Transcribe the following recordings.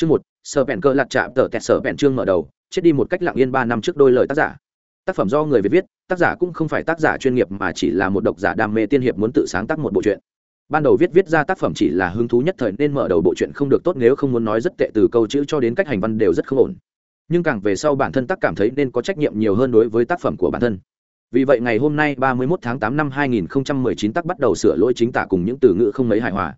chương một, sở bẹn cơ Lạc chạm tờ tẹt sở bẹn chương mở đầu, chết đi một cách lặng yên ba năm trước đôi lời tác giả. Tác phẩm do người việt viết, tác giả cũng không phải tác giả chuyên nghiệp mà chỉ là một độc giả đam mê tiên hiệp muốn tự sáng tác một bộ truyện. Ban đầu viết viết ra tác phẩm chỉ là hứng thú nhất thời nên mở đầu bộ truyện không được tốt nếu không muốn nói rất tệ từ câu chữ cho đến cách hành văn đều rất không ổn. Nhưng càng về sau bản thân tác cảm thấy nên có trách nhiệm nhiều hơn đối với tác phẩm của bản thân. Vì vậy ngày hôm nay 31 tháng 8 năm 2019 tác bắt đầu sửa lỗi chính tả cùng những từ ngữ không mấy hài hòa.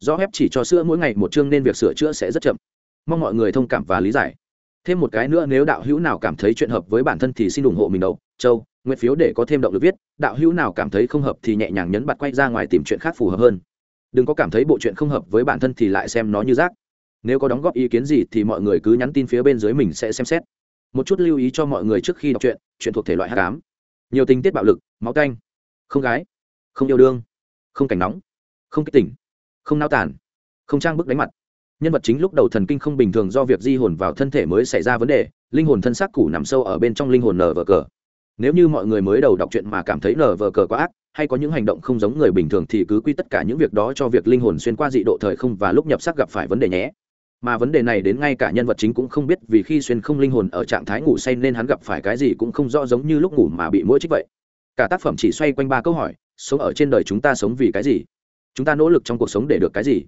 Do phép chỉ cho sữa mỗi ngày một chương nên việc sửa chữa sẽ rất chậm mong mọi người thông cảm và lý giải. Thêm một cái nữa, nếu đạo hữu nào cảm thấy chuyện hợp với bản thân thì xin ủng hộ mình đầu châu nguyện phiếu để có thêm động lực viết. Đạo hữu nào cảm thấy không hợp thì nhẹ nhàng nhấn bật quay ra ngoài tìm chuyện khác phù hợp hơn. Đừng có cảm thấy bộ chuyện không hợp với bản thân thì lại xem nó như rác. Nếu có đóng góp ý kiến gì thì mọi người cứ nhắn tin phía bên dưới mình sẽ xem xét. Một chút lưu ý cho mọi người trước khi đọc truyện, chuyện thuộc thể loại hát cám nhiều tình tiết bạo lực, máu canh, không gái, không yêu đương, không cảnh nóng, không kích tỉnh, không nao tản không trang bức đánh mặt nhân vật chính lúc đầu thần kinh không bình thường do việc di hồn vào thân thể mới xảy ra vấn đề, linh hồn thân xác cũ nằm sâu ở bên trong linh hồn nở vờ cờ. Nếu như mọi người mới đầu đọc truyện mà cảm thấy nở vờ cờ quá ác, hay có những hành động không giống người bình thường thì cứ quy tất cả những việc đó cho việc linh hồn xuyên qua dị độ thời không và lúc nhập sắc gặp phải vấn đề nhé. Mà vấn đề này đến ngay cả nhân vật chính cũng không biết vì khi xuyên không linh hồn ở trạng thái ngủ say nên hắn gặp phải cái gì cũng không rõ giống như lúc ngủ mà bị mũi trích vậy. Cả tác phẩm chỉ xoay quanh ba câu hỏi, sống ở trên đời chúng ta sống vì cái gì? Chúng ta nỗ lực trong cuộc sống để được cái gì?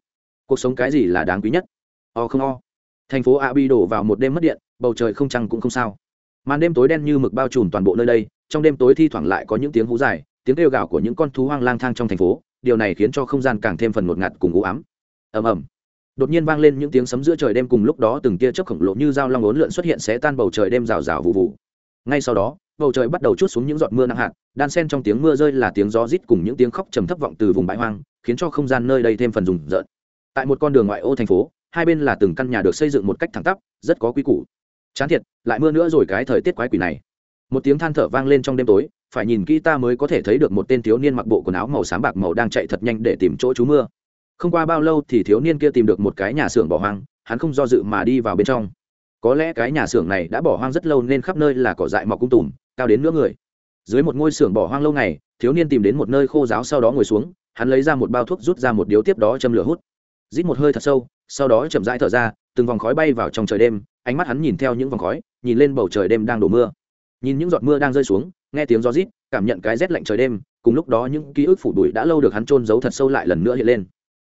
Cuộc sống cái gì là đáng quý nhất? O không o. Thành phố a bi đổ vào một đêm mất điện, bầu trời không trăng cũng không sao. Màn đêm tối đen như mực bao trùm toàn bộ nơi đây, trong đêm tối thi thoảng lại có những tiếng hú dài, tiếng kêu gào của những con thú hoang lang thang trong thành phố, điều này khiến cho không gian càng thêm phần ngột ngạt cùng u ám. Ầm ầm. Đột nhiên vang lên những tiếng sấm giữa trời đêm cùng lúc đó từng tia chớp khổng lồ như dao long ốn lượn xuất hiện xé tan bầu trời đêm rào rào vụ vụ ngay sau đó, bầu trời bắt đầu chút xuống những giọt mưa nặng hạt, đan sen trong tiếng mưa rơi là tiếng gió rít cùng những tiếng khóc trầm thấp vọng từ vùng bãi hoang, khiến cho không gian nơi đây thêm phần rùng rợn tại một con đường ngoại ô thành phố, hai bên là từng căn nhà được xây dựng một cách thẳng tắp, rất có quy củ. Chán thiệt, lại mưa nữa rồi cái thời tiết quái quỷ này. Một tiếng than thở vang lên trong đêm tối, phải nhìn kỹ ta mới có thể thấy được một tên thiếu niên mặc bộ quần áo màu xám bạc màu đang chạy thật nhanh để tìm chỗ trú mưa. Không qua bao lâu thì thiếu niên kia tìm được một cái nhà xưởng bỏ hoang, hắn không do dự mà đi vào bên trong. Có lẽ cái nhà xưởng này đã bỏ hoang rất lâu nên khắp nơi là cỏ dại mọc cung tùm, cao đến nửa người. Dưới một ngôi xưởng bỏ hoang lâu ngày, thiếu niên tìm đến một nơi khô giáo sau đó ngồi xuống, hắn lấy ra một bao thuốc rút ra một điếu tiếp đó châm lửa hút rít một hơi thật sâu, sau đó chậm rãi thở ra, từng vòng khói bay vào trong trời đêm, ánh mắt hắn nhìn theo những vòng khói, nhìn lên bầu trời đêm đang đổ mưa. Nhìn những giọt mưa đang rơi xuống, nghe tiếng gió rít, cảm nhận cái rét lạnh trời đêm, cùng lúc đó những ký ức phủ bụi đã lâu được hắn trôn giấu thật sâu lại lần nữa hiện lên.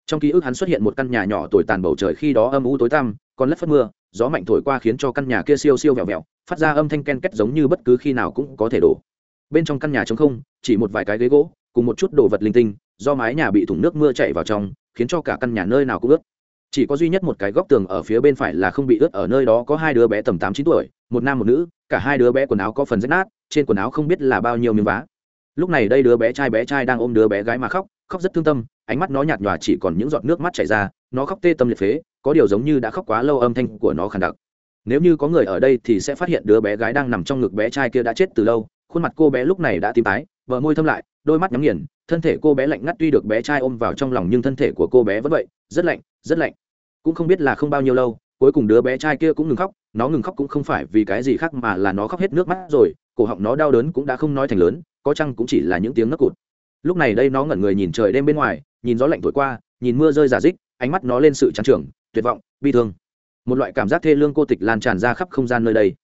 Trong ký ức hắn xuất hiện một căn nhà nhỏ tồi tàn bầu trời khi đó âm u tối tăm, còn lất phất mưa, gió mạnh thổi qua khiến cho căn nhà kia siêu siêu vẹo vẹo, phát ra âm thanh ken két giống như bất cứ khi nào cũng có thể đổ. Bên trong căn nhà trống không, chỉ một vài cái ghế gỗ, cùng một chút đồ vật linh tinh, do mái nhà bị thủng nước mưa chảy vào trong khiến cho cả căn nhà nơi nào cũng ướt. Chỉ có duy nhất một cái góc tường ở phía bên phải là không bị ướt, ở nơi đó có hai đứa bé tầm tám chín tuổi, một nam một nữ, cả hai đứa bé quần áo có phần rách nát, trên quần áo không biết là bao nhiêu miếng vá. Lúc này đây đứa bé trai bé trai đang ôm đứa bé gái mà khóc khóc rất thương tâm, ánh mắt nó nhạt nhòa chỉ còn những giọt nước mắt chảy ra, nó khóc tê tâm liệt phế, có điều giống như đã khóc quá lâu âm thanh của nó khàn đặc. Nếu như có người ở đây thì sẽ phát hiện đứa bé gái đang nằm trong ngực bé trai kia đã chết từ lâu, khuôn mặt cô bé lúc này đã tím tái vợ môi thâm lại đôi mắt nhắm nghiền, thân thể cô bé lạnh ngắt tuy được bé trai ôm vào trong lòng nhưng thân thể của cô bé vẫn vậy, rất lạnh rất lạnh. Cũng không biết là không bao nhiêu lâu, cuối cùng đứa bé trai kia cũng ngừng khóc, nó ngừng khóc cũng không phải vì cái gì khác mà là nó khóc hết nước mắt rồi, cổ họng nó đau đớn cũng đã không nói thành lớn, có chăng cũng chỉ là những tiếng nấc cụt. Lúc này đây nó ngẩn người nhìn trời đêm bên ngoài, nhìn gió lạnh thổi qua, nhìn mưa rơi giả dích ánh mắt nó lên sự trắng trưởng tuyệt vọng, bi thương. Một loại cảm giác thê lương cô tịch lan tràn ra khắp không gian nơi đây.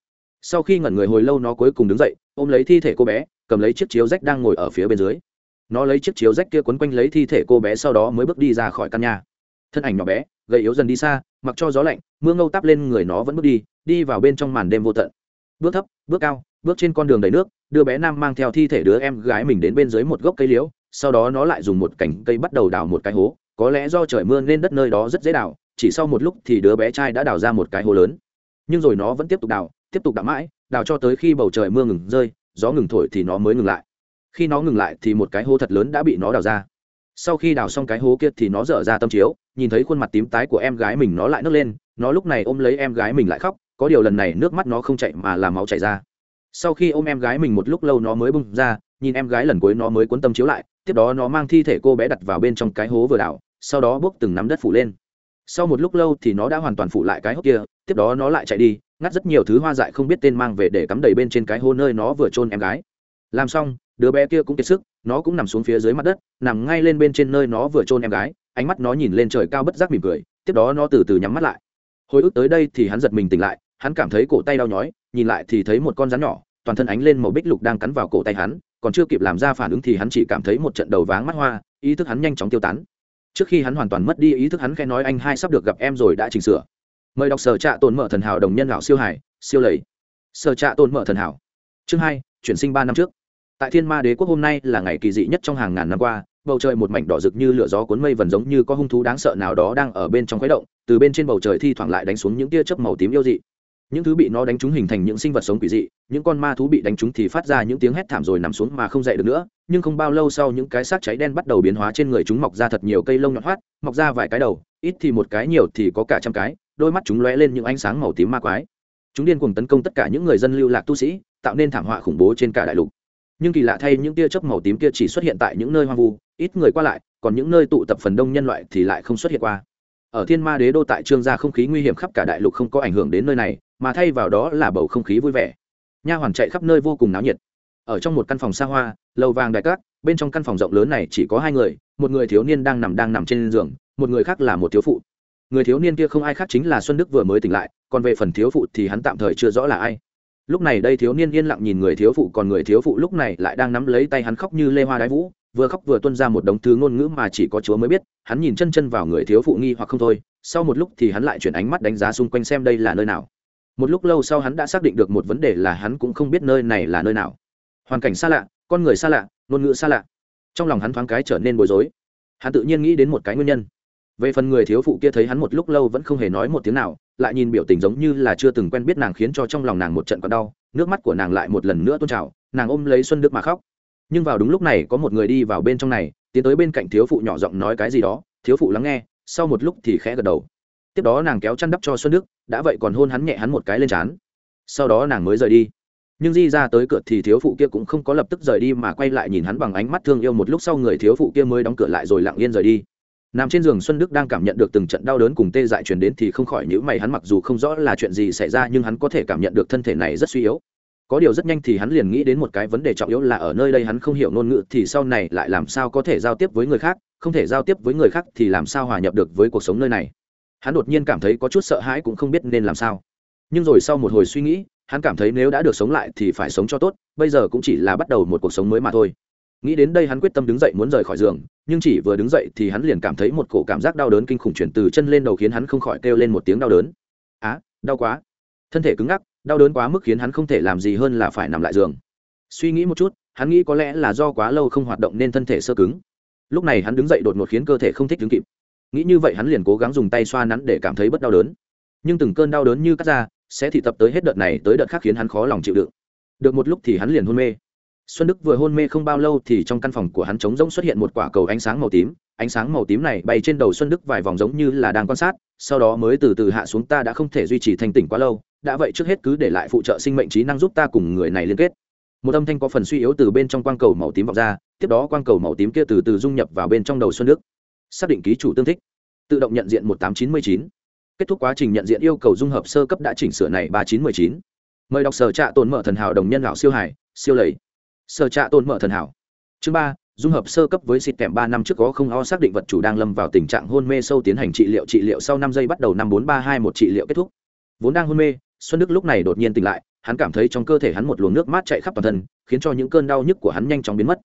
Sau khi ngẩn người hồi lâu nó cuối cùng đứng dậy, ôm lấy thi thể cô bé cầm lấy chiếc chiếu rách đang ngồi ở phía bên dưới. Nó lấy chiếc chiếu rách kia quấn quanh lấy thi thể cô bé sau đó mới bước đi ra khỏi căn nhà. Thân ảnh nhỏ bé, gầy yếu dần đi xa, mặc cho gió lạnh, mưa ngâu tắp lên người nó vẫn bước đi đi vào bên trong màn đêm vô tận. Bước thấp, bước cao, bước trên con đường đầy nước đưa bé nam mang theo thi thể đứa em gái mình đến bên dưới một gốc cây liễu, sau đó nó lại dùng một cành cây bắt đầu đào một cái hố. Có lẽ do trời mưa nên đất nơi đó rất dễ đào, chỉ sau một lúc thì đứa bé trai đã đào ra một cái hố lớn. Nhưng rồi nó vẫn tiếp tục đào, tiếp tục đào mãi, đào cho tới khi bầu trời mưa ngừng rơi gió ngừng thổi thì nó mới ngừng lại. Khi nó ngừng lại thì một cái hố thật lớn đã bị nó đào ra. Sau khi đào xong cái hố kia thì nó dở ra tâm chiếu, nhìn thấy khuôn mặt tím tái của em gái mình nó lại nấc lên, nó lúc này ôm lấy em gái mình lại khóc, có điều lần này nước mắt nó không chạy mà là máu chảy ra. Sau khi ôm em gái mình một lúc lâu nó mới bung ra, nhìn em gái lần cuối nó mới cuốn tâm chiếu lại, tiếp đó nó mang thi thể cô bé đặt vào bên trong cái hố vừa đào, sau đó bốc từng nắm đất phủ lên. Sau một lúc lâu thì nó đã hoàn toàn phủ lại cái hốc kia, tiếp đó nó lại chạy đi ngắt rất nhiều thứ hoa dại không biết tên mang về để cắm đầy bên trên cái hô nơi nó vừa chôn em gái. Làm xong, đứa bé kia cũng kiệt sức, nó cũng nằm xuống phía dưới mặt đất, nằm ngay lên bên trên nơi nó vừa chôn em gái, ánh mắt nó nhìn lên trời cao bất giác mỉm cười, tiếp đó nó từ từ nhắm mắt lại. Hồi ức tới đây thì hắn giật mình tỉnh lại, hắn cảm thấy cổ tay đau nhói, nhìn lại thì thấy một con rắn nhỏ, toàn thân ánh lên màu bích lục đang cắn vào cổ tay hắn, còn chưa kịp làm ra phản ứng thì hắn chỉ cảm thấy một trận đầu váng mắt hoa, ý thức hắn nhanh chóng tiêu tán. Trước khi hắn hoàn toàn mất đi ý thức hắn khẽ nói anh hai sắp được gặp em rồi đã chỉnh sửa mời đọc sở trạ tồn mở thần hảo đồng nhân lão siêu hải siêu lầy. Sở trạ tồn mở thần hảo. Chương hai, chuyển sinh ba năm trước. Tại thiên ma đế quốc hôm nay là ngày kỳ dị nhất trong hàng ngàn năm qua, bầu trời một mảnh đỏ rực như lửa gió cuốn mây vần giống như có hung thú đáng sợ nào đó đang ở bên trong khuấy động, từ bên trên bầu trời thi thoảng lại đánh xuống những tia chớp màu tím yêu dị. Những thứ bị nó đánh trúng hình thành những sinh vật sống quỷ dị, những con ma thú bị đánh trúng thì phát ra những tiếng hét thảm rồi nằm xuống mà không dậy được nữa, nhưng không bao lâu sau những cái xác cháy đen bắt đầu biến hóa trên người chúng mọc ra thật nhiều cây lông nhọn hoắt, mọc ra vài cái đầu, ít thì một cái, nhiều thì có cả trăm cái đôi mắt chúng lóe lên những ánh sáng màu tím ma quái. Chúng điên cuồng tấn công tất cả những người dân lưu lạc tu sĩ, tạo nên thảm họa khủng bố trên cả đại lục. Nhưng kỳ lạ thay, những tia chớp màu tím kia chỉ xuất hiện tại những nơi hoang vu, ít người qua lại, còn những nơi tụ tập phần đông nhân loại thì lại không xuất hiện qua. Ở thiên ma đế đô tại trương gia không khí nguy hiểm khắp cả đại lục không có ảnh hưởng đến nơi này, mà thay vào đó là bầu không khí vui vẻ. Nha hoàn chạy khắp nơi vô cùng náo nhiệt. Ở trong một căn phòng xa hoa, lầu vàng đại cát, bên trong căn phòng rộng lớn này chỉ có hai người, một người thiếu niên đang nằm đang nằm trên giường, một người khác là một thiếu phụ người thiếu niên kia không ai khác chính là xuân đức vừa mới tỉnh lại, còn về phần thiếu phụ thì hắn tạm thời chưa rõ là ai. Lúc này đây thiếu niên yên lặng nhìn người thiếu phụ, còn người thiếu phụ lúc này lại đang nắm lấy tay hắn khóc như lê hoa đái vũ, vừa khóc vừa tuân ra một đống thứ ngôn ngữ mà chỉ có chúa mới biết, hắn nhìn chân chân vào người thiếu phụ nghi hoặc không thôi, sau một lúc thì hắn lại chuyển ánh mắt đánh giá xung quanh xem đây là nơi nào. Một lúc lâu sau hắn đã xác định được một vấn đề là hắn cũng không biết nơi này là nơi nào. Hoàn cảnh xa lạ, con người xa lạ, ngôn ngữ xa lạ. Trong lòng hắn thoáng cái trở nên bối rối. Hắn tự nhiên nghĩ đến một cái nguyên nhân về phần người thiếu phụ kia thấy hắn một lúc lâu vẫn không hề nói một tiếng nào, lại nhìn biểu tình giống như là chưa từng quen biết nàng khiến cho trong lòng nàng một trận còn đau, nước mắt của nàng lại một lần nữa tôn trào, nàng ôm lấy xuân đức mà khóc. Nhưng vào đúng lúc này, có một người đi vào bên trong này, tiến tới bên cạnh thiếu phụ nhỏ giọng nói cái gì đó, thiếu phụ lắng nghe, sau một lúc thì khẽ gật đầu. Tiếp đó nàng kéo chăn đắp cho xuân đức, đã vậy còn hôn hắn nhẹ hắn một cái lên trán. Sau đó nàng mới rời đi. Nhưng di ra tới cửa thì thiếu phụ kia cũng không có lập tức rời đi mà quay lại nhìn hắn bằng ánh mắt thương yêu một lúc sau người thiếu phụ kia mới đóng cửa lại rồi lặng yên rời đi nằm trên giường xuân đức đang cảm nhận được từng trận đau đớn cùng tê dại truyền đến thì không khỏi nhữ mày, hắn mặc dù không rõ là chuyện gì xảy ra nhưng hắn có thể cảm nhận được thân thể này rất suy yếu. Có điều rất nhanh thì hắn liền nghĩ đến một cái vấn đề trọng yếu là ở nơi đây hắn không hiểu ngôn ngữ thì sau này lại làm sao có thể giao tiếp với người khác, không thể giao tiếp với người khác thì làm sao hòa nhập được với cuộc sống nơi này. Hắn đột nhiên cảm thấy có chút sợ hãi cũng không biết nên làm sao. Nhưng rồi sau một hồi suy nghĩ, hắn cảm thấy nếu đã được sống lại thì phải sống cho tốt, bây giờ cũng chỉ là bắt đầu một cuộc sống mới mà thôi nghĩ đến đây hắn quyết tâm đứng dậy muốn rời khỏi giường, nhưng chỉ vừa đứng dậy thì hắn liền cảm thấy một cổ cảm giác đau đớn kinh khủng chuyển từ chân lên đầu khiến hắn không khỏi kêu lên một tiếng đau đớn. Á, đau quá. Thân thể cứng ngắc, đau đớn quá mức khiến hắn không thể làm gì hơn là phải nằm lại giường. Suy nghĩ một chút, hắn nghĩ có lẽ là do quá lâu không hoạt động nên thân thể sơ cứng. Lúc này hắn đứng dậy đột ngột khiến cơ thể không thích đứng kịp. Nghĩ như vậy hắn liền cố gắng dùng tay xoa nắn để cảm thấy bất đau đớn. Nhưng từng cơn đau đớn như cắt ra, sẽ thị tập tới hết đợt này tới đợt khác khiến hắn khó lòng chịu đựng. Được một lúc thì hắn liền hôn mê xuân đức vừa hôn mê không bao lâu thì trong căn phòng của hắn trống rỗng xuất hiện một quả cầu ánh sáng màu tím. Ánh sáng màu tím này bay trên đầu xuân đức vài vòng giống như là đang quan sát, sau đó mới từ từ hạ xuống, ta đã không thể duy trì thanh tỉnh quá lâu, đã vậy trước hết cứ để lại phụ trợ sinh mệnh trí năng giúp ta cùng người này liên kết. Một âm thanh có phần suy yếu từ bên trong quang cầu màu tím vọng ra, tiếp đó quang cầu màu tím kia từ từ dung nhập vào bên trong đầu xuân đức. Xác định ký chủ tương thích. Tự động nhận diện một tám chín mươi chín. Kết thúc quá trình nhận diện yêu cầu dung hợp sơ cấp đã chỉnh sửa này ba chín mươi chín. Mời đọc sở trạ tồn mở thần hảo đồng nhân lão siêu hải, siêu lầy sở trạ tồn mở thần hảo. Chương ba, dung hợp sơ cấp với xịt kèm ba năm trước có không o xác định vật chủ đang lâm vào tình trạng hôn mê sâu tiến hành trị liệu trị liệu sau năm giây bắt đầu năm bốn ba hai một trị liệu kết thúc. Vốn đang hôn mê, xuân đức lúc này đột nhiên tỉnh lại, hắn cảm thấy trong cơ thể hắn một luồng nước mát chạy khắp toàn thân, khiến cho những cơn đau nhức của hắn nhanh chóng biến mất.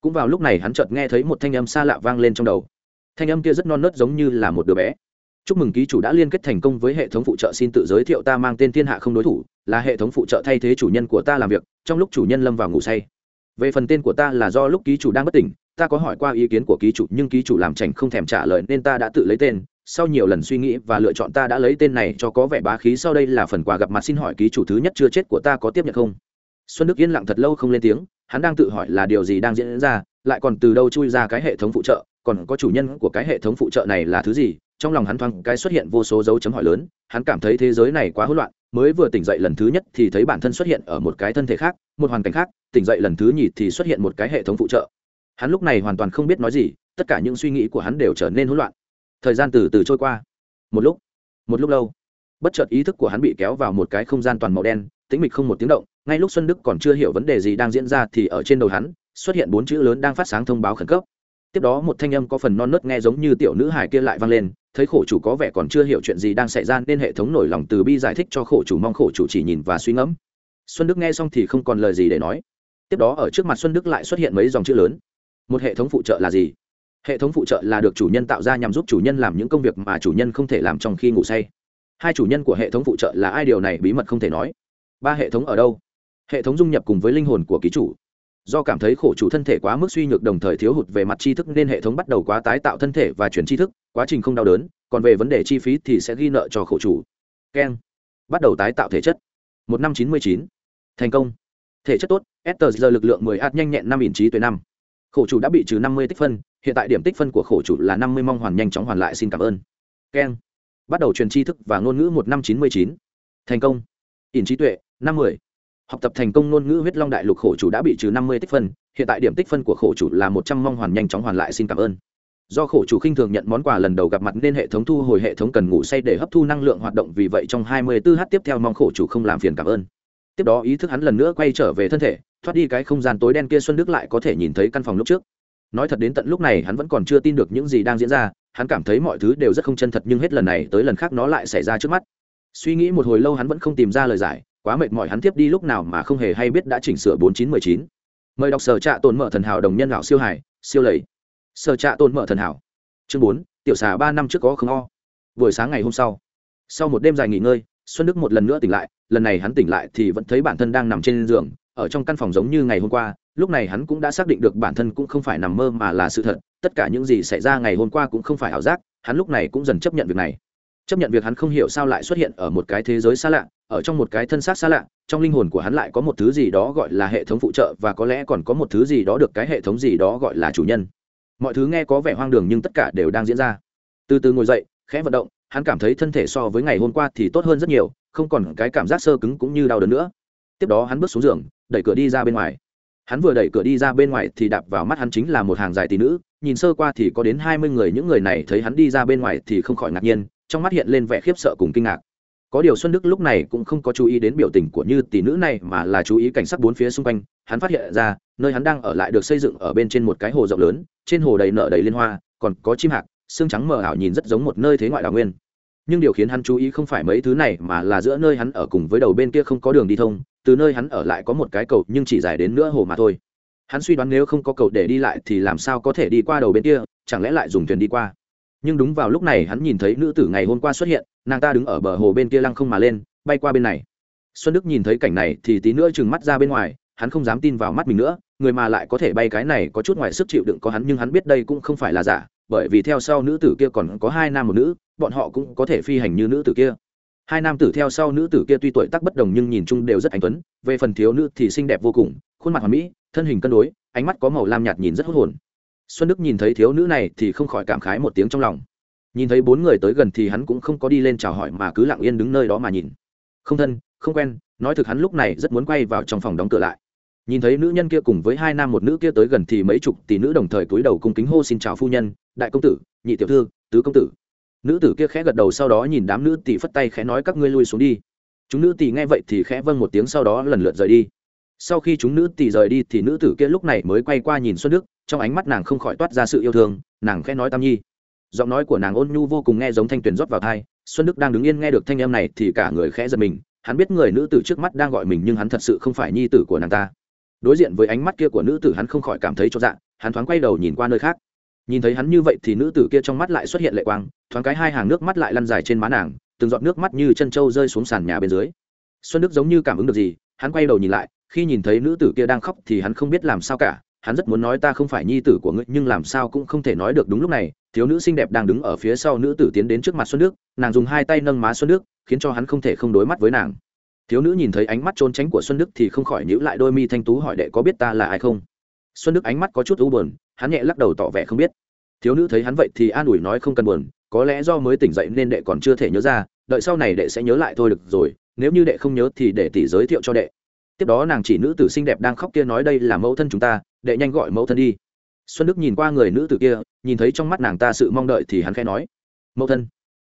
Cũng vào lúc này hắn chợt nghe thấy một thanh âm xa lạ vang lên trong đầu. Thanh âm kia rất non nớt giống như là một đứa bé. Chúc mừng ký chủ đã liên kết thành công với hệ thống phụ trợ, xin tự giới thiệu ta mang tên thiên hạ không đối thủ, là hệ thống phụ trợ thay thế chủ nhân của ta làm việc, trong lúc chủ nhân lâm vào ngủ say về phần tên của ta là do lúc ký chủ đang bất tỉnh, ta có hỏi qua ý kiến của ký chủ, nhưng ký chủ làm chảnh không thèm trả lời nên ta đã tự lấy tên. Sau nhiều lần suy nghĩ và lựa chọn ta đã lấy tên này cho có vẻ bá khí, sau đây là phần quà gặp mặt xin hỏi ký chủ thứ nhất chưa chết của ta có tiếp nhận không? Xuân đức yên lặng thật lâu không lên tiếng, hắn đang tự hỏi là điều gì đang diễn ra, lại còn từ đâu chui ra cái hệ thống phụ trợ, còn có chủ nhân của cái hệ thống phụ trợ này là thứ gì trong lòng hắn thoáng cái xuất hiện vô số dấu chấm hỏi lớn, hắn cảm thấy thế giới này quá hỗn loạn, mới vừa tỉnh dậy lần thứ nhất thì thấy bản thân xuất hiện ở một cái thân thể khác, một hoàn cảnh khác, tỉnh dậy lần thứ nhì thì xuất hiện một cái hệ thống phụ trợ. Hắn lúc này hoàn toàn không biết nói gì, tất cả những suy nghĩ của hắn đều trở nên hỗn loạn. Thời gian từ từ trôi qua. Một lúc một lúc lâu, bất chợt ý thức của hắn bị kéo vào một cái không gian toàn màu đen, tĩnh mịch không một tiếng động, ngay lúc xuân đức còn chưa hiểu vấn đề gì đang diễn ra thì ở trên đầu hắn, xuất hiện bốn chữ lớn đang phát sáng thông báo khẩn cấp. Tiếp đó một thanh âm có phần non nớt nghe giống như tiểu nữ hải kia lại vang lên thấy khổ chủ có vẻ còn chưa hiểu chuyện gì đang xảy ra nên hệ thống nổi lòng từ bi giải thích cho khổ chủ mong khổ chủ chỉ nhìn và suy ngẫm. Xuân đức nghe xong thì không còn lời gì để nói. Tiếp đó ở trước mặt xuân đức lại xuất hiện mấy dòng chữ lớn. Một hệ thống phụ trợ là gì? Hệ thống phụ trợ là được chủ nhân tạo ra nhằm giúp chủ nhân làm những công việc mà chủ nhân không thể làm trong khi ngủ say. Hai chủ nhân của hệ thống phụ trợ là ai? Điều này bí mật không thể nói. Ba hệ thống ở đâu? Hệ thống dung nhập cùng với linh hồn của ký chủ do cảm thấy khổ chủ thân thể quá mức suy nhược đồng thời thiếu hụt về mặt tri thức nên hệ thống bắt đầu quá tái tạo thân thể và chuyển tri thức, quá trình không đau đớn, còn về vấn đề chi phí thì sẽ ghi nợ cho khổ chủ. Keng. Bắt đầu tái tạo thể chất. Một năm chín mươi chín. Thành công. Thể chất tốt ester giờ lực lượng mười ạt nhanh nhẹn năm ỉn trí tuệ năm. Khổ chủ đã bị trừ năm mươi tích phân, hiện tại điểm tích phân của khổ chủ là năm mươi mong hoàn nhanh chóng hoàn lại, xin cảm ơn. Keng. Bắt đầu truyền tri thức và ngôn ngữ một năm chín mươi chín. Thành công. Ỉn trí tuệ, năm mươi học tập thành công ngôn ngữ huyết long đại lục khổ chủ đã bị trừ năm mươi tích phân, hiện tại điểm tích phân của khổ chủ là một trăm mong hoàn nhanh chóng hoàn lại, xin cảm ơn. Do khổ chủ khinh thường nhận món quà lần đầu gặp mặt nên hệ thống thu hồi hệ thống cần ngủ say để hấp thu năng lượng hoạt động, vì vậy trong 24 h tiếp theo mong khổ chủ không làm phiền cảm ơn. Tiếp đó ý thức hắn lần nữa quay trở về thân thể, thoát đi cái không gian tối đen kia xuân đức lại có thể nhìn thấy căn phòng lúc trước. Nói thật đến tận lúc này hắn vẫn còn chưa tin được những gì đang diễn ra, hắn cảm thấy mọi thứ đều rất không chân thật nhưng hết lần này tới lần khác nó lại xảy ra trước mắt. Suy nghĩ một hồi lâu hắn vẫn không tìm ra lời giải quá mệt mỏi hắn tiếp đi lúc nào mà không hề hay biết đã chỉnh sửa bốn chín mười chín. Mời đọc sở trạ tồn mở thần hảo đồng nhân lão siêu hải siêu lầy. Sở trạ tồn mở thần hảo. Chương bốn, tiểu xà ba năm trước có không o. Buổi sáng ngày hôm sau sau một đêm dài nghỉ ngơi, xuân đức một lần nữa tỉnh lại, lần này hắn tỉnh lại thì vẫn thấy bản thân đang nằm trên giường, ở trong căn phòng giống như ngày hôm qua, lúc này hắn cũng đã xác định được bản thân cũng không phải nằm mơ mà là sự thật, tất cả những gì xảy ra ngày hôm qua cũng không phải ảo giác, hắn lúc này cũng dần chấp nhận việc này chấp nhận việc hắn không hiểu sao lại xuất hiện ở một cái thế giới xa lạ, ở trong một cái thân xác xa lạ, trong linh hồn của hắn lại có một thứ gì đó gọi là hệ thống phụ trợ và có lẽ còn có một thứ gì đó được cái hệ thống gì đó gọi là chủ nhân. Mọi thứ nghe có vẻ hoang đường nhưng tất cả đều đang diễn ra. Từ từ ngồi dậy, khẽ vận động, hắn cảm thấy thân thể so với ngày hôm qua thì tốt hơn rất nhiều, không còn cái cảm giác sơ cứng cũng như đau đớn nữa. Tiếp đó hắn bước xuống giường, đẩy cửa đi ra bên ngoài. Hắn vừa đẩy cửa đi ra bên ngoài thì đạp vào mắt hắn chính là một hàng dài tỷ nữ, nhìn sơ qua thì có đến hai mươi người, những người này thấy hắn đi ra bên ngoài thì không khỏi ngạc nhiên trong mắt hiện lên vẻ khiếp sợ cùng kinh ngạc. Có điều xuân đức lúc này cũng không có chú ý đến biểu tình của như tỷ nữ này mà là chú ý cảnh sắc bốn phía xung quanh, hắn phát hiện ra, nơi hắn đang ở lại được xây dựng ở bên trên một cái hồ rộng lớn, trên hồ đầy nở đầy liên hoa, còn có chim hạc, xương trắng mờ ảo nhìn rất giống một nơi thế ngoại đào nguyên. Nhưng điều khiến hắn chú ý không phải mấy thứ này mà là giữa nơi hắn ở cùng với đầu bên kia không có đường đi thông, từ nơi hắn ở lại có một cái cầu nhưng chỉ dài đến nửa hồ mà thôi. Hắn suy đoán nếu không có cầu để đi lại thì làm sao có thể đi qua đầu bên kia, chẳng lẽ lại dùng thuyền đi qua? Nhưng đúng vào lúc này hắn nhìn thấy nữ tử ngày hôm qua xuất hiện, nàng ta đứng ở bờ hồ bên kia lăng không mà lên, bay qua bên này. Xuân đức nhìn thấy cảnh này thì tí nữa chừng mắt ra bên ngoài, hắn không dám tin vào mắt mình nữa, người mà lại có thể bay cái này có chút ngoài sức chịu đựng có hắn, nhưng hắn biết đây cũng không phải là giả, bởi vì theo sau nữ tử kia còn có hai nam một nữ, bọn họ cũng có thể phi hành như nữ tử kia. Hai nam tử theo sau nữ tử kia tuy tuổi tác bất đồng nhưng nhìn chung đều rất anh tuấn, về phần thiếu nữ thì xinh đẹp vô cùng, khuôn mặt hoàn mỹ, thân hình cân đối, ánh mắt có màu lam nhạt nhìn rất hốt hồn xuân đức nhìn thấy thiếu nữ này thì không khỏi cảm khái một tiếng trong lòng. Nhìn thấy bốn người tới gần thì hắn cũng không có đi lên chào hỏi mà cứ lặng yên đứng nơi đó mà nhìn. Không thân, không quen, nói thực hắn lúc này rất muốn quay vào trong phòng đóng cửa lại. Nhìn thấy nữ nhân kia cùng với hai nam một nữ kia tới gần thì mấy chục tỷ nữ đồng thời cúi đầu cung kính hô xin chào phu nhân, đại công tử, nhị tiểu thư, tứ công tử. Nữ tử kia khẽ gật đầu sau đó nhìn đám nữ tỷ phất tay khẽ nói, các ngươi lui xuống đi. Chúng nữ tỷ nghe vậy thì khẽ vâng một tiếng sau đó lần lượt rời đi sau khi chúng nữ tỷ rời đi thì nữ tử kia lúc này mới quay qua nhìn xuân đức, trong ánh mắt nàng không khỏi toát ra sự yêu thương, nàng khẽ nói tam nhi. Giọng nói của nàng ôn nhu vô cùng nghe giống thanh tuyền rót vào thai xuân đức đang đứng yên nghe được thanh âm này thì cả người khẽ giật mình, hắn biết người nữ tử trước mắt đang gọi mình nhưng hắn thật sự không phải nhi tử của nàng ta. Đối diện với ánh mắt kia của nữ tử hắn không khỏi cảm thấy cho dạ hắn thoáng quay đầu nhìn qua nơi khác. Nhìn thấy hắn như vậy thì nữ tử kia trong mắt lại xuất hiện lệ quang, thoáng cái hai hàng nước mắt lại lăn dài trên má nàng, từng giọt nước mắt như chân trâu rơi xuống sàn nhà bên dưới. Xuân đức giống như cảm ứng được gì, hắn quay đầu nhìn lại khi nhìn thấy nữ tử kia đang khóc thì hắn không biết làm sao cả, hắn rất muốn nói ta không phải nhi tử của ngươi, nhưng làm sao cũng không thể nói được đúng lúc này, thiếu nữ xinh đẹp đang đứng ở phía sau nữ tử tiến đến trước mặt xuân đức, nàng dùng hai tay nâng má xuân đức, khiến cho hắn không thể không đối mắt với nàng. Thiếu nữ nhìn thấy ánh mắt trốn tránh của xuân đức thì không khỏi nhíu lại đôi mi thanh tú hỏi đệ có biết ta là ai không? Xuân đức ánh mắt có chút u buồn, hắn nhẹ lắc đầu tỏ vẻ không biết. Thiếu nữ thấy hắn vậy thì an ủi nói không cần buồn, có lẽ do mới tỉnh dậy nên đệ còn chưa thể nhớ ra, đợi sau này đệ sẽ nhớ lại thôi được rồi, nếu như đệ không nhớ thì để tỷ giới thiệu cho đệ tiếp đó nàng chỉ nữ tử xinh đẹp đang khóc kia nói đây là mẫu thân chúng ta, đệ nhanh gọi mẫu thân đi. Xuân đức nhìn qua người nữ tử kia, nhìn thấy trong mắt nàng ta sự mong đợi thì hắn khẽ nói, mẫu thân.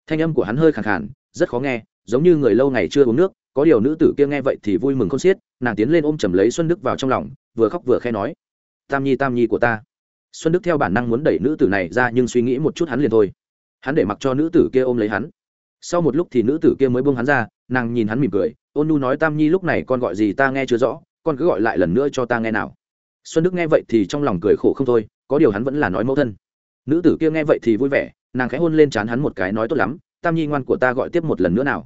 Thanh âm của hắn hơi khẳng khản rất khó nghe, giống như người lâu ngày chưa uống nước, có điều nữ tử kia nghe vậy thì vui mừng không xiết, nàng tiến lên ôm chầm lấy xuân đức vào trong lòng, vừa khóc vừa khẽ nói, tam nhi tam nhi của ta. Xuân đức theo bản năng muốn đẩy nữ tử này ra nhưng suy nghĩ một chút hắn liền thôi. Hắn để mặc cho nữ tử kia ôm lấy hắn sau một lúc thì nữ tử kia mới buông hắn ra, nàng nhìn hắn mỉm cười, ôn nu nói tam nhi lúc này con gọi gì ta nghe chưa rõ, con cứ gọi lại lần nữa cho ta nghe nào. Xuân đức nghe vậy thì trong lòng cười khổ không thôi, có điều hắn vẫn là nói mẫu thân. Nữ tử kia nghe vậy thì vui vẻ, nàng khẽ hôn lên trán hắn một cái nói tốt lắm, tam nhi ngoan của ta gọi tiếp một lần nữa nào.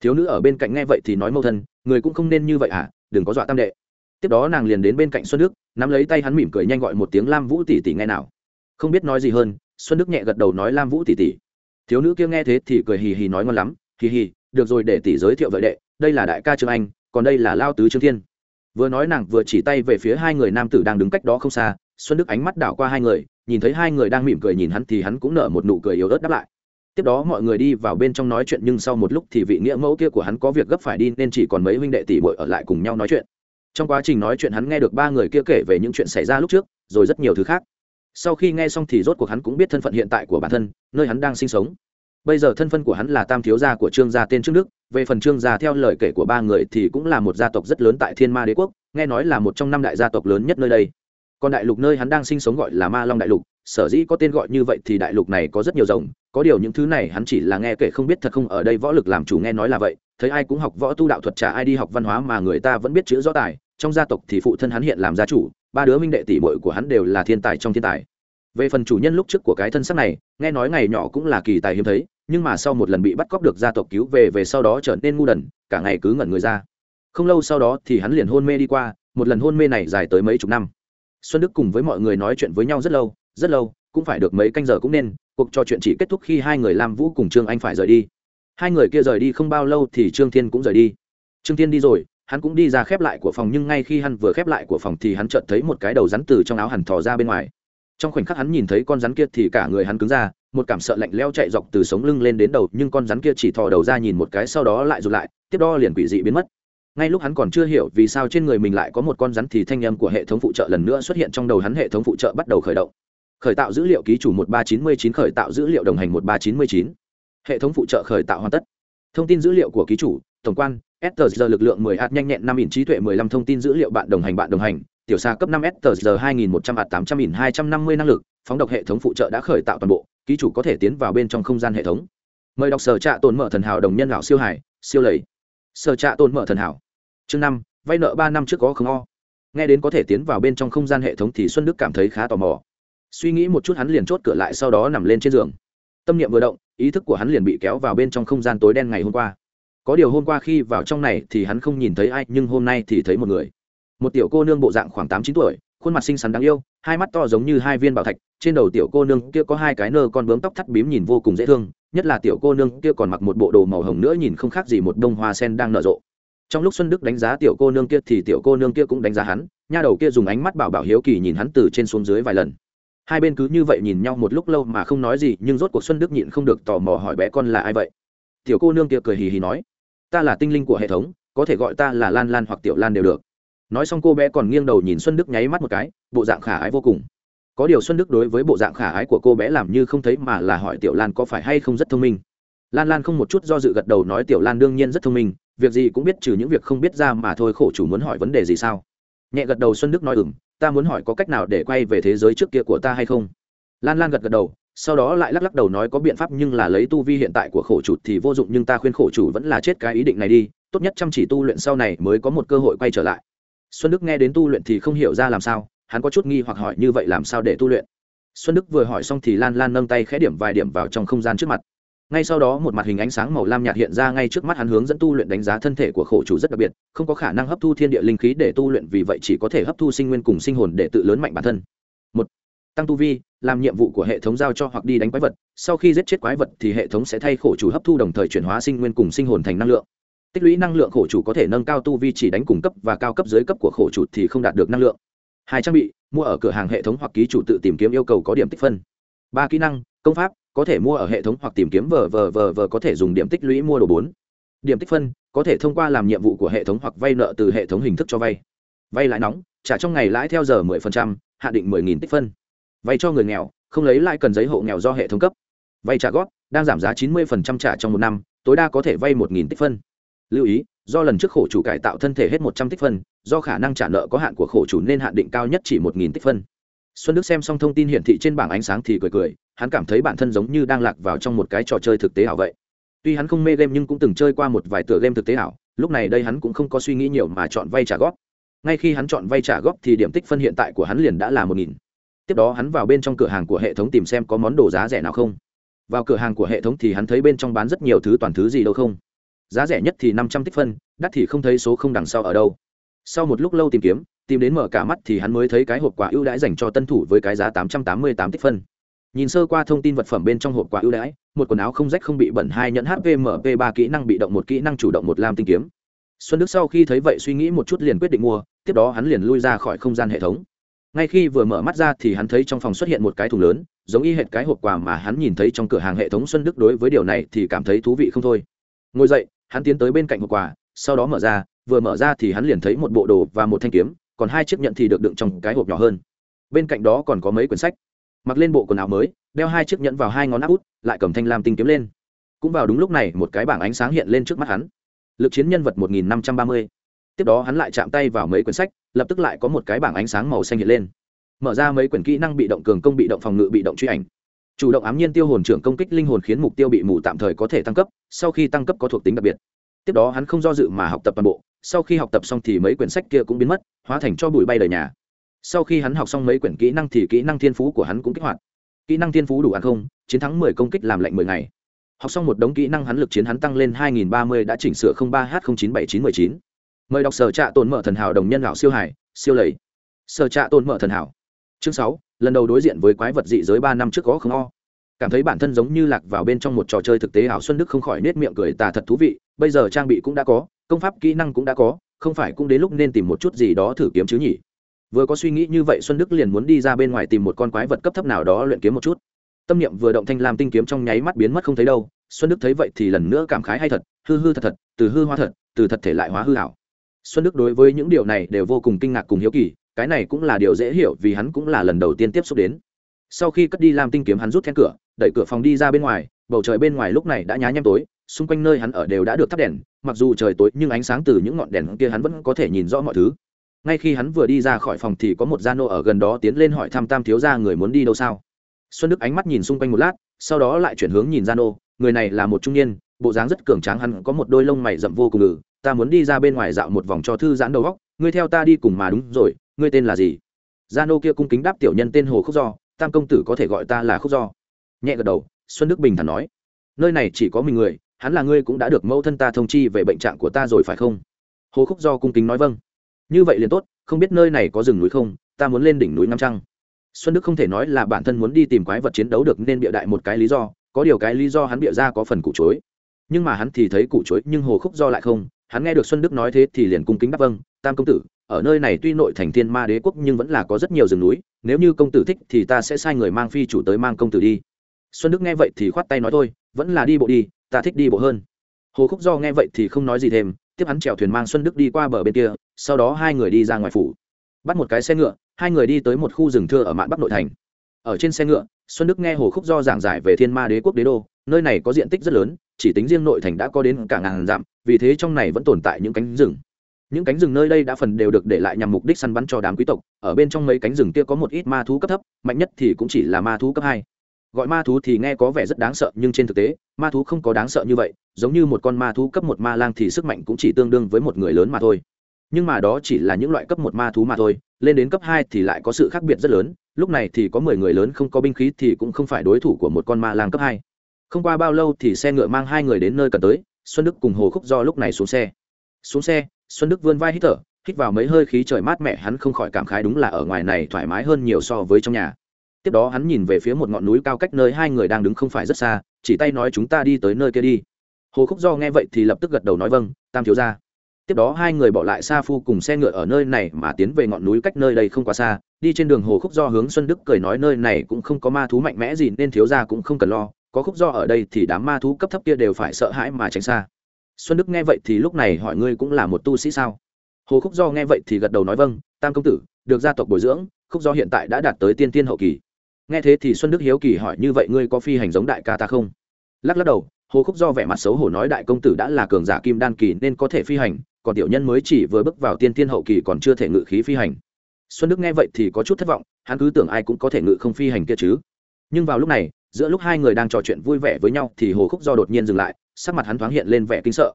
Thiếu nữ ở bên cạnh nghe vậy thì nói mẫu thân, người cũng không nên như vậy à đừng có dọa tam đệ. Tiếp đó nàng liền đến bên cạnh xuân đức, nắm lấy tay hắn mỉm cười nhanh gọi một tiếng lam vũ tỷ tỷ nghe nào. Không biết nói gì hơn, xuân đức nhẹ gật đầu nói lam vũ tỷ tỷ thiếu nữ kia nghe thế thì cười hì hì nói ngon lắm, hì hì, được rồi để tỷ giới thiệu vợ đệ, đây là đại ca trương anh, còn đây là lao tứ trương thiên. Vừa nói nàng vừa chỉ tay về phía hai người nam tử đang đứng cách đó không xa, xuân đức ánh mắt đảo qua hai người, nhìn thấy hai người đang mỉm cười nhìn hắn thì hắn cũng nở một nụ cười yếu ớt đáp lại. Tiếp đó mọi người đi vào bên trong nói chuyện nhưng sau một lúc thì vị nghĩa mẫu kia của hắn có việc gấp phải đi nên chỉ còn mấy huynh đệ tỷ bội ở lại cùng nhau nói chuyện. Trong quá trình nói chuyện hắn nghe được ba người kia kể về những chuyện xảy ra lúc trước, rồi rất nhiều thứ khác sau khi nghe xong thì rốt cuộc hắn cũng biết thân phận hiện tại của bản thân, nơi hắn đang sinh sống bây giờ thân phận của hắn là tam thiếu gia của trương gia tên trương đức, về phần trương gia theo lời kể của ba người thì cũng là một gia tộc rất lớn tại thiên ma đế quốc, nghe nói là một trong năm đại gia tộc lớn nhất nơi đây còn đại lục nơi hắn đang sinh sống gọi là ma long đại lục, sở dĩ có tên gọi như vậy thì đại lục này có rất nhiều rồng. có điều những thứ này hắn chỉ là nghe kể không biết thật không, ở đây võ lực làm chủ nghe nói là vậy, thấy ai cũng học võ tu đạo thuật trả ai đi học văn hóa mà người ta vẫn biết chữ rõ tài trong gia tộc thì phụ thân hắn hiện làm gia chủ, ba đứa minh đệ tỷ bội của hắn đều là thiên tài trong thiên tài. Về phần chủ nhân lúc trước của cái thân sắc này, nghe nói ngày nhỏ cũng là kỳ tài hiếm thấy, nhưng mà sau một lần bị bắt cóc được gia tộc cứu về về sau đó trở nên ngu đần, cả ngày cứ ngẩn người ra. Không lâu sau đó thì hắn liền hôn mê đi qua, một lần hôn mê này dài tới mấy chục năm. Xuân đức cùng với mọi người nói chuyện với nhau rất lâu rất lâu, cũng phải được mấy canh giờ cũng nên, cuộc trò chuyện chỉ kết thúc khi hai người lam vũ cùng trương anh phải rời đi. Hai người kia rời đi không bao lâu thì trương thiên cũng rời đi. Trương thiên đi rồi hắn cũng đi ra khép lại của phòng, nhưng ngay khi hắn vừa khép lại của phòng thì hắn chợt thấy một cái đầu rắn từ trong áo hẳn thò ra bên ngoài. Trong khoảnh khắc hắn nhìn thấy con rắn kia thì cả người hắn cứng ra, một cảm sợ lạnh leo chạy dọc từ sống lưng lên đến đầu, nhưng con rắn kia chỉ thò đầu ra nhìn một cái, sau đó lại rụt lại, tiếp đo liền quỷ dị biến mất. Ngay lúc hắn còn chưa hiểu vì sao trên người mình lại có một con rắn thì thanh âm của hệ thống phụ trợ lần nữa xuất hiện trong đầu hắn, hệ thống phụ trợ bắt đầu khởi động. Khởi tạo dữ liệu ký chủ một ba chín mươi chín, khởi tạo dữ liệu đồng hành một ba chín mươi chín. Hệ thống phụ trợ khởi tạo hoàn tất. Thông tin dữ liệu của ký chủ, tổng quan STG lực lượng 10 hạt nhanh nhẹn 5000 trí tuệ 15 thông tin dữ liệu bạn đồng hành bạn đồng hành, tiểu xa cấp 5 STG 2100 hạt 800250 năng lực, phóng độc hệ thống phụ trợ đã khởi tạo toàn bộ, ký chủ có thể tiến vào bên trong không gian hệ thống. Mời đọc sở trạ tồn mở thần hảo đồng nhân lão siêu hải, siêu lầy. Sở trạ tồn mở thần hảo. Chương 5, vay nợ 3 năm trước có không o. Nghe đến có thể tiến vào bên trong không gian hệ thống thì Xuân Đức cảm thấy khá tò mò. Suy nghĩ một chút hắn liền chốt cửa lại sau đó nằm lên trên giường. Tâm niệm vừa động, ý thức của hắn liền bị kéo vào bên trong không gian tối đen ngày hôm qua có điều hôm qua khi vào trong này thì hắn không nhìn thấy ai, nhưng hôm nay thì thấy một người. Một tiểu cô nương bộ dạng khoảng tám chín tuổi, khuôn mặt xinh xắn đáng yêu, hai mắt to giống như hai viên bảo thạch, trên đầu tiểu cô nương kia có hai cái nơ con bướm tóc thắt bím nhìn vô cùng dễ thương, nhất là tiểu cô nương kia còn mặc một bộ đồ màu hồng nữa nhìn không khác gì một đông hoa sen đang nở rộ. Trong lúc xuân đức đánh giá tiểu cô nương kia thì tiểu cô nương kia cũng đánh giá hắn, nha đầu kia dùng ánh mắt bảo bảo hiếu kỳ nhìn hắn từ trên xuống dưới vài lần. Hai bên cứ như vậy nhìn nhau một lúc lâu mà không nói gì, nhưng rốt cuộc xuân đức nhịn không được tò mò hỏi bé con là ai vậy? Tiểu cô nương kia cười hì hì nói ta là tinh linh của hệ thống, có thể gọi ta là lan lan hoặc tiểu lan đều được. Nói xong cô bé còn nghiêng đầu nhìn xuân đức nháy mắt một cái, bộ dạng khả ái vô cùng. Có điều xuân đức đối với bộ dạng khả ái của cô bé làm như không thấy mà là hỏi tiểu lan có phải hay không rất thông minh. Lan lan không một chút do dự gật đầu nói tiểu lan đương nhiên rất thông minh, việc gì cũng biết trừ những việc không biết ra mà thôi, khổ chủ muốn hỏi vấn đề gì sao? Nhẹ gật đầu xuân đức nói ừng ta muốn hỏi có cách nào để quay về thế giới trước kia của ta hay không? Lan lan gật gật đầu sau đó lại lắc lắc đầu nói có biện pháp nhưng là lấy tu vi hiện tại của khổ chủ thì vô dụng nhưng ta khuyên khổ chủ vẫn là chết cái ý định này đi, tốt nhất chăm chỉ tu luyện sau này mới có một cơ hội quay trở lại. Xuân đức nghe đến tu luyện thì không hiểu ra làm sao, hắn có chút nghi hoặc hỏi như vậy làm sao để tu luyện. Xuân đức vừa hỏi xong thì lan lan nâng tay khẽ điểm vài điểm vào trong không gian trước mặt. Ngay sau đó một mặt hình ánh sáng màu lam nhạt hiện ra ngay trước mắt hắn hướng dẫn tu luyện đánh giá thân thể của khổ chủ rất đặc biệt, không có khả năng hấp thu thiên địa linh khí để tu luyện vì vậy chỉ có thể hấp thu sinh nguyên cùng sinh hồn để tự lớn mạnh bản thân tăng tu vi làm nhiệm vụ của hệ thống giao cho hoặc đi đánh quái vật sau khi giết chết quái vật thì hệ thống sẽ thay khổ chủ hấp thu đồng thời chuyển hóa sinh nguyên cùng sinh hồn thành năng lượng. Tích lũy năng lượng khổ chủ có thể nâng cao tu vi chỉ đánh cùng cấp và cao cấp dưới cấp của khổ chủ thì không đạt được năng lượng. Hai trang bị mua ở cửa hàng hệ thống hoặc ký chủ tự tìm kiếm yêu cầu có điểm tích phân. Ba kỹ năng công pháp có thể mua ở hệ thống hoặc tìm kiếm vờ vờ vờ vờ có thể dùng điểm tích lũy mua đồ bốn. Điểm tích phân có thể thông qua làm nhiệm vụ của hệ thống hoặc vay nợ từ hệ thống hình thức cho vay. Vay lãi nóng trả trong ngày lãi theo giờ 10%, hạ định 10.000 tích phân vay cho người nghèo, không lấy lại cần giấy hộ nghèo do hệ thống cấp. Vay trả góp, đang giảm giá 90% trả trong một năm, tối đa có thể vay 1.000 tích phân. Lưu ý, do lần trước khổ chủ cải tạo thân thể hết 100 tích phân, do khả năng trả nợ có hạn của khổ chủ nên hạn định cao nhất chỉ 1.000 tích phân. Xuân đức xem xong thông tin hiển thị trên bảng ánh sáng thì cười cười, hắn cảm thấy bản thân giống như đang lạc vào trong một cái trò chơi thực tế ảo vậy. Tuy hắn không mê game nhưng cũng từng chơi qua một vài tựa game thực tế ảo, lúc này đây hắn cũng không có suy nghĩ nhiều mà chọn vay trả góp. Ngay khi hắn chọn vay trả góp thì điểm tích phân hiện tại của hắn liền đã là một nghìn tiếp đó hắn vào bên trong cửa hàng của hệ thống tìm xem có món đồ giá rẻ nào không. Vào cửa hàng của hệ thống thì hắn thấy bên trong bán rất nhiều thứ toàn thứ gì đâu không. Giá rẻ nhất thì năm trăm tích phân, đắt thì không thấy số không đằng sau ở đâu. Sau một lúc lâu tìm kiếm, tìm đến mở cả mắt thì hắn mới thấy cái hộp quà ưu đãi dành cho tân thủ với cái giá tám trăm tám mươi tám tích phân. Nhìn sơ qua thông tin vật phẩm bên trong hộp quà ưu đãi, một quần áo không rách không bị bẩn hai nhận mp ba kỹ năng bị động một kỹ năng chủ động một lam tinh kiếm. Xuân đức sau khi thấy vậy suy nghĩ một chút liền quyết định mua, tiếp đó hắn liền lui ra khỏi không gian hệ thống ngay khi vừa mở mắt ra thì hắn thấy trong phòng xuất hiện một cái thùng lớn, giống y hệt cái hộp quà mà hắn nhìn thấy trong cửa hàng hệ thống xuân đức đối với điều này thì cảm thấy thú vị không thôi. Ngồi dậy, hắn tiến tới bên cạnh hộp quà, sau đó mở ra, vừa mở ra thì hắn liền thấy một bộ đồ và một thanh kiếm, còn hai chiếc nhẫn thì được đựng trong cái hộp nhỏ hơn. Bên cạnh đó còn có mấy quyển sách. Mặc lên bộ quần áo mới, đeo hai chiếc nhẫn vào hai ngón áp út, lại cầm thanh lam tinh kiếm lên. Cũng vào đúng lúc này, một cái bảng ánh sáng hiện lên trước mắt hắn. Lực chiến nhân vật một nghìn năm trăm ba mươi. Tiếp đó hắn lại chạm tay vào mấy quyển sách lập tức lại có một cái bảng ánh sáng màu xanh hiện lên. Mở ra mấy quyển kỹ năng bị động cường công bị động phòng ngự bị động truy ảnh. Chủ động ám nhiên tiêu hồn trưởng công kích linh hồn khiến mục tiêu bị mù tạm thời có thể tăng cấp, sau khi tăng cấp có thuộc tính đặc biệt. Tiếp đó hắn không do dự mà học tập toàn bộ, sau khi học tập xong thì mấy quyển sách kia cũng biến mất, hóa thành cho bụi bay đời nhà. Sau khi hắn học xong mấy quyển kỹ năng thì kỹ năng thiên phú của hắn cũng kích hoạt. Kỹ năng thiên phú đủ ăn không, chiến thắng mười công kích làm lạnh mười ngày. Học xong một đống kỹ năng hắn lực chiến hắn tăng lên 2030 đã chỉnh sửa 03H097919 mời đọc sở trạ tồn mở thần hảo đồng nhân lão siêu hải, siêu lầy. Sở trạ tồn mở thần hảo. Chương sáu, lần đầu đối diện với quái vật dị giới ba năm trước có không o. Cảm thấy bản thân giống như lạc vào bên trong một trò chơi thực tế ảo xuân đức không khỏi nết miệng cười tà thật thú vị, bây giờ trang bị cũng đã có, công pháp kỹ năng cũng đã có, không phải cũng đến lúc nên tìm một chút gì đó thử kiếm chứ nhỉ? Vừa có suy nghĩ như vậy xuân đức liền muốn đi ra bên ngoài tìm một con quái vật cấp thấp nào đó luyện kiếm một chút. Tâm niệm vừa động thanh lam tinh kiếm trong nháy mắt biến mất không thấy đâu, xuân đức thấy vậy thì lần nữa cảm khái hay thật, hư hư thật thật, từ hư hoa thật, từ thật thể lại hóa hư hảo xuân đức đối với những điều này đều vô cùng kinh ngạc cùng hiếu kỳ, cái này cũng là điều dễ hiểu vì hắn cũng là lần đầu tiên tiếp xúc đến. Sau khi cất đi lam tinh kiếm hắn rút then cửa, đẩy cửa phòng đi ra bên ngoài, bầu trời bên ngoài lúc này đã nhá nhem tối, xung quanh nơi hắn ở đều đã được thắp đèn, mặc dù trời tối nhưng ánh sáng từ những ngọn đèn kia hắn vẫn có thể nhìn rõ mọi thứ. Ngay khi hắn vừa đi ra khỏi phòng thì có một gia nô ở gần đó tiến lên hỏi thăm tam thiếu gia người muốn đi đâu sao. Xuân đức ánh mắt nhìn xung quanh một lát, sau đó lại chuyển hướng nhìn gia nô, người này là một trung niên, bộ dáng rất cường tráng, hắn có một đôi lông mày rậm vô cùng ngừ ta muốn đi ra bên ngoài dạo một vòng cho thư giãn đầu góc ngươi theo ta đi cùng mà đúng rồi, ngươi tên là gì? Gia nô kia cung kính đáp tiểu nhân tên hồ khúc do, tam công tử có thể gọi ta là khúc do. Nhẹ gật đầu, xuân đức bình thản nói. Nơi này chỉ có mình người, hắn là ngươi cũng đã được mẫu thân ta thông chi về bệnh trạng của ta rồi phải không? Hồ khúc do cung kính nói vâng. Như vậy liền tốt, không biết nơi này có rừng núi không, ta muốn lên đỉnh núi năm trăng. Xuân đức không thể nói là bản thân muốn đi tìm quái vật chiến đấu được nên bịa đại một cái lý do, có điều cái lý do hắn bịa ra có phần củ chối. Nhưng mà hắn thì thấy củ chối, nhưng hồ khúc do lại không hắn nghe được xuân đức nói thế thì liền cung kính đáp vâng tam công tử, ở nơi này tuy nội thành thiên ma đế quốc nhưng vẫn là có rất nhiều rừng núi, nếu như công tử thích thì ta sẽ sai người mang phi chủ tới mang công tử đi. Xuân đức nghe vậy thì khoát tay nói, thôi, vẫn là đi bộ đi, ta thích đi bộ hơn. Hồ khúc do nghe vậy thì không nói gì thêm, tiếp hắn chèo thuyền mang xuân đức đi qua bờ bên kia, sau đó hai người đi ra ngoài phủ. Bắt một cái xe ngựa, hai người đi tới một khu rừng thưa ở mạn bắc nội thành. Ở trên xe ngựa, xuân đức nghe hồ khúc do giảng giải về thiên ma đế quốc đế đô, nơi này có diện tích rất lớn chỉ tính riêng nội thành đã có đến cả ngàn dặm, vì thế trong này vẫn tồn tại những cánh rừng. Những cánh rừng nơi đây đã phần đều được để lại nhằm mục đích săn bắn cho đám quý tộc, ở bên trong mấy cánh rừng kia có một ít ma thú cấp thấp, mạnh nhất thì cũng chỉ là ma thú cấp hai. Gọi ma thú thì nghe có vẻ rất đáng sợ, nhưng trên thực tế, ma thú không có đáng sợ như vậy, giống như một con ma thú cấp một ma lang thì sức mạnh cũng chỉ tương đương với một người lớn mà thôi. Nhưng mà đó chỉ là những loại cấp một ma thú mà thôi, lên đến cấp hai thì lại có sự khác biệt rất lớn, lúc này thì có mười người lớn không có binh khí thì cũng không phải đối thủ của một con ma lang cấp hai không qua bao lâu thì xe ngựa mang hai người đến nơi cần tới, xuân đức cùng hồ khúc do lúc này xuống xe. Xuống xe, xuân đức vươn vai hít thở, hít vào mấy hơi khí trời mát mẻ, hắn không khỏi cảm khái đúng là ở ngoài này thoải mái hơn nhiều so với trong nhà. Tiếp đó hắn nhìn về phía một ngọn núi cao cách nơi hai người đang đứng không phải rất xa, chỉ tay nói chúng ta đi tới nơi kia đi. Hồ khúc do nghe vậy thì lập tức gật đầu nói vâng tam thiếu ra tiếp đó hai người bỏ lại xa phu cùng xe ngựa ở nơi này mà tiến về ngọn núi cách nơi đây không quá xa, đi trên đường hồ khúc do hướng xuân đức cười nói nơi này cũng không có ma thú mạnh mẽ gì nên thiếu ra cũng không cần lo có khúc do ở đây thì đám ma thú cấp thấp kia đều phải sợ hãi mà tránh xa. Xuân đức nghe vậy thì lúc này hỏi ngươi cũng là một tu sĩ sao? Hồ khúc do nghe vậy thì gật đầu nói vâng tam công tử, được gia tộc bồi dưỡng, khúc do hiện tại đã đạt tới tiên tiên hậu kỳ. Nghe thế thì xuân đức hiếu kỳ hỏi như vậy ngươi có phi hành giống đại ca ta không? Lắc lắc đầu, hồ khúc do vẻ mặt xấu hổ nói đại công tử đã là cường giả kim đan kỳ nên có thể phi hành, còn tiểu nhân mới chỉ vừa bước vào tiên tiên hậu kỳ còn chưa thể ngự khí phi hành. Xuân đức nghe vậy thì có chút thất vọng, hắn cứ tưởng ai cũng có thể ngự không phi hành kia chứ. Nhưng vào lúc này giữa lúc hai người đang trò chuyện vui vẻ với nhau thì hồ khúc do đột nhiên dừng lại, sắc mặt hắn thoáng hiện lên vẻ kinh sợ.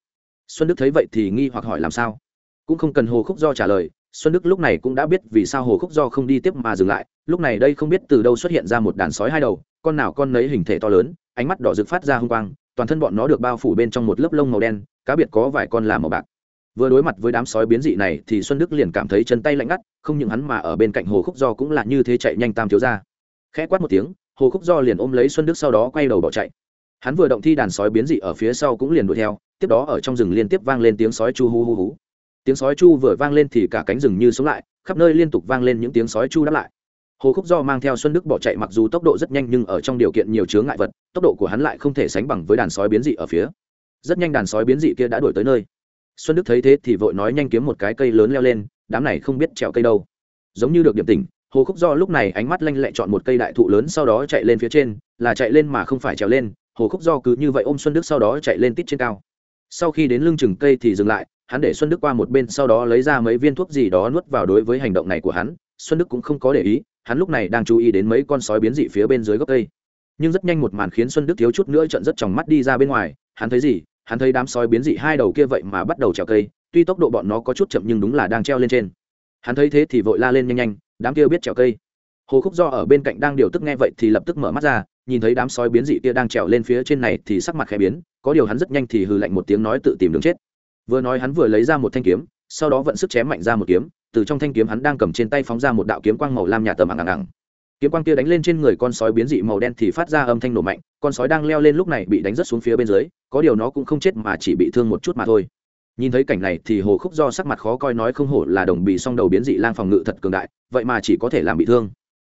Xuân đức thấy vậy thì nghi hoặc hỏi làm sao? Cũng không cần hồ khúc do trả lời, xuân đức lúc này cũng đã biết vì sao hồ khúc do không đi tiếp mà dừng lại, lúc này đây không biết từ đâu xuất hiện ra một đàn sói hai đầu, con nào con nấy hình thể to lớn, ánh mắt đỏ rực phát ra h u n g quang, toàn thân bọn nó được bao phủ bên trong một lớp lông màu đen, cá biệt có vài con là màu bạc. Vừa đối mặt với đám sói biến dị này thì xuân đức liền cảm thấy chân tay lạnh ngắt, không những hắn mà ở bên cạnh hồ khúc do cũng là như thế chạy nhanh tam thiếu ra khẽ quát một tiếng hồ khúc do liền ôm lấy xuân đức sau đó quay đầu bỏ chạy. Hắn vừa động thi đàn sói biến dị ở phía sau cũng liền đuổi theo, tiếp đó ở trong rừng liên tiếp vang lên tiếng sói chu hu hu hú tiếng sói chu vừa vang lên thì cả cánh rừng như sống lại, khắp nơi liên tục vang lên những tiếng sói chu đáp lại. Hồ khúc do mang theo xuân đức bỏ chạy mặc dù tốc độ rất nhanh nhưng ở trong điều kiện nhiều chướng ngại vật, tốc độ của hắn lại không thể sánh bằng với đàn sói biến dị ở phía. Rất nhanh đàn sói biến dị kia đã đuổi tới nơi. Xuân đức thấy thế thì vội nói nhanh kiếm một cái cây lớn leo lên, đám này không biết trèo cây đâu. Giống như được điểm tỉnh hồ khúc do lúc này ánh mắt lanh lẹ chọn một cây đại thụ lớn sau đó chạy lên phía trên, là chạy lên mà không phải trèo lên. Hồ khúc do cứ như vậy ôm xuân đức sau đó chạy lên tít trên cao. Sau khi đến lưng chừng cây thì dừng lại, hắn để xuân đức qua một bên, sau đó lấy ra mấy viên thuốc gì đó nuốt vào đối với hành động này của hắn. Xuân đức cũng không có để ý, hắn lúc này đang chú ý đến mấy con sói biến dị phía bên dưới gốc cây. Nhưng rất nhanh một màn khiến xuân đức thiếu chút nữa trận rất tròng mắt đi ra bên ngoài. Hắn thấy gì? Hắn thấy đám sói biến dị hai đầu kia vậy mà bắt đầu trèo cây, tuy tốc độ bọn nó có chút chậm nhưng đúng là đang treo lên trên. Hắn thấy thế thì vội la lên nhanh nhanh đám kia biết trèo cây. Hồ khúc do ở bên cạnh đang điều tức nghe vậy thì lập tức mở mắt ra, nhìn thấy đám sói biến dị kia đang trèo lên phía trên này thì sắc mặt khẽ biến, có điều hắn rất nhanh thì hừ lạnh một tiếng nói tự tìm đường chết. Vừa nói hắn vừa lấy ra một thanh kiếm, sau đó vận sức chém mạnh ra một kiếm, từ trong thanh kiếm hắn đang cầm trên tay phóng ra một đạo kiếm quang màu lam nhà tầm ẳng ẳng ẳng. Kiếm quang kia đánh lên trên người con sói biến dị màu đen thì phát ra âm thanh nổ mạnh, con sói đang leo lên lúc này bị đánh rất xuống phía bên dưới, có điều nó cũng không chết mà chỉ bị thương một chút mà thôi nhìn thấy cảnh này thì hồ khúc do sắc mặt khó coi nói không hổ là đồng bì song đầu biến dị lang phòng ngự thật cường đại, vậy mà chỉ có thể làm bị thương.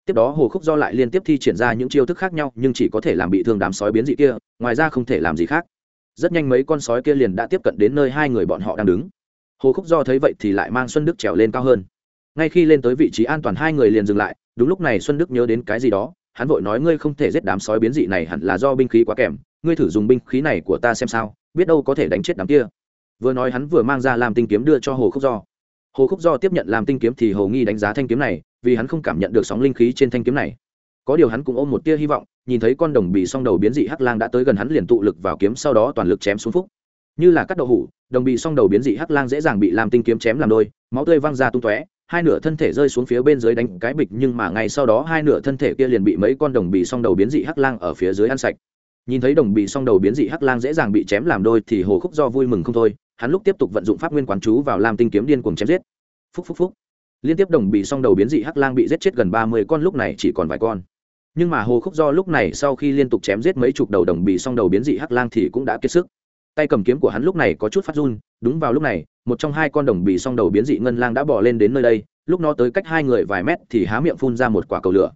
Tiếp đó hồ khúc do lại liên tiếp thi triển ra những chiêu thức khác nhau, nhưng chỉ có thể làm bị thương đám sói biến dị kia, ngoài ra không thể làm gì khác. Rất nhanh mấy con sói kia liền đã tiếp cận đến nơi hai người bọn họ đang đứng. Hồ khúc do thấy vậy thì lại mang xuân đức trèo lên cao hơn. Ngay khi lên tới vị trí an toàn, hai người liền dừng lại, đúng lúc này xuân đức nhớ đến cái gì đó, hắn vội nói, ngươi không thể giết đám sói biến dị này hẳn là do binh khí quá kèm ngươi thử dùng binh khí này của ta xem sao, biết đâu có thể đánh chết đám kia vừa nói hắn vừa mang ra làm tinh kiếm đưa cho hồ khúc do. Hồ khúc do tiếp nhận làm tinh kiếm thì hồ nghi đánh giá thanh kiếm này, vì hắn không cảm nhận được sóng linh khí trên thanh kiếm này. Có điều hắn cũng ôm một tia hy vọng, nhìn thấy con đồng bị song đầu biến dị hắc lang đã tới gần hắn liền tụ lực vào kiếm, sau đó toàn lực chém xuống phúc. Như là cắt đậu hủ, đồng bị song đầu biến dị hắc lang dễ dàng bị làm tinh kiếm chém làm đôi, máu tươi văng ra tung tóe, hai nửa thân thể rơi xuống phía bên dưới đánh cái bịch, nhưng mà ngay sau đó hai nửa thân thể kia liền bị mấy con đồng bị song đầu biến dị hắc lang ở phía dưới ăn sạch. Nhìn thấy đồng bị song đầu biến dị hắc lang dễ dàng bị chém làm đôi thì hồ khúc do vui mừng không thôi hắn lúc tiếp tục vận dụng pháp nguyên quán chú vào làm tinh kiếm điên cuồng chém giết. Phúc phúc phúc. Liên tiếp đồng bị song đầu biến dị hắc lang bị giết chết gần ba mươi con lúc này chỉ còn vài con. Nhưng mà hồ khúc do lúc này sau khi liên tục chém giết mấy chục đầu đồng bị song đầu biến dị hắc lang thì cũng đã kiệt sức. Tay cầm kiếm của hắn lúc này có chút phát run, đúng vào lúc này, một trong hai con đồng bị song đầu biến dị ngân lang đã bỏ lên đến nơi đây, lúc nó tới cách hai người vài mét thì há miệng phun ra một quả cầu lửa.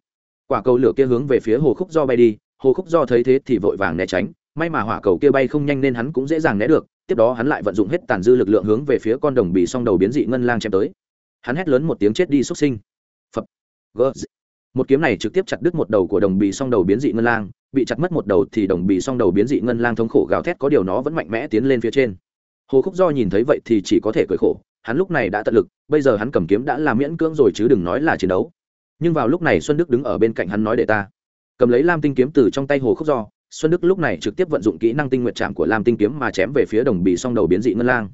Quả cầu lửa kia hướng về phía hồ khúc do bay đi, hồ khúc do thấy thế thì vội vàng né tránh, may mà hỏa cầu kia bay không nhanh nên hắn cũng dễ dàng né được tiếp đó hắn lại vận dụng hết tàn dư lực lượng hướng về phía con đồng bì song đầu biến dị ngân lang chém tới. Hắn hét lớn một tiếng chết đi xuất sinh. Phập. Một kiếm này trực tiếp chặt đứt một đầu của đồng bì song đầu biến dị ngân lang, bị chặt mất một đầu thì đồng bì song đầu biến dị ngân lang thống khổ gào thét có điều nó vẫn mạnh mẽ tiến lên phía trên. Hồ khúc do nhìn thấy vậy thì chỉ có thể cười khổ, hắn lúc này đã tận lực, bây giờ hắn cầm kiếm đã là miễn cưỡng rồi chứ đừng nói là chiến đấu. Nhưng vào lúc này xuân đức đứng ở bên cạnh hắn nói để ta. Cầm lấy lam tinh kiếm từ trong tay hồ khúc do xuân đức lúc này trực tiếp vận dụng kỹ năng tinh nguyện trạm của lam tinh kiếm mà chém về phía đồng bì song đầu biến dị ngân lang.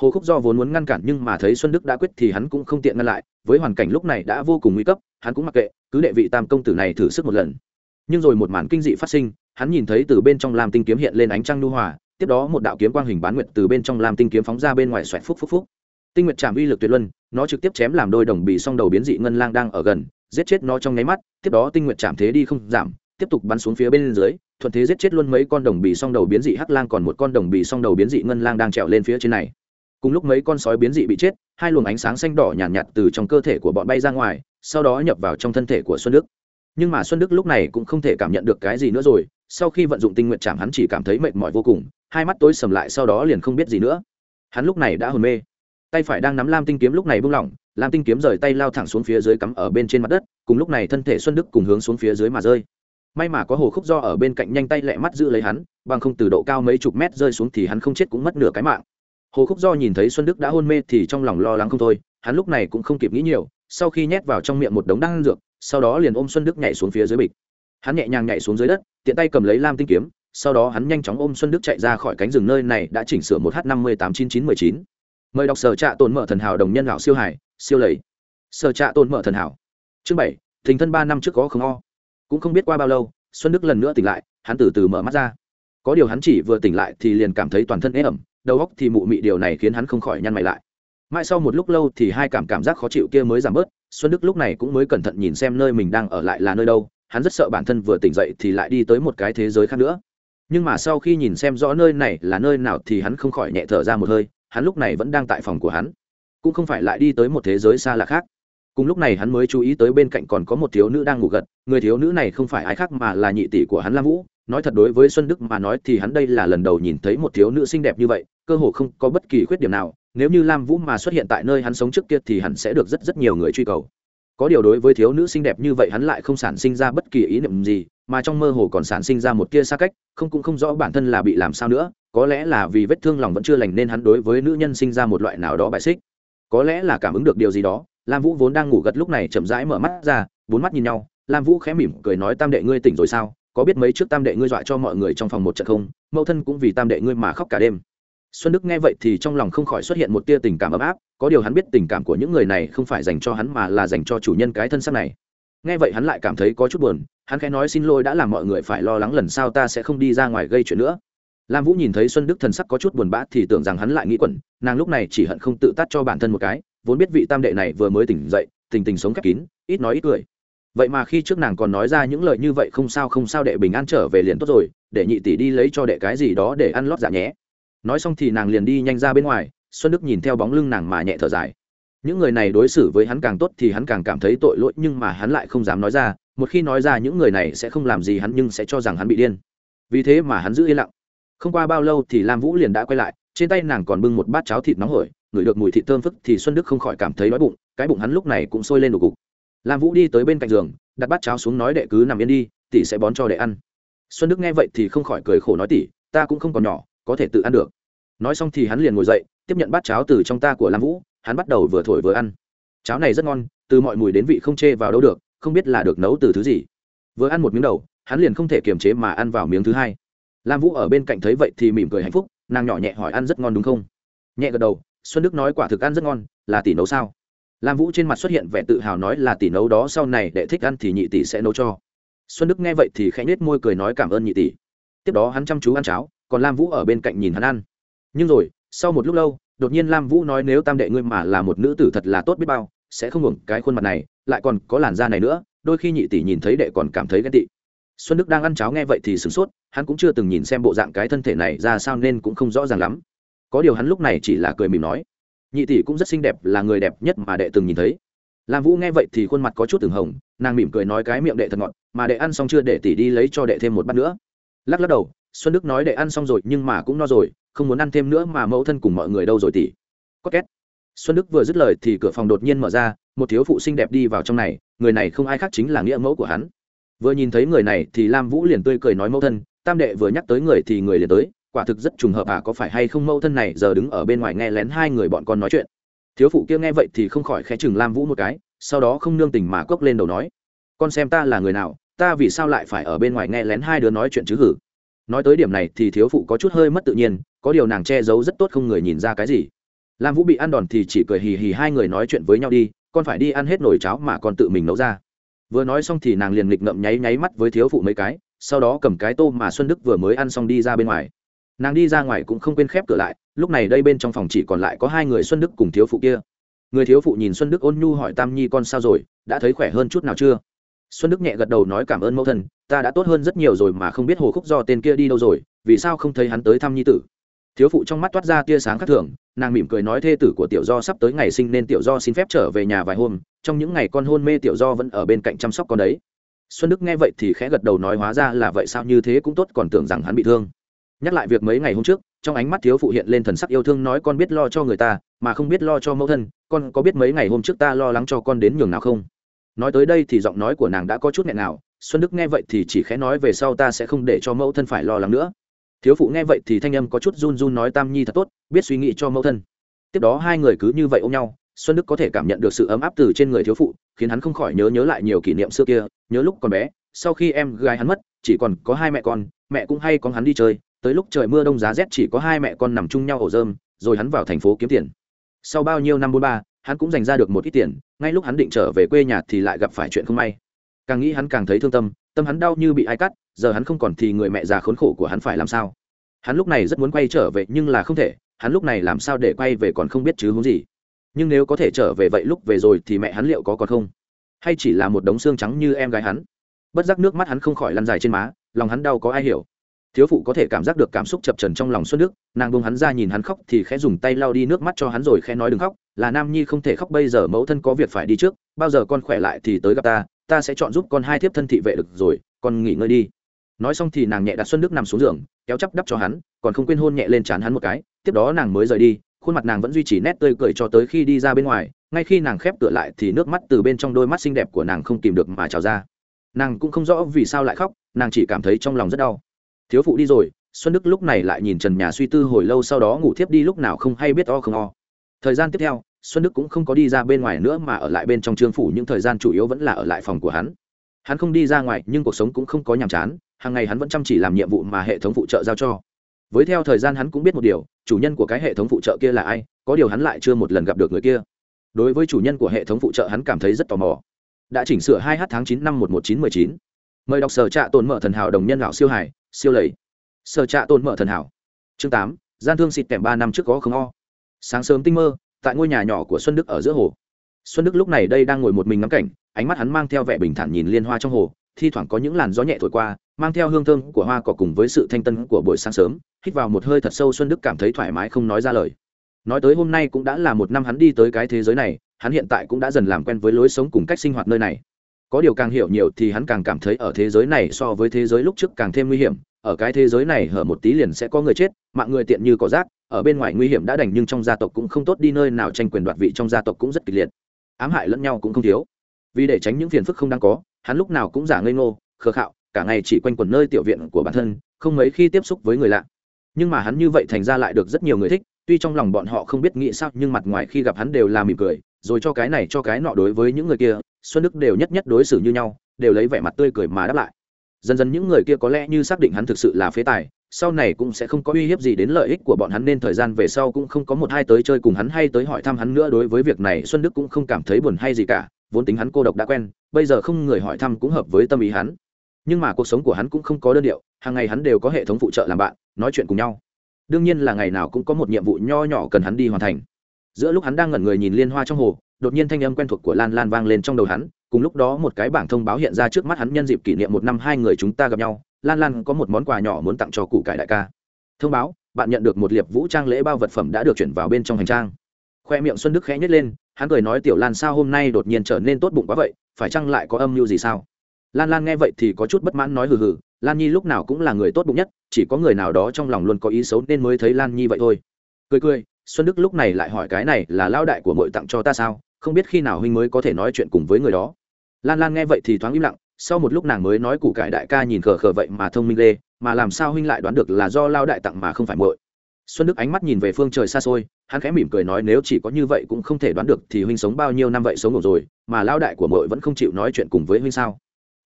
Hồ khúc do vốn muốn ngăn cản nhưng mà thấy xuân đức đã quyết thì hắn cũng không tiện ngăn lại, với hoàn cảnh lúc này đã vô cùng nguy cấp, hắn cũng mặc kệ, cứ đệ vị tam công tử này thử sức một lần. Nhưng rồi một màn kinh dị phát sinh, hắn nhìn thấy từ bên trong lam tinh kiếm hiện lên ánh trăng nu hòa, tiếp đó một đạo kiếm quang hình bán nguyệt từ bên trong lam tinh kiếm phóng ra bên ngoài xoẹt phúc phúc phúc. Tinh nguyệt chạm uy lực tuyệt luân, nó trực tiếp chém làm đôi đồng bì song đầu biến dị ngân lang đang ở gần, giết chết nó trong nháy mắt, tiếp đó tinh nguyệt chạm thế đi không giảm tiếp tục bắn xuống phía bên dưới thuận thế giết chết luôn mấy con đồng bì song đầu biến dị hắc lang còn một con đồng bì song đầu biến dị ngân lang đang trèo lên phía trên này. Cùng lúc mấy con sói biến dị bị chết hai luồng ánh sáng xanh đỏ nhàn nhạt, nhạt từ trong cơ thể của bọn bay ra ngoài sau đó nhập vào trong thân thể của xuân đức. Nhưng mà xuân đức lúc này cũng không thể cảm nhận được cái gì nữa rồi sau khi vận dụng tinh nguyện chạm hắn chỉ cảm thấy mệt mỏi vô cùng hai mắt tối sầm lại sau đó liền không biết gì nữa. Hắn lúc này đã hồn mê. Tay phải đang nắm lam tinh kiếm lúc này buông lỏng lam tinh kiếm rời tay lao thẳng xuống phía dưới cắm ở bên trên mặt đất cùng lúc này thân thể xuân đức cùng hướng xuống phía dưới mà rơi may mà có hồ khúc do ở bên cạnh nhanh tay lẹ mắt giữ lấy hắn, bằng không từ độ cao mấy chục mét rơi xuống thì hắn không chết cũng mất nửa cái mạng. Hồ khúc do nhìn thấy xuân đức đã hôn mê thì trong lòng lo lắng không thôi, hắn lúc này cũng không kịp nghĩ nhiều, sau khi nhét vào trong miệng một đống đan dược, sau đó liền ôm xuân đức nhảy xuống phía dưới bịch. Hắn nhẹ nhàng nhảy xuống dưới đất, tiện tay cầm lấy lam tinh kiếm, sau đó hắn nhanh chóng ôm xuân đức chạy ra khỏi cánh rừng nơi này đã chỉnh sửa một h năm mươi tám chín chín mười chín. Mời đọc sở trạ tồn mở thần hảo đồng nhân lão siêu hải, siêu lầy. Sở trạ tồn mở thần hảo. Chương bảy, thình thân ba năm trước có không o cũng không biết qua bao lâu, xuân đức lần nữa tỉnh lại, hắn từ từ mở mắt ra. Có điều hắn chỉ vừa tỉnh lại thì liền cảm thấy toàn thân ế ẩm, đầu óc thì mụ mị, điều này khiến hắn không khỏi nhăn mày lại. Mãi sau một lúc lâu thì hai cảm cảm giác khó chịu kia mới giảm bớt, xuân đức lúc này cũng mới cẩn thận nhìn xem nơi mình đang ở lại là nơi đâu, hắn rất sợ bản thân vừa tỉnh dậy thì lại đi tới một cái thế giới khác nữa. Nhưng mà sau khi nhìn xem rõ nơi này là nơi nào thì hắn không khỏi nhẹ thở ra một hơi, hắn lúc này vẫn đang tại phòng của hắn, cũng không phải lại đi tới một thế giới xa lạ khác cùng lúc này hắn mới chú ý tới bên cạnh còn có một thiếu nữ đang ngủ gật, người thiếu nữ này không phải ai khác mà là nhị tỷ của hắn lam vũ. Nói thật đối với xuân đức mà nói thì hắn đây là lần đầu nhìn thấy một thiếu nữ xinh đẹp như vậy, cơ hồ không có bất kỳ khuyết điểm nào. Nếu như lam vũ mà xuất hiện tại nơi hắn sống trước kia thì hắn sẽ được rất rất nhiều người truy cầu. Có điều đối với thiếu nữ xinh đẹp như vậy hắn lại không sản sinh ra bất kỳ ý niệm gì, mà trong mơ hồ còn sản sinh ra một tia xa cách, không cũng không rõ bản thân là bị làm sao nữa. Có lẽ là vì vết thương lòng vẫn chưa lành nên hắn đối với nữ nhân sinh ra một loại nào đó bài xích. Có lẽ là cảm ứng được điều gì đó lam vũ vốn đang ngủ gật lúc này chậm rãi mở mắt ra, bốn mắt nhìn nhau, lam vũ khẽ mỉm cười nói, tam đệ ngươi tỉnh rồi sao? Có biết mấy trước tam đệ ngươi dọa cho mọi người trong phòng một trận không? Mẫu thân cũng vì tam đệ ngươi mà khóc cả đêm. Xuân đức nghe vậy thì trong lòng không khỏi xuất hiện một tia tình cảm ấm áp, có điều hắn biết tình cảm của những người này không phải dành cho hắn mà là dành cho chủ nhân cái thân xác này. Nghe vậy hắn lại cảm thấy có chút buồn, hắn khẽ nói, xin lỗi đã làm mọi người phải lo lắng lần sau ta sẽ không đi ra ngoài gây chuyện nữa. Lam vũ nhìn thấy xuân đức thần sắc có chút buồn bã thì tưởng rằng hắn lại nghĩ quẩn, nàng lúc này chỉ hận không tự tắt cho bản thân một cái vốn biết vị tam đệ này vừa mới tỉnh dậy, tình tình sống khép kín, ít nói ít cười. Vậy mà khi trước nàng còn nói ra những lời như vậy không sao không sao đệ bình an trở về liền tốt rồi, để nhị tỷ đi lấy cho đệ cái gì đó để ăn lót dạ nhé. Nói xong thì nàng liền đi nhanh ra bên ngoài, xuân đức nhìn theo bóng lưng nàng mà nhẹ thở dài. Những người này đối xử với hắn càng tốt thì hắn càng cảm thấy tội lỗi nhưng mà hắn lại không dám nói ra, một khi nói ra những người này sẽ không làm gì hắn nhưng sẽ cho rằng hắn bị điên. Vì thế mà hắn giữ yên lặng. Không qua bao lâu thì lam vũ liền đã quay lại, trên tay nàng còn bưng một bát cháo thịt nóng hổi ngửi được mùi thịt thơm phức thì xuân đức không khỏi cảm thấy đói bụng, cái bụng hắn lúc này cũng sôi lên đủ cục. Lam vũ đi tới bên cạnh giường, đặt bát cháo xuống nói đệ cứ nằm yên đi, tỷ sẽ bón cho đệ ăn. Xuân đức nghe vậy thì không khỏi cười khổ nói tỷ, ta cũng không còn nhỏ, có thể tự ăn được. Nói xong thì hắn liền ngồi dậy, tiếp nhận bát cháo từ trong ta của lam vũ, hắn bắt đầu vừa thổi vừa ăn. Cháo này rất ngon, từ mọi mùi đến vị không chê vào đâu được, không biết là được nấu từ thứ gì. Vừa ăn một miếng đầu, hắn liền không thể kiềm chế mà ăn vào miếng thứ hai. Lam vũ ở bên cạnh thấy vậy thì mỉm cười hạnh phúc, nàng nhỏ nhẹ hỏi ăn rất ngon đúng không? Nhẹ gật đầu xuân đức nói quả thực ăn rất ngon, là tỷ nấu sao? Lam vũ trên mặt xuất hiện vẻ tự hào nói là tỷ nấu đó, sau này đệ thích ăn thì nhị tỷ sẽ nấu cho. Xuân đức nghe vậy thì khẽ nết môi cười nói cảm ơn nhị tỷ. Tiếp đó hắn chăm chú ăn cháo, còn lam vũ ở bên cạnh nhìn hắn ăn. Nhưng rồi, sau một lúc lâu, đột nhiên lam vũ nói nếu tam đệ ngươi mà là một nữ tử thật là tốt biết bao, sẽ không hưởng cái khuôn mặt này, lại còn có làn da này nữa, đôi khi nhị tỷ nhìn thấy đệ còn cảm thấy ghen tị. Xuân đức đang ăn cháo nghe vậy thì sửng sốt, hắn cũng chưa từng nhìn xem bộ dạng cái thân thể này ra sao nên cũng không rõ ràng lắm có điều hắn lúc này chỉ là cười mỉm nói, nhị tỷ cũng rất xinh đẹp, là người đẹp nhất mà đệ từng nhìn thấy. Lam vũ nghe vậy thì khuôn mặt có chút từng hồng, nàng mỉm cười nói cái miệng đệ thật ngọt, mà đệ ăn xong chưa để tỷ đi lấy cho đệ thêm một bát nữa. Lắc lắc đầu, xuân đức nói đệ ăn xong rồi nhưng mà cũng no rồi, không muốn ăn thêm nữa mà mẫu thân cùng mọi người đâu rồi tỷ. Có két. Xuân đức vừa dứt lời thì cửa phòng đột nhiên mở ra, một thiếu phụ xinh đẹp đi vào trong này, người này không ai khác chính là nghĩa mẫu của hắn. Vừa nhìn thấy người này thì lam vũ liền tươi cười nói mẫu thân, tam đệ vừa nhắc tới người thì người liền tới quả thực rất trùng hợp à có phải hay không mẫu thân này giờ đứng ở bên ngoài nghe lén hai người bọn con nói chuyện? Thiếu phụ kia nghe vậy thì không khỏi khẽ chừng lam vũ một cái, sau đó không nương tình mà cốc lên đầu nói, con xem ta là người nào, ta vì sao lại phải ở bên ngoài nghe lén hai đứa nói chuyện chứ hử? Nói tới điểm này thì thiếu phụ có chút hơi mất tự nhiên, có điều nàng che giấu rất tốt không người nhìn ra cái gì. Lam vũ bị ăn đòn thì chỉ cười hì hì hai người nói chuyện với nhau đi, con phải đi ăn hết nồi cháo mà con tự mình nấu ra. Vừa nói xong thì nàng liền nghịch ngậm nháy nháy mắt với thiếu phụ mấy cái, sau đó cầm cái tô mà xuân đức vừa mới ăn xong đi ra bên ngoài nàng đi ra ngoài cũng không quên khép cửa lại, lúc này đây bên trong phòng chỉ còn lại có hai người xuân đức cùng thiếu phụ kia. Người thiếu phụ nhìn xuân đức ôn nhu hỏi tam nhi con sao rồi, đã thấy khỏe hơn chút nào chưa? Xuân đức nhẹ gật đầu nói cảm ơn mẫu thân, ta đã tốt hơn rất nhiều rồi mà không biết hồ khúc do tên kia đi đâu rồi, vì sao không thấy hắn tới thăm nhi tử? Thiếu phụ trong mắt toát ra tia sáng khác thường, nàng mỉm cười nói thê tử của tiểu do sắp tới ngày sinh nên tiểu do xin phép trở về nhà vài hôm, trong những ngày con hôn mê tiểu do vẫn ở bên cạnh chăm sóc con đấy. Xuân đức nghe vậy thì khẽ gật đầu nói hóa ra là vậy sao như thế cũng tốt, còn tưởng rằng hắn bị thương nhắc lại việc mấy ngày hôm trước, trong ánh mắt thiếu phụ hiện lên thần sắc yêu thương nói con biết lo cho người ta, mà không biết lo cho mẫu thân, con có biết mấy ngày hôm trước ta lo lắng cho con đến nhường nào không? Nói tới đây thì giọng nói của nàng đã có chút nghẹn nào, xuân đức nghe vậy thì chỉ khẽ nói về sau ta sẽ không để cho mẫu thân phải lo lắng nữa. Thiếu phụ nghe vậy thì thanh âm có chút run run nói tam nhi thật tốt, biết suy nghĩ cho mẫu thân. Tiếp đó hai người cứ như vậy ôm nhau, xuân đức có thể cảm nhận được sự ấm áp từ trên người thiếu phụ, khiến hắn không khỏi nhớ nhớ lại nhiều kỷ niệm xưa kia, nhớ lúc còn bé, sau khi em gái hắn mất, chỉ còn có hai mẹ con, mẹ cũng hay con hắn đi chơi tới lúc trời mưa đông giá rét chỉ có hai mẹ con nằm chung nhau ổ rơm, rồi hắn vào thành phố kiếm tiền. Sau bao nhiêu năm bốn ba, hắn cũng dành ra được một ít tiền, ngay lúc hắn định trở về quê nhà thì lại gặp phải chuyện không may. Càng nghĩ hắn càng thấy thương tâm tâm hắn đau như bị ai cắt, giờ hắn không còn thì người mẹ già khốn khổ của hắn phải làm sao? Hắn lúc này rất muốn quay trở về nhưng là không thể, hắn lúc này làm sao để quay về còn không biết chứ hướng gì. Nhưng nếu có thể trở về vậy lúc về rồi thì mẹ hắn liệu có còn không? Hay chỉ là một đống xương trắng như em gái hắn? Bất giác nước mắt hắn không khỏi lăn dài trên má, lòng hắn đau có ai hiểu thiếu phụ có thể cảm giác được cảm xúc chập trần trong lòng xuân đức, nàng bông hắn ra nhìn hắn khóc thì khẽ dùng tay lau đi nước mắt cho hắn rồi khẽ nói đừng khóc, là nam nhi không thể khóc bây giờ mẫu thân có việc phải đi trước, bao giờ con khỏe lại thì tới gặp ta ta sẽ chọn giúp con hai thiếp thân thị vệ được rồi, con nghỉ ngơi đi. Nói xong thì nàng nhẹ đặt xuân đức nằm xuống giường, kéo chắp đắp cho hắn, còn không quên hôn nhẹ lên trán hắn một cái, tiếp đó nàng mới rời đi, khuôn mặt nàng vẫn duy trì nét tươi cười cho tới khi đi ra bên ngoài, ngay khi nàng khép cửa lại thì nước mắt từ bên trong đôi mắt xinh đẹp của nàng không kìm được mà trào ra. Nàng cũng không rõ vì sao lại khóc, nàng chỉ cảm thấy trong lòng rất đau thiếu phụ đi rồi, xuân đức lúc này lại nhìn trần nhà suy tư hồi lâu sau đó ngủ thiếp đi lúc nào không hay biết o không o. Thời gian tiếp theo, xuân đức cũng không có đi ra bên ngoài nữa mà ở lại bên trong trương phủ, những thời gian chủ yếu vẫn là ở lại phòng của hắn. Hắn không đi ra ngoài, nhưng cuộc sống cũng không có nhàm chán, hàng ngày hắn vẫn chăm chỉ làm nhiệm vụ mà hệ thống phụ trợ giao cho. Với theo thời gian hắn cũng biết một điều, chủ nhân của cái hệ thống phụ trợ kia là ai, có điều hắn lại chưa một lần gặp được người kia. Đối với chủ nhân của hệ thống phụ trợ hắn cảm thấy rất tò mò. Đã chỉnh sửa 2 h tháng 9 năm 11919. mời đọc sở trạ tồn mở thần hảo đồng nhân lão siêu hải siêu lầy. Sở trạ tồn mở thần hảo. Chương tám, gian thương xịt kèm ba năm trước có không o. Sáng sớm tinh mơ tại ngôi nhà nhỏ của xuân đức ở giữa hồ. Xuân đức lúc này đây đang ngồi một mình ngắm cảnh ánh mắt hắn mang theo vẻ bình thản nhìn liên hoa trong hồ thi thoảng có những làn gió nhẹ thổi qua mang theo hương thơm của hoa cỏ cùng với sự thanh tân của buổi sáng sớm hít vào một hơi thật sâu xuân đức cảm thấy thoải mái không nói ra lời. Nói tới hôm nay cũng đã là một năm hắn đi tới cái thế giới này hắn hiện tại cũng đã dần làm quen với lối sống cùng cách sinh hoạt nơi này có điều càng hiểu nhiều thì hắn càng cảm thấy ở thế giới này so với thế giới lúc trước càng thêm nguy hiểm, ở cái thế giới này hở một tí liền sẽ có người chết, mạng người tiện như cỏ rác, ở bên ngoài nguy hiểm đã đành nhưng trong gia tộc cũng không tốt đi nơi nào tranh quyền đoạt vị trong gia tộc cũng rất kịch liệt. Ám hại lẫn nhau cũng không thiếu. Vì để tránh những phiền phức không đáng có, hắn lúc nào cũng giả ngây ngô, khờ khạo, cả ngày chỉ quanh quẩn nơi tiểu viện của bản thân, không mấy khi tiếp xúc với người lạ nhưng mà hắn như vậy thành ra lại được rất nhiều người thích, tuy trong lòng bọn họ không biết nghĩ sao, nhưng mặt ngoài khi gặp hắn đều là mỉm cười, rồi cho cái này cho cái nọ đối với những người kia, xuân đức đều nhất nhất đối xử như nhau, đều lấy vẻ mặt tươi cười mà đáp lại. Dần dần những người kia có lẽ như xác định hắn thực sự là phế tài, sau này cũng sẽ không có uy hiếp gì đến lợi ích của bọn hắn, nên thời gian về sau cũng không có một hai tới chơi cùng hắn hay tới hỏi thăm hắn nữa, đối với việc này xuân đức cũng không cảm thấy buồn hay gì cả, vốn tính hắn cô độc đã quen, bây giờ không người hỏi thăm cũng hợp với tâm ý hắn nhưng mà cuộc sống của hắn cũng không có đơn điệu, hàng ngày hắn đều có hệ thống phụ trợ làm bạn, nói chuyện cùng nhau. Đương nhiên là ngày nào cũng có một nhiệm vụ nho nhỏ cần hắn đi hoàn thành. Giữa lúc hắn đang ngẩn người nhìn liên hoa trong hồ, đột nhiên thanh âm quen thuộc của lan lan vang lên trong đầu hắn, cùng lúc đó một cái bảng thông báo hiện ra trước mắt hắn nhân dịp kỷ niệm một năm hai người chúng ta gặp nhau. Lan lan có một món quà nhỏ muốn tặng cho cụ cải đại ca. Thông báo, bạn nhận được một liệp vũ trang lễ bao vật phẩm đã được chuyển vào bên trong hành trang. Khoe miệng xuân đức khẽ nhét lên, hắn cười nói tiểu lan sao hôm nay đột nhiên trở nên tốt bụng quá vậy, phải chăng lại có âm mưu gì sao? Lan lan nghe vậy thì có chút bất mãn nói hừ hừ, lan nhi lúc nào cũng là người tốt bụng nhất, chỉ có người nào đó trong lòng luôn có ý xấu nên mới thấy lan nhi vậy thôi. Cười cười, xuân đức lúc này lại hỏi cái này là lao đại của mội tặng cho ta sao, không biết khi nào huynh mới có thể nói chuyện cùng với người đó. Lan lan nghe vậy thì thoáng im lặng, sau một lúc nàng mới nói củ cải đại ca nhìn khờ khờ vậy mà thông minh lê mà làm sao huynh lại đoán được là do lao đại tặng mà không phải muội. Xuân đức ánh mắt nhìn về phương trời xa xôi, hắn khẽ mỉm cười nói nếu chỉ có như vậy cũng không thể đoán được thì huynh sống bao nhiêu năm vậy sống ngủ rồi, mà lao đại của muội vẫn không chịu nói chuyện cùng với huynh sao?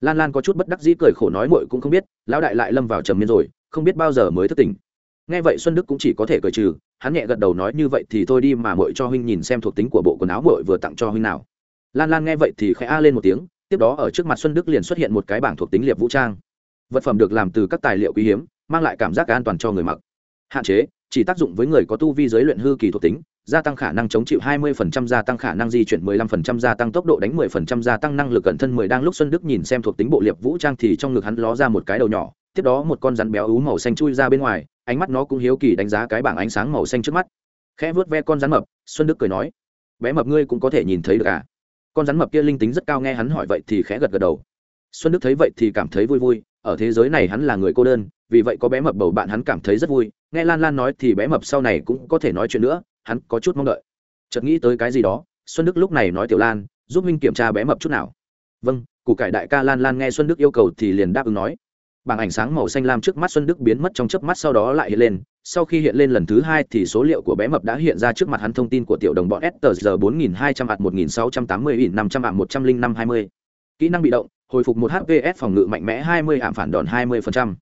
Lan lan có chút bất đắc dĩ cười khổ nói muội cũng không biết, lão đại lại lâm vào trầm miên rồi, không biết bao giờ mới thức tỉnh. Nghe vậy xuân đức cũng chỉ có thể cười trừ, hắn nhẹ gật đầu nói như vậy thì thôi đi mà muội cho huynh nhìn xem thuộc tính của bộ quần áo muội vừa tặng cho huynh nào. Lan lan nghe vậy thì khẽ a lên một tiếng, tiếp đó ở trước mặt xuân đức liền xuất hiện một cái bảng thuộc tính liệp vũ trang. Vật phẩm được làm từ các tài liệu quý hiếm, mang lại cảm giác an toàn cho người mặc. Hạn chế, chỉ tác dụng với người có tu vi giới luyện hư kỳ thuộc tính gia tăng khả năng chống chịu 20% gia tăng khả năng di chuyển 15% gia tăng tốc độ đánh 10% gia tăng năng lực cẩn thân 10 đang lúc Xuân Đức nhìn xem thuộc tính bộ liệp vũ trang thì trong ngực hắn ló ra một cái đầu nhỏ, tiếp đó một con rắn béo ú màu xanh chui ra bên ngoài, ánh mắt nó cũng hiếu kỳ đánh giá cái bảng ánh sáng màu xanh trước mắt. Khẽ vuốt ve con rắn mập, Xuân Đức cười nói: "Bé mập ngươi cũng có thể nhìn thấy được à?" Con rắn mập kia linh tính rất cao nghe hắn hỏi vậy thì khẽ gật gật đầu. Xuân Đức thấy vậy thì cảm thấy vui vui, ở thế giới này hắn là người cô đơn, vì vậy có bé mập bầu bạn hắn cảm thấy rất vui nghe lan lan nói thì bé mập sau này cũng có thể nói chuyện nữa hắn có chút mong đợi. Chợt nghĩ tới cái gì đó, xuân đức lúc này nói tiểu lan, giúp minh kiểm tra bé mập chút nào. Vâng củ cải đại ca lan lan nghe xuân đức yêu cầu thì liền đáp ứng nói. Bảng ảnh sáng màu xanh lam trước mắt xuân đức biến mất trong chớp mắt sau đó lại hiện lên, sau khi hiện lên lần thứ hai thì số liệu của bé mập đã hiện ra trước mặt hắn thông tin của tiểu đồng bọn s tờ giờ bốn nghìn hai trăm ạt một nghìn sáu trăm tám mươi ỉn năm trăm ạt một trăm linh năm hai mươi. Kỹ năng bị động, hồi phục một hps phòng ngự mạnh mẽ 20 ảm phản đòn 20%.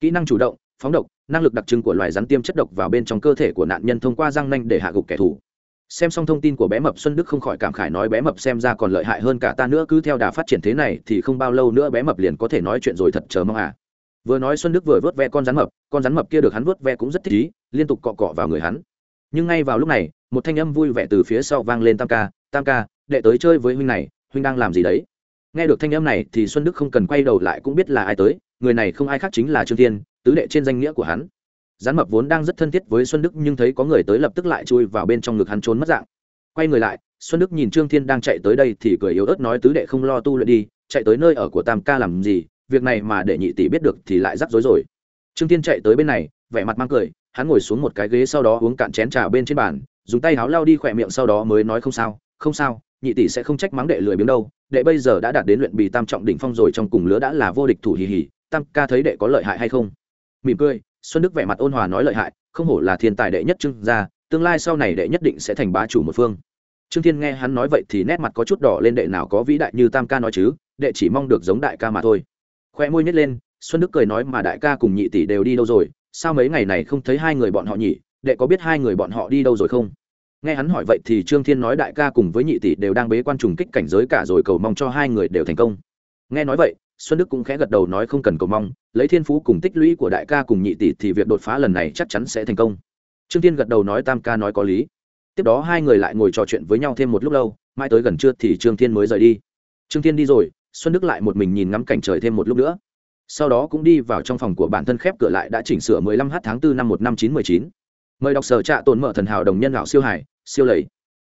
kỹ năng chủ động phóng độc, năng lực đặc trưng của loài rắn tiêm chất độc vào bên trong cơ thể của nạn nhân thông qua răng nanh để hạ gục kẻ thù. Xem xong thông tin của bé mập xuân đức không khỏi cảm khải nói bé mập xem ra còn lợi hại hơn cả ta nữa, cứ theo đà phát triển thế này thì không bao lâu nữa bé mập liền có thể nói chuyện rồi thật chờ mong à. Vừa nói xuân đức vừa vớt ve con rắn mập, con rắn mập kia được hắn vớt ve cũng rất thích ý, liên tục cọ cọ vào người hắn. Nhưng ngay vào lúc này, một thanh âm vui vẻ từ phía sau vang lên tam ca tam ca, đệ tới chơi với huynh này, huynh đang làm gì đấy? Nghe được thanh âm này thì xuân đức không cần quay đầu lại cũng biết là ai tới, người này không ai khác chính là trương thiên tứ đệ trên danh nghĩa của hắn. Rắn mập vốn đang rất thân thiết với xuân đức nhưng thấy có người tới lập tức lại chui vào bên trong ngực hắn trốn mất dạng. Quay người lại, xuân đức nhìn trương thiên đang chạy tới đây thì cười yếu ớt nói tứ đệ không lo tu luyện đi, chạy tới nơi ở của tam ca làm gì, việc này mà để nhị tỷ biết được thì lại rắc rối rồi. Trương thiên chạy tới bên này, vẻ mặt mang cười, hắn ngồi xuống một cái ghế sau đó uống cạn chén trà bên trên bàn, dùng tay háo lao đi khỏe miệng sau đó mới nói không sao không sao, nhị tỷ sẽ không trách mắng đệ lười biếng đâu, đệ bây giờ đã đạt đến luyện bì tam trọng đỉnh phong rồi trong cùng lứa đã là vô địch thủ hì hì, tam ca thấy đệ có lợi hại hay không? Mỉm cười, xuân đức vẻ mặt ôn hòa nói lợi hại, không hổ là thiên tài đệ nhất trương gia, tương lai sau này đệ nhất định sẽ thành bá chủ một phương. Trương thiên nghe hắn nói vậy thì nét mặt có chút đỏ lên, đệ nào có vĩ đại như tam ca nói chứ, đệ chỉ mong được giống đại ca mà thôi. Khoe môi nhét lên, xuân đức cười nói mà đại ca cùng nhị tỷ đều đi đâu rồi, sao mấy ngày này không thấy hai người bọn họ nhỉ, đệ có biết hai người bọn họ đi đâu rồi không? Nghe hắn hỏi vậy thì trương thiên nói đại ca cùng với nhị tỷ đều đang bế quan trùng kích cảnh giới cả rồi cầu mong cho hai người đều thành công. Nghe nói vậy xuân đức cũng khẽ gật đầu nói không cần cầu mong, lấy thiên phú cùng tích lũy của đại ca cùng nhị tỷ thì việc đột phá lần này chắc chắn sẽ thành công. Trương thiên gật đầu nói tam ca nói có lý. Tiếp đó hai người lại ngồi trò chuyện với nhau thêm một lúc lâu Mai tới gần trưa thì trương thiên mới rời đi. Trương thiên đi rồi, xuân đức lại một mình nhìn ngắm cảnh trời thêm một lúc nữa. Sau đó cũng đi vào trong phòng của bản thân khép cửa lại đã chỉnh sửa 15 h tháng 4 năm một năm chín mười chín. Mời đọc sở trạ tồn mở thần hảo đồng nhân lão siêu hải, siêu lầy.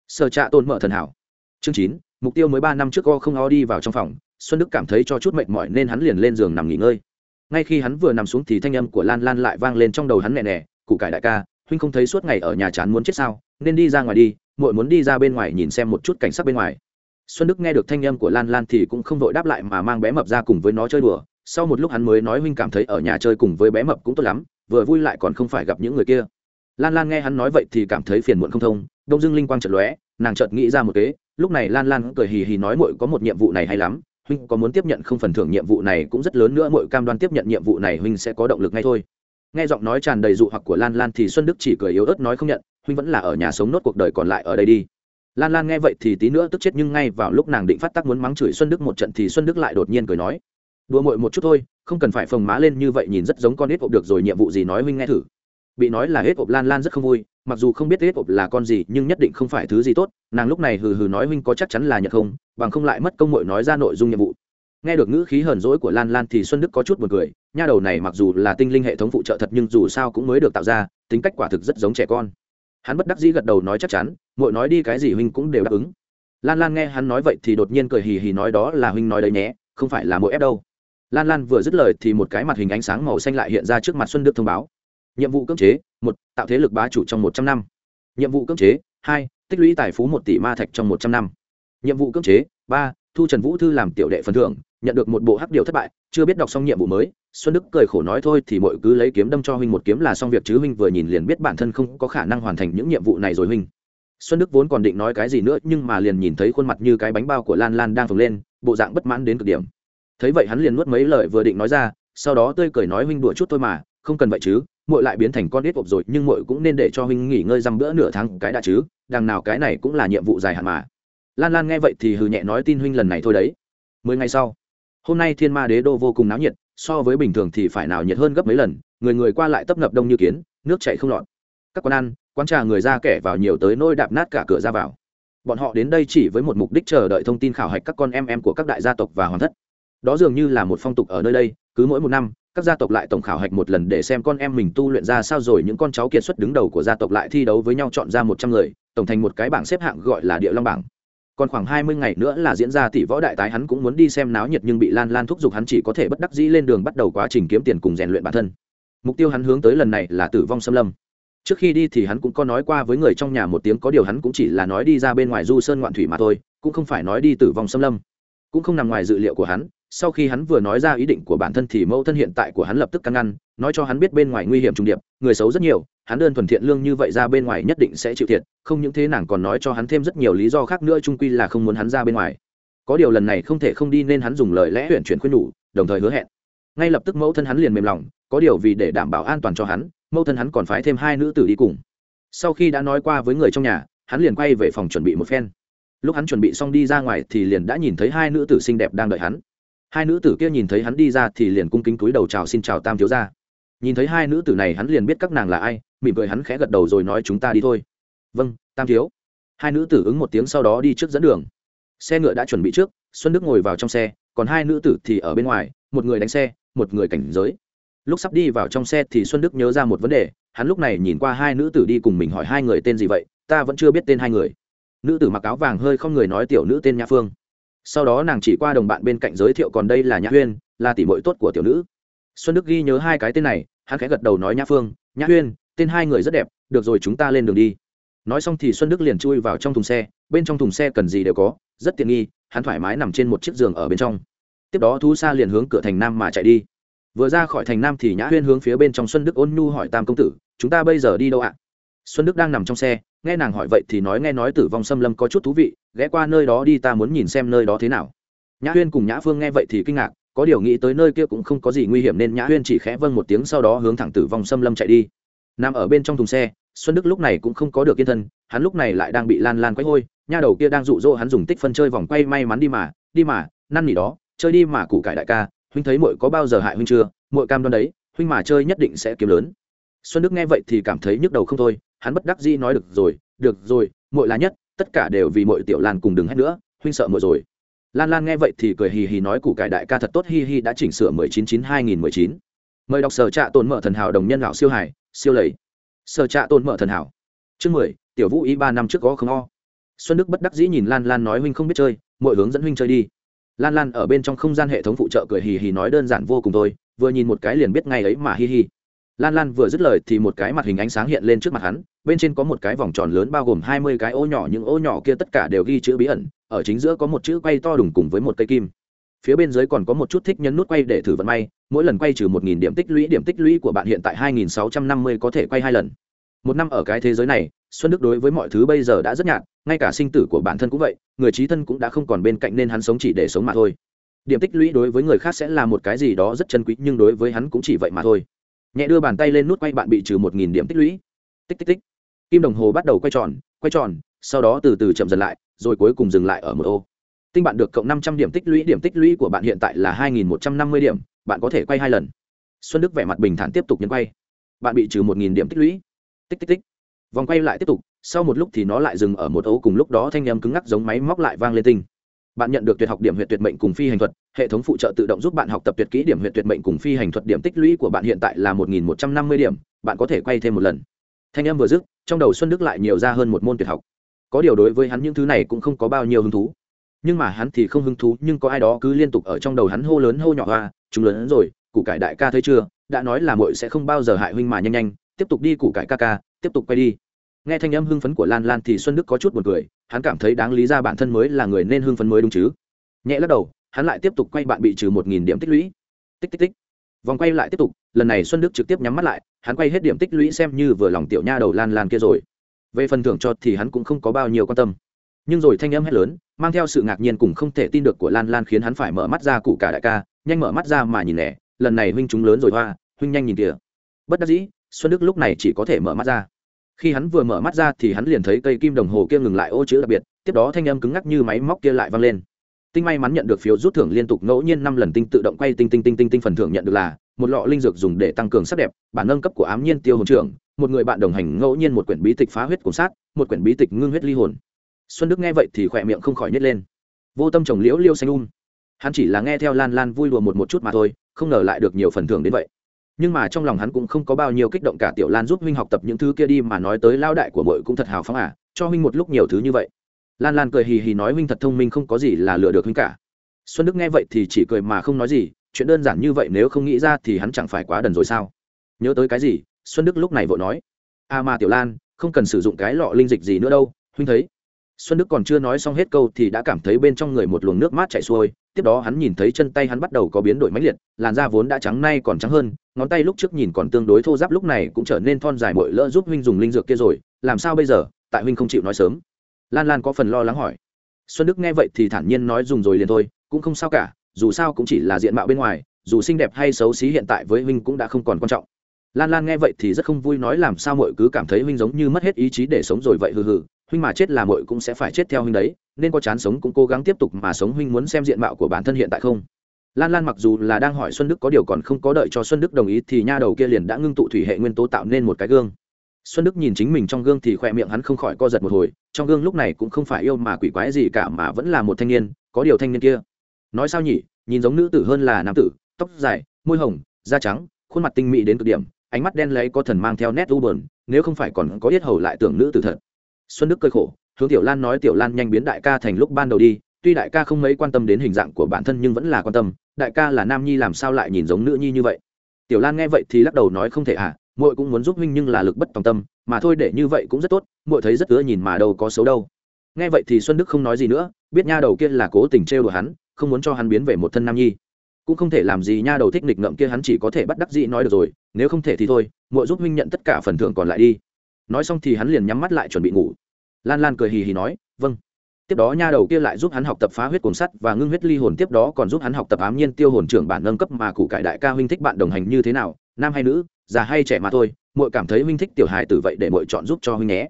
Sở trạ tồn mở thần hảo. Chương chín, mục tiêu mới ba năm trước go không o đi vào trong phòng xuân đức cảm thấy cho chút mệt mỏi nên hắn liền lên giường nằm nghỉ ngơi. Ngay khi hắn vừa nằm xuống thì thanh âm của lan lan lại vang lên trong đầu hắn nè nè cụ cải đại ca, huynh không thấy suốt ngày ở nhà chán muốn chết sao? Nên đi ra ngoài đi, muội muốn đi ra bên ngoài nhìn xem một chút cảnh sắc bên ngoài. Xuân đức nghe được thanh âm của lan lan thì cũng không vội đáp lại mà mang bé mập ra cùng với nó chơi đùa. Sau một lúc hắn mới nói huynh cảm thấy ở nhà chơi cùng với bé mập cũng tốt lắm, vừa vui lại còn không phải gặp những người kia. Lan lan nghe hắn nói vậy thì cảm thấy phiền muộn không thông, đông dương linh quang chợt lóe, nàng chợt nghĩ ra một kế, lúc này lan lan cười hì hì nói muội có một nhiệm vụ này hay lắm huynh có muốn tiếp nhận không phần thưởng nhiệm vụ này cũng rất lớn nữa Mỗi cam đoan tiếp nhận nhiệm vụ này huynh sẽ có động lực ngay thôi. Nghe giọng nói tràn đầy dụ hoặc của lan lan thì xuân đức chỉ cười yếu ớt nói không nhận, huynh vẫn là ở nhà sống nốt cuộc đời còn lại ở đây đi. Lan lan nghe vậy thì tí nữa tức chết nhưng ngay vào lúc nàng định phát tác muốn mắng chửi xuân đức một trận thì xuân đức lại đột nhiên cười nói, đùa mội một chút thôi, không cần phải phồng má lên như vậy nhìn rất giống con ít hộp được rồi, nhiệm vụ gì nói huynh nghe thử bị nói là hết ộp lan lan rất không vui, mặc dù không biết hết ộp là con gì, nhưng nhất định không phải thứ gì tốt, nàng lúc này hừ hừ nói huynh có chắc chắn là nhận không, bằng không lại mất công mội nói ra nội dung nhiệm vụ. Nghe được ngữ khí hờn dỗi của lan lan thì xuân đức có chút buồn cười, nha đầu này mặc dù là tinh linh hệ thống phụ trợ thật nhưng dù sao cũng mới được tạo ra, tính cách quả thực rất giống trẻ con. Hắn bất đắc dĩ gật đầu nói chắc chắn mội nói đi cái gì huynh cũng đều đáp ứng. Lan lan nghe hắn nói vậy thì đột nhiên cười hì hì nói đó là huynh nói đấy nhé, không phải là mỗi ép đâu. Lan lan vừa dứt lời thì một cái mặt hình ánh sáng màu xanh lại hiện ra trước mặt xuân đức thông báo nhiệm vụ cưỡng chế, một, tạo thế lực bá chủ trong một trăm năm. Nhiệm vụ cưỡng chế, hai, tích lũy tài phú một tỷ ma thạch trong một trăm năm. Nhiệm vụ cưỡng chế, ba, thu trần vũ thư làm tiểu đệ phần thưởng, nhận được một bộ hắc điều thất bại, chưa biết đọc xong nhiệm vụ mới, xuân đức cười khổ nói thôi thì mọi cứ lấy kiếm đâm cho huynh một kiếm là xong việc chứ huynh vừa nhìn liền biết bản thân không có khả năng hoàn thành những nhiệm vụ này rồi huynh. Xuân đức vốn còn định nói cái gì nữa nhưng mà liền nhìn thấy khuôn mặt như cái bánh bao của lan lan đang phồng lên, bộ dạng bất mãn đến cực điểm. Thấy vậy hắn liền nuốt mấy lời vừa định nói ra, sau đó tươi cười nói huynh đùa chút thôi mà, không cần vậy chứ muội lại biến thành con ít ộp rồi, nhưng muội cũng nên để cho huynh nghỉ ngơi dăm bữa nửa tháng cái đã chứ, đằng nào cái này cũng là nhiệm vụ dài hạn mà. Lan lan nghe vậy thì hừ nhẹ nói tin huynh lần này thôi đấy. Mười ngày sau, hôm nay thiên ma đế đô vô cùng náo nhiệt, so với bình thường thì phải nào nhiệt hơn gấp mấy lần, người người qua lại tấp nập đông như kiến, nước chảy không lọt. Các quán ăn, quán trà người ra kẻ vào nhiều tới nôi đạp nát cả cửa ra vào. Bọn họ đến đây chỉ với một mục đích chờ đợi thông tin khảo hạch các con em em của các đại gia tộc và hoàng thất. Đó dường như là một phong tục ở nơi đây, cứ mỗi một năm các gia tộc lại tổng khảo hạch một lần để xem con em mình tu luyện ra sao rồi. Những con cháu kiệt xuất đứng đầu của gia tộc lại thi đấu với nhau chọn ra một trăm người, tổng thành một cái bảng xếp hạng gọi là địa long bảng. Còn khoảng hai mươi ngày nữa là diễn ra tỷ võ đại tái, hắn cũng muốn đi xem náo nhiệt nhưng bị lan lan thúc giục, hắn chỉ có thể bất đắc dĩ lên đường bắt đầu quá trình kiếm tiền cùng rèn luyện bản thân. Mục tiêu hắn hướng tới lần này là tử vong xâm lâm. Trước khi đi thì hắn cũng có nói qua với người trong nhà một tiếng, có điều hắn cũng chỉ là nói đi ra bên ngoài du sơn ngoạn thủy mà thôi, cũng không phải nói đi tử vong xâm lâm. Cũng không nằm ngoài dự liệu của hắn sau khi hắn vừa nói ra ý định của bản thân thì mẫu thân hiện tại của hắn lập tức căn ngăn, nói cho hắn biết bên ngoài nguy hiểm trùng điệp, người xấu rất nhiều, hắn đơn thuần thiện lương như vậy ra bên ngoài nhất định sẽ chịu thiệt, không những thế nàng còn nói cho hắn thêm rất nhiều lý do khác nữa trung quy là không muốn hắn ra bên ngoài. Có điều lần này không thể không đi nên hắn dùng lời lẽ huyện chuyển khuyên nhủ, đồng thời hứa hẹn. Ngay lập tức mẫu thân hắn liền mềm lòng, có điều vì để đảm bảo an toàn cho hắn, mẫu thân hắn còn phái thêm hai nữ tử đi cùng. Sau khi đã nói qua với người trong nhà, hắn liền quay về phòng chuẩn bị một phen. Lúc hắn chuẩn bị xong đi ra ngoài thì liền đã nhìn thấy hai nữ tử xinh đẹp đang đợi hắn hai nữ tử kia nhìn thấy hắn đi ra thì liền cung kính túi đầu chào xin chào tam thiếu gia. Nhìn thấy hai nữ tử này hắn liền biết các nàng là ai, mỉm cười hắn khẽ gật đầu rồi nói chúng ta đi thôi. Vâng tam thiếu. Hai nữ tử ứng một tiếng sau đó đi trước dẫn đường. Xe ngựa đã chuẩn bị trước, xuân đức ngồi vào trong xe, còn hai nữ tử thì ở bên ngoài, một người đánh xe, một người cảnh giới. Lúc sắp đi vào trong xe thì xuân đức nhớ ra một vấn đề, hắn lúc này nhìn qua hai nữ tử đi cùng mình hỏi hai người tên gì vậy, ta vẫn chưa biết tên hai người. Nữ tử mặc áo vàng hơi không người nói tiểu nữ tên nhã phương sau đó nàng chỉ qua đồng bạn bên cạnh giới thiệu còn đây là nhã huyên, là tỷ mội tốt của tiểu nữ. Xuân đức ghi nhớ hai cái tên này, hắn khẽ gật đầu nói nhã phương, nhã huyên, tên hai người rất đẹp, được rồi chúng ta lên đường đi. Nói xong thì xuân đức liền chui vào trong thùng xe, bên trong thùng xe cần gì đều có, rất tiện nghi, hắn thoải mái nằm trên một chiếc giường ở bên trong. Tiếp đó thú xa liền hướng cửa thành nam mà chạy đi. Vừa ra khỏi thành nam thì nhã huyên hướng phía bên trong xuân đức ôn nhu hỏi tam công tử, chúng ta bây giờ đi đâu ạ? Xuân đức đang nằm trong xe nghe nàng hỏi vậy thì nói nghe nói tử vong xâm lâm có chút thú vị, ghé qua nơi đó đi ta muốn nhìn xem nơi đó thế nào. Nhã huyên cùng nhã phương nghe vậy thì kinh ngạc, có điều nghĩ tới nơi kia cũng không có gì nguy hiểm nên nhã huyên chỉ khẽ vâng một tiếng sau đó hướng thẳng tử vong xâm lâm chạy đi. Nằm ở bên trong thùng xe, xuân đức lúc này cũng không có được yên thân, hắn lúc này lại đang bị lan lan quay hôi, nha đầu kia đang rụ rỗ hắn dùng tích phân chơi vòng quay may mắn đi mà đi mà, năn nỉ đó, chơi đi mà củ cải đại ca, huynh thấy muội có bao giờ hại huynh chưa, muội cam đoan đấy, huynh mà chơi nhất định sẽ kiếm lớn. Xuân đức nghe vậy thì cảm thấy nhức đầu không thôi hắn bất đắc dĩ nói được rồi được rồi, muội là nhất, tất cả đều vì muội tiểu lan cùng đừng hết nữa, huynh sợ muội rồi. Lan lan nghe vậy thì cười hì hì nói củ cải đại ca thật tốt, hi hi đã chỉnh sửa mười chín chín hai nghìn mười chín. Mời đọc sở trạ tồn mở thần hảo đồng nhân lão siêu hải siêu lầy. Sở trạ tồn mở thần hảo. Chương mười, tiểu vũ ý ba năm trước có không o. Xuân đức bất đắc dĩ nhìn lan lan nói huynh không biết chơi mọi hướng dẫn huynh chơi đi. Lan lan ở bên trong không gian hệ thống phụ trợ cười hì hì nói đơn giản vô cùng thôi, vừa nhìn một cái liền biết ngay ấy mà hi hi lan lan vừa dứt lời thì một cái mặt hình ánh sáng hiện lên trước mặt hắn, bên trên có một cái vòng tròn lớn bao gồm hai mươi cái ô nhỏ, những ô nhỏ kia tất cả đều ghi chữ bí ẩn, ở chính giữa có một chữ quay to đùng cùng với một cây kim. Phía bên dưới còn có một chút thích nhấn nút quay để thử vận may, mỗi lần quay trừ một nghìn điểm tích lũy, điểm tích lũy của bạn hiện tại hai nghìn sáu trăm năm mươi có thể quay hai lần. Một năm ở cái thế giới này, xuân đức đối với mọi thứ bây giờ đã rất nhạt, ngay cả sinh tử của bản thân cũng vậy, người trí thân cũng đã không còn bên cạnh nên hắn sống chỉ để sống mà thôi. Điểm tích lũy đối với người khác sẽ là một cái gì đó rất chân quý, nhưng đối với hắn cũng chỉ vậy mà thôi nhẹ đưa bàn tay lên nút quay bạn bị trừ một nghìn điểm tích lũy. Tích tích tích. Kim đồng hồ bắt đầu quay tròn quay tròn, sau đó từ từ chậm dần lại, rồi cuối cùng dừng lại ở một ô. Tinh bạn được cộng năm trăm điểm tích lũy, điểm tích lũy của bạn hiện tại là hai nghìn một trăm năm mươi điểm, bạn có thể quay hai lần. Xuân đức vẻ mặt bình thản tiếp tục nhấn quay. Bạn bị trừ một nghìn điểm tích lũy. Tích tích tích. Vòng quay lại tiếp tục, sau một lúc thì nó lại dừng ở một ô cùng lúc đó thanh âm cứng ngắc giống máy móc lại vang lên tinh bạn nhận được tuyệt học điểm huyện tuyệt mệnh cùng phi hành thuật, hệ thống phụ trợ tự động giúp bạn học tập tuyệt kỹ điểm huyện tuyệt mệnh cùng phi hành thuật điểm tích lũy của bạn hiện tại là một nghìn một trăm năm mươi điểm, bạn có thể quay thêm một lần. Thanh em vừa dứt, trong đầu xuân đức lại nhiều ra hơn một môn tuyệt học. Có điều đối với hắn những thứ này cũng không có bao nhiêu hứng thú. Nhưng mà hắn thì không hứng thú, nhưng có ai đó cứ liên tục ở trong đầu hắn hô lớn hô nhỏ hoa, chúng lớn hơn rồi, củ cải đại ca thấy chưa? Đã nói là muội sẽ không bao giờ hại huynh mà nhanh nhanh, tiếp tục đi củ cải ca ca, tiếp tục quay đi. Nghe thanh âm hưng phấn của lan lan thì xuân đức có chút b u ồ n cười hắn cảm thấy đáng lý ra bản thân mới là người nên hưng phấn mới đúng chứ. Nhẹ lắc đầu, hắn lại tiếp tục quay bạn bị trừ một nghìn điểm tích lũy. Tích tích tích. Vòng quay lại tiếp tục, lần này xuân đức trực tiếp nhắm mắt lại, hắn quay hết điểm tích lũy xem như vừa lòng tiểu nha đầu lan lan kia rồi. Về phần thưởng cho thì hắn cũng không có bao nhiêu quan tâm. Nhưng rồi thanh âm hét lớn, mang theo sự ngạc nhiên cùng không thể tin được của lan lan khiến hắn phải mở mắt ra cụ cả đại ca, nhanh mở mắt ra mà nhìn lẻ lần này huynh chúng lớn rồi hoa, huynh nhanh nhìn kìa. Bất đắc dĩ, xuân đức lúc này chỉ có thể mở mắt ra khi hắn vừa mở mắt ra thì hắn liền thấy cây kim đồng hồ kia ngừng lại ô chữ đặc biệt, tiếp đó thanh âm cứng ngắc như máy móc kia lại vang lên. Tinh may mắn nhận được phiếu rút thưởng liên tục, ngẫu nhiên năm lần tinh tự động quay tinh tinh tinh tinh tinh phần thưởng nhận được là một lọ linh dược dùng để tăng cường sắc đẹp, bản nâng cấp của ám nhiên tiêu hồn trưởng, một người bạn đồng hành ngẫu nhiên một quyển bí tịch phá huyết cổ sát, một quyển bí tịch ngưng huyết ly hồn. Xuân đức nghe vậy thì khỏe miệng không khỏi nhét lên. Vô tâm trồng liễu liêu xanh um. Hắn chỉ là nghe theo lan lan vui đùa một một chút mà thôi, không ngờ lại được nhiều phần thưởng đến vậy nhưng mà trong lòng hắn cũng không có bao nhiêu kích động cả, tiểu lan giúp huynh học tập những thứ kia đi mà nói tới lao đại của mội cũng thật hào phóng à cho huynh một lúc nhiều thứ như vậy. Lan lan cười hì hì nói huynh thật thông minh, không có gì là lừa được huynh cả. Xuân đức nghe vậy thì chỉ cười mà không nói gì, chuyện đơn giản như vậy nếu không nghĩ ra thì hắn chẳng phải quá đần rồi sao? Nhớ tới cái gì? Xuân đức lúc này vội nói à mà tiểu lan, không cần sử dụng cái lọ linh dịch gì nữa đâu, huynh thấy xuân đức còn chưa nói xong hết câu thì đã cảm thấy bên trong người một luồng nước mát chảy xuôi, tiếp đó hắn nhìn thấy chân tay hắn bắt đầu có biến đổi mãnh liệt, làn da vốn đã trắng nay còn trắng hơn, ngón tay lúc trước nhìn còn tương đối thô giáp lúc này cũng trở nên thon dài mội lỡ giúp huynh dùng linh dược kia rồi, làm sao bây giờ, tại huynh không chịu nói sớm. Lan lan có phần lo lắng hỏi. Xuân đức nghe vậy thì thản nhiên nói dùng rồi liền thôi, cũng không sao cả, dù sao cũng chỉ là diện mạo bên ngoài, dù xinh đẹp hay xấu xí hiện tại với huynh cũng đã không còn quan trọng. Lan lan nghe vậy thì rất không vui nói làm sao mội cứ cảm thấy huynh giống như mất hết ý chí để sống rồi vậy hừ hừ huynh mà chết là muội cũng sẽ phải chết theo huynh đấy nên có chán sống cũng cố gắng tiếp tục mà sống huynh muốn xem diện mạo của bản thân hiện tại không? Lan lan mặc dù là đang hỏi xuân đức có điều còn không có đợi cho xuân đức đồng ý thì nha đầu kia liền đã ngưng tụ thủy hệ nguyên tố tạo nên một cái gương. Xuân đức nhìn chính mình trong gương thì khoe miệng hắn không khỏi co giật một hồi trong gương lúc này cũng không phải yêu mà quỷ quái gì cả mà vẫn là một thanh niên có điều thanh niên kia. Nói sao nhỉ nhìn giống nữ tử hơn là nam tử tóc dài môi hồng da trắng khuôn mặt tinh mỹ đến cực điểm ánh mắt đen lấy có thần mang theo nét u buồn, nếu không phải còn có yết hầu lại tưởng nữ tử thật xuân đức cơi khổ, hướng tiểu lan nói tiểu lan nhanh biến đại ca thành lúc ban đầu đi, tuy đại ca không mấy quan tâm đến hình dạng của bản thân nhưng vẫn là quan tâm, đại ca là nam nhi làm sao lại nhìn giống nữ nhi như vậy? Tiểu lan nghe vậy thì lắc đầu nói không thể à muội cũng muốn giúp huynh nhưng là lực bất tòng tâm, mà thôi để như vậy cũng rất tốt, muội thấy rất ưa nhìn mà đâu có xấu đâu. Nghe vậy thì xuân đức không nói gì nữa, biết nha đầu kia là cố tình trêu đùa hắn, không muốn cho hắn biến về một thân nam nhi. Cũng không thể làm gì nha đầu thích nghịch ngợm kia hắn chỉ có thể bắt đắc dĩ nói được rồi, nếu không thể thì thôi, muội giúp huynh nhận tất cả phần thưởng còn lại đi nói xong thì hắn liền nhắm mắt lại chuẩn bị ngủ. Lan lan cười hì hì nói vâng. Tiếp đó nha đầu kia lại giúp hắn học tập phá huyết cồn sắt và ngưng huyết ly hồn, tiếp đó còn giúp hắn học tập ám nhiên tiêu hồn trưởng bản nâng cấp mà cụ cải đại ca huynh thích bạn đồng hành như thế nào, nam hay nữ, già hay trẻ mà thôi, muội cảm thấy huynh thích tiểu hài tử vậy để muội chọn giúp cho huynh nhé.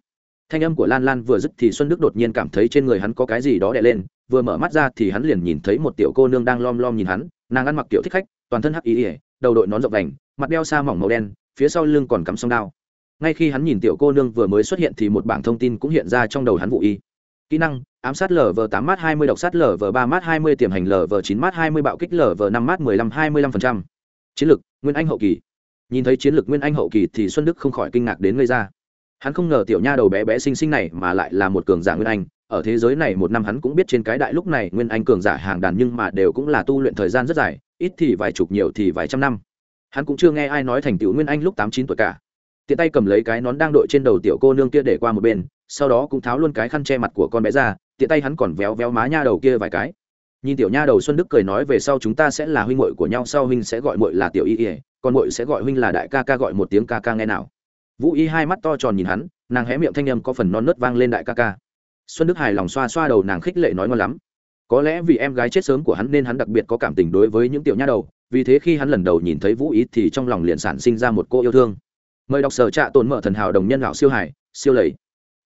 Thanh âm của lan lan vừa dứt thì xuân đức đột nhiên cảm thấy trên người hắn có cái gì đó đè lên, vừa mở mắt ra thì hắn liền nhìn thấy một tiểu cô nương đang lom lom nhìn hắn, nàng ăn mặc kiểu thích khách, toàn thân hắc ý ỉa đầu đội nón rộng đành mặt đeo xa mỏng màu đen, phía sau lưng còn cắm song đao ngay khi hắn nhìn tiểu cô nương vừa mới xuất hiện thì một bảng thông tin cũng hiện ra trong đầu hắn vụ y. Kỹ năng, ám sát lv tám mát hai mươi, độc sát lv ba mát hai mươi, tiềm hành lv chín mát hai mươi, bạo kích lv năm mát mười lăm hai mươi lăm phần trăm. Chiến lược, nguyên anh hậu kỳ. Nhìn thấy chiến lược nguyên anh hậu kỳ thì xuân đức không khỏi kinh ngạc đến ngây ra. Hắn không ngờ tiểu nha đầu bé bé xinh xinh này mà lại là một cường giả nguyên anh. Ở thế giới này một năm hắn cũng biết trên cái đại lúc này nguyên anh cường giả hàng đàn nhưng mà đều cũng là tu luyện thời gian rất dài, ít thì vài chục, nhiều thì vài trăm năm. Hắn cũng chưa nghe ai nói thành tựu nguyên anh lúc tám chín tuổi cả tiện tay cầm lấy cái nón đang đội trên đầu tiểu cô nương kia để qua một bên, sau đó cũng tháo luôn cái khăn che mặt của con bé ra, tiện tay hắn còn véo véo má nha đầu kia vài cái. Nhìn tiểu nha đầu xuân đức cười nói về sau chúng ta sẽ là huynh muội của nhau, sau huynh sẽ gọi muội là tiểu y ỉa còn muội sẽ gọi huynh là đại ca ca gọi một tiếng ca ca nghe nào. Vũ y hai mắt to tròn nhìn hắn, nàng hé miệng thanh âm có phần non nớt vang lên đại ca ca. Xuân đức hài lòng xoa xoa đầu nàng khích lệ nói ngon lắm. Có lẽ vì em gái chết sớm của hắn nên hắn đặc biệt có cảm tình đối với những tiểu nha đầu, vì thế khi hắn lần đầu nhìn thấy vũ ý thì trong lòng liền sản sinh ra một cô yêu thương mời đọc sở trạ tồn mở thần hảo đồng nhân lão siêu hải, siêu lầy.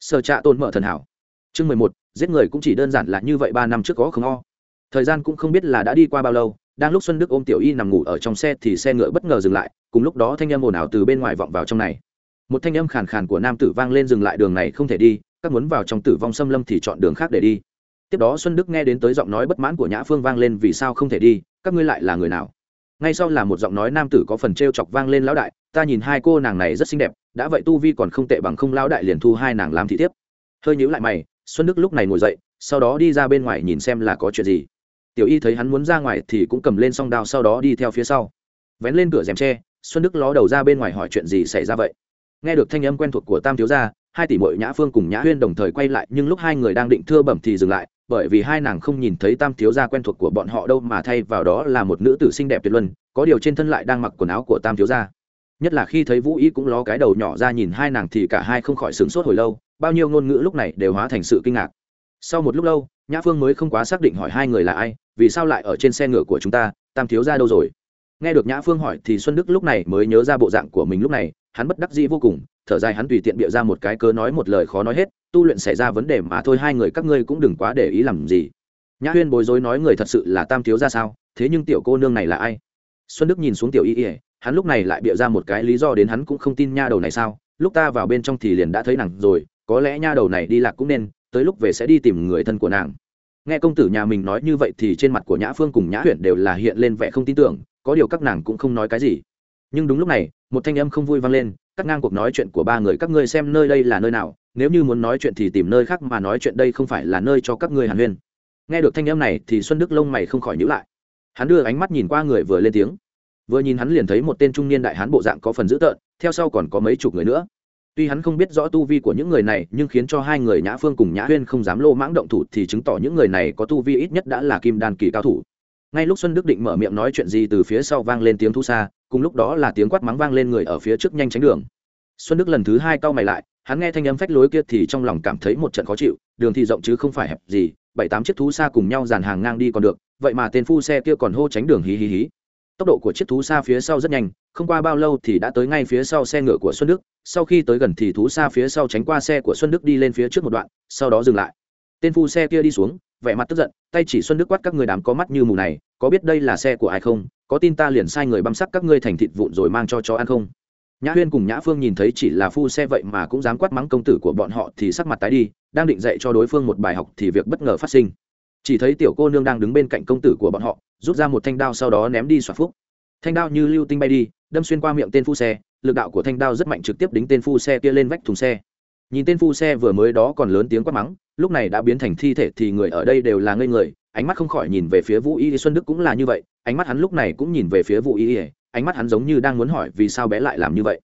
Sở trạ tồn mở thần hảo. Chương mười một, giết người cũng chỉ đơn giản là như vậy ba năm trước có không o. Thời gian cũng không biết là đã đi qua bao lâu, đang lúc xuân đức ôm tiểu y nằm ngủ ở trong xe thì xe ngựa bất ngờ dừng lại, cùng lúc đó thanh âm ồn ào từ bên ngoài vọng vào trong này. Một thanh âm khàn khàn của nam tử vang lên dừng lại đường này không thể đi, các muốn vào trong tử vong xâm lâm thì chọn đường khác để đi. Tiếp đó xuân đức nghe đến tới giọng nói bất mãn của nhã phương vang lên vì sao không thể đi, các ngươi lại là người nào? Ngay sau là một giọng nói nam tử có phần t r e o chọc vang lên lão đại, ta nhìn hai cô nàng này rất xinh đẹp, đã vậy tu vi còn không tệ bằng không, lão đại liền thu hai nàng làm thị tiếp hơi nhíu lại mày, xuân đức lúc này ngồi dậy, sau đó đi ra bên ngoài nhìn xem là có chuyện gì. Tiểu y thấy hắn muốn ra ngoài thì cũng cầm lên song đao sau đó đi theo phía sau. Vén lên cửa rèm tre, xuân đức ló đầu ra bên ngoài hỏi chuyện gì xảy ra vậy. Nghe được thanh âm quen thuộc của tam thiếu gia, hai tỷ mội nhã phương cùng nhã huyên đồng thời quay lại, nhưng lúc hai người đang định thưa bẩm thì dừng lại bởi vì hai nàng không nhìn thấy tam thiếu gia quen thuộc của bọn họ đâu mà thay vào đó là một nữ tử xinh đẹp tuyệt luân, có điều trên thân lại đang mặc quần áo của tam thiếu gia. Nhất là khi thấy vũ ý cũng ló cái đầu nhỏ ra nhìn hai nàng thì cả hai không khỏi sửng sốt hồi lâu, bao nhiêu ngôn ngữ lúc này đều hóa thành sự kinh ngạc. Sau một lúc lâu, nhã phương mới không quá xác định hỏi hai người là ai, vì sao lại ở trên xe ngựa của chúng ta, tam thiếu gia đâu rồi? Nghe được nhã phương hỏi thì xuân đức lúc này mới nhớ ra bộ dạng của mình lúc này, hắn bất đắc dĩ vô cùng, thở dài hắn tùy tiện bịa ra một cái cớ nói một lời khó nói hết tu luyện xảy ra vấn đề mà thôi, hai người các ngươi cũng đừng quá để ý làm gì. Nhã huyên bối rối nói người thật sự là tam thiếu ra sao? Thế nhưng tiểu cô nương này là ai? Xuân đức nhìn xuống tiểu y ỉa hắn lúc này lại bịa ra một cái lý do đến hắn cũng không tin nha đầu này sao? Lúc ta vào bên trong thì liền đã thấy nàng rồi, có lẽ nha đầu này đi lạc cũng nên, tới lúc về sẽ đi tìm người thân của nàng. Nghe công tử nhà mình nói như vậy thì trên mặt của nhã phương cùng nhã huyện đều là hiện lên vẻ không tin tưởng, có điều các nàng cũng không nói cái gì. Nhưng đúng lúc này, một thanh âm không vui vang lên, cắt ngang cuộc nói chuyện của ba người, các ngươi xem nơi đây là nơi nào? Nếu như muốn nói chuyện thì tìm nơi khác mà nói chuyện đây không phải là nơi cho các ngươi hàn huyên. Nghe được thanh âm này thì xuân đức lông mày không khỏi nhữ lại. Hắn đưa ánh mắt nhìn qua người vừa lên tiếng. Vừa nhìn hắn liền thấy một tên trung niên đại hán bộ dạng có phần dữ tợn, theo sau còn có mấy chục người nữa. Tuy hắn không biết rõ tu vi của những người này, nhưng khiến cho hai người nhã phương cùng nhã huyên không dám lô mãng động thủ thì chứng tỏ những người này có tu vi ít nhất đã là kim đan kỳ cao thủ. Ngay lúc xuân đức định mở miệng nói chuyện gì từ phía sau vang lên tiếng thu xa, cùng lúc đó là tiếng quát mắng vang lên người ở phía trước nhanh tránh đường. Xuân đức lần thứ hai cau mày lại hắn nghe thanh âm phách lối kia thì trong lòng cảm thấy một trận khó chịu, đường thì rộng chứ không phải hẹp gì, bảy tám chiếc thú xa cùng nhau dàn hàng ngang đi còn được, vậy mà tên phu xe kia còn hô tránh đường hí hí hí. Tốc độ của chiếc thú xa phía sau rất nhanh, không qua bao lâu thì đã tới ngay phía sau xe ngựa của xuân đức. Sau khi tới gần thì thú xa phía sau tránh qua xe của xuân đức đi lên phía trước một đoạn, sau đó dừng lại. Tên phu xe kia đi xuống, vẻ mặt tức giận, tay chỉ xuân đức quát các người đám có mắt như mù này, có biết đây là xe của ai không? Có tin ta liền sai người băm sắc các ngươi thành thịt vụn rồi mang cho chó ăn không? Nhã huyên cùng nhã phương nhìn thấy chỉ là phu xe vậy mà cũng dám quát mắng công tử của bọn họ thì sắc mặt tái đi, đang định dạy cho đối phương một bài học thì việc bất ngờ phát sinh. Chỉ thấy tiểu cô nương đang đứng bên cạnh công tử của bọn họ, rút ra một thanh đao sau đó ném đi xoạt phúc. Thanh đao như lưu tinh bay đi, đâm xuyên qua miệng tên phu xe, lực đạo của thanh đao rất mạnh trực tiếp đính tên phu xe kia lên vách thùng xe. Nhìn tên phu xe vừa mới đó còn lớn tiếng quát mắng, lúc này đã biến thành thi thể thì người ở đây đều là ngây người, ánh mắt không khỏi nhìn về phía vũ y xuân đức cũng là như vậy, ánh mắt hắn lúc này cũng nhìn về phía vũ y ánh mắt hắn giống như đang muốn hỏi vì sao bé lại làm như vậy.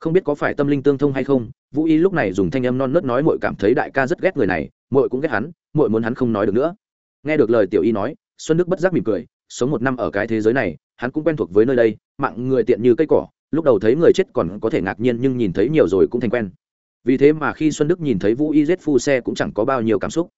Không biết có phải tâm linh tương thông hay không, vũ y lúc này dùng thanh âm non nớt nói mội cảm thấy đại ca rất ghét người này mội cũng ghét hắn mội muốn hắn không nói được nữa. Nghe được lời tiểu y nói, xuân đức bất giác mỉm cười, sống một năm ở cái thế giới này, hắn cũng quen thuộc với nơi đây, mạng người tiện như cây cỏ, lúc đầu thấy người chết còn có thể ngạc nhiên nhưng nhìn thấy nhiều rồi cũng thành quen. Vì thế mà khi xuân đức nhìn thấy vũ y giết phu xe cũng chẳng có bao nhiêu cảm xúc.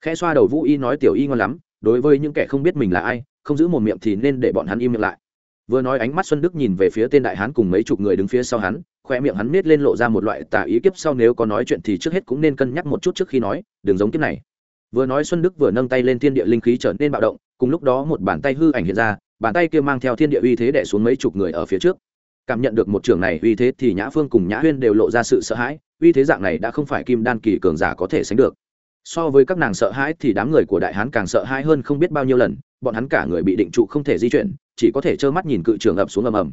Khẽ xoa đầu vũ y nói tiểu y ngon lắm, đối với những kẻ không biết mình là ai, không giữ một miệng thì nên để bọn hắn im miệng lại vừa nói ánh mắt xuân đức nhìn về phía tên đại hán cùng mấy chục người đứng phía sau hắn, khoe miệng hắn nết lên lộ ra một loại tả ý kiếp sau nếu có nói chuyện thì trước hết cũng nên cân nhắc một chút trước khi nói, đừng giống kiếp này. Vừa nói xuân đức vừa nâng tay lên thiên địa linh khí trở nên bạo động, cùng lúc đó một bàn tay hư ảnh hiện ra, bàn tay kia mang theo thiên địa uy thế đẻ xuống mấy chục người ở phía trước. Cảm nhận được một trường này uy thế thì nhã phương cùng nhã huyên đều lộ ra sự sợ hãi, uy thế dạng này đã không phải kim đan kỳ cường giả có thể sánh được. So với các nàng sợ hãi thì đám người của đại hán càng sợ hãi hơn không biết bao nhiêu lần, bọn hắn cả người bị định trụ không thể di chuyển chỉ có thể trơ mắt nhìn cự trường ập xuống ầm ầm.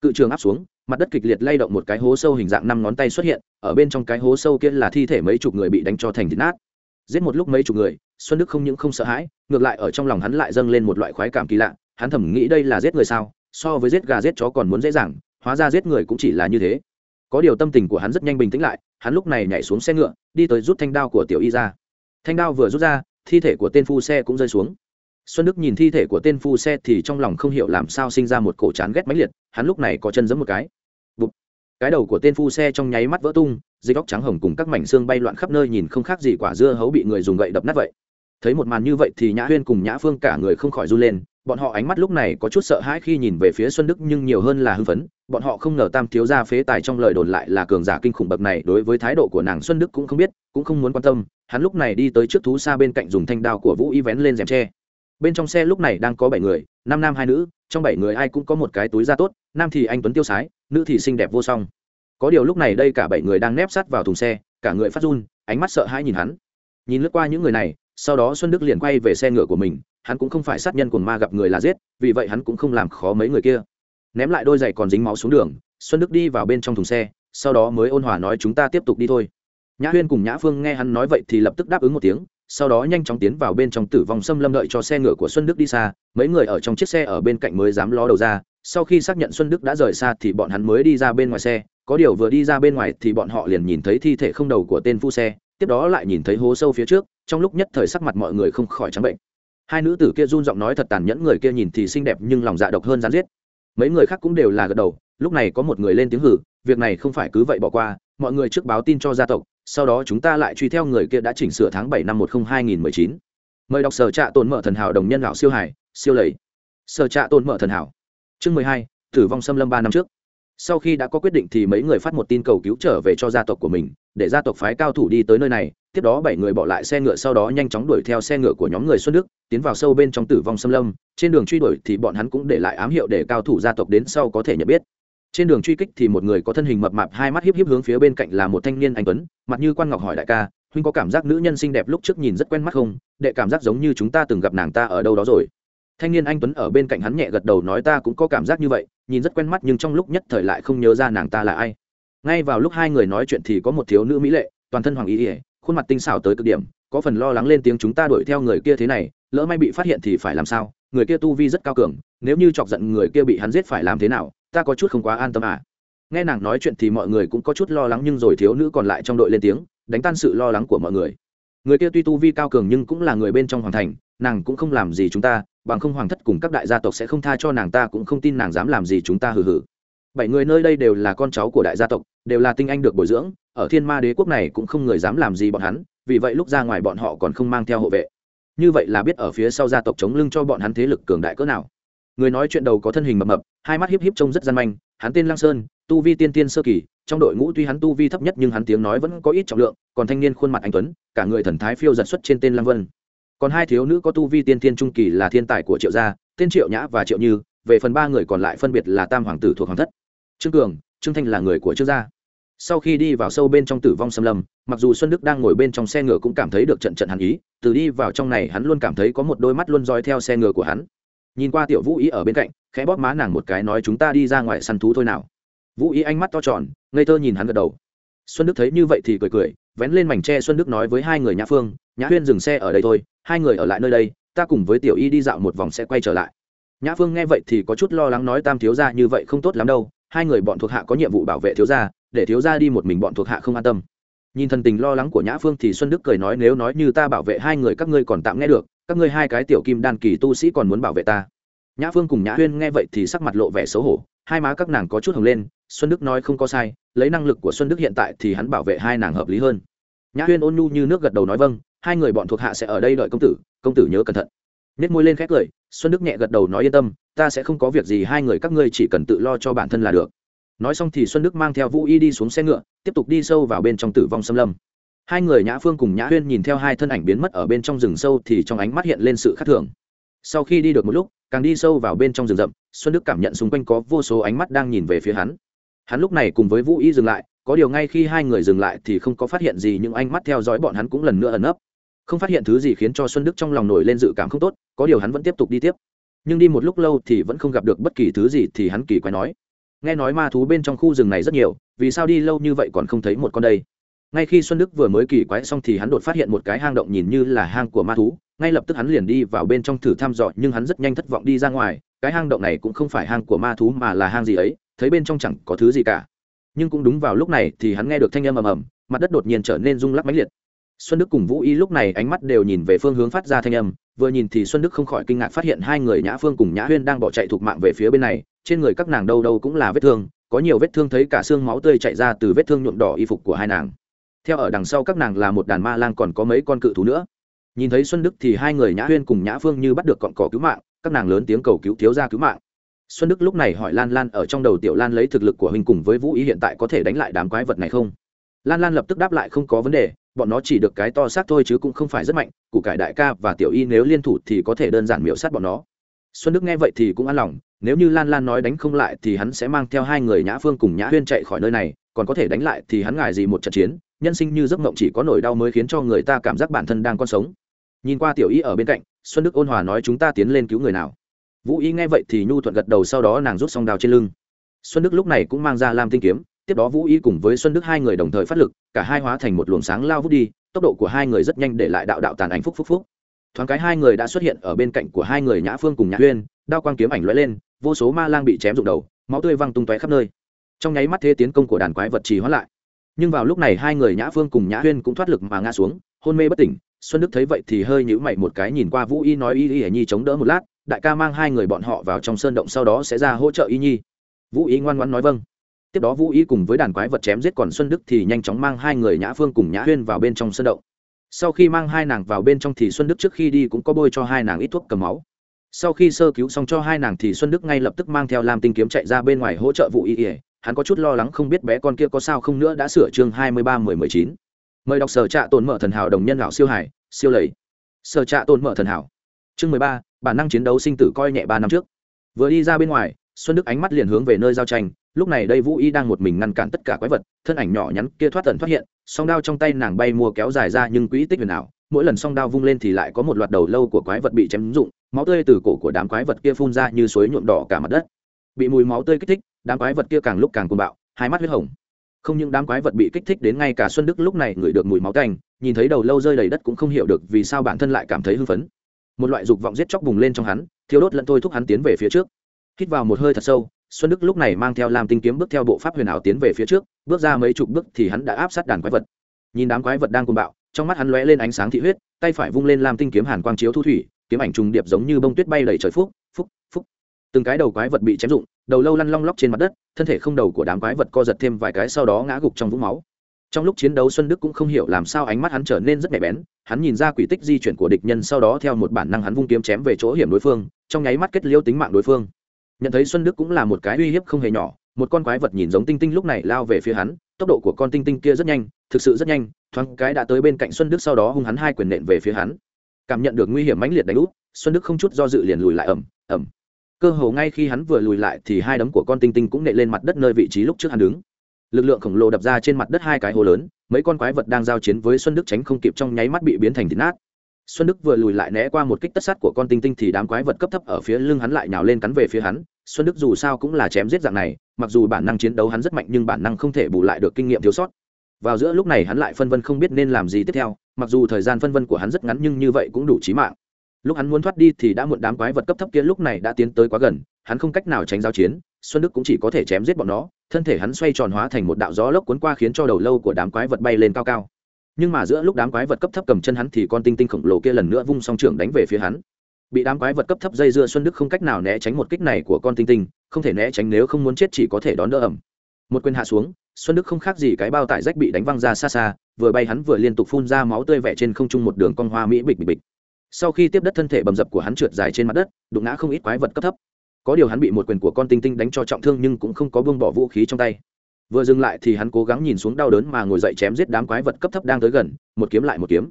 Cự trường áp xuống, mặt đất kịch liệt lay động một cái hố sâu hình dạng năm ngón tay xuất hiện, ở bên trong cái hố sâu kia là thi thể mấy chục người bị đánh cho thành thịt nát. Giết một lúc mấy chục người, xuân đức không những không sợ hãi, ngược lại ở trong lòng hắn lại dâng lên một loại khoái cảm kỳ lạ, hắn thầm nghĩ đây là giết người sao, so với giết gà giết chó còn muốn dễ dàng, hóa ra giết người cũng chỉ là như thế. Có điều tâm tình của hắn rất nhanh bình tĩnh lại, hắn lúc này nhảy xuống xe ngựa, đi tới rút thanh đao của tiểu y ra. Thanh đao vừa rút ra, thi thể của tên phu xe cũng rơi xuống xuân đức nhìn thi thể của tên phu xe thì trong lòng không hiểu làm sao sinh ra một cổ chán ghét mãnh liệt, hắn lúc này có chân giấm một cái. Bụt. cái đầu của tên phu xe trong nháy mắt vỡ tung, dây góc trắng hồng cùng các mảnh xương bay loạn khắp nơi nhìn không khác gì quả dưa hấu bị người dùng gậy đập nát vậy. Thấy một màn như vậy thì nhã huyên cùng nhã phương cả người không khỏi run lên, bọn họ ánh mắt lúc này có chút sợ hãi khi nhìn về phía xuân đức nhưng nhiều hơn là hưng phấn, bọn họ không ngờ tam thiếu gia phế tài trong lời đồn lại là cường giả kinh khủng bậc này, đối với thái độ của nàng xuân đức cũng không biết, cũng không muốn quan tâm, hắn lúc này đi tới trước thú xa bên cạnh dùng thanh đao của vũ y vén lên rèm tre bên trong xe lúc này đang có bảy người năm nam hai nữ, trong bảy người ai cũng có một cái túi da tốt, nam thì anh tuấn tiêu sái, nữ thì xinh đẹp vô song. Có điều lúc này đây cả bảy người đang nép sát vào thùng xe, cả người phát run, ánh mắt sợ hãi nhìn hắn. Nhìn lướt qua những người này, sau đó xuân đức liền quay về xe ngựa của mình, hắn cũng không phải sát nhân của ma gặp người là giết, vì vậy hắn cũng không làm khó mấy người kia. Ném lại đôi giày còn dính máu xuống đường, xuân đức đi vào bên trong thùng xe, sau đó mới ôn hòa nói chúng ta tiếp tục đi thôi. Nhã huyên cùng nhã phương nghe hắn nói vậy thì lập tức đáp ứng một tiếng sau đó nhanh chóng tiến vào bên trong tử vong xâm lâm đợi cho xe ngựa của xuân đức đi xa. Mấy người ở trong chiếc xe ở bên cạnh mới dám ló đầu ra. Sau khi xác nhận xuân đức đã rời xa thì bọn hắn mới đi ra bên ngoài xe. Có điều vừa đi ra bên ngoài thì bọn họ liền nhìn thấy thi thể không đầu của tên phu xe. Tiếp đó lại nhìn thấy hố sâu phía trước. Trong lúc nhất thời sắc mặt mọi người không khỏi trắng bệnh. Hai nữ tử kia run giọng nói thật tàn nhẫn, người kia nhìn thì xinh đẹp nhưng lòng dạ độc hơn gián giết. Mấy người khác cũng đều là gật đầu. Lúc này có một người lên tiếng hử. Việc này không phải cứ vậy bỏ qua. Mọi người trước báo tin cho gia tộc sau đó chúng ta lại truy theo người kia đã chỉnh sửa tháng bảy năm một không hai nghìn mười chín. Mời đọc sở trạ tồn mở thần hảo đồng nhân lão siêu hải siêu lầy. Sở trạ tồn mở thần hảo. Chương mười hai, tử vong xâm lâm ba năm trước. Sau khi đã có quyết định thì mấy người phát một tin cầu cứu trở về cho gia tộc của mình, để gia tộc phái cao thủ đi tới nơi này, tiếp đó bảy người bỏ lại xe ngựa sau đó nhanh chóng đuổi theo xe ngựa của nhóm người xuân đức, tiến vào sâu bên trong tử vong xâm lâm. Trên đường truy đuổi thì bọn hắn cũng để lại ám hiệu để cao thủ gia tộc đến sau có thể nhận biết trên đường truy kích thì một người có thân hình mập mạp, hai mắt hiếp hiếp hướng phía bên cạnh là một thanh niên anh tuấn, mặt như quan ngọc hỏi đại ca, huynh có cảm giác nữ nhân xinh đẹp lúc trước nhìn rất quen mắt không? Đệ cảm giác giống như chúng ta từng gặp nàng ta ở đâu đó rồi. Thanh niên anh tuấn ở bên cạnh hắn nhẹ gật đầu nói, ta cũng có cảm giác như vậy, nhìn rất quen mắt nhưng trong lúc nhất thời lại không nhớ ra nàng ta là ai. Ngay vào lúc hai người nói chuyện thì có một thiếu nữ mỹ lệ, toàn thân hoàng ý ỉa khuôn mặt tinh xảo tới cực điểm, có phần lo lắng lên tiếng, chúng ta đuổi theo người kia thế này, lỡ may bị phát hiện thì phải làm sao? Người kia tu vi rất cao cường, nếu như chọc giận người kia bị hắn giết phải làm thế nào? Ta có chút không quá an tâm à. Nghe nàng nói chuyện thì mọi người cũng có chút lo lắng nhưng rồi thiếu nữ còn lại trong đội lên tiếng, đánh tan sự lo lắng của mọi người. Người kia tuy tu vi cao cường nhưng cũng là người bên trong hoàng thành, nàng cũng không làm gì chúng ta, bằng không hoàng thất cùng các đại gia tộc sẽ không tha cho nàng ta cũng không tin nàng dám làm gì chúng ta hừ hừ. Bảy người nơi đây đều là con cháu của đại gia tộc, đều là tinh anh được bồi dưỡng, ở thiên ma đế quốc này cũng không người dám làm gì bọn hắn, vì vậy lúc ra ngoài bọn họ còn không mang theo hộ vệ. Như vậy là biết ở phía sau gia tộc chống lưng cho bọn hắn thế lực cường đại cỡ nào người nói chuyện đầu có thân hình mập mập, hai mắt hiếp hiếp trông rất gian manh, hắn tên Lang sơn, tu vi tiên tiên sơ kỳ, trong đội ngũ tuy hắn tu vi thấp nhất nhưng hắn tiếng nói vẫn có ít trọng lượng, còn thanh niên khuôn mặt anh tuấn, cả người thần thái phiêu giật xuất trên tên lang vân. Còn hai thiếu nữ có tu vi tiên tiên trung kỳ là thiên tài của triệu gia, tên triệu nhã và triệu như, về phần ba người còn lại phân biệt là tam hoàng tử thuộc hoàng thất. Trương cường, trương thanh là người của trương gia. Sau khi đi vào sâu bên trong tử vong xâm lâm, mặc dù xuân đức đang ngồi bên trong xe ngựa cũng cảm thấy được trận trận hàn ý, từ đi vào trong này hắn luôn cảm thấy có một đôi mắt luôn dõi theo xe ngựa của hắn nhìn qua tiểu vũ ý ở bên cạnh, khẽ bóp má nàng một cái nói chúng ta đi ra ngoài săn thú thôi nào. Vũ ý ánh mắt to tròn, ngây thơ nhìn hắn gật đầu. Xuân đức thấy như vậy thì cười cười, vén lên mảnh tre xuân đức nói với hai người nhã phương, nhã huyên dừng xe ở đây thôi, hai người ở lại nơi đây, ta cùng với tiểu y đi dạo một vòng sẽ quay trở lại. Nhã phương nghe vậy thì có chút lo lắng nói, tam thiếu gia như vậy không tốt lắm đâu, hai người bọn thuộc hạ có nhiệm vụ bảo vệ thiếu gia, để thiếu gia đi một mình bọn thuộc hạ không an tâm nhìn thần tình lo lắng của nhã phương thì xuân đức cười nói, nếu nói như ta bảo vệ hai người, các ngươi còn tạm nghe được, các ngươi hai cái tiểu kim đan kỳ tu sĩ còn muốn bảo vệ ta. Nhã phương cùng nhã huyên nghe vậy thì sắc mặt lộ vẻ xấu hổ, hai má các nàng có chút hồng lên, xuân đức nói không có sai, lấy năng lực của xuân đức hiện tại thì hắn bảo vệ hai nàng hợp lý hơn. Nhã huyên ôn nhu như nước gật đầu nói vâng hai người bọn thuộc hạ sẽ ở đây đợi công tử công tử nhớ cẩn thận. Nết môi lên khét cười, xuân đức nhẹ gật đầu nói, yên tâm, ta sẽ không có việc gì, hai người các ngươi chỉ cần tự lo cho bản thân là được nói xong thì xuân đức mang theo vũ y đi xuống xe ngựa, tiếp tục đi sâu vào bên trong tử vong xâm lâm. Hai người nhã phương cùng nhã huyên nhìn theo hai thân ảnh biến mất ở bên trong rừng sâu thì trong ánh mắt hiện lên sự khác thường. Sau khi đi được một lúc, càng đi sâu vào bên trong rừng rậm, xuân đức cảm nhận xung quanh có vô số ánh mắt đang nhìn về phía hắn. Hắn lúc này cùng với vũ y dừng lại, có điều ngay khi hai người dừng lại thì không có phát hiện gì những ánh mắt theo dõi bọn hắn cũng lần nữa ẩn ấp không phát hiện thứ gì khiến cho xuân đức trong lòng nổi lên dự cảm không tốt, có điều hắn vẫn tiếp tục đi tiếp. Nhưng đi một lúc lâu thì vẫn không gặp được bất kỳ thứ gì thì hắn kỳ quái nói nghe nói ma thú bên trong khu rừng này rất nhiều, vì sao đi lâu như vậy còn không thấy một con đây? Ngay khi xuân đức vừa mới kỳ quái xong thì hắn đột phát hiện một cái hang động nhìn như là hang của ma thú, ngay lập tức hắn liền đi vào bên trong thử thăm dò, nhưng hắn rất nhanh thất vọng đi ra ngoài. Cái hang động này cũng không phải hang của ma thú mà là hang gì ấy, thấy bên trong chẳng có thứ gì cả. Nhưng cũng đúng vào lúc này thì hắn nghe được thanh âm ầm ầm, mặt đất đột nhiên trở nên rung lắc mãnh liệt. Xuân đức cùng vũ y lúc này ánh mắt đều nhìn về phương hướng phát ra thanh âm, vừa nhìn thì xuân đức không khỏi kinh ngạc phát hiện hai người nhã phương cùng nhã huyên đang bỏ chạy thục mạng về phía bên này trên người các nàng đâu đâu cũng là vết thương, có nhiều vết thương thấy cả xương máu tươi chạy ra từ vết thương nhuộm đỏ y phục của hai nàng. Theo ở đằng sau các nàng là một đàn ma lang còn có mấy con cự thú nữa. Nhìn thấy xuân đức thì hai người nhã huyên cùng nhã phương như bắt được cọn cỏ cứu mạng, các nàng lớn tiếng cầu cứu thiếu gia cứu mạng. Xuân đức lúc này hỏi lan lan ở trong đầu tiểu lan lấy thực lực của huynh cùng với vũ ý hiện tại có thể đánh lại đám quái vật này không? Lan lan lập tức đáp lại không có vấn đề, bọn nó chỉ được cái to xác thôi chứ cũng không phải rất mạnh, củ cải đại ca và tiểu y nếu liên thủ thì có thể đơn giản miễu sát bọn nó xuân đức nghe vậy thì cũng an lòng, nếu như lan lan nói đánh không lại thì hắn sẽ mang theo hai người nhã phương cùng nhã huyên chạy khỏi nơi này, còn có thể đánh lại thì hắn ngại gì một trận chiến, nhân sinh như giấc mộng chỉ có nỗi đau mới khiến cho người ta cảm giác bản thân đang còn sống. Nhìn qua tiểu y ở bên cạnh, xuân đức ôn hòa nói chúng ta tiến lên cứu người nào. Vũ y nghe vậy thì nhu thuận gật đầu sau đó nàng rút xong đào trên lưng. Xuân đức lúc này cũng mang ra lam tinh kiếm, tiếp đó vũ y cùng với xuân đức hai người đồng thời phát lực, cả hai hóa thành một luồng sáng lao vút đi, tốc độ của hai người rất nhanh để lại đạo đạo tàn ảnh phúc phúc phúc thoáng cái hai người đã xuất hiện ở bên cạnh của hai người nhã phương cùng nhã huyên đao quang kiếm ảnh lóe lên, vô số ma lang bị chém rụng đầu, máu tươi văng tung tóe khắp nơi. Trong nháy mắt thế tiến công của đàn quái vật trì hoãn lại. Nhưng vào lúc này hai người nhã phương cùng nhã huyên cũng thoát lực mà ngã xuống, hôn mê bất tỉnh, xuân đức thấy vậy thì hơi nhữ mày một cái nhìn qua vũ y nói y y nhi chống đỡ một lát, đại ca mang hai người bọn họ vào trong sơn động sau đó sẽ ra hỗ trợ y nhi. Vũ y ngoan ngoãn nói vâng. Tiếp đó vũ y cùng với đàn quái vật chém giết còn xuân đức thì nhanh chóng mang hai người nhã phương cùng nhã huyên vào bên trong sơn động sau khi mang hai nàng vào bên trong thì xuân đức trước khi đi cũng có bôi cho hai nàng ít thuốc cầm máu. Sau khi sơ cứu xong cho hai nàng thì xuân đức ngay lập tức mang theo lam tinh kiếm chạy ra bên ngoài hỗ trợ vụ y ỉa hắn có chút lo lắng không biết bé con kia có sao không nữa đã sửa chương hai mươi ba mười mười chín. Mời đọc sở trạ tồn mở thần hảo đồng nhân lão siêu hải, siêu lầy. Sở trạ tồn mở thần hảo. Chương mười ba, bản năng chiến đấu sinh tử coi nhẹ ba năm trước. Vừa đi ra bên ngoài, xuân đức ánh mắt liền hướng về nơi giao tranh lúc này đây vũ y đang một mình ngăn cản tất cả quái vật, thân ảnh nhỏ nhắn kia thoát tần thoát hiện, song đao trong tay nàng bay mua kéo dài ra nhưng quỹ tích huyền ảo, mỗi lần song đao vung lên thì lại có một loạt đầu lâu của quái vật bị chém rụng, máu tươi từ cổ của đám quái vật kia phun ra như suối nhuộm đỏ cả mặt đất. Bị mùi máu tươi kích thích, đám quái vật kia càng lúc càng cuồng bạo, hai mắt huyết hồng. Không những đám quái vật bị kích thích đến ngay cả xuân đức lúc này ngửi được mùi máu canh nhìn thấy đầu lâu rơi đầy đất cũng không hiểu được vì sao bản thân lại cảm thấy hưng phấn. Một loại dục vọng giết chóc bùng lên trong hắn thiếu đốt lẫn thôi thúc hắn tiến về phía trước. Hít vào một hơi thật sâu xuân đức lúc này mang theo làm tinh kiếm bước theo bộ pháp huyền ảo tiến về phía trước, bước ra mấy chục bước thì hắn đã áp sát đàn quái vật. Nhìn đám quái vật đang cuồng bạo, trong mắt hắn lóe lên ánh sáng thị huyết, tay phải vung lên làm tinh kiếm hàn quang chiếu thu thủy, kiếm ảnh trùng điệp giống như bông tuyết bay đầy trời phúc phúc phúc. Từng cái đầu quái vật bị chém rụng, đầu lâu lăn long lóc trên mặt đất, thân thể không đầu của đám quái vật co giật thêm vài cái sau đó ngã gục trong vũng máu. Trong lúc chiến đấu xuân đức cũng không hiểu làm sao ánh mắt hắn trở nên rất nhạy bén, hắn nhìn ra quỷ tích di chuyển của địch nhân sau đó theo một bản năng hắn vung kiếm chém về chỗ hiểm đối phương, trong nháy mắt kết liêu tính mạng đối phương nhận thấy xuân đức cũng là một cái uy hiếp không hề nhỏ, một con quái vật nhìn giống tinh tinh lúc này lao về phía hắn, tốc độ của con tinh tinh kia rất nhanh, thực sự rất nhanh, thoáng cái đã tới bên cạnh xuân đức sau đó hung hắn hai quyền nện về phía hắn. Cảm nhận được nguy hiểm mãnh liệt đánh úp, xuân đức không chút do dự liền lùi lại ẩm ẩm cơ hồ ngay khi hắn vừa lùi lại thì hai đấm của con tinh tinh cũng nện lên mặt đất nơi vị trí lúc trước hắn đứng. Lực lượng khổng lồ đập ra trên mặt đất hai cái hố lớn, mấy con quái vật đang giao chiến với xuân đức tránh không kịp trong nháy mắt bị biến thành thịt nát xuân đức vừa lùi lại né qua một kích tất sát của con tinh tinh thì đám quái vật cấp thấp ở phía lưng hắn lại nhào lên cắn về phía hắn. Xuân đức dù sao cũng là chém giết dạng này, mặc dù bản năng chiến đấu hắn rất mạnh nhưng bản năng không thể bù lại được kinh nghiệm thiếu sót. Vào giữa lúc này hắn lại phân vân không biết nên làm gì tiếp theo, mặc dù thời gian phân vân của hắn rất ngắn nhưng như vậy cũng đủ trí mạng. Lúc hắn muốn thoát đi thì đã muộn đám quái vật cấp thấp kia lúc này đã tiến tới quá gần, hắn không cách nào tránh giao chiến, xuân đức cũng chỉ có thể chém giết bọn nó, thân thể hắn xoay tròn hóa thành một đạo gió lốc cuốn qua khiến cho đầu lâu của đám quái vật bay lên cao cao nhưng mà giữa lúc đám quái vật cấp thấp cầm chân hắn thì con tinh tinh khổng lồ kia lần nữa vung song trưởng đánh về phía hắn. Bị đám quái vật cấp thấp dây dưa xuân đức không cách nào né tránh một kích này của con tinh tinh, không thể né tránh nếu không muốn chết chỉ có thể đón đỡ ẩm. Một quyền hạ xuống, xuân đức không khác gì cái bao tải rách bị đánh văng ra xa xa, vừa bay hắn vừa liên tục phun ra máu tươi vẽ trên không trung một đường con hoa mỹ bịch bịch bịch. Sau khi tiếp đất thân thể bầm dập của hắn trượt dài trên mặt đất, đụng ngã không ít quái vật cấp thấp. Có điều hắn bị một quyền của con tinh tinh đánh cho trọng thương nhưng cũng không có buông bỏ vũ khí trong tay vừa dừng lại thì hắn cố gắng nhìn xuống đau đớn mà ngồi dậy chém giết đám quái vật cấp thấp đang tới gần, một kiếm lại một kiếm.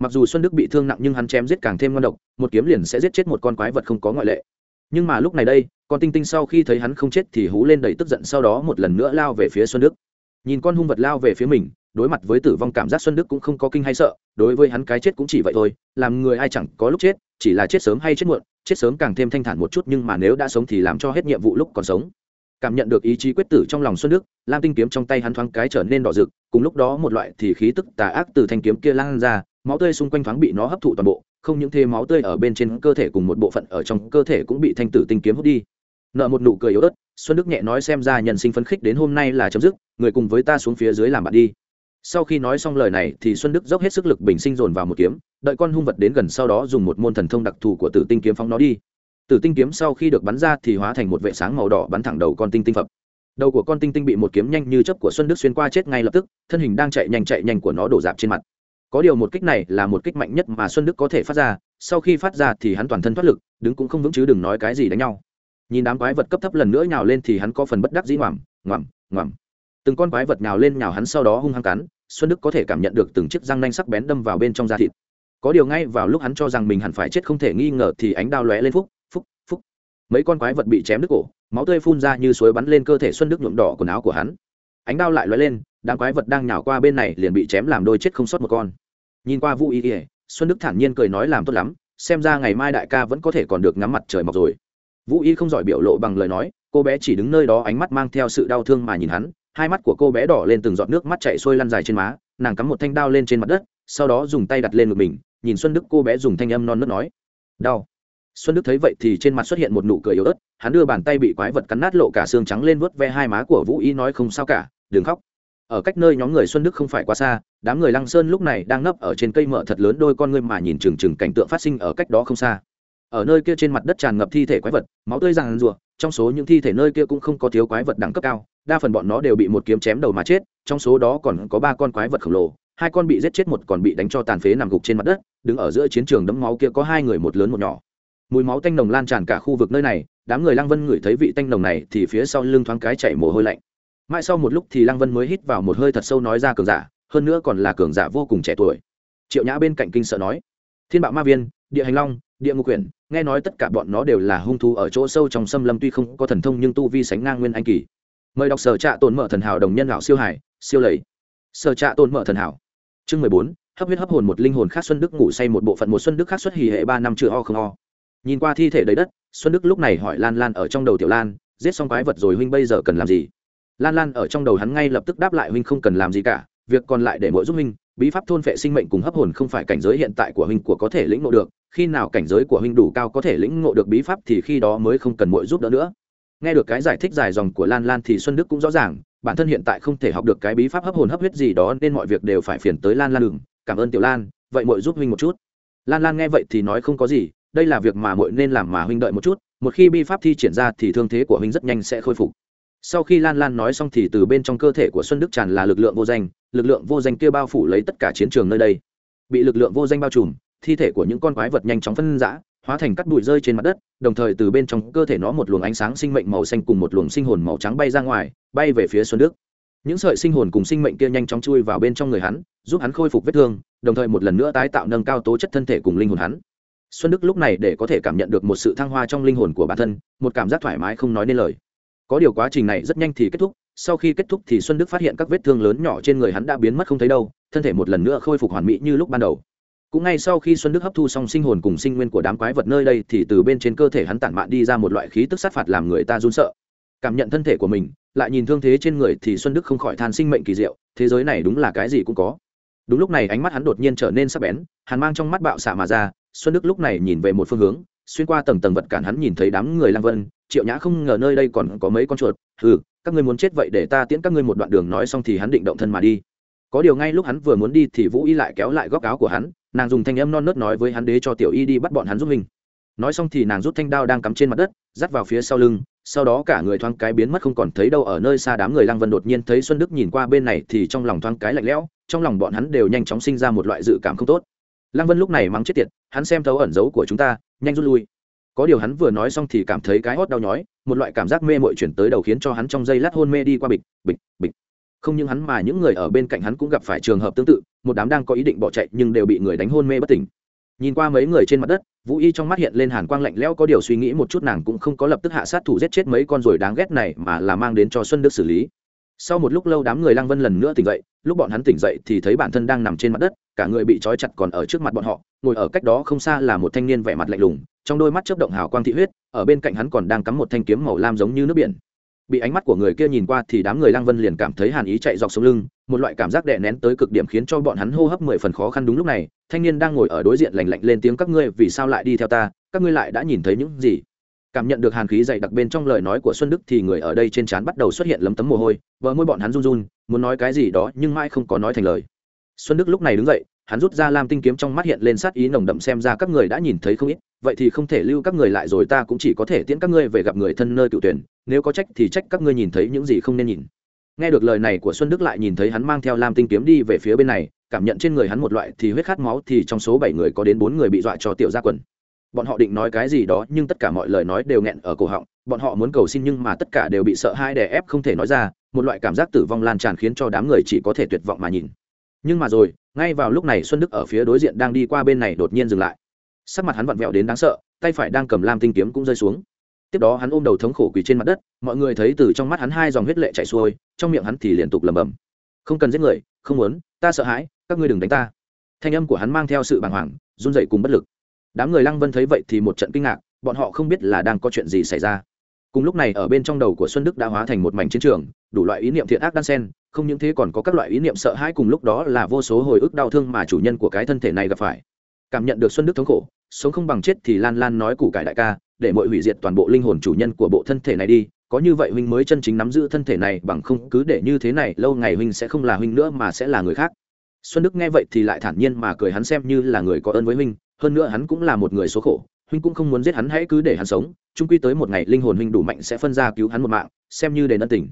Mặc dù xuân đức bị thương nặng nhưng hắn chém giết càng thêm ngon độc, một kiếm liền sẽ giết chết một con quái vật không có ngoại lệ. Nhưng mà lúc này đây, con tinh tinh sau khi thấy hắn không chết thì hú lên đầy tức giận sau đó một lần nữa lao về phía xuân đức. Nhìn con hung vật lao về phía mình, đối mặt với tử vong cảm giác xuân đức cũng không có kinh hay sợ, đối với hắn cái chết cũng chỉ vậy thôi, làm người ai chẳng có lúc chết, chỉ là chết sớm hay chết muộn, chết sớm càng thêm thanh thản một chút nhưng mà nếu đã sống thì làm cho hết nhiệm vụ lúc còn sống cảm nhận được ý chí quyết tử trong lòng xuân đức, lam tinh kiếm trong tay hắn thoáng cái trở nên đỏ rực, cùng lúc đó một loại thì khí tức tà ác từ thanh kiếm kia lan ra, máu tươi xung quanh thoáng bị nó hấp thụ toàn bộ, không những thế máu tươi ở bên trên cơ thể cùng một bộ phận ở trong cơ thể cũng bị thanh tử tinh kiếm hút đi. Nợ một nụ cười yếu ớt, xuân đức nhẹ nói xem ra nhân sinh phấn khích đến hôm nay là chấm dứt, người cùng với ta xuống phía dưới làm bạn đi. Sau khi nói xong lời này thì xuân đức dốc hết sức lực bình sinh dồn vào một kiếm, đợi con hung vật đến gần sau đó dùng một môn thần thông đặc thù của tử tinh kiếm phóng nó đi tử tinh kiếm sau khi được bắn ra thì hóa thành một vệ sáng màu đỏ bắn thẳng đầu con tinh tinh phập. Đầu của con tinh tinh bị một kiếm nhanh như chấp của xuân đức xuyên qua chết ngay lập tức, thân hình đang chạy nhanh chạy nhanh của nó đổ dạp trên mặt. Có điều một kích này là một kích mạnh nhất mà xuân đức có thể phát ra, sau khi phát ra thì hắn toàn thân thoát lực, đứng cũng không vững chứ đừng nói cái gì đánh nhau. Nhìn đám quái vật cấp thấp lần nữa nhào lên thì hắn có phần bất đắc dĩ ngoằm ngoằm ngoằm từng con quái vật nhào lên nhào hắn sau đó hung hăng cắn, xuân đức có thể cảm nhận được từng chiếc răng nanh sắc bén đâm vào bên trong da thịt. Có điều ngay vào lúc hắn cho rằng mình hẳn phải chết không thể nghi ngờ thì ánh đao lóe lên phúc phúc mấy con quái vật bị chém đứt cổ, máu tươi phun ra như suối bắn lên cơ thể xuân đức nhuộm đỏ quần áo của hắn. Ánh đao lại lóe lên, đám quái vật đang nhào qua bên này liền bị chém làm đôi chết không sót một con. Nhìn qua vũ ý ỉa xuân đức thản nhiên cười nói làm tốt lắm, xem ra ngày mai đại ca vẫn có thể còn được ngắm mặt trời mọc rồi. Vũ y không giỏi biểu lộ bằng lời nói, cô bé chỉ đứng nơi đó ánh mắt mang theo sự đau thương mà nhìn hắn, hai mắt của cô bé đỏ lên từng giọt nước mắt chạy xuôi lăn dài trên má, nàng cắm một thanh đao lên trên mặt đất, sau đó dùng tay đặt lên ngực mình, nhìn xuân đức cô bé dùng thanh âm non nớt nói, đau xuân đức thấy vậy thì trên mặt xuất hiện một nụ cười yếu ớt, hắn đưa bàn tay bị quái vật cắn nát lộ cả xương trắng lên vớt ve hai má của vũ y nói không sao cả, đừng khóc. Ở cách nơi nhóm người xuân đức không phải quá xa, đám người lăng sơn lúc này đang nấp ở trên cây mở thật lớn đôi con ngươi mà nhìn chừng chừng cảnh tượng phát sinh ở cách đó không xa. Ở nơi kia trên mặt đất tràn ngập thi thể quái vật, máu tươi ràng rùa trong số những thi thể nơi kia cũng không có thiếu quái vật đẳng cấp cao, đa phần bọn nó đều bị một kiếm chém đầu mà chết, trong số đó còn có ba con quái vật khổng lồ, hai con bị giết chết, một còn bị đánh cho tàn phế nằm gục trên mặt đất, đứng ở giữa chiến trường đấm máu kia có hai người, một lớn một nhỏ mùi máu tanh nồng lan tràn cả khu vực nơi này, đám người lăng vân ngửi thấy vị tanh nồng này thì phía sau lưng thoáng cái chảy mồ hôi lạnh. Mãi sau một lúc thì lăng vân mới hít vào một hơi thật sâu nói ra cường giả, hơn nữa còn là cường giả vô cùng trẻ tuổi. Triệu nhã bên cạnh kinh sợ nói, thiên bạo ma viên, địa hành long, địa ngục quyển, nghe nói tất cả bọn nó đều là hung thú ở chỗ sâu trong xâm lâm tuy không có thần thông nhưng tu vi sánh ngang nguyên anh kỳ. Mời đọc sở trạ tồn mở thần hảo đồng nhân lão siêu hải, siêu lầy. Sở trạ tồn mở thần hảo. Chương mười bốn, hấp huyết hấp hồn một linh hồn khác xuân đức ngủ say một bộ phận một xuân đức khác xuất hì hệ ba năm chữa ho không ho nhìn qua thi thể đầy đất, xuân đức lúc này hỏi lan lan ở trong đầu tiểu lan, giết xong quái vật rồi huynh bây giờ cần làm gì? Lan lan ở trong đầu hắn ngay lập tức đáp lại huynh không cần làm gì cả, việc còn lại để mỗi giúp huynh, bí pháp thôn phệ sinh mệnh cùng hấp hồn không phải cảnh giới hiện tại của huynh của có thể lĩnh ngộ được, khi nào cảnh giới của huynh đủ cao có thể lĩnh ngộ được bí pháp thì khi đó mới không cần mỗi giúp đỡ nữa. Nghe được cái giải thích dài dòng của lan lan thì xuân đức cũng rõ ràng, bản thân hiện tại không thể học được cái bí pháp hấp hồn hấp huyết gì đó nên mọi việc đều phải phiền tới lan lan đừng cảm ơn tiểu lan, vậy muội giúp huynh một chút. Lan lan nghe vậy thì nói không có gì đây là việc mà muội nên làm mà huynh đợi một chút, một khi bi pháp thi triển ra thì thương thế của huynh rất nhanh sẽ khôi phục. Sau khi lan lan nói xong thì từ bên trong cơ thể của xuân đức tràn là lực lượng vô danh, lực lượng vô danh kia bao phủ lấy tất cả chiến trường nơi đây. Bị lực lượng vô danh bao trùm, thi thể của những con quái vật nhanh chóng phân rã hóa thành cắt bụi rơi trên mặt đất, đồng thời từ bên trong cơ thể nó một luồng ánh sáng sinh mệnh màu xanh cùng một luồng sinh hồn màu trắng bay ra ngoài, bay về phía xuân đức. Những sợi sinh hồn cùng sinh mệnh kia nhanh chóng chui vào bên trong người hắn, giúp hắn khôi phục vết thương, đồng thời một lần nữa tái tạo nâng cao tố chất thân thể cùng linh hồn hắn xuân đức lúc này để có thể cảm nhận được một sự thăng hoa trong linh hồn của bản thân, một cảm giác thoải mái không nói nên lời. Có điều quá trình này rất nhanh thì kết thúc, sau khi kết thúc thì xuân đức phát hiện các vết thương lớn nhỏ trên người hắn đã biến mất không thấy đâu, thân thể một lần nữa khôi phục hoàn mỹ như lúc ban đầu. Cũng ngay sau khi xuân đức hấp thu xong sinh hồn cùng sinh nguyên của đám quái vật nơi đây thì từ bên trên cơ thể hắn tản mạn đi ra một loại khí tức sát phạt làm người ta run sợ. Cảm nhận thân thể của mình, lại nhìn thương thế trên người thì xuân đức không khỏi than sinh mệnh kỳ diệu, thế giới này đúng là cái gì cũng có. Đúng lúc này ánh mắt hắn đột nhiên trở nên sắc bén hắn mang trong mắt bạo xạ mà ra xuân đức lúc này nhìn về một phương hướng, xuyên qua tầng tầng vật cản hắn nhìn thấy đám người lang vân, triệu nhã không ngờ nơi đây còn có mấy con chuột. Ừ các ngươi muốn chết vậy để ta tiễn các ngươi một đoạn đường nói xong thì hắn định động thân mà đi. Có điều ngay lúc hắn vừa muốn đi thì vũ y lại kéo lại góc áo của hắn, nàng dùng thanh âm non nớt nói với hắn đế cho tiểu y đi bắt bọn hắn giúp mình. Nói xong thì nàng rút thanh đao đang cắm trên mặt đất, dắt vào phía sau lưng, sau đó cả người thoáng cái biến mất không còn thấy đâu ở nơi xa đám người lăng vân đột nhiên thấy xuân đức nhìn qua bên này thì trong lòng thoáng cái lạnh lẽo, trong lòng bọn hắn đều nhanh chóng sinh ra một loại dự cảm không tốt lăng vân lúc này mắng chết tiệt, hắn xem thấu ẩn dấu của chúng ta, nhanh rút lui. Có điều hắn vừa nói xong thì cảm thấy cái hót đau nhói, một loại cảm giác mê mội chuyển tới đầu khiến cho hắn trong giây lát hôn mê đi qua bịch bịch bịch. Không những hắn mà những người ở bên cạnh hắn cũng gặp phải trường hợp tương tự, một đám đang có ý định bỏ chạy nhưng đều bị người đánh hôn mê bất tỉnh. Nhìn qua mấy người trên mặt đất, vũ y trong mắt hiện lên hàn quang lạnh lẽo, có điều suy nghĩ một chút nàng cũng không có lập tức hạ sát thủ giết chết mấy con ruồi đáng ghét này mà là mang đến cho xuân đức xử lý sau một lúc lâu đám người lang vân lần nữa tỉnh dậy, lúc bọn hắn tỉnh dậy thì thấy bản thân đang nằm trên mặt đất, cả người bị trói chặt còn ở trước mặt bọn họ, ngồi ở cách đó không xa là một thanh niên vẻ mặt lạnh lùng, trong đôi mắt chớp động hào quang thị huyết, ở bên cạnh hắn còn đang cắm một thanh kiếm màu lam giống như nước biển. Bị ánh mắt của người kia nhìn qua thì đám người lang vân liền cảm thấy hàn ý chạy dọc sống lưng, một loại cảm giác đè nén tới cực điểm khiến cho bọn hắn hô hấp mười phần khó khăn đúng lúc này, thanh niên đang ngồi ở đối diện lành lạnh lên tiếng, các ngươi vì sao lại đi theo ta? Các ngươi lại đã nhìn thấy những gì? Cảm nhận được hàn khí dày đặc bên trong lời nói của xuân đức thì người ở đây trên trán bắt đầu xuất hiện lấm tấm mồ hôi, vợ môi bọn hắn run run, muốn nói cái gì đó nhưng mãi không có nói thành lời. Xuân đức lúc này đứng dậy, hắn rút ra lam tinh kiếm trong mắt hiện lên sát ý nồng đậm xem ra các người đã nhìn thấy không ít, vậy thì không thể lưu các người lại rồi ta cũng chỉ có thể tiễn các ngươi về gặp người thân nơi cựu tuyển, nếu có trách thì trách các ngươi nhìn thấy những gì không nên nhìn. Nghe được lời này của xuân đức lại nhìn thấy hắn mang theo lam tinh kiếm đi về phía bên này, cảm nhận trên người hắn một loại thì huyết khát máu thì trong số bảy người có đến bốn người bị dọa cho tiểu ra quần bọn họ định nói cái gì đó, nhưng tất cả mọi lời nói đều nghẹn ở cổ họng. Bọn họ muốn cầu xin nhưng mà tất cả đều bị sợ hai đè ép không thể nói ra. Một loại cảm giác tử vong lan tràn khiến cho đám người chỉ có thể tuyệt vọng mà nhìn. Nhưng mà rồi, ngay vào lúc này xuân đức ở phía đối diện đang đi qua bên này đột nhiên dừng lại. Sắc mặt hắn vặn vẹo đến đáng sợ, tay phải đang cầm lam tinh kiếm cũng rơi xuống. Tiếp đó hắn ôm đầu thống khổ quỳ trên mặt đất, mọi người thấy từ trong mắt hắn hai dòng huyết lệ chảy xuôi, trong miệng hắn thì liên tục lầm bầm không cần giết người, không muốn, ta sợ hãi, các ngươi đừng đánh ta. Thanh âm của hắn mang theo sự bàng hoàng, run dậy cùng bất lực đám người lăng vân thấy vậy thì một trận kinh ngạc, bọn họ không biết là đang có chuyện gì xảy ra. Cùng lúc này ở bên trong đầu của xuân đức đã hóa thành một mảnh chiến trường, đủ loại ý niệm thiện ác đan sen không những thế còn có các loại ý niệm sợ hãi cùng lúc đó là vô số hồi ức đau thương mà chủ nhân của cái thân thể này gặp phải. Cảm nhận được xuân đức thống khổ, sống không bằng chết thì lan lan nói củ cải đại ca, để mọi hủy diệt toàn bộ linh hồn chủ nhân của bộ thân thể này đi, có như vậy huynh mới chân chính nắm giữ thân thể này bằng không cứ để như thế này, lâu ngày huynh sẽ không là huynh nữa mà sẽ là người khác. Xuân đức nghe vậy thì lại thản nhiên mà cười hắn xem như là người có ơn với huynh hơn nữa hắn cũng là một người số khổ, huynh cũng không muốn giết hắn, hãy cứ để hắn sống. Trung quy tới một ngày linh hồn huynh đủ mạnh sẽ phân ra cứu hắn một mạng, xem như đền ân tình.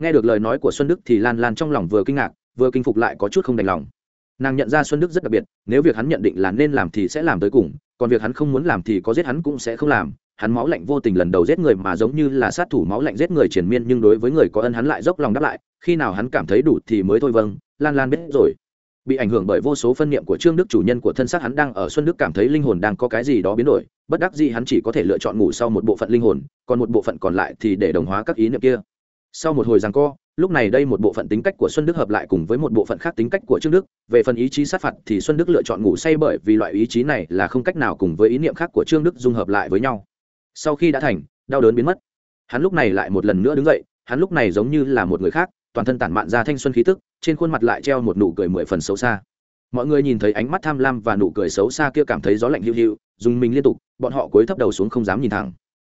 Nghe được lời nói của xuân đức thì lan lan trong lòng vừa kinh ngạc, vừa kinh phục lại có chút không đành lòng. Nàng nhận ra xuân đức rất đặc biệt, nếu việc hắn nhận định là nên làm thì sẽ làm tới cùng, còn việc hắn không muốn làm thì có giết hắn cũng sẽ không làm. Hắn máu lạnh vô tình lần đầu giết người mà giống như là sát thủ máu lạnh giết người triền miên nhưng đối với người có ân hắn lại dốc lòng đáp lại, khi nào hắn cảm thấy đủ thì mới thôi vâng lan lan biết rồi bị ảnh hưởng bởi vô số phân niệm của trương đức chủ nhân của thân xác hắn đang ở xuân đức cảm thấy linh hồn đang có cái gì đó biến đổi, bất đắc gì hắn chỉ có thể lựa chọn ngủ sau một bộ phận linh hồn, còn một bộ phận còn lại thì để đồng hóa các ý niệm kia. Sau một hồi rằng co, lúc này đây một bộ phận tính cách của xuân đức hợp lại cùng với một bộ phận khác tính cách của trương đức. Về phần ý chí sát phạt thì xuân đức lựa chọn ngủ say bởi vì loại ý chí này là không cách nào cùng với ý niệm khác của trương đức dung hợp lại với nhau. Sau khi đã thành, đau đớn biến mất. Hắn lúc này lại một lần nữa đứng dậy, hắn lúc này giống như là một người khác toàn thân tản mạn ra thanh xuân khí tức, trên khuôn mặt lại treo một nụ cười mười phần xấu xa. Mọi người nhìn thấy ánh mắt tham lam và nụ cười xấu xa kia cảm thấy gió lạnh hiu hiu, dùng mình liên tục, bọn họ cúi thấp đầu xuống không dám nhìn thẳng.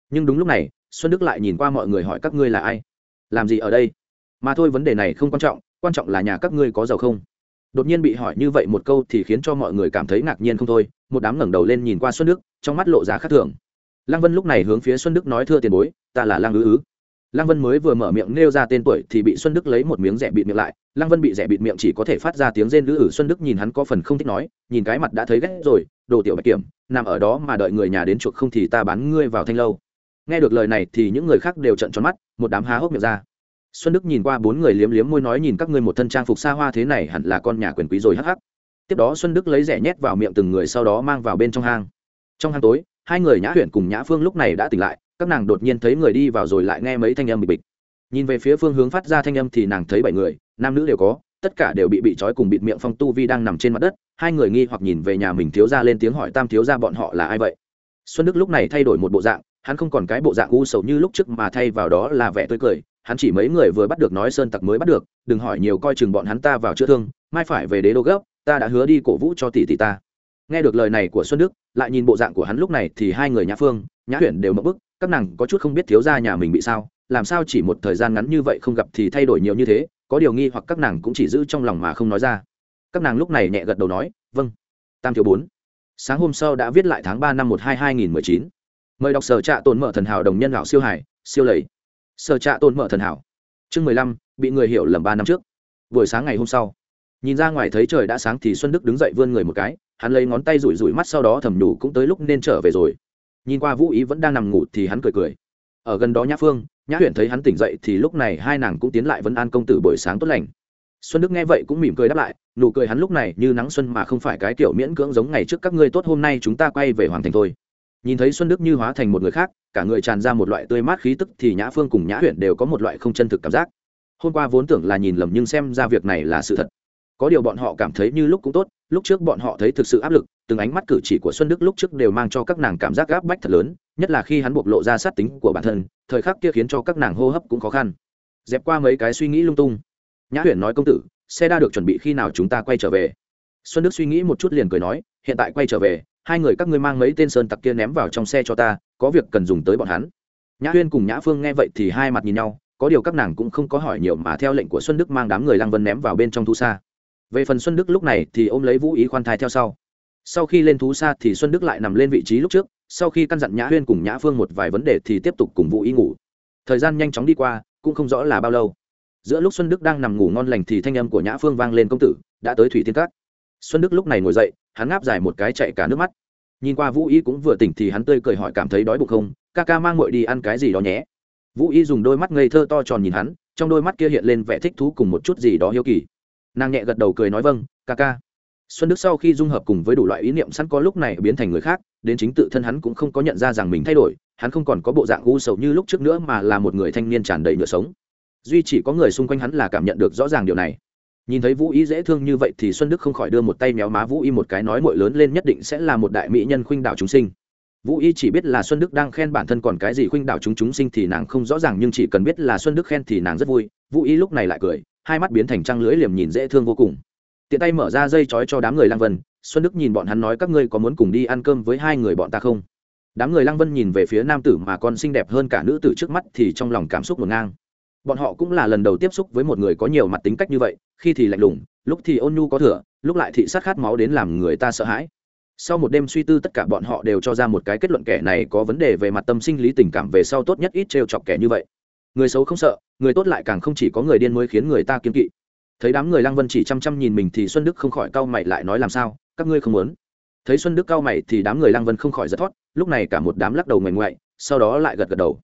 Nhưng đúng lúc này, xuân đức lại nhìn qua mọi người hỏi các ngươi là ai? Làm gì ở đây? Mà thôi vấn đề này không quan trọng quan trọng là nhà các ngươi có giàu không? Đột nhiên bị hỏi như vậy một câu thì khiến cho mọi người cảm thấy ngạc nhiên không thôi, một đám ngẩng đầu lên nhìn qua xuân đức, trong mắt lộ giá khác thường. Lăng vân lúc này hướng phía xuân đức nói, thưa tiền bối, ta là lăng ứ ứ lăng vân mới vừa mở miệng nêu ra tên tuổi thì bị xuân đức lấy một miếng rẻ bịt miệng lại. Lăng vân bị rẻ bịt miệng chỉ có thể phát ra tiếng rên lữ ử, xuân đức nhìn hắn có phần không thích nói, nhìn cái mặt đã thấy ghét rồi, đồ tiểu bạch kiểm, nằm ở đó mà đợi người nhà đến chuộc không thì ta bán ngươi vào thanh lâu. Nghe được lời này thì những người khác đều trận tròn mắt, một đám há hốc miệng ra. Xuân đức nhìn qua bốn người liếm liếm môi nói nhìn các ngươi một thân trang phục xa hoa thế này hẳn là con nhà quyền quý rồi hắc hắc. Tiếp đó xuân đức lấy rẻ nhét vào miệng từng người sau đó mang vào bên trong hang. Trong hang tối, hai người nhã huyện cùng nhã phương lúc này đã tỉnh lại các nàng đột nhiên thấy người đi vào rồi lại nghe mấy thanh âm bịch bịch. Nhìn về phía phương hướng phát ra thanh âm thì nàng thấy bảy người, nam nữ đều có, tất cả đều bị bị trói cùng bịt miệng phong tu vi đang nằm trên mặt đất. Hai người nghi hoặc nhìn về nhà mình thiếu ra lên tiếng hỏi tam thiếu ra bọn họ là ai vậy. Xuân đức lúc này thay đổi một bộ dạng, hắn không còn cái bộ dạng u sầu như lúc trước mà thay vào đó là vẻ tươi cười. Hắn chỉ mấy người vừa bắt được nói sơn tặc mới bắt được, đừng hỏi nhiều coi chừng bọn hắn ta vào chữa thương, mai phải về đế đô gấp, ta đã hứa đi cổ vũ cho tỷ tỷ ta. Nghe được lời này của xuân đức, lại nhìn bộ dạng của hắn lúc này thì hai người nhã phương, nhã huyền đều mất bức các nàng có chút không biết thiếu gia nhà mình bị sao, làm sao chỉ một thời gian ngắn như vậy không gặp thì thay đổi nhiều như thế, có điều nghi hoặc các nàng cũng chỉ giữ trong lòng mà không nói ra. Các nàng lúc này nhẹ gật đầu nói vâng tam thiếu bốn. Sáng hôm sau đã viết lại tháng ba năm một hai hai nghìn mười chín. Mời đọc sở trạ tồn mở thần hảo đồng nhân lão siêu hải, siêu lầy. Sở trạ tồn mở thần hảo. Chương mười lăm, bị người hiểu lầm ba năm trước. Buổi sáng ngày hôm sau, nhìn ra ngoài thấy trời đã sáng thì xuân đức đứng dậy vươn người một cái, hắn lấy ngón tay rủi rủi mắt sau đó thầm nhủ cũng tới lúc nên trở về rồi nhìn qua vũ ý vẫn đang nằm ngủ thì hắn cười cười. Ở gần đó nhã phương, nhã huyền thấy hắn tỉnh dậy thì lúc này hai nàng cũng tiến lại vẫn an công tử buổi sáng tốt lành. Xuân đức nghe vậy cũng mỉm cười đáp lại, nụ cười hắn lúc này như nắng xuân mà không phải cái kiểu miễn cưỡng giống ngày trước các ngươi tốt hôm nay chúng ta quay về hoàng thành thôi. Nhìn thấy xuân đức như hóa thành một người khác, cả người tràn ra một loại tươi mát khí tức thì nhã phương cùng nhã huyền đều có một loại không chân thực cảm giác. Hôm qua vốn tưởng là nhìn lầm nhưng xem ra việc này là sự thật có điều bọn họ cảm thấy như lúc cũng tốt, lúc trước bọn họ thấy thực sự áp lực, từng ánh mắt cử chỉ của xuân đức lúc trước đều mang cho các nàng cảm giác gáp bách thật lớn, nhất là khi hắn bộc lộ ra sát tính của bản thân, thời khắc kia khiến cho các nàng hô hấp cũng khó khăn. Dẹp qua mấy cái suy nghĩ lung tung. Nhã huyền nói công tử, xe đa được chuẩn bị khi nào chúng ta quay trở về? Xuân đức suy nghĩ một chút liền cười nói, hiện tại quay trở về, hai người các ngươi mang mấy tên sơn tặc kia ném vào trong xe cho ta, có việc cần dùng tới bọn hắn. Nhã huyên cùng nhã phương nghe vậy thì hai mặt nhìn nhau, có điều các nàng cũng không có hỏi nhiều mà theo lệnh của xuân đức mang đám người lang vân ném vào bên trong thu xa về phần xuân đức lúc này thì ôm lấy vũ ý khoan thai theo sau. Sau khi lên thú xa thì xuân đức lại nằm lên vị trí lúc trước, sau khi căn dặn nhã huyên cùng nhã phương một vài vấn đề thì tiếp tục cùng vũ ý ngủ. Thời gian nhanh chóng đi qua, cũng không rõ là bao lâu. Giữa lúc xuân đức đang nằm ngủ ngon lành thì thanh âm của nhã phương vang lên công tử, đã tới thủy thiên cát xuân đức lúc này ngồi dậy, hắn ngáp dài một cái chạy cả nước mắt. Nhìn qua vũ y cũng vừa tỉnh thì hắn tươi cười hỏi cảm thấy đói bụng không, ca ca mang ngội đi ăn cái gì đó nhé. Vũ y dùng đôi mắt ngây thơ to tròn nhìn hắn, trong đôi mắt kia hiện lên vẻ thích thú cùng một chút gì đó hiếu kỳ nàng nhẹ gật đầu cười nói vâng ca ca. Xuân đức sau khi dung hợp cùng với đủ loại ý niệm sẵn có lúc này biến thành người khác, đến chính tự thân hắn cũng không có nhận ra rằng mình thay đổi, hắn không còn có bộ dạng u sầu như lúc trước nữa mà là một người thanh niên tràn đầy nhựa sống. Duy chỉ có người xung quanh hắn là cảm nhận được rõ ràng điều này. Nhìn thấy vũ Y dễ thương như vậy thì xuân đức không khỏi đưa một tay méo má vũ y một cái nói mội lớn lên nhất định sẽ là một đại mỹ nhân khuynh đảo chúng sinh. Vũ y chỉ biết là xuân đức đang khen bản thân còn cái gì khuynh đảo chúng chúng sinh thì nàng không rõ ràng nhưng chỉ cần biết là xuân đức khen thì nàng rất vui. Vũ y lúc này lại cười hai mắt biến thành trăng lưỡi liềm nhìn dễ thương vô cùng. Tiện tay mở ra dây chói cho đám người lang vân, xuân đức nhìn bọn hắn nói, các ngươi có muốn cùng đi ăn cơm với hai người bọn ta không? Đám người lang vân nhìn về phía nam tử mà còn xinh đẹp hơn cả nữ tử trước mắt thì trong lòng cảm xúc ngổn ngang. Bọn họ cũng là lần đầu tiếp xúc với một người có nhiều mặt tính cách như vậy, khi thì lạnh lùng, lúc thì ôn nhu có thừa, lúc lại thị sát khát máu đến làm người ta sợ hãi. Sau một đêm suy tư tất cả bọn họ đều cho ra một cái kết luận kẻ này có vấn đề về mặt tâm sinh lý tình cảm về sau tốt nhất ít trêu chọc kẻ như vậy người xấu không sợ, người tốt lại càng không chỉ có người điên mới khiến người ta kiên kỵ. Thấy đám người lăng vân chỉ chăm chăm nhìn mình thì xuân đức không khỏi cau mày lại nói làm sao, các ngươi không muốn. Thấy xuân đức cau mày thì đám người lăng vân không khỏi giật thoát lúc này cả một đám lắc đầu ngoảnh ngoại, sau đó lại gật gật đầu.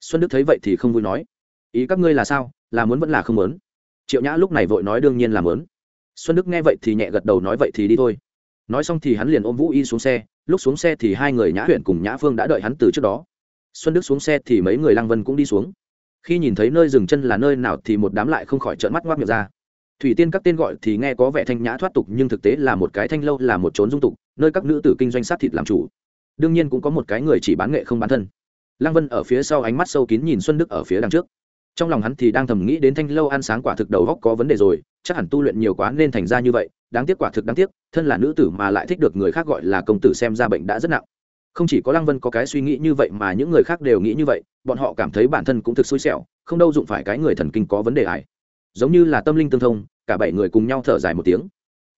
Xuân đức thấy vậy thì không vui nói. Ý các ngươi là sao, là muốn vẫn là không muốn? Triệu nhã lúc này vội nói đương nhiên là muốn. Xuân đức nghe vậy thì nhẹ gật đầu nói vậy thì đi thôi. Nói xong thì hắn liền ôm vũ y xuống xe, lúc xuống xe thì hai người nhã huyện cùng nhã phương đã đợi hắn từ trước đó. Xuân đức xuống xe thì mấy người lăng vân cũng đi xuống khi nhìn thấy nơi dừng chân là nơi nào thì một đám lại không khỏi trợn mắt ngoác miệng ra. Thủy tiên các tên gọi thì nghe có vẻ thanh nhã thoát tục, nhưng thực tế là một cái thanh lâu, là một trốn dung tục, nơi các nữ tử kinh doanh sát thịt làm chủ. Đương nhiên cũng có một cái người chỉ bán nghệ không bán thân. Lăng vân ở phía sau ánh mắt sâu kín nhìn xuân đức ở phía đằng trước. Trong lòng hắn thì đang thầm nghĩ đến thanh lâu ăn sáng quả thực đầu góc có vấn đề rồi, chắc hẳn tu luyện nhiều quá nên thành ra như vậy, đáng tiếc quả thực đáng tiếc, thân là nữ tử mà lại thích được người khác gọi là công tử xem ra bệnh đã rất nặng không chỉ có lăng vân có cái suy nghĩ như vậy mà những người khác đều nghĩ như vậy, bọn họ cảm thấy bản thân cũng thực xui xẻo, không đâu dụng phải cái người thần kinh có vấn đề ải giống như là tâm linh tương thông, cả bảy người cùng nhau thở dài một tiếng.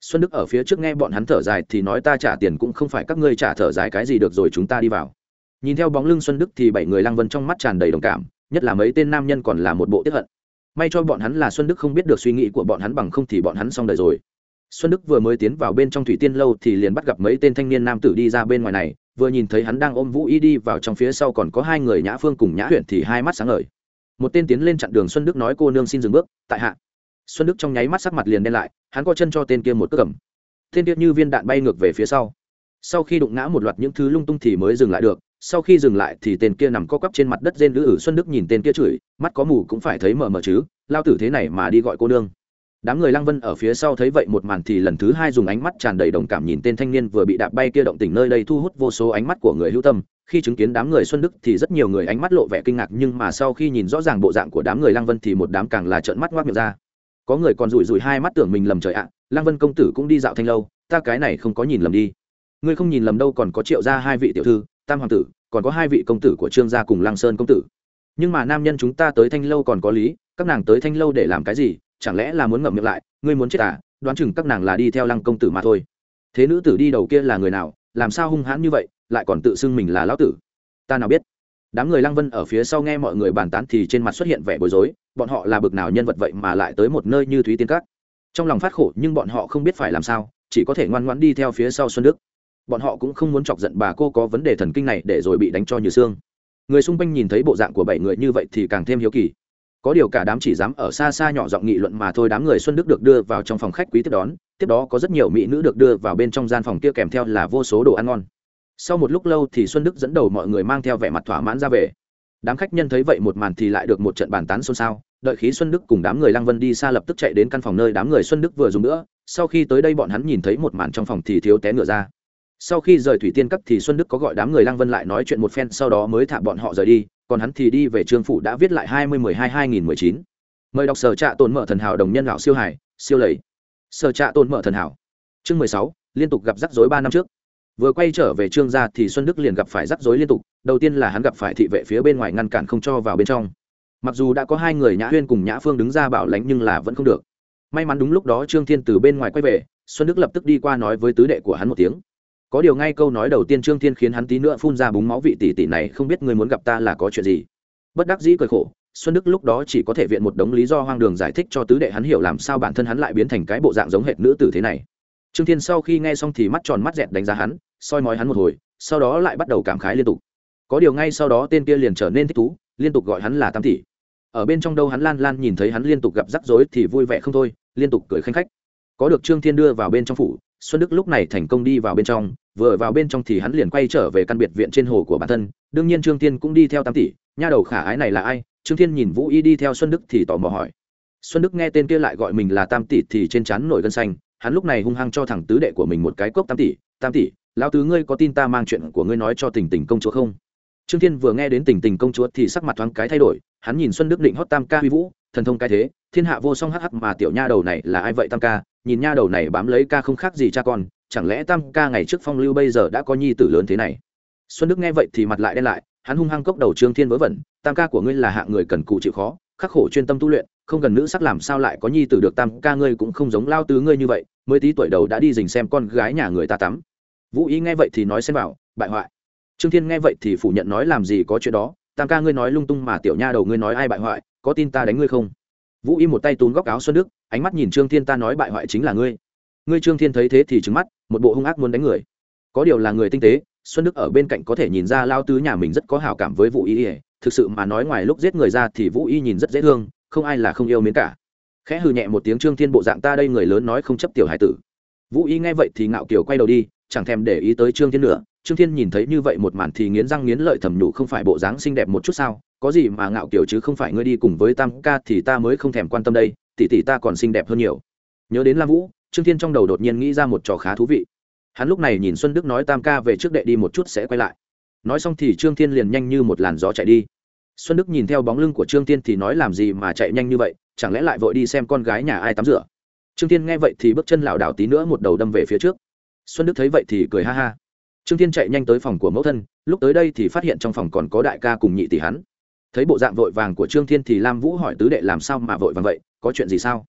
Xuân đức ở phía trước nghe bọn hắn thở dài thì nói ta trả tiền cũng không phải các ngươi trả thở dài cái gì được rồi chúng ta đi vào. Nhìn theo bóng lưng xuân đức thì bảy người lăng vân trong mắt tràn đầy đồng cảm, nhất là mấy tên nam nhân còn là một bộ tiếp hận. May cho bọn hắn là xuân đức không biết được suy nghĩ của bọn hắn bằng không thì bọn hắn xong đời rồi. Xuân đức vừa mới tiến vào bên trong thủy tiên lâu thì liền bắt gặp mấy tên thanh niên nam tử đi ra bên ngoài này vừa nhìn thấy hắn đang ôm vũ y đi vào trong phía sau còn có hai người nhã phương cùng nhã huyện thì hai mắt sáng ngời. Một tên tiến lên chặn đường xuân đức nói, cô nương xin dừng bước, tại hạ. Xuân đức trong nháy mắt sắc mặt liền đen lại, hắn có chân cho tên kia một cước cầm. Tên kia như viên đạn bay ngược về phía sau. Sau khi đụng ngã một loạt những thứ lung tung thì mới dừng lại được, sau khi dừng lại thì tên kia nằm co quắp trên mặt đất rên lữ ử. Xuân đức nhìn tên kia chửi, mắt có mù cũng phải thấy mờ mờ chứ, lao tử thế này mà đi gọi cô nương đám người lăng vân ở phía sau thấy vậy một màn thì lần thứ hai dùng ánh mắt tràn đầy đồng cảm nhìn tên thanh niên vừa bị đạp bay kia động tỉnh nơi đây thu hút vô số ánh mắt của người hữu tâm. Khi chứng kiến đám người xuân đức thì rất nhiều người ánh mắt lộ vẻ kinh ngạc, nhưng mà sau khi nhìn rõ ràng bộ dạng của đám người lăng vân thì một đám càng là trợn mắt ngoác miệng ra. Có người còn rủi rủi hai mắt tưởng mình lầm trời ạ. Lăng vân công tử cũng đi dạo thanh lâu, ta cái này không có nhìn lầm đi. Ngươi không nhìn lầm đâu, còn có triệu ra hai vị tiểu thư, tam hoàng tử, còn có hai vị công tử của trương gia cùng lăng sơn công tử. Nhưng mà nam nhân chúng ta tới thanh lâu còn có lý, các nàng tới thanh lâu để làm cái gì? Chẳng lẽ là muốn ngậm miệng lại, ngươi muốn chết à? Đoán chừng các nàng là đi theo lăng công tử mà thôi. Thế nữ tử đi đầu kia là người nào? Làm sao hung hãn như vậy, lại còn tự xưng mình là lão tử? Ta nào biết. Đám người lăng vân ở phía sau nghe mọi người bàn tán thì trên mặt xuất hiện vẻ bối rối, bọn họ là bực nào nhân vật vậy mà lại tới một nơi như thúy tiên cát trong lòng phát khổ, nhưng bọn họ không biết phải làm sao, chỉ có thể ngoan ngoãn đi theo phía sau xuân đức. Bọn họ cũng không muốn chọc giận bà cô có vấn đề thần kinh này để rồi bị đánh cho như xương. Người xung quanh nhìn thấy bộ dạng của bảy người như vậy thì càng thêm hiếu kỳ có điều cả đám chỉ dám ở xa xa nhỏ giọng nghị luận mà thôi, đám người xuân đức được đưa vào trong phòng khách quý tiếp đón, tiếp đó có rất nhiều mỹ nữ được đưa vào bên trong gian phòng kia kèm theo là vô số đồ ăn ngon. Sau một lúc lâu thì xuân đức dẫn đầu mọi người mang theo vẻ mặt thỏa mãn ra về. Đám khách nhân thấy vậy một màn thì lại được một trận bàn tán xôn xao, đợi khí xuân đức cùng đám người lăng vân đi xa lập tức chạy đến căn phòng nơi đám người xuân đức vừa dùng nữa sau khi tới đây bọn hắn nhìn thấy một màn trong phòng thì thiếu té ngựa ra sau khi rời thủy tiên cắt thì xuân đức có gọi đám người lăng vân lại nói chuyện một phen, sau đó mới thả bọn họ rời đi, còn hắn thì đi về trương phủ đã viết lại hai mươi mười hai hai nghìn mười chín. Mời đọc sở trạ tồn mở thần hảo đồng nhân lão siêu hải, siêu lầy. Sở trạ tồn mở thần hảo. Chương mười sáu, liên tục gặp rắc rối ba năm trước. Vừa quay trở về trương gia thì xuân đức liền gặp phải rắc rối liên tục, đầu tiên là hắn gặp phải thị vệ phía bên ngoài ngăn cản không cho vào bên trong. Mặc dù đã có hai người nhã huyên cùng nhã phương đứng ra bảo lãnh nhưng là vẫn không được. May mắn đúng lúc đó trương thiên từ bên ngoài quay về, xuân đức lập tức đi qua nói với tứ đệ của hắn một tiếng có điều ngay câu nói đầu tiên trương thiên khiến hắn tí nữa phun ra búng máu vị tỷ tỷ này không biết người muốn gặp ta là có chuyện gì. Bất đắc dĩ cười khổ, xuân đức lúc đó chỉ có thể viện một đống lý do hoang đường giải thích cho tứ đệ hắn hiểu làm sao bản thân hắn lại biến thành cái bộ dạng giống hệt nữ tử thế này. Trương thiên sau khi nghe xong thì mắt tròn mắt dẹt đánh giá hắn, soi mói hắn một hồi, sau đó lại bắt đầu cảm khái liên tục. Có điều ngay sau đó tên kia liền trở nên thích thú, liên tục gọi hắn là tam tỷ ở bên trong đâu hắn lan lan nhìn thấy hắn liên tục gặp rắc rối thì vui vẻ không thôi, liên tục cười khanh khách. Có được trương thiên đưa vào bên trong phủ xuân đức lúc này thành công đi vào bên trong, vừa vào bên trong thì hắn liền quay trở về căn biệt viện trên hồ của bản thân, đương nhiên trương thiên cũng đi theo tam tỷ, nha đầu khả ái này là ai? Trương thiên nhìn vũ y đi theo xuân đức thì tò mò hỏi. Xuân đức nghe tên kia lại gọi mình là tam tỷ thì trên trán nổi gân xanh, hắn lúc này hung hăng cho thằng tứ đệ của mình một cái cốc tam tỷ tam tỷ lao tứ ngươi có tin ta mang chuyện của ngươi nói cho tình tình công chúa không? Trương thiên vừa nghe đến tình tình công chúa thì sắc mặt thoáng cái thay đổi, hắn nhìn xuân đức định hót tam ca huy vũ, thần thông cái thế, thiên hạ vô song hh mà tiểu nha đầu này là ai vậy tam ca? Nhìn nha đầu này bám lấy ca không khác gì cha con, chẳng lẽ tam ca ngày trước phong lưu bây giờ đã có nhi tử lớn thế này? Xuân đức nghe vậy thì mặt lại đen lại, hắn hung hăng cốc đầu trương thiên vớ vẩn, tam ca của ngươi là hạng người cần cụ chịu khó, khắc khổ chuyên tâm tu luyện, không gần nữ sắc làm sao lại có nhi tử được tam ca ngươi cũng không giống lao tứ ngươi như vậy, mới tí tuổi đầu đã đi dình xem con gái nhà người ta tắm. Vũ ý nghe vậy thì nói xem vào, bại hoại. Trương thiên nghe vậy thì phủ nhận nói làm gì có chuyện đó, tam ca ngươi nói lung tung mà tiểu nha đầu ngươi nói ai bại hoại, có tin ta đánh ngươi không? Vũ y một tay túm góc áo xuân đức, ánh mắt nhìn trương thiên ta nói bại hoại chính là ngươi. Ngươi trương thiên thấy thế thì trứng mắt, một bộ hung ác muốn đánh người. Có điều là người tinh tế, xuân đức ở bên cạnh có thể nhìn ra lao tứ nhà mình rất có hào cảm với vũ y, thực sự mà nói ngoài lúc giết người ra thì vũ y nhìn rất dễ thương, không ai là không yêu mến cả. Khẽ hừ nhẹ một tiếng trương thiên bộ dạng ta đây người lớn nói không chấp tiểu hải tử. Vũ y nghe vậy thì ngạo kiều quay đầu đi, chẳng thèm để ý tới trương thiên nữa trương thiên nhìn thấy như vậy một màn thì nghiến răng nghiến lợi thầm nhủ không phải bộ dáng xinh đẹp một chút sao, có gì mà ngạo kiểu chứ không phải ngươi đi cùng với tam ca thì ta mới không thèm quan tâm đây, tỷ tỷ ta còn xinh đẹp hơn nhiều. Nhớ đến lam vũ, trương thiên trong đầu đột nhiên nghĩ ra một trò khá thú vị. Hắn lúc này nhìn xuân đức nói tam ca về trước đệ đi một chút sẽ quay lại. Nói xong thì trương thiên liền nhanh như một làn gió chạy đi. Xuân đức nhìn theo bóng lưng của trương thiên thì nói làm gì mà chạy nhanh như vậy, chẳng lẽ lại vội đi xem con gái nhà ai tắm rửa. Trương thiên nghe vậy thì bước chân lảo đảo tí nữa một đầu đâm về phía trước. Xuân đức thấy vậy thì cười ha ha trương thiên chạy nhanh tới phòng của mẫu thân, lúc tới đây thì phát hiện trong phòng còn có đại ca cùng nhị tỷ hắn. Thấy bộ dạng vội vàng của trương thiên thì lam vũ hỏi tứ đệ làm sao mà vội vàng vậy, có chuyện gì sao?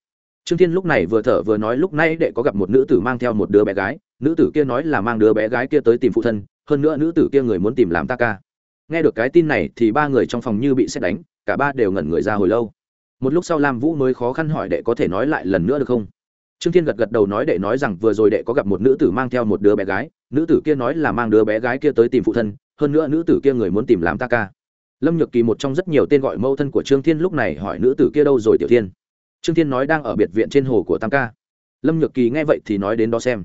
Trương thiên lúc này vừa thở vừa nói lúc nay đệ có gặp một nữ tử mang theo một đứa bé gái, nữ tử kia nói là mang đứa bé gái kia tới tìm phụ thân, hơn nữa nữ tử kia người muốn tìm làm ta ca. Nghe được cái tin này thì ba người trong phòng như bị xét đánh, cả ba đều ngẩn người ra hồi lâu. Một lúc sau lam vũ mới khó khăn hỏi đệ có thể nói lại lần nữa được không? Trương thiên gật gật đầu nói đệ nói rằng vừa rồi đệ có gặp một nữ tử mang theo một đứa bé gái, nữ tử kia nói là mang đứa bé gái kia tới tìm phụ thân, hơn nữa nữ tử kia người muốn tìm làm ta ca. Lâm nhược kỳ một trong rất nhiều tên gọi mâu thân của trương thiên lúc này hỏi nữ tử kia đâu rồi tiểu thiên. Trương thiên nói đang ở biệt viện trên hồ của tam ca. Lâm nhược kỳ nghe vậy thì nói đến đó xem.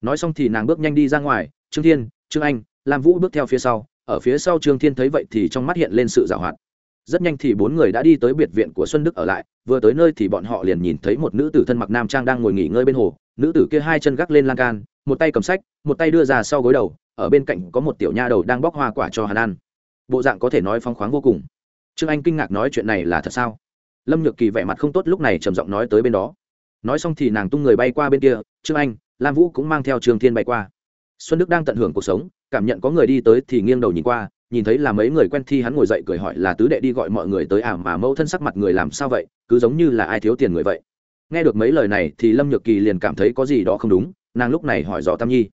Nói xong thì nàng bước nhanh đi ra ngoài, trương thiên, trương anh, lam vũ bước theo phía sau. Ở phía sau trương thiên thấy vậy thì trong mắt hiện lên sự giảo hoạt rất nhanh thì bốn người đã đi tới biệt viện của xuân đức ở lại, vừa tới nơi thì bọn họ liền nhìn thấy một nữ tử thân mặc nam trang đang ngồi nghỉ ngơi bên hồ, nữ tử kia hai chân gác lên lan can, một tay cầm sách, một tay đưa ra sau gối đầu, ở bên cạnh có một tiểu nha đầu đang bóc hoa quả cho hàn ăn bộ dạng có thể nói phong khoáng vô cùng. Trương anh kinh ngạc nói chuyện này là thật sao? Lâm nhược kỳ vẻ mặt không tốt lúc này trầm giọng nói tới bên đó. Nói xong thì nàng tung người bay qua bên kia, trương anh, lam vũ cũng mang theo trương thiên bay qua. Xuân đức đang tận hưởng cuộc sống, cảm nhận có người đi tới thì nghiêng đầu nhìn qua nhìn thấy là mấy người quen thi hắn ngồi dậy cười hỏi là tứ đệ đi gọi mọi người tới à mà mẫu thân sắc mặt người làm sao vậy, cứ giống như là ai thiếu tiền người vậy. Nghe được mấy lời này thì lâm nhược kỳ liền cảm thấy có gì đó không đúng, nàng lúc này hỏi dò tam nhi.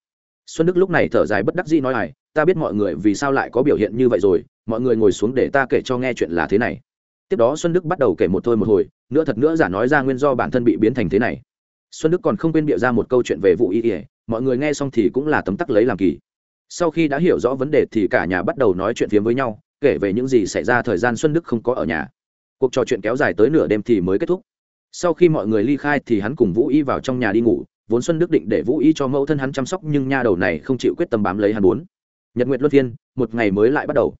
Xuân đức lúc này thở dài bất đắc dĩ nói ải ta biết mọi người vì sao lại có biểu hiện như vậy rồi, mọi người ngồi xuống để ta kể cho nghe chuyện là thế này. Tiếp đó xuân đức bắt đầu kể một thôi một hồi, nữa thật nữa giả nói ra nguyên do bản thân bị biến thành thế này. Xuân đức còn không quên bịa ra một câu chuyện về vụ y ỉa mọi người nghe xong thì cũng là tấm tắc lấy làm kỳ sau khi đã hiểu rõ vấn đề thì cả nhà bắt đầu nói chuyện phiếm với nhau, kể về những gì xảy ra thời gian xuân đức không có ở nhà. Cuộc trò chuyện kéo dài tới nửa đêm thì mới kết thúc. Sau khi mọi người ly khai thì hắn cùng vũ y vào trong nhà đi ngủ, vốn xuân đức định để vũ y cho mẫu thân hắn chăm sóc nhưng nha đầu này không chịu quyết tâm bám lấy hắn bốn nhật nguyệt luân phiên một ngày mới lại bắt đầu.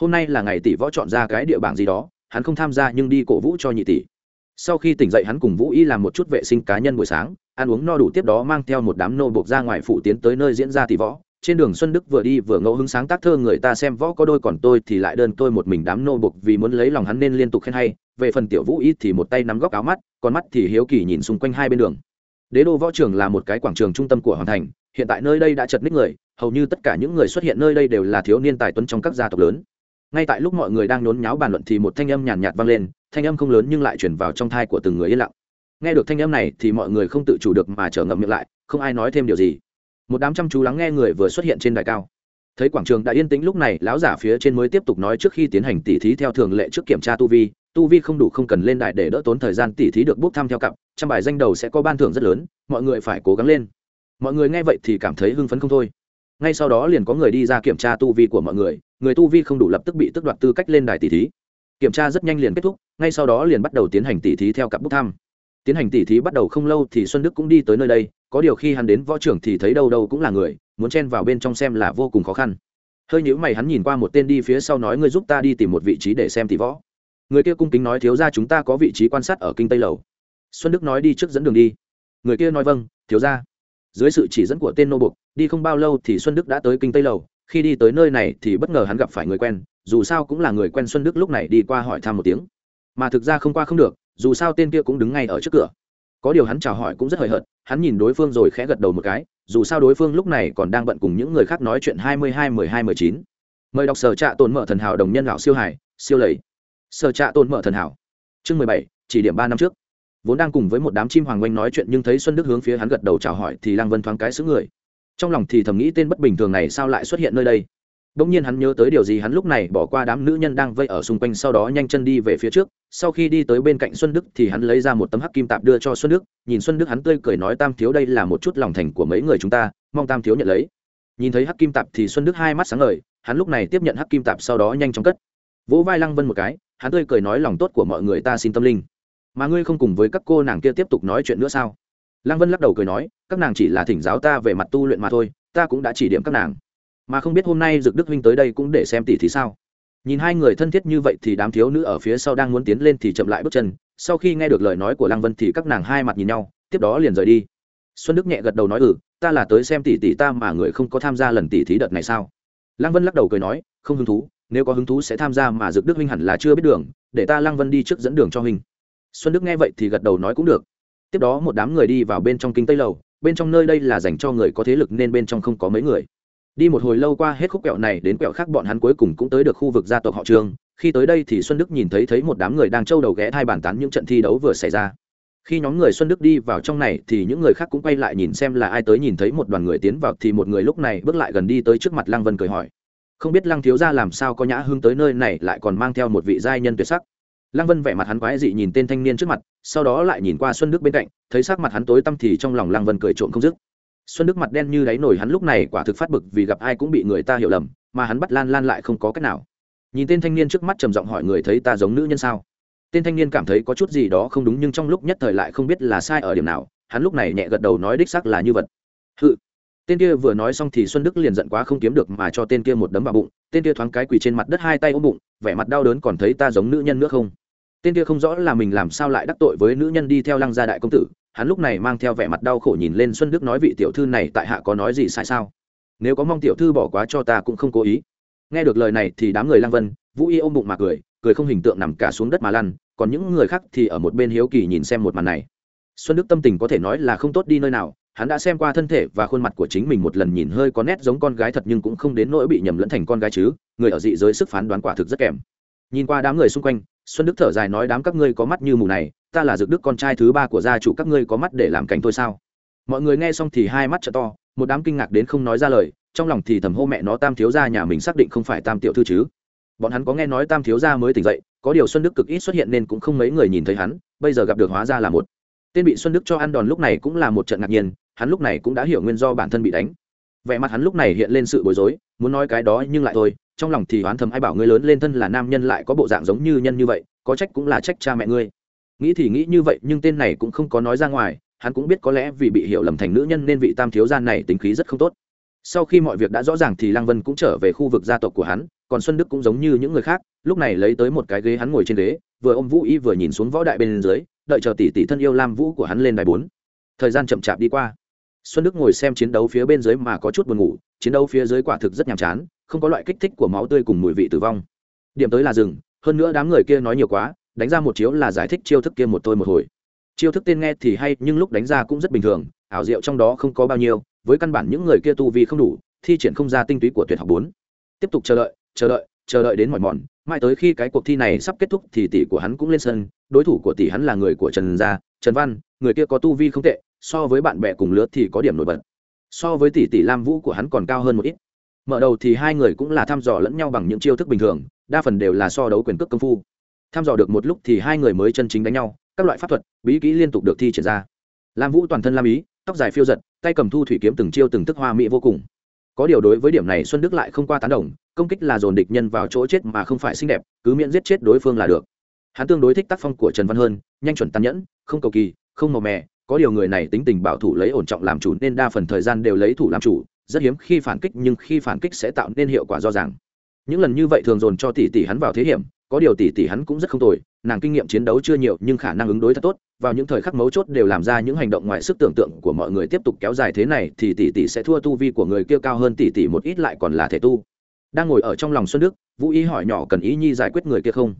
Hôm nay là ngày tỷ võ chọn ra cái địa bảng gì đó, hắn không tham gia nhưng đi cổ vũ cho nhị tỷ. Sau khi tỉnh dậy hắn cùng vũ y làm một chút vệ sinh cá nhân buổi sáng, ăn uống no đủ tiếp đó mang theo một đám nô buộc ra ngoài phủ tiến tới nơi diễn ra tỷ võ trên đường xuân đức vừa đi vừa ngẫu hứng sáng tác thơ người ta xem võ có đôi còn tôi thì lại đơn tôi một mình đám nô buộc vì muốn lấy lòng hắn nên liên tục khen hay. Về phần tiểu vũ y thì một tay nắm góc áo mắt còn mắt thì hiếu kỳ nhìn xung quanh hai bên đường. Đế đô võ trường là một cái quảng trường trung tâm của hoàng thành hiện tại nơi đây đã chật ních người hầu như tất cả những người xuất hiện nơi đây đều là thiếu niên tài tuấn trong các gia tộc lớn. Ngay tại lúc mọi người đang nhốn nháo bàn luận thì một thanh âm nhàn nhạt, nhạt vang lên thanh âm không lớn nhưng lại chuyển vào trong thai của từng người yên lặng. Nghe được thanh âm này thì mọi người không tự chủ được mà trở ngậm miệng lại không ai nói thêm điều gì một đám chăm chú lắng nghe người vừa xuất hiện trên đài cao. Thấy quảng trường đã yên tĩnh, lúc này, lão giả phía trên mới tiếp tục nói trước khi tiến hành tỉ thí theo thường lệ trước kiểm tra tu vi. Tu vi không đủ, không cần lên đài để đỡ tốn thời gian tỉ thí được bốc thăm theo cặp. Trăm bài danh đầu sẽ có ban thưởng rất lớn, mọi người phải cố gắng lên. Mọi người nghe vậy thì cảm thấy hưng phấn không thôi. Ngay sau đó liền có người đi ra kiểm tra tu vi của mọi người. Người tu vi không đủ lập tức bị tước đoạt tư cách lên đài tỷ thí. Kiểm tra rất nhanh liền kết thúc, ngay sau đó liền bắt đầu tiến hành tỷ thí theo cặp bốc thăm. Tiến hành tỷ thí bắt đầu không lâu thì xuân đức cũng đi tới nơi đây có điều khi hắn đến võ trưởng thì thấy đâu đâu cũng là người, muốn chen vào bên trong xem là vô cùng khó khăn. Hơi nhữ mày hắn nhìn qua một tên đi phía sau nói, ngươi giúp ta đi tìm một vị trí để xem tỷ võ. Người kia cung kính nói, thiếu ra chúng ta có vị trí quan sát ở kinh tây lầu. Xuân đức nói, đi trước dẫn đường đi. Người kia nói vâng thiếu ra dưới sự chỉ dẫn của tên nô bục, đi không bao lâu thì xuân đức đã tới kinh tây lầu. Khi đi tới nơi này thì bất ngờ hắn gặp phải người quen, dù sao cũng là người quen xuân đức lúc này đi qua hỏi thăm một tiếng. Mà thực ra không qua không được, dù sao tên kia cũng đứng ngay ở trước cửa có điều hắn chào hỏi cũng rất hời hợt, hắn nhìn đối phương rồi khẽ gật đầu một cái, dù sao đối phương lúc này còn đang bận cùng những người khác nói chuyện hai mươi hai mười hai mười chín. Mời đọc sở trạ tồn mở thần hảo đồng nhân lão siêu hải siêu lầy. Sở trạ tồn mở thần hảo. Chương mười bảy, chỉ điểm ba năm trước. Vốn đang cùng với một đám chim hoàng oanh nói chuyện nhưng thấy xuân đức hướng phía hắn gật đầu chào hỏi thì lăng vân thoáng cái xứ người. Trong lòng thì thầm nghĩ tên bất bình thường này sao lại xuất hiện nơi đây? Đông nhiên hắn nhớ tới điều gì hắn lúc này bỏ qua đám nữ nhân đang vây ở xung quanh sau đó nhanh chân đi về phía trước, sau khi đi tới bên cạnh Xuân Đức thì hắn lấy ra một tấm hắc kim tạp đưa cho Xuân Đức, nhìn Xuân Đức hắn tươi cười nói Tam thiếu đây là một chút lòng thành của mấy người chúng ta, mong Tam thiếu nhận lấy. Nhìn thấy hắc kim tạp thì Xuân Đức hai mắt sáng ngời, hắn lúc này tiếp nhận hắc kim tạp sau đó nhanh chóng cất. Vỗ vai Lăng Vân một cái, hắn tươi cười nói lòng tốt của mọi người ta xin tâm linh. Mà ngươi không cùng với các cô nàng kia tiếp tục nói chuyện nữa sao? Lăng Vân lắc đầu cười nói, các nàng chỉ là thỉnh giáo ta về mặt tu luyện mà thôi, ta cũng đã chỉ điểm các nàng mà không biết hôm nay dực đức huynh tới đây cũng để xem tỷ thì sao. Nhìn hai người thân thiết như vậy thì đám thiếu nữ ở phía sau đang muốn tiến lên thì chậm lại bước chân, sau khi nghe được lời nói của lăng vân thì các nàng hai mặt nhìn nhau, tiếp đó liền rời đi. Xuân đức nhẹ gật đầu nói ừ ta là tới xem tỷ tỷ ta mà người không có tham gia lần tỷ thí đợt này sao? Lăng vân lắc đầu cười nói, không hứng thú, nếu có hứng thú sẽ tham gia mà dực đức huynh hẳn là chưa biết đường, để ta lăng vân đi trước dẫn đường cho huynh. Xuân đức nghe vậy thì gật đầu nói cũng được. Tiếp đó một đám người đi vào bên trong kinh tây lầu, bên trong nơi đây là dành cho người có thế lực nên bên trong không có mấy người đi một hồi lâu qua hết khúc quẹo này đến quẹo khác bọn hắn cuối cùng cũng tới được khu vực gia tộc họ trường. Khi tới đây thì xuân đức nhìn thấy thấy một đám người đang trâu đầu ghé thai bàn tán những trận thi đấu vừa xảy ra. Khi nhóm người xuân đức đi vào trong này thì những người khác cũng quay lại nhìn xem là ai tới nhìn thấy một đoàn người tiến vào thì một người lúc này bước lại gần đi tới trước mặt lăng vân cười hỏi. Không biết lăng thiếu gia làm sao có nhã hương tới nơi này lại còn mang theo một vị giai nhân tuyệt sắc. Lăng vân vẻ mặt hắn quái dị nhìn tên thanh niên trước mặt, sau đó lại nhìn qua xuân đức bên cạnh, thấy sắc mặt hắn tối tăm thì trong lòng lăng vân cười trộm không dứt xuân đức mặt đen như đáy nổi hắn lúc này quả thực phát bực vì gặp ai cũng bị người ta hiểu lầm, mà hắn bắt lan lan lại không có cách nào. Nhìn tên thanh niên trước mắt trầm giọng hỏi người thấy ta giống nữ nhân sao? Tên thanh niên cảm thấy có chút gì đó không đúng nhưng trong lúc nhất thời lại không biết là sai ở điểm nào, hắn lúc này nhẹ gật đầu nói đích xác là như vật hự. Tên kia vừa nói xong thì xuân đức liền giận quá không kiếm được mà cho tên kia một đấm vào bụng, tên kia thoáng cái quỳ trên mặt đất hai tay ôm bụng, vẻ mặt đau đớn còn thấy ta giống nữ nhân nữa không? Tên kia không rõ là mình làm sao lại đắc tội với nữ nhân đi theo lăng gia đại công tử hắn lúc này mang theo vẻ mặt đau khổ nhìn lên xuân đức nói vị tiểu thư này tại hạ có nói gì sai sao? Nếu có mong tiểu thư bỏ quá cho ta cũng không cố ý. Nghe được lời này thì đám người Lang vân, vũ y ôm bụng mà cười cười không hình tượng nằm cả xuống đất mà lăn, còn những người khác thì ở một bên hiếu kỳ nhìn xem một màn này. Xuân đức tâm tình có thể nói là không tốt đi nơi nào, hắn đã xem qua thân thể và khuôn mặt của chính mình một lần nhìn hơi có nét giống con gái thật nhưng cũng không đến nỗi bị nhầm lẫn thành con gái chứ, người ở dị giới sức phán đoán quả thực rất kém. Nhìn qua đám người xung quanh, xuân đức thở dài nói đám các ngươi có mắt như mù này ta là dược đức con trai thứ ba của gia chủ, các ngươi có mắt để làm cảnh tôi sao? Mọi người nghe xong thì hai mắt t to, một đám kinh ngạc đến không nói ra lời, trong lòng thì thầm hô mẹ nó, tam thiếu gia nhà mình xác định không phải tam tiểu thư chứ? Bọn hắn có nghe nói tam thiếu gia mới tỉnh dậy, có điều xuân đức cực ít xuất hiện nên cũng không mấy người nhìn thấy hắn, bây giờ gặp được hóa ra là một. Tên bị xuân đức cho ăn đòn lúc này cũng là một trận ngạc nhiên, hắn lúc này cũng đã hiểu nguyên do bản thân bị đánh. Vẻ mặt hắn lúc này hiện lên sự bối rối, muốn nói cái đó nhưng lại thôi, trong lòng thì oán thầm ai bảo ngươi lớn lên thân là nam nhân lại có bộ dạng giống như nhân như vậy, có trách cũng là trách cha mẹ ngươi nghĩ thì nghĩ như vậy, nhưng tên này cũng không có nói ra ngoài, hắn cũng biết có lẽ vì bị hiểu lầm thành nữ nhân nên vị tam thiếu gia này tính khí rất không tốt. Sau khi mọi việc đã rõ ràng thì lăng vân cũng trở về khu vực gia tộc của hắn, còn xuân đức cũng giống như những người khác, lúc này lấy tới một cái ghế hắn ngồi trên ghế, vừa ôm vũ y vừa nhìn xuống võ đại bên dưới, đợi chờ tỷ tỷ thân yêu lam vũ của hắn lên đài bốn. Thời gian chậm chạp đi qua. Xuân đức ngồi xem chiến đấu phía bên dưới mà có chút buồn ngủ, chiến đấu phía dưới quả thực rất nhàm chán, không có loại kích thích của máu tươi cùng mùi vị tử vong. Điểm tới là rừng hơn nữa đám người kia nói nhiều quá đánh ra một chiếu là giải thích chiêu thức kia một tôi một hồi. Chiêu thức tên nghe thì hay, nhưng lúc đánh ra cũng rất bình thường, ảo diệu trong đó không có bao nhiêu, với căn bản những người kia tu vi không đủ, thi triển không ra tinh túy của tuyệt học bốn. Tiếp tục chờ đợi chờ đợi chờ đợi đến mỏi mòn, mãi tới khi cái cuộc thi này sắp kết thúc thì tỷ của hắn cũng lên sân, đối thủ của tỷ hắn là người của trần gia, trần văn, người kia có tu vi không tệ, so với bạn bè cùng lứa thì có điểm nổi bật. So với tỷ tỷ lam vũ của hắn còn cao hơn một ít. Mở đầu thì hai người cũng là thăm dò lẫn nhau bằng những chiêu thức bình thường, đa phần đều là so đấu quyền cước công phu thăm dò được một lúc thì hai người mới chân chính đánh nhau, các loại pháp thuật, bí kỹ liên tục được thi triển ra. Lam vũ toàn thân lam ý, tóc dài phiêu giật, tay cầm thu thủy kiếm từng chiêu từng thức hoa mỹ vô cùng. Có điều đối với điểm này xuân đức lại không qua tán đồng, công kích là dồn địch nhân vào chỗ chết mà không phải xinh đẹp, cứ miễn giết chết đối phương là được. Hắn tương đối thích tác phong của trần văn hơn, nhanh chuẩn tàn nhẫn, không cầu kỳ, không màu mè, có điều người này tính tình bảo thủ lấy ổn trọng làm chủ nên đa phần thời gian đều lấy thủ làm chủ, rất hiếm khi phản kích nhưng khi phản kích sẽ tạo nên hiệu quả rõ ràng. Những lần như vậy thường dồn cho tỷ tỷ hắn vào thế hiểm có điều tỷ tỷ hắn cũng rất không tồi, nàng kinh nghiệm chiến đấu chưa nhiều nhưng khả năng ứng đối thật tốt, vào những thời khắc mấu chốt đều làm ra những hành động ngoài sức tưởng tượng của mọi người tiếp tục kéo dài thế này thì tỷ tỷ sẽ thua tu vi của người kia cao hơn tỷ tỷ một ít lại còn là thể tu. Đang ngồi ở trong lòng xuân đức, vũ ý hỏi nhỏ cần ý nhi giải quyết người kia không?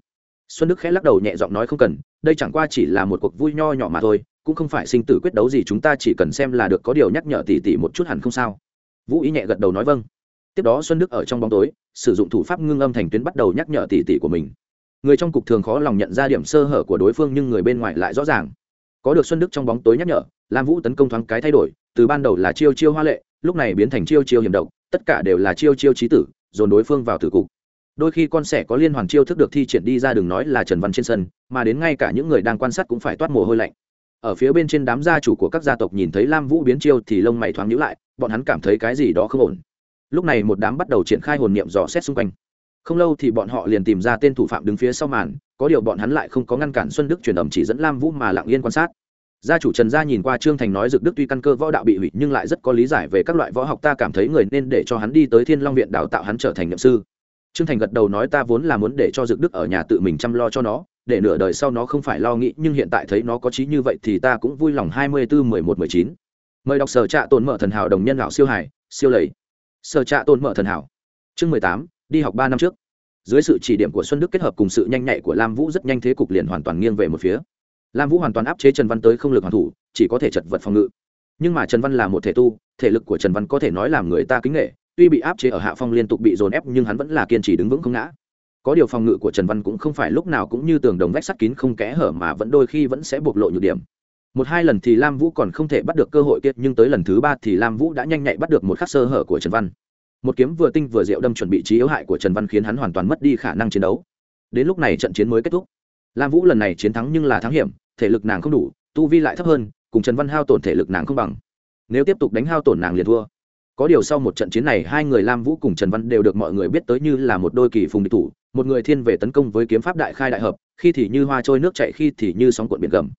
Xuân đức khẽ lắc đầu nhẹ giọng nói không cần, đây chẳng qua chỉ là một cuộc vui nho nhỏ mà thôi, cũng không phải sinh tử quyết đấu gì chúng ta chỉ cần xem là được có điều nhắc nhở tỷ tỷ một chút hẳn không sao. Vũ ý nhẹ gật đầu nói vâng tiếp đó xuân đức ở trong bóng tối, sử dụng thủ pháp ngưng âm thành tuyến bắt đầu nhắc nhở tỷ tỷ của mình. Người trong cục thường khó lòng nhận ra điểm sơ hở của đối phương nhưng người bên ngoài lại rõ ràng. Có được xuân đức trong bóng tối nhắc nhở, lam vũ tấn công thoáng cái thay đổi, từ ban đầu là chiêu chiêu hoa lệ, lúc này biến thành chiêu chiêu hiểm độc, tất cả đều là chiêu chiêu trí tử, dồn đối phương vào tử cục. Đôi khi con sẻ có liên hoàn chiêu thức được thi triển đi ra đừng nói là trần văn trên sân, mà đến ngay cả những người đang quan sát cũng phải toát mồ hôi lạnh. Ở phía bên trên đám gia chủ của các gia tộc nhìn thấy lam vũ biến chiêu thì lông mày thoáng nhíu lại, bọn hắn cảm thấy cái gì đó không ổn lúc này một đám bắt đầu triển khai hồn niệm dò xét xung quanh. Không lâu thì bọn họ liền tìm ra tên thủ phạm đứng phía sau màn, có điều bọn hắn lại không có ngăn cản xuân đức truyền ẩm chỉ dẫn lam vũ mà lặng yên quan sát. Gia chủ trần gia nhìn qua trương thành nói dực đức tuy căn cơ võ đạo bị hủy nhưng lại rất có lý giải về các loại võ học, ta cảm thấy người nên để cho hắn đi tới thiên long viện đào tạo hắn trở thành nhậm sư. Trương thành gật đầu nói ta vốn là muốn để cho dực đức ở nhà tự mình chăm lo cho nó, để nửa đời sau nó không phải lo nghĩ nhưng hiện tại thấy nó có trí như vậy thì ta cũng vui lòng hai mươi bốn mười một mười chín. Mời đọc sở trạ tồn mở thần hảo đồng nhân lão siêu hải siêu lầy sở trạ tôn mở thần hảo. Chương mười tám, đi học ba năm trước. Dưới sự chỉ điểm của xuân đức kết hợp cùng sự nhanh nhạy của lam vũ rất nhanh thế cục liền hoàn toàn nghiêng về một phía. Lam vũ hoàn toàn áp chế trần văn tới không lực hoàn thủ, chỉ có thể chật vật phòng ngự. Nhưng mà trần văn là một thể tu, thể lực của trần văn có thể nói làm người ta kính nghệ tuy bị áp chế ở hạ phong liên tục bị dồn ép nhưng hắn vẫn là kiên trì đứng vững không ngã. Có điều phòng ngự của trần văn cũng không phải lúc nào cũng như tường đồng vách sắt kín không kẽ hở mà vẫn đôi khi vẫn sẽ bộc lộ nhược điểm một hai lần thì lam vũ còn không thể bắt được cơ hội kia, nhưng tới lần thứ ba thì lam vũ đã nhanh nhạy bắt được một khắc sơ hở của trần văn. Một kiếm vừa tinh vừa diệu đâm chuẩn bị trí yếu hại của trần văn khiến hắn hoàn toàn mất đi khả năng chiến đấu. Đến lúc này trận chiến mới kết thúc. Lam vũ lần này chiến thắng nhưng là thắng hiểm, thể lực nàng không đủ, tu vi lại thấp hơn, cùng trần văn hao tổn thể lực nàng không bằng. Nếu tiếp tục đánh hao tổn nàng liền thua. Có điều sau một trận chiến này, hai người lam vũ cùng trần văn đều được mọi người biết tới như là một đôi kỳ phùng địch thủ, một người thiên về tấn công với kiếm pháp đại khai đại hợp, khi thì như hoa trôi nước chạy khi thì như sóng cuộn biển gầm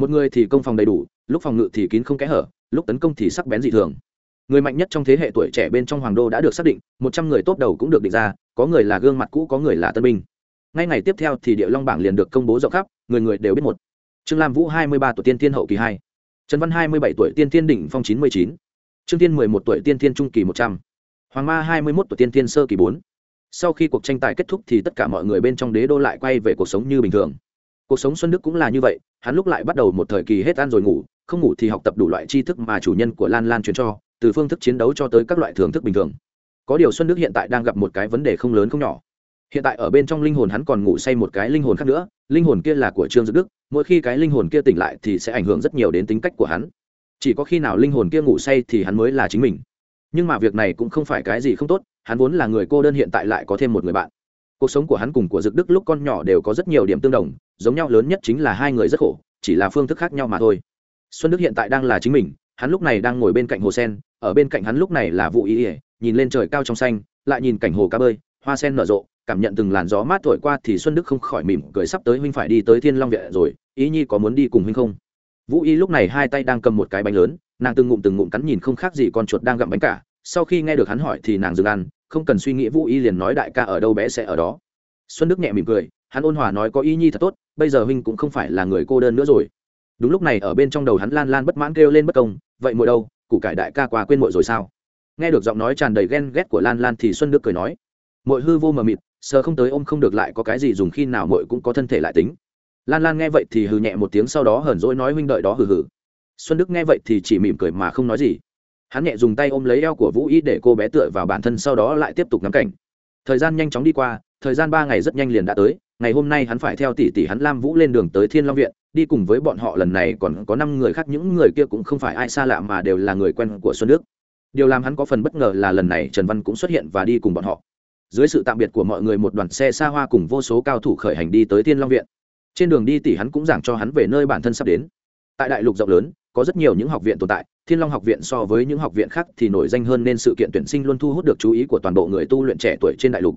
một người thì công phòng đầy đủ, lúc phòng ngự thì kín không kẽ hở, lúc tấn công thì sắc bén dị thường. Người mạnh nhất trong thế hệ tuổi trẻ bên trong hoàng đô đã được xác định, một trăm người tốt đầu cũng được định ra, có người là gương mặt cũ, có người là tân binh. Ngay ngày tiếp theo thì địa long bảng liền được công bố rộng khắp, người người đều biết một. Trương lam vũ hai mươi ba tuổi, tiên tiên hậu kỳ hai. Trần văn hai mươi bảy tuổi, tiên tiên đỉnh phong chín mươi chín. Trương tiên mười một tuổi, tiên tiên trung kỳ một trăm. Hoàng ma hai mươi một tuổi, tiên tiên sơ kỳ bốn. Sau khi cuộc tranh tài kết thúc thì tất cả mọi người bên trong đế đô lại quay về cuộc sống như bình thường. Cuộc sống xuân đức cũng là như vậy hắn lúc lại bắt đầu một thời kỳ hết ăn rồi ngủ, không ngủ thì học tập đủ loại tri thức mà chủ nhân của lan lan truyền cho, từ phương thức chiến đấu cho tới các loại thưởng thức bình thường. Có điều xuân đức hiện tại đang gặp một cái vấn đề không lớn không nhỏ. Hiện tại ở bên trong linh hồn hắn còn ngủ say một cái linh hồn khác nữa, linh hồn kia là của trương dực đức, mỗi khi cái linh hồn kia tỉnh lại thì sẽ ảnh hưởng rất nhiều đến tính cách của hắn. Chỉ có khi nào linh hồn kia ngủ say thì hắn mới là chính mình. Nhưng mà việc này cũng không phải cái gì không tốt, hắn vốn là người cô đơn hiện tại lại có thêm một người bạn cuộc sống của hắn cùng của dực đức lúc con nhỏ đều có rất nhiều điểm tương đồng, giống nhau lớn nhất chính là hai người rất khổ, chỉ là phương thức khác nhau mà thôi. Xuân đức hiện tại đang là chính mình, hắn lúc này đang ngồi bên cạnh hồ sen, ở bên cạnh hắn lúc này là vụ ý ỉa nhìn lên trời cao trong xanh, lại nhìn cảnh hồ cá bơi, hoa sen nở rộ, cảm nhận từng làn gió mát thổi qua thì xuân đức không khỏi mỉm cười sắp tới huynh phải đi tới thiên long viện rồi, ý nhi có muốn đi cùng huynh không? Vũ y lúc này hai tay đang cầm một cái bánh lớn, nàng từng ngụm từng ngụm cắn nhìn không khác gì con chuột đang gặm bánh cả, sau khi nghe được hắn hỏi thì nàng dừng ăn không cần suy nghĩ vũ y liền nói đại ca ở đâu bé sẽ ở đó. Xuân đức nhẹ mỉm cười, hắn ôn hòa nói có y nhi thật tốt, bây giờ huynh cũng không phải là người cô đơn nữa rồi. Đúng lúc này ở bên trong đầu hắn lan lan bất mãn kêu lên bất công, vậy mội đâu, củ cải đại ca quá quên muội rồi sao? Nghe được giọng nói tràn đầy ghen ghét của lan lan thì xuân đức cười nói, muội hư vô mờ mịt, sờ không tới ôm không được lại có cái gì dùng khi nào muội cũng có thân thể lại tính. Lan lan nghe vậy thì hừ nhẹ một tiếng sau đó hờn dỗi nói huynh đợi đó hừ hừ. Xuân đức nghe vậy thì chỉ mỉm cười mà không nói gì hắn nhẹ dùng tay ôm lấy eo của vũ y để cô bé tựa vào bản thân sau đó lại tiếp tục ngắm cảnh. Thời gian nhanh chóng đi qua, thời gian ba ngày rất nhanh liền đã tới, ngày hôm nay hắn phải theo tỷ tỷ hắn lam vũ lên đường tới thiên long viện, đi cùng với bọn họ lần này còn có năm người khác, những người kia cũng không phải ai xa lạ mà đều là người quen của xuân đức. Điều làm hắn có phần bất ngờ là lần này trần văn cũng xuất hiện và đi cùng bọn họ. Dưới sự tạm biệt của mọi người, một đoàn xe xa hoa cùng vô số cao thủ khởi hành đi tới thiên long viện. Trên đường đi tỷ hắn cũng giảng cho hắn về nơi bản thân sắp đến. Tại đại lục rộng lớn, có rất nhiều những học viện tồn tại thiên long học viện so với những học viện khác thì nổi danh hơn nên sự kiện tuyển sinh luôn thu hút được chú ý của toàn bộ người tu luyện trẻ tuổi trên đại lục.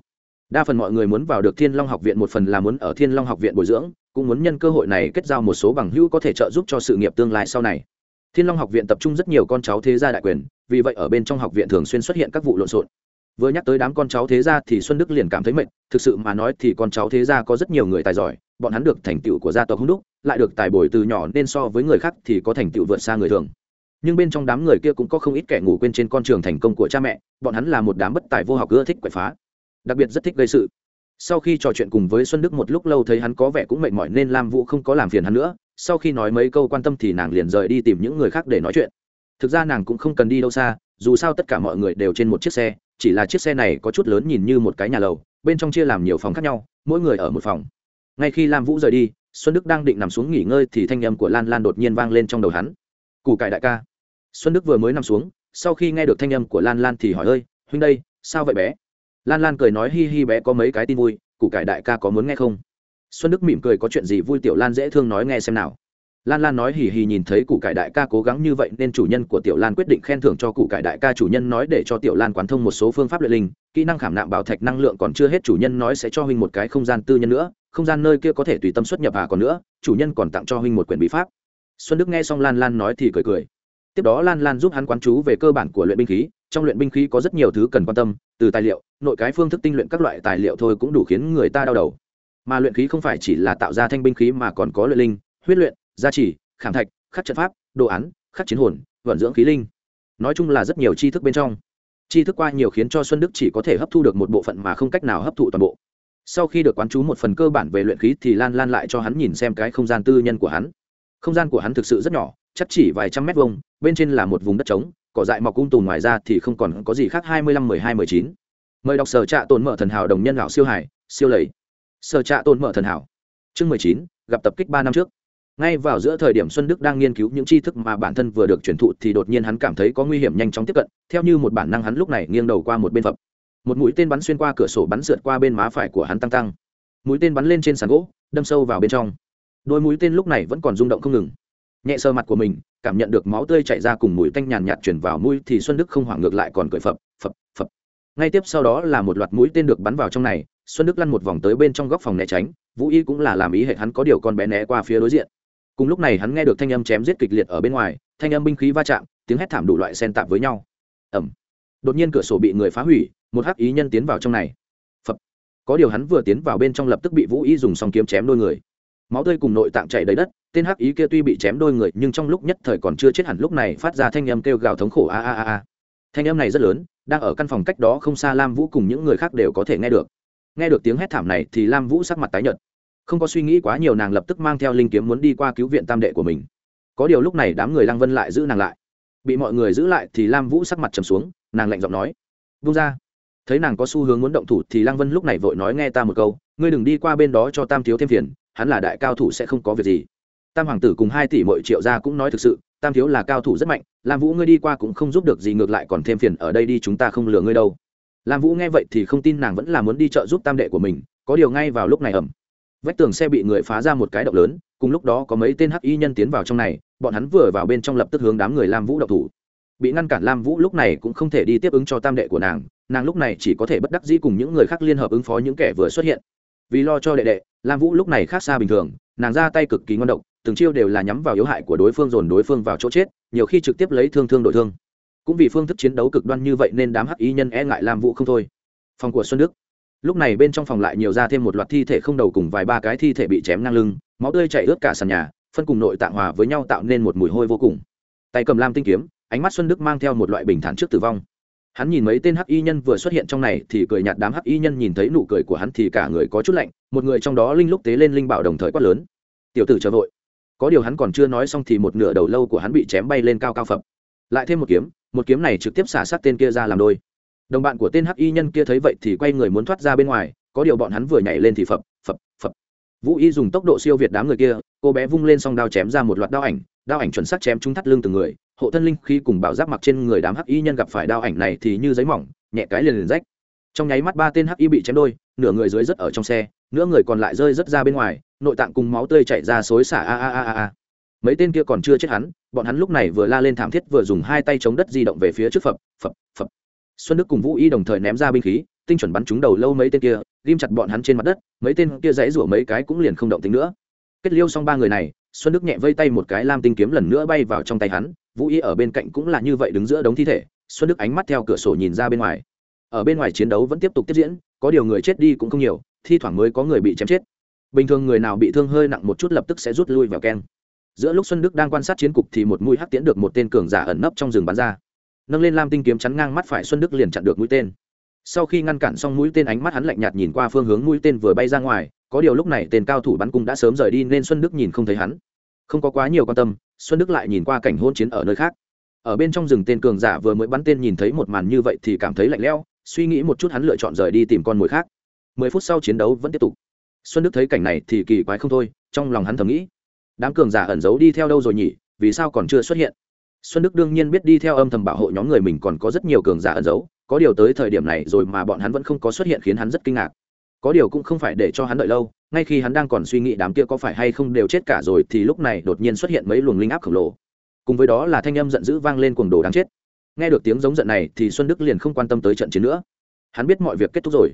Đa phần mọi người muốn vào được thiên long học viện một phần là muốn ở thiên long học viện bồi dưỡng, cũng muốn nhân cơ hội này kết giao một số bằng hữu có thể trợ giúp cho sự nghiệp tương lai sau này. Thiên long học viện tập trung rất nhiều con cháu thế gia đại quyền, vì vậy ở bên trong học viện thường xuyên xuất hiện các vụ lộn xộn. Vừa nhắc tới đám con cháu thế gia thì xuân đức liền cảm thấy mệt, thực sự mà nói thì con cháu thế gia có rất nhiều người tài giỏi, bọn hắn được thành tựu của gia tộc hung đúc, lại được tài bồi từ nhỏ nên so với người khác thì có thành tựu vượt xa người thường nhưng bên trong đám người kia cũng có không ít kẻ ngủ quên trên con trường thành công của cha mẹ, bọn hắn là một đám bất tài vô học ưa thích quậy phá. Đặc biệt rất thích gây sự. Sau khi trò chuyện cùng với xuân đức một lúc lâu thấy hắn có vẻ cũng mệt mỏi nên lam vũ không có làm phiền hắn nữa. Sau khi nói mấy câu quan tâm thì nàng liền rời đi tìm những người khác để nói chuyện. Thực ra nàng cũng không cần đi đâu xa, dù sao tất cả mọi người đều trên một chiếc xe, chỉ là chiếc xe này có chút lớn nhìn như một cái nhà lầu, bên trong chia làm nhiều phòng khác nhau, mỗi người ở một phòng. Ngay khi lam vũ rời đi, xuân đức đang định nằm xuống nghỉ ngơi thì thanh âm của lan lan đột nhiên vang lên trong đầu hắn. Củ cải đại ca xuân đức vừa mới nằm xuống, sau khi nghe được thanh âm của lan lan thì hỏi, ơi, huynh đây, sao vậy bé? Lan lan cười nói, hi hi bé, có mấy cái tin vui, củ cải đại ca có muốn nghe không? Xuân đức mỉm cười, có chuyện gì vui tiểu lan dễ thương nói nghe xem nào. Lan lan nói, hì hì, nhìn thấy củ cải đại ca cố gắng như vậy nên chủ nhân của tiểu lan quyết định khen thưởng cho củ cải đại ca chủ nhân nói để cho tiểu lan quán thông một số phương pháp luyện linh, kỹ năng khảm nạm bảo thạch năng lượng còn chưa hết chủ nhân nói sẽ cho huynh một cái không gian tư nhân nữa, không gian nơi kia có thể tùy tâm xuất nhập à còn nữa, chủ nhân còn tặng cho huynh một quyển bí pháp. Xuân đức nghe xong lan lan nói thì cười cười tiếp đó lan lan giúp hắn quán chú về cơ bản của luyện binh khí, trong luyện binh khí có rất nhiều thứ cần quan tâm, từ tài liệu, nội cái phương thức tinh luyện các loại tài liệu thôi cũng đủ khiến người ta đau đầu. Mà luyện khí không phải chỉ là tạo ra thanh binh khí mà còn có luyện linh, huyết luyện, gia trì, khảm thạch, khắc trận pháp, đồ án, khắc chiến hồn, vận dưỡng khí linh. Nói chung là rất nhiều tri thức bên trong. Tri thức qua nhiều khiến cho xuân đức chỉ có thể hấp thu được một bộ phận mà không cách nào hấp thụ toàn bộ. Sau khi được quán chú một phần cơ bản về luyện khí thì lan lan lại cho hắn nhìn xem cái không gian tư nhân của hắn. Không gian của hắn thực sự rất nhỏ chắc chỉ vài trăm mét vuông, bên trên là một vùng đất trống, cỏ dại mọc um cung tùm ngoài ra thì không còn có gì khác. hai mươi lăm mười hai mười chín. Mời đọc sở trạ tồn mở thần hảo đồng nhân lão siêu hải, siêu lầy. Sở trạ tồn mở thần hảo. Chương mười chín, gặp tập kích ba năm trước. Ngay vào giữa thời điểm xuân đức đang nghiên cứu những tri thức mà bản thân vừa được truyền thụ thì đột nhiên hắn cảm thấy có nguy hiểm nhanh chóng tiếp cận, theo như một bản năng hắn lúc này nghiêng đầu qua một bên phập. Một mũi tên bắn xuyên qua cửa sổ bắn sượt qua bên má phải của hắn tăng tăng. Mũi tên bắn lên trên sàn gỗ, đâm sâu vào bên trong. Đôi mũi tên lúc này vẫn còn rung động không ngừng nhẹ sờ mặt của mình, cảm nhận được máu tươi chảy ra cùng mùi tanh nhàn nhạt chuyển vào mũi thì xuân đức không hoảng ngược lại còn cười phập phập phập. Ngay tiếp sau đó là một loạt mũi tên được bắn vào trong này, xuân đức lăn một vòng tới bên trong góc phòng né tránh, vũ y cũng là làm ý hệ hắn có điều con bé né qua phía đối diện. Cùng lúc này hắn nghe được thanh âm chém giết kịch liệt ở bên ngoài, thanh âm binh khí va chạm, tiếng hét thảm đủ loại xen tạp với nhau. Ẩm đột nhiên cửa sổ bị người phá hủy, một hắc ý nhân tiến vào trong này. Phập. có điều hắn vừa tiến vào bên trong lập tức bị vũ y dùng song kiếm chém đôi người máu tươi cùng nội tạng chảy đầy đất, tên hắc ý kia tuy bị chém đôi người, nhưng trong lúc nhất thời còn chưa chết hẳn, lúc này phát ra thanh âm kêu gào thống khổ, a a a a. Thanh âm này rất lớn, đang ở căn phòng cách đó không xa lam vũ cùng những người khác đều có thể nghe được. Nghe được tiếng hét thảm này thì lam vũ sắc mặt tái nhợt. Không có suy nghĩ quá nhiều, nàng lập tức mang theo linh kiếm muốn đi qua cứu viện tam đệ của mình. Có điều lúc này đám người lăng vân lại giữ nàng lại. Bị mọi người giữ lại thì lam vũ sắc mặt trầm xuống, nàng lạnh giọng nói vung ra thấy nàng có xu hướng muốn động thủ thì lăng vân lúc này vội nói, nghe ta một câu, ngươi đừng đi qua bên đó cho tam thiếu thêm phiền hắn là đại cao thủ sẽ không có việc gì. Tam hoàng tử cùng hai tỷ mọi triệu gia cũng nói thực sự, tam thiếu là cao thủ rất mạnh, lam vũ ngươi đi qua cũng không giúp được gì ngược lại còn thêm phiền ở đây đi chúng ta không lừa ngươi đâu. Lam vũ nghe vậy thì không tin nàng vẫn là muốn đi chợ giúp tam đệ của mình, có điều ngay vào lúc này ẩm vách tường xe bị người phá ra một cái động lớn, cùng lúc đó có mấy tên hắc y nhân tiến vào trong này, bọn hắn vừa vào bên trong lập tức hướng đám người lam vũ độc thủ. Bị ngăn cản lam vũ lúc này cũng không thể đi tiếp ứng cho tam đệ của nàng nàng lúc này chỉ có thể bất đắc dĩ cùng những người khác liên hợp ứng phó những kẻ vừa xuất hiện. Vì lo cho đệ đệ lam vũ lúc này khác xa bình thường, nàng ra tay cực kỳ ngon động từng chiêu đều là nhắm vào yếu hại của đối phương dồn đối phương vào chỗ chết, nhiều khi trực tiếp lấy thương thương đội thương. Cũng vì phương thức chiến đấu cực đoan như vậy nên đám hắc y nhân e ngại lam vũ không thôi. Phòng của xuân đức. Lúc này bên trong phòng lại nhiều ra thêm một loạt thi thể không đầu cùng vài ba cái thi thể bị chém ngang lưng, máu tươi chảy ướt cả sàn nhà, phân cùng nội tạng hòa với nhau tạo nên một mùi hôi vô cùng. Tay cầm lam tinh kiếm, ánh mắt xuân đức mang theo một loại bình thản trước tử vong hắn nhìn mấy tên hắc y nhân vừa xuất hiện trong này thì cười nhạt đám hắc y nhân nhìn thấy nụ cười của hắn thì cả người có chút lạnh, một người trong đó linh lúc tế lên linh bảo đồng thời quát lớn. Tiểu tử chờ vội. Có điều hắn còn chưa nói xong thì một nửa đầu lâu của hắn bị chém bay lên cao cao phập. Lại thêm một kiếm một kiếm này trực tiếp xả sát tên kia ra làm đôi. Đồng bạn của tên hắc y nhân kia thấy vậy thì quay người muốn thoát ra bên ngoài, có điều bọn hắn vừa nhảy lên thì phập phập phập. Vũ y dùng tốc độ siêu việt đám người kia, cô bé vung lên song đao chém ra một loạt đao ảnh đao ảnh chuẩn xác chém trúng thắt lưng từng người, hộ thân linh khi cùng bảo giáp mặc trên người đám hắc y nhân gặp phải đao ảnh này thì như giấy mỏng, nhẹ cái liền liền rách. Trong nháy mắt ba tên hắc y bị chém đôi, nửa người dưới rất ở trong xe, nửa người còn lại rơi rất ra bên ngoài, nội tạng cùng máu tươi chảy ra xối xả a a a a mấy tên kia còn chưa chết hắn, bọn hắn lúc này vừa la lên thảm thiết vừa dùng hai tay chống đất di động về phía trước phập phập phập. Xuân đức cùng vũ y đồng thời ném ra binh khí, tinh chuẩn bắn trúng đầu lâu mấy tên kia, ghim chặt bọn hắn trên mặt đất, mấy tên kia dãy rủa mấy cái cũng liền không động tính nữa. Kết liêu xong ba người này xuân đức nhẹ vây tay một cái lam tinh kiếm lần nữa bay vào trong tay hắn, vũ y ở bên cạnh cũng là như vậy đứng giữa đống thi thể, xuân đức ánh mắt theo cửa sổ nhìn ra bên ngoài. Ở bên ngoài chiến đấu vẫn tiếp tục tiếp diễn, có điều người chết đi cũng không nhiều, thi thoảng mới có người bị chém chết. Bình thường người nào bị thương hơi nặng một chút lập tức sẽ rút lui vào keng. Giữa lúc xuân đức đang quan sát chiến cục thì một mũi hắc tiễn được một tên cường giả ẩn nấp trong rừng bắn ra. Nâng lên lam tinh kiếm chắn ngang mắt phải xuân đức liền chặn được mũi tên. Sau khi ngăn cản xong mũi tên ánh mắt hắn lạnh nhạt nhìn qua phương hướng mũi tên vừa bay ra ngoài có điều lúc này tên cao thủ bắn cung đã sớm rời đi nên xuân đức nhìn không thấy hắn. Không có quá nhiều quan tâm, xuân đức lại nhìn qua cảnh hôn chiến ở nơi khác. Ở bên trong rừng tên cường giả vừa mới bắn tên nhìn thấy một màn như vậy thì cảm thấy lạnh lẽo, suy nghĩ một chút hắn lựa chọn rời đi tìm con mồi khác. Mười phút sau chiến đấu vẫn tiếp tục. Xuân đức thấy cảnh này thì kỳ quái không thôi, trong lòng hắn thầm nghĩ, đám cường giả ẩn giấu đi theo đâu rồi nhỉ, vì sao còn chưa xuất hiện? Xuân đức đương nhiên biết đi theo âm thầm bảo hộ nhóm người mình còn có rất nhiều cường giả ẩn giấu, có điều tới thời điểm này rồi mà bọn hắn vẫn không có xuất hiện khiến hắn rất kinh ngạc có điều cũng không phải để cho hắn đợi lâu, ngay khi hắn đang còn suy nghĩ đám kia có phải hay không đều chết cả rồi thì lúc này đột nhiên xuất hiện mấy luồng linh áp khổng lồ. Cùng với đó là thanh âm giận dữ vang lên cuồng đồ đáng chết. Nghe được tiếng giống giận này thì xuân đức liền không quan tâm tới trận chiến nữa. Hắn biết mọi việc kết thúc rồi.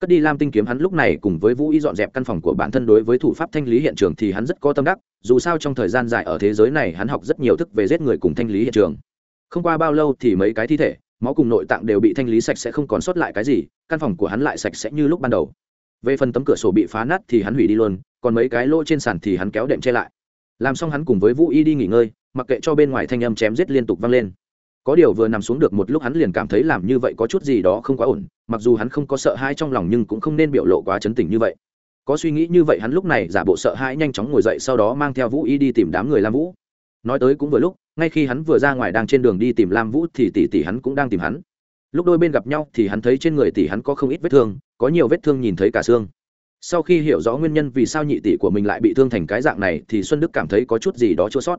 Cất đi lam tinh kiếm hắn lúc này cùng với vũ y dọn dẹp căn phòng của bản thân đối với thủ pháp thanh lý hiện trường thì hắn rất có tâm đắc, dù sao trong thời gian dài ở thế giới này hắn học rất nhiều thức về giết người cùng thanh lý hiện trường. Không qua bao lâu thì mấy cái thi thể, máu cùng nội tạng đều bị thanh lý sạch sẽ không còn sót lại cái gì, căn phòng của hắn lại sạch sẽ như lúc ban đầu về phần tấm cửa sổ bị phá nát thì hắn hủy đi luôn, còn mấy cái lỗ trên sàn thì hắn kéo đệm che lại. Làm xong hắn cùng với vũ y đi nghỉ ngơi, mặc kệ cho bên ngoài thanh âm chém giết liên tục vang lên. Có điều vừa nằm xuống được một lúc hắn liền cảm thấy làm như vậy có chút gì đó không quá ổn, mặc dù hắn không có sợ hãi trong lòng nhưng cũng không nên biểu lộ quá chấn tỉnh như vậy. Có suy nghĩ như vậy hắn lúc này giả bộ sợ hãi nhanh chóng ngồi dậy sau đó mang theo vũ y đi tìm đám người lam vũ. Nói tới cũng vừa lúc, ngay khi hắn vừa ra ngoài đang trên đường đi tìm lam vũ thì tỷ tỷ hắn cũng đang tìm hắn lúc đôi bên gặp nhau thì hắn thấy trên người tỷ hắn có không ít vết thương, có nhiều vết thương nhìn thấy cả xương. Sau khi hiểu rõ nguyên nhân vì sao nhị tỷ của mình lại bị thương thành cái dạng này thì xuân đức cảm thấy có chút gì đó chua sót.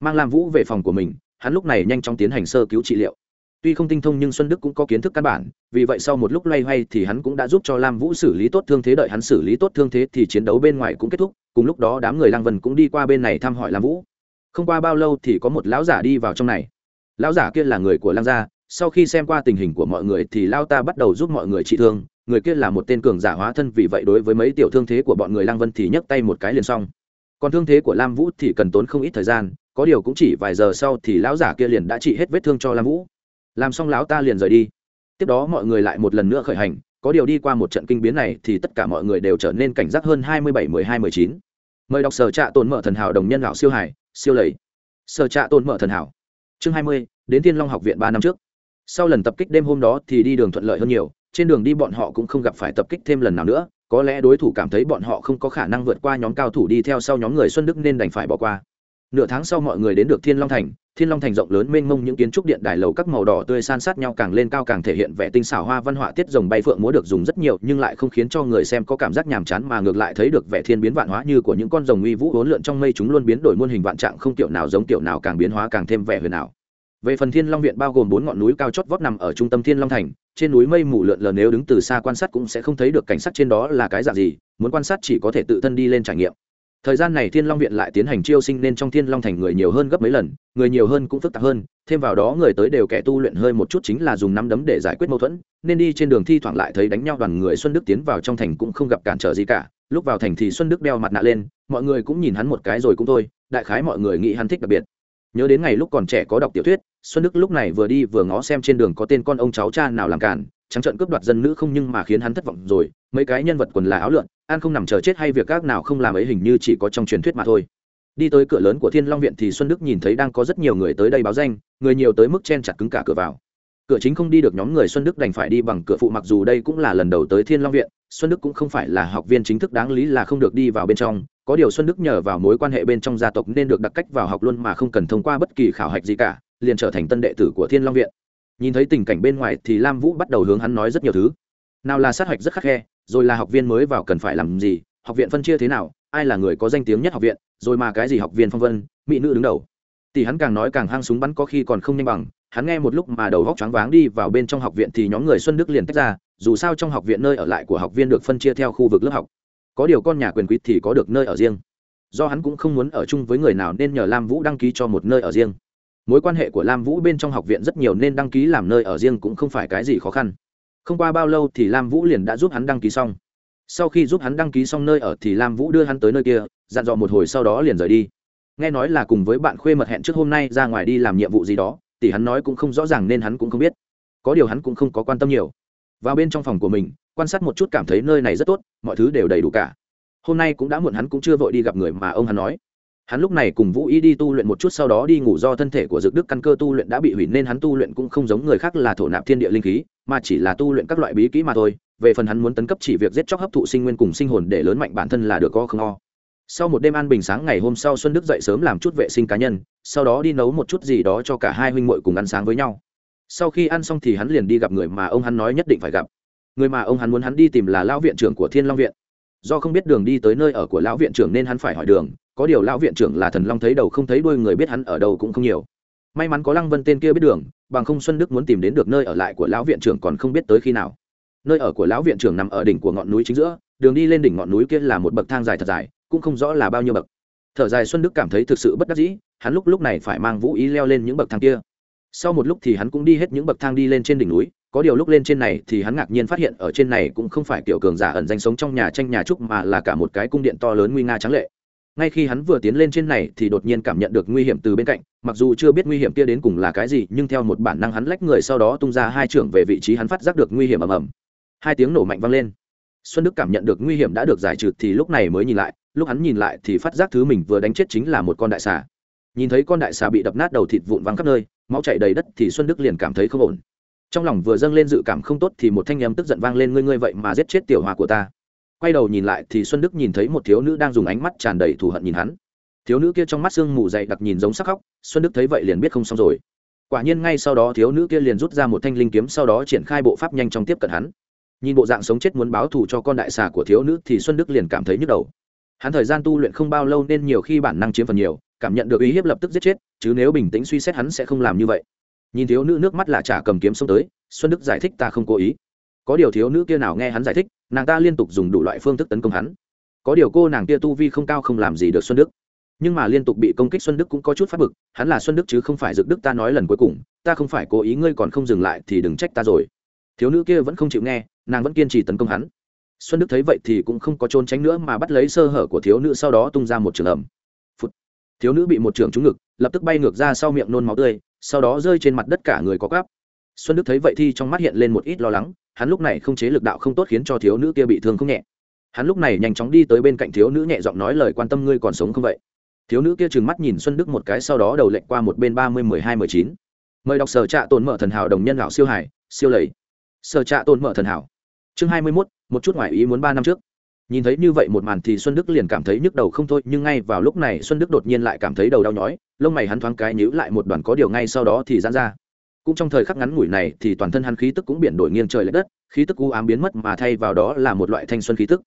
Mang lam vũ về phòng của mình, hắn lúc này nhanh chóng tiến hành sơ cứu trị liệu. Tuy không tinh thông nhưng xuân đức cũng có kiến thức căn bản, vì vậy sau một lúc loay hoay thì hắn cũng đã giúp cho lam vũ xử lý tốt thương thế, đợi hắn xử lý tốt thương thế thì chiến đấu bên ngoài cũng kết thúc, cùng lúc đó đám người lang vân cũng đi qua bên này thăm hỏi lam vũ. Không qua bao lâu thì có một lão giả đi vào trong này. Lão giả kia là người của lang gia sau khi xem qua tình hình của mọi người thì lao ta bắt đầu giúp mọi người trị thương. Người kia là một tên cường giả hóa thân, vì vậy đối với mấy tiểu thương thế của bọn người lang vân thì nhấc tay một cái liền xong. Còn thương thế của lam vũ thì cần tốn không ít thời gian, có điều cũng chỉ vài giờ sau thì lão giả kia liền đã trị hết vết thương cho lam vũ. Làm xong lão ta liền rời đi. Tiếp đó mọi người lại một lần nữa khởi hành, có điều đi qua một trận kinh biến này thì tất cả mọi người đều trở nên cảnh giác hơn hai mươi bảy mười hai mười chín. Mời đọc sở trạ tồn mở thần hảo đồng nhân lão siêu hải, siêu lầy. Sở trạ tồn mở thần hảo. Chương hai mươi, đến thiên long học viện ba năm trước sau lần tập kích đêm hôm đó thì đi đường thuận lợi hơn nhiều, trên đường đi bọn họ cũng không gặp phải tập kích thêm lần nào nữa, có lẽ đối thủ cảm thấy bọn họ không có khả năng vượt qua nhóm cao thủ đi theo sau nhóm người xuân đức nên đành phải bỏ qua. Nửa tháng sau mọi người đến được thiên long thành, thiên long thành rộng lớn mênh mông những kiến trúc điện đài lầu các màu đỏ tươi san sát nhau càng lên cao càng thể hiện vẻ tinh xảo hoa văn họa tiết rồng bay phượng múa được dùng rất nhiều, nhưng lại không khiến cho người xem có cảm giác nhàm chán mà ngược lại thấy được vẻ thiên biến vạn hóa như của những con rồng uy vũ hỗn lượn trong mây chúng luôn biến đổi muôn hình vạn trạng không tiểu nào giống tiểu nào càng biến hóa càng thêm vẻ huyền ảo về phần thiên long viện bao gồm bốn ngọn núi cao chót vót nằm ở trung tâm thiên long thành, trên núi mây mù lượn lờ nếu đứng từ xa quan sát cũng sẽ không thấy được cảnh sắc trên đó là cái dạng gì, muốn quan sát chỉ có thể tự thân đi lên trải nghiệm. Thời gian này thiên long viện lại tiến hành chiêu sinh nên trong thiên long thành người nhiều hơn gấp mấy lần, người nhiều hơn cũng phức tạp hơn, thêm vào đó người tới đều kẻ tu luyện hơi một chút chính là dùng nắm đấm để giải quyết mâu thuẫn, nên đi trên đường thi thoảng lại thấy đánh nhau đoàn người xuân đức tiến vào trong thành cũng không gặp cản trở gì cả, lúc vào thành thì xuân đức đeo mặt nạ lên, mọi người cũng nhìn hắn một cái rồi cũng thôi, đại khái mọi người nghĩ hắn thích đặc biệt. Nhớ đến ngày lúc còn trẻ có đọc tiểu thuyết xuân đức lúc này vừa đi vừa ngó xem trên đường có tên con ông cháu cha nào làm cản trắng trận cướp đoạt dân nữ không nhưng mà khiến hắn thất vọng rồi, mấy cái nhân vật quần là áo lượn an không nằm chờ chết hay việc các nào không làm ấy hình như chỉ có trong truyền thuyết mà thôi. Đi tới cửa lớn của thiên long viện thì xuân đức nhìn thấy đang có rất nhiều người tới đây báo danh, người nhiều tới mức chen chặt cứng cả cửa vào. Cửa chính không đi được nhóm người xuân đức đành phải đi bằng cửa phụ mặc dù đây cũng là lần đầu tới thiên long viện, xuân đức cũng không phải là học viên chính thức đáng lý là không được đi vào bên trong, có điều xuân đức nhờ vào mối quan hệ bên trong gia tộc nên được đặc cách vào học luôn mà không cần thông qua bất kỳ khảo hạch gì cả liền trở thành tân đệ tử của thiên long viện. Nhìn thấy tình cảnh bên ngoài thì lam vũ bắt đầu hướng hắn nói rất nhiều thứ. Nào là sát hạch rất khắc khe, rồi là học viên mới vào cần phải làm gì, học viện phân chia thế nào, ai là người có danh tiếng nhất học viện, rồi mà cái gì học viên phong vân, mỹ nữ đứng đầu. Thì hắn càng nói càng hang súng bắn có khi còn không nhanh bằng, hắn nghe một lúc mà đầu góc choáng váng đi vào bên trong học viện thì nhóm người xuân đức liền tách ra, dù sao trong học viện nơi ở lại của học viên được phân chia theo khu vực lớp học. Có điều con nhà quyền quý thì có được nơi ở riêng. Do hắn cũng không muốn ở chung với người nào nên nhờ lam vũ đăng ký cho một nơi ở riêng mối quan hệ của lam vũ bên trong học viện rất nhiều nên đăng ký làm nơi ở riêng cũng không phải cái gì khó khăn. Không qua bao lâu thì lam vũ liền đã giúp hắn đăng ký xong. Sau khi giúp hắn đăng ký xong nơi ở thì lam vũ đưa hắn tới nơi kia, dặn dò một hồi sau đó liền rời đi. Nghe nói là cùng với bạn khuê mật hẹn trước hôm nay ra ngoài đi làm nhiệm vụ gì đó, thì hắn nói cũng không rõ ràng nên hắn cũng không biết. Có điều hắn cũng không có quan tâm nhiều. Vào bên trong phòng của mình, quan sát một chút cảm thấy nơi này rất tốt, mọi thứ đều đầy đủ cả. Hôm nay cũng đã muộn hắn cũng chưa vội đi gặp người mà ông hắn nói hắn lúc này cùng vũ y đi tu luyện một chút, sau đó đi ngủ do thân thể của dược đức căn cơ tu luyện đã bị hủy nên hắn tu luyện cũng không giống người khác là thổ nạp thiên địa linh khí, mà chỉ là tu luyện các loại bí kỹ mà thôi. Về phần hắn muốn tấn cấp chỉ việc giết chóc hấp thụ sinh nguyên cùng sinh hồn để lớn mạnh bản thân là được có không o. Sau một đêm an bình sáng ngày hôm sau xuân đức dậy sớm làm chút vệ sinh cá nhân, sau đó đi nấu một chút gì đó cho cả hai huynh muội cùng ăn sáng với nhau. Sau khi ăn xong thì hắn liền đi gặp người mà ông hắn nói nhất định phải gặp. Người mà ông hắn muốn hắn đi tìm là lão viện trưởng của thiên long viện. Do không biết đường đi tới nơi ở của lão viện trưởng nên hắn phải hỏi đường có điều lão viện trưởng là thần long thấy đầu không thấy đuôi, người biết hắn ở đâu cũng không nhiều. May mắn có lăng vân tên kia biết đường, bằng không xuân đức muốn tìm đến được nơi ở lại của lão viện trưởng còn không biết tới khi nào. Nơi ở của lão viện trưởng nằm ở đỉnh của ngọn núi chính giữa, đường đi lên đỉnh ngọn núi kia là một bậc thang dài thật dài, cũng không rõ là bao nhiêu bậc. Thở dài xuân đức cảm thấy thực sự bất đắc dĩ, hắn lúc lúc này phải mang vũ ý leo lên những bậc thang kia. Sau một lúc thì hắn cũng đi hết những bậc thang đi lên trên đỉnh núi, có điều lúc lên trên này thì hắn ngạc nhiên phát hiện ở trên này cũng không phải kiểu cường giả ẩn danh sống trong nhà tranh nhà trúc mà là cả một cái cung điện to lớn nguy nga trắng lệ ngay khi hắn vừa tiến lên trên này thì đột nhiên cảm nhận được nguy hiểm từ bên cạnh, mặc dù chưa biết nguy hiểm kia đến cùng là cái gì, nhưng theo một bản năng hắn lách người sau đó tung ra hai trưởng về vị trí hắn phát giác được nguy hiểm ầm ầm. Hai tiếng nổ mạnh vang lên. Xuân đức cảm nhận được nguy hiểm đã được giải trừ thì lúc này mới nhìn lại, lúc hắn nhìn lại thì phát giác thứ mình vừa đánh chết chính là một con đại xà. Nhìn thấy con đại xà bị đập nát đầu thịt vụn văng khắp nơi, máu chảy đầy đất thì xuân đức liền cảm thấy không ổn. Trong lòng vừa dâng lên dự cảm không tốt thì một thanh âm tức giận vang lên, ngươi ngươi vậy mà giết chết tiểu hòa của ta quay đầu nhìn lại thì xuân đức nhìn thấy một thiếu nữ đang dùng ánh mắt tràn đầy thù hận nhìn hắn. Thiếu nữ kia trong mắt sương mù dày đặc nhìn giống sắc khóc, xuân đức thấy vậy liền biết không xong rồi. Quả nhiên ngay sau đó thiếu nữ kia liền rút ra một thanh linh kiếm sau đó triển khai bộ pháp nhanh trong tiếp cận hắn. Nhìn bộ dạng sống chết muốn báo thù cho con đại xà của thiếu nữ thì xuân đức liền cảm thấy nhức đầu. Hắn thời gian tu luyện không bao lâu nên nhiều khi bản năng chiếm phần nhiều, cảm nhận được uy hiếp lập tức giết chết, chứ nếu bình tĩnh suy xét hắn sẽ không làm như vậy. Nhìn thiếu nữ nước mắt là trả cầm kiếm xông tới, xuân đức giải thích ta không cố ý. Có điều thiếu nữ kia nào nghe hắn giải thích nàng ta liên tục dùng đủ loại phương thức tấn công hắn. Có điều cô nàng kia tu vi không cao không làm gì được xuân đức. Nhưng mà liên tục bị công kích xuân đức cũng có chút phát bực, hắn là xuân đức chứ không phải dực đức ta nói lần cuối cùng, ta không phải cố ý, ngươi còn không dừng lại thì đừng trách ta rồi. Thiếu nữ kia vẫn không chịu nghe, nàng vẫn kiên trì tấn công hắn. Xuân đức thấy vậy thì cũng không có trốn tránh nữa mà bắt lấy sơ hở của thiếu nữ sau đó tung ra một trường ẩm Phụt. thiếu nữ bị một trường trúng ngực, lập tức bay ngược ra sau miệng nôn máu tươi, sau đó rơi trên mặt đất cả người có gáp xuân đức thấy vậy thì trong mắt hiện lên một ít lo lắng, hắn lúc này không chế lực đạo không tốt khiến cho thiếu nữ kia bị thương không nhẹ. Hắn lúc này nhanh chóng đi tới bên cạnh thiếu nữ nhẹ giọng nói lời quan tâm ngươi còn sống không vậy? Thiếu nữ kia trừng mắt nhìn xuân đức một cái sau đó đầu lệnh qua một bên ba mươi mười hai mười chín. Mời đọc sở trạ tồn mở thần hảo đồng nhân lão siêu hải, siêu lầy. Sở trạ tồn mở thần hảo. Chương hai mươi mốt, một chút ngoài ý muốn ba năm trước. Nhìn thấy như vậy một màn thì xuân đức liền cảm thấy nhức đầu không thôi, nhưng ngay vào lúc này xuân đức đột nhiên lại cảm thấy đầu đau nhói, lông mày hắn thoáng cái nhíu lại một đoàn có điều ngay sau đó thì giãn ra cũng trong thời khắc ngắn ngủi này thì toàn thân hắn khí tức cũng biển đổi nghiêng trời l ệ đất, khí tức u ám biến mất mà thay vào đó là một loại thanh xuân khí tức.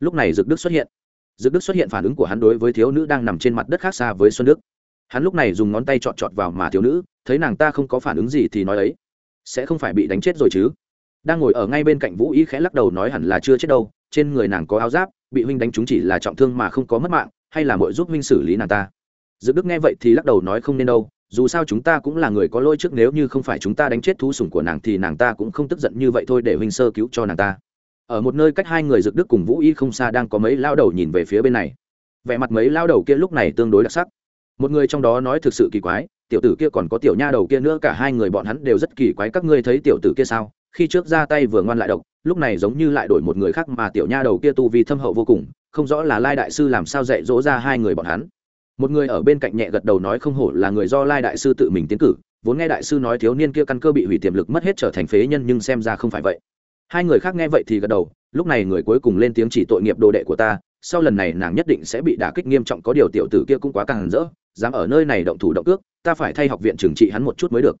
Lúc này dực đức xuất hiện. Dực đức xuất hiện phản ứng của hắn đối với thiếu nữ đang nằm trên mặt đất khác xa với xuân đức. Hắn lúc này dùng ngón tay chọt chọt vào mà thiếu nữ, thấy nàng ta không có phản ứng gì thì nói ấy, sẽ không phải bị đánh chết rồi chứ? Đang ngồi ở ngay bên cạnh vũ ý khẽ lắc đầu nói hẳn là chưa chết đâu, trên người nàng có áo giáp, bị huynh đánh chúng chỉ là trọng thương mà không có mất mạng, hay là muội giúp huynh xử lý nàng ta. Dự đức nghe vậy thì lắc đầu nói không nên đâu dù sao chúng ta cũng là người có lỗi trước, nếu như không phải chúng ta đánh chết thú sủng của nàng thì nàng ta cũng không tức giận như vậy thôi để huynh sơ cứu cho nàng ta. Ở một nơi cách hai người dực đức cùng vũ y không xa đang có mấy lao đầu nhìn về phía bên này. Vẻ mặt mấy lao đầu kia lúc này tương đối đặc sắc. Một người trong đó nói thực sự kỳ quái, tiểu tử kia còn có tiểu nha đầu kia nữa, cả hai người bọn hắn đều rất kỳ quái, các ngươi thấy tiểu tử kia sao? Khi trước ra tay vừa ngoan lại độc, lúc này giống như lại đổi một người khác mà tiểu nha đầu kia tu vi thâm hậu vô cùng, không rõ là lai đại sư làm sao dạy dỗ ra hai người bọn hắn một người ở bên cạnh nhẹ gật đầu nói không hổ là người do lai đại sư tự mình tiến cử, vốn nghe đại sư nói thiếu niên kia căn cơ bị hủy tiềm lực mất hết trở thành phế nhân nhưng xem ra không phải vậy. Hai người khác nghe vậy thì gật đầu, lúc này người cuối cùng lên tiếng chỉ tội nghiệp đồ đệ của ta, sau lần này nàng nhất định sẽ bị đả kích nghiêm trọng, có điều tiểu tử kia cũng quá càng rỡ, dám ở nơi này động thủ động cước, ta phải thay học viện trừng trị hắn một chút mới được.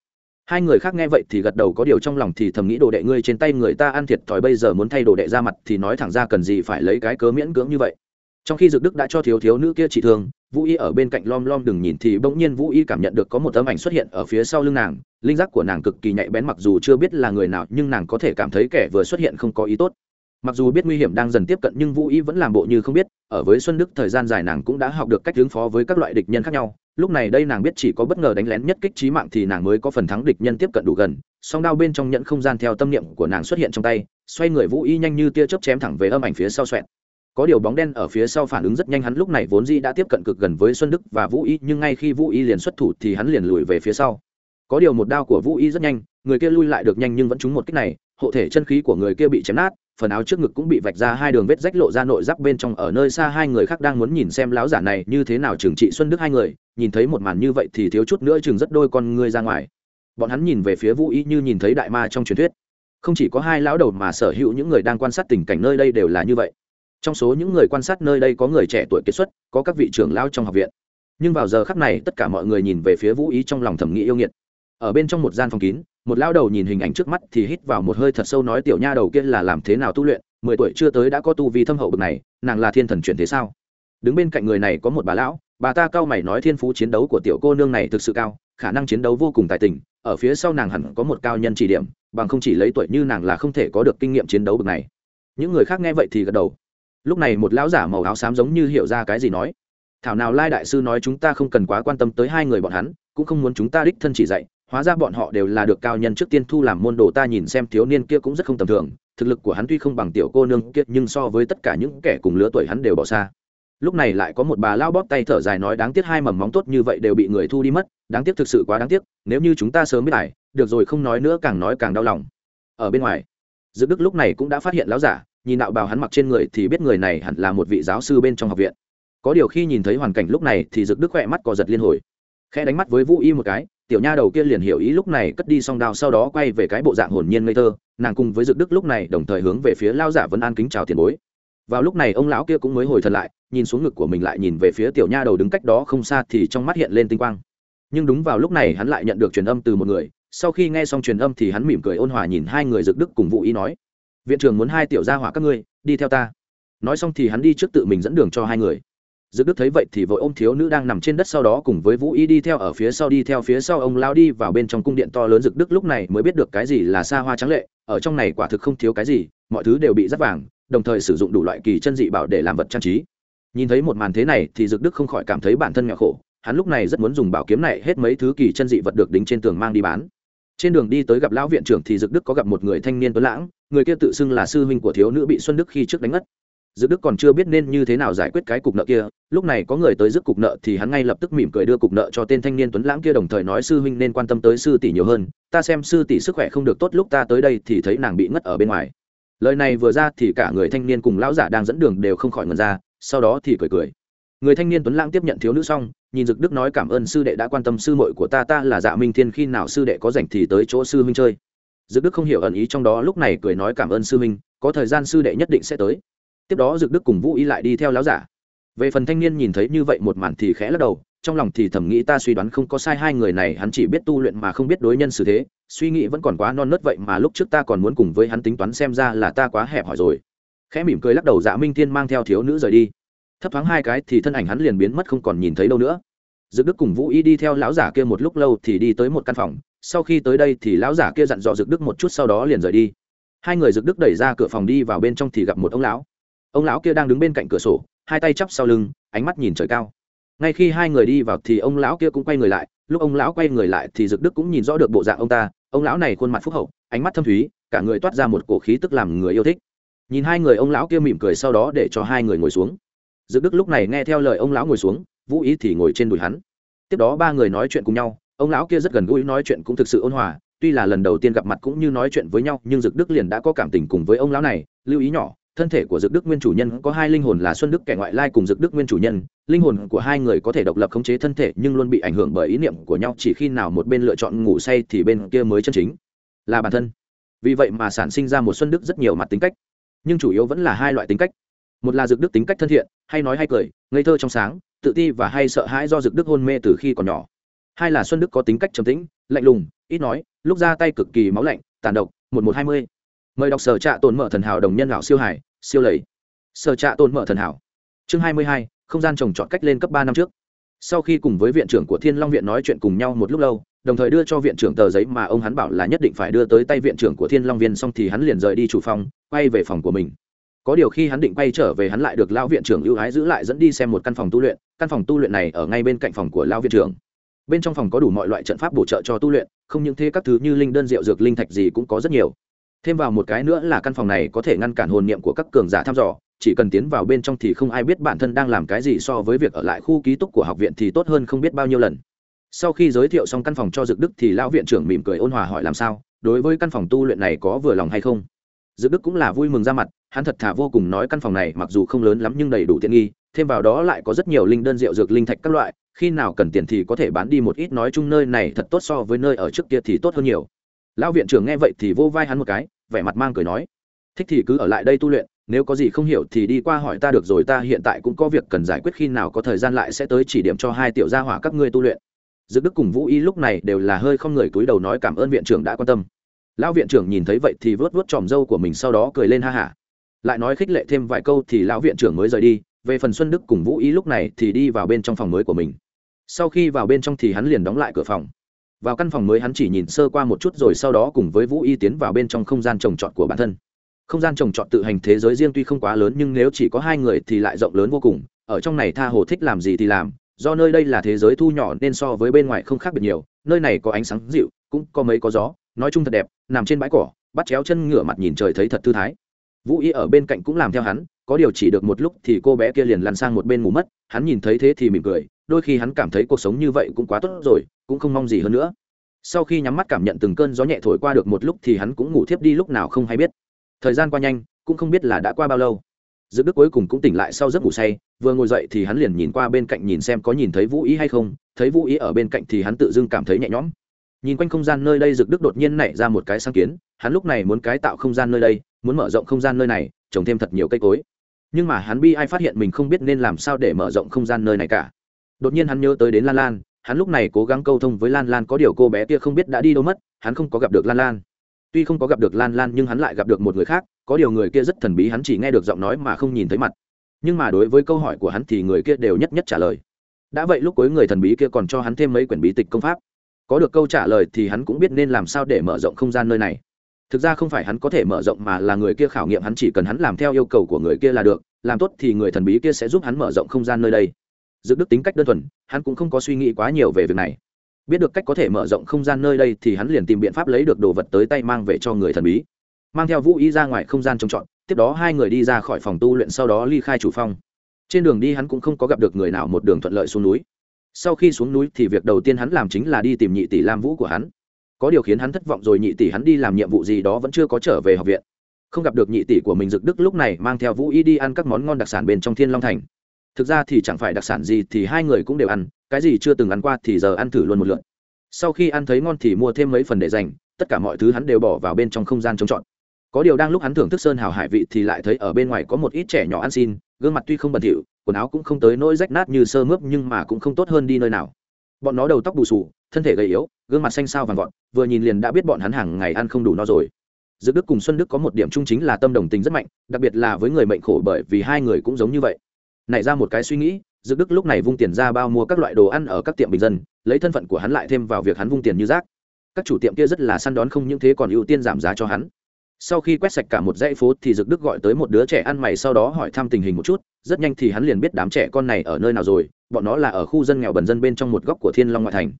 Hai người khác nghe vậy thì gật đầu, có điều trong lòng thì thầm nghĩ đồ đệ ngươi trên tay người ta ăn thiệt thòi, bây giờ muốn thay đồ đệ ra mặt thì nói thẳng ra cần gì phải lấy cái cớ miễn cưỡng như vậy trong khi dược đức đã cho thiếu thiếu nữ kia trị thương, vũ y ở bên cạnh lom lom đừng nhìn thì bỗng nhiên vũ y cảm nhận được có một tấm ảnh xuất hiện ở phía sau lưng nàng. Linh giác của nàng cực kỳ nhạy bén mặc dù chưa biết là người nào, nhưng nàng có thể cảm thấy kẻ vừa xuất hiện không có ý tốt. Mặc dù biết nguy hiểm đang dần tiếp cận, nhưng vũ y vẫn làm bộ như không biết. Ở với xuân đức, thời gian dài nàng cũng đã học được cách ứng phó với các loại địch nhân khác nhau. Lúc này đây nàng biết chỉ có bất ngờ đánh lén nhất kích trí mạng thì nàng mới có phần thắng địch nhân tiếp cận đủ gần. Song đao bên trong nhẫn không gian theo tâm niệm của nàng xuất hiện trong tay, xoay người vũ y nhanh như tia chớp chém thẳng về âm ảnh phía sau xoẹt có điều bóng đen ở phía sau phản ứng rất nhanh, hắn lúc này vốn di đã tiếp cận cực gần với xuân đức và vũ y, nhưng ngay khi vũ y liền xuất thủ thì hắn liền lùi về phía sau. Có điều một đao của vũ y rất nhanh, người kia lui lại được nhanh nhưng vẫn trúng một kích này, hộ thể chân khí của người kia bị chém nát, phần áo trước ngực cũng bị vạch ra hai đường vết rách lộ ra nội giáp bên trong, ở nơi xa hai người khác đang muốn nhìn xem láo giả này như thế nào trừng trị xuân đức hai người, nhìn thấy một màn như vậy thì thiếu chút nữa chừng rất đôi con ngươi ra ngoài. Bọn hắn nhìn về phía vũ y như nhìn thấy đại ma trong truyền thuyết. Không chỉ có hai lão đầu mà sở hữu những người đang quan sát tình cảnh nơi đây đều là như vậy trong số những người quan sát nơi đây có người trẻ tuổi kiệt xuất, có các vị trưởng lao trong học viện. Nhưng vào giờ khắc này, tất cả mọi người nhìn về phía vũ ý trong lòng thẩm nghĩ yêu nghiệt. Ở bên trong một gian phòng kín, một lao đầu nhìn hình ảnh trước mắt thì hít vào một hơi thật sâu nói tiểu nha đầu kia là làm thế nào tu luyện, mười tuổi chưa tới đã có tu vi thâm hậu bực này, nàng là thiên thần chuyển thế sao? Đứng bên cạnh người này có một bà lão, bà ta cao mày nói thiên phú chiến đấu của tiểu cô nương này thực sự cao, khả năng chiến đấu vô cùng tài tình, ở phía sau nàng hẳn có một cao nhân chỉ điểm, bằng không chỉ lấy tuổi như nàng là không thể có được kinh nghiệm chiến đấu bực này. Những người khác nghe vậy thì gật đầu lúc này một lão giả màu áo xám giống như hiểu ra cái gì nói. Thảo nào lai đại sư nói chúng ta không cần quá quan tâm tới hai người bọn hắn, cũng không muốn chúng ta đích thân chỉ dạy, hóa ra bọn họ đều là được cao nhân trước tiên thu làm môn đồ ta nhìn xem thiếu niên kia cũng rất không tầm thường, thực lực của hắn tuy không bằng tiểu cô nương kia, nhưng so với tất cả những kẻ cùng lứa tuổi hắn đều bỏ xa. Lúc này lại có một bà lao bóp tay thở dài nói đáng tiếc hai mầm móng tốt như vậy đều bị người thu đi mất, đáng tiếc thực sự quá đáng tiếc, nếu như chúng ta sớm biết lại, được rồi không nói nữa càng nói càng đau lòng. Ở bên ngoài dự đức lúc này cũng đã phát hiện lão giả nhìn đạo bào hắn mặc trên người thì biết người này hẳn là một vị giáo sư bên trong học viện. Có điều khi nhìn thấy hoàn cảnh lúc này thì dực đức khỏe mắt cò giật liên hồi. Khẽ đánh mắt với vũ y một cái, tiểu nha đầu kia liền hiểu ý lúc này cất đi song đao sau đó quay về cái bộ dạng hồn nhiên ngây thơ, nàng cùng với dực đức lúc này đồng thời hướng về phía lao giả vẫn an kính chào tiền bối. Vào lúc này ông lão kia cũng mới hồi thật lại, nhìn xuống ngực của mình lại nhìn về phía tiểu nha đầu đứng cách đó không xa thì trong mắt hiện lên tinh quang. Nhưng đúng vào lúc này hắn lại nhận được truyền âm từ một người, sau khi nghe xong truyền âm thì hắn mỉm cười ôn hòa nhìn hai người dực đức cùng vũ y nói viện trưởng muốn hai tiểu gia hỏa các ngươi, đi theo ta. Nói xong thì hắn đi trước tự mình dẫn đường cho hai người. Dực đức thấy vậy thì vội ôm thiếu nữ đang nằm trên đất sau đó cùng với vũ y đi theo ở phía sau, đi theo phía sau ông lao đi vào bên trong cung điện to lớn dực đức lúc này mới biết được cái gì là xa hoa trắng lệ, ở trong này quả thực không thiếu cái gì, mọi thứ đều bị rắt vàng, đồng thời sử dụng đủ loại kỳ chân dị bảo để làm vật trang trí. Nhìn thấy một màn thế này thì dực đức không khỏi cảm thấy bản thân nghèo khổ, hắn lúc này rất muốn dùng bảo kiếm này hết mấy thứ kỳ chân dị vật được đính trên tường mang đi bán trên đường đi tới gặp lão viện trưởng thì dực đức có gặp một người thanh niên tuấn lãng, người kia tự xưng là sư huynh của thiếu nữ bị xuân đức khi trước đánh ngất. Dực đức còn chưa biết nên như thế nào giải quyết cái cục nợ kia, lúc này có người tới dứt cục nợ thì hắn ngay lập tức mỉm cười đưa cục nợ cho tên thanh niên tuấn lãng kia đồng thời nói sư huynh nên quan tâm tới sư tỷ nhiều hơn, ta xem sư tỷ sức khỏe không được tốt lúc ta tới đây thì thấy nàng bị ngất ở bên ngoài. Lời này vừa ra thì cả người thanh niên cùng lão giả đang dẫn đường đều không khỏi ngần ra, sau đó thì cười cười người thanh niên tuấn lãng tiếp nhận thiếu nữ xong, nhìn dực đức nói cảm ơn sư đệ đã quan tâm sư muội của ta ta là dạ minh thiên khi nào sư đệ có rảnh thì tới chỗ sư huynh chơi. Dực đức không hiểu ẩn ý trong đó, lúc này cười nói cảm ơn sư huynh, có thời gian sư đệ nhất định sẽ tới. Tiếp đó dực đức cùng vũ y lại đi theo láo giả. Về phần thanh niên nhìn thấy như vậy một màn thì khẽ lắc đầu, trong lòng thì thầm nghĩ ta suy đoán không có sai hai người này, hắn chỉ biết tu luyện mà không biết đối nhân xử thế, suy nghĩ vẫn còn quá non nớt vậy mà lúc trước ta còn muốn cùng với hắn tính toán xem ra là ta quá hẹp hỏi rồi. Khẽ mỉm cười lắc đầu dạ minh thiên mang theo thiếu nữ rời đi thấp thoáng hai cái thì thân ảnh hắn liền biến mất không còn nhìn thấy đâu nữa. Dực đức cùng vũ y đi theo lão giả kia một lúc lâu thì đi tới một căn phòng. Sau khi tới đây thì lão giả kia dặn dò dực đức một chút sau đó liền rời đi. Hai người dực đức đẩy ra cửa phòng đi vào bên trong thì gặp một ông lão. Ông lão kia đang đứng bên cạnh cửa sổ, hai tay chắp sau lưng, ánh mắt nhìn trời cao. Ngay khi hai người đi vào thì ông lão kia cũng quay người lại. Lúc ông lão quay người lại thì dực đức cũng nhìn rõ được bộ dạng ông ta. Ông lão này khuôn mặt phúc hậu, ánh mắt thâm thúy, cả người toát ra một cổ khí tức làm người yêu thích. Nhìn hai người ông lão kia mỉm cười sau đó để cho hai người ngồi xuống dực đức lúc này nghe theo lời ông lão ngồi xuống, vũ ý thì ngồi trên đùi hắn. Tiếp đó ba người nói chuyện cùng nhau, ông lão kia rất gần gũi nói chuyện cũng thực sự ôn hòa, tuy là lần đầu tiên gặp mặt cũng như nói chuyện với nhau, nhưng dực đức liền đã có cảm tình cùng với ông lão này, lưu ý nhỏ, thân thể của dực đức nguyên chủ nhân có hai linh hồn là xuân đức kẻ ngoại lai cùng dực đức nguyên chủ nhân, linh hồn của hai người có thể độc lập khống chế thân thể nhưng luôn bị ảnh hưởng bởi ý niệm của nhau, chỉ khi nào một bên lựa chọn ngủ say thì bên kia mới chân chính, là bản thân. Vì vậy mà sản sinh ra một xuân đức rất nhiều mặt tính cách, nhưng chủ yếu vẫn là hai loại tính cách. Một là dực đức tính cách thân thiện hay nói hay cười, ngây thơ trong sáng, tự ti và hay sợ hãi do dực đức hôn mê từ khi còn nhỏ. Hai là xuân đức có tính cách trầm tĩnh, lạnh lùng, ít nói, lúc ra tay cực kỳ máu lạnh, tàn độc, một một hai mươi. Mời đọc sở trạ tồn mở thần hảo đồng nhân lão siêu hải, siêu lầy. Sở trạ tồn mở thần hảo. Chương hai mươi hai, không gian trồng trọt cách lên cấp ba năm trước. Sau khi cùng với viện trưởng của thiên long viện nói chuyện cùng nhau một lúc lâu, đồng thời đưa cho viện trưởng tờ giấy mà ông hắn bảo là nhất định phải đưa tới tay viện trưởng của thiên long viên xong thì hắn liền rời đi chủ phòng, quay về phòng của mình có điều khi hắn định quay trở về hắn lại được lão viện trưởng ưu ái giữ lại dẫn đi xem một căn phòng tu luyện, căn phòng tu luyện này ở ngay bên cạnh phòng của lão viện trưởng. Bên trong phòng có đủ mọi loại trận pháp bổ trợ cho tu luyện, không những thế các thứ như linh đơn rượu dược linh thạch gì cũng có rất nhiều. Thêm vào một cái nữa là căn phòng này có thể ngăn cản hồn niệm của các cường giả thăm dò, chỉ cần tiến vào bên trong thì không ai biết bản thân đang làm cái gì so với việc ở lại khu ký túc của học viện thì tốt hơn không biết bao nhiêu lần. Sau khi giới thiệu xong căn phòng cho dực đức thì lão viện trưởng mỉm cười ôn hòa hỏi làm sao, đối với căn phòng tu luyện này có vừa lòng hay không? Dự đức cũng là vui mừng ra mặt, hắn thật thà vô cùng nói căn phòng này mặc dù không lớn lắm nhưng đầy đủ tiện nghi, thêm vào đó lại có rất nhiều linh đơn rượu dược linh thạch các loại, khi nào cần tiền thì có thể bán đi một ít, nói chung nơi này thật tốt so với nơi ở trước kia thì tốt hơn nhiều. Lão viện trưởng nghe vậy thì vô vai hắn một cái, vẻ mặt mang cười nói, thích thì cứ ở lại đây tu luyện, nếu có gì không hiểu thì đi qua hỏi ta được rồi, ta hiện tại cũng có việc cần giải quyết, khi nào có thời gian lại sẽ tới chỉ điểm cho hai tiểu gia hỏa các ngươi tu luyện. Dự đức cùng vũ y lúc này đều là hơi không người túi đầu nói cảm ơn viện trưởng đã quan tâm lão viện trưởng nhìn thấy vậy thì vớt vớt tròm râu của mình sau đó cười lên ha hả. Lại nói khích lệ thêm vài câu thì lão viện trưởng mới rời đi, về phần xuân đức cùng vũ ý lúc này thì đi vào bên trong phòng mới của mình. Sau khi vào bên trong thì hắn liền đóng lại cửa phòng. Vào căn phòng mới hắn chỉ nhìn sơ qua một chút rồi sau đó cùng với vũ y tiến vào bên trong không gian trồng trọt của bản thân. Không gian trồng trọt tự hành thế giới riêng tuy không quá lớn nhưng nếu chỉ có hai người thì lại rộng lớn vô cùng, ở trong này tha hồ thích làm gì thì làm, do nơi đây là thế giới thu nhỏ nên so với bên ngoài không khác biệt nhiều, nơi này có ánh sáng dịu, cũng có mấy có gió nói chung thật đẹp, nằm trên bãi cỏ, bắt chéo chân ngửa mặt nhìn trời thấy thật thư thái. Vũ y ở bên cạnh cũng làm theo hắn, có điều chỉ được một lúc thì cô bé kia liền lăn sang một bên ngủ mất, hắn nhìn thấy thế thì mỉm cười, đôi khi hắn cảm thấy cuộc sống như vậy cũng quá tốt rồi, cũng không mong gì hơn nữa. Sau khi nhắm mắt cảm nhận từng cơn gió nhẹ thổi qua được một lúc thì hắn cũng ngủ thiếp đi lúc nào không hay biết. Thời gian qua nhanh, cũng không biết là đã qua bao lâu. Dự đức cuối cùng cũng tỉnh lại sau giấc ngủ say, vừa ngồi dậy thì hắn liền nhìn qua bên cạnh nhìn xem có nhìn thấy vũ ý hay không, thấy vũ ý ở bên cạnh thì hắn tự dưng cảm thấy nhẹ nhõm nhìn quanh không gian nơi đây, dực đức đột nhiên nảy ra một cái sáng kiến, hắn lúc này muốn cái tạo không gian nơi đây, muốn mở rộng không gian nơi này, trồng thêm thật nhiều cây cối. Nhưng mà hắn bi ai phát hiện mình không biết nên làm sao để mở rộng không gian nơi này cả. Đột nhiên hắn nhớ tới đến lan lan, hắn lúc này cố gắng câu thông với lan lan có điều cô bé kia không biết đã đi đâu mất, hắn không có gặp được lan lan. Tuy không có gặp được lan lan, nhưng hắn lại gặp được một người khác, có điều người kia rất thần bí, hắn chỉ nghe được giọng nói mà không nhìn thấy mặt. Nhưng mà đối với câu hỏi của hắn thì người kia đều nhất nhất trả lời. Đã vậy lúc cuối người thần bí kia còn cho hắn thêm mấy quyển bí tịch công pháp có được câu trả lời thì hắn cũng biết nên làm sao để mở rộng không gian nơi này. Thực ra không phải hắn có thể mở rộng mà là người kia khảo nghiệm hắn chỉ cần hắn làm theo yêu cầu của người kia là được, làm tốt thì người thần bí kia sẽ giúp hắn mở rộng không gian nơi đây. Giữ đức tính cách đơn thuần, hắn cũng không có suy nghĩ quá nhiều về việc này. Biết được cách có thể mở rộng không gian nơi đây thì hắn liền tìm biện pháp lấy được đồ vật tới tay mang về cho người thần bí. Mang theo vũ ý ra ngoài không gian trồng trọt tiếp đó hai người đi ra khỏi phòng tu luyện sau đó ly khai chủ phong. Trên đường đi hắn cũng không có gặp được người nào một đường thuận lợi xuống núi sau khi xuống núi thì việc đầu tiên hắn làm chính là đi tìm nhị tỷ lam vũ của hắn. Có điều khiến hắn thất vọng rồi nhị tỷ hắn đi làm nhiệm vụ gì đó vẫn chưa có trở về học viện. Không gặp được nhị tỷ của mình, dực đức lúc này mang theo vũ y đi ăn các món ngon đặc sản bên trong thiên long thành. Thực ra thì chẳng phải đặc sản gì thì hai người cũng đều ăn, cái gì chưa từng ăn qua thì giờ ăn thử luôn một lượt. Sau khi ăn thấy ngon thì mua thêm mấy phần để dành, tất cả mọi thứ hắn đều bỏ vào bên trong không gian trống trọn có điều đang lúc hắn thưởng thức sơn hào hải vị thì lại thấy ở bên ngoài có một ít trẻ nhỏ ăn xin, gương mặt tuy không bẩn thỉu quần áo cũng không tới nỗi rách nát như sơ mướp nhưng mà cũng không tốt hơn đi nơi nào. Bọn nó đầu tóc bù sù thân thể gầy yếu, gương mặt xanh xao vàng vọt, vừa nhìn liền đã biết bọn hắn hàng ngày ăn không đủ no rồi. Dược đức cùng xuân đức có một điểm chung chính là tâm đồng tình rất mạnh, đặc biệt là với người mệnh khổ bởi vì hai người cũng giống như vậy. Nảy ra một cái suy nghĩ, dược đức lúc này vung tiền ra bao mua các loại đồ ăn ở các tiệm bình dân, lấy thân phận của hắn lại thêm vào việc hắn vung tiền như rác. Các chủ tiệm kia rất là săn đón không những thế còn ưu tiên giảm giá cho hắn. Sau khi quét sạch cả một dãy phố thì dực đức gọi tới một đứa trẻ ăn mày sau đó hỏi thăm tình hình một chút rất nhanh thì hắn liền biết đám trẻ con này ở nơi nào rồi, bọn nó là ở khu dân nghèo bần dân bên trong một góc của thiên long ngoại thành.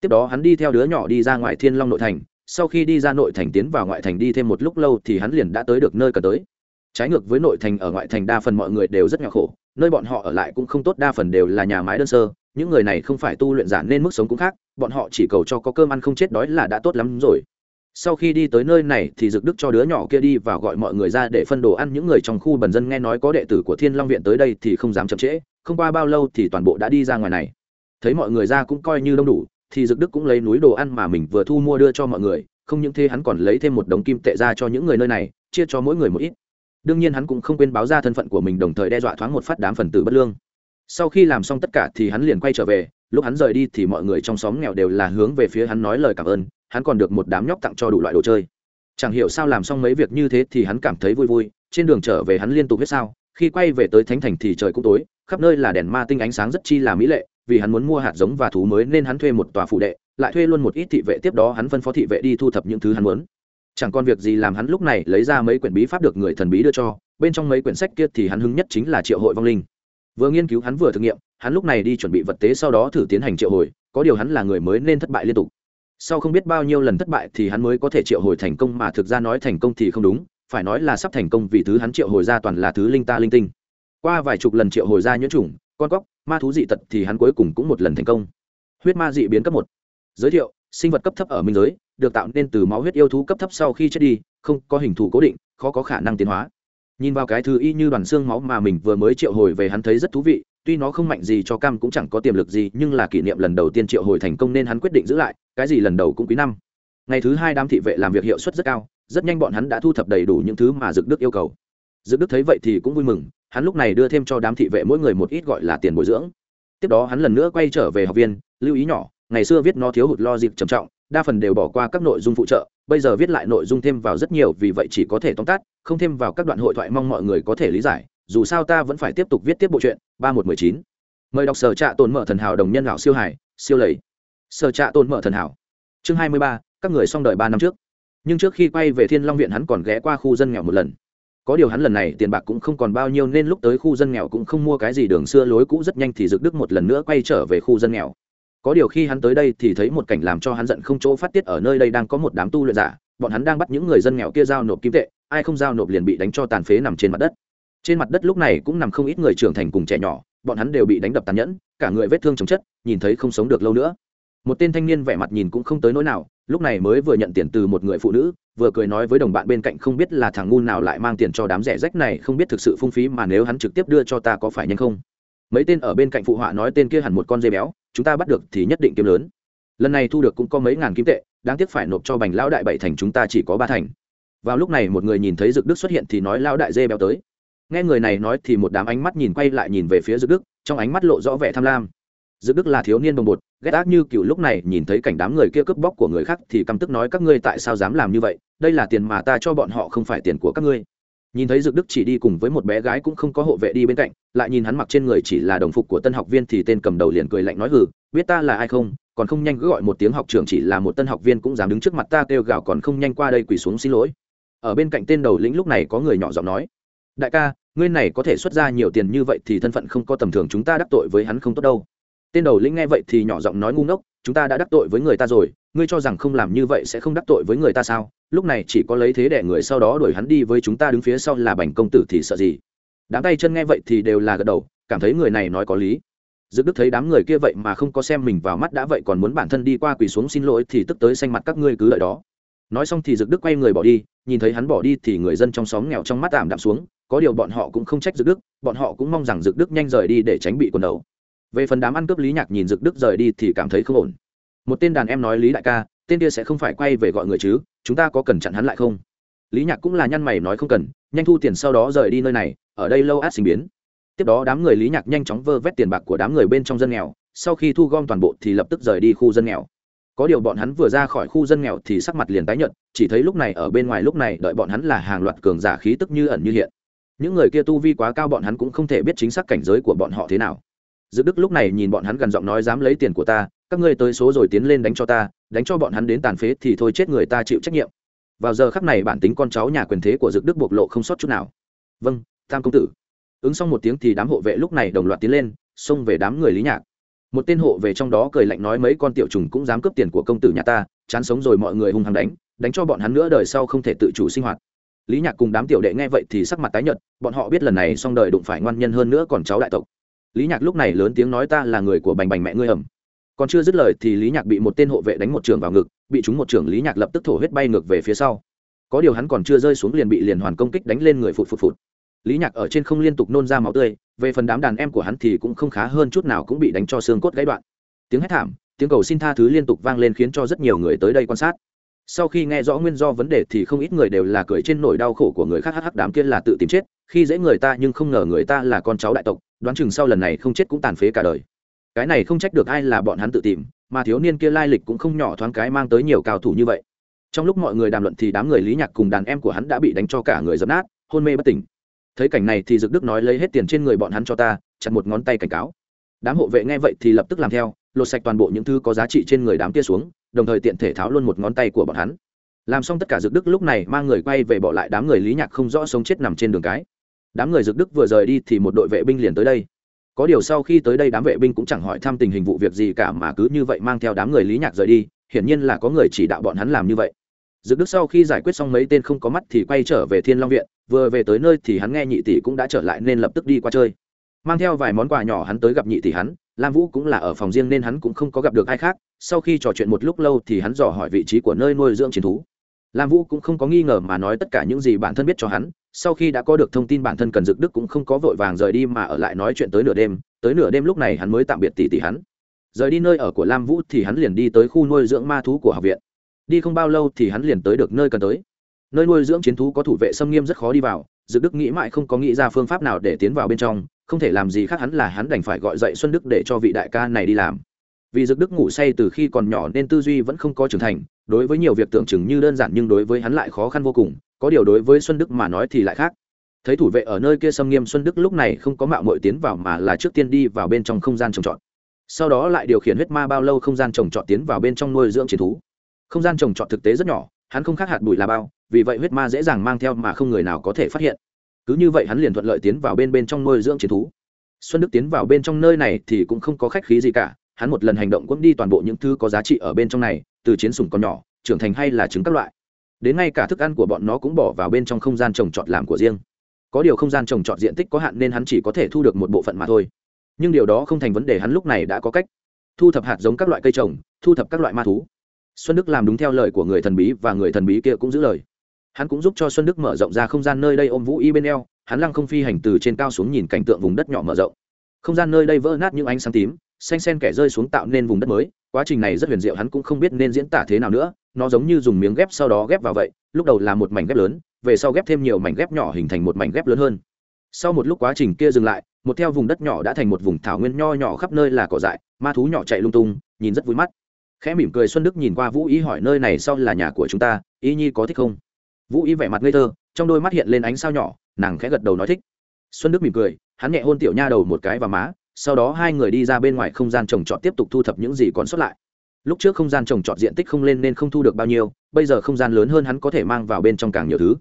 Tiếp đó hắn đi theo đứa nhỏ đi ra ngoài thiên long nội thành, sau khi đi ra nội thành tiến vào ngoại thành đi thêm một lúc lâu thì hắn liền đã tới được nơi cần tới. Trái ngược với nội thành ở ngoại thành đa phần mọi người đều rất nghèo khổ, nơi bọn họ ở lại cũng không tốt, đa phần đều là nhà mái đơn sơ, những người này không phải tu luyện giả nên mức sống cũng khác, bọn họ chỉ cầu cho có cơm ăn không chết đói là đã tốt lắm rồi sau khi đi tới nơi này thì dực đức cho đứa nhỏ kia đi và gọi mọi người ra để phân đồ ăn. Những người trong khu bần dân nghe nói có đệ tử của thiên long viện tới đây thì không dám chậm trễ. Không qua bao lâu thì toàn bộ đã đi ra ngoài này. Thấy mọi người ra cũng coi như đông đủ, thì dực đức cũng lấy núi đồ ăn mà mình vừa thu mua đưa cho mọi người. Không những thế, hắn còn lấy thêm một đống kim tệ ra cho những người nơi này, chia cho mỗi người một ít. Đương nhiên hắn cũng không quên báo ra thân phận của mình, đồng thời đe dọa thoáng một phát đám phần tử bất lương. Sau khi làm xong tất cả thì hắn liền quay trở về. Lúc hắn rời đi thì mọi người trong xóm nghèo đều là hướng về phía hắn nói lời cảm ơn hắn còn được một đám nhóc tặng cho đủ loại đồ chơi. Chẳng hiểu sao làm xong mấy việc như thế thì hắn cảm thấy vui vui, trên đường trở về hắn liên tục biết sao, khi quay về tới thánh thành thì trời cũng tối, khắp nơi là đèn ma tinh ánh sáng rất chi là mỹ lệ, vì hắn muốn mua hạt giống và thú mới nên hắn thuê một tòa phụ đệ, lại thuê luôn một ít thị vệ, tiếp đó hắn phân phó thị vệ đi thu thập những thứ hắn muốn. Chẳng còn việc gì làm hắn lúc này lấy ra mấy quyển bí pháp được người thần bí đưa cho, bên trong mấy quyển sách kia thì hắn hứng nhất chính là triệu hội vong linh. Vừa nghiên cứu hắn vừa thực nghiệm, hắn lúc này đi chuẩn bị vật tế sau đó thử tiến hành triệu hồi, có điều hắn là người mới nên thất bại liên tục sau không biết bao nhiêu lần thất bại thì hắn mới có thể triệu hồi thành công mà thực ra nói thành công thì không đúng, phải nói là sắp thành công vì thứ hắn triệu hồi ra toàn là thứ linh ta linh tinh. Qua vài chục lần triệu hồi ra nhuyễn chủng, con cóc ma thú dị tật thì hắn cuối cùng cũng một lần thành công. Huyết ma dị biến cấp một. Giới thiệu, sinh vật cấp thấp ở minh giới, được tạo nên từ máu huyết yêu thú cấp thấp sau khi chết đi, không có hình thù cố định, khó có khả năng tiến hóa. Nhìn vào cái thứ y như đoàn xương máu mà mình vừa mới triệu hồi về hắn thấy rất thú vị tuy nó không mạnh gì cho cam cũng chẳng có tiềm lực gì, nhưng là kỷ niệm lần đầu tiên triệu hồi thành công nên hắn quyết định giữ lại, cái gì lần đầu cũng quý năm. Ngày thứ hai đám thị vệ làm việc hiệu suất rất cao, rất nhanh bọn hắn đã thu thập đầy đủ những thứ mà dực đức yêu cầu. Dực đức thấy vậy thì cũng vui mừng, hắn lúc này đưa thêm cho đám thị vệ mỗi người một ít gọi là tiền bồi dưỡng. Tiếp đó hắn lần nữa quay trở về học viên, lưu ý nhỏ, ngày xưa viết nó thiếu hụt lo dịp trầm trọng, đa phần đều bỏ qua các nội dung phụ trợ, bây giờ viết lại nội dung thêm vào rất nhiều, vì vậy chỉ có thể tóm tắt, không thêm vào các đoạn hội thoại mong mọi người có thể lý giải dù sao ta vẫn phải tiếp tục viết tiếp bộ truyện, ba một mười chín. Mời đọc sở trạ tồn mở thần hảo đồng nhân lão siêu hải, siêu lầy. Sở trạ tồn mở thần hảo. Chương hai mươi ba, các người xong đợi ba năm trước. Nhưng trước khi quay về thiên long viện hắn còn ghé qua khu dân nghèo một lần. Có điều hắn lần này tiền bạc cũng không còn bao nhiêu nên lúc tới khu dân nghèo cũng không mua cái gì đường xưa lối cũ rất nhanh thì dực đức một lần nữa quay trở về khu dân nghèo. Có điều khi hắn tới đây thì thấy một cảnh làm cho hắn giận không chỗ phát tiết ở nơi đây đang có một đám tu luyện giả. Bọn hắn đang bắt những người dân nghèo kia giao nộp kim tệ, ai không giao nộp liền bị đánh cho tàn phế nằm trên mặt đất trên mặt đất lúc này cũng nằm không ít người trưởng thành cùng trẻ nhỏ, bọn hắn đều bị đánh đập tàn nhẫn, cả người vết thương chồng chất, nhìn thấy không sống được lâu nữa. Một tên thanh niên vẻ mặt nhìn cũng không tới nỗi nào, lúc này mới vừa nhận tiền từ một người phụ nữ, vừa cười nói với đồng bạn bên cạnh không biết là thằng ngu nào lại mang tiền cho đám rẻ rách này, không biết thực sự phung phí mà nếu hắn trực tiếp đưa cho ta có phải nhanh không? Mấy tên ở bên cạnh phụ họa nói tên kia hẳn một con dây béo, chúng ta bắt được thì nhất định kiếm lớn. Lần này thu được cũng có mấy ngàn kim tệ, đáng tiếc phải nộp cho bành lão đại bảy thành chúng ta chỉ có ba thành. Vào lúc này một người nhìn thấy dực đức xuất hiện thì nói lão đại dê béo tới nghe người này nói thì một đám ánh mắt nhìn quay lại nhìn về phía Dược đức, trong ánh mắt lộ rõ vẻ tham lam. Dược đức là thiếu niên bồng bột, ghét ác như cựu lúc này nhìn thấy cảnh đám người kia cướp bóc của người khác thì căm tức nói các ngươi tại sao dám làm như vậy, đây là tiền mà ta cho bọn họ không phải tiền của các ngươi. Nhìn thấy Dược đức chỉ đi cùng với một bé gái cũng không có hộ vệ đi bên cạnh, lại nhìn hắn mặc trên người chỉ là đồng phục của tân học viên thì tên cầm đầu liền cười lạnh nói hừ, biết ta là ai không, còn không nhanh cứ gọi một tiếng học trưởng chỉ là một tân học viên cũng dám đứng trước mặt ta kêu gào còn không nhanh qua đây quỳ xuống xin lỗi. Ở bên cạnh tên đầu lĩnh lúc này có người nhỏ giọng nói đại ca, ngươi này có thể xuất ra nhiều tiền như vậy thì thân phận không có tầm thường, chúng ta đắc tội với hắn không tốt đâu. Tên đầu lĩnh nghe vậy thì nhỏ giọng nói ngu ngốc, chúng ta đã đắc tội với người ta rồi, ngươi cho rằng không làm như vậy sẽ không đắc tội với người ta sao? Lúc này chỉ có lấy thế để người sau đó đuổi hắn đi với chúng ta đứng phía sau là bành công tử thì sợ gì? Đám tay chân nghe vậy thì đều là gật đầu, cảm thấy người này nói có lý. Dực đức thấy đám người kia vậy mà không có xem mình vào mắt đã vậy còn muốn bản thân đi qua quỳ xuống xin lỗi thì tức tới xanh mặt các ngươi cứ lợi đó. Nói xong thì dực đức quay người bỏ đi, nhìn thấy hắn bỏ đi thì người dân trong xóm nghèo trong mắt ảm đạm xuống có điều bọn họ cũng không trách dực đức, bọn họ cũng mong rằng dực đức nhanh rời đi để tránh bị quần đầu. Về phần đám ăn cướp lý nhạc nhìn dực đức rời đi thì cảm thấy không ổn. Một tên đàn em nói lý đại ca, tên kia sẽ không phải quay về gọi người chứ, chúng ta có cần chặn hắn lại không? Lý nhạc cũng là nhăn mày nói không cần, nhanh thu tiền sau đó rời đi nơi này, ở đây lâu át sinh biến. Tiếp đó đám người lý nhạc nhanh chóng vơ vét tiền bạc của đám người bên trong dân nghèo, sau khi thu gom toàn bộ thì lập tức rời đi khu dân nghèo. Có điều bọn hắn vừa ra khỏi khu dân nghèo thì sắc mặt liền tái nhợt, chỉ thấy lúc này ở bên ngoài lúc này đợi bọn hắn là hàng loạt cường giả khí tức như ẩn như hiện những người kia tu vi quá cao bọn hắn cũng không thể biết chính xác cảnh giới của bọn họ thế nào. Dự đức lúc này nhìn bọn hắn gần giọng nói, dám lấy tiền của ta, các ngươi tới số rồi tiến lên đánh cho ta, đánh cho bọn hắn đến tàn phế thì thôi chết người ta chịu trách nhiệm. Vào giờ khắc này bản tính con cháu nhà quyền thế của dực đức bộc lộ không sót chút nào. Vâng tam công tử. Ứng xong một tiếng thì đám hộ vệ lúc này đồng loạt tiến lên, xông về đám người lý nhạc. Một tên hộ về trong đó cười lạnh nói, mấy con tiểu trùng cũng dám cướp tiền của công tử nhà ta, chán sống rồi mọi người hung hăng đánh đánh cho bọn hắn nữa đời sau không thể tự chủ sinh hoạt lý nhạc cùng đám tiểu đệ nghe vậy thì sắc mặt tái nhợt, bọn họ biết lần này xong đời đụng phải ngoan nhân hơn nữa còn cháu đại tộc. Lý nhạc lúc này lớn tiếng nói ta là người của bành bành mẹ ngươi ẩm. Còn chưa dứt lời thì lý nhạc bị một tên hộ vệ đánh một trường vào ngực, bị chúng một trường lý nhạc lập tức thổ huyết bay ngược về phía sau. Có điều hắn còn chưa rơi xuống liền bị liền hoàn công kích đánh lên người phụt phụt phụt. Lý nhạc ở trên không liên tục nôn ra máu tươi, về phần đám đàn em của hắn thì cũng không khá hơn chút nào cũng bị đánh cho xương cốt gãy đoạn. Tiếng hét thảm, tiếng cầu xin tha thứ liên tục vang lên khiến cho rất nhiều người tới đây quan sát sau khi nghe rõ nguyên do vấn đề thì không ít người đều là cười trên nỗi đau khổ của người khác, hắc hắc, đám kia là tự tìm chết, khi dễ người ta nhưng không ngờ người ta là con cháu đại tộc, đoán chừng sau lần này không chết cũng tàn phế cả đời. Cái này không trách được ai là bọn hắn tự tìm, mà thiếu niên kia lai lịch cũng không nhỏ thoáng cái mang tới nhiều cao thủ như vậy. Trong lúc mọi người đàm luận thì đám người lý nhạc cùng đàn em của hắn đã bị đánh cho cả người dập nát, hôn mê bất tỉnh. Thấy cảnh này thì dực đức nói lấy hết tiền trên người bọn hắn cho ta, chặt một ngón tay cảnh cáo. Đám hộ vệ nghe vậy thì lập tức làm theo, lột sạch toàn bộ những thứ có giá trị trên người đám kia xuống đồng thời tiện thể tháo luôn một ngón tay của bọn hắn. Làm xong tất cả dược đức lúc này mang người quay về bỏ lại đám người lý nhạc không rõ sống chết nằm trên đường cái. Đám người dược đức vừa rời đi thì một đội vệ binh liền tới đây. Có điều sau khi tới đây đám vệ binh cũng chẳng hỏi thăm tình hình vụ việc gì cả mà cứ như vậy mang theo đám người lý nhạc rời đi, hiển nhiên là có người chỉ đạo bọn hắn làm như vậy. Dược đức sau khi giải quyết xong mấy tên không có mắt thì quay trở về thiên long viện, vừa về tới nơi thì hắn nghe nhị tỷ cũng đã trở lại nên lập tức đi qua chơi. Mang theo vài món quà nhỏ hắn tới gặp nhị tỷ hắn, lam vũ cũng là ở phòng riêng nên hắn cũng không có gặp được ai khác sau khi trò chuyện một lúc lâu thì hắn dò hỏi vị trí của nơi nuôi dưỡng chiến thú. Lam vũ cũng không có nghi ngờ mà nói tất cả những gì bản thân biết cho hắn. Sau khi đã có được thông tin bản thân cần dực đức cũng không có vội vàng rời đi mà ở lại nói chuyện tới nửa đêm. Tới nửa đêm lúc này hắn mới tạm biệt tỷ tỷ hắn. Rời đi nơi ở của lam vũ thì hắn liền đi tới khu nuôi dưỡng ma thú của học viện. Đi không bao lâu thì hắn liền tới được nơi cần tới. Nơi nuôi dưỡng chiến thú có thủ vệ xâm nghiêm rất khó đi vào. Dực đức nghĩ mãi không có nghĩ ra phương pháp nào để tiến vào bên trong. Không thể làm gì khác hắn là hắn đành phải gọi dậy xuân đức để cho vị đại ca này đi làm vì dực đức ngủ say từ khi còn nhỏ nên tư duy vẫn không có trưởng thành, đối với nhiều việc tưởng chừng như đơn giản nhưng đối với hắn lại khó khăn vô cùng, có điều đối với xuân đức mà nói thì lại khác. Thấy thủ vệ ở nơi kia xâm nghiêm xuân đức lúc này không có mạo mội tiến vào mà là trước tiên đi vào bên trong không gian trồng trọt. Sau đó lại điều khiển huyết ma bao lâu không gian trồng trọt tiến vào bên trong nuôi dưỡng chiến thú. Không gian trồng trọt thực tế rất nhỏ, hắn không khác hạt bụi là bao, vì vậy huyết ma dễ dàng mang theo mà không người nào có thể phát hiện. Cứ như vậy hắn liền thuận lợi tiến vào bên bên trong nuôi dưỡng chiến thú. Xuân đức tiến vào bên trong nơi này thì cũng không có khách khí gì cả hắn một lần hành động cũng đi toàn bộ những thứ có giá trị ở bên trong này, từ chiến sủng con nhỏ, trưởng thành hay là trứng các loại. Đến ngay cả thức ăn của bọn nó cũng bỏ vào bên trong không gian trồng trọt làm của riêng. Có điều không gian trồng trọt diện tích có hạn nên hắn chỉ có thể thu được một bộ phận mà thôi. Nhưng điều đó không thành vấn đề hắn lúc này đã có cách. Thu thập hạt giống các loại cây trồng, thu thập các loại ma thú. Xuân đức làm đúng theo lời của người thần bí và người thần bí kia cũng giữ lời. Hắn cũng giúp cho xuân đức mở rộng ra không gian nơi đây ôm vũ y bên eo, hắn lăng không phi hành từ trên cao xuống nhìn cảnh tượng vùng đất nhỏ mở rộng. Không gian nơi đây vỡ nát những ánh sáng tím xanh sen kẻ rơi xuống tạo nên vùng đất mới, quá trình này rất huyền diệu, hắn cũng không biết nên diễn tả thế nào nữa, nó giống như dùng miếng ghép sau đó ghép vào vậy, lúc đầu là một mảnh ghép lớn, về sau ghép thêm nhiều mảnh ghép nhỏ hình thành một mảnh ghép lớn hơn. Sau một lúc quá trình kia dừng lại, một theo vùng đất nhỏ đã thành một vùng thảo nguyên nho nhỏ khắp nơi là cỏ dại, ma thú nhỏ chạy lung tung, nhìn rất vui mắt. Khẽ mỉm cười xuân đức nhìn qua vũ ý hỏi nơi này sau là nhà của chúng ta y nhi có thích không? Vũ ý vẻ mặt ngây thơ, trong đôi mắt hiện lên ánh sao nhỏ, nàng khẽ gật đầu nói thích. Xuân đức mỉm cười, hắn nhẹ hôn tiểu nha đầu một cái và má sau đó hai người đi ra bên ngoài không gian trồng trọt tiếp tục thu thập những gì còn sót lại. Lúc trước không gian trồng trọt diện tích không lên nên không thu được bao nhiêu, bây giờ không gian lớn hơn hắn có thể mang vào bên trong càng nhiều thứ.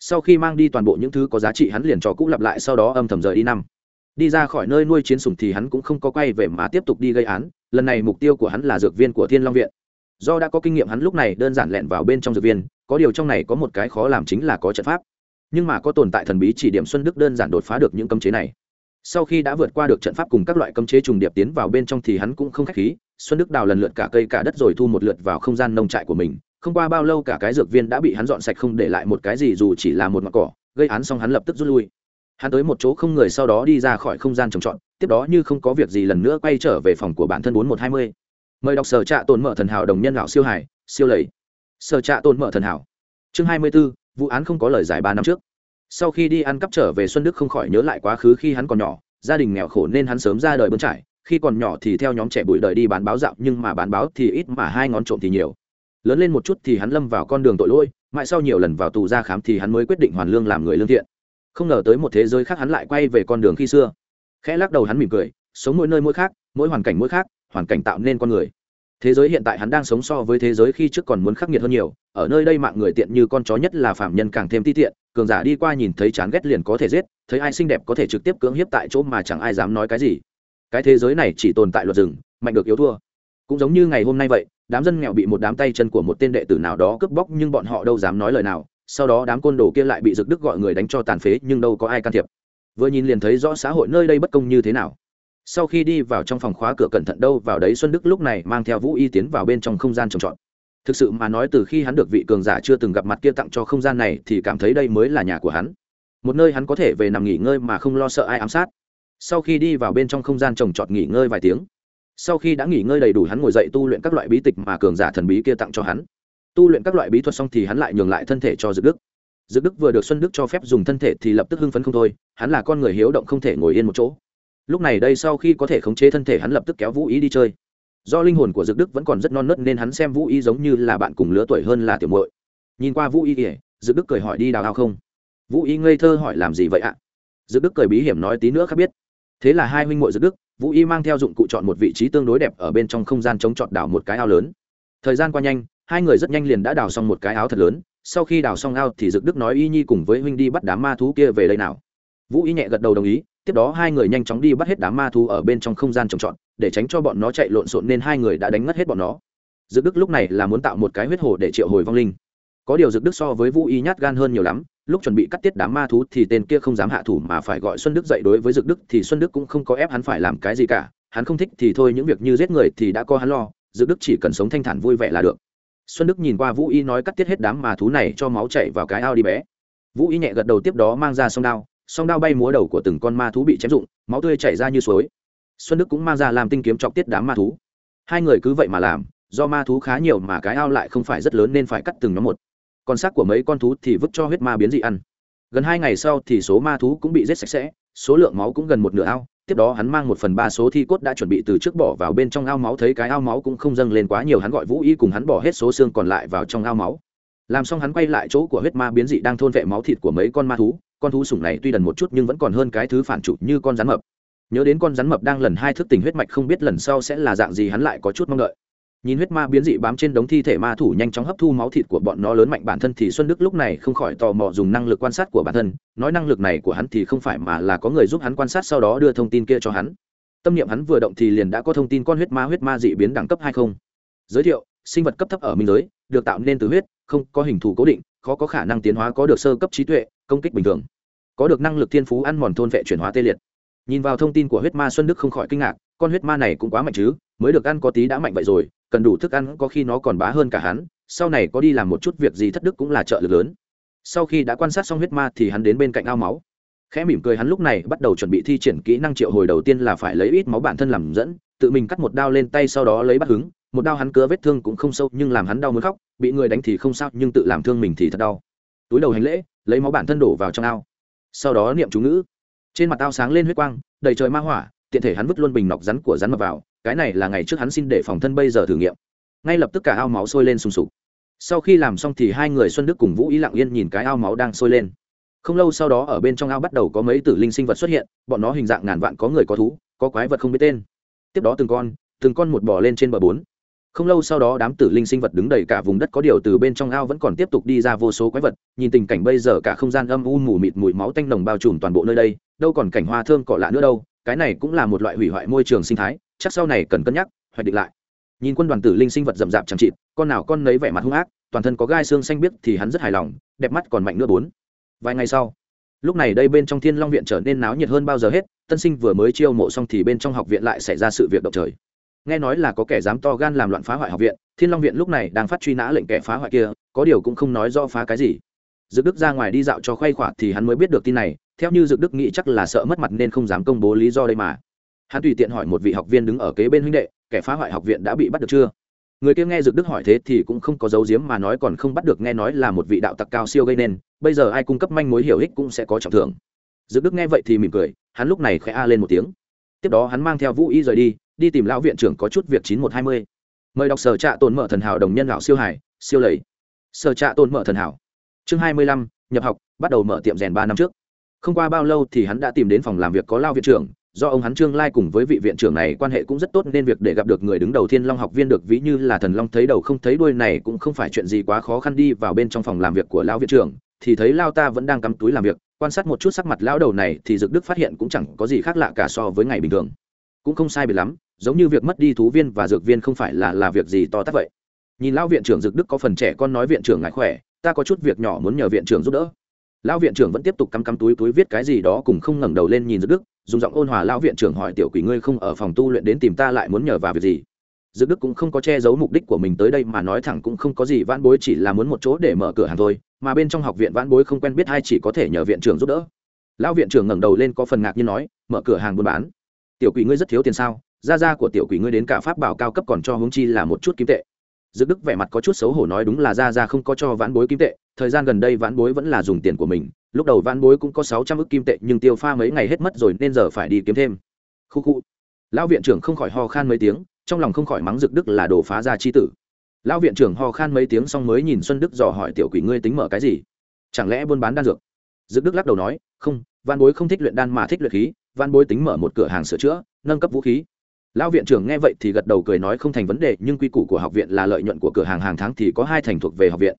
Sau khi mang đi toàn bộ những thứ có giá trị hắn liền cho cũ lặp lại, sau đó âm thầm rời đi năm. Đi ra khỏi nơi nuôi chiến sủng thì hắn cũng không có quay về mà tiếp tục đi gây án, lần này mục tiêu của hắn là dược viên của thiên long viện. Do đã có kinh nghiệm hắn lúc này đơn giản lẹn vào bên trong dược viên, có điều trong này có một cái khó làm chính là có trận pháp. Nhưng mà có tồn tại thần bí chỉ điểm xuân đức đơn giản đột phá được những cấm chế này sau khi đã vượt qua được trận pháp cùng các loại cấm chế trùng điệp tiến vào bên trong thì hắn cũng không khách khí. Xuân đức đào lần lượt cả cây cả đất rồi thu một lượt vào không gian nông trại của mình. Không qua bao lâu cả cái dược viên đã bị hắn dọn sạch không để lại một cái gì dù chỉ là một mặt cỏ. Gây án xong hắn lập tức rút lui. Hắn tới một chỗ không người sau đó đi ra khỏi không gian trồng trọt tiếp đó như không có việc gì lần nữa quay trở về phòng của bản thân bốn một hai mươi. Mời đọc sở trạ tồn mở thần hảo đồng nhân lão siêu hải siêu lầy. Sở trạ tồn mở thần hảo. Chương hai mươi 24, vụ án không có lời giải ba năm trước sau khi đi ăn cắp trở về xuân đức không khỏi nhớ lại quá khứ khi hắn còn nhỏ, gia đình nghèo khổ nên hắn sớm ra đời bươn trải, khi còn nhỏ thì theo nhóm trẻ bụi đời đi bán báo dạo, nhưng mà bán báo thì ít mà hai ngón trộm thì nhiều. Lớn lên một chút thì hắn lâm vào con đường tội lỗi, mãi sau nhiều lần vào tù ra khám thì hắn mới quyết định hoàn lương làm người lương thiện. Không ngờ tới một thế giới khác hắn lại quay về con đường khi xưa. Khẽ lắc đầu hắn mỉm cười, sống mỗi nơi mỗi khác, mỗi hoàn cảnh mỗi khác, hoàn cảnh tạo nên con người. Thế giới hiện tại hắn đang sống so với thế giới khi trước còn muốn khắc nghiệt hơn nhiều, ở nơi đây mạng người tiện như con chó nhất là phạm nhân càng thêm ti tiện cường giả đi qua nhìn thấy chán ghét liền có thể giết, thấy ai xinh đẹp có thể trực tiếp cưỡng hiếp tại chỗ mà chẳng ai dám nói cái gì. Cái thế giới này chỉ tồn tại luật rừng, mạnh được yếu thua. Cũng giống như ngày hôm nay vậy, đám dân nghèo bị một đám tay chân của một tên đệ tử nào đó cướp bóc nhưng bọn họ đâu dám nói lời nào, sau đó đám côn đồ kia lại bị rực đức gọi người đánh cho tàn phế nhưng đâu có ai can thiệp. Vừa nhìn liền thấy rõ xã hội nơi đây bất công như thế nào. Sau khi đi vào trong phòng khóa cửa cẩn thận đâu vào đấy xuân đức lúc này mang theo vũ y tiến vào bên trong không gian trồng trọt thực sự mà nói từ khi hắn được vị cường giả chưa từng gặp mặt kia tặng cho không gian này thì cảm thấy đây mới là nhà của hắn. Một nơi hắn có thể về nằm nghỉ ngơi mà không lo sợ ai ám sát. Sau khi đi vào bên trong không gian trồng trọt nghỉ ngơi vài tiếng. Sau khi đã nghỉ ngơi đầy đủ hắn ngồi dậy tu luyện các loại bí tịch mà cường giả thần bí kia tặng cho hắn. Tu luyện các loại bí thuật xong thì hắn lại nhường lại thân thể cho dược đức. Dược đức vừa được xuân đức cho phép dùng thân thể thì lập tức hưng phấn không thôi, hắn là con người hiếu động không thể ngồi yên một chỗ. Lúc này đây sau khi có thể khống chế thân thể hắn lập tức kéo vũ ý đi chơi do linh hồn của dược đức vẫn còn rất non nớt nên hắn xem vũ y giống như là bạn cùng lứa tuổi hơn là tiểu muội. Nhìn qua vũ y ỉa dược đức cười hỏi đi đào ao không? Vũ y ngây thơ hỏi làm gì vậy ạ? À? dược đức cười bí hiểm nói tí nữa khác biết. Thế là hai huynh muội dược đức, vũ y mang theo dụng cụ chọn một vị trí tương đối đẹp ở bên trong không gian chống chọn đào một cái ao lớn. Thời gian qua nhanh, hai người rất nhanh liền đã đào xong một cái áo thật lớn, sau khi đào xong ao thì dực đức nói y nhi cùng với huynh đi bắt đám ma thú kia về đây nào. Vũ y nhẹ gật đầu đồng ý, tiếp đó hai người nhanh chóng đi bắt hết đám ma thú ở bên trong không gian trồng trọt để tránh cho bọn nó chạy lộn xộn nên hai người đã đánh ngất hết bọn nó. Dược đức lúc này là muốn tạo một cái huyết hồ để triệu hồi vong linh. Có điều Dược đức so với vũ y nhát gan hơn nhiều lắm, lúc chuẩn bị cắt tiết đám ma thú thì tên kia không dám hạ thủ mà phải gọi xuân đức dậy đối với Dược đức thì xuân đức cũng không có ép hắn phải làm cái gì cả, hắn không thích thì thôi, những việc như giết người thì đã có hắn lo, Dược đức chỉ cần sống thanh thản vui vẻ là được. Xuân đức nhìn qua vũ y nói cắt tiết hết đám ma thú này cho máu chảy vào cái ao đi bé. Vũ y nhẹ gật đầu tiếp đó mang ra song đao song đao bay múa đầu của từng con ma thú bị chém rụng, máu tươi chảy ra như suối xuân đức cũng mang ra làm tinh kiếm chọc tiết đám ma thú. Hai người cứ vậy mà làm, do ma thú khá nhiều mà cái ao lại không phải rất lớn nên phải cắt từng nhóm một. Còn xác của mấy con thú thì vứt cho huyết ma biến dị ăn. Gần hai ngày sau thì số ma thú cũng bị giết sạch sẽ, số lượng máu cũng gần một nửa ao. Tiếp đó hắn mang một phần ba số thi cốt đã chuẩn bị từ trước bỏ vào bên trong ao máu, thấy cái ao máu cũng không dâng lên quá nhiều, hắn gọi vũ y cùng hắn bỏ hết số xương còn lại vào trong ao máu. Làm xong hắn quay lại chỗ của huyết ma biến dị đang thôn vệ máu thịt của mấy con ma thú. Con thú sủng này tuy đần một chút nhưng vẫn còn hơn cái thứ phản chủ như con rắn mập nhớ đến con rắn mập đang lần hai thức tình huyết mạch không biết lần sau sẽ là dạng gì, hắn lại có chút mong đợi. Nhìn huyết ma biến dị bám trên đống thi thể ma thủ nhanh chóng hấp thu máu thịt của bọn nó lớn mạnh bản thân thì xuân đức lúc này không khỏi tò mò dùng năng lực quan sát của bản thân. Nói năng lực này của hắn thì không phải mà là có người giúp hắn quan sát sau đó đưa thông tin kia cho hắn. Tâm niệm hắn vừa động thì liền đã có thông tin con huyết ma huyết ma dị biến đẳng cấp hay không. Giới thiệu, sinh vật cấp thấp ở minh giới, được tạo nên từ huyết, không có hình thù cố định, khó có khả năng tiến hóa, có được sơ cấp trí tuệ, công kích bình thường. Có được năng lực thiên phú ăn mòn thôn vệ chuyển hóa tê liệt nhìn vào thông tin của huyết ma xuân đức không khỏi kinh ngạc, con huyết ma này cũng quá mạnh chứ, mới được ăn có tí đã mạnh vậy rồi, cần đủ thức ăn có khi nó còn bá hơn cả hắn, sau này có đi làm một chút việc gì thất đức cũng là trợ lực lớn. Sau khi đã quan sát xong huyết ma thì hắn đến bên cạnh ao máu. Khẽ mỉm cười hắn lúc này bắt đầu chuẩn bị thi triển kỹ năng triệu hồi đầu tiên là phải lấy ít máu bản thân làm dẫn, tự mình cắt một đao lên tay sau đó lấy bắt hứng, một đao hắn cứa vết thương cũng không sâu nhưng làm hắn đau muốn khóc, bị người đánh thì không sao nhưng tự làm thương mình thì thật đau. Túi đầu hành lễ, lấy máu bản thân đổ vào trong ao. Sau đó niệm chú ngữ trên mặt ao sáng lên huyết quang, đầy trời ma hỏa, tiện thể hắn vứt luôn bình nọc rắn của rắn mập vào, cái này là ngày trước hắn xin để phòng thân bây giờ thử nghiệm. Ngay lập tức cả ao máu sôi lên sùng sục. Sau khi làm xong thì hai người xuân đức cùng vũ ý lặng yên nhìn cái ao máu đang sôi lên. Không lâu sau đó ở bên trong ao bắt đầu có mấy tử linh sinh vật xuất hiện, bọn nó hình dạng ngàn vạn có người có thú, có quái vật không biết tên. Tiếp đó từng con từng con một bò lên trên bờ bốn không lâu sau đó đám tử linh sinh vật đứng đầy cả vùng đất có điều từ bên trong ao vẫn còn tiếp tục đi ra vô số quái vật, nhìn tình cảnh bây giờ cả không gian âm u mù mịt mùi máu tanh nồng bao trùm toàn bộ nơi đây, đâu còn cảnh hoa thơm cỏ lạ nữa đâu, cái này cũng là một loại hủy hoại môi trường sinh thái, chắc sau này cần cân nhắc, hoạch định lại. Nhìn quân đoàn tử linh sinh vật rậm rạp chẳng chịt, con nào con nấy vẻ mặt hung ác, toàn thân có gai xương xanh biếc thì hắn rất hài lòng, đẹp mắt còn mạnh nữa bốn. Vài ngày sau, lúc này đây bên trong thiên long viện trở nên náo nhiệt hơn bao giờ hết, tân sinh vừa mới chiêu mộ xong thì bên trong học viện lại xảy ra sự việc động trời nghe nói là có kẻ dám to gan làm loạn phá hoại học viện, thiên long viện lúc này đang phát truy nã lệnh kẻ phá hoại kia, có điều cũng không nói do phá cái gì. Dực đức ra ngoài đi dạo cho khoay khỏa thì hắn mới biết được tin này, theo như dực đức nghĩ chắc là sợ mất mặt nên không dám công bố lý do đây mà. Hắn tùy tiện hỏi một vị học viên đứng ở kế bên huynh đệ, kẻ phá hoại học viện đã bị bắt được chưa? Người kia nghe dực đức hỏi thế thì cũng không có dấu diếm mà nói còn không bắt được, nghe nói là một vị đạo tặc cao siêu gây nên, bây giờ ai cung cấp manh mối hiểu ích cũng sẽ có trọng thưởng. Dực đức nghe vậy thì mỉm cười, hắn lúc này khẽ a lên một tiếng. Tiếp đó hắn mang theo vũ y rời đi đi tìm lão viện trưởng có chút việc chín một hai mươi. Mời đọc sở trạ tồn mở thần hảo đồng nhân lão siêu hải siêu lầy. Sở trạ tồn mở thần hảo. Chương hai mươi lăm, nhập học, bắt đầu mở tiệm rèn ba năm trước. Không qua bao lâu thì hắn đã tìm đến phòng làm việc có lao viện trưởng, do ông hắn trương lai cùng với vị viện trưởng này quan hệ cũng rất tốt nên việc để gặp được người đứng đầu thiên long học viên được ví như là thần long thấy đầu không thấy đuôi này cũng không phải chuyện gì quá khó khăn đi vào bên trong phòng làm việc của lão viện trưởng, thì thấy lao ta vẫn đang cắm túi làm việc, quan sát một chút sắc mặt lão đầu này thì dực đức phát hiện cũng chẳng có gì khác lạ cả so với ngày bình thường. Cũng không sai biệt lắm giống như việc mất đi thú viên và dược viên không phải là là việc gì to tát vậy. Nhìn lão viện trưởng dực đức có phần trẻ con nói viện trưởng ngại khỏe, ta có chút việc nhỏ muốn nhờ viện trưởng giúp đỡ. Lão viện trưởng vẫn tiếp tục cắm cắm túi túi viết cái gì đó cùng không ngẩng đầu lên nhìn dực đức, dùng giọng ôn hòa lão viện trưởng hỏi, tiểu quỷ ngươi không ở phòng tu luyện đến tìm ta lại muốn nhờ vào việc gì? Dực đức cũng không có che giấu mục đích của mình tới đây mà nói thẳng cũng không có gì, vãn bối chỉ là muốn một chỗ để mở cửa hàng thôi, mà bên trong học viện vãn bối không quen biết ai chỉ có thể nhờ viện trưởng giúp đỡ. Lão viện trưởng ngẩng đầu lên có phần ngạc nhiên nói, mở cửa hàng buôn bán? Tiểu quỷ ngươi rất thiếu tiền sao? Gia gia của tiểu quỷ ngươi đến cả pháp bảo cao cấp còn cho hướng chi là một chút kim tệ. Dực đức vẻ mặt có chút xấu hổ nói đúng là gia gia không có cho vãn bối kim tệ, thời gian gần đây vãn bối vẫn là dùng tiền của mình, lúc đầu vãn bối cũng có sáu trăm ức kim tệ nhưng tiêu pha mấy ngày hết mất rồi nên giờ phải đi kiếm thêm. Khu khu. Lão viện trưởng không khỏi ho khan mấy tiếng, trong lòng không khỏi mắng dực đức là đồ phá gia chi tử. Lão viện trưởng ho khan mấy tiếng xong mới nhìn xuân đức dò hỏi tiểu quỷ ngươi tính mở cái gì? Chẳng lẽ buôn bán đan dược? Dực đức lắc đầu nói, không văn bối không thích luyện đan mà thích luyện khí văn bối tính mở một cửa hàng sửa chữa, nâng cấp vũ khí lão viện trưởng nghe vậy thì gật đầu cười nói không thành vấn đề nhưng quy củ của học viện là lợi nhuận của cửa hàng hàng tháng thì có hai thành thuộc về học viện.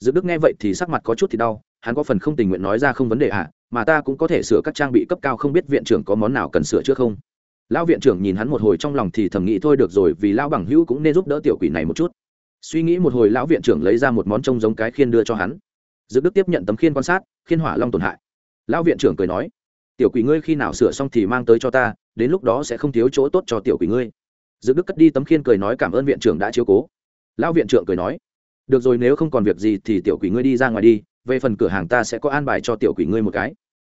Dự đức nghe vậy thì sắc mặt có chút thì đau hắn có phần không tình nguyện nói ra không vấn đề ạ à, mà ta cũng có thể sửa các trang bị cấp cao không biết viện trưởng có món nào cần sửa chưa không. Lão viện trưởng nhìn hắn một hồi trong lòng thì thầm nghĩ thôi được rồi vì lão bằng hữu cũng nên giúp đỡ tiểu quỷ này một chút. Suy nghĩ một hồi lão viện trưởng lấy ra một món trông giống cái khiên đưa cho hắn. Dự đức tiếp nhận tấm khiên quan sát khiên hỏa long tổn hại. Lão viện trưởng cười nói tiểu quỷ ngươi khi nào sửa xong thì mang tới cho ta đến lúc đó sẽ không thiếu chỗ tốt cho tiểu quỷ ngươi. Dực đức cất đi tấm khiên cười nói cảm ơn viện trưởng đã chiếu cố. Lão viện trưởng cười nói, được rồi nếu không còn việc gì thì tiểu quỷ ngươi đi ra ngoài đi, về phần cửa hàng ta sẽ có an bài cho tiểu quỷ ngươi một cái.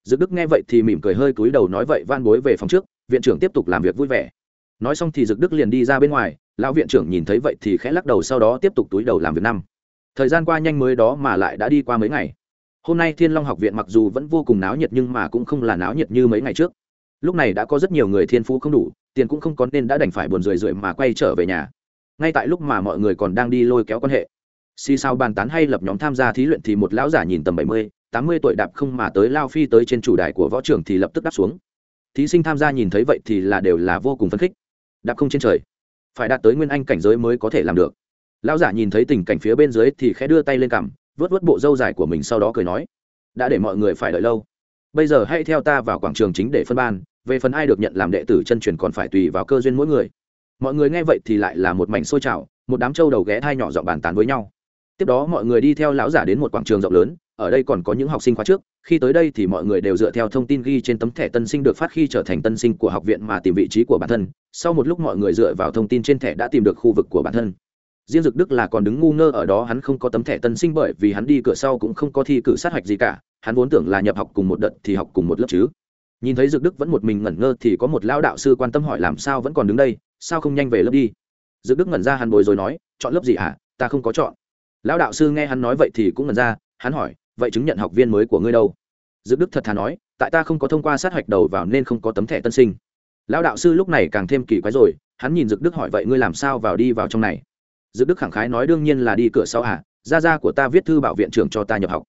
Dực đức nghe vậy thì mỉm cười hơi cúi đầu nói vậy van bối về phòng trước, viện trưởng tiếp tục làm việc vui vẻ. Nói xong thì dực đức liền đi ra bên ngoài, lão viện trưởng nhìn thấy vậy thì khẽ lắc đầu sau đó tiếp tục túi đầu làm việc năm. Thời gian qua nhanh mới đó mà lại đã đi qua mấy ngày. Hôm nay thiên long học viện mặc dù vẫn vô cùng náo nhiệt nhưng mà cũng không là náo nhiệt như mấy ngày trước lúc này đã có rất nhiều người thiên phú không đủ, tiền cũng không có nên đã đành phải buồn rười rượi mà quay trở về nhà. Ngay tại lúc mà mọi người còn đang đi lôi kéo quan hệ, xì sao bàn tán hay lập nhóm tham gia thí luyện thì một lão giả nhìn tầm bảy mươi, tám mươi tuổi đạp không mà tới lao phi tới trên chủ đài của võ trưởng thì lập tức đáp xuống. Thí sinh tham gia nhìn thấy vậy thì là đều là vô cùng phấn khích. Đạp không trên trời, phải đạt tới nguyên anh cảnh giới mới có thể làm được. Lão giả nhìn thấy tình cảnh phía bên dưới thì khẽ đưa tay lên cằm vớt vớt bộ râu dài của mình sau đó cười nói, đã để mọi người phải đợi lâu bây giờ hãy theo ta vào quảng trường chính để phân ban, về phần ai được nhận làm đệ tử chân truyền còn phải tùy vào cơ duyên mỗi người. Mọi người nghe vậy thì lại là một mảnh xôi trào, một đám trâu đầu ghé thai nhỏ dọn bàn tán với nhau. Tiếp đó mọi người đi theo lão giả đến một quảng trường rộng lớn, ở đây còn có những học sinh khóa trước, khi tới đây thì mọi người đều dựa theo thông tin ghi trên tấm thẻ tân sinh được phát khi trở thành tân sinh của học viện mà tìm vị trí của bản thân. Sau một lúc mọi người dựa vào thông tin trên thẻ đã tìm được khu vực của bản thân riêng dực đức là còn đứng ngu ngơ ở đó, hắn không có tấm thẻ tân sinh bởi vì hắn đi cửa sau cũng không có thi cử sát hạch gì cả, hắn vốn tưởng là nhập học cùng một đợt thì học cùng một lớp chứ. Nhìn thấy dực đức vẫn một mình ngẩn ngơ thì có một lão đạo sư quan tâm hỏi làm sao vẫn còn đứng đây, sao không nhanh về lớp đi? Dực đức ngẩn ra, hắn bồi rồi nói, chọn lớp gì hả? Ta không có chọn. Lão đạo sư nghe hắn nói vậy thì cũng ngẩn ra, hắn hỏi, vậy chứng nhận học viên mới của ngươi đâu? Dực đức thật thà nói, tại ta không có thông qua sát hạch đầu vào nên không có tấm thẻ tân sinh. Lão đạo sư lúc này càng thêm kỳ quái rồi, hắn nhìn dực đức hỏi, vậy ngươi làm sao vào đi vào trong này? Dự đức khẳng khái nói đương nhiên là đi cửa sau à gia gia của ta viết thư bảo viện trưởng cho ta nhập học.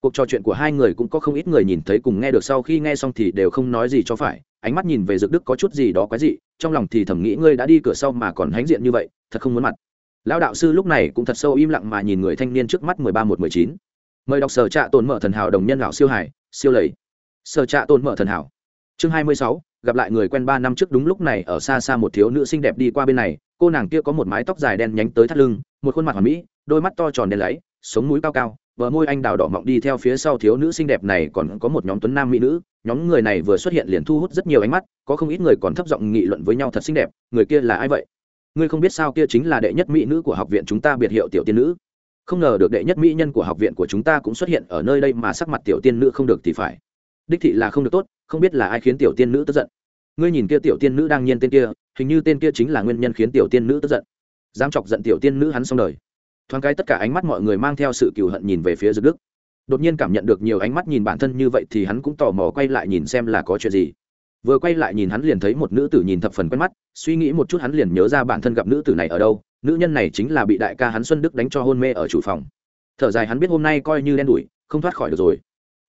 Cuộc trò chuyện của hai người cũng có không ít người nhìn thấy cùng nghe được sau khi nghe xong thì đều không nói gì cho phải, ánh mắt nhìn về dược đức có chút gì đó quái dị, trong lòng thì thầm nghĩ ngươi đã đi cửa sau mà còn hãnh diện như vậy, thật không muốn mặt. Lão đạo sư lúc này cũng thật sâu im lặng mà nhìn người thanh niên trước mắt mười ba một mười chín. Mời đọc sở trạ tồn mở thần hảo đồng nhân lão siêu hải siêu lầy. Sở trạ tồn mở thần hảo. Chương hai mươi sáu, gặp lại người quen ba năm trước đúng lúc này, ở xa xa một thiếu nữ xinh đẹp đi qua bên này cô nàng kia có một mái tóc dài đen nhánh tới thắt lưng, một khuôn mặt hoàn mỹ, đôi mắt to tròn đen lấy sống mũi cao cao, bờ môi anh đào đỏ mọng đi theo phía sau thiếu nữ xinh đẹp này còn có một nhóm tuấn nam mỹ nữ. Nhóm người này vừa xuất hiện liền thu hút rất nhiều ánh mắt, có không ít người còn thấp giọng nghị luận với nhau thật xinh đẹp, người kia là ai vậy? Ngươi không biết sao kia chính là đệ nhất mỹ nữ của học viện chúng ta biệt hiệu tiểu tiên nữ. Không ngờ được đệ nhất mỹ nhân của học viện của chúng ta cũng xuất hiện ở nơi đây mà sắc mặt tiểu tiên nữ không được thì phải. Đích thị là không được tốt, không biết là ai khiến tiểu tiên nữ tức giận ngươi nhìn kia tiểu tiên nữ đang nhiên tên kia, hình như tên kia chính là nguyên nhân khiến tiểu tiên nữ tức giận. Dám chọc giận tiểu tiên nữ hắn xong đời. Thoáng cái tất cả ánh mắt mọi người mang theo sự cừu hận nhìn về phía dược đức. Đột nhiên cảm nhận được nhiều ánh mắt nhìn bản thân như vậy thì hắn cũng tò mò quay lại nhìn xem là có chuyện gì. Vừa quay lại nhìn hắn liền thấy một nữ tử nhìn thập phần quen mắt, suy nghĩ một chút hắn liền nhớ ra bản thân gặp nữ tử này ở đâu. Nữ nhân này chính là bị đại ca hắn xuân đức đánh cho hôn mê ở chủ phòng. Thở dài hắn biết hôm nay coi như đen đủi, không thoát khỏi được rồi.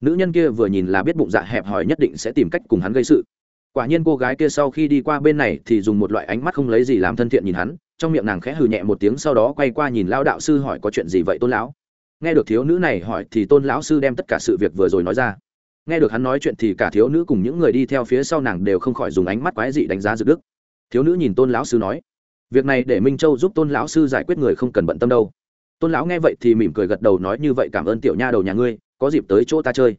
Nữ nhân kia vừa nhìn là biết bụng dạ hẹp hòi nhất định sẽ tìm cách cùng hắn gây sự quả nhiên cô gái kia sau khi đi qua bên này thì dùng một loại ánh mắt không lấy gì làm thân thiện nhìn hắn, trong miệng nàng khẽ hừ nhẹ một tiếng sau đó quay qua nhìn lao đạo sư hỏi có chuyện gì vậy tôn lão? Nghe được thiếu nữ này hỏi thì tôn lão sư đem tất cả sự việc vừa rồi nói ra. Nghe được hắn nói chuyện thì cả thiếu nữ cùng những người đi theo phía sau nàng đều không khỏi dùng ánh mắt quái dị đánh giá dự đức. Thiếu nữ nhìn tôn lão sư nói, việc này để minh châu giúp tôn lão sư giải quyết người không cần bận tâm đâu. Tôn lão nghe vậy thì mỉm cười gật đầu nói, như vậy cảm ơn tiểu nha đầu nhà ngươi, có dịp tới chỗ ta chơi.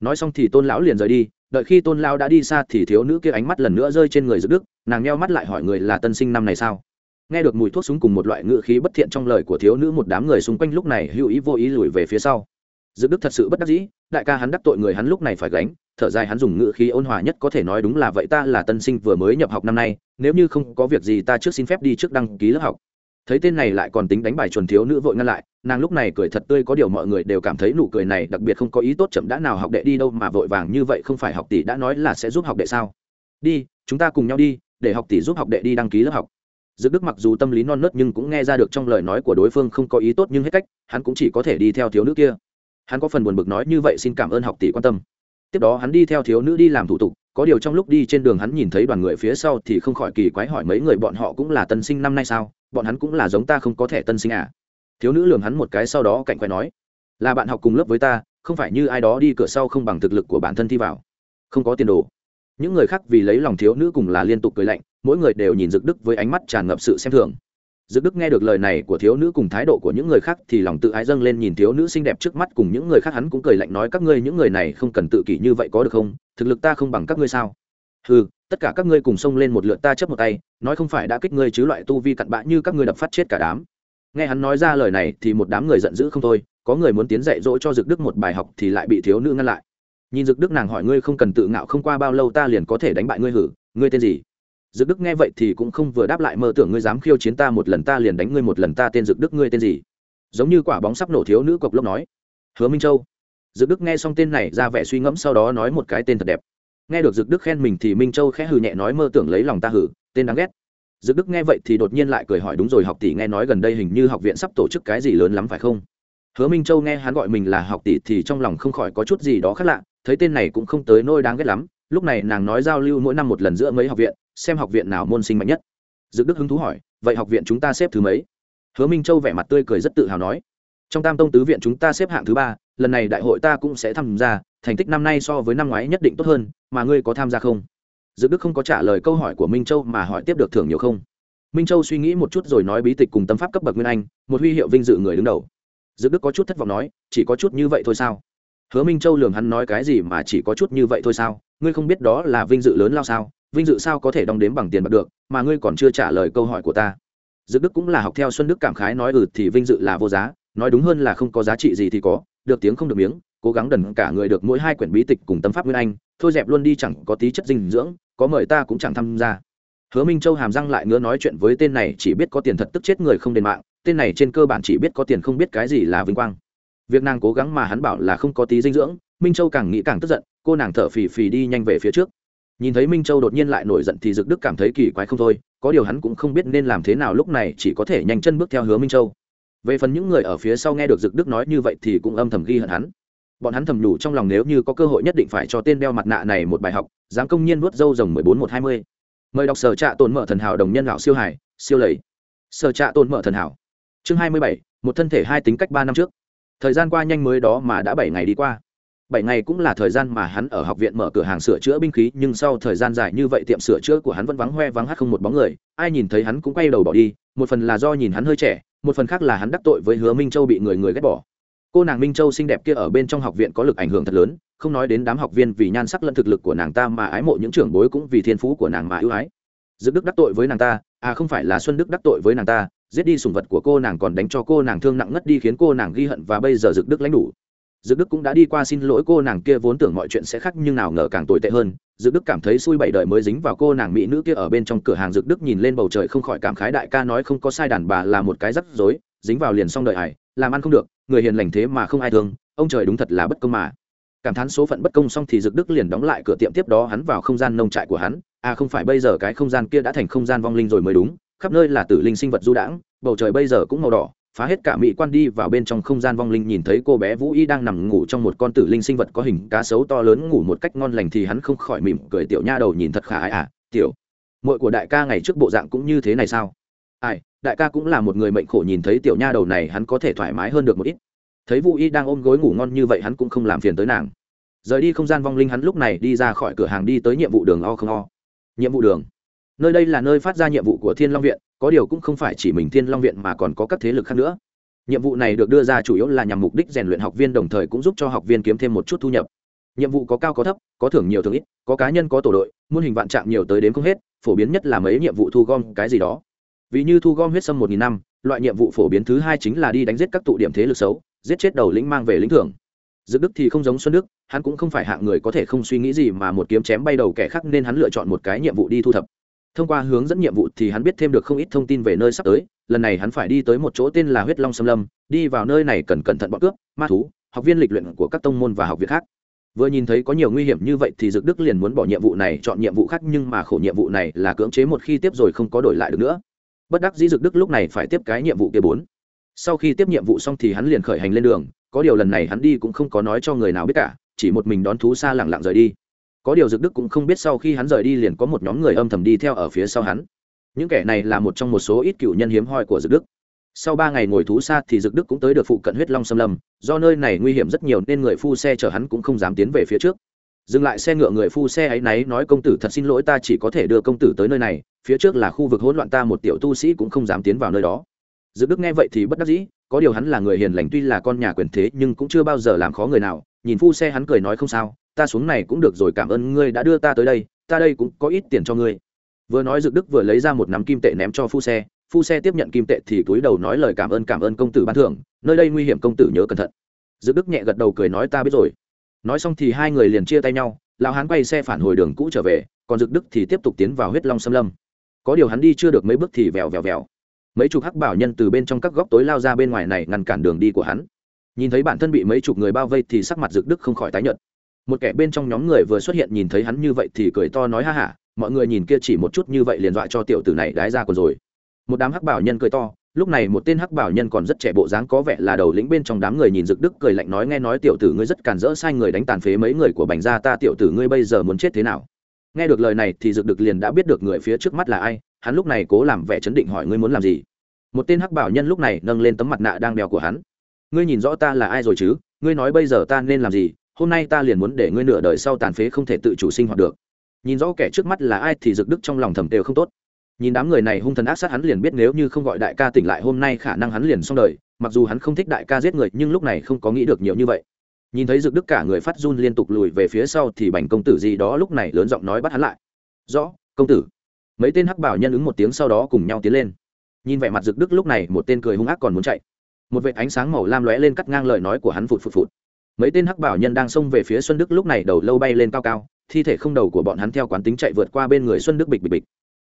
Nói xong thì tôn lão liền rời đi đợi khi tôn lao đã đi xa thì thiếu nữ kia ánh mắt lần nữa rơi trên người dự đức, nàng neo mắt lại hỏi người là tân sinh năm này sao? Nghe được mùi thuốc súng cùng một loại ngựa khí bất thiện trong lời của thiếu nữ, một đám người xung quanh lúc này hữu ý vô ý lùi về phía sau. Dự đức thật sự bất đắc dĩ, đại ca hắn đắc tội người hắn lúc này phải gánh, thở dài hắn dùng ngựa khí ôn hòa nhất có thể nói đúng là vậy ta là tân sinh vừa mới nhập học năm nay, nếu như không có việc gì ta trước xin phép đi trước đăng ký lớp học thấy tên này lại còn tính đánh bài chuẩn thiếu nữ vội ngăn lại nàng lúc này cười thật tươi có điều mọi người đều cảm thấy nụ cười này đặc biệt không có ý tốt chậm đã nào học đệ đi đâu mà vội vàng như vậy không phải học tỷ đã nói là sẽ giúp học đệ sao đi chúng ta cùng nhau đi để học tỷ giúp học đệ đi đăng ký lớp học Dược Đức mặc dù tâm lý non nớt nhưng cũng nghe ra được trong lời nói của đối phương không có ý tốt nhưng hết cách, hắn cũng chỉ có thể đi theo thiếu nữ kia. Hắn có phần buồn bực nói như vậy xin cảm ơn học tỷ quan tâm. Tiếp đó hắn đi theo thiếu nữ đi làm thủ tục, có điều trong lúc đi trên đường hắn nhìn thấy đoàn người phía sau thì không khỏi kỳ quái hỏi mấy người bọn họ cũng là tân sinh năm nay sao, bọn hắn cũng là giống ta không có thể tân sinh à? Thiếu nữ lường hắn một cái sau đó cạnh quay nói, là bạn học cùng lớp với ta, không phải như ai đó đi cửa sau không bằng thực lực của bản thân thi vào, không có tiền đồ. Những người khác vì lấy lòng thiếu nữ cùng là liên tục cười lạnh, mỗi người đều nhìn dực đức với ánh mắt tràn ngập sự xem thường dực đức nghe được lời này của thiếu nữ cùng thái độ của những người khác thì lòng tự ái dâng lên nhìn thiếu nữ xinh đẹp trước mắt cùng những người khác hắn cũng cười lạnh nói các ngươi những người này không cần tự kỷ như vậy có được không thực lực ta không bằng các ngươi sao ừ tất cả các ngươi cùng xông lên một lượt ta chấp một tay, nói không phải đã kích ngươi chứ loại tu vi cặn bã như các ngươi đập phát chết cả đám. Nghe hắn nói ra lời này thì một đám người giận dữ không thôi, có người muốn tiến dạy dỗ cho dực đức một bài học thì lại bị thiếu nữ ngăn lại. Nhìn dực đức nàng hỏi ngươi không cần tự ngạo không qua bao lâu ta liền có thể đánh bại ngươi hử, ngươi tên gì? Dực đức nghe vậy thì cũng không vừa đáp lại mơ tưởng ngươi dám khiêu chiến ta một lần ta liền đánh ngươi một lần ta tên dực đức ngươi tên gì? Giống như quả bóng sắp nổ thiếu nữ cộc lốc nói. Hứa minh châu. Dực đức nghe xong tên này ra vẻ suy ngẫm sau đó nói một cái tên thật đẹp nghe được dực đức khen mình thì minh châu khẽ hừ nhẹ nói mơ tưởng lấy lòng ta hử, tên đáng ghét. Dực đức nghe vậy thì đột nhiên lại cười hỏi đúng rồi, học tỷ nghe nói gần đây hình như học viện sắp tổ chức cái gì lớn lắm phải không? Hứa minh châu nghe hắn gọi mình là học tỷ thì trong lòng không khỏi có chút gì đó khác lạ, thấy tên này cũng không tới nôi đáng ghét lắm, lúc này nàng nói giao lưu mỗi năm một lần giữa mấy học viện, xem học viện nào môn sinh mạnh nhất. Dực đức hứng thú hỏi, vậy học viện chúng ta xếp thứ mấy? Hứa minh châu vẻ mặt tươi cười rất tự hào nói, trong tam tông tứ viện chúng ta xếp hạng thứ ba, lần này đại hội ta cũng sẽ tham gia, thành tích năm nay so với năm ngoái nhất định tốt hơn mà ngươi có tham gia không? Dự đức không có trả lời câu hỏi của minh châu mà hỏi tiếp được thưởng nhiều không? Minh châu suy nghĩ một chút rồi nói bí tịch cùng tâm pháp cấp bậc nguyên anh, một huy hiệu vinh dự người đứng đầu. Dự đức có chút thất vọng nói, chỉ có chút như vậy thôi sao? Hứa minh châu lường hắn nói cái gì mà chỉ có chút như vậy thôi sao? Ngươi không biết đó là vinh dự lớn lao sao? Vinh dự sao có thể đong đếm bằng tiền bạc được, mà ngươi còn chưa trả lời câu hỏi của ta. Dự đức cũng là học theo xuân đức cảm khái nói ừ thì vinh dự là vô giá, nói đúng hơn là không có giá trị gì thì có, được tiếng không được miếng cố gắng đần cả người được mỗi hai quyển bí tịch cùng tâm pháp nguyên anh, thôi dẹp luôn đi chẳng có tí chất dinh dưỡng, có mời ta cũng chẳng tham gia. Hứa minh châu hàm răng lại ngứa nói chuyện với tên này chỉ biết có tiền thật tức chết người không đền mạng, tên này trên cơ bản chỉ biết có tiền không biết cái gì là vinh quang. Việc nàng cố gắng mà hắn bảo là không có tí dinh dưỡng, minh châu càng nghĩ càng tức giận, cô nàng thở phì phì đi nhanh về phía trước. Nhìn thấy minh châu đột nhiên lại nổi giận thì dực đức cảm thấy kỳ quái không thôi, có điều hắn cũng không biết nên làm thế nào lúc này chỉ có thể nhanh chân bước theo hứa minh châu. Về phần những người ở phía sau nghe được dực đức nói như vậy thì cũng âm thầm ghi hận hắn bọn hắn thầm nhủ trong lòng nếu như có cơ hội nhất định phải cho tên đeo mặt nạ này một bài học, dám công nhiên nuốt dâu rồng mười bốn một hai mươi. Mời đọc sở trạ tồn mở thần hảo đồng nhân lão siêu hải siêu lầy. Sở trạ tồn mở thần hảo. Chương hai mươi bảy, một thân thể hai tính cách ba năm trước. Thời gian qua nhanh mới đó mà đã bảy ngày đi qua. Bảy ngày cũng là thời gian mà hắn ở học viện mở cửa hàng sửa chữa binh khí, nhưng sau thời gian dài như vậy tiệm sửa chữa của hắn vẫn vắng hoe vắng hát không một bóng người, ai nhìn thấy hắn cũng quay đầu bỏ đi, một phần là do nhìn hắn hơi trẻ, một phần khác là hắn đắc tội với hứa minh châu bị người người ghét bỏ cô nàng minh châu xinh đẹp kia ở bên trong học viện có lực ảnh hưởng thật lớn, không nói đến đám học viên vì nhan sắc lẫn thực lực của nàng ta mà ái mộ những trưởng bối cũng vì thiên phú của nàng mà ưu ái. Dực đức đắc tội với nàng ta à không phải là xuân đức đắc tội với nàng ta, giết đi sùng vật của cô nàng còn đánh cho cô nàng thương nặng ngất đi khiến cô nàng ghi hận và bây giờ dực đức lãnh đủ. Dực đức cũng đã đi qua xin lỗi cô nàng kia vốn tưởng mọi chuyện sẽ khác nhưng nào ngờ càng tồi tệ hơn, dực đức cảm thấy xui bảy đời mới dính vào cô nàng mỹ nữ kia ở bên trong cửa hàng dực đức nhìn lên bầu trời không khỏi cảm khái đại ca nói không có sai đàn bà là một cái rắc rối, dính vào liền xong đợi hải làm ăn không được người hiền lành thế mà không ai thương, ông trời đúng thật là bất công mà. Cảm thán số phận bất công xong thì dực đức liền đóng lại cửa tiệm tiếp đó hắn vào không gian nông trại của hắn. À không phải bây giờ cái không gian kia đã thành không gian vong linh rồi mới đúng, khắp nơi là tử linh sinh vật du đãng, bầu trời bây giờ cũng màu đỏ, phá hết cả mỹ quan đi vào bên trong không gian vong linh nhìn thấy cô bé vũ y đang nằm ngủ trong một con tử linh sinh vật có hình cá sấu to lớn ngủ một cách ngon lành thì hắn không khỏi mỉm cười, tiểu nha đầu nhìn thật khả ái à tiểu mội của đại ca ngày trước bộ dạng cũng như thế này sao? Ai đại ca cũng là một người mệnh khổ nhìn thấy tiểu nha đầu này, hắn có thể thoải mái hơn được một ít. Thấy vũ y đang ôm gối ngủ ngon như vậy, hắn cũng không làm phiền tới nàng. Rời đi không gian vong linh, hắn lúc này đi ra khỏi cửa hàng đi tới nhiệm vụ đường o không o. Nhiệm vụ đường. Nơi đây là nơi phát ra nhiệm vụ của thiên long viện, có điều cũng không phải chỉ mình thiên long viện mà còn có các thế lực khác nữa. Nhiệm vụ này được đưa ra chủ yếu là nhằm mục đích rèn luyện học viên, đồng thời cũng giúp cho học viên kiếm thêm một chút thu nhập. Nhiệm vụ có cao có thấp, có thưởng nhiều thường ít, có cá nhân có tổ đội, muôn hình vạn trạng nhiều tới đến không hết, phổ biến nhất là mấy nhiệm vụ thu gom cái gì đó vì như thu gom huyết sâm một nghìn năm, loại nhiệm vụ phổ biến thứ hai chính là đi đánh giết các tụ điểm thế lực xấu, giết chết đầu lĩnh mang về lĩnh thưởng. Dự đức thì không giống xuân đức, hắn cũng không phải hạng người có thể không suy nghĩ gì mà một kiếm chém bay đầu kẻ khác nên hắn lựa chọn một cái nhiệm vụ đi thu thập. Thông qua hướng dẫn nhiệm vụ thì hắn biết thêm được không ít thông tin về nơi sắp tới, lần này hắn phải đi tới một chỗ tên là huyết long xâm lâm, đi vào nơi này cần cẩn thận bọn cướp, ma thú, học viên lịch luyện của các tông môn và học viện khác. Vừa nhìn thấy có nhiều nguy hiểm như vậy thì dực đức liền muốn bỏ nhiệm vụ này chọn nhiệm vụ khác nhưng mà khổ nhiệm vụ này là cưỡng chế một khi tiếp rồi không có đổi lại được nữa bất đắc dĩ dực đức lúc này phải tiếp cái nhiệm vụ kia bốn. Sau khi tiếp nhiệm vụ xong thì hắn liền khởi hành lên đường, có điều lần này hắn đi cũng không có nói cho người nào biết cả, chỉ một mình đón thú xa lẳng lặng rời đi. Có điều dực đức cũng không biết sau khi hắn rời đi liền có một nhóm người âm thầm đi theo ở phía sau hắn. Những kẻ này là một trong một số ít cựu nhân hiếm hoi của dực đức. Sau ba ngày ngồi thú xa thì dực đức cũng tới được phụ cận huyết long xâm lâm, do nơi này nguy hiểm rất nhiều nên người phu xe chở hắn cũng không dám tiến về phía trước dừng lại xe ngựa người phu xe ấy náy nói, công tử thật xin lỗi, ta chỉ có thể đưa công tử tới nơi này, phía trước là khu vực hỗn loạn ta một tiểu tu sĩ cũng không dám tiến vào nơi đó. Dự đức nghe vậy thì bất đắc dĩ, có điều hắn là người hiền lành, tuy là con nhà quyền thế, nhưng cũng chưa bao giờ làm khó người nào. Nhìn phu xe hắn cười nói, không sao, ta xuống này cũng được rồi, cảm ơn ngươi đã đưa ta tới đây, ta đây cũng có ít tiền cho ngươi. Vừa nói dực đức vừa lấy ra một nắm kim tệ ném cho phu xe. Phu xe tiếp nhận kim tệ thì cúi đầu nói lời cảm ơn cảm ơn công tử ban thưởng, nơi đây nguy hiểm, công tử nhớ cẩn thận. Dực đức nhẹ gật đầu cười nói, ta biết rồi nói xong thì hai người liền chia tay nhau, lão hán quay xe phản hồi đường cũ trở về, còn dực đức thì tiếp tục tiến vào huyết long xâm lâm. Có điều hắn đi chưa được mấy bước thì vèo vèo vèo. Mấy chục hắc bảo nhân từ bên trong các góc tối lao ra bên ngoài này ngăn cản đường đi của hắn. Nhìn thấy bản thân bị mấy chục người bao vây thì sắc mặt dực đức không khỏi tái nhợt. Một kẻ bên trong nhóm người vừa xuất hiện nhìn thấy hắn như vậy thì cười to nói ha hả mọi người nhìn kia chỉ một chút như vậy liền dọa cho tiểu tử này đái ra còn rồi. Một đám hắc bảo nhân cười to lúc này một tên hắc bảo nhân còn rất trẻ bộ dáng có vẻ là đầu lĩnh bên trong đám người nhìn rực đức cười lạnh nói, nghe nói tiểu tử ngươi rất cản rỡ, sai người đánh tàn phế mấy người của bành gia, ta tiểu tử ngươi bây giờ muốn chết thế nào? Nghe được lời này thì rực đức liền đã biết được người phía trước mắt là ai, hắn lúc này cố làm vẻ chấn định hỏi, ngươi muốn làm gì? Một tên hắc bảo nhân lúc này nâng lên tấm mặt nạ đang đeo của hắn. Ngươi nhìn rõ ta là ai rồi chứ? Ngươi nói bây giờ ta nên làm gì? Hôm nay ta liền muốn để ngươi nửa đời sau tàn phế không thể tự chủ sinh hoạt được. Nhìn rõ kẻ trước mắt là ai thì rực đức trong lòng thầm đều không tốt nhìn đám người này hung thần ác sát hắn liền biết nếu như không gọi đại ca tỉnh lại hôm nay khả năng hắn liền xong đời, mặc dù hắn không thích đại ca giết người, nhưng lúc này không có nghĩ được nhiều như vậy. Nhìn thấy dực đức cả người phát run liên tục lùi về phía sau thì bành công tử gì đó lúc này lớn giọng nói bắt hắn lại. Rõ, công tử. Mấy tên hắc bảo nhân ứng một tiếng sau đó cùng nhau tiến lên. Nhìn vẻ mặt dực đức lúc này một tên cười hung ác còn muốn chạy. Một vệt ánh sáng màu lam lóe lên cắt ngang lời nói của hắn phụt phụt phụt. Mấy tên hắc bảo nhân đang xông về phía xuân đức lúc này đầu lâu bay lên cao cao, thi thể không đầu của bọn hắn theo quán tính chạy vượt qua bên người xuân đức bịch bịch bịch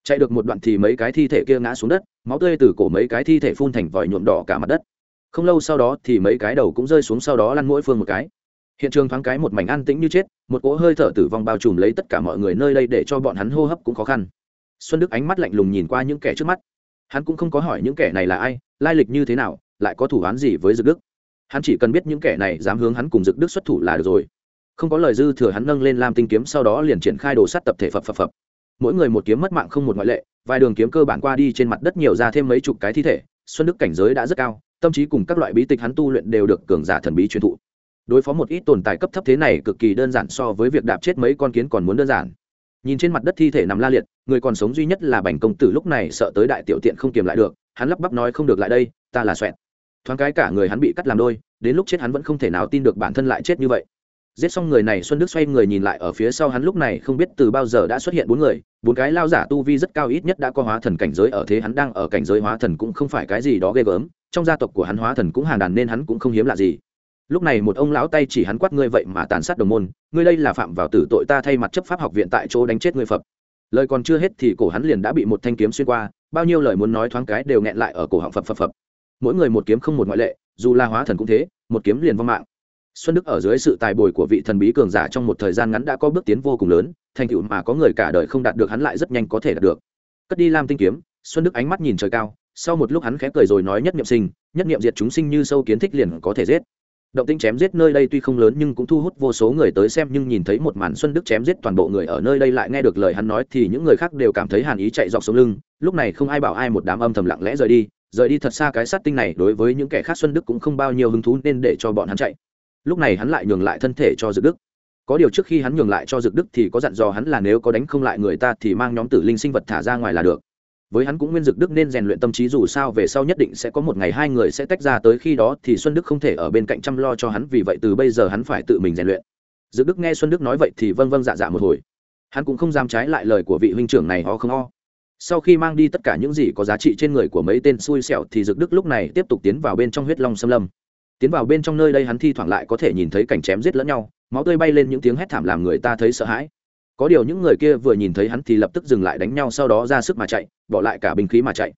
chạy được một đoạn thì mấy cái thi thể kia ngã xuống đất, máu tươi từ cổ mấy cái thi thể phun thành vòi nhuộm đỏ cả mặt đất. Không lâu sau đó thì mấy cái đầu cũng rơi xuống sau đó lăn mỗi phương một cái. Hiện trường thoáng cái một mảnh an tĩnh như chết, một cỗ hơi thở tử vong bao trùm lấy tất cả mọi người nơi đây để cho bọn hắn hô hấp cũng khó khăn. Xuân đức ánh mắt lạnh lùng nhìn qua những kẻ trước mắt. Hắn cũng không có hỏi những kẻ này là ai, lai lịch như thế nào, lại có thủ án gì với dực đức. Hắn chỉ cần biết những kẻ này dám hướng hắn cùng dực đức xuất thủ là được rồi. Không có lời dư thừa hắn nâng lên lam tinh kiếm sau đó liền triển khai đồ sắt tập thể phập phập phập mỗi người một kiếm mất mạng không một ngoại lệ, vài đường kiếm cơ bản qua đi trên mặt đất nhiều ra thêm mấy chục cái thi thể, xuân đức cảnh giới đã rất cao, tâm trí cùng các loại bí tịch hắn tu luyện đều được cường giả thần bí truyền thụ. Đối phó một ít tồn tại cấp thấp thế này cực kỳ đơn giản so với việc đạp chết mấy con kiến còn muốn đơn giản. Nhìn trên mặt đất thi thể nằm la liệt, người còn sống duy nhất là bành công tử lúc này sợ tới đại tiểu tiện không kiềm lại được, hắn lắp bắp nói không được lại đây, ta là xoẹt. Thoáng cái cả người hắn bị cắt làm đôi, đến lúc chết hắn vẫn không thể nào tin được bản thân lại chết như vậy giết xong người này, xuân đức xoay người nhìn lại ở phía sau hắn, lúc này không biết từ bao giờ đã xuất hiện bốn người. Bốn cái lao giả tu vi rất cao, ít nhất đã có hóa thần cảnh giới, ở thế hắn đang ở cảnh giới hóa thần cũng không phải cái gì đó ghê gớm. Trong gia tộc của hắn hóa thần cũng hàng đàn nên hắn cũng không hiếm lạ gì. Lúc này một ông lão tay chỉ hắn quát ngươi vậy mà tàn sát đồng môn. Ngươi đây là phạm vào tử tội ta thay mặt chấp pháp học viện tại chỗ đánh chết ngươi phật. Lời còn chưa hết thì cổ hắn liền đã bị một thanh kiếm xuyên qua. Bao nhiêu lời muốn nói thoáng cái đều nghẹn lại ở cổ họng phập phập phập mỗi người một kiếm không một ngoại lệ, dù là hóa thần cũng thế, một kiếm liền vong mạng xuân đức ở dưới sự tài bồi của vị thần bí cường giả trong một thời gian ngắn đã có bước tiến vô cùng lớn, thành tựu mà có người cả đời không đạt được hắn lại rất nhanh có thể đạt được. Cất đi lam tinh kiếm, xuân đức ánh mắt nhìn trời cao, sau một lúc hắn khẽ cười rồi nói nhất niệm sinh, nhất niệm diệt chúng sinh như sâu kiến thích liền có thể giết. Động tinh chém giết nơi đây tuy không lớn nhưng cũng thu hút vô số người tới xem nhưng nhìn thấy một màn xuân đức chém giết toàn bộ người ở nơi đây lại nghe được lời hắn nói thì những người khác đều cảm thấy hàn ý chạy dọc sống lưng. Lúc này không ai bảo ai một đám âm thầm lặng lẽ rời đi rời đi thật xa cái sát tinh này đối với những kẻ khác xuân đức cũng không bao nhiêu hứng thú nên để cho bọn hắn chạy lúc này hắn lại nhường lại thân thể cho Dược đức. Có điều trước khi hắn nhường lại cho Dược đức thì có dặn dò hắn là nếu có đánh không lại người ta thì mang nhóm tử linh sinh vật thả ra ngoài là được. Với hắn cũng nguyên Dược đức nên rèn luyện tâm trí dù sao về sau nhất định sẽ có một ngày hai người sẽ tách ra tới khi đó thì xuân đức không thể ở bên cạnh chăm lo cho hắn, vì vậy từ bây giờ hắn phải tự mình rèn luyện. Dược đức nghe xuân đức nói vậy thì vâng vâng dạ dạ một hồi. Hắn cũng không dám trái lại lời của vị huynh trưởng này, ho không ho. Sau khi mang đi tất cả những gì có giá trị trên người của mấy tên xui xẻo thì Dược đức lúc này tiếp tục tiến vào bên trong huyết long xâm lâm tiến vào bên trong nơi đây hắn thi thoảng lại có thể nhìn thấy cảnh chém giết lẫn nhau, máu tươi bay lên những tiếng hét thảm làm người ta thấy sợ hãi. Có điều những người kia vừa nhìn thấy hắn thì lập tức dừng lại đánh nhau sau đó ra sức mà chạy, bỏ lại cả binh khí mà chạy.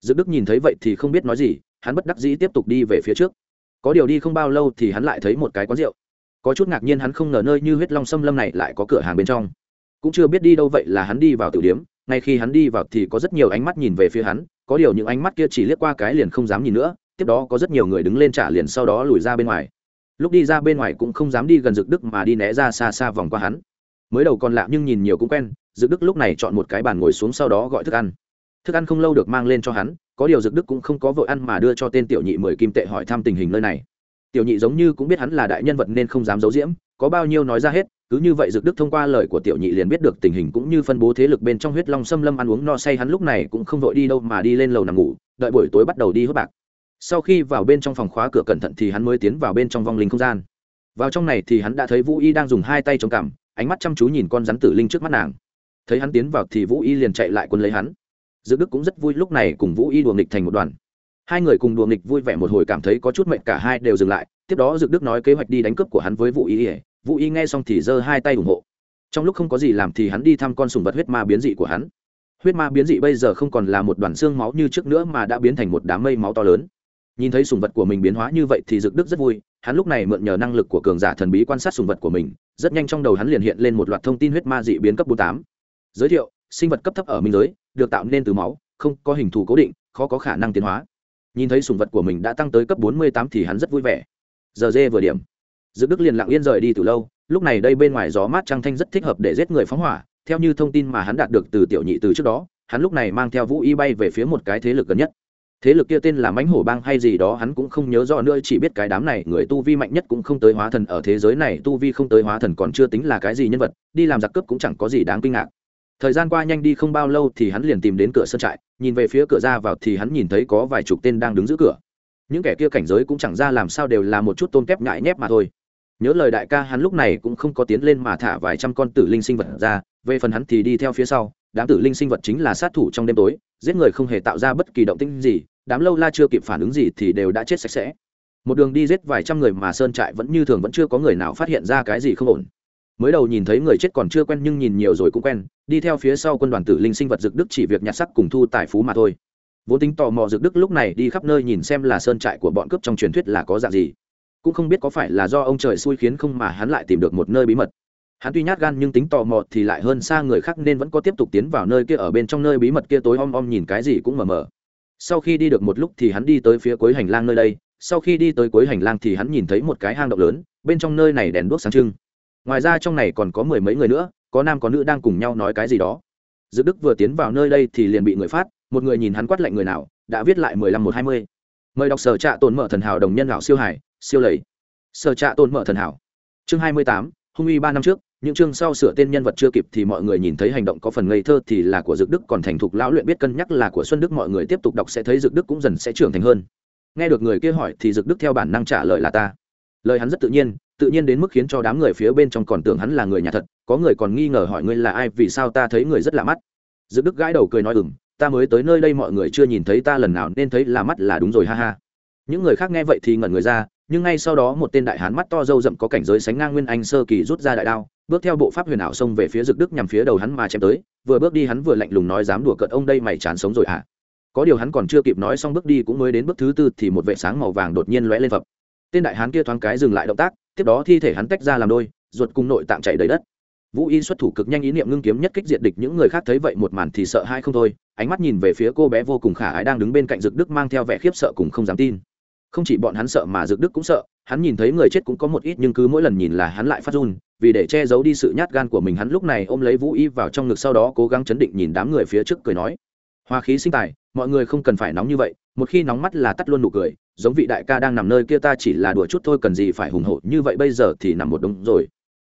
Dự đức nhìn thấy vậy thì không biết nói gì, hắn bất đắc dĩ tiếp tục đi về phía trước. Có điều đi không bao lâu thì hắn lại thấy một cái quán rượu. Có chút ngạc nhiên hắn không ngờ nơi như huyết long xâm lâm này lại có cửa hàng bên trong. Cũng chưa biết đi đâu vậy là hắn đi vào tử điếm ngay khi hắn đi vào thì có rất nhiều ánh mắt nhìn về phía hắn, có điều những ánh mắt kia chỉ liếc qua cái liền không dám nhìn nữa tiếp đó có rất nhiều người đứng lên trả liền sau đó lùi ra bên ngoài. Lúc đi ra bên ngoài cũng không dám đi gần dực đức mà đi né ra xa xa vòng qua hắn. Mới đầu còn lạ nhưng nhìn nhiều cũng quen, dực đức lúc này chọn một cái bàn ngồi xuống sau đó gọi thức ăn. Thức ăn không lâu được mang lên cho hắn, có điều dực đức cũng không có vội ăn mà đưa cho tên tiểu nhị mười kim tệ hỏi thăm tình hình nơi này. Tiểu nhị giống như cũng biết hắn là đại nhân vật nên không dám giấu diễm có bao nhiêu nói ra hết, cứ như vậy dực đức thông qua lời của tiểu nhị liền biết được tình hình cũng như phân bố thế lực bên trong huyết long xâm lâm ăn uống no say hắn lúc này cũng không vội đi đâu mà đi lên lầu nằm ngủ, đợi buổi tối bắt đầu đi hút bạc sau khi vào bên trong phòng khóa cửa cẩn thận thì hắn mới tiến vào bên trong vong linh không gian. Vào trong này thì hắn đã thấy vũ y đang dùng hai tay chống cằm, ánh mắt chăm chú nhìn con rắn tử linh trước mắt nàng. Thấy hắn tiến vào thì vũ y liền chạy lại quân lấy hắn. Dự đức cũng rất vui lúc này cùng vũ y đùa nghịch thành một đoàn. Hai người cùng đùa nghịch vui vẻ một hồi cảm thấy có chút mệnh cả hai đều dừng lại, tiếp đó dự đức nói kế hoạch đi đánh cướp của hắn với vũ y vũ y nghe xong thì giơ hai tay ủng hộ. Trong lúc không có gì làm thì hắn đi thăm con sùng vật huyết ma biến dị của hắn. Huyết ma biến dị bây giờ không còn là một đoàn xương máu như trước nữa mà đã biến thành một đám mây máu to lớn nhìn thấy sùng vật của mình biến hóa như vậy thì dực đức rất vui, hắn lúc này mượn nhờ năng lực của cường giả thần bí quan sát sùng vật của mình, rất nhanh trong đầu hắn liền hiện lên một loạt thông tin huyết ma dị biến cấp bốn tám. Giới thiệu, sinh vật cấp thấp ở minh giới, được tạo nên từ máu, không có hình thù cố định, khó có khả năng tiến hóa. Nhìn thấy sùng vật của mình đã tăng tới cấp bốn mươi tám thì hắn rất vui vẻ. Giờ dê vừa điểm. Dực đức liền lặng yên rời đi từ lâu, lúc này đây bên ngoài gió mát trăng thanh rất thích hợp để giết người phóng hỏa, theo như thông tin mà hắn đạt được từ tiểu nhị từ trước đó, hắn lúc này mang theo vũ y bay về phía một cái thế lực gần nhất thế lực kia tên là mãnh hổ bang hay gì đó hắn cũng không nhớ rõ nữa, chỉ biết cái đám này người tu vi mạnh nhất cũng không tới hóa thần. Ở thế giới này tu vi không tới hóa thần còn chưa tính là cái gì nhân vật, đi làm giặc cướp cũng chẳng có gì đáng kinh ngạc. Thời gian qua nhanh đi không bao lâu thì hắn liền tìm đến cửa sân trại, nhìn về phía cửa ra vào thì hắn nhìn thấy có vài chục tên đang đứng giữ cửa. Những kẻ kia cảnh giới cũng chẳng ra làm sao đều là một chút tôn kép nhại nhép mà thôi. Nhớ lời đại ca, hắn lúc này cũng không có tiến lên mà thả vài trăm con tử linh sinh vật ra, về phần hắn thì đi theo phía sau đám tử linh sinh vật chính là sát thủ trong đêm tối, giết người không hề tạo ra bất kỳ động tĩnh gì, đám lâu la chưa kịp phản ứng gì thì đều đã chết sạch sẽ. Một đường đi giết vài trăm người mà sơn trại vẫn như thường vẫn chưa có người nào phát hiện ra cái gì không ổn. Mới đầu nhìn thấy người chết còn chưa quen nhưng nhìn nhiều rồi cũng quen, đi theo phía sau quân đoàn tử linh sinh vật dực đức chỉ việc nhặt sắc cùng thu tài phú mà thôi. Vốn tính tò mò dực đức lúc này đi khắp nơi nhìn xem là sơn trại của bọn cướp trong truyền thuyết là có dạng gì. Cũng không biết có phải là do ông trời xui khiến không mà hắn lại tìm được một nơi bí mật hắn tuy nhát gan nhưng tính tò mò thì lại hơn xa người khác nên vẫn có tiếp tục tiến vào nơi kia ở bên trong nơi bí mật kia tối om om nhìn cái gì cũng mờ mờ. Sau khi đi được một lúc thì hắn đi tới phía cuối hành lang nơi đây, sau khi đi tới cuối hành lang thì hắn nhìn thấy một cái hang động lớn, bên trong nơi này đèn đuốc sáng trưng. Ngoài ra trong này còn có mười mấy người nữa, có nam có nữ đang cùng nhau nói cái gì đó. Dự đức vừa tiến vào nơi đây thì liền bị người phát, một người nhìn hắn quát lạnh người nào, đã viết lại mười lăm một hai mươi. Mời đọc sở trạ tồn mở thần hảo đồng nhân lão siêu hải, siêu lầy. Sở trạ tồn mở thần hảo. Chương hai mươi tám, hung uy ba năm trước những chương sau sửa tên nhân vật chưa kịp thì mọi người nhìn thấy hành động có phần ngây thơ thì là của Dực đức, còn thành thục lão luyện biết cân nhắc là của xuân đức, mọi người tiếp tục đọc sẽ thấy Dực đức cũng dần sẽ trưởng thành hơn. Nghe được người kia hỏi thì Dực đức theo bản năng trả lời là ta. Lời hắn rất tự nhiên tự nhiên đến mức khiến cho đám người phía bên trong còn tưởng hắn là người nhà thật, có người còn nghi ngờ hỏi ngươi là ai, vì sao ta thấy người rất lạ mắt. Dực đức gãi đầu cười nói ừng ta mới tới nơi đây mọi người chưa nhìn thấy ta lần nào nên thấy là mắt là đúng rồi, ha ha. Những người khác nghe vậy thì ngẩn người ra, nhưng ngay sau đó một tên đại hán mắt to dâu rậm có cảnh giới sánh ngang nguyên anh sơ kỳ rút ra đại đao bước theo bộ pháp huyền ảo xông về phía dực đức nhằm phía đầu hắn mà chém tới, vừa bước đi hắn vừa lạnh lùng nói dám đùa cợt ông đây mày chán sống rồi hả? Có điều hắn còn chưa kịp nói xong bước đi cũng mới đến bước thứ tư thì một vệ sáng màu vàng đột nhiên lóe lên vập tên đại hán kia thoáng cái dừng lại động tác, tiếp đó thi thể hắn tách ra làm đôi, ruột cùng nội tạng chảy đầy đất. Vũ y xuất thủ cực nhanh ý niệm ngưng kiếm nhất kích diệt địch, những người khác thấy vậy một màn thì sợ hai không thôi, ánh mắt nhìn về phía cô bé vô cùng khả ái đang đứng bên cạnh dực đức mang theo vẻ khiếp sợ cùng không dám tin không chỉ bọn hắn sợ mà Dược đức cũng sợ, hắn nhìn thấy người chết cũng có một ít nhưng cứ mỗi lần nhìn là hắn lại phát run, vì để che giấu đi sự nhát gan của mình hắn lúc này ôm lấy vũ y vào trong ngực sau đó cố gắng chấn định nhìn đám người phía trước cười nói. Hoa khí sinh tài, mọi người không cần phải nóng như vậy, một khi nóng mắt là tắt luôn nụ cười, giống vị đại ca đang nằm nơi kia ta chỉ là đùa chút thôi cần gì phải hùng hổ, như vậy bây giờ thì nằm một đống rồi.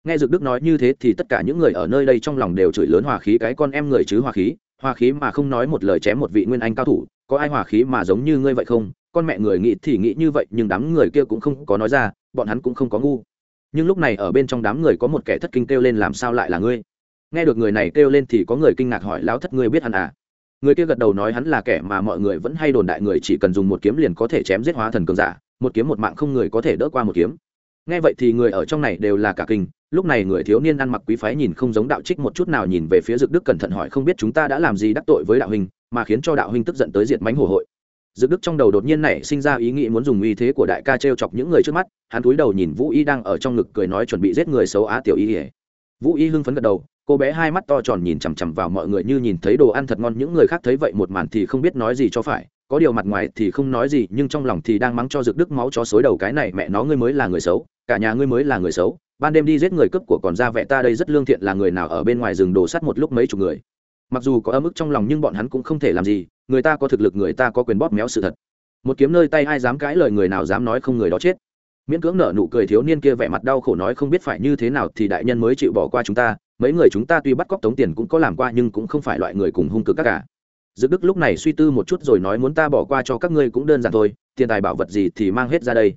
Nghe Dược đức nói như thế thì tất cả những người ở nơi đây trong lòng đều chửi lớn hòa khí, cái con em người chứ hòa khí hòa khí mà không nói một lời chém một vị nguyên anh cao thủ, có ai hòa khí mà giống như ngươi vậy không? Con mẹ người nghĩ thì nghĩ như vậy, nhưng đám người kia cũng không có nói ra, bọn hắn cũng không có ngu. Nhưng lúc này ở bên trong đám người có một kẻ thất kinh kêu lên làm sao lại là ngươi? Nghe được người này kêu lên thì có người kinh ngạc hỏi, lão thất ngươi biết hắn à? Người kia gật đầu nói, hắn là kẻ mà mọi người vẫn hay đồn đại người chỉ cần dùng một kiếm liền có thể chém giết hóa thần cường giả, một kiếm một mạng không người có thể đỡ qua một kiếm. Nghe vậy thì người ở trong này đều là cả kinh. Lúc này người thiếu niên ăn mặc quý phái nhìn không giống đạo trích một chút nào nhìn về phía dực đức cẩn thận hỏi, không biết chúng ta đã làm gì đắc tội với đạo huynh, mà khiến cho đạo huynh tức giận tới diệt mánh hồ hội? Dực đức trong đầu đột nhiên nảy sinh ra ý nghĩ muốn dùng uy thế của đại ca treo chọc những người trước mắt, hắn cúi đầu nhìn vũ y đang ở trong ngực cười nói chuẩn bị giết người xấu á tiểu y vũ y hưng phấn gật đầu, cô bé hai mắt to tròn nhìn chằm chằm vào mọi người như nhìn thấy đồ ăn thật ngon, những người khác thấy vậy một màn thì không biết nói gì cho phải, có điều mặt ngoài thì không nói gì, nhưng trong lòng thì đang mắng cho Dực đức máu chó xối đầu cái này mẹ nó ngươi mới là người xấu, cả nhà ngươi mới là người xấu, ban đêm đi giết người cướp của còn ra vẻ ta đây rất lương thiện là người nào ở bên ngoài rừng đổ sắt một lúc mấy chục người mặc dù có ấm ức trong lòng nhưng bọn hắn cũng không thể làm gì, người ta có thực lực, người ta có quyền bóp méo sự thật. Một kiếm nơi tay ai dám cãi lời người nào dám nói không người đó chết. Miễn cưỡng nở nụ cười thiếu niên kia vẻ mặt đau khổ nói không biết phải như thế nào thì đại nhân mới chịu bỏ qua chúng ta, mấy người chúng ta tuy bắt cóc tống tiền cũng có làm qua nhưng cũng không phải loại người cùng hung cực các cả. Dực đức lúc này suy tư một chút rồi nói muốn ta bỏ qua cho các ngươi cũng đơn giản thôi, tiền tài bảo vật gì thì mang hết ra đây.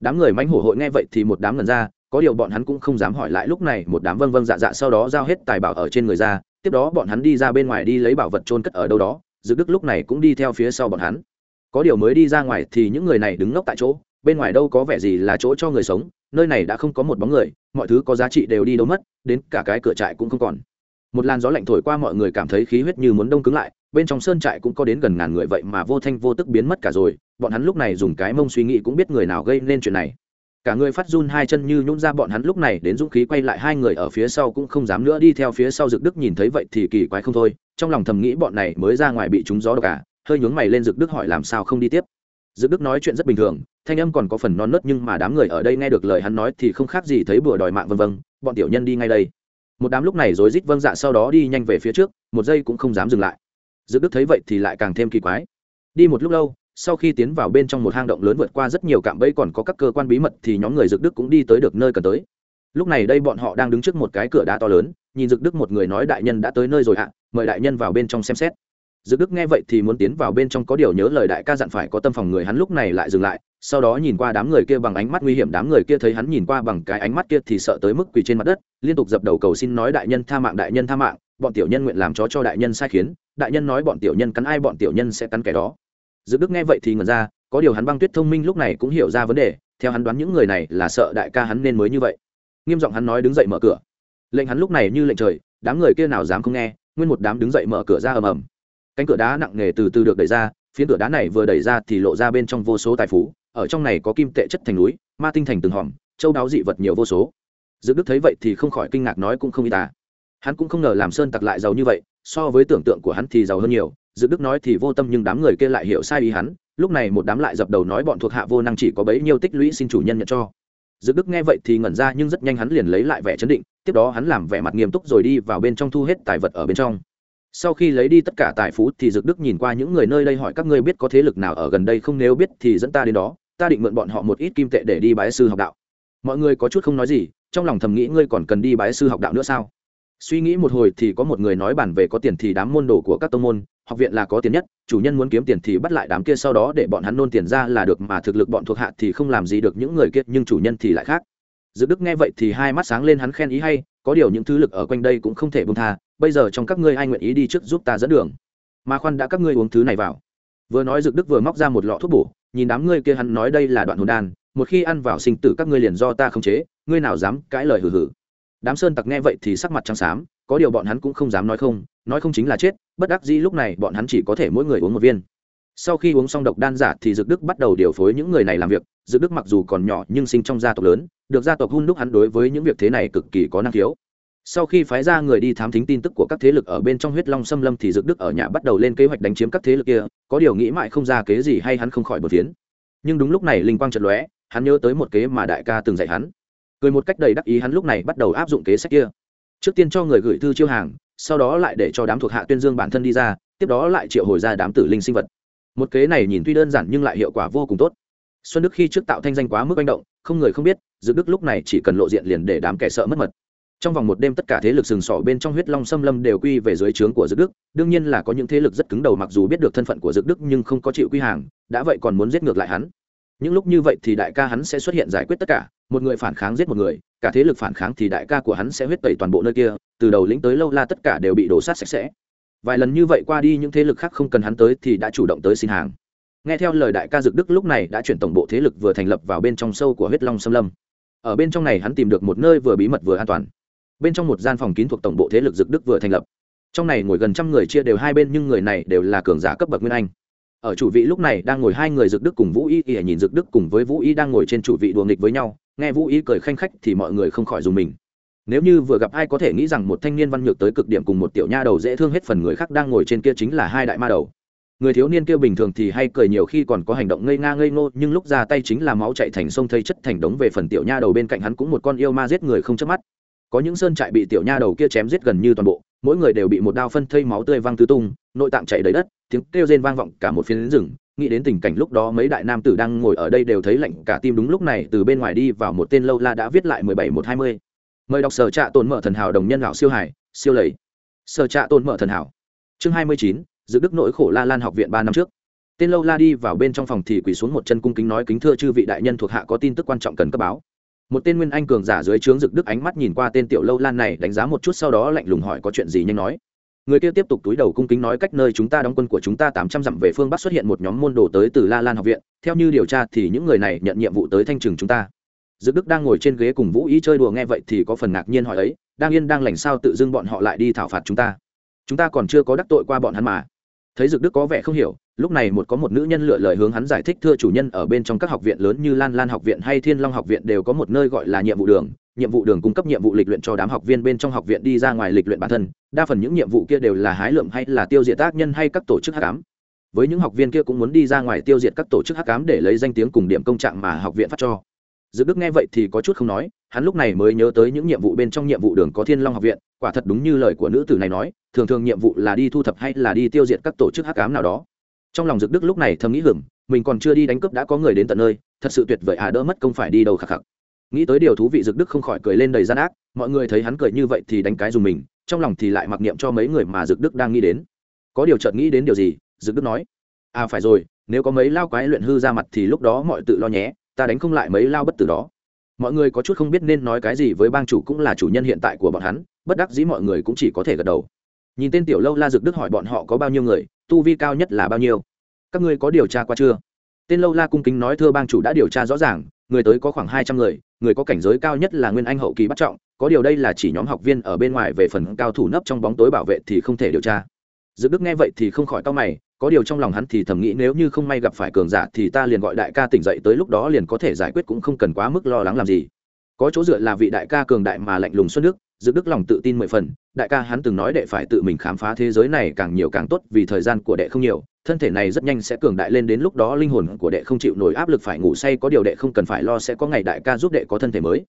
Đám người mánh hổ hội nghe vậy thì một đám lần ra, có điều bọn hắn cũng không dám hỏi lại lúc này, một đám vâng vâng dạ dạ sau đó giao hết tài bảo ở trên người ra tiếp đó bọn hắn đi ra bên ngoài đi lấy bảo vật trôn cất ở đâu đó dự đức lúc này cũng đi theo phía sau bọn hắn. Có điều mới đi ra ngoài thì những người này đứng ngốc tại chỗ, bên ngoài đâu có vẻ gì là chỗ cho người sống, nơi này đã không có một bóng người, mọi thứ có giá trị đều đi đâu mất, đến cả cái cửa trại cũng không còn. Một làn gió lạnh thổi qua mọi người cảm thấy khí huyết như muốn đông cứng lại, bên trong sơn trại cũng có đến gần ngàn người vậy mà vô thanh vô tức biến mất cả rồi, bọn hắn lúc này dùng cái mông suy nghĩ cũng biết người nào gây nên chuyện này cả người phát run hai chân như nhún ra bọn hắn lúc này đến dũng khí quay lại hai người ở phía sau cũng không dám nữa đi theo phía sau dực đức nhìn thấy vậy thì kỳ quái không thôi. Trong lòng thầm nghĩ bọn này mới ra ngoài bị chúng gió độc cả à, hơi nhướng mày lên dực đức hỏi làm sao không đi tiếp. Dực đức nói chuyện rất bình thường thanh âm còn có phần non nớt nhưng mà đám người ở đây nghe được lời hắn nói thì không khác gì thấy bừa đòi mạng vân vân bọn tiểu nhân đi ngay đây. Một đám lúc này rối rít vâng dạ sau đó đi nhanh về phía trước một giây cũng không dám dừng lại. Dực đức thấy vậy thì lại càng thêm kỳ quái. Đi một lúc lâu sau khi tiến vào bên trong một hang động lớn vượt qua rất nhiều cạm bẫy còn có các cơ quan bí mật thì nhóm người dực đức cũng đi tới được nơi cần tới. Lúc này đây bọn họ đang đứng trước một cái cửa đá to lớn, nhìn dực đức một người nói đại nhân đã tới nơi rồi ạ, mời đại nhân vào bên trong xem xét. Dực đức nghe vậy thì muốn tiến vào bên trong có điều nhớ lời đại ca dặn phải có tâm phòng người hắn lúc này lại dừng lại, sau đó nhìn qua đám người kia bằng ánh mắt nguy hiểm, đám người kia thấy hắn nhìn qua bằng cái ánh mắt kia thì sợ tới mức quỳ trên mặt đất, liên tục dập đầu cầu xin nói đại nhân tha mạng, đại nhân tha mạng, bọn tiểu nhân nguyện làm chó cho đại nhân sai khiến, đại nhân nói bọn tiểu nhân cắn ai, bọn tiểu nhân sẽ cắn kẻ đó dự đức nghe vậy thì ngẩn ra, có điều hắn băng tuyết thông minh lúc này cũng hiểu ra vấn đề, theo hắn đoán những người này là sợ đại ca hắn nên mới như vậy. Nghiêm giọng hắn nói đứng dậy mở cửa. Lệnh hắn lúc này như lệnh trời, đám người kia nào dám không nghe, nguyên một đám đứng dậy mở cửa ra ầm ầm. Cánh cửa đá nặng nề từ từ được đẩy ra, phiến cửa đá này vừa đẩy ra thì lộ ra bên trong vô số tài phú, ở trong này có kim tệ chất thành núi, ma tinh thành từng hòm, châu đáo dị vật nhiều vô số. Dự đức thấy vậy thì không khỏi kinh ngạc nói cũng không y tà. Hắn cũng không ngờ làm sơn tặc lại giàu như vậy, so với tưởng tượng của hắn thì giàu hơn nhiều dự đức nói thì vô tâm nhưng đám người kia lại hiểu sai ý hắn, lúc này một đám lại dập đầu nói bọn thuộc hạ vô năng chỉ có bấy nhiêu tích lũy xin chủ nhân nhận cho. Dực đức nghe vậy thì ngẩn ra nhưng rất nhanh hắn liền lấy lại vẻ chấn định, tiếp đó hắn làm vẻ mặt nghiêm túc rồi đi vào bên trong thu hết tài vật ở bên trong. Sau khi lấy đi tất cả tài phú thì dực đức nhìn qua những người nơi đây hỏi các ngươi biết có thế lực nào ở gần đây không, nếu biết thì dẫn ta đến đó, ta định mượn bọn họ một ít kim tệ để đi bái sư học đạo. Mọi người có chút không nói gì, trong lòng thầm nghĩ ngươi còn cần đi bái sư học đạo nữa sao? Suy nghĩ một hồi thì có một người nói bản về có tiền thì đám môn đồ của các tông môn, học viện là có tiền nhất, chủ nhân muốn kiếm tiền thì bắt lại đám kia sau đó để bọn hắn nôn tiền ra là được mà thực lực bọn thuộc hạ thì không làm gì được những người kia, nhưng chủ nhân thì lại khác. Dự đức nghe vậy thì hai mắt sáng lên, hắn khen ý hay, có điều những thứ lực ở quanh đây cũng không thể bông tha, bây giờ trong các ngươi ai nguyện ý đi trước giúp ta dẫn đường? Mà khoan đã các ngươi uống thứ này vào. Vừa nói dực đức vừa móc ra một lọ thuốc bổ, nhìn đám ngươi kia hắn nói đây là đoạn hồn đan, một khi ăn vào sinh tử các ngươi liền do ta khống chế, ngươi nào dám cãi lời hừ hừ đám sơn tặc nghe vậy thì sắc mặt trắng xám, có điều bọn hắn cũng không dám nói không nói không chính là chết, bất đắc dĩ lúc này bọn hắn chỉ có thể mỗi người uống một viên. Sau khi uống xong độc đan giả thì dược đức bắt đầu điều phối những người này làm việc dược đức mặc dù còn nhỏ nhưng sinh trong gia tộc lớn, được gia tộc hun đúc hắn đối với những việc thế này cực kỳ có năng khiếu. Sau khi phái ra người đi thám thính tin tức của các thế lực ở bên trong huyết long xâm lâm thì dược đức ở nhà bắt đầu lên kế hoạch đánh chiếm các thế lực kia, có điều nghĩ mãi không ra kế gì hay hắn không khỏi bờ phiến. Nhưng đúng lúc này linh quang chợt lóe, hắn nhớ tới một kế mà đại ca từng dạy hắn cười một cách đầy đắc ý hắn lúc này bắt đầu áp dụng kế sách kia. Trước tiên cho người gửi thư chiêu hàng, sau đó lại để cho đám thuộc hạ tuyên dương bản thân đi ra, tiếp đó lại triệu hồi ra đám tử linh sinh vật. Một kế này nhìn tuy đơn giản nhưng lại hiệu quả vô cùng tốt. Xuân đức khi trước tạo thanh danh quá mức manh động, không người không biết dự đức lúc này chỉ cần lộ diện liền để đám kẻ sợ mất mật. Trong vòng một đêm tất cả thế lực sừng sỏ bên trong huyết long xâm lâm đều quy về dưới trướng của dược đức, đương nhiên là có những thế lực rất cứng đầu mặc dù biết được thân phận của dược đức nhưng không có chịu quy hàng, đã vậy còn muốn giết ngược lại hắn. Những lúc như vậy thì đại ca hắn sẽ xuất hiện giải quyết tất cả một người phản kháng giết một người, cả thế lực phản kháng thì đại ca của hắn sẽ huyết tẩy toàn bộ nơi kia, từ đầu lĩnh tới lâu la tất cả đều bị đổ sát sạch sẽ. Vài lần như vậy qua đi những thế lực khác không cần hắn tới thì đã chủ động tới xin hàng. Nghe theo lời đại ca dực đức lúc này đã chuyển tổng bộ thế lực vừa thành lập vào bên trong sâu của huyết long xâm lâm. Ở bên trong này hắn tìm được một nơi vừa bí mật vừa an toàn. Bên trong một gian phòng kín thuộc tổng bộ thế lực dực đức vừa thành lập. Trong này ngồi gần trăm người chia đều hai bên, nhưng người này đều là cường giả cấp bậc nguyên anh ở chủ vị lúc này đang ngồi hai người dực đức cùng vũ y ỉa nhìn dực đức cùng với vũ y đang ngồi trên chủ vị đùa nghịch với nhau. Nghe vũ y cười khanh khách thì mọi người không khỏi dùng mình. Nếu như vừa gặp ai có thể nghĩ rằng một thanh niên văn nhược tới cực điểm cùng một tiểu nha đầu dễ thương hết phần người khác đang ngồi trên kia chính là hai đại ma đầu. Người thiếu niên kia bình thường thì hay cười nhiều khi còn có hành động ngây nga ngây ngô, nhưng lúc ra tay chính là máu chạy thành sông thây chất thành đống về phần tiểu nha đầu bên cạnh hắn cũng một con yêu ma giết người không chớp mắt. Có những sơn trại bị tiểu nha đầu kia chém giết gần như toàn bộ, mỗi người đều bị một đao phân thây máu tươi văng tứ tung nội tạng chảy đầy đất, tiếng kêu rên vang vọng cả một phiến rừng. Nghĩ đến tình cảnh lúc đó mấy đại nam tử đang ngồi ở đây đều thấy lạnh cả tim đúng lúc này từ bên ngoài đi vào một tên lâu la đã viết lại mười bảy một hai mươi. Mời đọc sở trạ tồn mở thần hảo đồng nhân lão siêu hải siêu lầy. Sở trạ tồn mở thần hảo. Chương hai mươi chín giữ đức nỗi khổ la lan học viện ba năm trước. Tên lâu la đi vào bên trong phòng thì quỳ xuống một chân cung kính nói kính thưa chư vị đại nhân thuộc hạ có tin tức quan trọng cần cấp báo. Một tên nguyên anh cường giả dưới trướng rực đức ánh mắt nhìn qua tên tiểu lâu lan này đánh giá một chút sau đó lạnh lùng hỏi có chuyện gì nhanh nói người kia tiếp tục túi đầu cung kính nói cách nơi chúng ta đóng quân của chúng ta tám trăm dặm về phương bắc xuất hiện một nhóm môn đồ tới từ la lan học viện. Theo như điều tra thì những người này nhận nhiệm vụ tới thanh trừng chúng ta. Dực đức đang ngồi trên ghế cùng vũ ý chơi đùa nghe vậy thì có phần ngạc nhiên hỏi ấy, đang yên đang lành sao tự dưng bọn họ lại đi thảo phạt chúng ta? Chúng ta còn chưa có đắc tội qua bọn hắn mà. Thấy dực đức có vẻ không hiểu, lúc này một có một nữ nhân lựa lời hướng hắn giải thích, thưa chủ nhân, ở bên trong các học viện lớn như lan lan học viện hay thiên long học viện đều có một nơi gọi là nhiệm vụ đường nhiệm vụ đường cung cấp nhiệm vụ lịch luyện cho đám học viên bên trong học viện đi ra ngoài lịch luyện bản thân, đa phần những nhiệm vụ kia đều là hái lượm hay là tiêu diệt tác nhân hay các tổ chức hắc ám. Với những học viên kia cũng muốn đi ra ngoài tiêu diệt các tổ chức hắc ám để lấy danh tiếng cùng điểm công trạng mà học viện phát cho. Dự đức nghe vậy thì có chút không nói, hắn lúc này mới nhớ tới những nhiệm vụ bên trong nhiệm vụ đường có thiên long học viện, quả thật đúng như lời của nữ tử này nói, thường thường nhiệm vụ là đi thu thập hay là đi tiêu diệt các tổ chức hắc ám nào đó. Trong lòng dực đức lúc này thầm nghĩ hưởng mình còn chưa đi đánh cướp đã có người đến tận nơi, thật sự tuyệt vời à đỡ mất công phải đi đâu khạc khạc nghĩ tới điều thú vị dực đức không khỏi cười lên đầy gian ác, mọi người thấy hắn cười như vậy thì đánh cái dùng mình, trong lòng thì lại mặc niệm cho mấy người mà dực đức đang nghĩ đến. Có điều chợt nghĩ đến điều gì, dực đức nói à phải rồi, nếu có mấy lao quái luyện hư ra mặt thì lúc đó mọi tự lo nhé, ta đánh không lại mấy lao bất tử đó. Mọi người có chút không biết nên nói cái gì với bang chủ cũng là chủ nhân hiện tại của bọn hắn, bất đắc dĩ mọi người cũng chỉ có thể gật đầu. Nhìn tên tiểu lâu la dực đức hỏi bọn họ có bao nhiêu người, tu vi cao nhất là bao nhiêu? Các ngươi có điều tra qua chưa? Tên lâu la cung kính nói thưa bang chủ đã điều tra rõ ràng người tới có khoảng hai trăm người người có cảnh giới cao nhất là nguyên anh hậu kỳ bắt trọng, có điều đây là chỉ nhóm học viên ở bên ngoài về phần cao thủ nấp trong bóng tối bảo vệ thì không thể điều tra. Dự đức nghe vậy thì không khỏi cau mày, có điều trong lòng hắn thì thầm nghĩ nếu như không may gặp phải cường giả thì ta liền gọi đại ca tỉnh dậy tới lúc đó liền có thể giải quyết cũng không cần quá mức lo lắng làm gì. Có chỗ dựa là vị đại ca cường đại mà lạnh lùng xuất nước dự đức lòng tự tin mười phần, đại ca hắn từng nói đệ phải tự mình khám phá thế giới này càng nhiều càng tốt vì thời gian của đệ không nhiều, thân thể này rất nhanh sẽ cường đại lên đến lúc đó linh hồn của đệ không chịu nổi áp lực phải ngủ say, có điều đệ không cần phải lo sẽ có ngày đại ca giúp đệ có thân thể mới.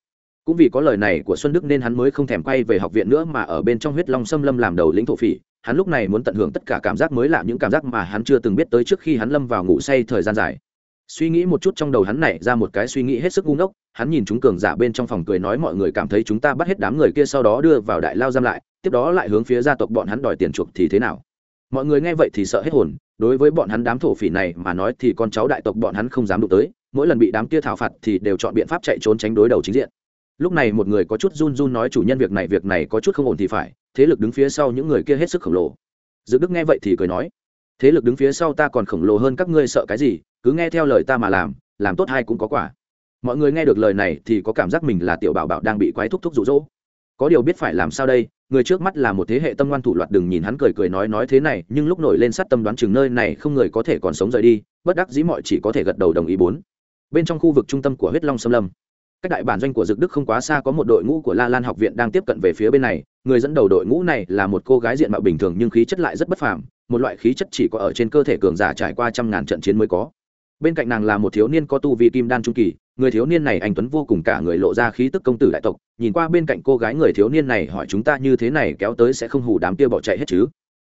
Cũng vì có lời này của xuân đức nên hắn mới không thèm quay về học viện nữa mà ở bên trong huyết long xâm lâm làm đầu lĩnh thổ phỉ. Hắn lúc này muốn tận hưởng tất cả cảm giác mới lạ những cảm giác mà hắn chưa từng biết tới trước khi hắn lâm vào ngủ say thời gian dài. Suy nghĩ một chút trong đầu hắn này ra một cái suy nghĩ hết sức ngu ngốc hắn nhìn chúng cường giả bên trong phòng cười nói mọi người cảm thấy chúng ta bắt hết đám người kia sau đó đưa vào đại lao giam lại, tiếp đó lại hướng phía gia tộc bọn hắn đòi tiền chuộc thì thế nào? Mọi người nghe vậy thì sợ hết hồn, đối với bọn hắn đám thổ phỉ này mà nói thì con cháu đại tộc bọn hắn không dám đụng tới, mỗi lần bị đám kia thảo phạt thì đều chọn biện pháp chạy trốn tránh đối đầu chính diện. Lúc này một người có chút run run nói chủ nhân việc này việc này có chút không ổn thì phải, thế lực đứng phía sau những người kia hết sức khổng lồ. Dự đức nghe vậy thì cười nói, thế lực đứng phía sau ta còn khổng lồ hơn các ngươi sợ cái gì, cứ nghe theo lời ta mà làm làm tốt hay cũng có quả mọi người nghe được lời này thì có cảm giác mình là tiểu bảo bảo đang bị quái thúc thúc rụ rỗ có điều biết phải làm sao đây, người trước mắt là một thế hệ tâm ngoan thủ loạt đừng nhìn hắn cười cười nói nói thế này, nhưng lúc nổi lên sát tâm đoán chừng nơi này không người có thể còn sống rời đi, bất đắc dĩ mọi chỉ có thể gật đầu đồng ý bốn. Bên trong khu vực trung tâm của huyết long xâm lâm, cách đại bản doanh của dực đức không quá xa có một đội ngũ của la lan học viện đang tiếp cận về phía bên này, người dẫn đầu đội ngũ này là một cô gái diện mạo bình thường nhưng khí chất lại rất bất phàm, một loại khí chất chỉ có ở trên cơ thể cường giả trải qua trăm ngàn trận chiến mới có bên cạnh nàng là một thiếu niên có tu vi kim đan trung kỳ, người thiếu niên này anh tuấn vô cùng cả người lộ ra khí tức công tử đại tộc, nhìn qua bên cạnh cô gái người thiếu niên này hỏi chúng ta như thế này kéo tới sẽ không hù đám kia bỏ chạy hết chứ?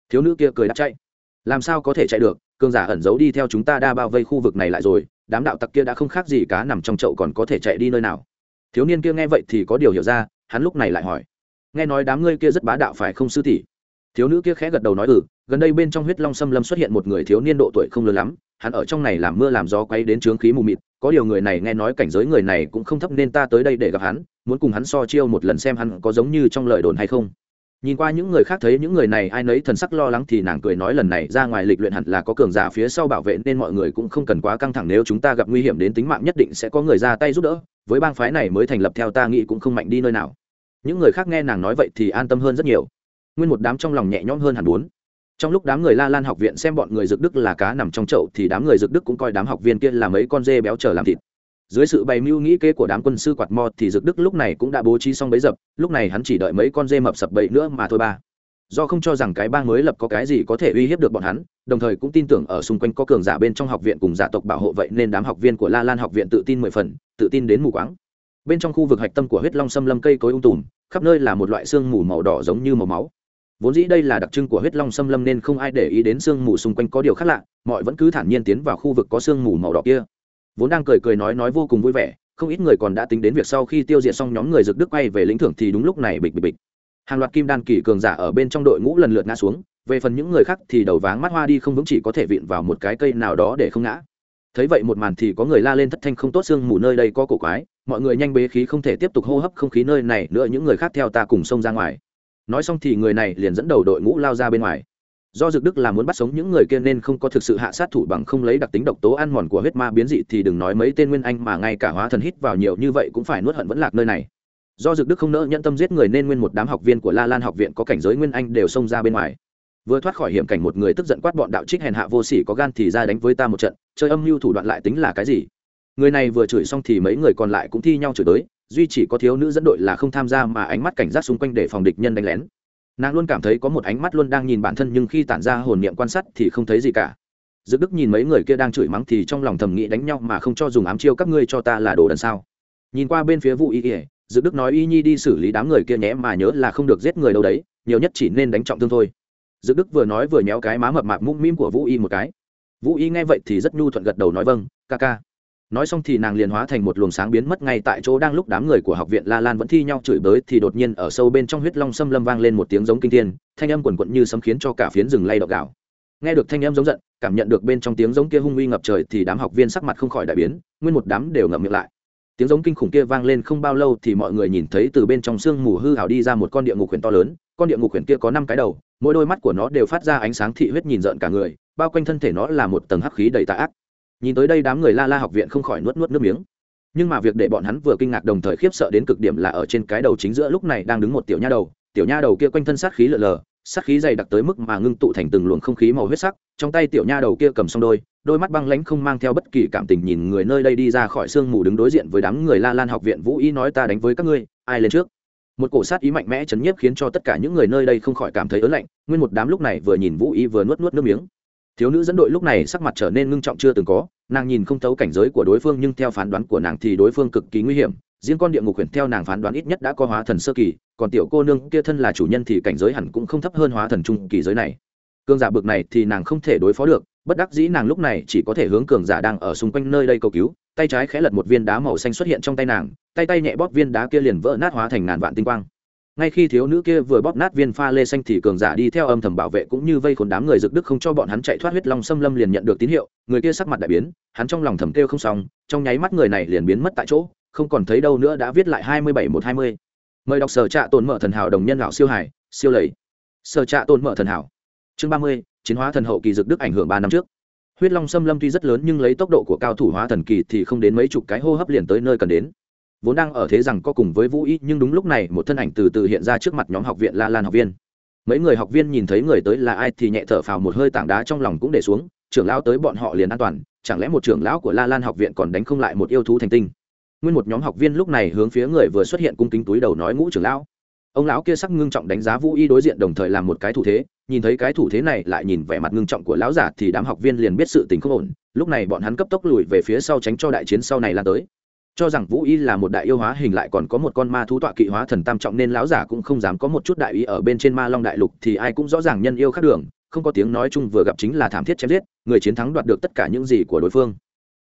Thiếu nữ kia cười đáp chạy. Làm sao có thể chạy được cương giả ẩn giấu đi theo chúng ta đa bao vây khu vực này lại rồi, đám đạo tặc kia đã không khác gì cá nằm trong chậu còn có thể chạy đi nơi nào. Thiếu niên kia nghe vậy thì có điều hiểu ra, hắn lúc này lại hỏi. Nghe nói đám ngươi kia rất bá đạo phải không sư tỷ? Thiếu nữ kia khẽ gật đầu nói ừ gần đây bên trong huyết long xâm lâm xuất hiện một người thiếu niên độ tuổi không lớn lắm, hắn ở trong này làm mưa làm gió quay đến trướng khí mù mịt, có điều người này nghe nói cảnh giới người này cũng không thấp nên ta tới đây để gặp hắn, muốn cùng hắn so chiêu một lần xem hắn có giống như trong lời đồn hay không. Nhìn qua những người khác thấy những người này ai nấy thần sắc lo lắng thì nàng cười nói lần này ra ngoài lịch luyện hẳn là có cường giả phía sau bảo vệ nên mọi người cũng không cần quá căng thẳng nếu chúng ta gặp nguy hiểm đến tính mạng nhất định sẽ có người ra tay giúp đỡ, với bang phái này mới thành lập theo ta nghĩ cũng không mạnh đi nơi nào. Những người khác nghe nàng nói vậy thì an tâm hơn rất nhiều. Nguyên một đám trong lòng nhẹ nhõm hơn hẳn bốn trong lúc đám người la lan học viện xem bọn người dược đức là cá nằm trong chậu thì đám người dược đức cũng coi đám học viên kia là mấy con dê béo chờ làm thịt. Dưới sự bày mưu nghĩ kế của đám quân sư quạt mò thì dược đức lúc này cũng đã bố trí xong bấy dập, lúc này hắn chỉ đợi mấy con dê mập sập bậy nữa mà thôi ba. Do không cho rằng cái bang mới lập có cái gì có thể uy hiếp được bọn hắn, đồng thời cũng tin tưởng ở xung quanh có cường giả bên trong học viện cùng giả tộc bảo hộ vậy nên đám học viên của la lan học viện tự tin mười phần, tự tin đến mù quáng. Bên trong khu vực hạch tâm của huyết long xâm lâm cây cối ung tùm, khắp nơi là một loại xương mù màu đỏ giống như màu máu vốn dĩ đây là đặc trưng của huyết long xâm lâm nên không ai để ý đến sương mù xung quanh, có điều khác lạ, mọi vẫn cứ thản nhiên tiến vào khu vực có sương mù màu đỏ kia. Vốn đang cười cười nói nói vô cùng vui vẻ, không ít người còn đã tính đến việc sau khi tiêu diệt xong nhóm người rực đức quay về lĩnh thưởng thì đúng lúc này bịch bịch bịch. Hàng loạt kim đan kỳ cường giả ở bên trong đội ngũ lần lượt ngã xuống, về phần những người khác thì đầu váng mắt hoa đi không vững chỉ có thể vịn vào một cái cây nào đó để không ngã. Thấy vậy một màn thì có người la lên thất thanh không tốt xương mù nơi đây có cổ quái, mọi người nhanh bế khí không thể tiếp tục hô hấp không khí nơi này nữa, những người khác theo ta cùng xông ra ngoài nói xong thì người này liền dẫn đầu đội ngũ lao ra bên ngoài. Do Dực đức là muốn bắt sống những người kia nên không có thực sự hạ sát thủ bằng không lấy đặc tính độc tố ăn mòn của huyết ma biến dị thì đừng nói mấy tên nguyên anh mà ngay cả hóa thần hít vào nhiều như vậy cũng phải nuốt hận vẫn lạc nơi này. Do Dực đức không nỡ nhẫn tâm giết người nên nguyên một đám học viên của la lan học viện có cảnh giới nguyên anh đều xông ra bên ngoài. Vừa thoát khỏi hiểm cảnh một người tức giận quát bọn đạo trích hèn hạ vô sỉ có gan thì ra đánh với ta một trận, chơi âm mưu thủ đoạn lại tính là cái gì? Người này vừa chửi xong thì mấy người còn lại cũng thi nhau chửi tới duy chỉ có thiếu nữ dẫn đội là không tham gia mà ánh mắt cảnh giác xung quanh để phòng địch nhân đánh lén. Nàng luôn cảm thấy có một ánh mắt luôn đang nhìn bản thân nhưng khi tản ra hồn niệm quan sát thì không thấy gì cả. Dự đức nhìn mấy người kia đang chửi mắng thì trong lòng thầm nghĩ đánh nhau mà không cho dùng ám chiêu các ngươi cho ta là đồ đần sao. Nhìn qua bên phía vụ y ỉa dự đức nói y nhi đi xử lý đám người kia nhé mà nhớ là không được giết người đâu đấy, nhiều nhất chỉ nên đánh trọng thương thôi. Dự đức vừa nói vừa nhéo cái má mập mạp mũm mĩm của vũ y một cái. Vũ y nghe vậy thì rất nhu thuận gật đầu nói vâng ca ca nói xong thì nàng liền hóa thành một luồng sáng biến mất ngay tại chỗ đang lúc đám người của học viện la lan vẫn thi nhau chửi bới thì đột nhiên ở sâu bên trong huyết long xâm lâm vang lên một tiếng giống kinh thiên, thanh âm quần quận như sấm khiến cho cả phiến rừng lay đọc gạo. Nghe được thanh âm giống giận, cảm nhận được bên trong tiếng giống kia hung uy ngập trời thì đám học viên sắc mặt không khỏi đại biến, nguyên một đám đều ngậm miệng lại. Tiếng giống kinh khủng kia vang lên không bao lâu thì mọi người nhìn thấy từ bên trong sương mù hư hảo đi ra một con địa ngục huyền to lớn, con địa ngục huyền kia có năm cái đầu, mỗi đôi mắt của nó đều phát ra ánh sáng thị huyết nhìn rợn cả người, bao quanh thân thể nó là một tầng hắc khí đầy tà ác nhìn tới đây đám người la la học viện không khỏi nuốt nuốt nước miếng. Nhưng mà việc để bọn hắn vừa kinh ngạc đồng thời khiếp sợ đến cực điểm là ở trên cái đầu chính giữa lúc này đang đứng một tiểu nha đầu. Tiểu nha đầu kia quanh thân sát khí lờ lờ, sát khí dày đặc tới mức mà ngưng tụ thành từng luồng không khí màu huyết sắc. Trong tay tiểu nha đầu kia cầm xong đôi đôi mắt băng lãnh không mang theo bất kỳ cảm tình nhìn người nơi đây đi ra khỏi sương mù đứng đối diện với đám người la lan học viện vũ y nói ta đánh với các ngươi, ai lên trước? Một cổ sát ý mạnh mẽ chấn nhiếp khiến cho tất cả những người nơi đây không khỏi cảm thấy ớn lạnh. Nguyên một đám lúc này vừa nhìn vũ y vừa nuốt nuốt nước miếng thiếu nữ dẫn đội lúc này sắc mặt trở nên ngưng trọng chưa từng có, nàng nhìn không thấu cảnh giới của đối phương nhưng theo phán đoán của nàng thì đối phương cực kỳ nguy hiểm. Riêng con địa ngục huyền theo nàng phán đoán ít nhất đã có hóa thần sơ kỳ, còn tiểu cô nương kia thân là chủ nhân thì cảnh giới hẳn cũng không thấp hơn hóa thần trung kỳ giới này. Cường giả bực này thì nàng không thể đối phó được, bất đắc dĩ nàng lúc này chỉ có thể hướng cường giả đang ở xung quanh nơi đây cầu cứu. Tay trái khẽ lật một viên đá màu xanh xuất hiện trong tay nàng, tay tay nhẹ bóp viên đá kia liền vỡ nát hóa thành ngàn vạn tinh quang ngay khi thiếu nữ kia vừa bóp nát viên pha lê xanh thì cường giả đi theo âm thầm bảo vệ cũng như vây khốn đám người rực đức không cho bọn hắn chạy thoát huyết long xâm lâm liền nhận được tín hiệu. Người kia sắc mặt đại biến, hắn trong lòng thầm kêu không xong, trong nháy mắt người này liền biến mất tại chỗ, không còn thấy đâu nữa đã viết lại hai mươi bảy một hai mươi. Mời đọc sở trạ tồn mở thần hảo đồng nhân lão siêu hải, siêu lầy. Sở trạ tồn mở thần hảo. Chương ba mươi, chiến hóa thần hậu kỳ dực đức ảnh hưởng ba năm trước. Huyết long xâm lâm tuy rất lớn nhưng lấy tốc độ của cao thủ hóa thần kỳ thì không đến mấy chục cái hô hấp liền tới nơi cần đến vốn đang ở thế rằng có cùng với vũ ý nhưng đúng lúc này một thân ảnh từ từ hiện ra trước mặt nhóm học viện la lan học viên. Mấy người học viên nhìn thấy người tới là ai thì nhẹ thở phào một hơi tảng đá trong lòng cũng để xuống, trưởng lão tới bọn họ liền an toàn, chẳng lẽ một trưởng lão của la lan học viện còn đánh không lại một yêu thú thành tinh? Nguyên một nhóm học viên lúc này hướng phía người vừa xuất hiện cung kính túi đầu nói ngũ trưởng lão. Ông lão kia sắc ngưng trọng đánh giá vũ y đối diện đồng thời làm một cái thủ thế, nhìn thấy cái thủ thế này lại nhìn vẻ mặt ngưng trọng của lão giả thì đám học viên liền biết sự tình không ổn, lúc này bọn hắn cấp tốc lùi về phía sau tránh cho đại chiến sau này lan tới cho rằng vũ y là một đại yêu hóa hình lại còn có một con ma thú tọa kỵ hóa thần tam trọng nên lão giả cũng không dám có một chút đại ý ở bên trên ma long đại lục thì ai cũng rõ ràng nhân yêu khác đường, không có tiếng nói chung vừa gặp chính là thảm thiết chém giết, người chiến thắng đoạt được tất cả những gì của đối phương.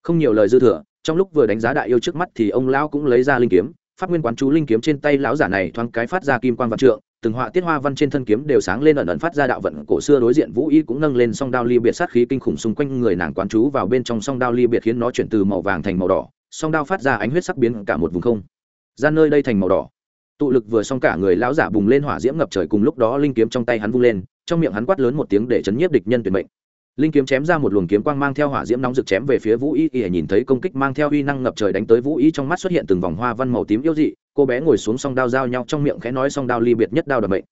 Không nhiều lời dư thừa, trong lúc vừa đánh giá đại yêu trước mắt thì ông lão cũng lấy ra linh kiếm phát nguyên quán chú linh kiếm trên tay lão giả này thoáng cái phát ra kim quan văn trượng, từng họa tiết hoa văn trên thân kiếm đều sáng lên ẩn ẩn phát ra đạo vận cổ xưa đối diện vũ y cũng nâng lên song đao ly biệt sát khí kinh khủng xung quanh người nàng quán chú vào bên trong song đao ly biệt khiến nó chuyển từ màu vàng thành màu đỏ song đao phát ra ánh huyết sắc biến cả một vùng không. Gian nơi đây thành màu đỏ. Tụ lực vừa xong cả người lão giả bùng lên hỏa diễm ngập trời cùng lúc đó linh kiếm trong tay hắn vung lên, trong miệng hắn quát lớn một tiếng để chấn nhiếp địch nhân tuyệt mệnh. Linh kiếm chém ra một luồng kiếm quang mang theo hỏa diễm nóng rực chém về phía vũ y y nhìn thấy công kích mang theo uy năng ngập trời đánh tới vũ y trong mắt xuất hiện từng vòng hoa văn màu tím yếu dị, cô bé ngồi xuống song đao giao nhau trong miệng khẽ nói song đao ly biệt nhất đao đập mệnh.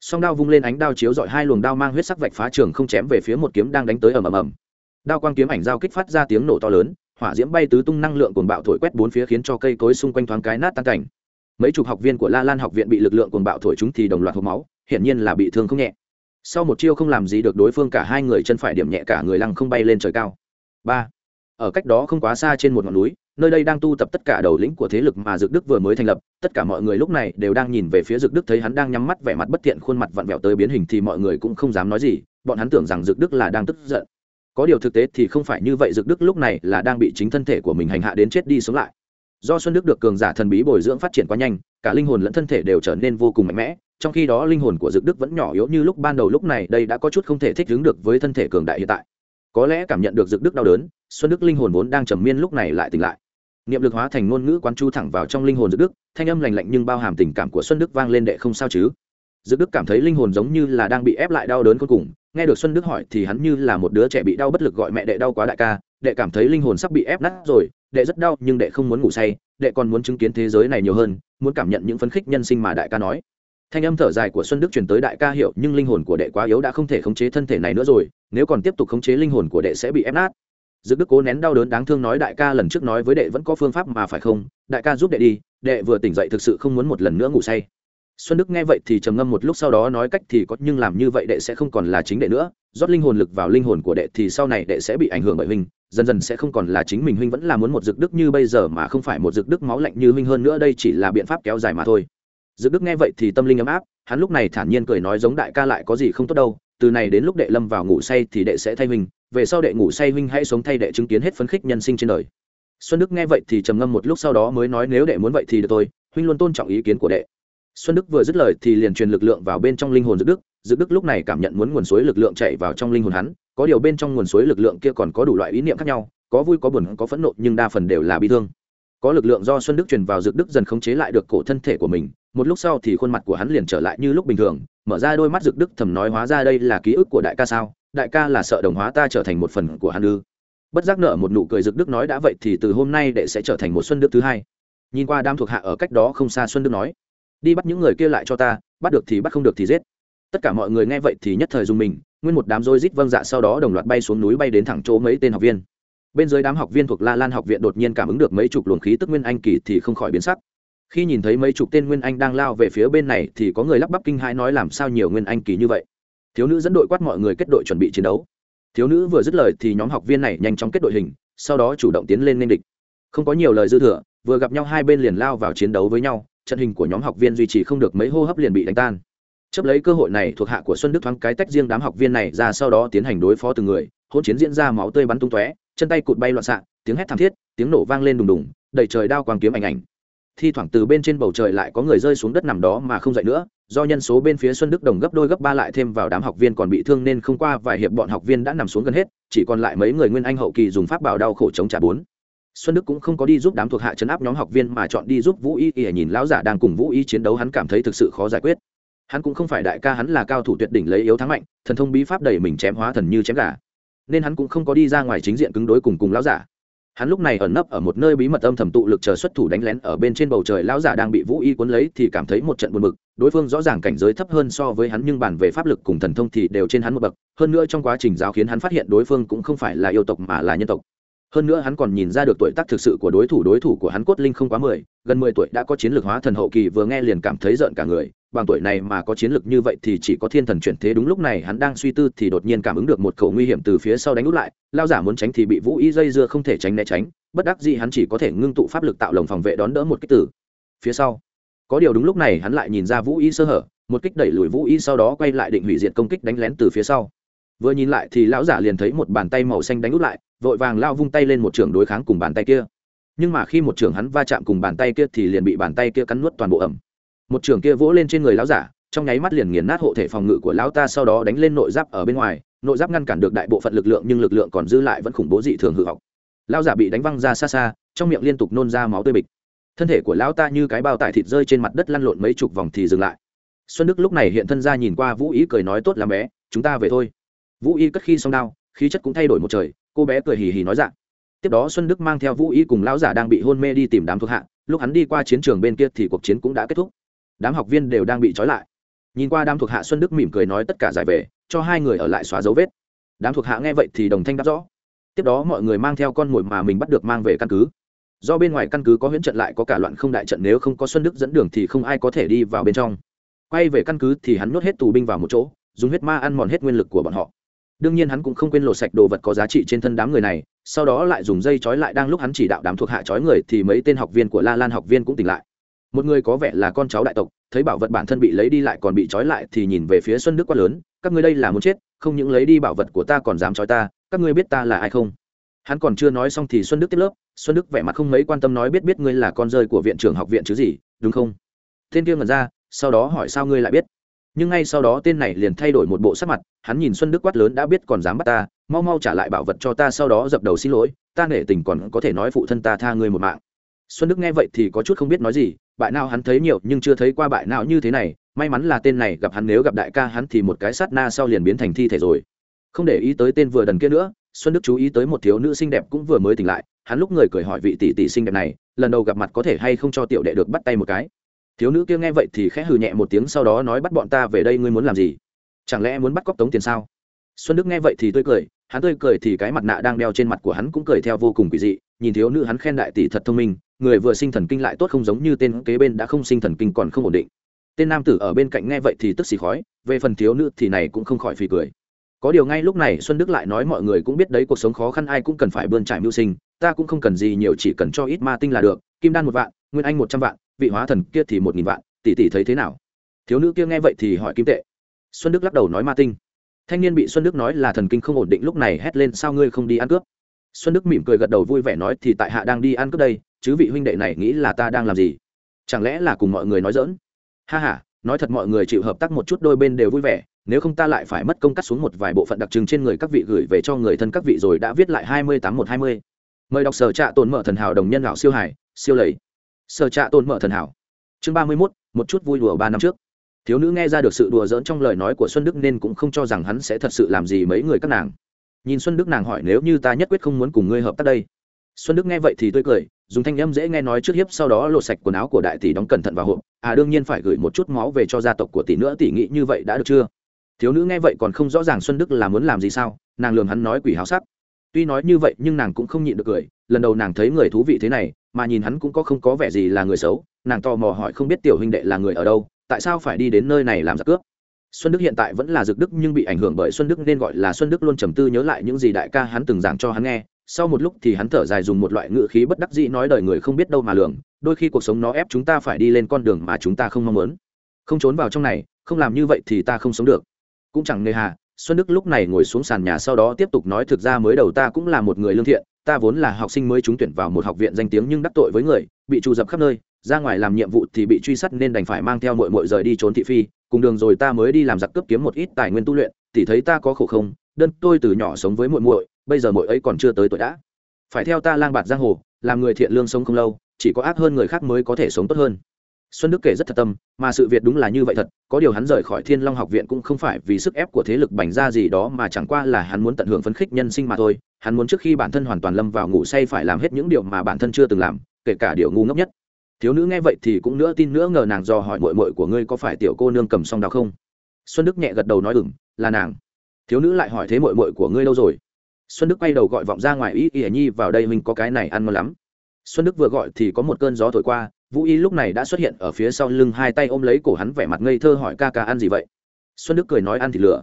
Song đao vung lên ánh đao chiếu dọi hai luồng đao mang huyết sắc vạch phá trường không chém về phía một kiếm đang đánh tới ầm ầm ầm. Đao quang kiếm ảnh giao kích phát ra tiếng nổ to lớn hỏa diễm bay tứ tung năng lượng cuồng bạo thổi quét bốn phía khiến cho cây cối xung quanh thoáng cái nát tan cảnh. Mấy chục học viên của la lan học viện bị lực lượng cuồng bạo thổi chúng thì đồng loạt hộp máu, hiển nhiên là bị thương không nhẹ. Sau một chiêu không làm gì được đối phương cả hai người chân phải điểm nhẹ cả người lăng không bay lên trời cao. Ba. Ở cách đó không quá xa trên một ngọn núi, nơi đây đang tu tập tất cả đầu lĩnh của thế lực mà dược đức vừa mới thành lập, tất cả mọi người lúc này đều đang nhìn về phía dược đức thấy hắn đang nhắm mắt vẻ mặt bất thiện khuôn mặt vặn vẹo tới biến hình thì mọi người cũng không dám nói gì, bọn hắn tưởng rằng dược đức là đang tức giận có điều thực tế thì không phải như vậy dược đức lúc này là đang bị chính thân thể của mình hành hạ đến chết đi sống lại. Do xuân đức được cường giả thần bí bồi dưỡng phát triển quá nhanh, cả linh hồn lẫn thân thể đều trở nên vô cùng mạnh mẽ, trong khi đó linh hồn của dược đức vẫn nhỏ yếu như lúc ban đầu lúc này, đây đã có chút không thể thích ứng được với thân thể cường đại hiện tại. Có lẽ cảm nhận được dược đức đau đớn, xuân đức linh hồn vốn đang trầm miên lúc này lại tỉnh lại. Niệm lực hóa thành ngôn ngữ quán chu thẳng vào trong linh hồn dược đức, thanh âm lành lạnh nhưng bao hàm tình cảm của xuân đức vang lên đệ không sao chứ. Dược đức cảm thấy linh hồn giống như là đang bị ép lại đau đớn cuối cùng nghe được xuân đức hỏi thì hắn như là một đứa trẻ bị đau bất lực gọi mẹ đệ đau quá đại ca, đệ cảm thấy linh hồn sắp bị ép nát rồi, đệ rất đau nhưng đệ không muốn ngủ say, đệ còn muốn chứng kiến thế giới này nhiều hơn, muốn cảm nhận những phấn khích nhân sinh mà đại ca nói. Thanh âm thở dài của xuân đức truyền tới đại ca hiểu nhưng linh hồn của đệ quá yếu đã không thể khống chế thân thể này nữa rồi, nếu còn tiếp tục khống chế linh hồn của đệ sẽ bị ép nát. Dực đức cố nén đau đớn đáng thương nói đại ca lần trước nói với đệ vẫn có phương pháp mà phải không? Đại ca giúp đệ đi, đệ vừa tỉnh dậy thực sự không muốn một lần nữa ngủ say xuân đức nghe vậy thì trầm ngâm một lúc sau đó nói cách thì có nhưng làm như vậy đệ sẽ không còn là chính đệ nữa, rót linh hồn lực vào linh hồn của đệ thì sau này đệ sẽ bị ảnh hưởng bởi huynh, dần dần sẽ không còn là chính mình huynh vẫn là muốn một dực đức như bây giờ mà không phải một dực đức máu lạnh như huynh hơn nữa, đây chỉ là biện pháp kéo dài mà thôi. Dực đức nghe vậy thì tâm linh ấm áp, hắn lúc này thản nhiên cười nói giống đại ca lại có gì không tốt đâu, từ này đến lúc đệ lâm vào ngủ say thì đệ sẽ thay huynh, về sau đệ ngủ say huynh hãy sống thay đệ chứng kiến hết phấn khích nhân sinh trên đời. Xuân đức nghe vậy thì trầm ngâm một lúc sau đó mới nói nếu đệ muốn vậy thì được tôi huynh luôn tôn trọng ý kiến của đệ xuân đức vừa dứt lời thì liền truyền lực lượng vào bên trong linh hồn dực đức. Dực đức lúc này cảm nhận muốn nguồn suối lực lượng chạy vào trong linh hồn hắn, có điều bên trong nguồn suối lực lượng kia còn có đủ loại ý niệm khác nhau, có vui có buồn có phẫn nộ nhưng đa phần đều là bi thương. Có lực lượng do xuân đức truyền vào dực đức dần khống chế lại được cổ thân thể của mình, một lúc sau thì khuôn mặt của hắn liền trở lại như lúc bình thường, mở ra đôi mắt dực đức thầm nói hóa ra đây là ký ức của đại ca sao, đại ca là sợ đồng hóa ta trở thành một phần của hắn ư. Bất giác nợ một nụ cười dực đức nói đã vậy thì từ hôm nay đệ sẽ trở thành một xuân đức thứ hai. Nhìn qua đám thuộc hạ ở cách đó không xa xuân đức nói đi bắt những người kia lại cho ta, bắt được thì bắt không được thì giết. Tất cả mọi người nghe vậy thì nhất thời dùng mình, nguyên một đám rối rít vâng dạ sau đó đồng loạt bay xuống núi bay đến thẳng chỗ mấy tên học viên. Bên dưới đám học viên thuộc la lan học viện đột nhiên cảm ứng được mấy chục luồng khí tức nguyên anh kỳ thì không khỏi biến sắc. Khi nhìn thấy mấy chục tên nguyên anh đang lao về phía bên này thì có người lắp bắp kinh hãi nói làm sao nhiều nguyên anh kỳ như vậy. Thiếu nữ dẫn đội quát mọi người kết đội chuẩn bị chiến đấu. Thiếu nữ vừa dứt lời thì nhóm học viên này nhanh chóng kết đội hình, sau đó chủ động tiến lên nên địch. Không có nhiều lời dư thừa, vừa gặp nhau hai bên liền lao vào chiến đấu với nhau trận hình của nhóm học viên duy trì không được mấy hô hấp liền bị đánh tan. Chấp lấy cơ hội này thuộc hạ của xuân đức thoáng cái tách riêng đám học viên này ra sau đó tiến hành đối phó từng người, hỗn chiến diễn ra máu tươi bắn tung tóe, chân tay cụt bay loạn xạ, tiếng hét thảm thiết, tiếng nổ vang lên đùng đùng, đầy trời đao quang kiếm ảnh ảnh. Thi thoảng từ bên trên bầu trời lại có người rơi xuống đất nằm đó mà không dậy nữa, do nhân số bên phía xuân đức đồng gấp đôi gấp ba lại thêm vào đám học viên còn bị thương nên không qua vài hiệp bọn học viên đã nằm xuống gần hết, chỉ còn lại mấy người nguyên anh hậu kỳ dùng pháp bảo đau khổ chống trả bốn xuân đức cũng không có đi giúp đám thuộc hạ chấn áp nhóm học viên mà chọn đi giúp vũ y ỉa nhìn lão giả đang cùng vũ y chiến đấu hắn cảm thấy thực sự khó giải quyết. Hắn cũng không phải đại ca hắn là cao thủ tuyệt đỉnh lấy yếu thắng mạnh, thần thông bí pháp đẩy mình chém hóa thần như chém gà. Nên hắn cũng không có đi ra ngoài chính diện cứng đối cùng cùng lão giả. Hắn lúc này ẩn nấp ở một nơi bí mật âm thầm tụ lực chờ xuất thủ đánh lén ở bên trên bầu trời, lão giả đang bị vũ y cuốn lấy thì cảm thấy một trận buồn bực, đối phương rõ ràng cảnh giới thấp hơn so với hắn nhưng bản về pháp lực cùng thần thông thì đều trên hắn một bậc, hơn nữa trong quá trình giáo khiến hắn phát hiện đối phương cũng không phải là yêu tộc mà là nhân tộc hơn nữa hắn còn nhìn ra được tuổi tác thực sự của đối thủ đối thủ của hắn cốt linh không quá mười, gần mười tuổi đã có chiến lược hóa thần hậu kỳ, vừa nghe liền cảm thấy giận cả người. Bằng tuổi này mà có chiến lược như vậy thì chỉ có thiên thần chuyển thế, đúng lúc này hắn đang suy tư thì đột nhiên cảm ứng được một khẩu nguy hiểm từ phía sau đánh út lại. Lao giả muốn tránh thì bị vũ y dây dưa không thể tránh né tránh, bất đắc dĩ hắn chỉ có thể ngưng tụ pháp lực tạo lồng phòng vệ đón đỡ một kích tử phía sau. Có điều đúng lúc này hắn lại nhìn ra vũ y sơ hở, một kích đẩy lùi vũ y sau đó quay lại định hủy diệt công kích đánh lén từ phía sau. Vừa nhìn lại thì lão giả liền thấy một bàn tay màu xanh đánh út lại vội vàng lao vung tay lên một trường đối kháng cùng bàn tay kia. Nhưng mà khi một trường hắn va chạm cùng bàn tay kia thì liền bị bàn tay kia cắn nuốt toàn bộ ẩm. Một trường kia vỗ lên trên người lão giả, trong nháy mắt liền nghiền nát hộ thể phòng ngự của lão ta sau đó đánh lên nội giáp ở bên ngoài, nội giáp ngăn cản được đại bộ phận lực lượng nhưng lực lượng còn dư lại vẫn khủng bố dị thường hư hỏng. Lão giả bị đánh văng ra xa xa, trong miệng liên tục nôn ra máu tươi bịch. Thân thể của lão ta như cái bao tải thịt rơi trên mặt đất lăn lộn mấy chục vòng thì dừng lại. Xuân đức lúc này hiện thân ra nhìn qua vũ ý cười nói tốt làm bé, chúng ta về thôi. Vũ y cất khi xong đao, khí chất cũng thay đổi một trời cô bé cười hì hì nói dạ. Tiếp đó xuân đức mang theo vũ y cùng lão giả đang bị hôn mê đi tìm đám thuộc hạ. Lúc hắn đi qua chiến trường bên kia thì cuộc chiến cũng đã kết thúc. Đám học viên đều đang bị trói lại. Nhìn qua đám thuộc hạ, xuân đức mỉm cười nói tất cả giải về, cho hai người ở lại xóa dấu vết. Đám thuộc hạ nghe vậy thì đồng thanh đáp rõ. Tiếp đó mọi người mang theo con mồi mà mình bắt được mang về căn cứ. Do bên ngoài căn cứ có huyễn trận lại có cả loạn không đại trận, nếu không có xuân đức dẫn đường thì không ai có thể đi vào bên trong. Quay về căn cứ thì hắn nuốt hết tù binh vào một chỗ, dùng huyết ma ăn mòn hết nguyên lực của bọn họ đương nhiên hắn cũng không quên lột sạch đồ vật có giá trị trên thân đám người này, sau đó lại dùng dây trói lại đang lúc hắn chỉ đạo đám thuộc hạ trói người thì mấy tên học viên của la lan học viên cũng tỉnh lại. Một người có vẻ là con cháu đại tộc, thấy bảo vật bản thân bị lấy đi lại còn bị trói lại thì nhìn về phía xuân đức quá lớn, các ngươi đây là muốn chết, không những lấy đi bảo vật của ta còn dám trói ta, các ngươi biết ta là ai không? Hắn còn chưa nói xong thì xuân đức tiếp lớp, xuân đức vẻ mặt không mấy quan tâm nói, biết biết ngươi là con rơi của viện trưởng học viện chứ gì, đúng không? Tên kia ngẩn ra, sau đó hỏi, sao ngươi lại biết? Nhưng ngay sau đó tên này liền thay đổi một bộ sắc mặt, hắn nhìn xuân đức quát lớn đã biết còn dám bắt ta, mau mau trả lại bảo vật cho ta sau đó dập đầu xin lỗi, ta nể tình còn có thể nói phụ thân ta tha ngươi một mạng. Xuân đức nghe vậy thì có chút không biết nói gì, bại nào hắn thấy nhiều nhưng chưa thấy qua bại nào như thế này, may mắn là tên này gặp hắn nếu gặp đại ca hắn thì một cái sát na sau liền biến thành thi thể rồi. Không để ý tới tên vừa đần kia nữa, xuân đức chú ý tới một thiếu nữ xinh đẹp cũng vừa mới tỉnh lại, hắn lúc người cười hỏi vị tỷ tỷ xinh đẹp này, lần đầu gặp mặt có thể hay không cho tiểu đệ được bắt tay một cái thiếu nữ kia nghe vậy thì khẽ hừ nhẹ một tiếng sau đó nói bắt bọn ta về đây ngươi muốn làm gì? Chẳng lẽ muốn bắt cóc tống tiền sao? Xuân đức nghe vậy thì tươi cười, hắn tươi cười thì cái mặt nạ đang đeo trên mặt của hắn cũng cười theo vô cùng quỷ dị, nhìn thiếu nữ hắn khen đại tỷ thật thông minh, người vừa sinh thần kinh lại tốt không giống như tên kế bên đã không sinh thần kinh còn không ổn định. Tên nam tử ở bên cạnh nghe vậy thì tức xì khói, về phần thiếu nữ thì này cũng không khỏi phì cười. Có điều ngay lúc này xuân đức lại nói mọi người cũng biết đấy, cuộc sống khó khăn ai cũng cần phải bươn trải mưu sinh, ta cũng không cần gì nhiều, chỉ cần cho ít ma tinh là được, kim đan một vạn, nguyên anh một trăm vạn vị hóa thần kia thì một nghìn vạn, tỷ tỷ thấy thế nào? Thiếu nữ kia nghe vậy thì hỏi kim tệ. Xuân đức lắc đầu nói ma tinh. Thanh niên bị xuân đức nói là thần kinh không ổn định lúc này hét lên, sao ngươi không đi ăn cướp? Xuân đức mỉm cười gật đầu vui vẻ nói, thì tại hạ đang đi ăn cướp đây, chứ vị huynh đệ này nghĩ là ta đang làm gì? Chẳng lẽ là cùng mọi người nói dỡn ha h a nói thật mọi người chịu hợp tác một chút đôi bên đều vui vẻ, nếu không ta lại phải mất công cắt xuống một vài bộ phận đặc trưng trên người các vị gửi về cho người thân các vị rồi đã viết lại hai mươi tám một hai mươi. Mời đọc sở trạ tồn mở thần hảo đồng nhân lão siêu hải, siêu lầy sở trạ tồn mở thần hảo. Chương ba mươi mốt, một chút vui đùa ba năm trước. Thiếu nữ nghe ra được sự đùa giỡn trong lời nói của xuân đức nên cũng không cho rằng hắn sẽ thật sự làm gì mấy người các nàng. Nhìn xuân đức nàng hỏi nếu như ta nhất quyết không muốn cùng ngươi hợp tác đây. Xuân đức nghe vậy thì tươi cười, dùng thanh âm dễ nghe nói trước hiếp sau đó lột sạch quần áo của đại tỷ đóng cẩn thận vào hộp. À đương nhiên phải gửi một chút máu về cho gia tộc của tỷ nữa, tỷ nghĩ như vậy đã được chưa? Thiếu nữ nghe vậy còn không rõ ràng xuân đức là muốn làm gì sao, nàng lường hắn nói quỷ háo sắc. Tuy nói như vậy nhưng nàng cũng không nhịn được cười, lần đầu nàng thấy người thú vị thế này mà nhìn hắn cũng có không có vẻ gì là người xấu, nàng tò mò hỏi không biết tiểu huynh đệ là người ở đâu, tại sao phải đi đến nơi này làm giặc cướp? Xuân đức hiện tại vẫn là dực đức nhưng bị ảnh hưởng bởi xuân đức nên gọi là xuân đức luôn trầm tư nhớ lại những gì đại ca hắn từng giảng cho hắn nghe. Sau một lúc thì hắn thở dài dùng một loại ngữ khí bất đắc dĩ nói đời người không biết đâu mà lường, đôi khi cuộc sống nó ép chúng ta phải đi lên con đường mà chúng ta không mong muốn. Không trốn vào trong này, không làm như vậy thì ta không sống được. Cũng chẳng nề hà, xuân đức lúc này ngồi xuống sàn nhà sau đó tiếp tục nói thực ra mới đầu ta cũng là một người lương thiện ta vốn là học sinh mới trúng tuyển vào một học viện danh tiếng nhưng đắc tội với người, bị trù dập khắp nơi, ra ngoài làm nhiệm vụ thì bị truy sát nên đành phải mang theo mội mội rời đi trốn thị phi, cùng đường rồi ta mới đi làm giặc cướp kiếm một ít tài nguyên tu luyện thì thấy ta có khổ không, đơn tôi từ nhỏ sống với muội muội, bây giờ muội ấy còn chưa tới tuổi đã. Phải theo ta lang bạt giang hồ, làm người thiện lương sống không lâu, chỉ có ác hơn người khác mới có thể sống tốt hơn xuân đức kể rất thật tâm, mà sự việc đúng là như vậy thật, có điều hắn rời khỏi thiên long học viện cũng không phải vì sức ép của thế lực bành ra gì đó mà chẳng qua là hắn muốn tận hưởng phấn khích nhân sinh mà thôi. Hắn muốn trước khi bản thân hoàn toàn lâm vào ngủ say phải làm hết những điều mà bản thân chưa từng làm, kể cả điều ngu ngốc nhất. Thiếu nữ nghe vậy thì cũng nữa tin nữa ngờ nàng do hỏi mội mội của ngươi có phải tiểu cô nương cầm song đào không? Xuân đức nhẹ gật đầu nói ừng là nàng. Thiếu nữ lại hỏi thế mội mội của ngươi lâu rồi? Xuân đức quay đầu gọi vọng ra ngoài ý ỉa nhi, vào đây mình có cái này ăn ngon lắm. Xuân đức vừa gọi thì có một cơn gió thổi qua vũ y lúc này đã xuất hiện ở phía sau lưng hai tay ôm lấy cổ hắn vẻ mặt ngây thơ hỏi ca ca ăn gì vậy? Xuân đức cười nói ăn thịt lửa.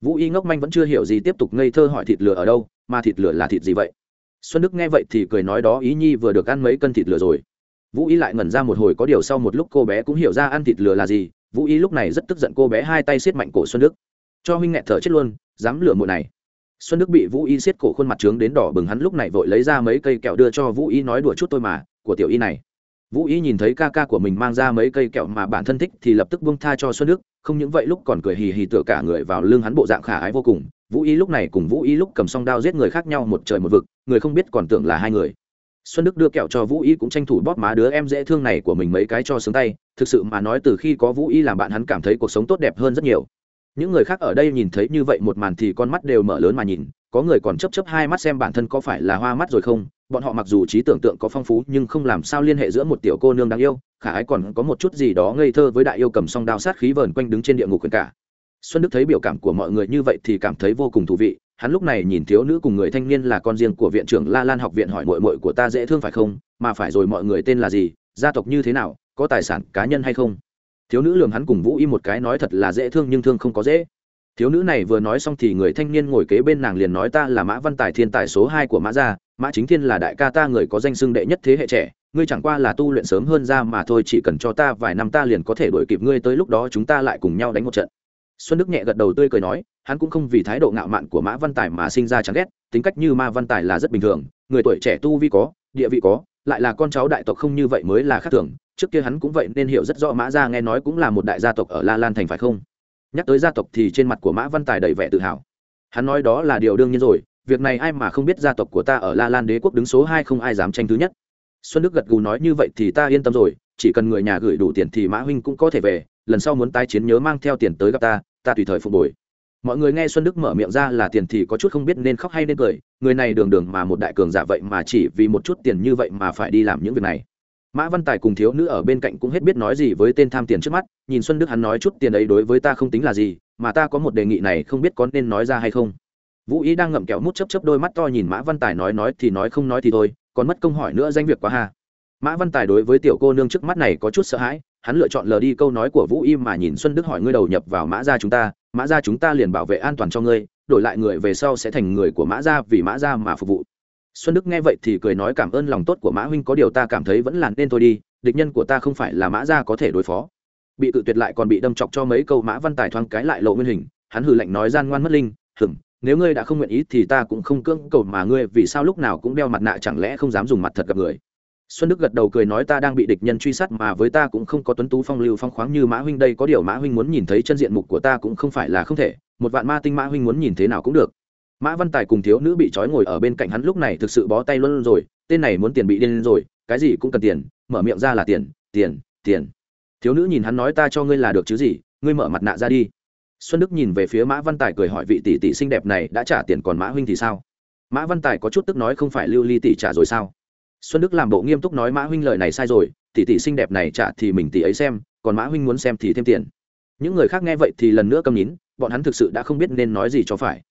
Vũ y ngốc manh vẫn chưa hiểu gì tiếp tục ngây thơ hỏi thịt lửa ở đâu, mà thịt lửa là thịt gì vậy? Xuân đức nghe vậy thì cười nói đó, ý nhi vừa được ăn mấy cân thịt lửa rồi. Vũ y lại ngẩn ra một hồi, có điều sau một lúc cô bé cũng hiểu ra ăn thịt lửa là gì, vũ y lúc này rất tức giận cô bé hai tay siết mạnh cổ xuân đức. Cho huynh nghẹn thở chết luôn, dám lửa mùa này. Xuân đức bị vũ y siết cổ khuôn mặt trướng đến đỏ bừng, hắn lúc này vội lấy ra mấy cây kẹo đưa cho vũ y nói đùa chút tôi mà, của tiểu y này vũ y nhìn thấy ca ca của mình mang ra mấy cây kẹo mà bản thân thích thì lập tức buông tha cho xuân đức, không những vậy lúc còn cười hì hì tựa cả người vào lưng hắn bộ dạng khả ái vô cùng. Vũ y lúc này cùng vũ y lúc cầm song đao giết người khác nhau một trời một vực, người không biết còn tưởng là hai người. Xuân đức đưa kẹo cho vũ y cũng tranh thủ bóp má đứa em dễ thương này của mình mấy cái cho sướng tay, thực sự mà nói từ khi có vũ y làm bạn hắn cảm thấy cuộc sống tốt đẹp hơn rất nhiều. Những người khác ở đây nhìn thấy như vậy một màn thì con mắt đều mở lớn mà nhìn, có người còn chấp chấp hai mắt xem bản thân có phải là hoa mắt rồi không bọn họ mặc dù trí tưởng tượng có phong phú, nhưng không làm sao liên hệ giữa một tiểu cô nương đáng yêu, khả ái còn có một chút gì đó ngây thơ với đại yêu cầm song đao sát khí vờn quanh đứng trên địa ngục quyền cả. Xuân đức thấy biểu cảm của mọi người như vậy thì cảm thấy vô cùng thú vị, hắn lúc này nhìn thiếu nữ cùng người thanh niên là con riêng của viện trưởng la lan học viện hỏi mội mội của ta dễ thương phải không, mà phải rồi mọi người tên là gì, gia tộc như thế nào, có tài sản cá nhân hay không? Thiếu nữ lường hắn cùng vũ y một cái nói thật là dễ thương nhưng thương không có dễ. Thiếu nữ này vừa nói xong thì người thanh niên ngồi kế bên nàng liền nói ta là mã văn tài thiên tài số hai của mã gia mã chính thiên là đại ca ta người có danh xưng đệ nhất thế hệ trẻ, ngươi chẳng qua là tu luyện sớm hơn ra mà thôi, chỉ cần cho ta vài năm ta liền có thể đuổi kịp ngươi tới lúc đó chúng ta lại cùng nhau đánh một trận. Xuân đức nhẹ gật đầu tươi cười nói, hắn cũng không vì thái độ ngạo mạn của mã văn tài mà sinh ra chán ghét, tính cách như ma văn tài là rất bình thường, người tuổi trẻ tu vi có, địa vị có, lại là con cháu đại tộc không như vậy mới là khác thường, trước kia hắn cũng vậy nên hiểu rất rõ mã gia nghe nói cũng là một đại gia tộc ở la lan thành phải không? Nhắc tới gia tộc thì trên mặt của mã văn tài đầy vẻ tự hào. Hắn nói đó là điều đương nhiên rồi việc này ai mà không biết gia tộc của ta ở la lan đế quốc đứng số hai không ai dám tranh thứ nhất. Xuân đức gật gù nói như vậy thì ta yên tâm rồi, chỉ cần người nhà gửi đủ tiền thì mã huynh cũng có thể về, lần sau muốn tái chiến nhớ mang theo tiền tới gặp ta ta tùy thời phục hồi. Mọi người nghe xuân đức mở miệng ra là tiền thì có chút không biết nên khóc hay nên cười, người này đường đường mà một đại cường giả vậy mà chỉ vì một chút tiền như vậy mà phải đi làm những việc này. Mã văn tài cùng thiếu nữ ở bên cạnh cũng hết biết nói gì với tên tham tiền trước mắt, nhìn xuân đức hắn nói chút tiền ấy đối với ta không tính là gì, mà ta có một đề nghị này không biết có nên nói ra hay không vũ ý đang ngậm kẹo mút chấp chấp đôi mắt to nhìn mã văn tài nói nói thì nói không nói thì thôi, còn mất công hỏi nữa danh việc quá hà mã văn tài đối với tiểu cô nương trước mắt này có chút sợ hãi, hắn lựa chọn lờ đi câu nói của vũ y mà nhìn xuân đức hỏi ngươi đầu nhập vào mã gia chúng ta, mã gia chúng ta liền bảo vệ an toàn cho ngươi, đổi lại người về sau sẽ thành người của mã gia vì mã gia mà phục vụ. Xuân đức nghe vậy thì cười nói cảm ơn lòng tốt của mã huynh, có điều ta cảm thấy vẫn là nên thôi đi, địch nhân của ta không phải là mã gia có thể đối phó. Bị cự tuyệt lại còn bị đâm chọc cho mấy câu mã văn tài thoáng cái lại lộ nguyên hình, hắn hừ lạnh nói gian ngoan mất linh hừng nếu ngươi đã không nguyện ý thì ta cũng không cưỡng cầu mà ngươi vì sao lúc nào cũng đeo mặt nạ chẳng lẽ không dám dùng mặt thật gặp người? Xuân đức gật đầu cười nói ta đang bị địch nhân truy sát mà với ta cũng không có tuấn tú phong lưu phong khoáng như mã huynh đây, có điều mã huynh muốn nhìn thấy chân diện mục của ta cũng không phải là không thể, một vạn ma tinh mã huynh muốn nhìn thế nào cũng được. Mã văn tài cùng thiếu nữ bị trói ngồi ở bên cạnh hắn lúc này thực sự bó tay luôn rồi, tên này muốn tiền bị điên rồi, cái gì cũng cần tiền, mở miệng ra là tiền tiền tiền. Thiếu nữ nhìn hắn nói ta cho ngươi là được chứ gì, ngươi mở mặt nạ ra đi xuân đức nhìn về phía mã văn tài cười hỏi vị tỷ tỷ xinh đẹp này đã trả tiền còn mã huynh thì sao? Mã văn tài có chút tức nói không phải lưu ly tỷ trả rồi sao? Xuân đức làm bộ nghiêm túc nói mã huynh lời này sai rồi, tỷ tỷ xinh đẹp này trả thì mình tỷ ấy xem, còn mã huynh muốn xem thì thêm tiền. Những người khác nghe vậy thì lần nữa cầm nín, bọn hắn thực sự đã không biết nên nói gì cho phải.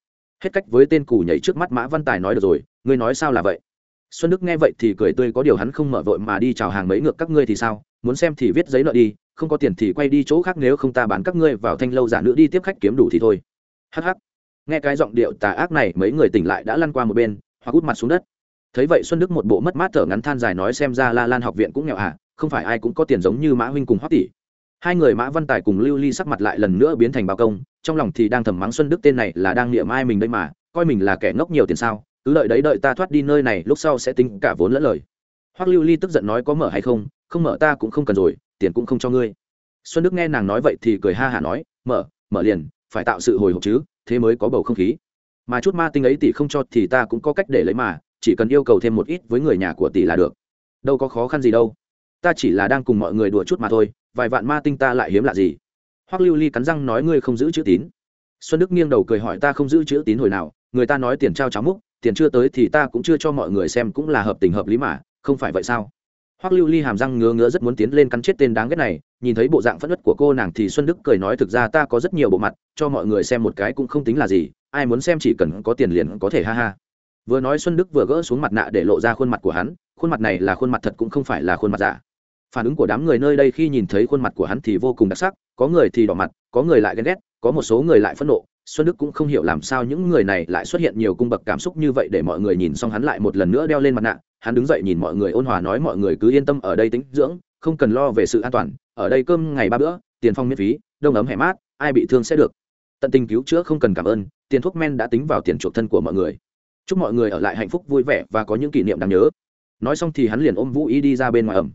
Hết cách với tên cù nhảy trước mắt mã văn tài nói được rồi, ngươi nói sao là vậy? Xuân đức nghe vậy thì cười tươi, có điều hắn không mở vội mà đi chào hàng mấy ngược các ngươi thì sao? Muốn xem thì viết giấy nợ đi không có tiền thì quay đi chỗ khác nếu không ta bán các ngươi vào thanh lâu giả nữ đi tiếp khách kiếm đủ thì thôi. Hh nghe cái giọng điệu tà ác này, mấy người tỉnh lại đã lăn qua một bên, hoặc út mặt xuống đất. Thấy vậy xuân đức một bộ mất mát thở ngắn than dài nói xem ra la lan học viện cũng nghèo à không phải ai cũng có tiền giống như mã huynh cùng hoắc tỷ. Hai người mã văn tài cùng lưu ly sắc mặt lại lần nữa biến thành bao công, trong lòng thì đang thầm mắng xuân đức tên này là đang niệm ai mình đây mà, coi mình là kẻ ngốc nhiều tiền sao, cứ đợi đấy đợi ta thoát đi nơi này, lúc sau sẽ tính cả vốn lẫn lời. Hoắc lưu ly tức giận nói có mở hay không không mở ta cũng không cần rồi tiền cũng không cho ngươi. Xuân đức nghe nàng nói vậy thì cười ha hả nói, mở mở liền, phải tạo sự hồi hộp chứ, thế mới có bầu không khí. Mà chút ma tinh ấy tỷ không cho thì ta cũng có cách để lấy mà, chỉ cần yêu cầu thêm một ít với người nhà của tỷ là được. Đâu có khó khăn gì đâu. Ta chỉ là đang cùng mọi người đùa chút mà thôi, vài vạn ma tinh ta lại hiếm lạ gì. Hoắc lưu ly cắn răng nói, ngươi không giữ chữ tín. Xuân đức nghiêng đầu cười hỏi, ta không giữ chữ tín hồi nào? Người ta nói tiền trao cháo múc, tiền chưa tới thì ta cũng chưa cho mọi người xem cũng là hợp tình hợp lý mà, không phải vậy sao? Hoắc lưu ly hàm răng ngứa ngứa rất muốn tiến lên cắn chết tên đáng ghét này, nhìn thấy bộ dạng phẫn nứt của cô nàng thì xuân đức cười nói, thực ra ta có rất nhiều bộ mặt, cho mọi người xem một cái cũng không tính là gì, ai muốn xem chỉ cần có tiền liền có thể ha ha. Vừa nói xuân đức vừa gỡ xuống mặt nạ để lộ ra khuôn mặt của hắn, khuôn mặt này là khuôn mặt thật cũng không phải là khuôn mặt giả. Phản ứng của đám người nơi đây khi nhìn thấy khuôn mặt của hắn thì vô cùng đặc sắc, có người thì đỏ mặt, có người lại ghen ghét, có một số người lại phẫn nộ xuân đức cũng không hiểu làm sao những người này lại xuất hiện nhiều cung bậc cảm xúc như vậy để mọi người nhìn xong hắn lại một lần nữa đeo lên mặt nạ. Hắn đứng dậy nhìn mọi người ôn hòa nói mọi người cứ yên tâm ở đây tính dưỡng, không cần lo về sự an toàn. Ở đây cơm ngày ba bữa, tiền phong miễn phí, đông ấm hẻ mát, ai bị thương sẽ được. Tận tình cứu chữa không cần cảm ơn, tiền thuốc men đã tính vào tiền chuộc thân của mọi người. Chúc mọi người ở lại hạnh phúc vui vẻ và có những kỷ niệm đáng nhớ. Nói xong thì hắn liền ôm vũ y đi ra bên ngoài ẩm.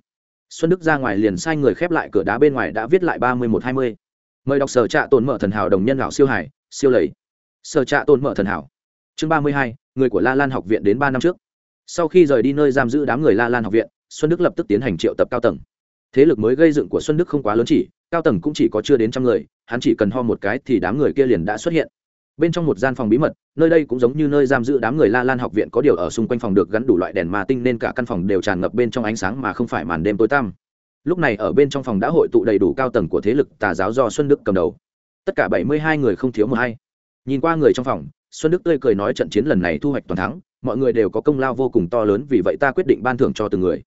Xuân đức ra ngoài liền sai người khép lại cửa đá bên ngoài đã viết lại ba mươi một hai mươi. Mời đọc sở trạ tồn mở thần hảo đồng nhân lão siêu hải siêu lầy. Sở trạ tồn mở thần hảo. Chương ba mươi hai, người của la lan học viện đến ba năm trước. Sau khi rời đi nơi giam giữ đám người la lan học viện, xuân đức lập tức tiến hành triệu tập cao tầng. Thế lực mới gây dựng của xuân đức không quá lớn chỉ, cao tầng cũng chỉ có chưa đến trăm người, hắn chỉ cần ho một cái thì đám người kia liền đã xuất hiện. Bên trong một gian phòng bí mật, nơi đây cũng giống như nơi giam giữ đám người la lan học viện có điều ở xung quanh phòng được gắn đủ loại đèn ma tinh nên cả căn phòng đều tràn ngập bên trong ánh sáng mà không phải màn đêm tối tăm. Lúc này ở bên trong phòng đã hội tụ đầy đủ cao tầng của thế lực tà giáo do xuân đức cầm đầu tất cả bảy mươi hai người không thiếu một hay nhìn qua người trong phòng, xuân đức tươi cười nói trận chiến lần này thu hoạch toàn thắng, mọi người đều có công lao vô cùng to lớn, vì vậy ta quyết định ban thưởng cho từng người.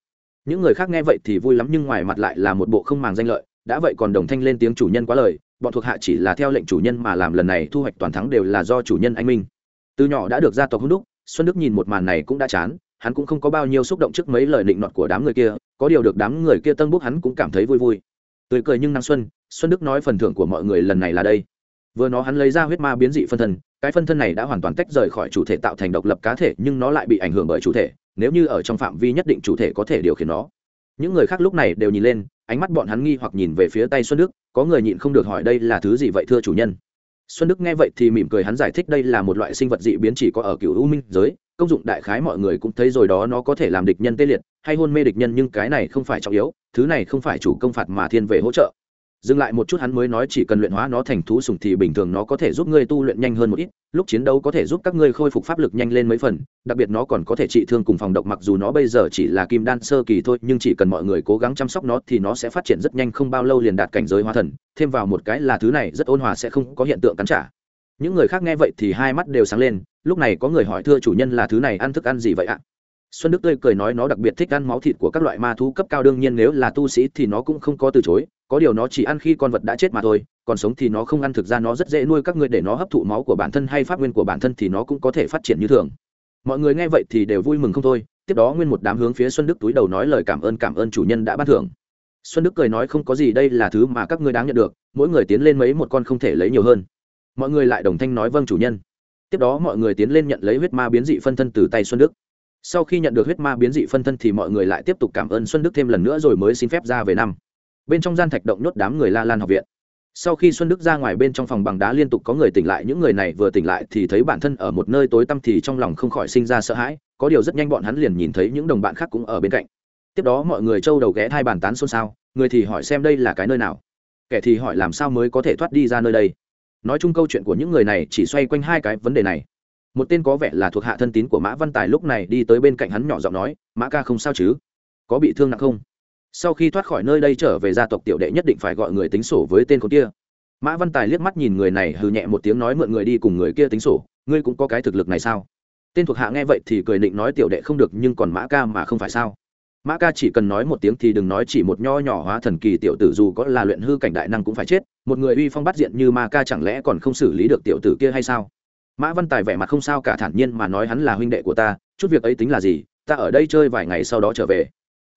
Những người khác nghe vậy thì vui lắm, nhưng ngoài mặt lại là một bộ không màng danh lợi. Đã vậy còn đồng thanh lên tiếng chủ nhân quá lời, bọn thuộc hạ chỉ là theo lệnh chủ nhân mà làm lần này thu hoạch toàn thắng đều là do chủ nhân anh minh. Từ nhỏ đã được gia tộc hưng đúc, xuân đức nhìn một màn này cũng đã chán, hắn cũng không có bao nhiêu xúc động trước mấy lời định nọt của đám người kia, có điều được đám người kia tân búc hắn cũng cảm thấy vui vui. Tươi cười nhưng năng xuân xuân đức nói phần thưởng của mọi người lần này là đây. Vừa nó hắn lấy ra huyết ma biến dị phân thân, cái phân thân này đã hoàn toàn tách rời khỏi chủ thể tạo thành độc lập cá thể, nhưng nó lại bị ảnh hưởng bởi chủ thể, nếu như ở trong phạm vi nhất định chủ thể có thể điều khiển nó. Những người khác lúc này đều nhìn lên, ánh mắt bọn hắn nghi hoặc nhìn về phía tay xuân đức, có người nhịn không được hỏi đây là thứ gì vậy thưa chủ nhân? Xuân đức nghe vậy thì mỉm cười hắn giải thích đây là một loại sinh vật dị biến chỉ có ở cựu u minh giới, công dụng đại khái mọi người cũng thấy rồi đó nó có thể làm địch nhân tê liệt, hay hôn mê địch nhân nhưng cái này không phải trọng yếu, thứ này không phải chủ công phạt mà thiên về hỗ trợ dừng lại một chút hắn mới nói chỉ cần luyện hóa nó thành thú sùng thì bình thường nó có thể giúp ngươi tu luyện nhanh hơn một ít, lúc chiến đấu có thể giúp các ngươi khôi phục pháp lực nhanh lên mấy phần, đặc biệt nó còn có thể trị thương cùng phòng độc mặc dù nó bây giờ chỉ là kim đan sơ kỳ thôi, nhưng chỉ cần mọi người cố gắng chăm sóc nó thì nó sẽ phát triển rất nhanh không bao lâu liền đạt cảnh giới hóa thần, thêm vào một cái là thứ này rất ôn hòa sẽ không có hiện tượng cắn trả. Những người khác nghe vậy thì hai mắt đều sáng lên, lúc này có người hỏi thưa chủ nhân là thứ này ăn thức ăn gì vậy ạ? Xuân đức tươi cười nói nó đặc biệt thích ăn máu thịt của các loại ma thú cấp cao, đương nhiên nếu là tu sĩ thì nó cũng không có từ chối, có điều nó chỉ ăn khi con vật đã chết mà thôi, còn sống thì nó không ăn, thực ra nó rất dễ nuôi các ngươi để nó hấp thụ máu của bản thân hay pháp nguyên của bản thân thì nó cũng có thể phát triển như thường. Mọi người nghe vậy thì đều vui mừng không thôi, tiếp đó nguyên một đám hướng phía xuân đức túi đầu nói lời cảm ơn cảm ơn chủ nhân đã ban thưởng. Xuân đức cười nói không có gì, đây là thứ mà các ngươi đáng nhận được, mỗi người tiến lên mấy một con không thể lấy nhiều hơn. Mọi người lại đồng thanh nói vâng chủ nhân. Tiếp đó mọi người tiến lên nhận lấy huyết ma biến dị phân thân từ tay xuân đức sau khi nhận được huyết ma biến dị phân thân thì mọi người lại tiếp tục cảm ơn xuân đức thêm lần nữa rồi mới xin phép ra về năm. Bên trong gian thạch động nhốt đám người la lan học viện. Sau khi xuân đức ra ngoài bên trong phòng bằng đá liên tục có người tỉnh lại, những người này vừa tỉnh lại thì thấy bản thân ở một nơi tối tăm thì trong lòng không khỏi sinh ra sợ hãi, có điều rất nhanh bọn hắn liền nhìn thấy những đồng bạn khác cũng ở bên cạnh. Tiếp đó mọi người trâu đầu ghé hai bàn tán xôn xao, người thì hỏi xem đây là cái nơi nào. Kẻ thì hỏi làm sao mới có thể thoát đi ra nơi đây. Nói chung câu chuyện của những người này chỉ xoay quanh hai cái vấn đề này một tên có vẻ là thuộc hạ thân tín của mã văn tài lúc này đi tới bên cạnh hắn nhỏ giọng nói, mã ca không sao chứ? Có bị thương nặng không? Sau khi thoát khỏi nơi đây trở về gia tộc tiểu đệ nhất định phải gọi người tính sổ với tên con kia. Mã văn tài liếc mắt nhìn người này, hừ nhẹ một tiếng nói mượn người đi cùng người kia tính sổ, ngươi cũng có cái thực lực này sao? Tên thuộc hạ nghe vậy thì cười định nói, tiểu đệ không được, nhưng còn mã ca mà không phải sao? Mã ca chỉ cần nói một tiếng thì đừng nói chỉ một nho nhỏ hóa thần kỳ tiểu tử dù có là luyện hư cảnh đại năng cũng phải chết, một người uy phong bắt diện như ma ca chẳng lẽ còn không xử lý được tiểu tử kia hay sao? Mã văn tài vẻ mặt không sao cả thản nhiên mà nói hắn là huynh đệ của ta, chút việc ấy tính là gì, ta ở đây chơi vài ngày sau đó trở về.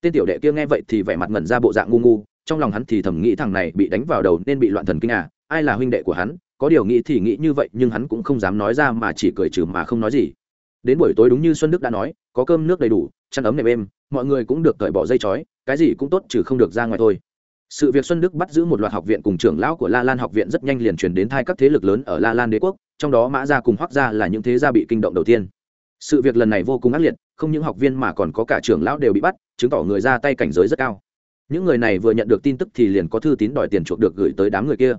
Tên tiểu đệ kia nghe vậy thì vẻ mặt ngẩn ra bộ dạng ngu ngu, trong lòng hắn thì thầm nghĩ thằng này bị đánh vào đầu nên bị loạn thần kinh à ai là huynh đệ của hắn, có điều nghĩ thì nghĩ như vậy nhưng hắn cũng không dám nói ra mà chỉ cười trừ mà không nói gì. Đến buổi tối đúng như xuân đức đã nói, có cơm nước đầy đủ, chăn ấm nệm êm, mọi người cũng được cởi bỏ dây chói, cái gì cũng tốt trừ không được ra ngoài thôi. Sự việc xuân đức bắt giữ một loạt học viện cùng trưởng lão của la lan học viện rất nhanh liền truyền đến thai các thế lực lớn ở la lan đế quốc trong đó mã gia cùng hoác gia là những thế gia bị kinh động đầu tiên. Sự việc lần này vô cùng ác liệt, không những học viên mà còn có cả trưởng lão đều bị bắt, chứng tỏ người ra tay cảnh giới rất cao. Những người này vừa nhận được tin tức thì liền có thư tín đòi tiền chuộc được gửi tới đám người kia.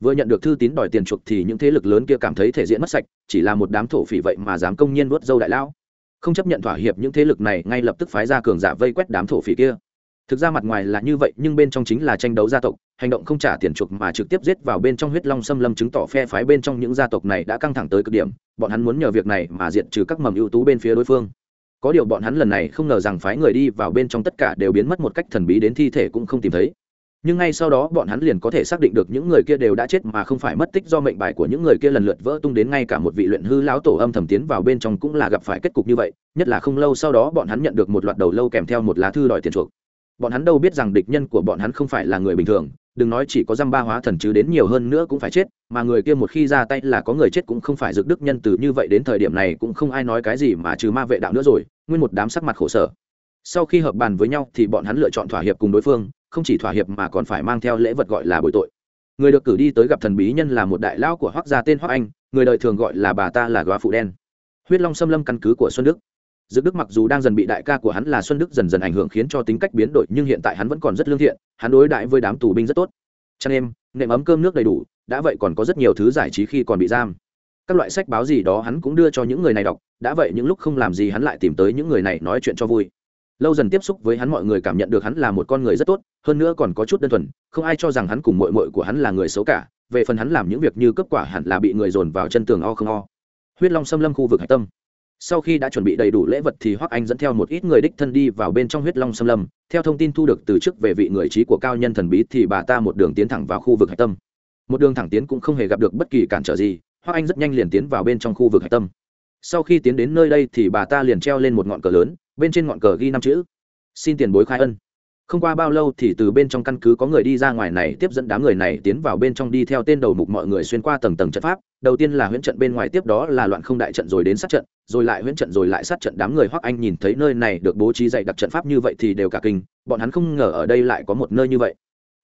Vừa nhận được thư tín đòi tiền chuộc thì những thế lực lớn kia cảm thấy thể diện mất sạch, chỉ là một đám thổ phỉ vậy mà dám công nhiên vớt dâu đại lão. Không chấp nhận thỏa hiệp, những thế lực này ngay lập tức phái ra cường giả vây quét đám thổ phỉ kia. Thực ra mặt ngoài là như vậy, nhưng bên trong chính là tranh đấu gia tộc hành động không trả tiền chuộc mà trực tiếp giết vào bên trong huyết long xâm lâm chứng tỏ phe phái bên trong những gia tộc này đã căng thẳng tới cực điểm, bọn hắn muốn nhờ việc này mà diệt trừ các mầm ưu tú bên phía đối phương. Có điều bọn hắn lần này không ngờ rằng phái người đi vào bên trong tất cả đều biến mất một cách thần bí đến thi thể cũng không tìm thấy. Nhưng ngay sau đó bọn hắn liền có thể xác định được những người kia đều đã chết mà không phải mất tích do mệnh bài của những người kia lần lượt vỡ tung đến ngay cả một vị luyện hư lão tổ âm thầm tiến vào bên trong cũng là gặp phải kết cục như vậy, nhất là không lâu sau đó bọn hắn nhận được một loạt đầu lâu kèm theo một lá thư đòi tiền chuộc bọn hắn đâu biết rằng địch nhân của bọn hắn không phải là người bình thường, đừng nói chỉ có dăm ba hóa thần chứ đến nhiều hơn nữa cũng phải chết, mà người kia một khi ra tay là có người chết cũng không phải dược đức nhân từ như vậy đến thời điểm này cũng không ai nói cái gì mà trừ ma vệ đạo nữa rồi, nguyên một đám sắc mặt khổ sở. Sau khi hợp bàn với nhau thì bọn hắn lựa chọn thỏa hiệp cùng đối phương, không chỉ thỏa hiệp mà còn phải mang theo lễ vật gọi là bội tội. Người được cử đi tới gặp thần bí nhân là một đại lão của hoác gia tên hoác anh, người đời thường gọi là bà ta là góa phụ đen. Huyết long xâm lâm căn cứ của xuân đức. Dực Đức mặc dù đang dần bị đại ca của hắn là Xuân Đức dần dần ảnh hưởng khiến cho tính cách biến đổi, nhưng hiện tại hắn vẫn còn rất lương thiện, hắn đối đãi với đám tù binh rất tốt. Chân em, nệm ấm cơm nước đầy đủ, đã vậy còn có rất nhiều thứ giải trí khi còn bị giam. Các loại sách báo gì đó hắn cũng đưa cho những người này đọc, đã vậy những lúc không làm gì hắn lại tìm tới những người này nói chuyện cho vui. Lâu dần tiếp xúc với hắn mọi người cảm nhận được hắn là một con người rất tốt, hơn nữa còn có chút đơn thuần, không ai cho rằng hắn cùng muội muội của hắn là người xấu cả, về phần hắn làm những việc như cấp quả hẳn là bị người dồn vào chân tường o không o. Huyết Long xâm lâm khu vực hải tâm sau khi đã chuẩn bị đầy đủ lễ vật thì hoắc anh dẫn theo một ít người đích thân đi vào bên trong huyết long xâm lâm. Theo thông tin thu được từ chức về vị người trí của cao nhân thần bí thì bà ta một đường tiến thẳng vào khu vực hạch tâm. Một đường thẳng tiến cũng không hề gặp được bất kỳ cản trở gì. Hoắc anh rất nhanh liền tiến vào bên trong khu vực hạch tâm. Sau khi tiến đến nơi đây thì bà ta liền treo lên một ngọn cờ lớn, bên trên ngọn cờ ghi năm chữ. Xin tiền bối khai ân không qua bao lâu thì từ bên trong căn cứ có người đi ra ngoài này tiếp dẫn đám người này tiến vào bên trong đi theo tên đầu mục mọi người xuyên qua tầng tầng trận pháp. Đầu tiên là huyễn trận, bên ngoài tiếp đó là loạn không đại trận rồi đến sát trận, rồi lại huyễn trận, rồi lại sát trận. Đám người hoắc anh nhìn thấy nơi này được bố trí dày đặc trận pháp như vậy thì đều cả kinh, bọn hắn không ngờ ở đây lại có một nơi như vậy.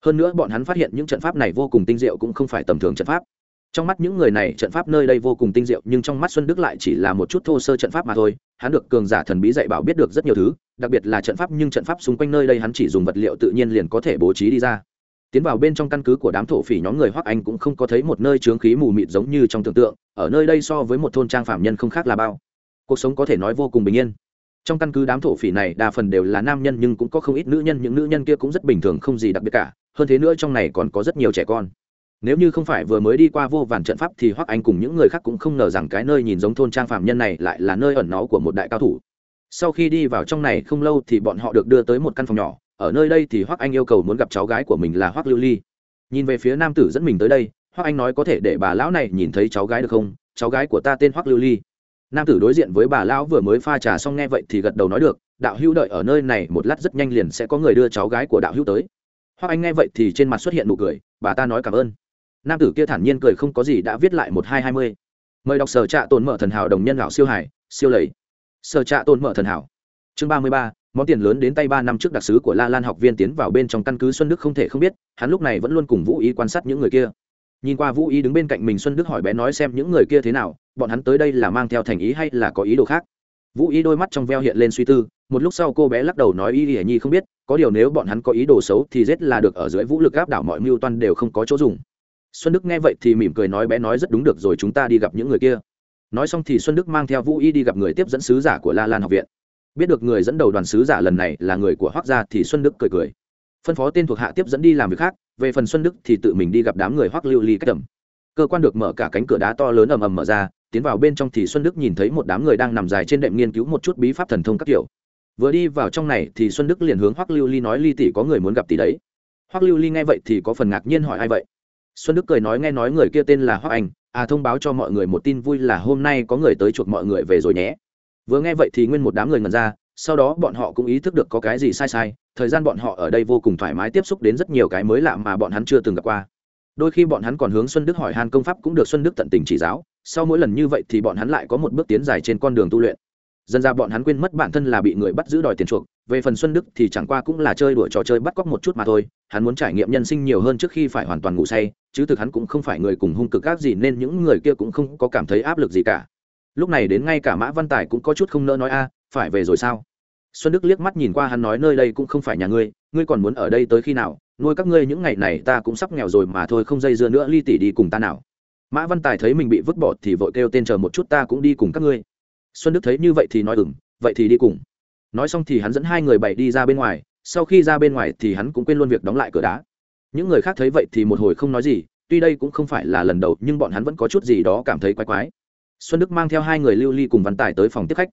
Hơn nữa bọn hắn phát hiện những trận pháp này vô cùng tinh diệu cũng không phải tầm thường trận pháp trong mắt những người này trận pháp nơi đây vô cùng tinh diệu, nhưng trong mắt xuân đức lại chỉ là một chút thô sơ trận pháp mà thôi. Hắn được cường giả thần bí dạy bảo biết được rất nhiều thứ, đặc biệt là trận pháp, nhưng trận pháp xung quanh nơi đây hắn chỉ dùng vật liệu tự nhiên liền có thể bố trí đi ra. Tiến vào bên trong căn cứ của đám thổ phỉ nhóm người hoắc anh cũng không có thấy một nơi trướng khí mù mịt giống như trong tưởng tượng, ở nơi đây so với một thôn trang phạm nhân không khác là bao. Cuộc sống có thể nói vô cùng bình yên. Trong căn cứ đám thổ phỉ này, đa phần đều là nam nhân nhưng cũng có không ít nữ nhân, những nữ nhân kia cũng rất bình thường, không gì đặc biệt cả. Hơn thế nữa trong này còn có rất nhiều trẻ con nếu như không phải vừa mới đi qua vô vàn trận pháp thì hoắc anh cùng những người khác cũng không ngờ rằng cái nơi nhìn giống thôn trang phạm nhân này lại là nơi ẩn náu của một đại cao thủ. Sau khi đi vào trong này không lâu thì bọn họ được đưa tới một căn phòng nhỏ. Ở nơi đây thì hoắc anh yêu cầu muốn gặp cháu gái của mình là hoắc lưu ly. Nhìn về phía nam tử dẫn mình tới đây, hoắc anh nói có thể để bà lão này nhìn thấy cháu gái được không? Cháu gái của ta tên hoắc lưu ly. Nam tử đối diện với bà lão vừa mới pha trà xong nghe vậy thì gật đầu nói được, đạo hữu đợi ở nơi này một lát rất nhanh liền sẽ có người đưa cháu gái của đạo hữu tới. Hoắc anh nghe vậy thì trên mặt xuất hiện nụ cười, bà ta nói cảm ơn nam tử kia thản nhiên cười không có gì đã viết lại một hai hai mươi. Mời đọc sở trạ tồn mở thần hảo đồng nhân lão siêu hải, siêu lầy. Sở trạ tồn mở thần hảo. Chương ba mươi ba, món tiền lớn đến tay ba năm trước đặc sứ của la lan học viên tiến vào bên trong căn cứ xuân đức không thể không biết, hắn lúc này vẫn luôn cùng vũ ý quan sát những người kia. Nhìn qua vũ ý đứng bên cạnh mình xuân đức hỏi bé nói xem những người kia thế nào, bọn hắn tới đây là mang theo thành ý hay là có ý đồ khác? Vũ ý đôi mắt trong veo hiện lên suy tư, một lúc sau cô bé lắc đầu nói y hiển nhi không biết, có điều nếu bọn hắn có ý đồ xấu thì rết là được, ở dưới vũ lực áp đảo mọi mưu toan đều không có chỗ dùng xuân đức nghe vậy thì mỉm cười nói bé nói rất đúng được rồi, chúng ta đi gặp những người kia. Nói xong thì xuân đức mang theo vũ y đi gặp người tiếp dẫn sứ giả của la lan học viện. Biết được người dẫn đầu đoàn sứ giả lần này là người của hoác gia thì xuân đức cười cười. Phân phó tên thuộc hạ tiếp dẫn đi làm việc khác, về phần xuân đức thì tự mình đi gặp đám người hoác lưu ly cách tầm. Cơ quan được mở cả cánh cửa đá to lớn ầm ầm mở ra, tiến vào bên trong thì xuân đức nhìn thấy một đám người đang nằm dài trên đệm nghiên cứu một chút bí pháp thần thông các kiểu. Vừa đi vào trong này thì xuân đức liền hướng hoắc lưu ly nói, ly tỷ có người muốn gặp tỷ đấy. Hoắc lưu ly nghe vậy thì có phần ngạc nhiên hỏi, ai vậy? Xuân đức cười nói nghe nói người kia tên là hoắc anh à thông báo cho mọi người một tin vui là hôm nay có người tới chuộc mọi người về rồi nhé. Vừa nghe vậy thì nguyên một đám người ngần ra, sau đó bọn họ cũng ý thức được có cái gì sai sai, thời gian bọn họ ở đây vô cùng thoải mái tiếp xúc đến rất nhiều cái mới lạ mà bọn hắn chưa từng gặp qua. Đôi khi bọn hắn còn hướng xuân đức hỏi Hàn công pháp cũng được xuân đức tận tình chỉ giáo, sau mỗi lần như vậy thì bọn hắn lại có một bước tiến dài trên con đường tu luyện dần ra bọn hắn quên mất bản thân là bị người bắt giữ đòi tiền chuộc, về phần xuân đức thì chẳng qua cũng là chơi đuổi trò chơi bắt cóc một chút mà thôi, hắn muốn trải nghiệm nhân sinh nhiều hơn trước khi phải hoàn toàn ngủ say, chứ thực hắn cũng không phải người cùng hung cực ác gì nên những người kia cũng không có cảm thấy áp lực gì cả. Lúc này đến ngay cả mã văn tài cũng có chút không nỡ nói, a, phải về rồi sao? Xuân đức liếc mắt nhìn qua hắn nói, nơi đây cũng không phải nhà ngươi ngươi còn muốn ở đây tới khi nào? Nuôi các ngươi những ngày này ta cũng sắp nghèo rồi mà thôi, không dây dưa nữa, ly tỷ đi cùng ta nào. Mã văn tài thấy mình bị vứt bỏ thì vội kêu tên, chờ một chút, ta cũng đi cùng các ngươi xuân đức thấy như vậy thì nói ừng vậy thì đi cùng. Nói xong thì hắn dẫn hai người bảy đi ra bên ngoài, sau khi ra bên ngoài thì hắn cũng quên luôn việc đóng lại cửa đá. Những người khác thấy vậy thì một hồi không nói gì, tuy đây cũng không phải là lần đầu nhưng bọn hắn vẫn có chút gì đó cảm thấy quái quái. Xuân đức mang theo hai người lưu ly cùng văn tài tới phòng tiếp khách.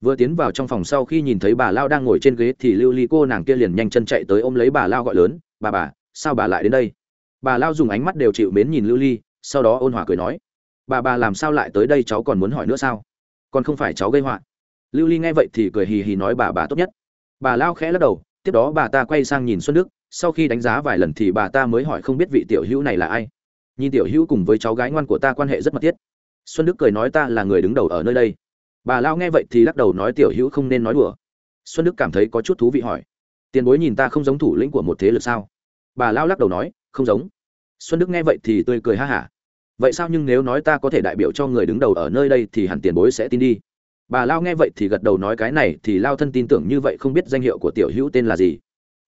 Vừa tiến vào trong phòng sau khi nhìn thấy bà lao đang ngồi trên ghế thì lưu ly cô nàng kia liền nhanh chân chạy tới ôm lấy bà lao gọi lớn, bà bà, sao bà lại đến đây? Bà lao dùng ánh mắt đều chịu mến nhìn lưu ly, sau đó ôn hòa cười nói, bà bà làm sao lại tới đây cháu còn muốn hỏi nữa sao? Còn không phải cháu gây họa. Lưu ly nghe vậy thì cười hì hì nói bà bà tốt nhất. Bà lao khẽ lắc đầu, tiếp đó bà ta quay sang nhìn xuân đức, sau khi đánh giá vài lần thì bà ta mới hỏi không biết vị tiểu hữu này là ai. Nhìn tiểu hữu cùng với cháu gái ngoan của ta quan hệ rất mật thiết. Xuân đức cười nói ta là người đứng đầu ở nơi đây. Bà lao nghe vậy thì lắc đầu nói tiểu hữu không nên nói đùa. Xuân đức cảm thấy có chút thú vị hỏi, tiền bối nhìn ta không giống thủ lĩnh của một thế lực sao? Bà lao lắc đầu nói, không giống. Xuân đức nghe vậy thì tươi cười ha hả vậy sao nhưng nếu nói ta có thể đại biểu cho người đứng đầu ở nơi đây thì hẳn tiền bối sẽ tin đi. Bà lao nghe vậy thì gật đầu nói cái này thì lao thân tin tưởng như vậy không biết danh hiệu của tiểu hữu tên là gì.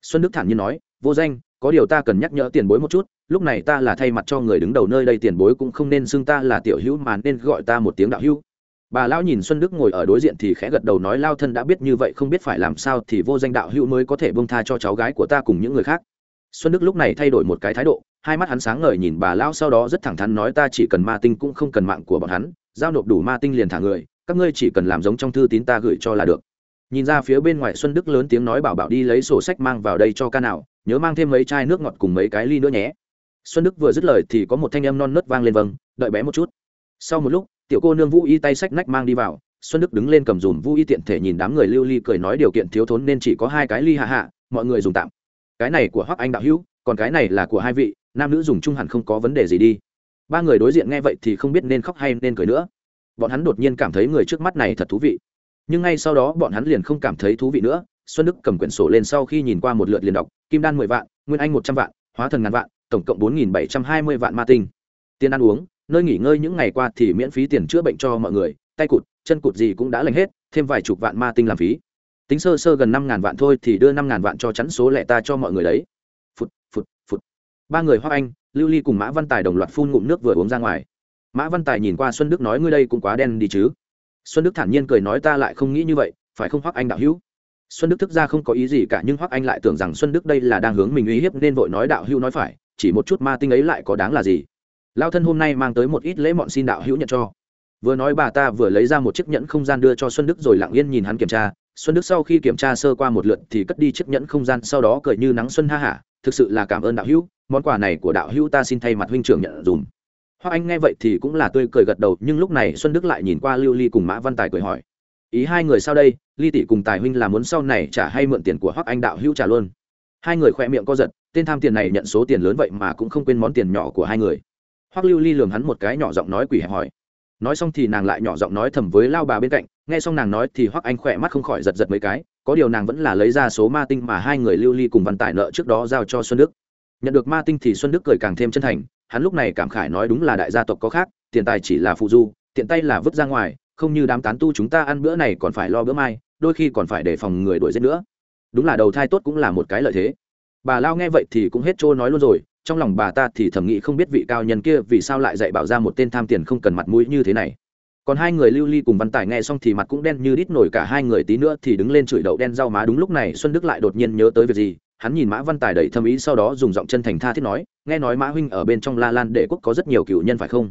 Xuân đức thản nhiên nói, vô danh, có điều ta cần nhắc nhở tiền bối một chút, lúc này ta là thay mặt cho người đứng đầu nơi đây tiền bối cũng không nên xưng ta là tiểu hữu mà nên gọi ta một tiếng đạo hữu. Bà lão nhìn xuân đức ngồi ở đối diện thì khẽ gật đầu nói, lao thân đã biết như vậy không biết phải làm sao thì vô danh đạo hữu mới có thể bông tha cho cháu gái của ta cùng những người khác. Xuân đức lúc này thay đổi một cái thái độ hai mắt hắn sáng ngời nhìn bà lão sau đó rất thẳng thắn nói ta chỉ cần ma tinh cũng không cần mạng của bọn hắn, giao nộp đủ ma tinh liền thả người, các ngươi chỉ cần làm giống trong thư tín ta gửi cho là được. Nhìn ra phía bên ngoài xuân đức lớn tiếng nói bảo bảo đi lấy sổ sách mang vào đây cho ca nào, nhớ mang thêm mấy chai nước ngọt cùng mấy cái ly nữa nhé. Xuân đức vừa dứt lời thì có một thanh em non nớt vang lên vâng đợi bé một chút. Sau một lúc, tiểu cô nương vũ y tay sách nách mang đi vào, xuân đức đứng lên cầm dùm vũ y tiện thể nhìn đám người lưu ly cười nói điều kiện thiếu thốn nên chỉ có hai cái ly hạ hạ, mọi người dùng tạm. Cái này của hoắc anh đạo hữu còn cái này là của hai vị, nam nữ dùng chung hẳn không có vấn đề gì đi. Ba người đối diện nghe vậy thì không biết nên khóc hay nên cười nữa. Bọn hắn đột nhiên cảm thấy người trước mắt này thật thú vị. Nhưng ngay sau đó bọn hắn liền không cảm thấy thú vị nữa, xuân đức cầm quyển sổ lên sau khi nhìn qua một lượt liền đọc, kim đan mười vạn, nguyên anh một trăm vạn, hóa thần ngàn vạn, tổng cộng bốn nghìn bảy trăm hai mươi vạn ma tinh. Tiền ăn uống, nơi nghỉ ngơi những ngày qua thì miễn phí tiền chữa bệnh cho mọi người, tay cụt, chân cụt gì cũng đã lành hết, thêm vài chục vạn ma tinh làm phí. Tính sơ sơ gần năm ngàn vạn thôi thì đưa năm ngàn vạn cho chắn số lẻ ta cho mọi người đấy ba người hoa anh, lưu ly cùng mã văn tài đồng loạt phun ngụm nước vừa uống ra ngoài. Mã văn tài nhìn qua xuân đức nói ngươi đây cũng quá đen đi chứ. Xuân đức thản nhiên cười nói ta lại không nghĩ như vậy, phải không hoắc anh đạo hữu? Xuân đức thức ra không có ý gì cả nhưng hoắc anh lại tưởng rằng xuân đức đây là đang hướng mình uy hiếp nên vội nói đạo hữu nói phải, chỉ một chút ma tinh ấy lại có đáng là gì? Lao thân hôm nay mang tới một ít lễ mọn xin đạo hữu nhận cho. Vừa nói bà ta vừa lấy ra một chiếc nhẫn không gian đưa cho xuân đức rồi lặng yên nhìn hắn kiểm tra. Xuân đức sau khi kiểm tra sơ qua một lượt thì cất đi chiếc nhẫn không gian sau đó cười như nắng xuân ha hả, thực sự là cảm ơn đạo hữu món quà này của đạo hữu ta xin thay mặt huynh trưởng nhận dùm. Hoa anh nghe vậy thì cũng là tươi cười gật đầu, nhưng lúc này xuân đức lại nhìn qua lưu ly cùng mã văn tài cười hỏi. Ý hai người sau đây? Ly tỷ cùng tài huynh là muốn sau này trả hay mượn tiền của hoắc anh đạo hữu trả luôn? Hai người khoe miệng co giật, tên tham tiền này nhận số tiền lớn vậy mà cũng không quên món tiền nhỏ của hai người. Hoắc lưu ly lường hắn một cái nhỏ giọng nói quỷ hẹp hỏi. Nói xong thì nàng lại nhỏ giọng nói thầm với lao bà bên cạnh, nghe xong nàng nói thì hoắc anh khỏe mắt không khỏi giật giật mấy cái, có điều nàng vẫn là lấy ra số ma tinh mà hai người lưu ly cùng văn tài nợ trước đó giao cho xuân đức nhận được ma tinh thì xuân đức cười càng thêm chân thành, hắn lúc này cảm khải nói đúng là đại gia tộc có khác, tiền tài chỉ là phụ du, tiện tay là vứt ra ngoài, không như đám tán tu chúng ta ăn bữa này còn phải lo bữa mai, đôi khi còn phải đề phòng người đuổi giết nữa. Đúng là đầu thai tốt cũng là một cái lợi thế. Bà lao nghe vậy thì cũng hết trôi nói luôn rồi, trong lòng bà ta thì thầm nghĩ không biết vị cao nhân kia vì sao lại dạy bảo ra một tên tham tiền không cần mặt mũi như thế này. Còn hai người lưu ly cùng văn tài nghe xong thì mặt cũng đen như đít nổi cả hai người tí nữa thì đứng lên chửi đậu đen rau má. Đúng lúc này xuân đức lại đột nhiên nhớ tới việc gì hắn nhìn mã văn tài đầy thâm ý sau đó dùng giọng chân thành tha thiết nói, nghe nói mã huynh ở bên trong la lan đệ quốc có rất nhiều cựu nhân phải không?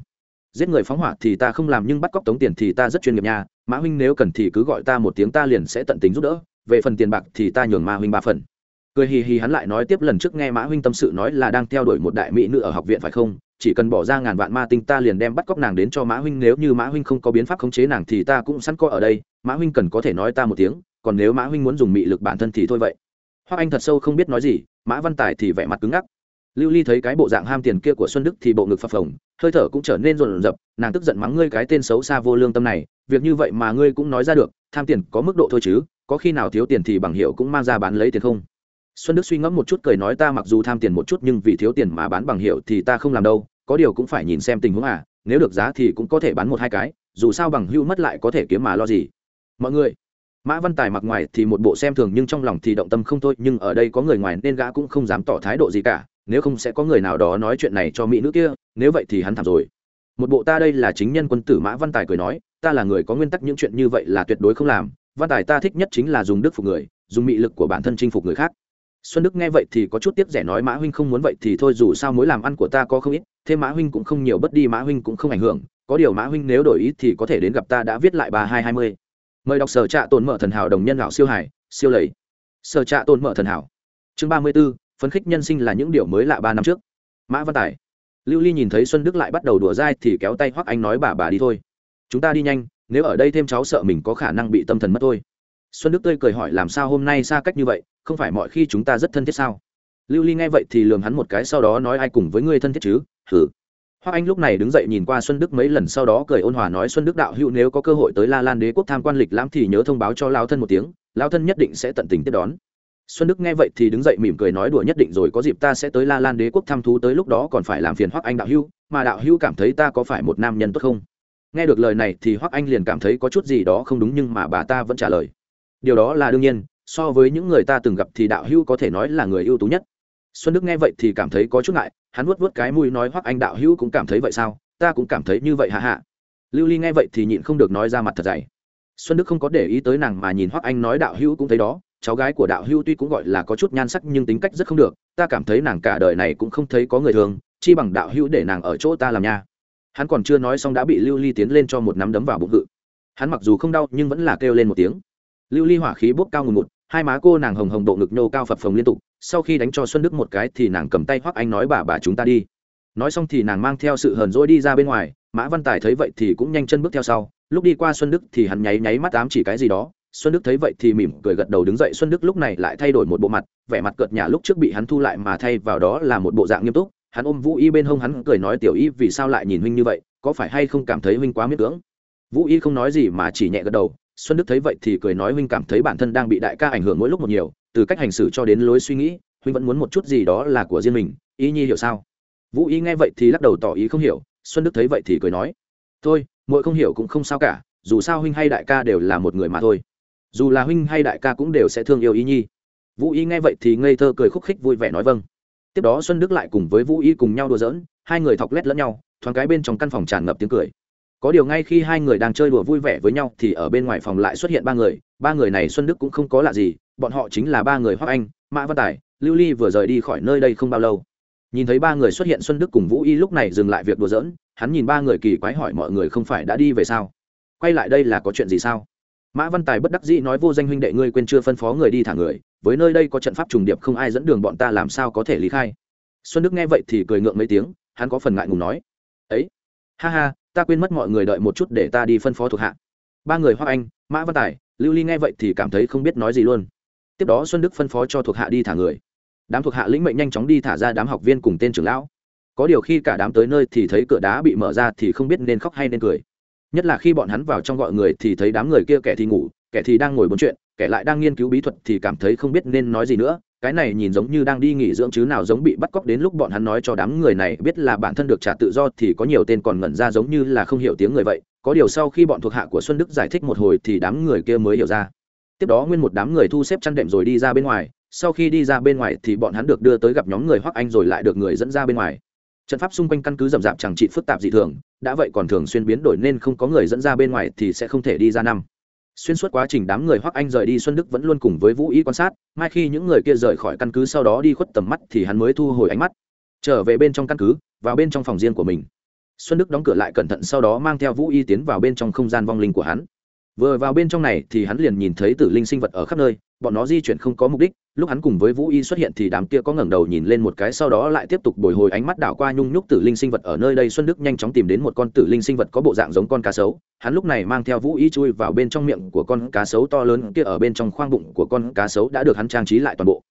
Giết người phóng hỏa thì ta không làm, nhưng bắt cóc tống tiền thì ta rất chuyên nghiệp nha. Mã huynh nếu cần thì cứ gọi ta một tiếng, ta liền sẽ tận tình giúp đỡ. Về phần tiền bạc thì ta nhường mã huynh ba phần. Cười hì hì hắn lại nói tiếp, lần trước nghe mã huynh tâm sự nói là đang theo đuổi một đại mỹ nữ ở học viện phải không? Chỉ cần bỏ ra ngàn vạn ma tinh ta liền đem bắt cóc nàng đến cho mã huynh, nếu như mã huynh không có biến pháp khống chế nàng thì ta cũng sẵn coi ở đây. Mã huynh cần có thể nói ta một tiếng, còn nếu mã huynh muốn dùng mị lực bản thân thì thôi vậy hoa anh thật sâu không biết nói gì, mã văn tài thì vẻ mặt cứng ngắc. Lưu ly thấy cái bộ dạng ham tiền kia của xuân đức thì bộ ngực phập phồng, hơi thở cũng trở nên rồn rập, nàng tức giận mắng ngươi cái tên xấu xa vô lương tâm này, việc như vậy mà ngươi cũng nói ra được, tham tiền có mức độ thôi chứ, có khi nào thiếu tiền thì bằng hiệu cũng mang ra bán lấy tiền không? Xuân đức suy ngẫm một chút cười nói ta mặc dù tham tiền một chút nhưng vì thiếu tiền mà bán bằng hiệu thì ta không làm đâu, có điều cũng phải nhìn xem tình huống à nếu được giá thì cũng có thể bán một hai cái, dù sao bằng hưu mất lại có thể kiếm mà lo gì. Mọi người mã văn tài mặc ngoài thì một bộ xem thường nhưng trong lòng thì động tâm không thôi, nhưng ở đây có người ngoài nên gã cũng không dám tỏ thái độ gì cả, nếu không sẽ có người nào đó nói chuyện này cho mỹ nữ kia, nếu vậy thì hắn thảm rồi. Một bộ ta đây là chính nhân quân tử mã văn tài cười nói, ta là người có nguyên tắc những chuyện như vậy là tuyệt đối không làm, văn tài ta thích nhất chính là dùng đức phục người, dùng mị lực của bản thân chinh phục người khác. Xuân đức nghe vậy thì có chút tiếc rẻ nói, mã huynh không muốn vậy thì thôi, dù sao mối làm ăn của ta có không ít thêm mã huynh cũng không nhiều, bất đi mã huynh cũng không ảnh hưởng, có điều mã huynh nếu đổi ý thì có thể đến gặp ta, đã viết lại ba hai hai mươi mời đọc sở trạ tồn mở thần hảo đồng nhân lão siêu hải, siêu lầy. Sở trạ tồn mở thần hảo. Chương ba mươi b ố phấn khích nhân sinh là những điều mới lạ ba năm trước. Mã văn tài. Lưu ly nhìn thấy xuân đức lại bắt đầu đùa dai thì kéo tay hoắc anh nói bà bà đi thôi. Chúng ta đi nhanh, nếu ở đây thêm cháu sợ mình có khả năng bị tâm thần mất thôi. Xuân đức tươi cười hỏi làm sao hôm nay xa cách như vậy, không phải mọi khi chúng ta rất thân thiết sao? Lưu ly nghe vậy thì lường hắn một cái sau đó nói ai cùng với ngươi thân thiết chứ? Hử? Hoắc Anh lúc này đứng dậy nhìn qua Xuân Đức mấy lần sau đó cười ôn hòa nói Xuân Đức đạo hữu nếu có cơ hội tới La Lan Đế quốc tham quan lịch lãm thì nhớ thông báo cho lão thân một tiếng, lão thân nhất định sẽ tận tình tiếp đón. Xuân Đức nghe vậy thì đứng dậy mỉm cười nói đùa nhất định rồi có dịp ta sẽ tới La Lan Đế quốc thăm thú tới lúc đó còn phải làm phiền Hoắc Anh đạo hữu, mà đạo hữu cảm thấy ta có phải một nam nhân tốt không? Nghe được lời này thì Hoắc Anh liền cảm thấy có chút gì đó không đúng nhưng mà bà ta vẫn trả lời. Điều đó là đương nhiên, so với những người ta từng gặp thì đạo hữu có thể nói là người ưu tú nhất xuân đức nghe vậy thì cảm thấy có chút ngại hắn vuốt vuốt cái mũi nói hoắc anh đạo hữu cũng cảm thấy vậy sao? Ta cũng cảm thấy như vậy hạ hạ. Lưu ly nghe vậy thì nhịn không được nói ra mặt thật dày. Xuân đức không có để ý tới nàng mà nhìn hoắc anh nói đạo hữu cũng thấy đó. Cháu gái của đạo hữu tuy cũng gọi là có chút nhan sắc nhưng tính cách rất không được. Ta cảm thấy nàng cả đời này cũng không thấy có người thường, chi bằng đạo hữu để nàng ở chỗ ta làm nha. Hắn còn chưa nói xong đã bị lưu ly tiến lên cho một nắm đấm vào bụng ngự hắn mặc dù không đau nhưng vẫn là kêu lên một tiếng. Lưu ly hỏa khí bốc cao ngùn ngụt, hai má cô nàng hồng hồng độ ngực nhô cao phập phồng liên tục sau khi đánh cho xuân đức một cái thì nàng cầm tay hoắc anh nói, bà bà chúng ta đi. Nói xong thì nàng mang theo sự hờn dỗi đi ra bên ngoài. Mã văn tài thấy vậy thì cũng nhanh chân bước theo sau. Lúc đi qua xuân đức thì hắn nháy nháy mắt ám chỉ cái gì đó. Xuân đức thấy vậy thì mỉm cười gật đầu đứng dậy. Xuân đức lúc này lại thay đổi một bộ mặt. Vẻ mặt cợt nhả lúc trước bị hắn thu lại mà thay vào đó là một bộ dạng nghiêm túc. Hắn ôm vũ y bên hông hắn cười nói, tiểu y, vì sao lại nhìn huynh như vậy? Có phải hay không cảm thấy huynh quá miễn cưỡng? Vũ y không nói gì mà chỉ nhẹ gật đầu. Xuân đức thấy vậy thì cười nói, huynh cảm thấy bản thân đang bị đại ca ảnh hưởng mỗi lúc một nhiều từ cách hành xử cho đến lối suy nghĩ, huynh vẫn muốn một chút gì đó là của riêng mình, ý nhi hiểu sao? Vũ y nghe vậy thì lắc đầu tỏ ý không hiểu, xuân đức thấy vậy thì cười nói, thôi mỗi không hiểu cũng không sao cả, dù sao huynh hay đại ca đều là một người mà thôi. Dù là huynh hay đại ca cũng đều sẽ thương yêu ý nhi. Vũ y nghe vậy thì ngây thơ cười khúc khích vui vẻ nói vâng. Tiếp đó xuân đức lại cùng với vũ y cùng nhau đùa giỡn, hai người thọc lét lẫn nhau, thoáng cái bên trong căn phòng tràn ngập tiếng cười có điều ngay khi hai người đang chơi đùa vui vẻ với nhau thì ở bên ngoài phòng lại xuất hiện ba người. Ba người này xuân đức cũng không có lạ gì, bọn họ chính là ba người hoác anh, mã văn tài, lưu ly vừa rời đi khỏi nơi đây không bao lâu. Nhìn thấy ba người xuất hiện, xuân đức cùng vũ y lúc này dừng lại việc đùa giỡn, hắn nhìn ba người kỳ quái hỏi mọi người không phải đã đi về sao? Quay lại đây là có chuyện gì sao? Mã văn tài bất đắc dĩ nói, vô danh huynh đệ, ngươi quên chưa phân phó người đi thả người, với nơi đây có trận pháp trùng điệp không ai dẫn đường bọn ta làm sao có thể lý khai? Xuân đức nghe vậy thì cười ngượng mấy tiếng, hắn có phần ngại ngùng nói, ấy, ha ha ta quên mất mọi người đợi một chút để ta đi phân phó thuộc hạ. Ba người hoa anh, mã văn tài, lưu ly nghe vậy thì cảm thấy không biết nói gì luôn. Tiếp đó xuân đức phân phó cho thuộc hạ đi thả người. Đám thuộc hạ lĩnh mệnh nhanh chóng đi thả ra đám học viên cùng tên trưởng lão. Có điều khi cả đám tới nơi thì thấy cửa đá bị mở ra thì không biết nên khóc hay nên cười. Nhất là khi bọn hắn vào trong gọi người thì thấy đám người kia kẻ thì ngủ, kẻ thì đang ngồi bốn chuyện, kẻ lại đang nghiên cứu bí thuật thì cảm thấy không biết nên nói gì nữa cái này nhìn giống như đang đi nghỉ dưỡng chứ nào giống bị bắt cóc đến lúc bọn hắn nói cho đám người này biết là bản thân được trả tự do thì có nhiều tên còn ngẩn ra giống như là không hiểu tiếng người vậy. Có điều sau khi bọn thuộc hạ của xuân đức giải thích một hồi thì đám người kia mới hiểu ra. Tiếp đó nguyên một đám người thu xếp chăn đệm rồi đi ra bên ngoài. Sau khi đi ra bên ngoài thì bọn hắn được đưa tới gặp nhóm người hoắc anh rồi lại được người dẫn ra bên ngoài. Trận pháp xung quanh căn cứ rậm rạp chẳng trị phức tạp dị thường, đã vậy còn thường xuyên biến đổi nên không có người dẫn ra bên ngoài thì sẽ không thể đi ra năm xuyên suốt quá trình đám người hoắc anh rời đi, xuân đức vẫn luôn cùng với vũ ý quan sát, mai khi những người kia rời khỏi căn cứ sau đó đi khuất tầm mắt thì hắn mới thu hồi ánh mắt, trở về bên trong căn cứ, vào bên trong phòng riêng của mình. Xuân đức đóng cửa lại cẩn thận sau đó mang theo vũ y tiến vào bên trong không gian vong linh của hắn. Vừa vào bên trong này thì hắn liền nhìn thấy tử linh sinh vật ở khắp nơi bọn nó di chuyển không có mục đích, lúc hắn cùng với vũ y xuất hiện thì đám kia có ngẩng đầu nhìn lên một cái sau đó lại tiếp tục bồi hồi ánh mắt đảo qua nhung nhúc tử linh sinh vật ở nơi đây xuân đức nhanh chóng tìm đến một con tử linh sinh vật có bộ dạng giống con cá sấu. Hắn lúc này mang theo vũ y chui vào bên trong miệng của con cá sấu to lớn kia ở bên trong khoang bụng của con cá sấu đã được hắn trang trí lại toàn bộ.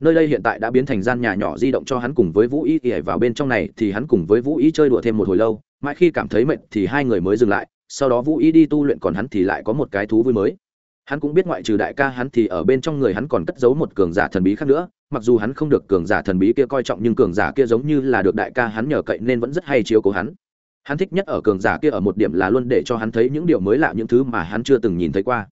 Nơi đây hiện tại đã biến thành gian nhà nhỏ di động cho hắn cùng với vũ y ỉa vào bên trong này thì hắn cùng với vũ y chơi đùa thêm một hồi lâu, mãi khi cảm thấy mệt thì hai người mới dừng lại, sau đó vũ y đi tu luyện còn hắn thì lại có một cái thú vui mới hắn cũng biết ngoại trừ đại ca hắn thì ở bên trong người hắn còn cất giấu một cường giả thần bí khác nữa, mặc dù hắn không được cường giả thần bí kia coi trọng nhưng cường giả kia giống như là được đại ca hắn nhờ cậy nên vẫn rất hay chiếu cố hắn. Hắn thích nhất ở cường giả kia ở một điểm là luôn để cho hắn thấy những điều mới lạ, những thứ mà hắn chưa từng nhìn thấy qua.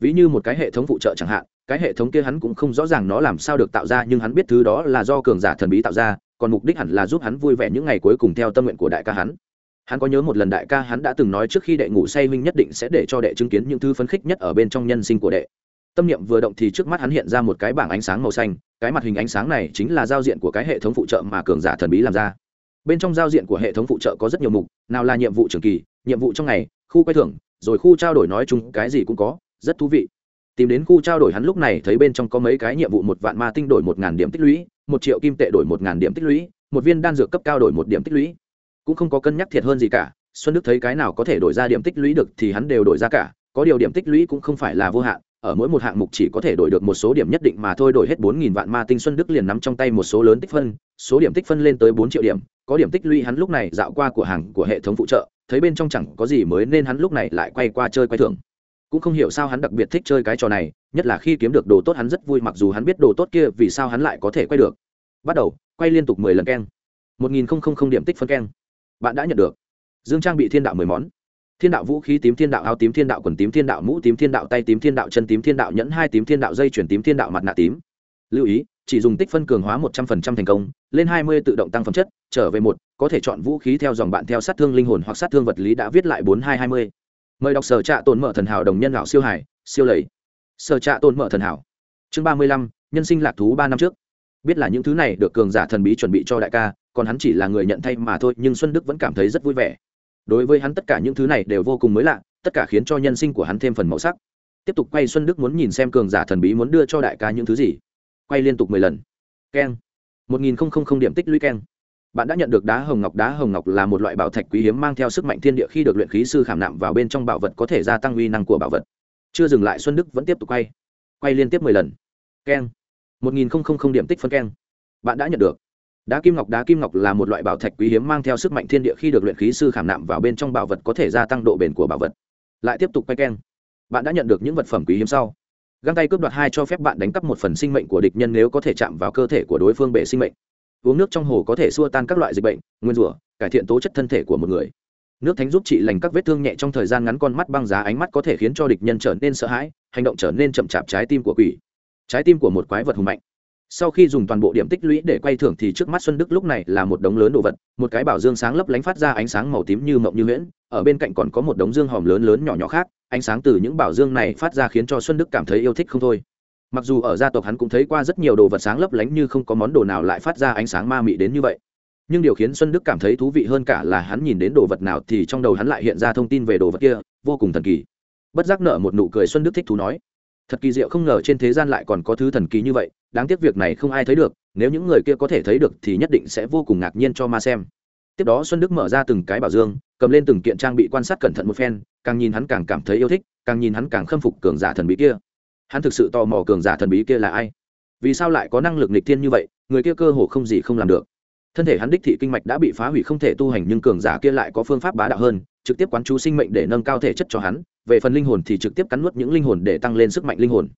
Ví như một cái hệ thống phụ trợ chẳng hạn, cái hệ thống kia hắn cũng không rõ ràng nó làm sao được tạo ra, nhưng hắn biết thứ đó là do cường giả thần bí tạo ra, còn mục đích hẳn là giúp hắn vui vẻ những ngày cuối cùng theo tâm nguyện của đại ca hắn hắn có nhớ một lần đại ca hắn đã từng nói trước khi đệ ngủ say minh nhất định sẽ để cho đệ chứng kiến những thứ phấn khích nhất ở bên trong nhân sinh của đệ. Tâm niệm vừa động thì trước mắt hắn hiện ra một cái bảng ánh sáng màu xanh, cái mặt hình ánh sáng này chính là giao diện của cái hệ thống phụ trợ mà cường giả thần bí làm ra. Bên trong giao diện của hệ thống phụ trợ có rất nhiều mục, nào là nhiệm vụ trường kỳ, nhiệm vụ trong ngày, khu quay thưởng, rồi khu trao đổi nói chung, cái gì cũng có, rất thú vị. Tìm đến khu trao đổi hắn lúc này thấy bên trong có mấy cái nhiệm vụ một vạn ma tinh đổi một ngàn điểm tích lũy, một triệu kim tệ đổi một ngàn điểm tích lũy, một viên đan dược cấp cao đổi một điểm tích lũy cũng không có cân nhắc thiệt hơn gì cả, xuân đức thấy cái nào có thể đổi ra điểm tích lũy được thì hắn đều đổi ra cả, có điều điểm tích lũy cũng không phải là vô hạn, ở mỗi một hạng mục chỉ có thể đổi được một số điểm nhất định mà thôi, đổi hết bốn nghìn vạn ma tinh xuân đức liền nắm trong tay một số lớn tích phân, số điểm tích phân lên tới bốn triệu điểm, có điểm tích lũy hắn lúc này dạo qua của hàng của hệ thống phụ trợ, thấy bên trong chẳng có gì mới nên hắn lúc này lại quay qua chơi quay thưởng. Cũng không hiểu sao hắn đặc biệt thích chơi cái trò này, nhất là khi kiếm được đồ tốt hắn rất vui, mặc dù hắn biết đồ tốt kia vì sao hắn lại có thể quay được. Bắt đầu, quay liên tục mười lần keng. một nghìn không không không điểm tích phân keng bạn đã nhận được. Dương trang bị thiên đạo mười món. Thiên đạo vũ khí, tím thiên đạo áo tím thiên đạo quần, tím thiên đạo mũ, tím thiên đạo tay, tím thiên đạo chân, tím thiên đạo nhẫn hai, tím thiên đạo dây chuyển tím thiên đạo mặt nạ tím. Lưu ý, chỉ dùng tích phân cường hóa một trăm phần trăm thành công, lên hai mươi tự động tăng phẩm chất, trở về một, có thể chọn vũ khí theo dòng bạn theo sát thương linh hồn hoặc sát thương vật lý đã viết lại bốn hai hai mươi. Mời đọc sở trạ tồn mở thần hảo đồng nhân lão siêu hải, siêu lầy. Sở trạ tồn mở thần hảo. Chương ba mươi lăm, nhân sinh lạc thú ba năm trước. Biết là những thứ này được cường giả thần bí chuẩn bị cho đại ca còn hắn chỉ là người nhận thay mà thôi, nhưng xuân đức vẫn cảm thấy rất vui vẻ. Đối với hắn tất cả những thứ này đều vô cùng mới lạ, tất cả khiến cho nhân sinh của hắn thêm phần màu sắc. Tiếp tục quay xuân đức muốn nhìn xem cường giả thần bí muốn đưa cho đại ca những thứ gì. Quay liên tục mười lần. Keng. Một nghìn không không không điểm tích lũy keng. Bạn đã nhận được đá hồng ngọc, đá hồng ngọc là một loại bảo thạch quý hiếm mang theo sức mạnh thiên địa khi được luyện khí sư khảm nạm vào bên trong bảo vật có thể gia tăng uy năng của bảo vật. Chưa dừng lại, xuân đức vẫn tiếp tục quay. Quay liên tiếp mười lần. Keng. Một nghìn không không không điểm tích phân keng. Bạn đã nhận được đá kim ngọc, đá kim ngọc là một loại bảo thạch quý hiếm mang theo sức mạnh thiên địa khi được luyện khí sư khảm nạm vào bên trong bảo vật có thể gia tăng độ bền của bảo vật. Lại tiếp tục quay keng. Bạn đã nhận được những vật phẩm quý hiếm sau. Găng tay cướp đoạt hai cho phép bạn đánh cắp một phần sinh mệnh của địch nhân nếu có thể chạm vào cơ thể của đối phương bể sinh mệnh. Uống nước trong hồ có thể xua tan các loại dịch bệnh, nguyên rủa, cải thiện tố chất thân thể của một người. Nước thánh giúp trị lành các vết thương nhẹ trong thời gian ngắn con mắt băng giá ánh mắt có thể khiến cho địch nhân trở nên sợ hãi, hành động trở nên chậm chạp trái tim của quỷ. Trái tim của một quái vật hùng mạnh sau khi dùng toàn bộ điểm tích lũy để quay thưởng thì trước mắt xuân đức lúc này là một đống lớn đồ vật, một cái bảo dương sáng lấp lánh phát ra ánh sáng màu tím như mộng như nguyễn. ở bên cạnh còn có một đống dương hòm lớn lớn nhỏ nhỏ khác, ánh sáng từ những bảo dương này phát ra khiến cho xuân đức cảm thấy yêu thích không thôi. Mặc dù ở gia tộc hắn cũng thấy qua rất nhiều đồ vật sáng lấp lánh như không có món đồ nào lại phát ra ánh sáng ma mị đến như vậy. Nhưng điều khiến xuân đức cảm thấy thú vị hơn cả là hắn nhìn đến đồ vật nào thì trong đầu hắn lại hiện ra thông tin về đồ vật kia, vô cùng thần kỳ. Bất giác nợ một nụ cười xuân đức thích thú nói thật kỳ diệu không ngờ trên thế gian lại còn có thứ thần kỳ như vậy, đáng tiếc việc này không ai thấy được, nếu những người kia có thể thấy được thì nhất định sẽ vô cùng ngạc nhiên cho ma xem. Tiếp đó xuân đức mở ra từng cái bảo dương, cầm lên từng kiện trang bị quan sát cẩn thận một phen, càng nhìn hắn càng cảm thấy yêu thích, càng nhìn hắn càng khâm phục cường giả thần bí kia. Hắn thực sự tò mò cường giả thần bí kia là ai? Vì sao lại có năng lực nịch thiên như vậy, người kia cơ hồ không gì không làm được. Thân thể hắn đích thị kinh mạch đã bị phá hủy không thể tu hành nhưng cường giả kia lại có phương pháp bá đạo hơn, trực tiếp quán chú sinh mệnh để nâng cao thể chất cho hắn về phần linh hồn thì trực tiếp cắn nuốt những linh hồn để tăng lên sức mạnh linh hồn.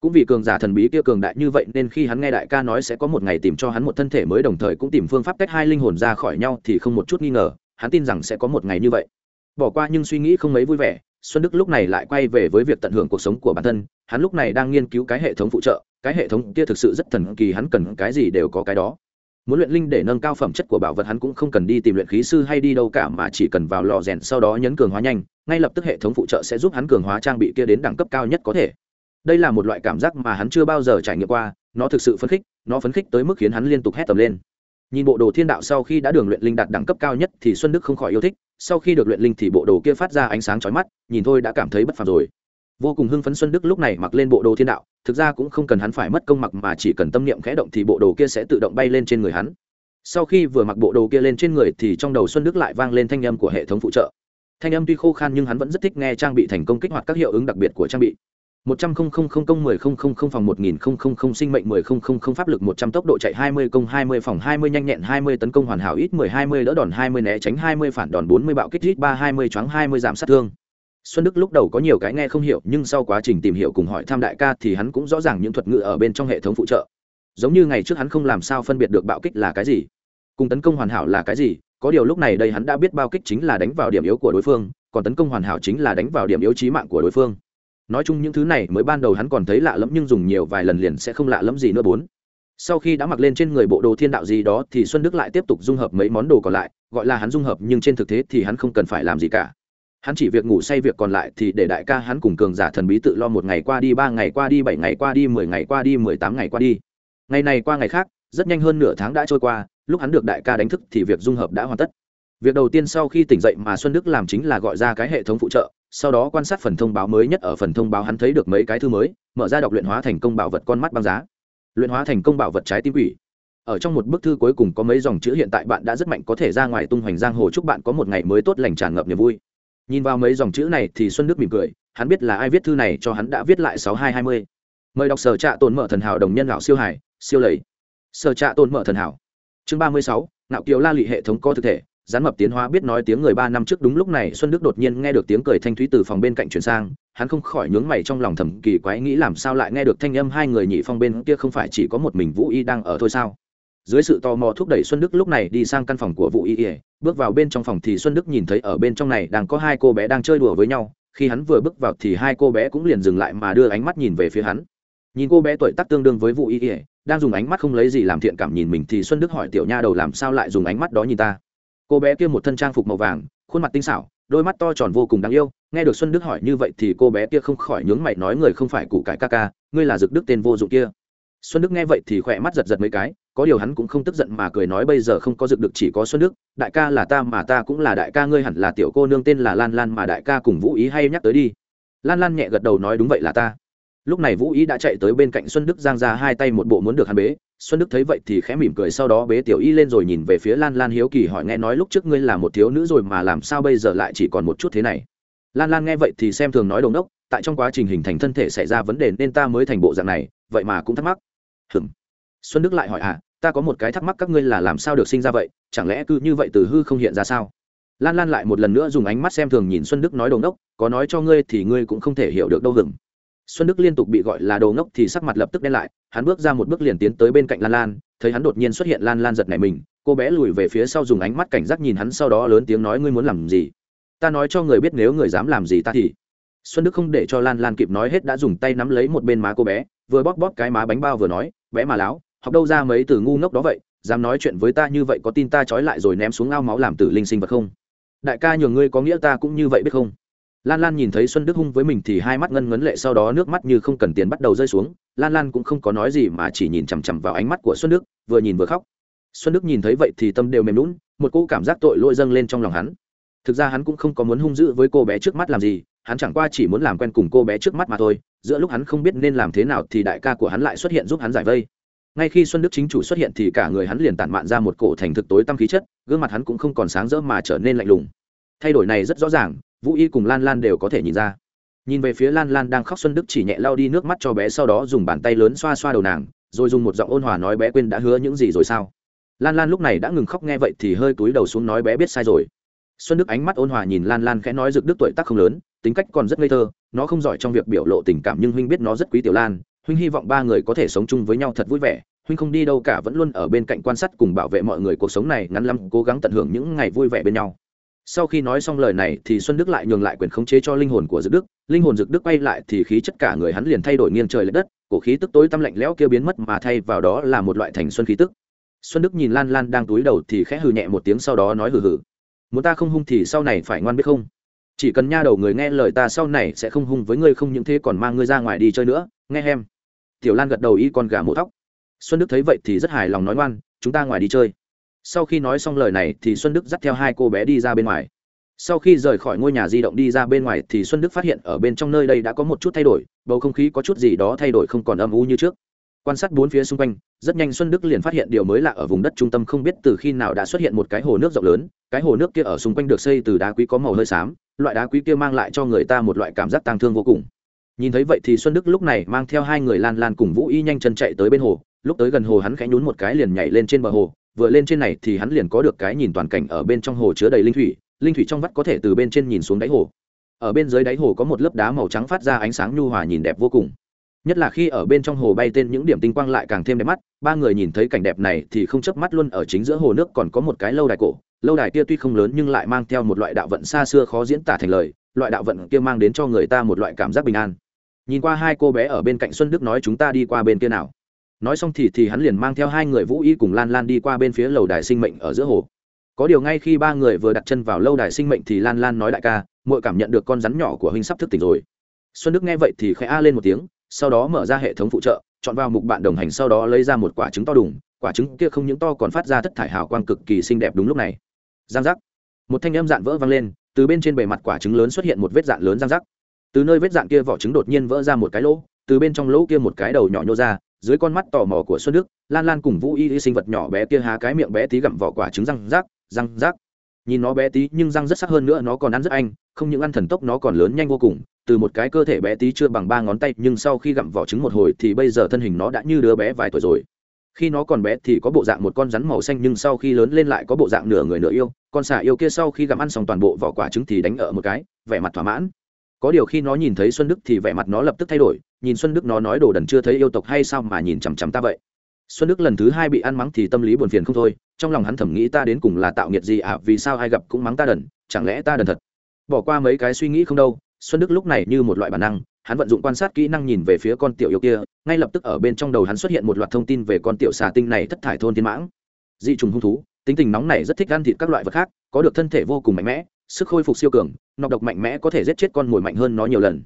Cũng vì cường giả thần bí kia cường đại như vậy nên khi hắn nghe đại ca nói sẽ có một ngày tìm cho hắn một thân thể mới đồng thời cũng tìm phương pháp tách hai linh hồn ra khỏi nhau thì không một chút nghi ngờ, hắn tin rằng sẽ có một ngày như vậy. Bỏ qua nhưng suy nghĩ không mấy vui vẻ, xuân đức lúc này lại quay về với việc tận hưởng cuộc sống của bản thân, hắn lúc này đang nghiên cứu cái hệ thống phụ trợ, cái hệ thống kia thực sự rất thần kỳ, hắn cần cái gì đều có cái đó. Muốn luyện linh để nâng cao phẩm chất của bảo vật hắn cũng không cần đi tìm luyện khí sư hay đi đâu cả mà chỉ cần vào lò rèn sau đó nhấn cường hóa nhanh ngay lập tức hệ thống phụ trợ sẽ giúp hắn cường hóa trang bị kia đến đẳng cấp cao nhất có thể. Đây là một loại cảm giác mà hắn chưa bao giờ trải nghiệm qua, nó thực sự phấn khích, nó phấn khích tới mức khiến hắn liên tục hét tầm lên. Nhìn bộ đồ thiên đạo sau khi đã đường luyện linh đạt đẳng cấp cao nhất thì xuân đức không khỏi yêu thích, sau khi được luyện linh thì bộ đồ kia phát ra ánh sáng chói mắt, nhìn thôi đã cảm thấy bất phàm rồi. Vô cùng hưng phấn xuân đức lúc này mặc lên bộ đồ thiên đạo, thực ra cũng không cần hắn phải mất công mặc mà chỉ cần tâm niệm khẽ động thì bộ đồ kia sẽ tự động bay lên trên người hắn. Sau khi vừa mặc bộ đồ kia lên trên người thì trong đầu xuân đức lại vang lên thanh âm của hệ thống phụ trợ thanh âm tuy khô khan nhưng hắn vẫn rất thích nghe trang bị thành công kích hoạt các hiệu ứng đặc biệt của trang bị. Một trăm không không không công mười không không không phòng một nghìn không không không sinh mệnh mười không không không pháp lực một trăm tốc độ chạy hai mươi công hai mươi phòng hai mươi nhanh nhẹn hai mươi tấn công hoàn hảo ít mười hai mươi đỡ đòn hai mươi né tránh hai mươi phản đòn bốn mươi bạo kích ít ba hai mươi choáng hai mươi giảm sát thương. Xuân đức lúc đầu có nhiều cái nghe không hiểu, nhưng sau quá trình tìm hiểu cùng hỏi tham đại ca thì hắn cũng rõ ràng những thuật ngữ ở bên trong hệ thống phụ trợ. Giống như ngày trước hắn không làm sao phân biệt được bạo kích là cái gì, cùng tấn công hoàn hảo là cái gì có điều lúc này đây hắn đã biết bao kích chính là đánh vào điểm yếu của đối phương, còn tấn công hoàn hảo chính là đánh vào điểm yếu trí mạng của đối phương. Nói chung những thứ này mới ban đầu hắn còn thấy lạ lẫm nhưng dùng nhiều vài lần liền sẽ không lạ lẫm gì nữa bốn. Sau khi đã mặc lên trên người bộ đồ thiên đạo gì đó thì xuân đức lại tiếp tục dung hợp mấy món đồ còn lại, gọi là hắn dung hợp nhưng trên thực tế thì hắn không cần phải làm gì cả. Hắn chỉ việc ngủ say việc còn lại thì để đại ca hắn cùng cường giả thần bí tự lo một ngày qua đi, ba ngày qua đi, bảy ngày qua đi, mười ngày qua đi, mười tám ngày qua đi. Ngày này qua ngày khác, rất nhanh hơn nửa tháng đã trôi qua lúc hắn được đại ca đánh thức thì việc dung hợp đã hoàn tất. Việc đầu tiên sau khi tỉnh dậy mà xuân đức làm chính là gọi ra cái hệ thống phụ trợ, sau đó quan sát phần thông báo mới nhất ở phần thông báo hắn thấy được mấy cái thư mới, mở ra đọc luyện hóa thành công bảo vật con mắt băng giá. Luyện hóa thành công bảo vật trái tim quỷ. Ở trong một bức thư cuối cùng có mấy dòng chữ hiện tại bạn đã rất mạnh có thể ra ngoài tung hoành giang hồ chúc bạn có một ngày mới tốt lành tràn ngập niềm vui. Nhìn vào mấy dòng chữ này thì xuân đức mỉm cười, hắn biết là ai viết thư này cho hắn đã viết lại sáu hai hai mươi. Mời đọc sở trạ tồn mở thần hảo đồng nhân lão siêu hải, siêu lầy. Sở trạ tồn mở thần hảo chương ba mươi sáu nạo kiều la lị hệ thống có thực thể gián mập tiến hóa biết nói tiếng người ba năm trước đúng lúc này xuân đức đột nhiên nghe được tiếng cười thanh thúy từ phòng bên cạnh chuyển sang, hắn không khỏi nhướng mày trong lòng thầm kỳ quái nghĩ làm sao lại nghe được thanh âm hai người nhị phong bên kia không phải chỉ có một mình vũ y đang ở thôi sao? Dưới sự tò mò thúc đẩy xuân đức lúc này đi sang căn phòng của vũ y ỉa bước vào bên trong phòng thì xuân đức nhìn thấy ở bên trong này đang có hai cô bé đang chơi đùa với nhau, khi hắn vừa bước vào thì hai cô bé cũng liền dừng lại mà đưa ánh mắt nhìn về phía hắn nhìn cô bé tuổi tác tương đương với vũ y ỉa đang dùng ánh mắt không lấy gì làm thiện cảm nhìn mình thì xuân đức hỏi tiểu nha đầu làm sao lại dùng ánh mắt đó nhìn ta. Cô bé kia một thân trang phục màu vàng, khuôn mặt tinh xảo, đôi mắt to tròn vô cùng đáng yêu. Nghe được xuân đức hỏi như vậy thì cô bé kia không khỏi nhướng mày nói người không phải củ cải ca ca, ngươi là dực đức tên vô dụng kia. Xuân đức nghe vậy thì khỏe mắt giật giật mấy cái, có điều hắn cũng không tức giận mà cười nói bây giờ không có dực được chỉ có xuân đức, đại ca là ta mà ta cũng là đại ca, ngươi hẳn là tiểu cô nương tên là lan lan mà đại ca cùng vũ ý hay nhắc tới đi. Lan lan nhẹ gật đầu nói đúng vậy là ta lúc này vũ ý đã chạy tới bên cạnh xuân đức giang ra hai tay một bộ muốn được hắn bế. Xuân đức thấy vậy thì khẽ mỉm cười, sau đó bế tiểu y lên rồi nhìn về phía lan lan hiếu kỳ hỏi, nghe nói lúc trước ngươi là một thiếu nữ rồi mà làm sao bây giờ lại chỉ còn một chút thế này? Lan lan nghe vậy thì xem thường nói đồng đốc, tại trong quá trình hình thành thân thể xảy ra vấn đề nên ta mới thành bộ dạng này, vậy mà cũng thắc mắc. Hừm. Xuân đức lại hỏi à ta có một cái thắc mắc các ngươi là làm sao được sinh ra vậy? Chẳng lẽ cứ như vậy từ hư không hiện ra sao? Lan lan lại một lần nữa dùng ánh mắt xem thường nhìn xuân đức nói đồng đốc, có nói cho ngươi thì ngươi cũng không thể hiểu được đâu hừng xuân đức liên tục bị gọi là đồ ngốc thì sắc mặt lập tức đen lại, hắn bước ra một bước liền tiến tới bên cạnh lan lan, thấy hắn đột nhiên xuất hiện lan lan giật nảy mình, cô bé lùi về phía sau dùng ánh mắt cảnh giác nhìn hắn sau đó lớn tiếng nói, ngươi muốn làm gì? Ta nói cho người biết nếu người dám làm gì ta thì xuân đức không để cho lan lan kịp nói hết đã dùng tay nắm lấy một bên má cô bé, vừa bóp bóp cái má bánh bao vừa nói, bé mà láo, học đâu ra mấy từ ngu ngốc đó vậy, dám nói chuyện với ta như vậy có tin ta trói lại rồi ném xuống ao máu làm tử linh sinh vật không? Đại ca nhường ngươi có nghĩa ta cũng như vậy biết không? Lan lan nhìn thấy xuân đức hung với mình thì hai mắt ngân ngấn lệ, sau đó nước mắt như không cần tiền bắt đầu rơi xuống. Lan lan cũng không có nói gì mà chỉ nhìn chằm chằm vào ánh mắt của xuân đức, vừa nhìn vừa khóc. Xuân đức nhìn thấy vậy thì tâm đều mềm lún một cỗ cảm giác tội lỗi dâng lên trong lòng hắn. Thực ra hắn cũng không có muốn hung dữ với cô bé trước mắt làm gì, hắn chẳng qua chỉ muốn làm quen cùng cô bé trước mắt mà thôi, giữa lúc hắn không biết nên làm thế nào thì đại ca của hắn lại xuất hiện giúp hắn giải vây. Ngay khi xuân đức chính chủ xuất hiện thì cả người hắn liền tản mạn ra một cổ thành thực tối tâm khí chất, gương mặt hắn cũng không còn sáng rỡ mà trở nên lạnh lùng. Thay đổi này rất rõ ràng vũ y cùng lan lan đều có thể nhìn ra. Nhìn về phía lan lan đang khóc xuân đức chỉ nhẹ lau đi nước mắt cho bé sau đó dùng bàn tay lớn xoa xoa đầu nàng, rồi dùng một giọng ôn hòa nói bé quên đã hứa những gì rồi sao? Lan lan lúc này đã ngừng khóc nghe vậy thì hơi túi đầu xuống nói bé biết sai rồi. Xuân đức ánh mắt ôn hòa nhìn lan lan khẽ nói rực đức tuổi tác không lớn, tính cách còn rất ngây thơ, nó không giỏi trong việc biểu lộ tình cảm nhưng huynh biết nó rất quý tiểu lan, huynh hy vọng ba người có thể sống chung với nhau thật vui vẻ, huynh không đi đâu cả vẫn luôn ở bên cạnh quan sát cùng bảo vệ mọi người cuộc sống này, ngắn lắm cố gắng tận hưởng những ngày vui vẻ bên nhau sau khi nói xong lời này thì xuân đức lại nhường lại quyền khống chế cho linh hồn của dực đức. Linh hồn dực đức quay lại thì khí chất cả người hắn liền thay đổi nghiêng trời l ệ đất, cổ khí tức tối tăm lạnh lẽo kia biến mất mà thay vào đó là một loại thành xuân khí tức. Xuân đức nhìn lan lan đang túi đầu thì khẽ hừ nhẹ một tiếng sau đó nói hừ hừ. Muốn ta không hung thì sau này phải ngoan biết không? Chỉ cần nha đầu người nghe lời ta sau này sẽ không hung với ngươi không những thế còn mang ngươi ra ngoài đi chơi nữa, nghe hem tiểu lan gật đầu y con gà mổ tóc xuân đức thấy vậy thì rất hài lòng nói ngoan, chúng ta ngoài đi chơi sau khi nói xong lời này thì xuân đức dắt theo hai cô bé đi ra bên ngoài. Sau khi rời khỏi ngôi nhà di động đi ra bên ngoài thì xuân đức phát hiện ở bên trong nơi đây đã có một chút thay đổi, bầu không khí có chút gì đó thay đổi không còn âm u như trước. Quan sát bốn phía xung quanh, rất nhanh xuân đức liền phát hiện điều mới lạ ở vùng đất trung tâm không biết từ khi nào đã xuất hiện một cái hồ nước rộng lớn, cái hồ nước kia ở xung quanh được xây từ đá quý có màu hơi xám, loại đá quý kia mang lại cho người ta một loại cảm giác tang thương vô cùng. Nhìn thấy vậy thì xuân đức lúc này mang theo hai người lan lan cùng vũ y nhanh chân chạy tới bên hồ, lúc tới gần hồ hắn khẽ nhún một cái liền nhảy lên trên bờ hồ vừa lên trên này thì hắn liền có được cái nhìn toàn cảnh ở bên trong hồ chứa đầy linh thủy linh thủy trong vắt có thể từ bên trên nhìn xuống đáy hồ. Ở bên dưới đáy hồ có một lớp đá màu trắng phát ra ánh sáng nhu hòa nhìn đẹp vô cùng. Nhất là khi ở bên trong hồ bay tên những điểm tinh quang lại càng thêm đẹp mắt, ba người nhìn thấy cảnh đẹp này thì không chớp mắt luôn, ở chính giữa hồ nước còn có một cái lâu đài cổ. Lâu đài kia tuy không lớn nhưng lại mang theo một loại đạo vận xa xưa khó diễn tả thành lời, loại đạo vận kia mang đến cho người ta một loại cảm giác bình an. Nhìn qua hai cô bé ở bên cạnh xuân đức nói chúng ta đi qua bên kia nào nói xong thì thì hắn liền mang theo hai người vũ y cùng lan lan đi qua bên phía lầu đài sinh mệnh ở giữa hồ. Có điều ngay khi ba người vừa đặt chân vào lâu đài sinh mệnh thì lan lan nói đại ca, muội cảm nhận được con rắn nhỏ của huynh sắp thức tỉnh rồi. Xuân đức nghe vậy thì khẽ a lên một tiếng, sau đó mở ra hệ thống phụ trợ, chọn vào mục bạn đồng hành sau đó lấy ra một quả trứng to đùng, quả trứng kia không những to còn phát ra thất thải hào quang cực kỳ xinh đẹp đúng lúc này. Giang giác. Một thanh âm dạn vỡ vang lên, từ bên trên bề mặt quả trứng lớn xuất hiện một vết dạn lớn giang giác. Từ nơi vết dạn kia vỏ trứng đột nhiên vỡ ra một cái lỗ, từ bên trong lỗ kia một cái đầu nhỏ nhô ra dưới con mắt tò mò của xuân đức, lan lan cùng vũ y sinh vật nhỏ bé kia há cái miệng bé tí gặm vỏ quả trứng răng rác răng rác. Nhìn nó bé tí nhưng răng rất sắc hơn nữa, nó còn ăn rất anh, không những ăn thần tốc nó còn lớn nhanh vô cùng, từ một cái cơ thể bé tí chưa bằng ba ngón tay, nhưng sau khi gặm vỏ trứng một hồi thì bây giờ thân hình nó đã như đứa bé vài tuổi rồi. Khi nó còn bé thì có bộ dạng một con rắn màu xanh, nhưng sau khi lớn lên lại có bộ dạng nửa người nửa yêu, con xà yêu kia sau khi gặm ăn xong toàn bộ vỏ quả trứng thì đánh ở một cái, vẻ mặt thỏa mãn có điều khi nó nhìn thấy xuân đức thì vẻ mặt nó lập tức thay đổi, nhìn xuân đức nó nói đồ đần chưa thấy yêu tộc hay sao mà nhìn chằm chằm ta vậy? Xuân đức lần thứ hai bị ăn mắng thì tâm lý buồn phiền không thôi, trong lòng hắn thầm nghĩ ta đến cùng là tạo nghiệt gì à vì sao ai gặp cũng mắng ta đần, chẳng lẽ ta đần thật? Bỏ qua mấy cái suy nghĩ không đâu, xuân đức lúc này như một loại bản năng, hắn vận dụng quan sát kỹ năng nhìn về phía con tiểu yêu kia, ngay lập tức ở bên trong đầu hắn xuất hiện một loạt thông tin về con tiểu xà tinh này thất thải thôn thiên mãng. Dị trùng hung thú, tính tình nóng này rất thích ăn thịt các loại vật khác, có được thân thể vô cùng mạnh mẽ sức khôi phục siêu cường, nọc độc mạnh mẽ có thể giết chết con mồi mạnh hơn nó nhiều lần.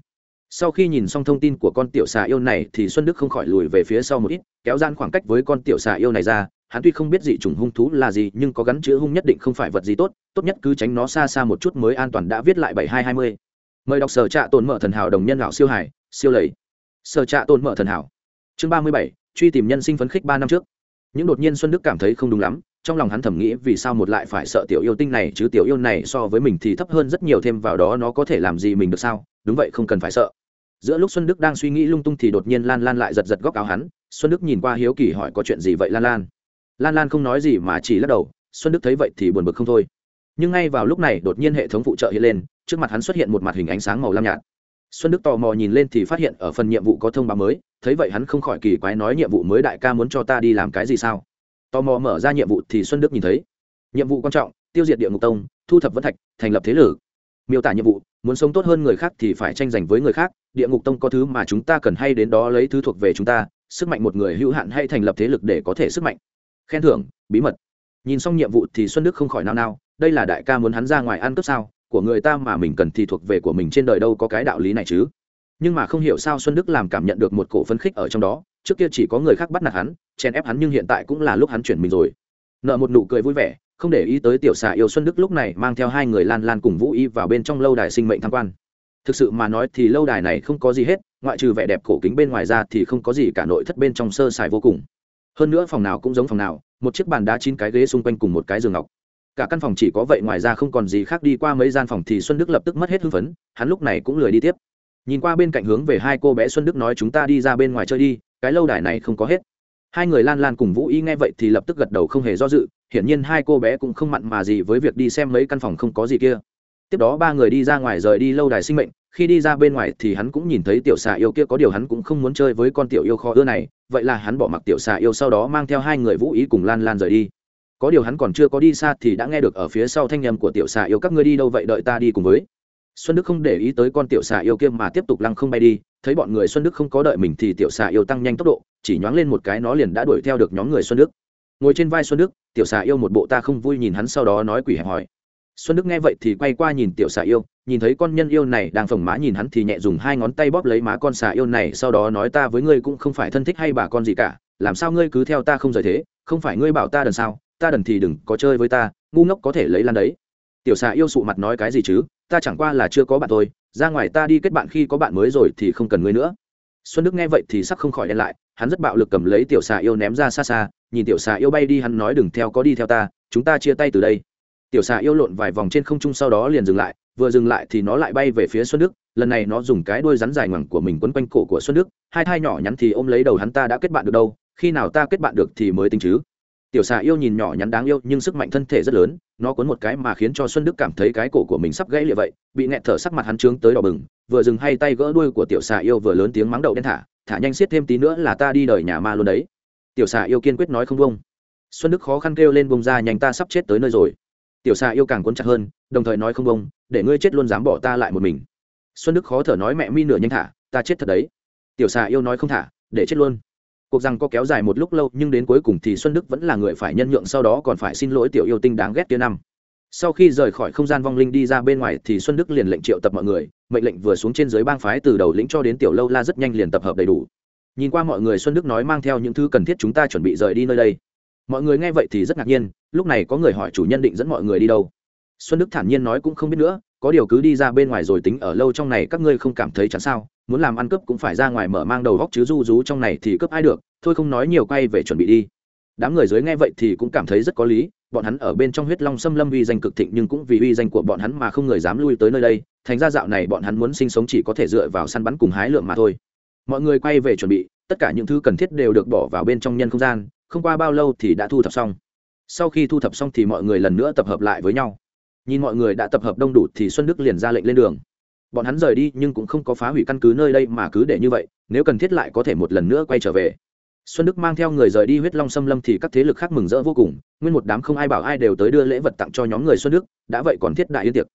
Sau khi nhìn xong thông tin của con tiểu xà yêu này thì xuân đức không khỏi lùi về phía sau một ít, kéo gian khoảng cách với con tiểu xà yêu này ra. Hắn tuy không biết dị chủng hung thú là gì, nhưng có gắn chữ hung nhất định không phải vật gì tốt tốt nhất cứ tránh nó xa xa một chút mới an toàn. Đã viết lại bảy hai hai mươi. Mời đọc sở trạ tồn mở thần hảo đồng nhân lão siêu hải, siêu lầy. Sở trạ tồn mở thần hảo. Chương ba mươi bảy, truy tìm nhân sinh phấn khích ba năm trước. Những đột nhiên xuân đức cảm thấy không đúng lắm trong lòng hắn thầm nghĩ vì sao một lại phải sợ tiểu yêu tinh này, chứ tiểu yêu này so với mình thì thấp hơn rất nhiều, thêm vào đó nó có thể làm gì mình được sao? Đúng vậy, không cần phải sợ. Giữa lúc xuân đức đang suy nghĩ lung tung thì đột nhiên lan lan lại giật giật góc áo hắn. Xuân đức nhìn qua hiếu kỳ hỏi, có chuyện gì vậy, lan lan? Lan lan không nói gì mà chỉ lắc đầu. Xuân đức thấy vậy thì buồn bực không thôi. Nhưng ngay vào lúc này, đột nhiên hệ thống phụ trợ hiện lên. Trước mặt hắn xuất hiện một mặt hình ánh sáng màu lam nhạt. Xuân đức tò mò nhìn lên thì phát hiện ở phần nhiệm vụ có thông báo mới. Thấy vậy hắn không khỏi kỳ quái, nói, nhiệm vụ mới đại ca muốn cho ta đi làm cái gì sao? Tò mò mở ra nhiệm vụ thì xuân đức nhìn thấy. Nhiệm vụ quan trọng, tiêu diệt địa ngục tông, thu thập vân thạch, thành lập thế lực. Miêu tả nhiệm vụ, muốn sống tốt hơn người khác thì phải tranh giành với người khác, địa ngục tông có thứ mà chúng ta cần hay đến đó lấy thứ thuộc về chúng ta, sức mạnh một người hữu hạn hay thành lập thế lực để có thể sức mạnh. Khen thưởng, bí mật. Nhìn xong nhiệm vụ thì xuân đức không khỏi nao nao, đây là đại ca muốn hắn ra ngoài ăn cướp sao, của người ta mà mình cần thì thuộc về của mình trên đời đâu có cái đạo lý này chứ. Nhưng mà không hiểu sao xuân đức làm cảm nhận được một cổ phấn khích ở trong đó trước kia chỉ có người khác bắt nạt hắn, chèn ép hắn nhưng hiện tại cũng là lúc hắn chuyển mình rồi. Nợ một nụ cười vui vẻ, không để ý tới tiểu xà yêu xuân đức lúc này mang theo hai người lan lan cùng vũ y vào bên trong lâu đài sinh mệnh tham quan. Thực sự mà nói thì lâu đài này không có gì hết, ngoại trừ vẻ đẹp cổ kính bên ngoài ra thì không có gì cả nội thất bên trong sơ sài vô cùng. Hơn nữa phòng nào cũng giống phòng nào, một chiếc bàn đá chín cái ghế xung quanh cùng một cái giường ngọc. Cả căn phòng chỉ có vậy ngoài ra không còn gì khác, đi qua mấy gian phòng thì xuân đức lập tức mất hết hưng phấn, hắn lúc này cũng lười đi tiếp. Nhìn qua bên cạnh hướng về hai cô bé xuân đức nói, chúng ta đi ra bên ngoài chơi đi cái lâu đài này không có hết. Hai người lan lan cùng vũ y nghe vậy thì lập tức gật đầu không hề do dự, hiển nhiên hai cô bé cũng không mặn mà gì với việc đi xem mấy căn phòng không có gì kia. Tiếp đó ba người đi ra ngoài rời đi lâu đài sinh mệnh, khi đi ra bên ngoài thì hắn cũng nhìn thấy tiểu xà yêu kia, có điều hắn cũng không muốn chơi với con tiểu yêu khó ưa này, vậy là hắn bỏ mặc tiểu xà yêu sau đó mang theo hai người vũ ý cùng lan lan rời đi. Có điều hắn còn chưa có đi xa thì đã nghe được ở phía sau thanh nhầm của tiểu xà yêu, các ngươi đi đâu vậy? Đợi ta đi cùng với xuân đức không để ý tới con tiểu xà yêu kia mà tiếp tục lăng không bay đi, thấy bọn người xuân đức không có đợi mình thì tiểu xà yêu tăng nhanh tốc độ, chỉ nhoáng lên một cái nó liền đã đuổi theo được nhóm người xuân đức. Ngồi trên vai xuân đức, tiểu xà yêu một bộ ta không vui nhìn hắn sau đó nói quỷ hẹp hỏi. Xuân đức nghe vậy thì quay qua nhìn tiểu xà yêu, nhìn thấy con nhân yêu này đang phồng má nhìn hắn thì nhẹ dùng hai ngón tay bóp lấy má con xà yêu này, sau đó nói ta với ngươi cũng không phải thân thích hay bà con gì cả, làm sao ngươi cứ theo ta không rời thế, không phải ngươi bảo ta đần sao, ta đần thì đừng có chơi với ta, ngu ngốc có thể lấy lan đấy tiểu xà yêu sụ mặt nói cái gì chứ, ta chẳng qua là chưa có bạn thôi, ra ngoài ta đi kết bạn khi có bạn mới rồi thì không cần ngươi nữa. Xuân đức nghe vậy thì sắc không khỏi đen lại, hắn rất bạo lực cầm lấy tiểu xà yêu ném ra xa xa, nhìn tiểu xà yêu bay đi hắn nói đừng theo, có đi theo ta, chúng ta chia tay từ đây. Tiểu xà yêu lộn vài vòng trên không trung sau đó liền dừng lại, vừa dừng lại thì nó lại bay về phía xuân đức, lần này nó dùng cái đuôi rắn dài ngoằng của mình quấn quanh cổ của xuân đức, hai thai nhỏ nhắn thì ôm lấy đầu hắn ta đã kết bạn được đâu, khi nào ta kết bạn được thì mới tính chứ tiểu xà yêu nhìn nhỏ nhắn đáng yêu nhưng sức mạnh thân thể rất lớn, nó cuốn một cái mà khiến cho xuân đức cảm thấy cái cổ của mình sắp gãy lịa vậy, bị nghẹt thở sắc mặt hắn trướng tới đỏ bừng, vừa dừng hay tay gỡ đuôi của tiểu xà yêu vừa lớn tiếng mắng đậu đen thả thả nhanh xiết thêm tí nữa là ta đi đời nhà ma luôn đấy. Tiểu xà yêu kiên quyết nói không vông xuân đức khó khăn kêu lên bông ra, nhanh ta sắp chết tới nơi rồi. Tiểu xà yêu càng cuốn chặt hơn, đồng thời nói không vông để ngươi chết luôn dám bỏ ta lại một mình. Xuân đức khó thở nói mẹ mi nửa nhanh thả, ta chết thật đấy. Tiểu xà yêu nói không thả, để chết luôn cuộc rằng có kéo dài một lúc lâu, nhưng đến cuối cùng thì xuân đức vẫn là người phải nhân nhượng, sau đó còn phải xin lỗi tiểu yêu tinh đáng ghét kia năm. Sau khi rời khỏi không gian vong linh đi ra bên ngoài thì xuân đức liền lệnh triệu tập mọi người. Mệnh lệnh vừa xuống trên dưới bang phái từ đầu lĩnh cho đến tiểu lâu la rất nhanh liền tập hợp đầy đủ. Nhìn qua mọi người, xuân đức nói mang theo những thứ cần thiết chúng ta chuẩn bị rời đi nơi đây. Mọi người nghe vậy thì rất ngạc nhiên, lúc này có người hỏi chủ nhân định dẫn mọi người đi đâu? Xuân đức thản nhiên nói cũng không biết nữa, có điều cứ đi ra bên ngoài rồi tính ở lâu trong này các ngươi không cảm thấy chán sao? Muốn làm ăn cướp cũng phải ra ngoài mở mang đầu góc chứ du rú trong này thì cướp ai được, thôi không nói nhiều quay về chuẩn bị đi. Đám người dưới nghe vậy thì cũng cảm thấy rất có lý, bọn hắn ở bên trong huyết long xâm lâm uy danh cực thịnh nhưng cũng vì uy danh của bọn hắn mà không người dám lui tới nơi đây, thành ra dạo này bọn hắn muốn sinh sống chỉ có thể dựa vào săn bắn cùng hái lượm mà thôi. Mọi người quay về chuẩn bị, tất cả những thứ cần thiết đều được bỏ vào bên trong nhân không gian, không qua bao lâu thì đã thu thập xong. Sau khi thu thập xong thì mọi người lần nữa tập hợp lại với nhau nhìn mọi người đã tập hợp đông đủ thì xuân đức liền ra lệnh lên đường. Bọn hắn rời đi nhưng cũng không có phá hủy căn cứ nơi đây mà cứ để như vậy, nếu cần thiết lại có thể một lần nữa quay trở về. Xuân đức mang theo người rời đi huyết long xâm lâm thì các thế lực khác mừng rỡ vô cùng, nguyên một đám không ai bảo ai đều tới đưa lễ vật tặng cho nhóm người xuân đức, đã vậy còn thiết đại yên tiệc.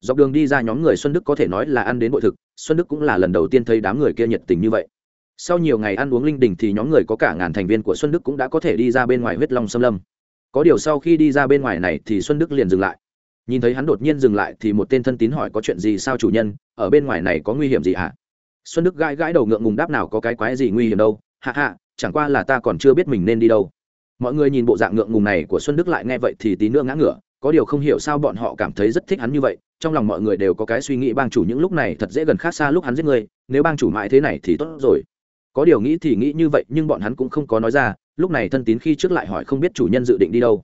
Dọc đường đi ra nhóm người xuân đức có thể nói là ăn đến bội thực, xuân đức cũng là lần đầu tiên thấy đám người kia nhiệt tình như vậy. Sau nhiều ngày ăn uống linh đình thì nhóm người có cả ngàn thành viên của xuân đức cũng đã có thể đi ra bên ngoài huyết long xâm lâm. Có điều sau khi đi ra bên ngoài này thì xuân đức liền dừng lại nhìn thấy hắn đột nhiên dừng lại thì một tên thân tín hỏi có chuyện gì sao chủ nhân, ở bên ngoài này có nguy hiểm gì hả xuân đức gãi gãi đầu ngượng ngùng đáp nào có cái quái gì nguy hiểm đâu, hạ hạ, chẳng qua là ta còn chưa biết mình nên đi đâu. Mọi người nhìn bộ dạng ngượng ngùng này của xuân đức lại nghe vậy thì tí nữa ngã ngửa, có điều không hiểu sao bọn họ cảm thấy rất thích hắn như vậy, trong lòng mọi người đều có cái suy nghĩ bang chủ những lúc này thật dễ gần khác xa lúc hắn giết người, nếu bang chủ mãi thế này thì tốt rồi. Có điều nghĩ thì nghĩ như vậy, nhưng bọn hắn cũng không có nói ra, lúc này thân tín khi trước lại hỏi không biết chủ nhân dự định đi đâu.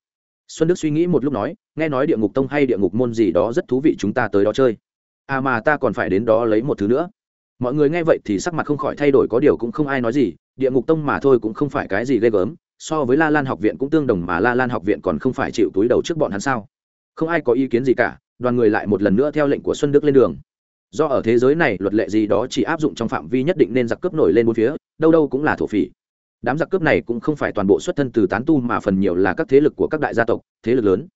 Xuân đức suy nghĩ một lúc nói nghe nói địa ngục tông hay địa ngục môn gì đó rất thú vị chúng ta tới đó chơi. À mà ta còn phải đến đó lấy một thứ nữa. Mọi người nghe vậy thì sắc mặt không khỏi thay đổi, có điều cũng không ai nói gì, địa ngục tông mà thôi cũng không phải cái gì ghê gớm, so với la lan học viện cũng tương đồng mà la lan học viện còn không phải chịu túi đầu trước bọn hắn sao? Không ai có ý kiến gì cả, đoàn người lại một lần nữa theo lệnh của xuân đức lên đường. Do ở thế giới này, luật lệ gì đó chỉ áp dụng trong phạm vi nhất định nên giặc cướp nổi lên bốn phía, đâu đâu cũng là thổ phỉ. Đám giặc cướp này cũng không phải toàn bộ xuất thân từ tán tu mà phần nhiều là các thế lực của các đại gia tộc, thế lực lớn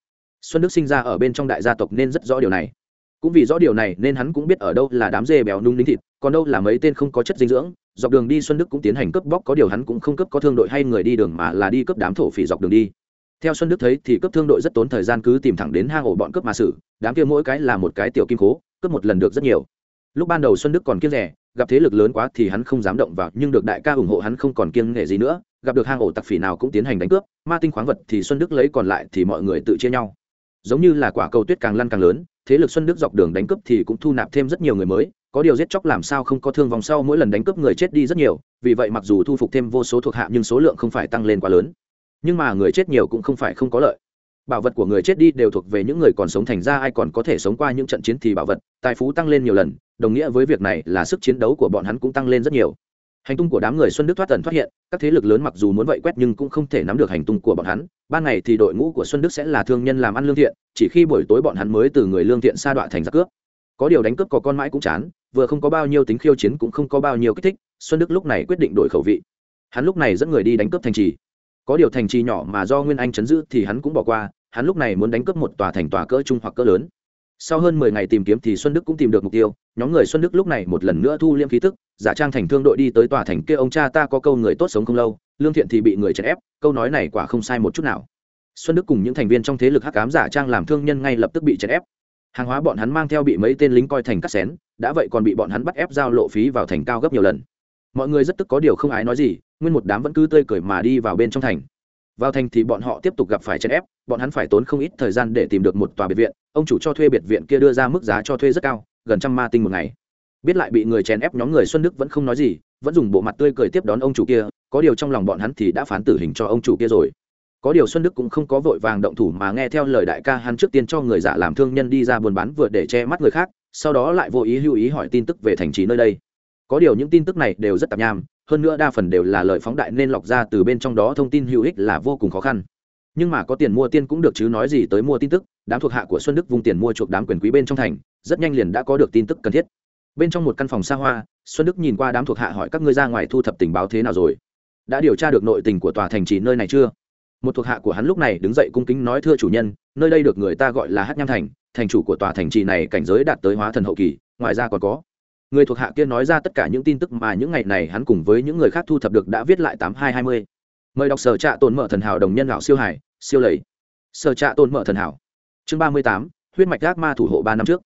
xuân đức sinh ra ở bên trong đại gia tộc nên rất rõ điều này. Cũng vì rõ điều này nên hắn cũng biết ở đâu là đám dê béo nung nính thịt, còn đâu là mấy tên không có chất dinh dưỡng. Dọc đường đi xuân đức cũng tiến hành cướp bóc, có điều hắn cũng không cướp có thương đội hay người đi đường mà là đi cướp đám thổ phỉ dọc đường đi. Theo xuân đức thấy thì cướp thương đội rất tốn thời gian cứ tìm thẳng đến hang ổ bọn cướp mà xử. Đám kia mỗi cái là một cái tiểu kim cố cướp một lần được rất nhiều. Lúc ban đầu xuân đức còn kiêng rẻ, gặp thế lực lớn quá thì hắn không dám động vào, nhưng được đại ca ủng hộ hắn không còn kiêng nể gì nữa. Gặp được hang ổ tặc phỉ nào cũng tiến hành đánh cướp, ma tinh khoáng vật thì xuân đức lấy còn lại thì mọi người tự chia nhau giống như là quả cầu tuyết càng lăn càng lớn, thế lực xuân đức dọc đường đánh cướp thì cũng thu nạp thêm rất nhiều người mới. Có điều giết chóc làm sao không có thương vòng sau mỗi lần đánh cướp người chết đi rất nhiều, vì vậy mặc dù thu phục thêm vô số thuộc hạ nhưng số lượng không phải tăng lên quá lớn. Nhưng mà người chết nhiều cũng không phải không có lợi. Bảo vật của người chết đi đều thuộc về những người còn sống thành ra, ai còn có thể sống qua những trận chiến thì bảo vật, tài phú tăng lên nhiều lần, đồng nghĩa với việc này là sức chiến đấu của bọn hắn cũng tăng lên rất nhiều hành tung của đám người xuân đức thoát tần thoát hiện, các thế lực lớn mặc dù muốn vậy quét nhưng cũng không thể nắm được hành tung của bọn hắn. Ban ngày thì đội ngũ của xuân đức sẽ là thương nhân làm ăn lương thiện, chỉ khi buổi tối bọn hắn mới từ người lương thiện sa đọa thành giặc cướp. Có điều đánh cướp có con mãi cũng chán, vừa không có bao nhiêu tính khiêu chiến cũng không có bao nhiêu kích thích, xuân đức lúc này quyết định đổi khẩu vị. Hắn lúc này dẫn người đi đánh cướp thành trì. Có điều thành trì nhỏ mà do nguyên anh chấn giữ thì hắn cũng bỏ qua, hắn lúc này muốn đánh cướp một tòa thành tòa cỡ trung hoặc cỡ lớn sau hơn mười ngày tìm kiếm thì xuân đức cũng tìm được mục tiêu. Nhóm người xuân đức lúc này một lần nữa thu liêm khí tức, giả trang thành thương đội đi tới tòa thành kia ông cha ta có câu người tốt sống không lâu, lương thiện thì bị người chèn ép, câu nói này quả không sai một chút nào. Xuân đức cùng những thành viên trong thế lực hắc cám giả trang làm thương nhân ngay lập tức bị chèn ép. Hàng hóa bọn hắn mang theo bị mấy tên lính coi thành cắt xén, đã vậy còn bị bọn hắn bắt ép giao lộ phí vào thành cao gấp nhiều lần. Mọi người rất tức có điều không ái nói gì, nguyên một đám vẫn cứ tươi cười mà đi vào bên trong thành vào thành thì bọn họ tiếp tục gặp phải chèn ép, bọn hắn phải tốn không ít thời gian để tìm được một tòa biệt viện, ông chủ cho thuê biệt viện kia đưa ra mức giá cho thuê rất cao, gần trăm ma tinh một ngày. Biết lại bị người chèn ép nhóm người xuân đức vẫn không nói gì, vẫn dùng bộ mặt tươi cười tiếp đón ông chủ kia, có điều trong lòng bọn hắn thì đã phán tử hình cho ông chủ kia rồi. Có điều xuân đức cũng không có vội vàng động thủ mà nghe theo lời đại ca hắn trước tiên cho người giả làm thương nhân đi ra buôn bán vừa để che mắt người khác, sau đó lại vô ý lưu ý hỏi tin tức về thành trì nơi đây có điều những tin tức này đều rất tạp nham, hơn nữa đa phần đều là lời phóng đại nên lọc ra từ bên trong đó thông tin hữu ích là vô cùng khó khăn. Nhưng mà có tiền mua tiên cũng được chứ nói gì tới mua tin tức, đám thuộc hạ của xuân đức vung tiền mua chuộc đám quyền quý bên trong thành, rất nhanh liền đã có được tin tức cần thiết. Bên trong một căn phòng xa hoa, xuân đức nhìn qua đám thuộc hạ hỏi các ngươi ra ngoài thu thập tình báo thế nào rồi? Đã điều tra được nội tình của tòa thành trì nơi này chưa? Một thuộc hạ của hắn lúc này đứng dậy cung kính nói, thưa chủ nhân, nơi đây được người ta gọi là hát nham thành thành chủ của tòa thành trì này cảnh giới đạt tới hóa thần hậu kỳ, ngoài ra còn có người thuộc hạ kia nói ra tất cả những tin tức mà những ngày này hắn cùng với những người khác thu thập được đã viết lại tám hai hai mươi. Mời đọc sở trạ tồn mở thần hảo đồng nhân lão siêu hải, siêu lầy. Sở trạ tồn mở thần hảo, chương ba mươi tám, huyết mạch gác ma thủ hộ ba năm trước.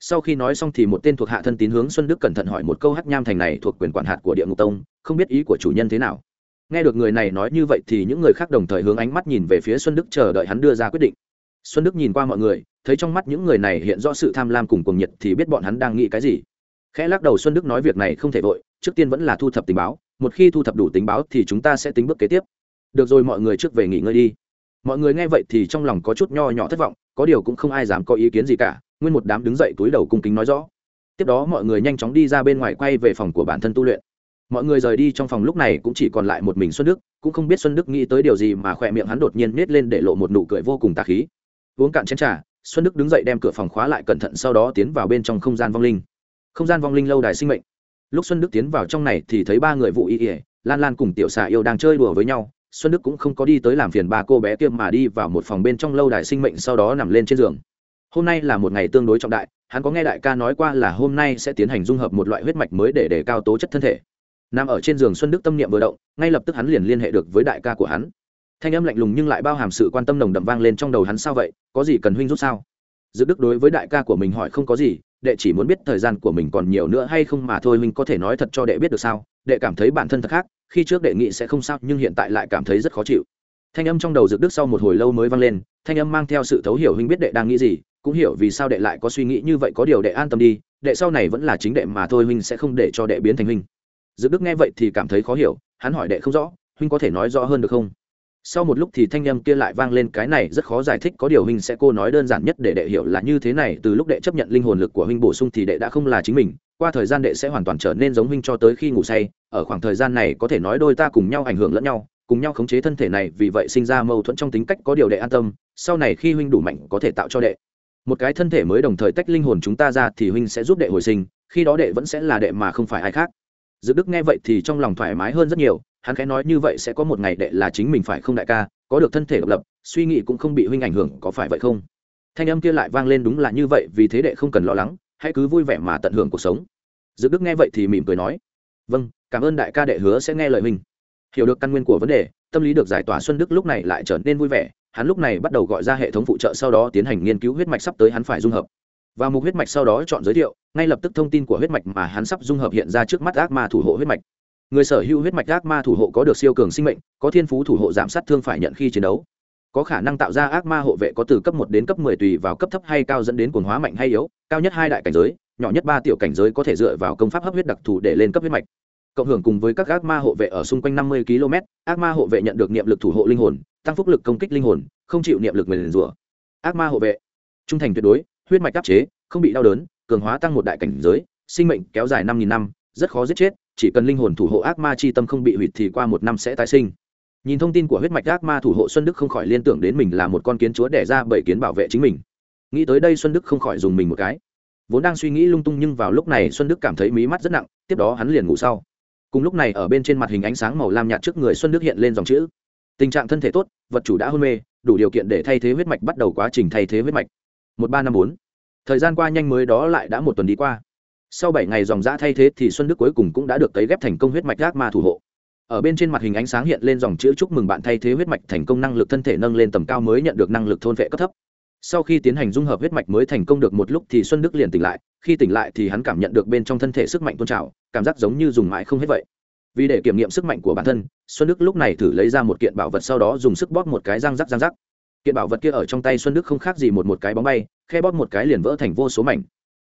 Sau khi nói xong thì một tên thuộc hạ thân tín hướng xuân đức cẩn thận hỏi một câu hát nham thành này thuộc quyền quản hạt của địa ngục tông, không biết ý của chủ nhân thế nào. Nghe được người này nói như vậy thì những người khác đồng thời hướng ánh mắt nhìn về phía xuân đức chờ đợi hắn đưa ra quyết định. Xuân đức nhìn qua mọi người, thấy trong mắt những người này hiện rõ sự tham lam cùng cuồng nhiệt thì biết bọn hắn đang nghĩ cái gì khẽ lắc đầu xuân đức nói việc này không thể vội, trước tiên vẫn là thu thập tình báo, một khi thu thập đủ tình báo thì chúng ta sẽ tính bước kế tiếp. Được rồi mọi người trước về nghỉ ngơi đi. Mọi người nghe vậy thì trong lòng có chút nho nhỏ thất vọng, có điều cũng không ai dám có ý kiến gì cả, nguyên một đám đứng dậy túi đầu cung kính nói rõ. Tiếp đó mọi người nhanh chóng đi ra bên ngoài quay về phòng của bản thân tu luyện. Mọi người rời đi trong phòng lúc này cũng chỉ còn lại một mình xuân đức, cũng không biết xuân đức nghĩ tới điều gì mà khỏe miệng hắn đột nhiên nết lên để lộ một nụ cười vô cùng tà khí. Uống cạn chén t r à xuân đức đứng dậy đem cửa phòng khóa lại cẩn thận sau đó tiến vào bên trong không gian vong linh không gian vong linh lâu đài sinh mệnh. Lúc xuân đức tiến vào trong này thì thấy ba người vụ y ỉa lan lan cùng tiểu xà yêu đang chơi đùa với nhau. Xuân đức cũng không có đi tới làm phiền ba cô bé kia mà đi vào một phòng bên trong lâu đài sinh mệnh sau đó nằm lên trên giường. Hôm nay là một ngày tương đối trọng đại, hắn có nghe đại ca nói qua là hôm nay sẽ tiến hành dung hợp một loại huyết mạch mới để đề cao tố chất thân thể. Nằm ở trên giường xuân đức tâm niệm vừa động, ngay lập tức hắn liền liên hệ được với đại ca của hắn. Thanh âm lạnh lùng nhưng lại bao hàm sự quan tâm nồng đậm vang lên trong đầu hắn sao vậy, có gì cần huynh rút sao? Dự đức đối với đại ca của mình hỏi không có gì đệ chỉ muốn biết thời gian của mình còn nhiều nữa hay không mà thôi, huynh có thể nói thật cho đệ biết được sao? Đệ cảm thấy bản thân thật khác, khi trước đệ nghĩ sẽ không sao, nhưng hiện tại lại cảm thấy rất khó chịu. Thanh âm trong đầu dược đức sau một hồi lâu mới vang lên, thanh âm mang theo sự thấu hiểu huynh biết đệ đang nghĩ gì, cũng hiểu vì sao đệ lại có suy nghĩ như vậy, có điều đệ an tâm đi, đệ sau này vẫn là chính đệ mà thôi, huynh sẽ không để cho đệ biến thành huynh. Dược đức nghe vậy thì cảm thấy khó hiểu, hắn hỏi đệ không rõ, huynh có thể nói rõ hơn được không? Sau một lúc thì thanh âm kia lại vang lên, cái này rất khó giải thích, có điều huynh sẽ cô nói đơn giản nhất để đệ hiểu là như thế này, từ lúc đệ chấp nhận linh hồn lực của huynh bổ sung thì đệ đã không là chính mình, qua thời gian đệ sẽ hoàn toàn trở nên giống huynh cho tới khi ngủ say, ở khoảng thời gian này có thể nói đôi ta cùng nhau ảnh hưởng lẫn nhau, cùng nhau khống chế thân thể này, vì vậy sinh ra mâu thuẫn trong tính cách, có điều đệ an tâm, sau này khi huynh đủ mạnh có thể tạo cho đệ. Một cái thân thể mới đồng thời tách linh hồn chúng ta ra thì huynh sẽ giúp đệ hồi sinh, khi đó đệ vẫn sẽ là đệ mà không phải ai khác. Dự đức nghe vậy thì trong lòng thoải mái hơn rất nhiều hắn khẽ nói như vậy sẽ có một ngày đệ là chính mình phải không đại ca, có được thân thể độc lập, suy nghĩ cũng không bị huynh ảnh hưởng, có phải vậy không? Thanh âm kia lại vang lên đúng là như vậy, vì thế đệ không cần lo lắng, hãy cứ vui vẻ mà tận hưởng cuộc sống. Dự đức nghe vậy thì mỉm cười nói vâng cảm ơn đại ca đệ hứa sẽ nghe lời mình hiểu được căn nguyên của vấn đề, tâm lý được giải tỏa xuân đức lúc này lại trở nên vui vẻ, hắn lúc này bắt đầu gọi ra hệ thống phụ trợ sau đó tiến hành nghiên cứu huyết mạch sắp tới hắn phải dung hợp. Và mục huyết mạch sau đó chọn giới thiệu, ngay lập tức thông tin của huyết mạch mà hắn sắp dung hợp hiện ra trước mắt ác ma thủ hộ huyết mạch người sở hữu huyết mạch ác ma thủ hộ có được siêu cường sinh mệnh, có thiên phú thủ hộ giảm sát thương phải nhận khi chiến đấu. Có khả năng tạo ra ác ma hộ vệ có từ cấp một đến cấp mười tùy vào cấp thấp hay cao dẫn đến cuồng hóa mạnh hay yếu, cao nhất hai đại cảnh giới, nhỏ nhất ba tiểu cảnh giới có thể dựa vào công pháp hấp huyết đặc thù để lên cấp huyết mạch. Cộng hưởng cùng với các ác ma hộ vệ ở xung quanh năm mươi km, ác ma hộ vệ nhận được niệm lực thủ hộ linh hồn, tăng phúc lực công kích linh hồn, không chịu niệm lực nguyền rủa. Ác ma hộ vệ. Trung thành tuyệt đối, huyết mạch áp chế, không bị đau đớn, cường hóa tăng một đại cảnh giới, sinh mệnh kéo dài năm nghìn năm, rất khó giết chết chỉ cần linh hồn thủ hộ ác ma chi tâm không bị hủy thì qua một năm sẽ tái sinh. Nhìn thông tin của huyết mạch ác ma thủ hộ xuân đức không khỏi liên tưởng đến mình là một con kiến chúa đẻ ra bảy kiến bảo vệ chính mình. Nghĩ tới đây xuân đức không khỏi dùng mình một cái. Vốn đang suy nghĩ lung tung nhưng vào lúc này xuân đức cảm thấy mí mắt rất nặng, tiếp đó hắn liền ngủ sau. Cùng lúc này ở bên trên mặt hình ánh sáng màu lam nhạt trước người xuân đức hiện lên dòng chữ. Tình trạng thân thể tốt, vật chủ đã hôn mê, đủ điều kiện để thay thế huyết mạch bắt đầu quá trình thay thế huyết mạch. Một ba năm bốn. Thời gian qua nhanh mới đó lại đã một tuần đi qua sau bảy ngày dòng giã thay thế thì xuân đức cuối cùng cũng đã được cấy ghép thành công huyết mạch gác ma thủ hộ. Ở bên trên mặt hình ánh sáng hiện lên dòng chữ chúc mừng bạn thay thế huyết mạch thành công năng lực thân thể nâng lên tầm cao mới nhận được năng lực thôn vệ cấp thấp. Sau khi tiến hành dung hợp huyết mạch mới thành công được một lúc thì xuân đức liền tỉnh lại, khi tỉnh lại thì hắn cảm nhận được bên trong thân thể sức mạnh tôn trào, cảm giác giống như dùng mãi không hết vậy. Vì để kiểm nghiệm sức mạnh của bản thân, xuân đức lúc này thử lấy ra một kiện bảo vật sau đó dùng sức bóp một cái răng rắc răng rắc. Kiện bảo vật kia ở trong tay xuân đức không khác gì một một cái bóng bay, khe bóp một cái liền vỡ thành vô số mảnh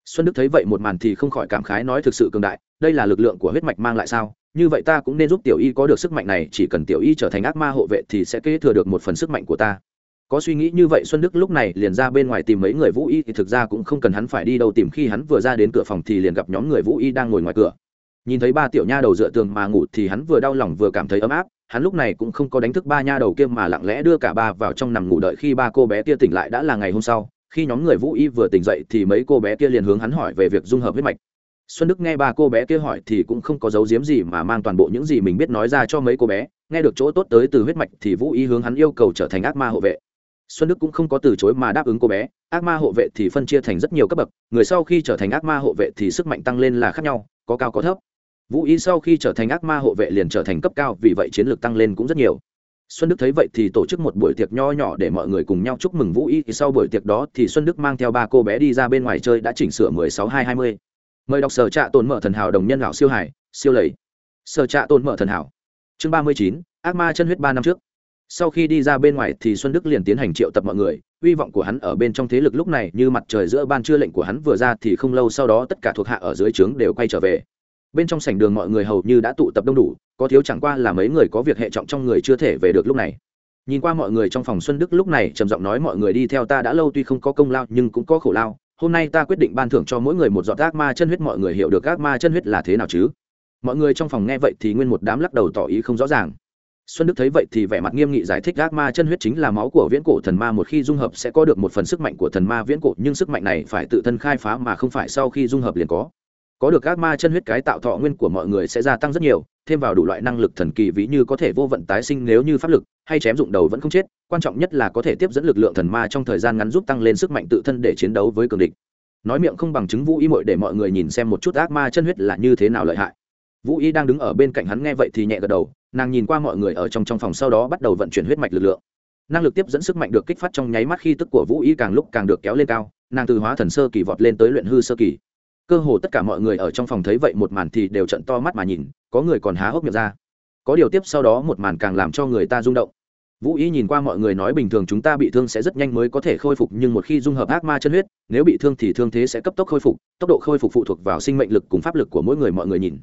xuân đức thấy vậy một màn thì không khỏi cảm khái nói thực sự cường đại, đây là lực lượng của huyết mạch mang lại sao? Như vậy ta cũng nên giúp tiểu y có được sức mạnh này, chỉ cần tiểu y trở thành ác ma hộ vệ thì sẽ kế thừa được một phần sức mạnh của ta. Có suy nghĩ như vậy xuân đức lúc này liền ra bên ngoài tìm mấy người vũ y, thì thực ra cũng không cần hắn phải đi đâu, tìm khi hắn vừa ra đến cửa phòng thì liền gặp nhóm người vũ y đang ngồi ngoài cửa. Nhìn thấy ba tiểu nha đầu dựa tường mà ngủ thì hắn vừa đau lòng vừa cảm thấy ấm áp, hắn lúc này cũng không có đánh thức ba nha đầu kia mà lặng lẽ đưa cả ba vào trong nằm ngủ đợi khi ba cô bé kia tỉnh lại đã là ngày hôm sau khi nhóm người vũ y vừa tỉnh dậy thì mấy cô bé kia liền hướng hắn hỏi về việc dung hợp huyết mạch. Xuân đức nghe ba cô bé kia hỏi thì cũng không có dấu diếm gì mà mang toàn bộ những gì mình biết nói ra cho mấy cô bé. Nghe được chỗ tốt tới từ huyết mạch thì vũ y hướng hắn yêu cầu trở thành ác ma hộ vệ. Xuân đức cũng không có từ chối mà đáp ứng cô bé. Ác ma hộ vệ thì phân chia thành rất nhiều cấp bậc, người sau khi trở thành ác ma hộ vệ thì sức mạnh tăng lên là khác nhau, có cao có thấp. Vũ y sau khi trở thành ác ma hộ vệ liền trở thành cấp cao, vì vậy chiến lược tăng lên cũng rất nhiều xuân đức thấy vậy thì tổ chức một buổi tiệc nho nhỏ để mọi người cùng nhau chúc mừng vũ y. Thì sau buổi tiệc đó thì xuân đức mang theo ba cô bé đi ra bên ngoài chơi đã chỉnh sửa mười sáu hai hai mươi. Mời đọc sở trạ tồn mở thần hảo đồng nhân lão siêu hải, siêu lầy. Sở trạ tồn mở thần hảo. Chương ba mươi chín, ác ma chân huyết ba năm trước. Sau khi đi ra bên ngoài thì xuân đức liền tiến hành triệu tập mọi người. Hy vọng của hắn ở bên trong thế lực lúc này như mặt trời giữa ban trưa lệnh của hắn vừa ra thì không lâu sau đó tất cả thuộc hạ ở dưới trướng đều quay trở về. Bên trong sảnh đường mọi người hầu như đã tụ tập đông đủ có thiếu chẳng qua là mấy người có việc hệ trọng trong người chưa thể về được lúc này. Nhìn qua mọi người trong phòng xuân đức lúc này trầm giọng nói mọi người đi theo ta đã lâu tuy không có công lao nhưng cũng có khổ lao, hôm nay ta quyết định ban thưởng cho mỗi người một giọt ác ma chân huyết, mọi người hiểu được ác ma chân huyết là thế nào chứ? Mọi người trong phòng nghe vậy thì nguyên một đám lắc đầu tỏ ý không rõ ràng. Xuân đức thấy vậy thì vẻ mặt nghiêm nghị giải thích ác ma chân huyết chính là máu của viễn cổ thần ma, một khi dung hợp sẽ có được một phần sức mạnh của thần ma viễn cổ, nhưng sức mạnh này phải tự thân khai phá mà không phải sau khi dung hợp liền có có được các ma chân huyết cái tạo thọ nguyên của mọi người sẽ gia tăng rất nhiều, thêm vào đủ loại năng lực thần kỳ ví như có thể vô vận tái sinh nếu như pháp lực, hay chém dụng đầu vẫn không chết, quan trọng nhất là có thể tiếp dẫn lực lượng thần ma trong thời gian ngắn giúp tăng lên sức mạnh tự thân để chiến đấu với cường địch. Nói miệng không bằng chứng vũ y mội để mọi người nhìn xem một chút ác ma chân huyết là như thế nào lợi hại. Vũ y đang đứng ở bên cạnh hắn nghe vậy thì nhẹ gật đầu, nàng nhìn qua mọi người ở trong trong phòng sau đó bắt đầu vận chuyển huyết mạch lực lượng. Năng lực tiếp dẫn sức mạnh được kích phát trong nháy mắt khi tức của vũ y càng lúc càng được kéo lên cao, nàng từ hóa thần sơ kỳ vọt lên tới luyện hư sơ kỳ cơ hồ tất cả mọi người ở trong phòng thấy vậy một màn thì đều trận to mắt mà nhìn, có người còn há hốc miệng ra. Có điều tiếp sau đó một màn càng làm cho người ta rung động. Vũ y nhìn qua mọi người nói bình thường chúng ta bị thương sẽ rất nhanh mới có thể khôi phục, nhưng một khi dung hợp ác ma chân huyết, nếu bị thương thì thương thế sẽ cấp tốc khôi phục, tốc độ khôi phục phụ thuộc vào sinh mệnh lực cùng pháp lực của mỗi người mọi người nhìn.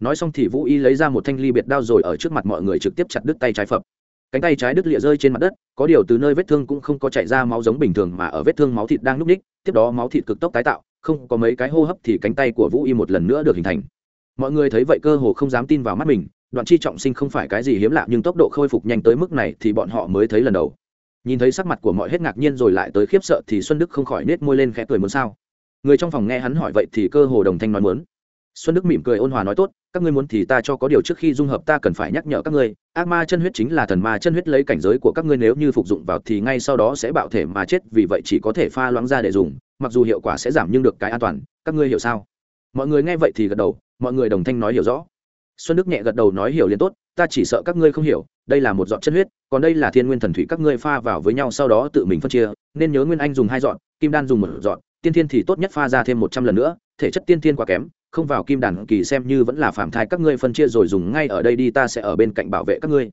Nói xong thì vũ y lấy ra một thanh ly biệt đao rồi ở trước mặt mọi người trực tiếp chặt đứt tay trái phập. Cánh tay trái đứt lịa rơi trên mặt đất, có điều từ nơi vết thương cũng không có chảy ra máu giống bình thường mà ở vết thương máu thịt đang núp ních, tiếp đó máu thịt cực tốc tái tạo không có mấy cái hô hấp thì cánh tay của vũ y một lần nữa được hình thành. Mọi người thấy vậy cơ hồ không dám tin vào mắt mình, đoạn chi trọng sinh không phải cái gì hiếm lạ nhưng tốc độ khôi phục nhanh tới mức này thì bọn họ mới thấy lần đầu. Nhìn thấy sắc mặt của mọi hết ngạc nhiên rồi lại tới khiếp sợ thì xuân đức không khỏi nết môi lên khẽ cười muốn sao. Người trong phòng nghe hắn hỏi vậy thì cơ hồ đồng thanh nói muốn. Xuân đức mỉm cười ôn hòa nói tốt, các ngươi muốn thì ta cho có điều trước khi dung hợp ta cần phải nhắc nhở các ngươi, ác ma chân huyết chính là thần ma chân huyết lấy cảnh giới của các ngươi nếu như phục dụng vào thì ngay sau đó sẽ bạo thể mà chết, vì vậy chỉ có thể pha loãng ra để dùng mặc dù hiệu quả sẽ giảm nhưng được cái an toàn, các ngươi hiểu sao? Mọi người nghe vậy thì gật đầu, mọi người đồng thanh nói hiểu rõ. Xuân đức nhẹ gật đầu nói hiểu liền tốt, ta chỉ sợ các ngươi không hiểu, đây là một dọn chân huyết, còn đây là thiên nguyên thần thủy các ngươi pha vào với nhau sau đó tự mình phân chia, nên nhớ nguyên anh dùng hai dọn kim đan dùng một dọn tiên thiên thì tốt nhất pha ra thêm một trăm lần nữa, thể chất tiên thiên quá kém, không vào kim đàn kỳ xem như vẫn là phạm thai các ngươi phân chia rồi dùng ngay ở đây đi, ta sẽ ở bên cạnh bảo vệ các ngươi.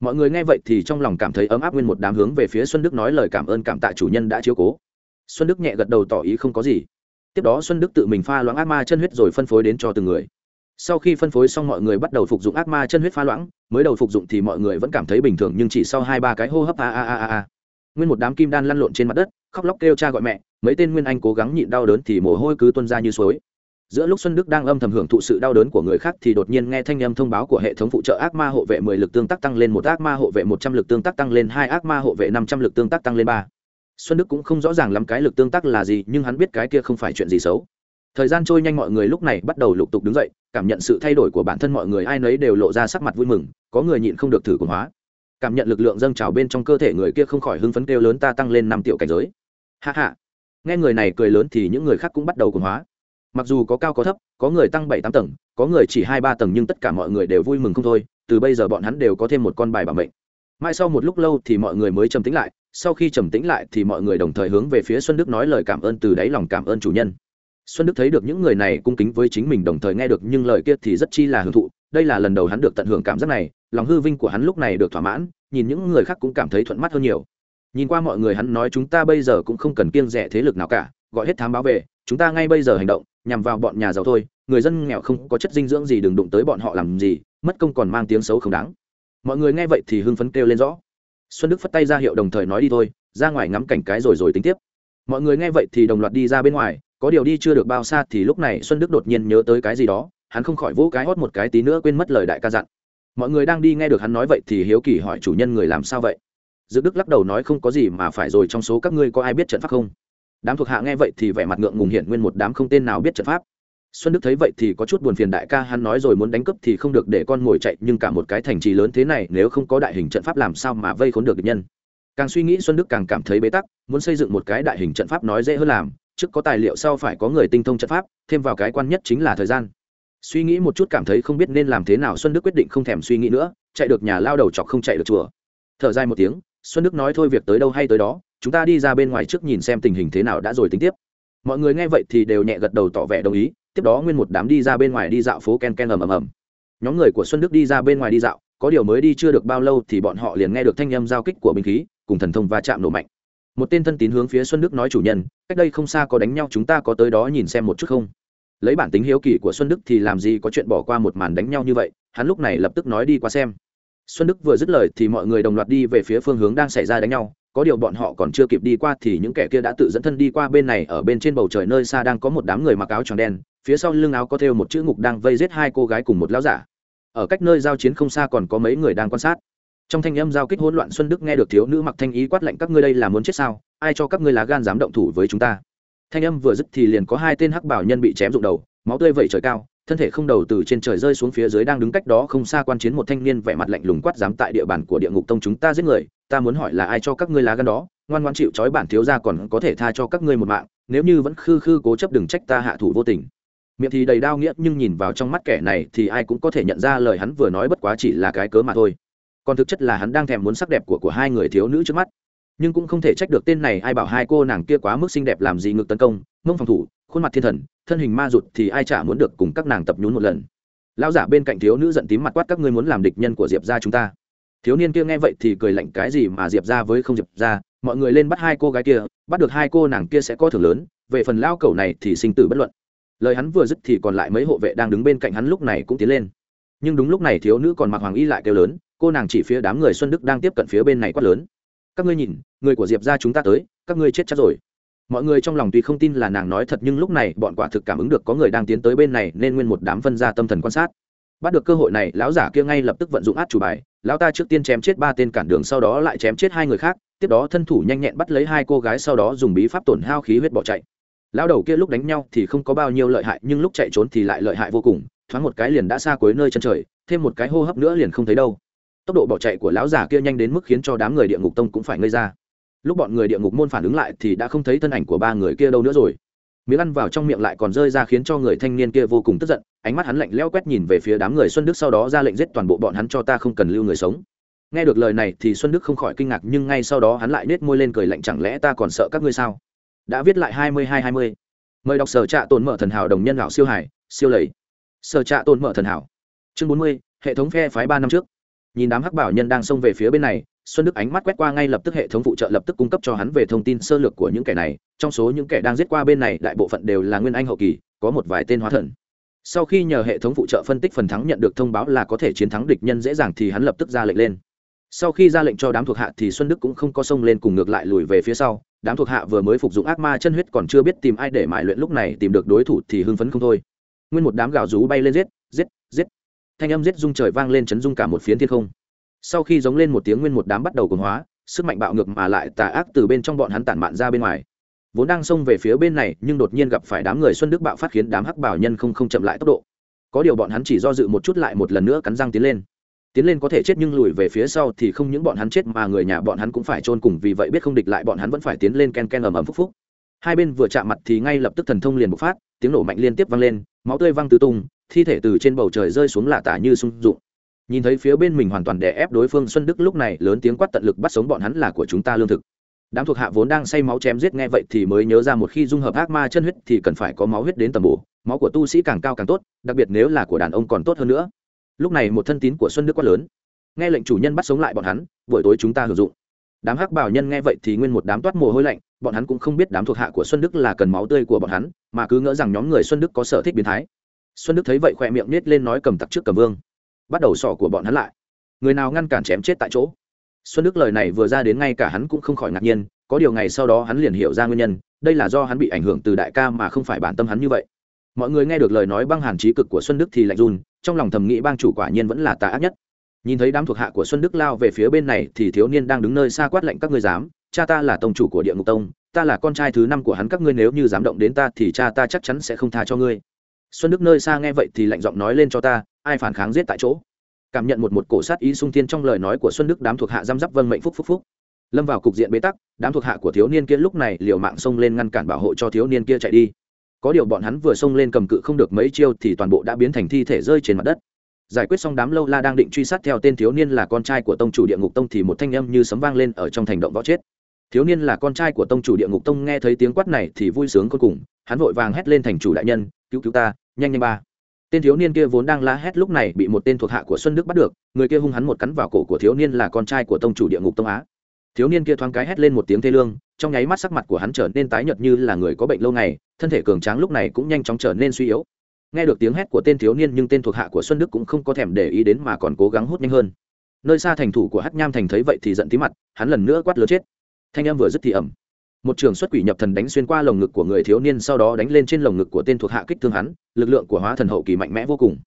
Mọi người nghe vậy thì trong lòng cảm thấy ấm áp nguyên một đám hướng về phía xuân đức nói lời cảm ơn cảm tạ chủ nhân đã chiếu cố xuân đức nhẹ gật đầu tỏ ý không có gì. Tiếp đó xuân đức tự mình pha loãng ác ma chân huyết rồi phân phối đến cho từng người. Sau khi phân phối xong mọi người bắt đầu phục dụng ác ma chân huyết pha loãng, mới đầu phục dụng thì mọi người vẫn cảm thấy bình thường nhưng chỉ sau hai ba cái hô hấp a a a a nguyên một đám kim đan lăn lộn trên mặt đất, khóc lóc kêu cha gọi mẹ, mấy tên nguyên anh cố gắng nhịn đau đớn thì mồ hôi cứ tuôn ra như suối. Giữa lúc xuân đức đang âm thầm hưởng thụ sự đau đớn của người khác thì đột nhiên nghe thanh âm thông báo của hệ thống phụ trợ ác ma hộ vệ mười lực tương tác tăng lên một, ác ma hộ vệ một trăm lực tương tác tăng lên hai, ác ma hộ vệ năm trăm lực tương tác tăng lên ba xuân đức cũng không rõ ràng lắm cái lực tương tác là gì, nhưng hắn biết cái kia không phải chuyện gì xấu. Thời gian trôi nhanh mọi người lúc này bắt đầu lục tục đứng dậy, cảm nhận sự thay đổi của bản thân mọi người ai nấy đều lộ ra sắc mặt vui mừng, có người nhịn không được thử cùng hóa. Cảm nhận lực lượng dâng trào bên trong cơ thể người kia không khỏi hưng phấn kêu lớn ta tăng lên năm triệu cảnh giới. Hạ hạ nghe người này cười lớn thì những người khác cũng bắt đầu cùng hóa. Mặc dù có cao có thấp, có người tăng bảy tám tầng, có người chỉ hai ba tầng nhưng tất cả mọi người đều vui mừng không thôi, từ bây giờ bọn hắn đều có thêm một con bài bảo mệnh mãi sau một lúc lâu thì mọi người mới trầm tĩnh lại, sau khi trầm tĩnh lại thì mọi người đồng thời hướng về phía xuân đức nói lời cảm ơn từ đáy lòng cảm ơn chủ nhân. Xuân đức thấy được những người này cung kính với chính mình đồng thời nghe được nhưng lời kia thì rất chi là hưởng thụ, đây là lần đầu hắn được tận hưởng cảm giác này, lòng hư vinh của hắn lúc này được thỏa mãn, nhìn những người khác cũng cảm thấy thuận mắt hơn nhiều. Nhìn qua mọi người hắn nói chúng ta bây giờ cũng không cần kiêng rẻ thế lực nào cả, gọi hết thám báo về, chúng ta ngay bây giờ hành động, nhằm vào bọn nhà giàu thôi, người dân nghèo không có chất dinh dưỡng gì đừng đụng tới bọn họ làm gì, mất công còn mang tiếng xấu không đáng mọi người nghe vậy thì hưng phấn kêu lên rõ. Xuân đức phất tay ra hiệu đồng thời nói đi thôi, ra ngoài ngắm cảnh cái rồi rồi tính tiếp. Mọi người nghe vậy thì đồng loạt đi ra bên ngoài, có điều đi chưa được bao xa thì lúc này xuân đức đột nhiên nhớ tới cái gì đó, hắn không khỏi vỗ cái hót một cái tí nữa quên mất lời đại ca dặn. Mọi người đang đi nghe được hắn nói vậy thì hiếu kỳ hỏi chủ nhân người làm sao vậy? Dự đức lắc đầu nói không có gì mà phải rồi trong số các ngươi có ai biết trận pháp không? Đám thuộc hạ nghe vậy thì vẻ mặt ngượng ngùng hiện nguyên một đám không tên nào biết trận pháp xuân đức thấy vậy thì có chút buồn phiền đại ca, hắn nói rồi muốn đánh cướp thì không được để con ngồi chạy, nhưng cả một cái thành trì lớn thế này, nếu không có đại hình trận pháp làm sao mà vây khốn được địch nhân? Càng suy nghĩ xuân đức càng cảm thấy bế tắc, muốn xây dựng một cái đại hình trận pháp nói dễ hơn làm, trước có tài liệu sau phải có người tinh thông trận pháp, thêm vào cái quan nhất chính là thời gian. Suy nghĩ một chút cảm thấy không biết nên làm thế nào, xuân đức quyết định không thèm suy nghĩ nữa, chạy được nhà lao đầu chọc không chạy được chùa. Thở dài một tiếng, xuân đức nói thôi việc tới đâu hay tới đó, chúng ta đi ra bên ngoài trước nhìn xem tình hình thế nào đã rồi tính tiếp. Mọi người nghe vậy thì đều nhẹ gật đầu tỏ vẻ đồng ý tiếp đó nguyên một đám đi ra bên ngoài đi dạo phố ken ken ầm ầm ầm. Nhóm người của xuân đức đi ra bên ngoài đi dạo, có điều mới đi chưa được bao lâu thì bọn họ liền nghe được thanh âm giao kích của binh khí, cùng thần thông va chạm nổ mạnh. Một tên thân tín hướng phía xuân đức nói chủ nhân, cách đây không xa có đánh nhau chúng ta có tới đó nhìn xem một chút không? Lấy bản tính hiếu kỳ của xuân đức thì làm gì có chuyện bỏ qua một màn đánh nhau như vậy, hắn lúc này lập tức nói đi qua xem. Xuân đức vừa dứt lời thì mọi người đồng loạt đi về phía phương hướng đang xảy ra đánh nhau, có điều bọn họ còn chưa kịp đi qua thì những kẻ kia đã tự dẫn thân đi qua bên này, ở bên trên bầu trời nơi xa đang có một đám người mặc áo tròn đen phía sau lưng áo có thêu một chữ ngục đang vây giết hai cô gái cùng một lão giả. Ở cách nơi giao chiến không xa còn có mấy người đang quan sát. Trong thanh âm giao kích hỗn loạn xuân đức nghe được thiếu nữ mặc thanh ý quát lệnh các ngươi đây là muốn chết sao? Ai cho các ngươi lá gan dám động thủ với chúng ta? Thanh âm vừa dứt thì liền có hai tên hắc bảo nhân bị chém rụng đầu, máu tươi vẩy trời cao, thân thể không đầu từ trên trời rơi xuống phía dưới đang đứng cách đó không xa quan chiến một thanh niên vẻ mặt lạnh lùng quát, dám tại địa bàn của địa ngục tông chúng ta giết người, ta muốn hỏi là ai cho các ngươi lá gan đó? Ngoan ngoan chịu trói bản thiếu ra còn có thể tha cho các ngươi một mạng, nếu như vẫn khư khư cố chấp đừng trách ta hạ thủ vô tình miệng thì đầy đau nghĩa, nhưng nhìn vào trong mắt kẻ này thì ai cũng có thể nhận ra lời hắn vừa nói bất quá chỉ là cái cớ mà thôi. Còn thực chất là hắn đang thèm muốn sắc đẹp của của hai người thiếu nữ trước mắt. Nhưng cũng không thể trách được tên này, ai bảo hai cô nàng kia quá mức xinh đẹp làm gì ngược tấn công, mông phòng thủ, khuôn mặt thiên thần, thân hình ma rụt thì ai chả muốn được cùng các nàng tập nhún một lần. Lão giả bên cạnh thiếu nữ giận tím mặt quát, các ngươi muốn làm địch nhân của diệp gia chúng ta? Thiếu niên kia nghe vậy thì cười lạnh, cái gì mà diệp ra với không diệp ra mọi người lên bắt hai cô gái kia, bắt được hai cô nàng kia sẽ có thưởng lớn, về phần lao cầu này thì sinh tử bất luận lời hắn vừa dứt thì còn lại mấy hộ vệ đang đứng bên cạnh hắn lúc này cũng tiến lên. Nhưng đúng lúc này thiếu nữ còn mặc hoàng y lại kêu lớn, cô nàng chỉ phía đám người xuân đức đang tiếp cận phía bên này quát lớn. Các ngươi nhìn, người của diệp ra chúng ta tới, các ngươi chết chắc rồi. Mọi người trong lòng tuy không tin là nàng nói thật nhưng lúc này bọn quả thực cảm ứng được có người đang tiến tới bên này nên nguyên một đám phân ra tâm thần quan sát. Bắt được cơ hội này, lão giả kia ngay lập tức vận dụng át chủ bài, lão ta trước tiên chém chết ba tên cản đường sau đó lại chém chết hai người khác, tiếp đó thân thủ nhanh nhẹn bắt lấy hai cô gái sau đó dùng bí pháp tổn hao khí huyết bỏ chạy lão đầu kia lúc đánh nhau thì không có bao nhiêu lợi hại, nhưng lúc chạy trốn thì lại lợi hại vô cùng, thoáng một cái liền đã xa cuối nơi chân trời, thêm một cái hô hấp nữa liền không thấy đâu. Tốc độ bỏ chạy của lão già kia nhanh đến mức khiến cho đám người địa ngục tông cũng phải ngây ra. Lúc bọn người địa ngục môn phản ứng lại thì đã không thấy thân ảnh của ba người kia đâu nữa rồi. Miếng ăn vào trong miệng lại còn rơi ra khiến cho người thanh niên kia vô cùng tức giận, ánh mắt hắn lạnh leo quét nhìn về phía đám người xuân đức sau đó ra lệnh giết toàn bộ bọn hắn cho ta không cần lưu người sống. Nghe được lời này thì xuân đức không khỏi kinh ngạc, nhưng ngay sau đó hắn lại nết môi lên cười lạnh, chẳng lẽ ta còn sợ các ngươi sao? Đã viết lại hai mươi hai hai mươi. Mời đọc sở trạ tồn mở thần hảo đồng nhân lão siêu hải, siêu lầy. Sở trạ tồn mở thần hảo. Chương bốn mươi, hệ thống phe phái ba năm trước. Nhìn đám hắc bảo nhân đang xông về phía bên này, xuân đức ánh mắt quét qua ngay lập tức hệ thống phụ trợ lập tức cung cấp cho hắn về thông tin sơ lược của những kẻ này. Trong số những kẻ đang giết qua bên này, đại bộ phận đều là nguyên anh hậu kỳ, có một vài tên hóa thần. Sau khi nhờ hệ thống phụ trợ phân tích phần thắng nhận được thông báo là có thể chiến thắng địch nhân dễ dàng thì hắn lập tức ra lệnh lên sau khi ra lệnh cho đám thuộc hạ thì xuân đức cũng không có xông lên cùng ngược lại lùi về phía sau. Đám thuộc hạ vừa mới phục dụng ác ma chân huyết còn chưa biết tìm ai để mại luyện lúc này tìm được đối thủ thì hưng phấn không thôi. Nguyên một đám gào rú bay lên giết giết giết. Thanh âm giết rung trời vang lên chấn rung cả một phiến thiên không. Sau khi giống lên một tiếng nguyên một đám bắt đầu cồn hóa, sức mạnh bạo ngược mà lại tà ác từ bên trong bọn hắn tản mạn ra bên ngoài. Vốn đang xông về phía bên này, nhưng đột nhiên gặp phải đám người xuân đức bạo phát khiến đám hắc bảo nhân không không chậm lại tốc độ. Có điều bọn hắn chỉ do dự một chút lại một lần nữa cắn răng tiến lên tiến lên có thể chết nhưng lùi về phía sau thì không những bọn hắn chết mà người nhà bọn hắn cũng phải chôn cùng, vì vậy biết không địch lại bọn hắn vẫn phải tiến lên ken ken ầm ầm phúc phúc. Hai bên vừa chạm mặt thì ngay lập tức thần thông liền bộc phát, tiếng nổ mạnh liên tiếp vang lên, máu tươi văng tứ tung, thi thể từ trên bầu trời rơi xuống lạ tả như sung dụng. Nhìn thấy phía bên mình hoàn toàn đè ép đối phương, xuân đức lúc này lớn tiếng quát tận lực bắt sống bọn hắn là của chúng ta lương thực. Đám thuộc hạ vốn đang say máu chém giết nghe vậy thì mới nhớ ra một khi dung hợp ác ma chân huyết thì cần phải có máu huyết đến tầm bổ, máu của tu sĩ càng cao càng tốt, đặc biệt nếu là của đàn ông còn tốt hơn nữa lúc này một thân tín của xuân đức quá lớn. Nghe lệnh chủ nhân bắt sống lại bọn hắn, buổi tối chúng ta hưởng dụng. Đám hắc bảo nhân nghe vậy thì nguyên một đám toát mồ hôi lạnh, bọn hắn cũng không biết đám thuộc hạ của xuân đức là cần máu tươi của bọn hắn, mà cứ ngỡ rằng nhóm người xuân đức có sở thích biến thái. Xuân đức thấy vậy khỏe miệng nết lên nói cầm tặc trước cầm vương. Bắt đầu sỏ của bọn hắn lại. Người nào ngăn cản chém chết tại chỗ? Xuân đức lời này vừa ra đến ngay cả hắn cũng không khỏi ngạc nhiên, có điều ngày sau đó hắn liền hiểu ra nguyên nhân, đây là do hắn bị ảnh hưởng từ đại ca mà không phải bản tâm hắn như vậy. Mọi người nghe được lời nói băng hàn trí cực của xuân đức thì lạnh run trong lòng thầm nghĩ bang chủ quả nhiên vẫn là tà ác nhất. Nhìn thấy đám thuộc hạ của xuân đức lao về phía bên này thì thiếu niên đang đứng nơi xa quát lệnh các ngươi dám, cha ta là tông chủ của địa ngục tông, ta là con trai thứ năm của hắn, các ngươi nếu như dám động đến ta thì cha ta chắc chắn sẽ không tha cho ngươi. Xuân đức nơi xa nghe vậy thì lạnh giọng nói lên cho ta, ai phản kháng giết tại chỗ? Cảm nhận một một cổ sát ý sung thiên trong lời nói của xuân đức, đám thuộc hạ giam giáp vâng mệnh phúc phúc phúc. Lâm vào cục diện bế tắc, đám thuộc hạ của thiếu niên kia lúc này liều mạng xông lên ngăn cản bảo hộ cho thiếu niên kia chạy đi có điều bọn hắn vừa xông lên cầm cự không được mấy chiêu thì toàn bộ đã biến thành thi thể rơi trên mặt đất. Giải quyết xong đám lâu la đang định truy sát theo tên thiếu niên là con trai của tông chủ địa ngục tông thì một thanh âm như sấm vang lên ở trong thành động võ chết. Thiếu niên là con trai của tông chủ địa ngục tông nghe thấy tiếng quát này thì vui sướng cuối cùng, hắn vội vàng hét lên thành chủ đại nhân, cứu cứu ta, nhanh nhanh ba. Tên thiếu niên kia vốn đang la hét lúc này bị một tên thuộc hạ của xuân đức bắt được, người kia hung hắn một cắn vào cổ của thiếu niên là con trai của tông chủ địa ngục tông á thiếu niên kia thoáng cái hét lên một tiếng thê lương, trong nháy mắt sắc mặt của hắn trở nên tái nhợt như là người có bệnh lâu ngày, thân thể cường tráng lúc này cũng nhanh chóng trở nên suy yếu. Nghe được tiếng hét của tên thiếu niên nhưng tên thuộc hạ của xuân đức cũng không có thèm để ý đến mà còn cố gắng hút nhanh hơn. Nơi xa thành thủ của hát nham thành thấy vậy thì giận tí mặt, hắn lần nữa quát lứa chết. Thanh em vừa dứt thì ẩm một trường xuất quỷ nhập thần đánh xuyên qua lồng ngực của người thiếu niên, sau đó đánh lên trên lồng ngực của tên thuộc hạ kích thương hắn, lực lượng của hóa thần hậu kỳ mạnh mẽ vô cùng.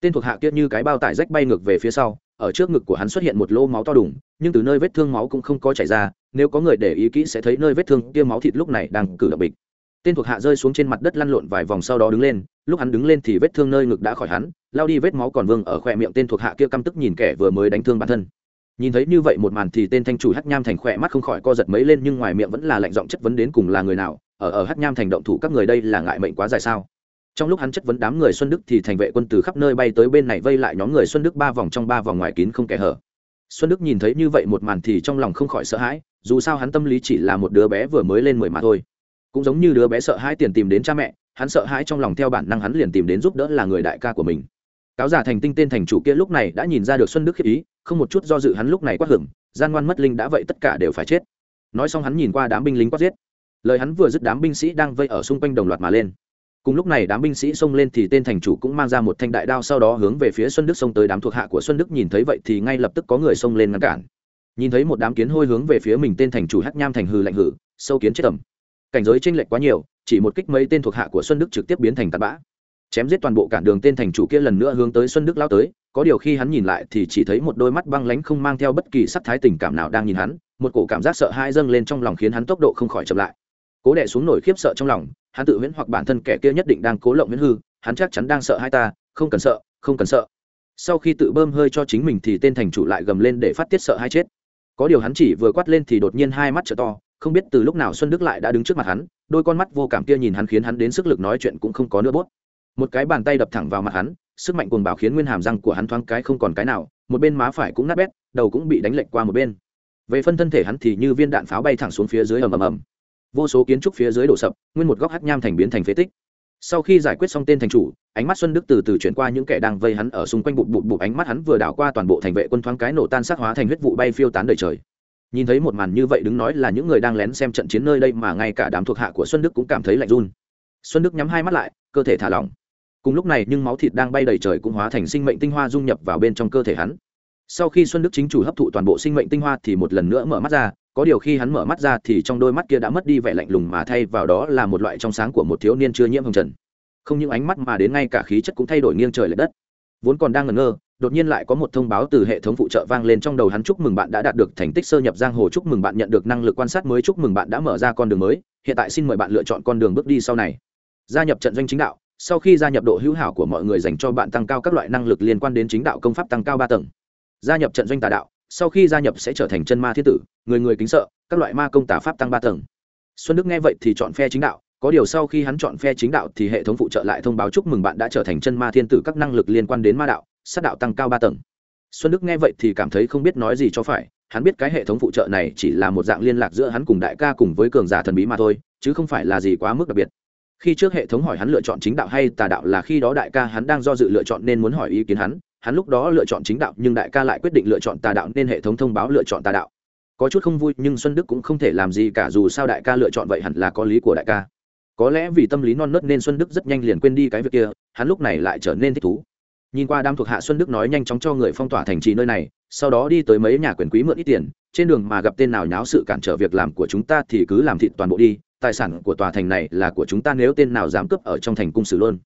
Tên thuộc hạ kia như cái bao tải rách bay ngược về phía sau ở trước ngực của hắn xuất hiện một lô máu to đùng, nhưng từ nơi vết thương máu cũng không có chảy ra, nếu có người để ý kỹ sẽ thấy nơi vết thương kia máu thịt lúc này đang cử động bịch. Tên thuộc hạ rơi xuống trên mặt đất lăn lộn vài vòng sau đó đứng lên, lúc hắn đứng lên thì vết thương nơi ngực đã khỏi hắn, lao đi vết máu còn vương ở khỏe miệng tên thuộc hạ kia căm tức nhìn kẻ vừa mới đánh thương bản thân. Nhìn thấy như vậy một màn thì tên thanh chủ hắc nham thành khỏe mắt không khỏi co giật mấy lên nhưng ngoài miệng vẫn là lạnh giọng chất vấn đến cùng là người nào, ở ở hắc nham thành động thủ các người đây là ngại mệnh quá dài sao? Trong lúc hắn chất vấn đám người xuân đức thì thành vệ quân từ khắp nơi bay tới bên này vây lại nhóm người xuân đức ba vòng trong ba vòng ngoài kín không kẻ hở. Xuân đức nhìn thấy như vậy một màn thì trong lòng không khỏi sợ hãi, dù sao hắn tâm lý chỉ là một đứa bé vừa mới lên mười mà thôi. Cũng giống như đứa bé sợ hãi tiền tìm đến cha mẹ, hắn sợ hãi trong lòng theo bản năng hắn liền tìm đến giúp đỡ là người đại ca của mình. Cáo giả thành tinh tên thành chủ kia lúc này đã nhìn ra được xuân đức khiếp ý, không một chút do dự hắn lúc này quát hưởng gian ngoan mất linh đã vậy tất cả đều phải chết. Nói xong hắn nhìn qua đám binh lính quát giết. Lời hắn vừa dứt đám binh sĩ đang vây ở xung quanh đồng loạt mà lên cùng lúc này đám binh sĩ xông lên thì tên thành chủ cũng mang ra một thanh đại đao sau đó hướng về phía xuân đức xông tới đám thuộc hạ của xuân đức. Nhìn thấy vậy thì ngay lập tức có người xông lên ngăn cản. Nhìn thấy một đám kiến hôi hướng về phía mình, tên thành chủ hắc nham thành hư lạnh hử sâu kiến chết tầm cảnh giới tranh lệch quá nhiều, chỉ một kích mấy tên thuộc hạ của xuân đức trực tiếp biến thành tạt bã. Chém giết toàn bộ cản đường, tên thành chủ kia lần nữa hướng tới xuân đức lao tới, có điều khi hắn nhìn lại thì chỉ thấy một đôi mắt băng lánh không mang theo bất kỳ sắc thái tình cảm nào đang nhìn hắn, một cổ cảm giác sợ hãi dâng lên trong lòng khiến hắn tốc độ không khỏi chậm lại. Cố đẻ xuống nổi khiếp sợ trong lòng hắn tự huyễn hoặc bản thân kẻ kia nhất định đang cố lộng huyễn hư, hắn chắc chắn đang sợ hai ta, không cần sợ, không cần sợ. Sau khi tự bơm hơi cho chính mình thì tên thành chủ lại gầm lên để phát tiết sợ hai chết. Có điều hắn chỉ vừa quát lên thì đột nhiên hai mắt trở to, không biết từ lúc nào xuân đức lại đã đứng trước mặt hắn, đôi con mắt vô cảm kia nhìn hắn khiến hắn đến sức lực nói chuyện cũng không có nữa bốt. Một cái bàn tay đập thẳng vào mặt hắn, sức mạnh cuồng bạo khiến nguyên hàm răng của hắn thoáng cái không còn cái nào, một bên má phải cũng nát bét, đầu cũng bị đánh lệch qua một bên. Về phân thân thể hắn thì như viên đạn pháo bay thẳng xuống phía dưới ầm ầm ầm vô số kiến trúc phía dưới đổ sập, nguyên một góc hát nham thành biến thành phế tích. Sau khi giải quyết xong tên thành chủ, ánh mắt xuân đức từ từ chuyển qua những kẻ đang vây hắn ở xung quanh bụt bụt bụt ánh mắt hắn vừa đảo qua toàn bộ thành vệ quân thoáng cái nổ tan sát hóa thành huyết vụ bay phiêu tán đời trời. Nhìn thấy một màn như vậy đứng nói là những người đang lén xem trận chiến nơi đây mà ngay cả đám thuộc hạ của xuân đức cũng cảm thấy lạnh run. Xuân đức nhắm hai mắt lại, cơ thể thả lỏng. Cùng lúc này nhưng máu thịt đang bay đầy trời cũng hóa thành sinh mệnh tinh hoa dung nhập vào bên trong cơ thể hắn sau khi xuân đức chính chủ hấp thụ toàn bộ sinh mệnh tinh hoa thì một lần nữa mở mắt ra, có điều khi hắn mở mắt ra thì trong đôi mắt kia đã mất đi vẻ lạnh lùng mà thay vào đó là một loại trong sáng của một thiếu niên chưa nhiễm hồng trần. Không những ánh mắt mà đến ngay cả khí chất cũng thay đổi nghiêng trời l ệ đất. Vốn còn đang ngẩn ngơ, đột nhiên lại có một thông báo từ hệ thống phụ trợ vang lên trong đầu hắn chúc mừng bạn đã đạt được thành tích sơ nhập giang hồ, chúc mừng bạn nhận được năng lực quan sát mới, chúc mừng bạn đã mở ra con đường mới. Hiện tại xin mời bạn lựa chọn con đường bước đi sau này. Gia nhập trận doanh chính đạo. Sau khi gia nhập độ hữu hảo của mọi người dành cho bạn tăng cao các loại năng lực liên quan đến chính đạo công pháp tăng cao ba tầng gia nhập trận doanh tà đạo, sau khi gia nhập sẽ trở thành chân ma thiên tử, người người kính sợ, các loại ma công tà pháp tăng ba tầng. Xuân đức nghe vậy thì chọn phe chính đạo, có điều sau khi hắn chọn phe chính đạo thì hệ thống phụ trợ lại thông báo chúc mừng bạn đã trở thành chân ma thiên tử, các năng lực liên quan đến ma đạo, sát đạo tăng cao ba tầng. Xuân đức nghe vậy thì cảm thấy không biết nói gì cho phải, hắn biết cái hệ thống phụ trợ này chỉ là một dạng liên lạc giữa hắn cùng đại ca cùng với cường giả thần bí mà thôi, chứ không phải là gì quá mức đặc biệt. Khi trước hệ thống hỏi hắn lựa chọn chính đạo hay tà đạo là khi đó đại ca hắn đang do dự lựa chọn nên muốn hỏi ý kiến hắn hắn lúc đó lựa chọn chính đạo, nhưng đại ca lại quyết định lựa chọn tà đạo, nên hệ thống thông báo lựa chọn tà đạo. Có chút không vui, nhưng xuân đức cũng không thể làm gì cả, dù sao đại ca lựa chọn vậy hẳn là có lý của đại ca. Có lẽ vì tâm lý non nớt nên xuân đức rất nhanh liền quên đi cái việc kia, hắn lúc này lại trở nên thích thú. Nhìn qua đám thuộc hạ xuân đức nói nhanh chóng cho người phong tỏa thành trì nơi này, sau đó đi tới mấy nhà quyền quý mượn ít tiền, trên đường mà gặp tên nào nháo sự cản trở việc làm của chúng ta thì cứ làm thịt toàn bộ đi, tài sản của tòa thành này là của chúng ta, nếu tên nào dám cướp ở trong thành cung sử luôn.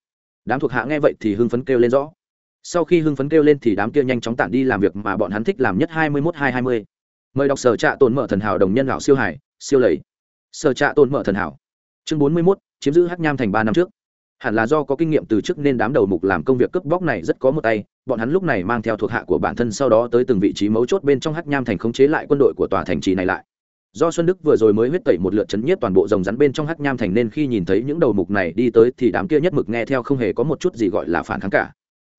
Đám thuộc hạ nghe vậy thì hưng phấn kêu lên rõ sau khi hưng phấn kêu lên thì đám kia nhanh chóng tản đi làm việc mà bọn hắn thích làm nhất hai mươi mốt hai hai mươi. Mời đọc sở trạ tồn mở thần hảo đồng nhân lão siêu hải, siêu lầy. Sở trạ tồn mở thần hảo. Chương bốn mươi mốt, chiếm giữ hắc nham thành ba năm trước. Hẳn là do có kinh nghiệm từ trước nên đám đầu mục làm công việc cướp bóc này rất có một tay, bọn hắn lúc này mang theo thuộc hạ của bản thân sau đó tới từng vị trí mấu chốt bên trong hắc nham thành khống chế lại quân đội của tòa thành trì này lại. Do xuân đức vừa rồi mới huyết tẩy một lượt chấn nhiếp toàn bộ rồng rắn bên trong hắc nham thành nên khi nhìn thấy những đầu mục này đi tới thì đám kia nhất mực nghe theo không hề có một chút gì gọi là phản kháng cả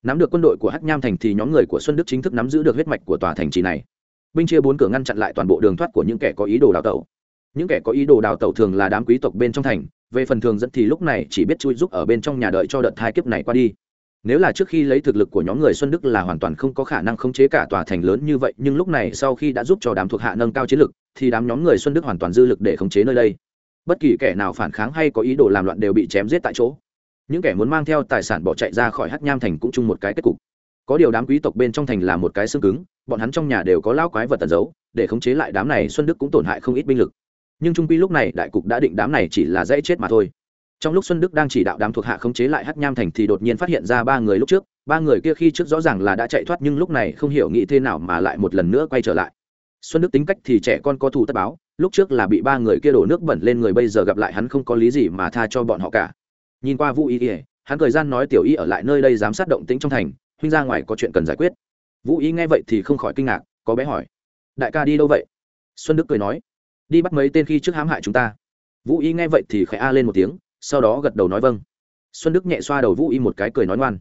nắm được quân đội của hắc nham thành thì nhóm người của xuân đức chính thức nắm giữ được huyết mạch của tòa thành trì này. Binh chia bốn cửa ngăn chặn lại toàn bộ đường thoát của những kẻ có ý đồ đào tẩu. Những kẻ có ý đồ đào tẩu thường là đám quý tộc bên trong thành, về phần thường dẫn thì lúc này chỉ biết chui giúp ở bên trong nhà đợi cho đợt thai kiếp này qua đi. Nếu là trước khi lấy thực lực của nhóm người xuân đức là hoàn toàn không có khả năng khống chế cả tòa thành lớn như vậy, nhưng lúc này sau khi đã giúp cho đám thuộc hạ nâng cao chiến lực, thì đám nhóm người xuân đức hoàn toàn dư lực để khống chế nơi đây. Bất kỳ kẻ nào phản kháng hay có ý đồ làm loạn đều bị chém giết tại chỗ những kẻ muốn mang theo tài sản bỏ chạy ra khỏi hắc nham thành cũng chung một cái kết cục. Có điều đám quý tộc bên trong thành là một cái xương cứng, bọn hắn trong nhà đều có lao quái vật tẩn giấu, để khống chế lại đám này, xuân đức cũng tổn hại không ít binh lực. Nhưng trung quy lúc này đại cục đã định đám này chỉ là dễ chết mà thôi. Trong lúc xuân đức đang chỉ đạo đám thuộc hạ khống chế lại hắc nham thành thì đột nhiên phát hiện ra ba người lúc trước, ba người kia khi trước rõ ràng là đã chạy thoát nhưng lúc này không hiểu nghĩ thế nào mà lại một lần nữa quay trở lại. Xuân đức tính cách thì trẻ con có thù tất báo, lúc trước là bị ba người kia đổ nước bẩn lên người bây giờ gặp lại hắn không có lý gì mà tha cho bọn họ cả nhìn qua vũ y ỉa hắn thời gian nói tiểu y ở lại nơi đây giám sát động tĩnh trong thành, huynh ra ngoài có chuyện cần giải quyết. Vũ y nghe vậy thì không khỏi kinh ngạc, có bé hỏi. Đại ca đi đâu vậy? Xuân đức cười nói. Đi bắt mấy tên khi trước hãm hại chúng ta. Vũ y nghe vậy thì khẽ a lên một tiếng, sau đó gật đầu nói vâng. Xuân đức nhẹ xoa đầu vũ y một cái cười nói ngoan.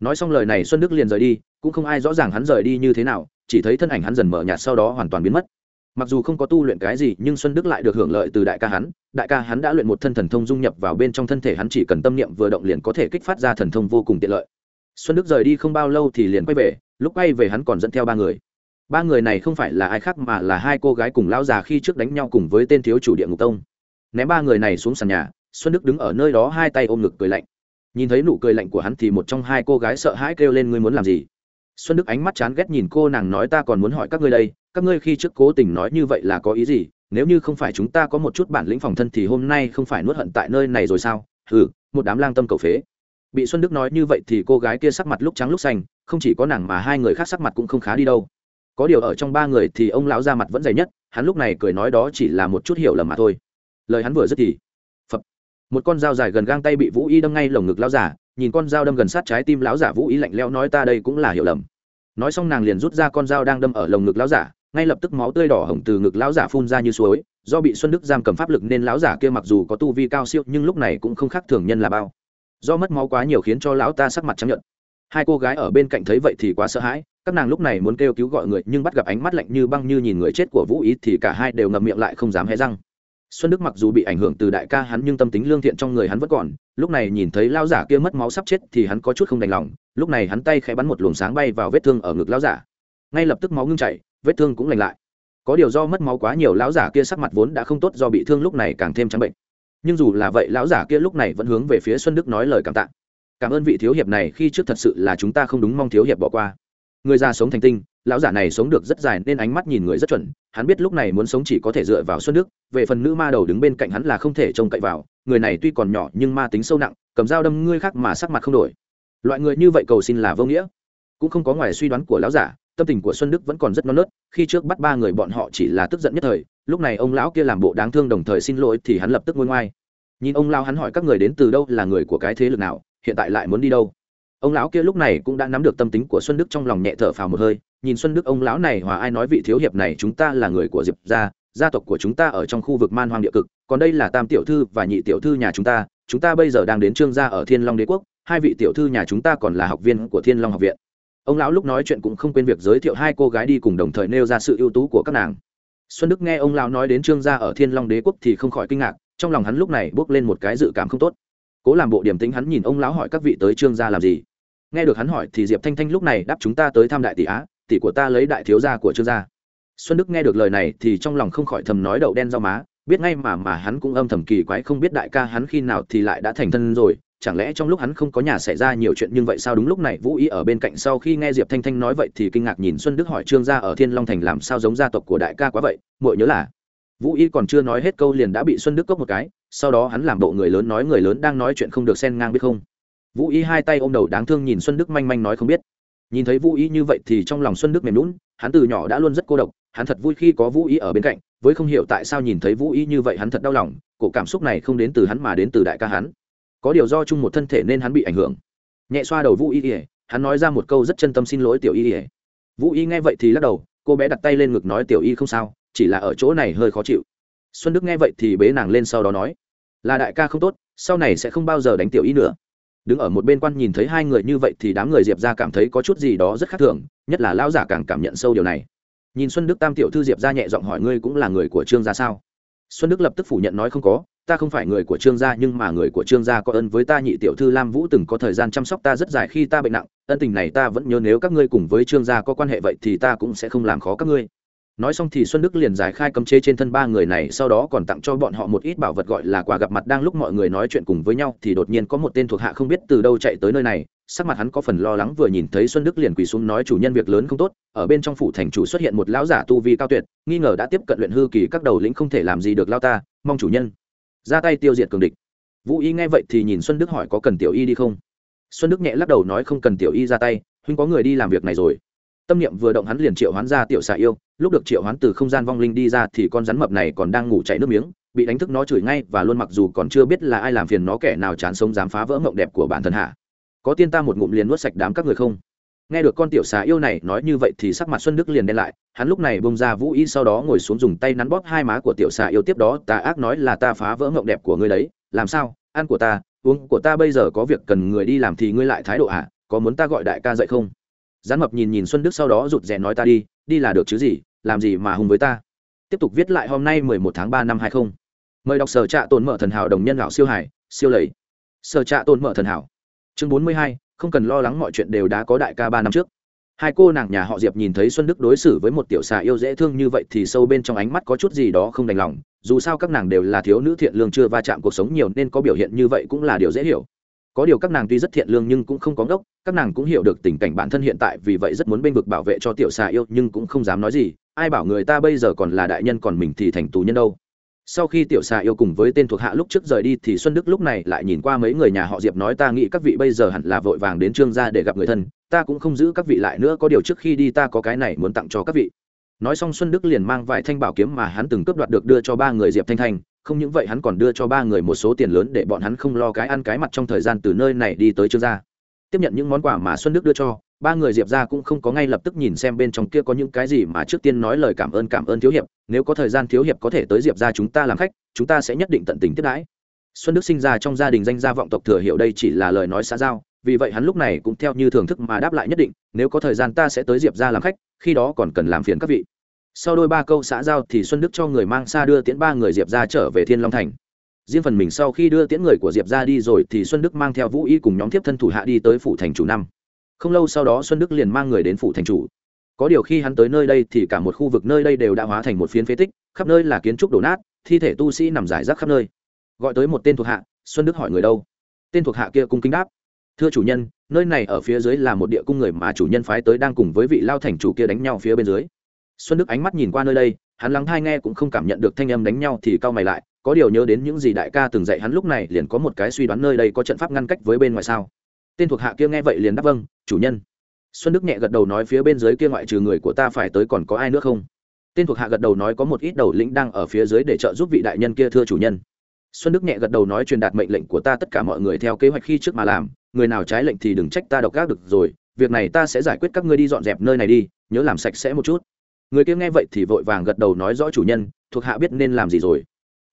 Nói xong lời này xuân đức liền rời đi, cũng không ai rõ ràng hắn rời đi như thế nào, chỉ thấy thân ảnh hắn dần mở nhạt sau đó hoàn toàn biến mất mặc dù không có tu luyện cái gì, nhưng xuân đức lại được hưởng lợi từ đại ca hắn. Đại ca hắn đã luyện một thân thần thông dung nhập vào bên trong thân thể, hắn chỉ cần tâm niệm vừa động liền có thể kích phát ra thần thông vô cùng tiện lợi. Xuân đức rời đi không bao lâu thì liền quay về, lúc quay về hắn còn dẫn theo ba người. Ba người này không phải là ai khác mà là hai cô gái cùng lão già khi trước đánh nhau cùng với tên thiếu chủ địa ngục tông. Ném ba người này xuống sàn nhà, xuân đức đứng ở nơi đó hai tay ôm ngực cười lạnh. Nhìn thấy nụ cười lạnh của hắn thì một trong hai cô gái sợ hãi kêu lên, ngươi muốn làm gì? Xuân đức ánh mắt chán ghét nhìn cô nàng nói, ta còn muốn hỏi các ngươi đây các ngươi khi trước cố tình nói như vậy là có ý gì? Nếu như không phải chúng ta có một chút bản lĩnh phòng thân thì hôm nay không phải nuốt hận tại nơi này rồi sao? Ừ một đám lang tâm cầu phế. Bị xuân đức nói như vậy thì cô gái kia sắc mặt lúc trắng lúc xanh, không chỉ có nàng mà hai người khác sắc mặt cũng không khá đi đâu. Có điều ở trong ba người thì ông lão ra mặt vẫn dày nhất, hắn lúc này cười nói đó chỉ là một chút hiểu lầm mà thôi. Lời hắn vừa dứt thì, phập, một con dao dài gần gang tay bị vũ y đâm ngay lồng ngực lão giả, nhìn con dao đâm gần sát trái tim lão giả vũ y lạnh lẽo nói ta đây cũng là hiểu lầm. Nói xong nàng liền rút ra con dao đang đâm ở lồng ngực lão giả ngay lập tức máu tươi đỏ hồng từ ngực lão giả phun ra như suối, do bị xuân đức giam cầm pháp lực nên lão giả kia mặc dù có tu vi cao siêu, nhưng lúc này cũng không khác thường nhân là bao. Do mất máu quá nhiều khiến cho lão ta sắc mặt chấp nhận hai cô gái ở bên cạnh thấy vậy thì quá sợ hãi, các nàng lúc này muốn kêu cứu gọi người, nhưng bắt gặp ánh mắt lạnh như băng như nhìn người chết của vũ ý thì cả hai đều ngậm miệng lại không dám hé răng. Xuân đức mặc dù bị ảnh hưởng từ đại ca hắn nhưng tâm tính lương thiện trong người hắn vẫn còn, lúc này nhìn thấy lao giả kia mất máu sắp chết thì hắn có chút không đành lòng, lúc này hắn tay khẽ bắn một luồng sáng bay vào vết thương ở ngực lao giả. Ngay lập tức máu ngưng chảy vết thương cũng lành lại. Có điều do mất máu quá nhiều, lão giả kia sắc mặt vốn đã không tốt do bị thương lúc này càng thêm trắng bệnh. Nhưng dù là vậy, lão giả kia lúc này vẫn hướng về phía xuân đức nói lời cảm tạ. Cảm ơn vị thiếu hiệp này, khi trước thật sự là chúng ta không đúng mong thiếu hiệp bỏ qua. Người già sống thành tinh, lão giả này sống được rất dài nên ánh mắt nhìn người rất chuẩn. Hắn biết lúc này muốn sống chỉ có thể dựa vào xuân đức, về phần nữ ma đầu đứng bên cạnh hắn là không thể trông cậy vào. Người này tuy còn nhỏ nhưng ma tính sâu nặng, cầm dao đâm ngươi khác mà sắc mặt không đổi. Loại người như vậy cầu xin là vô nghĩa. Cũng không có ngoài suy đoán của lão giả tâm tình của xuân đức vẫn còn rất non nớt, khi trước bắt ba người bọn họ chỉ là tức giận nhất thời, lúc này ông lão kia làm bộ đáng thương đồng thời xin lỗi thì hắn lập tức ngôi ngoai. Nhìn ông lão hắn hỏi các người đến từ đâu là người của cái thế lực nào, hiện tại lại muốn đi đâu? Ông lão kia lúc này cũng đã nắm được tâm tính của xuân đức trong lòng nhẹ thở phào một hơi, nhìn xuân đức ông lão này hòa ai nói vị thiếu hiệp này chúng ta là người của diệp gia gia tộc của chúng ta ở trong khu vực man hoang địa cực, còn đây là tam tiểu thư và nhị tiểu thư nhà chúng ta chúng ta bây giờ đang đến trương gia ở thiên long đế quốc, hai vị tiểu thư nhà chúng ta còn là học viên của thiên long học viện ông lão lúc nói chuyện cũng không quên việc giới thiệu hai cô gái đi cùng đồng thời nêu ra sự ưu tú của các nàng. Xuân đức nghe ông lão nói đến trương gia ở thiên long đế quốc thì không khỏi kinh ngạc, trong lòng hắn lúc này bước lên một cái dự cảm không tốt. Cố làm bộ điểm tính hắn nhìn ông lão hỏi các vị tới trương gia làm gì. Nghe được hắn hỏi thì diệp thanh thanh lúc này đáp chúng ta tới thăm đại tỷ á, tỷ của ta lấy đại thiếu gia của trương gia. Xuân đức nghe được lời này thì trong lòng không khỏi thầm nói đậu đen rau má, biết ngay mà mà hắn cũng âm thầm kỳ quái không biết đại ca hắn khi nào thì lại đã thành thân rồi chẳng lẽ trong lúc hắn không có nhà xảy ra nhiều chuyện nhưng vậy sao đúng lúc này vũ ý ở bên cạnh sau khi nghe diệp thanh thanh nói vậy thì kinh ngạc nhìn xuân đức hỏi trương gia ở thiên long thành làm sao giống gia tộc của đại ca quá vậy, muội nhớ là. Vũ y còn chưa nói hết câu liền đã bị xuân đức cốc một cái, sau đó hắn làm bộ người lớn nói người lớn đang nói chuyện không được xen ngang biết không. Vũ y hai tay ôm đầu đáng thương nhìn xuân đức manh manh nói không biết. Nhìn thấy vũ y như vậy thì trong lòng xuân đức mềm lún hắn từ nhỏ đã luôn rất cô độc, hắn thật vui khi có vũ y ở bên cạnh, với không hiểu tại sao nhìn thấy vũ y như vậy hắn thật đau lòng, cổ cảm xúc này không đến từ hắn mà đến từ đại ca hắn có điều do chung một thân thể nên hắn bị ảnh hưởng. Nhẹ xoa đầu vũ y ỉa hắn nói ra một câu rất chân tâm xin lỗi tiểu y ỉa vũ y nghe vậy thì lắc đầu, cô bé đặt tay lên ngực nói tiểu y không sao, chỉ là ở chỗ này hơi khó chịu. Xuân đức nghe vậy thì bế nàng lên sau đó nói, là đại ca không tốt, sau này sẽ không bao giờ đánh tiểu y nữa. Đứng ở một bên quan nhìn thấy hai người như vậy thì đám người diệp ra cảm thấy có chút gì đó rất khác thường, nhất là lão giả càng cảm nhận sâu điều này. Nhìn xuân đức tam tiểu thư diệp ra nhẹ giọng hỏi, ngươi cũng là người của trương gia sao? Xuân đức lập tức phủ nhận nói, không có ta không phải người của trương gia, nhưng mà người của trương gia có ơn với ta, nhị tiểu thư lam vũ từng có thời gian chăm sóc ta rất dài khi ta bệnh nặng. Ân tình này ta vẫn nhớ, nếu các ngươi cùng với trương gia có quan hệ vậy thì ta cũng sẽ không làm khó các ngươi. Nói xong thì xuân đức liền giải khai cấm chế trên thân ba người này, sau đó còn tặng cho bọn họ một ít bảo vật gọi là quà gặp mặt. Đang lúc mọi người nói chuyện cùng với nhau thì đột nhiên có một tên thuộc hạ không biết từ đâu chạy tới nơi này. Sắc mặt hắn có phần lo lắng, vừa nhìn thấy xuân đức liền quỳ xuống nói, chủ nhân, việc lớn không tốt. Ở bên trong phủ thành chủ xuất hiện một lão giả tu vi cao tuyệt, nghi ngờ đã tiếp cận luyện hư kỳ, các đầu lĩnh không thể làm gì được lao ta. Mong chủ nhân ra tay tiêu diệt cường địch. Vũ y nghe vậy thì nhìn xuân đức hỏi có cần tiểu y đi không? Xuân đức nhẹ lắc đầu nói không cần tiểu y ra tay, huynh có người đi làm việc này rồi. Tâm niệm vừa động hắn liền triệu hoán ra tiểu xà yêu, lúc được triệu hoán từ không gian vong linh đi ra thì con rắn mập này còn đang ngủ chảy nước miếng, bị đánh thức nó chửi ngay và luôn mặc dù còn chưa biết là ai làm phiền nó kẻ nào chán sống dám phá vỡ mộng đẹp của bản thân hạ. Có tiên ta một ngụm liền nuốt sạch đám các người không? Nghe được con tiểu xà yêu này nói như vậy thì sắc mặt xuân đức liền đen lại hắn lúc này bông ra vũ y sau đó ngồi xuống dùng tay nắn bóp hai má của tiểu xà yêu tiếp đó ta ác nói là ta phá vỡ mộng đẹp của ngươi đấy làm sao ăn của ta uống của ta bây giờ có việc cần người đi làm thì ngươi lại thái độ ạ à? có muốn ta gọi đại ca dậy không Gián mập nhìn nhìn Xuân Đức sau đó rụt rè nói ta đi, đi là được chứ gì, làm gì mà hùng với ta. Tiếp tục viết lại hôm nay mười một tháng ba năm hai 20. Mời đọc sở trạ tồn mở thần hảo đồng nhân lão siêu hải, siêu lầy. Sở trạ tồn mở thần hảo. Chương bốn mươi hai, không cần lo lắng mọi chuyện đều đã có đại ca ba năm trước. Hai cô nàng nhà họ Diệp nhìn thấy Xuân Đức đối xử với một tiểu xà yêu dễ thương như vậy thì sâu bên trong ánh mắt có chút gì đó không đành lòng, dù sao các nàng đều là thiếu nữ thiện lương chưa va chạm cuộc sống nhiều nên có biểu hiện như vậy cũng là điều dễ hiểu có điều các nàng tuy rất thiện lương nhưng cũng không có ngốc các nàng cũng hiểu được tình cảnh bản thân hiện tại vì vậy rất muốn bênh vực bảo vệ cho tiểu xà yêu nhưng cũng không dám nói gì ai bảo người ta bây giờ còn là đại nhân còn mình thì thành tù nhân đâu sau khi tiểu xà yêu cùng với tên thuộc hạ lúc trước rời đi thì xuân đức lúc này lại nhìn qua mấy người nhà họ diệp nói ta nghĩ các vị bây giờ hẳn là vội vàng đến trương gia để gặp người thân, ta cũng không giữ các vị lại nữa, có điều trước khi đi ta có cái này muốn tặng cho các vị. Nói xong xuân đức liền mang vài thanh bảo kiếm mà hắn từng cướp đoạt được đưa cho ba người diệp thanh thanh không những vậy hắn còn đưa cho ba người một số tiền lớn để bọn hắn không lo cái ăn cái mặt trong thời gian từ nơi này đi tới trương gia tiếp nhận những món quà mà xuân đức đưa cho, ba người diệp ra cũng không có ngay lập tức nhìn xem bên trong kia có những cái gì mà trước tiên nói lời cảm ơn cảm ơn thiếu hiệp, nếu có thời gian thiếu hiệp có thể tới diệp ra chúng ta làm khách, chúng ta sẽ nhất định tận tình tiếp đãi. Xuân đức sinh ra trong gia đình danh gia vọng tộc thừa hiểu đây chỉ là lời nói xã giao, vì vậy hắn lúc này cũng theo như thưởng thức mà đáp lại nhất định, nếu có thời gian ta sẽ tới diệp ra làm khách, khi đó còn cần làm phiền các vị. Sau đôi ba câu xã giao thì xuân đức cho người mang xa đưa tiễn ba người diệp ra trở về thiên long thành riêng phần mình sau khi đưa tiễn người của diệp ra đi rồi thì xuân đức mang theo vũ y cùng nhóm tiếp thân thủ hạ đi tới phủ thành chủ năm. Không lâu sau đó xuân đức liền mang người đến phủ thành chủ. Có điều khi hắn tới nơi đây thì cả một khu vực nơi đây đều đã hóa thành một phiến phế tích, khắp nơi là kiến trúc đổ nát, thi thể tu sĩ nằm rải rác khắp nơi. Gọi tới một tên thuộc hạ, xuân đức hỏi người đâu? Tên thuộc hạ kia cung kính đáp. Thưa chủ nhân, nơi này ở phía dưới là một địa cung người mà chủ nhân phái tới đang cùng với vị lao thành chủ kia đánh nhau phía bên dưới. Xuân đức ánh mắt nhìn qua nơi đây, hắn lắng thai nghe cũng không cảm nhận được thanh âm đánh nhau thì cau mày lại có điều nhớ đến những gì đại ca từng dạy hắn lúc này liền có một cái suy đoán nơi đây có trận pháp ngăn cách với bên ngoài sao? Tên thuộc hạ kia nghe vậy liền đáp vâng chủ nhân. Xuân đức nhẹ gật đầu nói phía bên dưới kia ngoại trừ người của ta phải tới còn có ai nữa không? Tên thuộc hạ gật đầu nói có một ít đầu lĩnh đang ở phía dưới để trợ giúp vị đại nhân kia thưa chủ nhân. Xuân đức nhẹ gật đầu nói truyền đạt mệnh lệnh của ta tất cả mọi người theo kế hoạch khi trước mà làm, người nào trái lệnh thì đừng trách ta độc gác được rồi, việc này ta sẽ giải quyết các ngươi đi dọn dẹp nơi này đi, nhớ làm sạch sẽ một chút. Người kia nghe vậy thì vội vàng gật đầu nói rõ chủ nhân, thuộc hạ biết nên làm gì rồi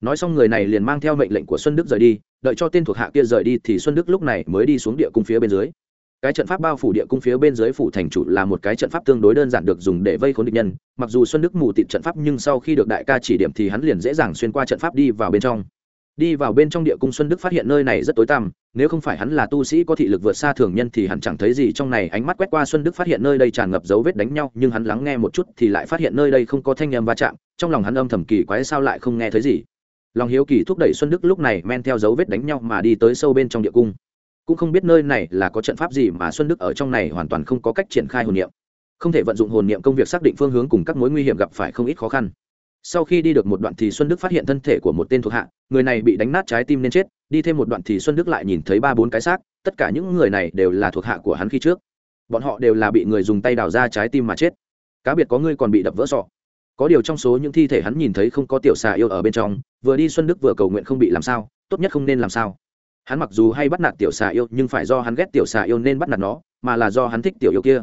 nói xong người này liền mang theo mệnh lệnh của xuân đức rời đi, đợi cho tên thuộc hạ kia rời đi thì xuân đức lúc này mới đi xuống địa cung phía bên dưới. Cái trận pháp bao phủ địa cung phía bên dưới phủ thành chủ là một cái trận pháp tương đối đơn giản được dùng để vây khốn địch nhân. Mặc dù xuân đức mù tịt trận pháp nhưng sau khi được đại ca chỉ điểm thì hắn liền dễ dàng xuyên qua trận pháp đi vào bên trong. Đi vào bên trong địa cung xuân đức phát hiện nơi này rất tối tăm, nếu không phải hắn là tu sĩ có thị lực vượt xa thường nhân thì hắn chẳng thấy gì. Trong này ánh mắt quét qua xuân đức phát hiện nơi đây tràn ngập dấu vết đánh nhau, nhưng hắn lắng nghe một chút thì lại phát hiện nơi đây không có thanh âm va chạm, trong lòng hắn âm thầm kỳ quái sao lại không nghe thấy gì lòng hiếu kỳ thúc đẩy xuân đức lúc này men theo dấu vết đánh nhau mà đi tới sâu bên trong địa cung. Cũng không biết nơi này là có trận pháp gì mà xuân đức ở trong này hoàn toàn không có cách triển khai hồn niệm. Không thể vận dụng hồn niệm công việc xác định phương hướng cùng các mối nguy hiểm gặp phải không ít khó khăn. Sau khi đi được một đoạn thì xuân đức phát hiện thân thể của một tên thuộc hạ, người này bị đánh nát trái tim nên chết, đi thêm một đoạn thì xuân đức lại nhìn thấy ba bốn cái xác, tất cả những người này đều là thuộc hạ của hắn khi trước. Bọn họ đều là bị người dùng tay đào ra trái tim mà chết. Cá biệt có người còn bị đập vỡ sọ có điều trong số những thi thể hắn nhìn thấy không có tiểu xà yêu ở bên trong, vừa đi xuân đức vừa cầu nguyện không bị làm sao, tốt nhất không nên làm sao. Hắn mặc dù hay bắt nạt tiểu xà yêu, nhưng phải do hắn ghét tiểu xà yêu nên bắt nạt nó, mà là do hắn thích tiểu yêu kia.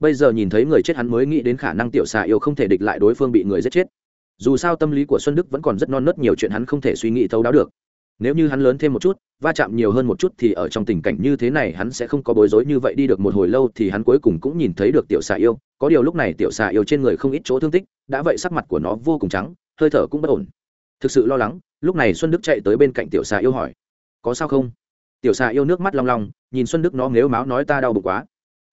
Bây giờ nhìn thấy người chết hắn mới nghĩ đến khả năng tiểu xà yêu không thể địch lại đối phương bị người giết chết. Dù sao tâm lý của xuân đức vẫn còn rất non nớt, nhiều chuyện hắn không thể suy nghĩ thấu đáo được nếu như hắn lớn thêm một chút, va chạm nhiều hơn một chút thì ở trong tình cảnh như thế này hắn sẽ không có bối rối như vậy đi được một hồi lâu thì hắn cuối cùng cũng nhìn thấy được tiểu xà yêu. Có điều lúc này tiểu xà yêu trên người không ít chỗ thương tích, đã vậy sắc mặt của nó vô cùng trắng, hơi thở cũng bất ổn. Thực sự lo lắng, lúc này xuân đức chạy tới bên cạnh tiểu xà yêu hỏi, có sao không? Tiểu xà yêu nước mắt long long, nhìn xuân đức nó nếu máu nói, ta đau bụng quá.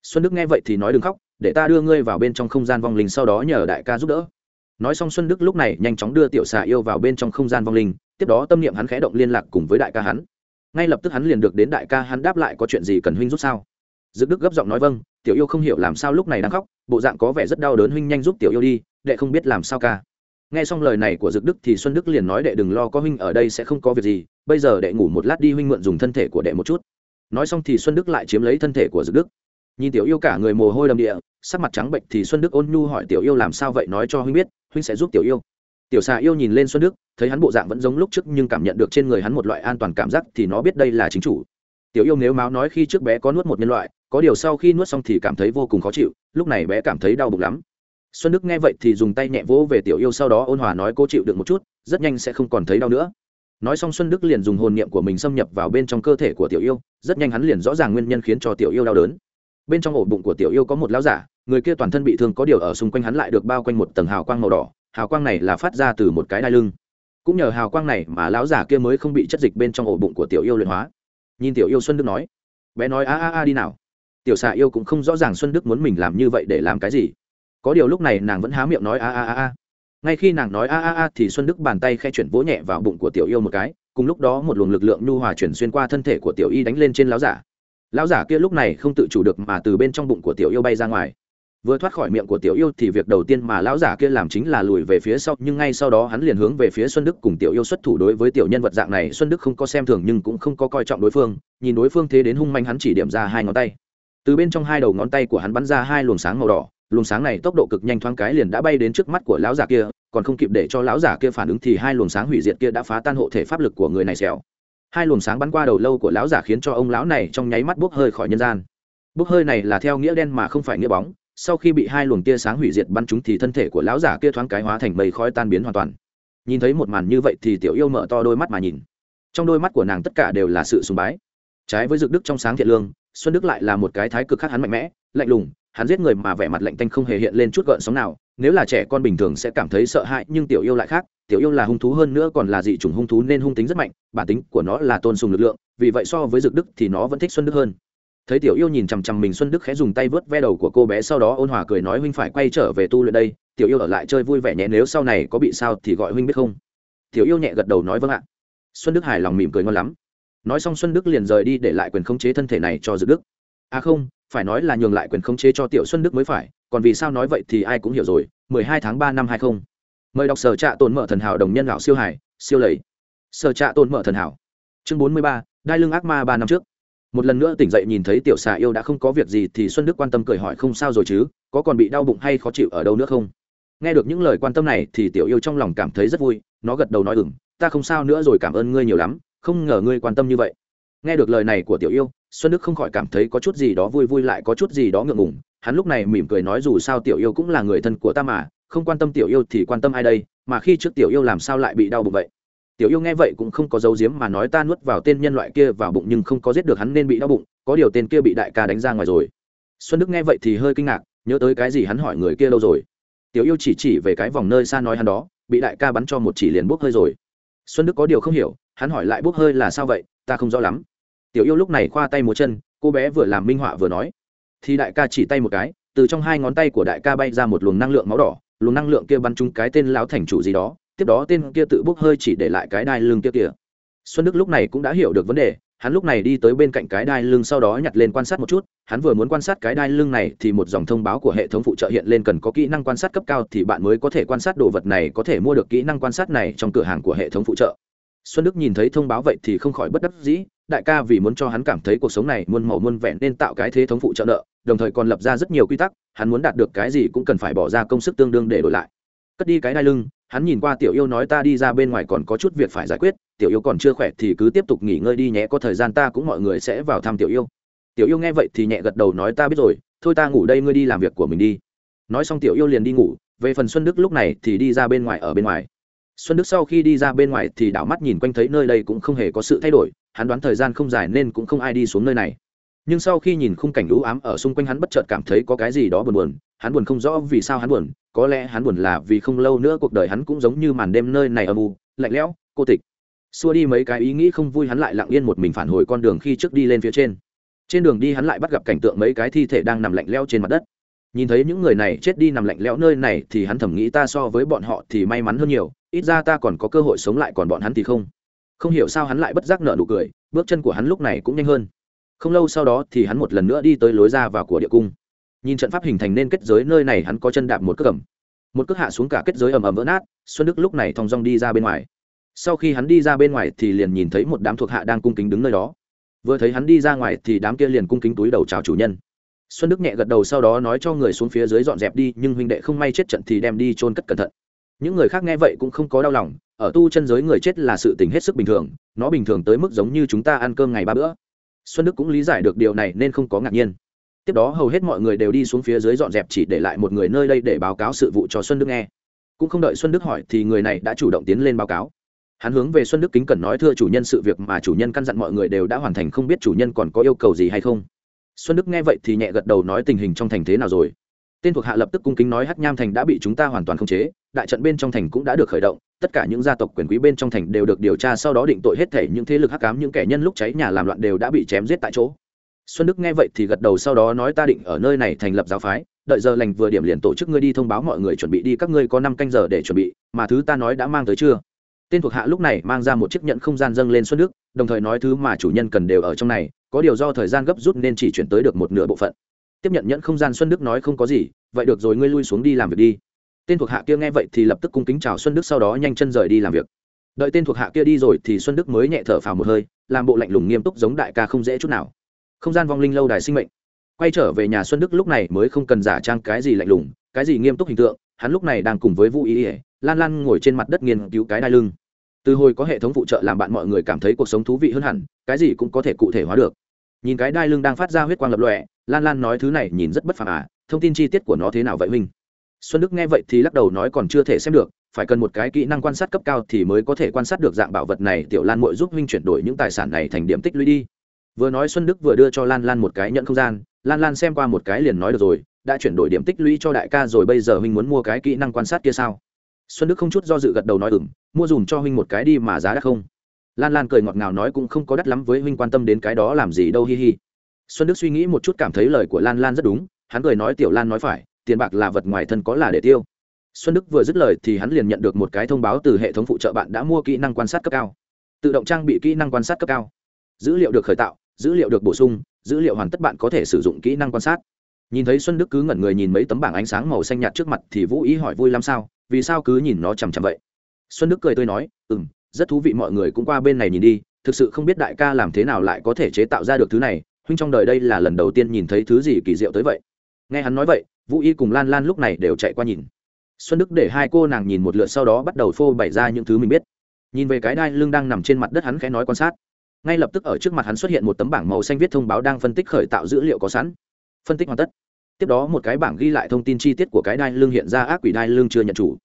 Xuân đức nghe vậy thì nói, đừng khóc, để ta đưa ngươi vào bên trong không gian vong linh sau đó nhờ đại ca giúp đỡ. Nói xong xuân đức lúc này nhanh chóng đưa tiểu xà yêu vào bên trong không gian vong linh tiếp đó tâm niệm hắn khẽ động liên lạc cùng với đại ca hắn. Ngay lập tức hắn liền được đến đại ca hắn đáp lại có chuyện gì cần huynh giúp sao? Dực đức gấp giọng nói vâng tiểu yêu không hiểu làm sao lúc này đang khóc, bộ dạng có vẻ rất đau đớn, huynh nhanh giúp tiểu yêu đi, đệ không biết làm sao ca. Nghe xong lời này của dực đức thì xuân đức liền nói, đệ đừng lo, có huynh ở đây sẽ không có việc gì, bây giờ đệ ngủ một lát đi, huynh mượn dùng thân thể của đệ một chút. Nói xong thì xuân đức lại chiếm lấy thân thể của dực đức. Nhìn tiểu yêu cả người mồ hôi đầm địa, sắc mặt trắng bệnh thì xuân đức ôn nhu hỏi, tiểu yêu làm sao vậy? Nói cho huynh biết, huynh sẽ giúp tiểu yêu tiểu xà yêu nhìn lên xuân đức, thấy hắn bộ dạng vẫn giống lúc trước nhưng cảm nhận được trên người hắn một loại an toàn cảm giác thì nó biết đây là chính chủ. Tiểu yêu nếu máu nói khi trước bé có nuốt một nhân loại, có điều sau khi nuốt xong thì cảm thấy vô cùng khó chịu, lúc này bé cảm thấy đau bụng lắm. Xuân đức nghe vậy thì dùng tay nhẹ vỗ về tiểu yêu sau đó ôn hòa nói cô chịu được một chút, rất nhanh sẽ không còn thấy đau nữa. Nói xong xuân đức liền dùng hồn niệm của mình xâm nhập vào bên trong cơ thể của tiểu yêu, rất nhanh hắn liền rõ ràng nguyên nhân khiến cho tiểu yêu đau đớn. Bên trong ổ bụng của tiểu yêu có một lão giả, người kia toàn thân bị thương có điều ở xung quanh hắn lại được bao quanh một tầng hào quang màu đỏ hào quang này là phát ra từ một cái đai lưng. Cũng nhờ hào quang này mà lão giả kia mới không bị chất dịch bên trong ổ bụng của tiểu yêu luyện hóa. Nhìn tiểu yêu xuân đức nói, bé nói, a a a, đi nào. Tiểu xạ yêu cũng không rõ ràng xuân đức muốn mình làm như vậy để làm cái gì. Có điều lúc này nàng vẫn há miệng nói, a a a a. Ngay khi nàng nói, a a a, thì xuân đức bàn tay khe chuyển vỗ nhẹ vào bụng của tiểu yêu một cái, cùng lúc đó một luồng lực lượng nhu hòa chuyển xuyên qua thân thể của tiểu y đánh lên trên lão giả lão giả kia lúc này không tự chủ được mà từ bên trong bụng của tiểu yêu bay ra ngoài vừa thoát khỏi miệng của tiểu yêu thì việc đầu tiên mà lão giả kia làm chính là lùi về phía sau, nhưng ngay sau đó hắn liền hướng về phía xuân đức cùng tiểu yêu xuất thủ đối với tiểu nhân vật dạng này. Xuân đức không có xem thường nhưng cũng không có coi trọng đối phương. Nhìn đối phương thế đến hung manh hắn chỉ điểm ra hai ngón tay. Từ bên trong hai đầu ngón tay của hắn bắn ra hai luồng sáng màu đỏ. Luồng sáng này tốc độ cực nhanh thoáng cái liền đã bay đến trước mắt của lão giả kia, còn không kịp để cho lão giả kia phản ứng thì hai luồng sáng hủy diệt kia đã phá tan hộ thể pháp lực của người này xẻo hai luồng sáng bắn qua đầu lâu của lão giả khiến cho ông lão này trong nháy mắt bốc hơi khỏi nhân gian. Bốc hơi này là theo nghĩa đen mà không phải nghĩa bóng sau khi bị hai luồng tia sáng hủy diệt bắn chúng thì thân thể của lão giả kia thoáng cái hóa thành mây khói tan biến hoàn toàn. Nhìn thấy một màn như vậy thì tiểu yêu mở to đôi mắt mà nhìn. Trong đôi mắt của nàng tất cả đều là sự sùng bái. Trái với dược đức trong sáng thiện lương, xuân đức lại là một cái thái cực khác hắn mạnh mẽ, lạnh lùng, hắn giết người mà vẻ mặt lạnh tanh không hề hiện lên chút gợn sóng nào, nếu là trẻ con bình thường sẽ cảm thấy sợ hãi, nhưng tiểu yêu lại khác, tiểu yêu là hung thú hơn nữa còn là dị chủng hung thú nên hung tính rất mạnh, bản tính của nó là tôn sùng lực lượng, vì vậy so với dược đức thì nó vẫn thích xuân đức hơn thấy tiểu yêu nhìn chằm chằm mình xuân đức khẽ dùng tay vớt ve đầu của cô bé sau đó ôn hòa cười nói huynh phải quay trở về tu luyện đây tiểu yêu ở lại chơi vui vẻ nhé nếu sau này có bị sao thì gọi huynh biết không? Tiểu yêu nhẹ gật đầu nói vâng ạ. Xuân đức hài lòng mỉm cười ngon lắm. Nói xong xuân đức liền rời đi để lại quyền khống chế thân thể này cho dược đức. À không phải nói là nhường lại quyền khống chế cho tiểu xuân đức mới phải còn vì sao nói vậy thì ai cũng hiểu rồi 12 tháng 3 năm 20. mời đọc sở trạ tồn mở thần hảo đồng nhân lão siêu hải siêu lầy. Sở trạ tồn mở thần hảo. Chương 43, đai lưng ác ma ba năm trước một lần nữa tỉnh dậy nhìn thấy tiểu xà yêu đã không có việc gì thì xuân đức quan tâm cười hỏi không sao rồi chứ, có còn bị đau bụng hay khó chịu ở đâu nữa không? Nghe được những lời quan tâm này thì tiểu yêu trong lòng cảm thấy rất vui, nó gật đầu nói ừng ta không sao nữa rồi cảm ơn ngươi nhiều lắm, không ngờ ngươi quan tâm như vậy. Nghe được lời này của tiểu yêu, xuân đức không khỏi cảm thấy có chút gì đó vui vui lại có chút gì đó ngượng ngùng, hắn lúc này mỉm cười nói dù sao tiểu yêu cũng là người thân của ta mà, không quan tâm tiểu yêu thì quan tâm ai đây, mà khi trước tiểu yêu làm sao lại bị đau bụng vậy? Tiểu yêu nghe vậy cũng không có dấu diếm mà nói ta nuốt vào tên nhân loại kia vào bụng nhưng không có giết được hắn nên bị đau bụng, có điều tên kia bị đại ca đánh ra ngoài rồi. Xuân đức nghe vậy thì hơi kinh ngạc, nhớ tới cái gì hắn hỏi người kia lâu rồi. Tiểu yêu chỉ chỉ về cái vòng nơi xa nói hắn đó, bị đại ca bắn cho một chỉ liền bốc hơi rồi. Xuân đức có điều không hiểu, hắn hỏi lại bốc hơi là sao vậy, ta không rõ lắm. Tiểu yêu lúc này khoa tay múa chân, cô bé vừa làm minh họa vừa nói. Thì đại ca chỉ tay một cái, từ trong hai ngón tay của đại ca bay ra một luồng năng lượng máu đỏ, luồng năng lượng kia bắn trúng cái tên lão thành chủ gì đó tiếp đó tên kia tự bốc hơi chỉ để lại cái đai lưng kia kia xuân đức lúc này cũng đã hiểu được vấn đề, hắn lúc này đi tới bên cạnh cái đai lưng sau đó nhặt lên quan sát một chút, hắn vừa muốn quan sát cái đai lưng này thì một dòng thông báo của hệ thống phụ trợ hiện lên cần có kỹ năng quan sát cấp cao thì bạn mới có thể quan sát đồ vật này, có thể mua được kỹ năng quan sát này trong cửa hàng của hệ thống phụ trợ. Xuân đức nhìn thấy thông báo vậy thì không khỏi bất đắc dĩ, đại ca vì muốn cho hắn cảm thấy cuộc sống này muôn màu muôn vẹn nên tạo cái thế thống phụ trợ nợ, đồng thời còn lập ra rất nhiều quy tắc, hắn muốn đạt được cái gì cũng cần phải bỏ ra công sức tương đương để đổi lại cất đi cái đai lưng, hắn nhìn qua tiểu yêu nói ta đi ra bên ngoài còn có chút việc phải giải quyết, tiểu yêu còn chưa khỏe thì cứ tiếp tục nghỉ ngơi đi nhé, có thời gian ta cũng mọi người sẽ vào thăm tiểu yêu. Tiểu yêu nghe vậy thì nhẹ gật đầu nói ta biết rồi, thôi ta ngủ đây ngươi đi làm việc của mình đi. Nói xong tiểu yêu liền đi ngủ, về phần xuân đức lúc này thì đi ra bên ngoài ở bên ngoài. Xuân đức sau khi đi ra bên ngoài thì đảo mắt nhìn quanh thấy nơi đây cũng không hề có sự thay đổi, hắn đoán thời gian không dài nên cũng không ai đi xuống nơi này. Nhưng sau khi nhìn khung cảnh lũ ám ở xung quanh hắn bất chợt cảm thấy có cái gì đó buồn buồn hắn buồn không rõ vì sao hắn buồn, có lẽ hắn buồn là vì không lâu nữa cuộc đời hắn cũng giống như màn đêm nơi này âm u, lạnh lẽo, cô tịch. Xua đi mấy cái ý nghĩ không vui hắn lại lặng yên một mình phản hồi con đường khi trước đi lên phía trên. Trên đường đi hắn lại bắt gặp cảnh tượng mấy cái thi thể đang nằm lạnh lẽo trên mặt đất. Nhìn thấy những người này chết đi nằm lạnh lẽo nơi này thì hắn thầm nghĩ ta so với bọn họ thì may mắn hơn nhiều, ít ra ta còn có cơ hội sống lại còn bọn hắn thì không. Không hiểu sao hắn lại bất giác nợ nụ cười, bước chân của hắn lúc này cũng nhanh hơn. Không lâu sau đó thì hắn một lần nữa đi tới lối ra vào của địa cung nhìn trận pháp hình thành nên kết giới nơi này hắn có chân đạp một cước ẩm một cước hạ xuống cả kết giới ầm ầm vỡ nát, xuân đức lúc này thong dong đi ra bên ngoài. Sau khi hắn đi ra bên ngoài thì liền nhìn thấy một đám thuộc hạ đang cung kính đứng nơi đó. Vừa thấy hắn đi ra ngoài thì đám kia liền cung kính túi đầu chào chủ nhân. Xuân đức nhẹ gật đầu sau đó nói cho người xuống phía dưới dọn dẹp đi, nhưng huynh đệ không may chết trận thì đem đi chôn cất cẩn thận. Những người khác nghe vậy cũng không có đau lòng, ở tu chân giới người chết là sự tình hết sức bình thường, nó bình thường tới mức giống như chúng ta ăn cơm ngày ba bữa. Xuân đức cũng lý giải được điều này nên không có ngạc nhiên tiếp đó hầu hết mọi người đều đi xuống phía dưới dọn dẹp chỉ để lại một người nơi đây để báo cáo sự vụ cho xuân đức nghe. Cũng không đợi xuân đức hỏi thì người này đã chủ động tiến lên báo cáo. Hắn hướng về xuân đức kính cẩn nói, thưa chủ nhân, sự việc mà chủ nhân căn dặn mọi người đều đã hoàn thành, không biết chủ nhân còn có yêu cầu gì hay không? Xuân đức nghe vậy thì nhẹ gật đầu nói, tình hình trong thành thế nào rồi? Tên thuộc hạ lập tức cung kính nói, hắc nham thành đã bị chúng ta hoàn toàn khống chế, đại trận bên trong thành cũng đã được khởi động, tất cả những gia tộc quyền quý bên trong thành đều được điều tra, sau đó định tội hết thể những thế lực hắc cám những kẻ nhân lúc cháy nhà làm loạn đều đã bị chém giết tại chỗ xuân đức nghe vậy thì gật đầu, sau đó nói, ta định ở nơi này thành lập giáo phái, đợi giờ lành vừa điểm liền tổ chức ngươi đi thông báo mọi người chuẩn bị đi, các ngươi có năm canh giờ để chuẩn bị, mà thứ ta nói đã mang tới chưa? Tên thuộc hạ lúc này mang ra một chiếc nhận không gian dâng lên xuân đức, đồng thời nói, thứ mà chủ nhân cần đều ở trong này, có điều do thời gian gấp rút nên chỉ chuyển tới được một nửa bộ phận. Tiếp nhận nhận không gian, xuân đức nói, không có gì, vậy được rồi, ngươi lui xuống đi làm việc đi. Tên thuộc hạ kia nghe vậy thì lập tức cung kính chào xuân đức, sau đó nhanh chân rời đi làm việc. Đợi tên thuộc hạ kia đi rồi thì xuân đức mới nhẹ thở phào một hơi, làm bộ lạnh lùng nghiêm túc, giống đại ca không dễ chút nào không gian vong linh lâu đài sinh mệnh. Quay trở về nhà xuân đức lúc này mới không cần giả trang cái gì lạnh lùng, cái gì nghiêm túc hình tượng, hắn lúc này đang cùng với vũ ý ỉa lan lan ngồi trên mặt đất nghiên cứu cái đai lưng. Từ hồi có hệ thống phụ trợ làm bạn mọi người cảm thấy cuộc sống thú vị hơn hẳn, cái gì cũng có thể cụ thể hóa được. Nhìn cái đai lưng đang phát ra huyết quang lập lọe lan lan nói thứ này nhìn rất bất phàm à thông tin chi tiết của nó thế nào vậy huynh? Xuân đức nghe vậy thì lắc đầu nói còn chưa thể xem được, phải cần một cái kỹ năng quan sát cấp cao thì mới có thể quan sát được dạng bảo vật này, tiểu lan mội giúp huynh chuyển đổi những tài sản này thành điểm tích lũy đi vừa nói xuân đức vừa đưa cho lan lan một cái nhận không gian, lan lan xem qua một cái liền nói được rồi, đã chuyển đổi điểm tích lũy cho đại ca rồi bây giờ huynh muốn mua cái kỹ năng quan sát kia sao? Xuân đức không chút do dự gật đầu nói ừng mua dùm cho huynh một cái đi mà giá đắt không? Lan lan cười ngọt ngào nói cũng không có đắt lắm với huynh quan tâm đến cái đó làm gì đâu, hi hi. Xuân đức suy nghĩ một chút cảm thấy lời của lan lan rất đúng, hắn cười nói tiểu lan nói phải, tiền bạc là vật ngoài thân có là để tiêu. Xuân đức vừa dứt lời thì hắn liền nhận được một cái thông báo từ hệ thống phụ trợ bạn đã mua kỹ năng quan sát cấp cao. Tự động trang bị kỹ năng quan sát cấp cao. Dữ liệu được khởi tạo dữ liệu được bổ sung, dữ liệu hoàn tất bạn có thể sử dụng kỹ năng quan sát. Nhìn thấy xuân đức cứ ngẩn người nhìn mấy tấm bảng ánh sáng màu xanh nhạt trước mặt thì vũ ý hỏi vui làm sao, vì sao cứ nhìn nó chằm chằm vậy? Xuân đức cười tươi nói ừ m rất thú vị mọi người cũng qua bên này nhìn đi, thực sự không biết đại ca làm thế nào lại có thể chế tạo ra được thứ này, huynh trong đời đây là lần đầu tiên nhìn thấy thứ gì kỳ diệu tới vậy. Nghe hắn nói vậy, vũ y cùng lan lan lúc này đều chạy qua nhìn. Xuân đức để hai cô nàng nhìn một lượt sau đó bắt đầu phô bày ra những thứ mình biết. Nhìn về cái đai lưng đang nằm trên mặt đất hắn khẽ nói quan sát ngay lập tức ở trước mặt hắn xuất hiện một tấm bảng màu xanh viết thông báo đang phân tích khởi tạo dữ liệu có sẵn. Phân tích hoàn tất. Tiếp đó một cái bảng ghi lại thông tin chi tiết của cái đai lương hiện ra ác quỷ đai lương chưa nhận chủ.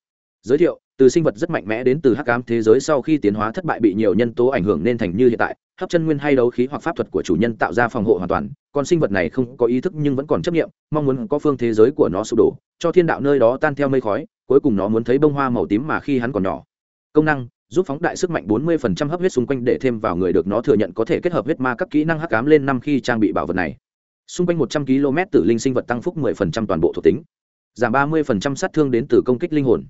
Giới thiệu, từ sinh vật rất mạnh mẽ đến từ hắc ám thế giới sau khi tiến hóa thất bại bị nhiều nhân tố ảnh hưởng nên thành như hiện tại, hấp chân nguyên hay đấu khí hoặc pháp thuật của chủ nhân tạo ra phòng hộ hoàn toàn. Còn sinh vật này không có ý thức nhưng vẫn còn chấp nghiệm mong muốn có phương thế giới của nó sụp đổ, cho thiên đạo nơi đó tan theo mây khói, cuối cùng nó muốn thấy bông hoa màu tím mà khi hắn còn nhỏ. Công năng giúp phóng đại sức mạnh 40% hấp huyết xung quanh để thêm vào người được nó thừa nhận có thể kết hợp huyết ma các kỹ năng hắc ám lên năm khi trang bị bảo vật này. Xung quanh 100 km tử linh sinh vật tăng phúc 10% toàn bộ thuộc tính, giảm 30% sát thương đến từ công kích linh hồn.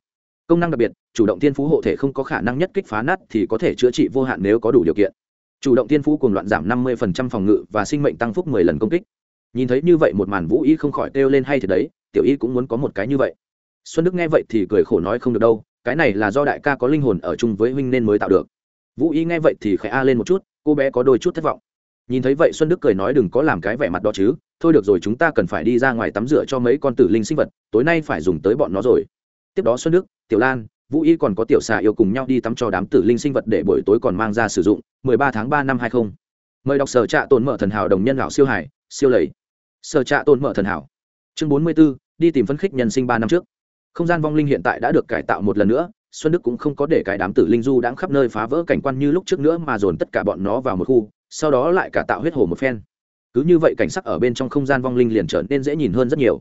Công năng đặc biệt, chủ động tiên phú hộ thể không có khả năng nhất kích phá nát thì có thể chữa trị vô hạn nếu có đủ điều kiện. Chủ động tiên phú cuồng loạn giảm 50% phòng ngự và sinh mệnh tăng phúc 10 lần công kích. Nhìn thấy như vậy một màn vũ y không khỏi kêu lên hay thật đấy, tiểu y cũng muốn có một cái như vậy. Xuân đức nghe vậy thì cười khổ nói không được đâu cái này là do đại ca có linh hồn ở chung với huynh nên mới tạo được. Vũ y nghe vậy thì khẽ a lên một chút cô bé có đôi chút thất vọng. Nhìn thấy vậy xuân đức cười nói đừng có làm cái vẻ mặt đó chứ thôi được rồi chúng ta cần phải đi ra ngoài tắm rửa cho mấy con tử linh sinh vật tối nay phải dùng tới bọn nó rồi. Tiếp đó xuân đức tiểu lan vũ y còn có tiểu xà yêu cùng nhau đi tắm cho đám tử linh sinh vật để buổi tối còn mang ra sử dụng 13 tháng 3 năm 20. mời đọc sở trạ tồn mở thần hảo đồng nhân lão siêu hải siêu lầy. Sở trạ tồn mở thần hảo. Chương 44, đi tìm phân khích nhân sinh ba năm trước không gian vong linh hiện tại đã được cải tạo một lần nữa, xuân đức cũng không có để cái đám tử linh du đãng khắp nơi phá vỡ cảnh quan như lúc trước nữa mà dồn tất cả bọn nó vào một khu, sau đó lại cả tạo huyết hồ một phen. Cứ như vậy cảnh sắc ở bên trong không gian vong linh liền trở nên dễ nhìn hơn rất nhiều.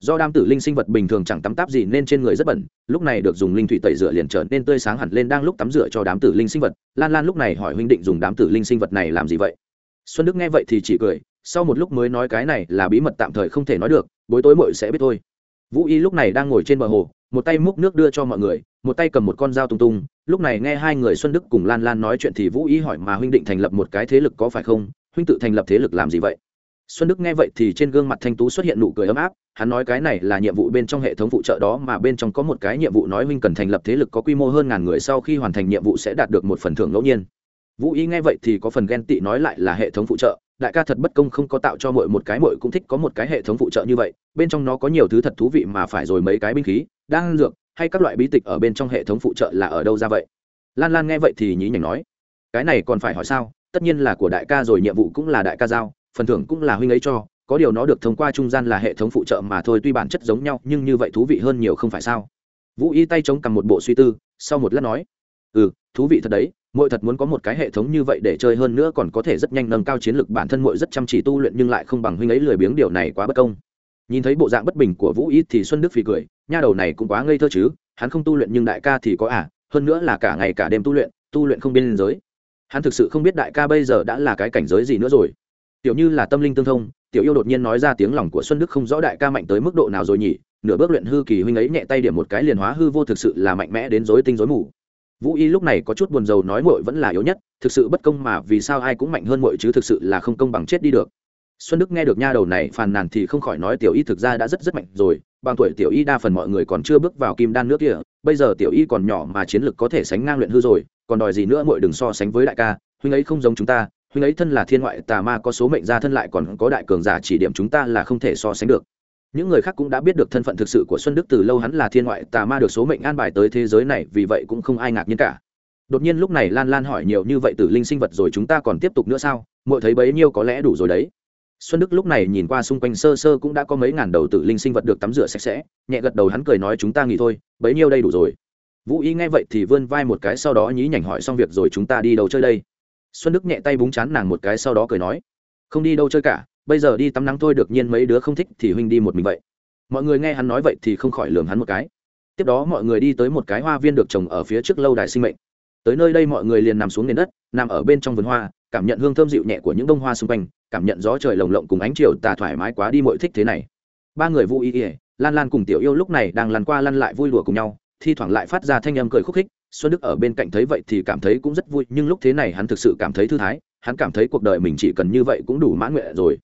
Do đám tử linh sinh vật bình thường chẳng tắm táp gì nên trên người rất bẩn, lúc này được dùng linh thủy tẩy rửa liền trở nên tươi sáng hẳn lên đang lúc tắm rửa cho đám tử linh sinh vật. Lan lan lúc này hỏi huynh định dùng đám tử linh sinh vật này làm gì vậy? Xuân đức nghe vậy thì chỉ cười, sau một lúc mới nói cái này là bí mật tạm thời không thể nói được bối tối muội sẽ biết thôi vũ y lúc này đang ngồi trên bờ hồ, một tay múc nước đưa cho mọi người, một tay cầm một con dao tung tung. Lúc này nghe hai người xuân đức cùng lan lan nói chuyện thì vũ y hỏi mà huynh định thành lập một cái thế lực có phải không? Huynh tự thành lập thế lực làm gì vậy? Xuân đức nghe vậy thì trên gương mặt thanh tú xuất hiện nụ cười ấm áp. Hắn nói cái này là nhiệm vụ bên trong hệ thống phụ trợ đó mà bên trong có một cái nhiệm vụ nói huynh cần thành lập thế lực có quy mô hơn ngàn người sau khi hoàn thành nhiệm vụ sẽ đạt được một phần thưởng ngẫu nhiên. Vũ y nghe vậy thì có phần ghen tị nói lại là hệ thống phụ trợ đại ca thật bất công không có tạo cho mọi một cái mọi cũng thích có một cái hệ thống phụ trợ như vậy, bên trong nó có nhiều thứ thật thú vị mà phải rồi mấy cái binh khí đang dược, hay các loại bí tịch ở bên trong hệ thống phụ trợ là ở đâu ra vậy? Lan lan nghe vậy thì nhí nhảnh nói, cái này còn phải hỏi sao, tất nhiên là của đại ca rồi, nhiệm vụ cũng là đại ca giao, phần thưởng cũng là huynh ấy cho, có điều nó được thông qua trung gian là hệ thống phụ trợ mà thôi, tuy bản chất giống nhau, nhưng như vậy thú vị hơn nhiều không phải sao? Vũ y tay chống cầm một bộ suy tư, sau một lát nói ừ thú vị thật đấy muội thật muốn có một cái hệ thống như vậy để chơi hơn nữa còn có thể rất nhanh nâng cao chiến lược. Bản thân muội rất chăm chỉ tu luyện nhưng lại không bằng huynh ấy lười biếng điều này quá bất công. Nhìn thấy bộ dạng bất bình của vũ y thì xuân đức phì cười, nha đầu này cũng quá ngây thơ chứ, hắn không tu luyện nhưng đại ca thì có à hơn nữa là cả ngày cả đêm tu luyện tu luyện không biên giới. Hắn thực sự không biết đại ca bây giờ đã là cái cảnh giới gì nữa rồi. Tiểu như là tâm linh tương thông, tiểu yêu đột nhiên nói ra tiếng lòng của xuân đức không rõ đại ca mạnh tới mức độ nào rồi nhỉ, nửa bước luyện hư kỳ huynh ấy nhẹ tay điểm một cái liền hóa hư vô thực sự là mạnh mẽ đến dối tinh dối mù vũ y lúc này có chút buồn rầu nói mội vẫn là yếu nhất, thực sự bất công mà vì sao ai cũng mạnh hơn mội chứ thực sự là không công bằng chết đi được. Xuân đức nghe được nha đầu này phàn nàn thì không khỏi nói tiểu y thực ra đã rất rất mạnh rồi, bằng tuổi tiểu y đa phần mọi người còn chưa bước vào kim đan nước kia, bây giờ tiểu y còn nhỏ mà chiến lực có thể sánh ngang luyện hư rồi, còn đòi gì nữa mội đừng so sánh với đại ca, huynh ấy không giống chúng ta, huynh ấy thân là thiên ngoại tà ma có số mệnh gia thân lại còn có đại cường giả chỉ điểm chúng ta là không thể so sánh được những người khác cũng đã biết được thân phận thực sự của xuân đức từ lâu hắn là thiên ngoại tà ma được số mệnh an bài tới thế giới này, vì vậy cũng không ai ngạc nhiên cả. Đột nhiên lúc này lan lan hỏi nhiều như vậy từ linh sinh vật rồi chúng ta còn tiếp tục nữa sao? Mỗi thấy bấy nhiêu có lẽ đủ rồi đấy. Xuân đức lúc này nhìn qua xung quanh sơ sơ cũng đã có mấy ngàn đầu tử linh sinh vật được tắm rửa sạch sẽ, nhẹ gật đầu hắn cười nói chúng ta nghỉ thôi, bấy nhiêu đây đủ rồi. Vũ y nghe vậy thì vươn vai một cái sau đó nhí nhảnh hỏi xong việc rồi chúng ta đi đâu chơi đây? Xuân đức nhẹ tay búng chán nàng một cái sau đó cười nói, không đi đâu chơi cả bây giờ đi tắm nắng thôi được nhiên mấy đứa không thích thì huynh đi một mình vậy. Mọi người nghe hắn nói vậy thì không khỏi lường hắn một cái. Tiếp đó mọi người đi tới một cái hoa viên được trồng ở phía trước lâu đài sinh mệnh. Tới nơi đây mọi người liền nằm xuống nền đất, nằm ở bên trong vườn hoa, cảm nhận hương thơm dịu nhẹ của những bông hoa xung quanh, cảm nhận gió trời lồng lộng cùng ánh chiều tà thoải mái quá đi mọi thích thế này. Ba người vui ỉa lan lan cùng tiểu yêu lúc này đang lăn qua lăn lại vui lùa cùng nhau, thi thoảng lại phát ra thanh âm cười khúc khích, xuân đức ở bên cạnh thấy vậy thì cảm thấy cũng rất vui, nhưng lúc thế này hắn thực sự cảm thấy thư thái, hắn cảm thấy cuộc đời mình chỉ cần như vậy cũng đủ mãn nguyện rồi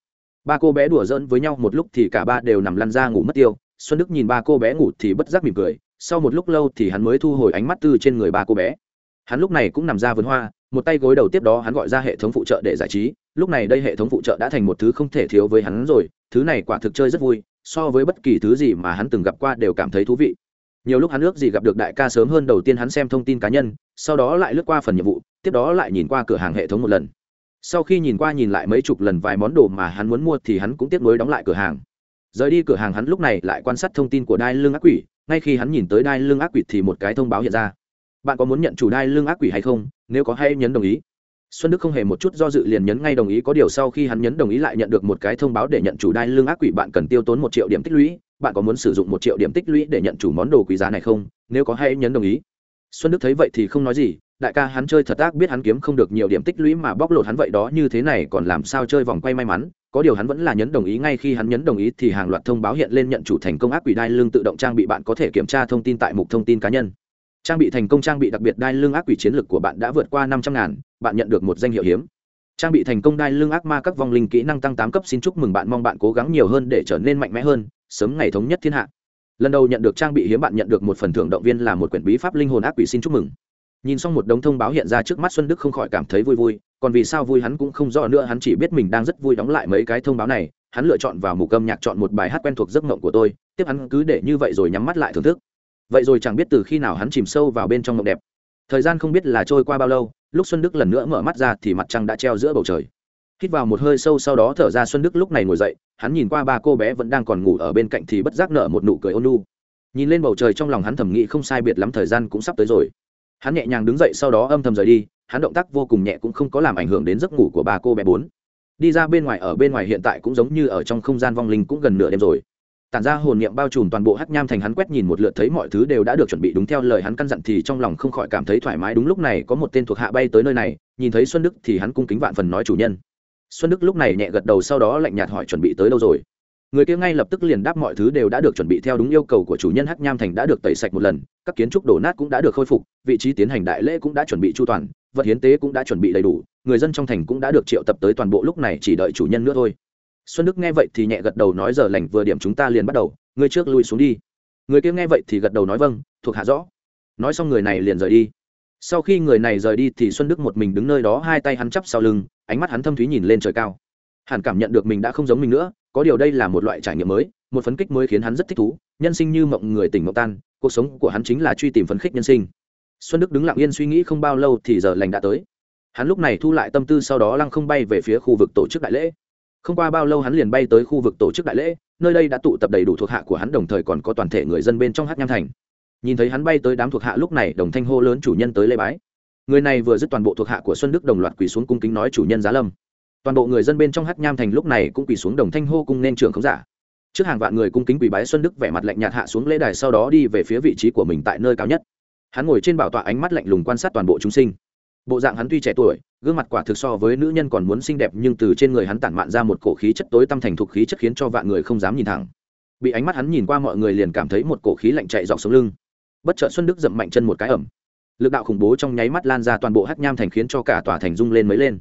ba cô bé đùa giỡn với nhau một lúc thì cả ba đều nằm lăn ra ngủ mất tiêu. Xuân đức nhìn ba cô bé ngủ thì bất giác mỉm cười. Sau một lúc lâu thì hắn mới thu hồi ánh mắt từ trên người ba cô bé. Hắn lúc này cũng nằm ra vườn hoa, một tay gối đầu tiếp đó hắn gọi ra hệ thống phụ trợ để giải trí. Lúc này đây hệ thống phụ trợ đã thành một thứ không thể thiếu với hắn rồi. Thứ này quả thực chơi rất vui, so với bất kỳ thứ gì mà hắn từng gặp qua đều cảm thấy thú vị. Nhiều lúc hắn ước gì gặp được đại ca sớm hơn đầu tiên hắn xem thông tin cá nhân, sau đó lại lướt qua phần nhiệm vụ, tiếp đó lại nhìn qua cửa hàng hệ thống một lần sau khi nhìn qua nhìn lại mấy chục lần vài món đồ mà hắn muốn mua thì hắn cũng tiếc nuối đóng lại cửa hàng. Rời đi cửa hàng hắn lúc này lại quan sát thông tin của đai lưng ác quỷ. Ngay khi hắn nhìn tới đai lưng ác quỷ thì một cái thông báo hiện ra. Bạn có muốn nhận chủ đai lưng ác quỷ hay không? Nếu có hay nhấn đồng ý. Xuân đức không hề một chút do dự liền nhấn ngay đồng ý. Có điều sau khi hắn nhấn đồng ý lại nhận được một cái thông báo để nhận chủ đai lưng ác quỷ, bạn cần tiêu tốn một triệu điểm tích lũy. Bạn có muốn sử dụng một triệu điểm tích lũy để nhận chủ món đồ quý giá này không? Nếu có hay nhấn đồng ý. Xuân đức thấy vậy thì không nói gì đại ca hắn chơi thật ác biết hắn kiếm không được nhiều điểm tích lũy mà bóc lột hắn vậy đó như thế này còn làm sao chơi vòng quay may mắn, có điều hắn vẫn là nhấn đồng ý ngay khi hắn nhấn đồng ý thì hàng loạt thông báo hiện lên nhận chủ thành công ác quỷ đai lưng tự động trang bị bạn có thể kiểm tra thông tin tại mục thông tin cá nhân. Trang bị thành công trang bị đặc biệt đai lưng ác quỷ chiến lược của bạn đã vượt qua năm trăm ngàn, bạn nhận được một danh hiệu hiếm. Trang bị thành công đai lương ác ma các vong linh kỹ năng tăng tám cấp, xin chúc mừng bạn, mong bạn cố gắng nhiều hơn để trở nên mạnh mẽ hơn, sớm ngày thống nhất thiên hạ. Lần đầu nhận được trang bị hiếm bạn nhận được một phần thưởng, động viên là một quyển bí pháp linh hồn ác quỷ, xin chúc mừng nhìn xong một đống thông báo hiện ra trước mắt xuân đức không khỏi cảm thấy vui vui, còn vì sao vui hắn cũng không rõ nữa, hắn chỉ biết mình đang rất vui đóng lại mấy cái thông báo này, hắn lựa chọn vào mục âm nhạc chọn một bài hát quen thuộc giấc mộng của tôi, tiếp hắn cứ để như vậy rồi nhắm mắt lại thưởng thức. Vậy rồi chẳng biết từ khi nào hắn chìm sâu vào bên trong mộng đẹp. Thời gian không biết là trôi qua bao lâu, lúc xuân đức lần nữa mở mắt ra thì mặt trăng đã treo giữa bầu trời. Hít vào một hơi sâu sau đó thở ra xuân đức lúc này ngồi dậy, hắn nhìn qua ba cô bé vẫn đang còn ngủ ở bên cạnh thì bất giác nở một nụ cười ôn nu nhìn lên bầu trời trong lòng hắn thầm nghĩ không sai biệt lắm, thời gian cũng sắp tới rồi hắn nhẹ nhàng đứng dậy sau đó âm thầm rời đi, hắn động tác vô cùng nhẹ cũng không có làm ảnh hưởng đến giấc ngủ của ba cô bé bốn. Đi ra bên ngoài, ở bên ngoài hiện tại cũng giống như ở trong không gian vong linh cũng gần nửa đêm rồi. Tản ra hồn niệm bao trùm toàn bộ hắc nham thành hắn quét nhìn một lượt thấy mọi thứ đều đã được chuẩn bị đúng theo lời hắn căn dặn thì trong lòng không khỏi cảm thấy thoải mái. Đúng lúc này có một tên thuộc hạ bay tới nơi này, nhìn thấy xuân đức thì hắn cung kính vạn phần nói chủ nhân. Xuân đức lúc này nhẹ gật đầu sau đó lạnh nhạt hỏi chuẩn bị tới đâu rồi? Người kia ngay lập tức liền đáp mọi thứ đều đã được chuẩn bị theo đúng yêu cầu của chủ nhân hắc nham thành đã được tẩy sạch một lần, các kiến trúc đổ nát cũng đã được khôi phục, vị trí tiến hành đại lễ cũng đã chuẩn bị chu toàn, vật hiến tế cũng đã chuẩn bị đầy đủ, người dân trong thành cũng đã được triệu tập tới toàn bộ lúc này chỉ đợi chủ nhân nữa thôi. Xuân đức nghe vậy thì nhẹ gật đầu nói giờ lành vừa điểm chúng ta liền bắt đầu, người trước lui xuống đi. Người kia nghe vậy thì gật đầu nói vâng thuộc hạ rõ. Nói xong người này liền rời đi. Sau khi người này rời đi thì xuân đức một mình đứng nơi đó, hai tay hắn chắp sau lưng, ánh mắt hắn thâm thúy nhìn lên trời cao. Hẳn cảm nhận được mình đã không giống mình nữa có điều đây là một loại trải nghiệm mới, một phấn kích mới khiến hắn rất thích thú. Nhân sinh như mộng người tỉnh mộng tan, cuộc sống của hắn chính là truy tìm phấn khích nhân sinh. Xuân đức đứng lặng yên suy nghĩ không bao lâu thì giờ lành đã tới. Hắn lúc này thu lại tâm tư sau đó lăng không bay về phía khu vực tổ chức đại lễ. Không qua bao lâu hắn liền bay tới khu vực tổ chức đại lễ, nơi đây đã tụ tập đầy đủ thuộc hạ của hắn, đồng thời còn có toàn thể người dân bên trong hát nham thành. Nhìn thấy hắn bay tới đám thuộc hạ lúc này, đồng thanh hô lớn chủ nhân tới lễ bái. Người này vừa dứt toàn bộ thuộc hạ của xuân đức đồng loạt quỳ xuống cung kính nói chủ nhân giá lâm toàn bộ người dân bên trong hát nham thành lúc này cũng quỳ xuống đồng thanh hô cung nên trưởng khống giả. Trước hàng vạn người cung kính quỳ bái xuân đức vẻ mặt lạnh nhạt hạ xuống lễ đài sau đó đi về phía vị trí của mình tại nơi cao nhất. Hắn ngồi trên bảo tọa ánh mắt lạnh lùng quan sát toàn bộ chúng sinh. Bộ dạng hắn tuy trẻ tuổi, gương mặt quả thực so với nữ nhân còn muốn xinh đẹp nhưng từ trên người hắn tản mạn ra một cổ khí chất tối tâm thành thục khí chất khiến cho vạn người không dám nhìn thẳng. Bị ánh mắt hắn nhìn qua mọi người liền cảm thấy một cổ khí lạnh chạy dọc sống lưng. Bất chợt xuân đức dậm mạnh chân một cái ẩm. Lực đạo khủng bố trong nháy mắt lan ra toàn bộ hát nham thành khiến cho cả tòa thành rung lên mới lên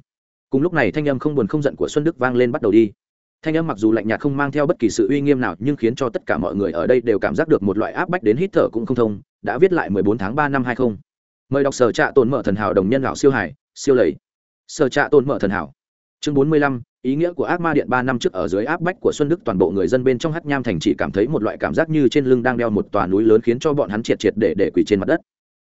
cùng lúc này thanh âm không buồn không giận của xuân đức vang lên bắt đầu đi. Thanh âm mặc dù lạnh nhạt không mang theo bất kỳ sự uy nghiêm nào nhưng khiến cho tất cả mọi người ở đây đều cảm giác được một loại áp bách đến hít thở cũng không thông đã viết lại 14 tháng 3 năm 20. mời đọc sở trạ tồn mở thần hảo đồng nhân lão siêu hải siêu lầy. Sở trạ tồn mở thần hảo. Chương 45, ý nghĩa của ác ma điện ba năm trước ở dưới áp bách của xuân đức toàn bộ người dân bên trong hắc nham thành chỉ cảm thấy một loại cảm giác như trên lưng đang đeo một tòa núi lớn khiến cho bọn hắn triệt triệt để để quỳ trên mặt đất.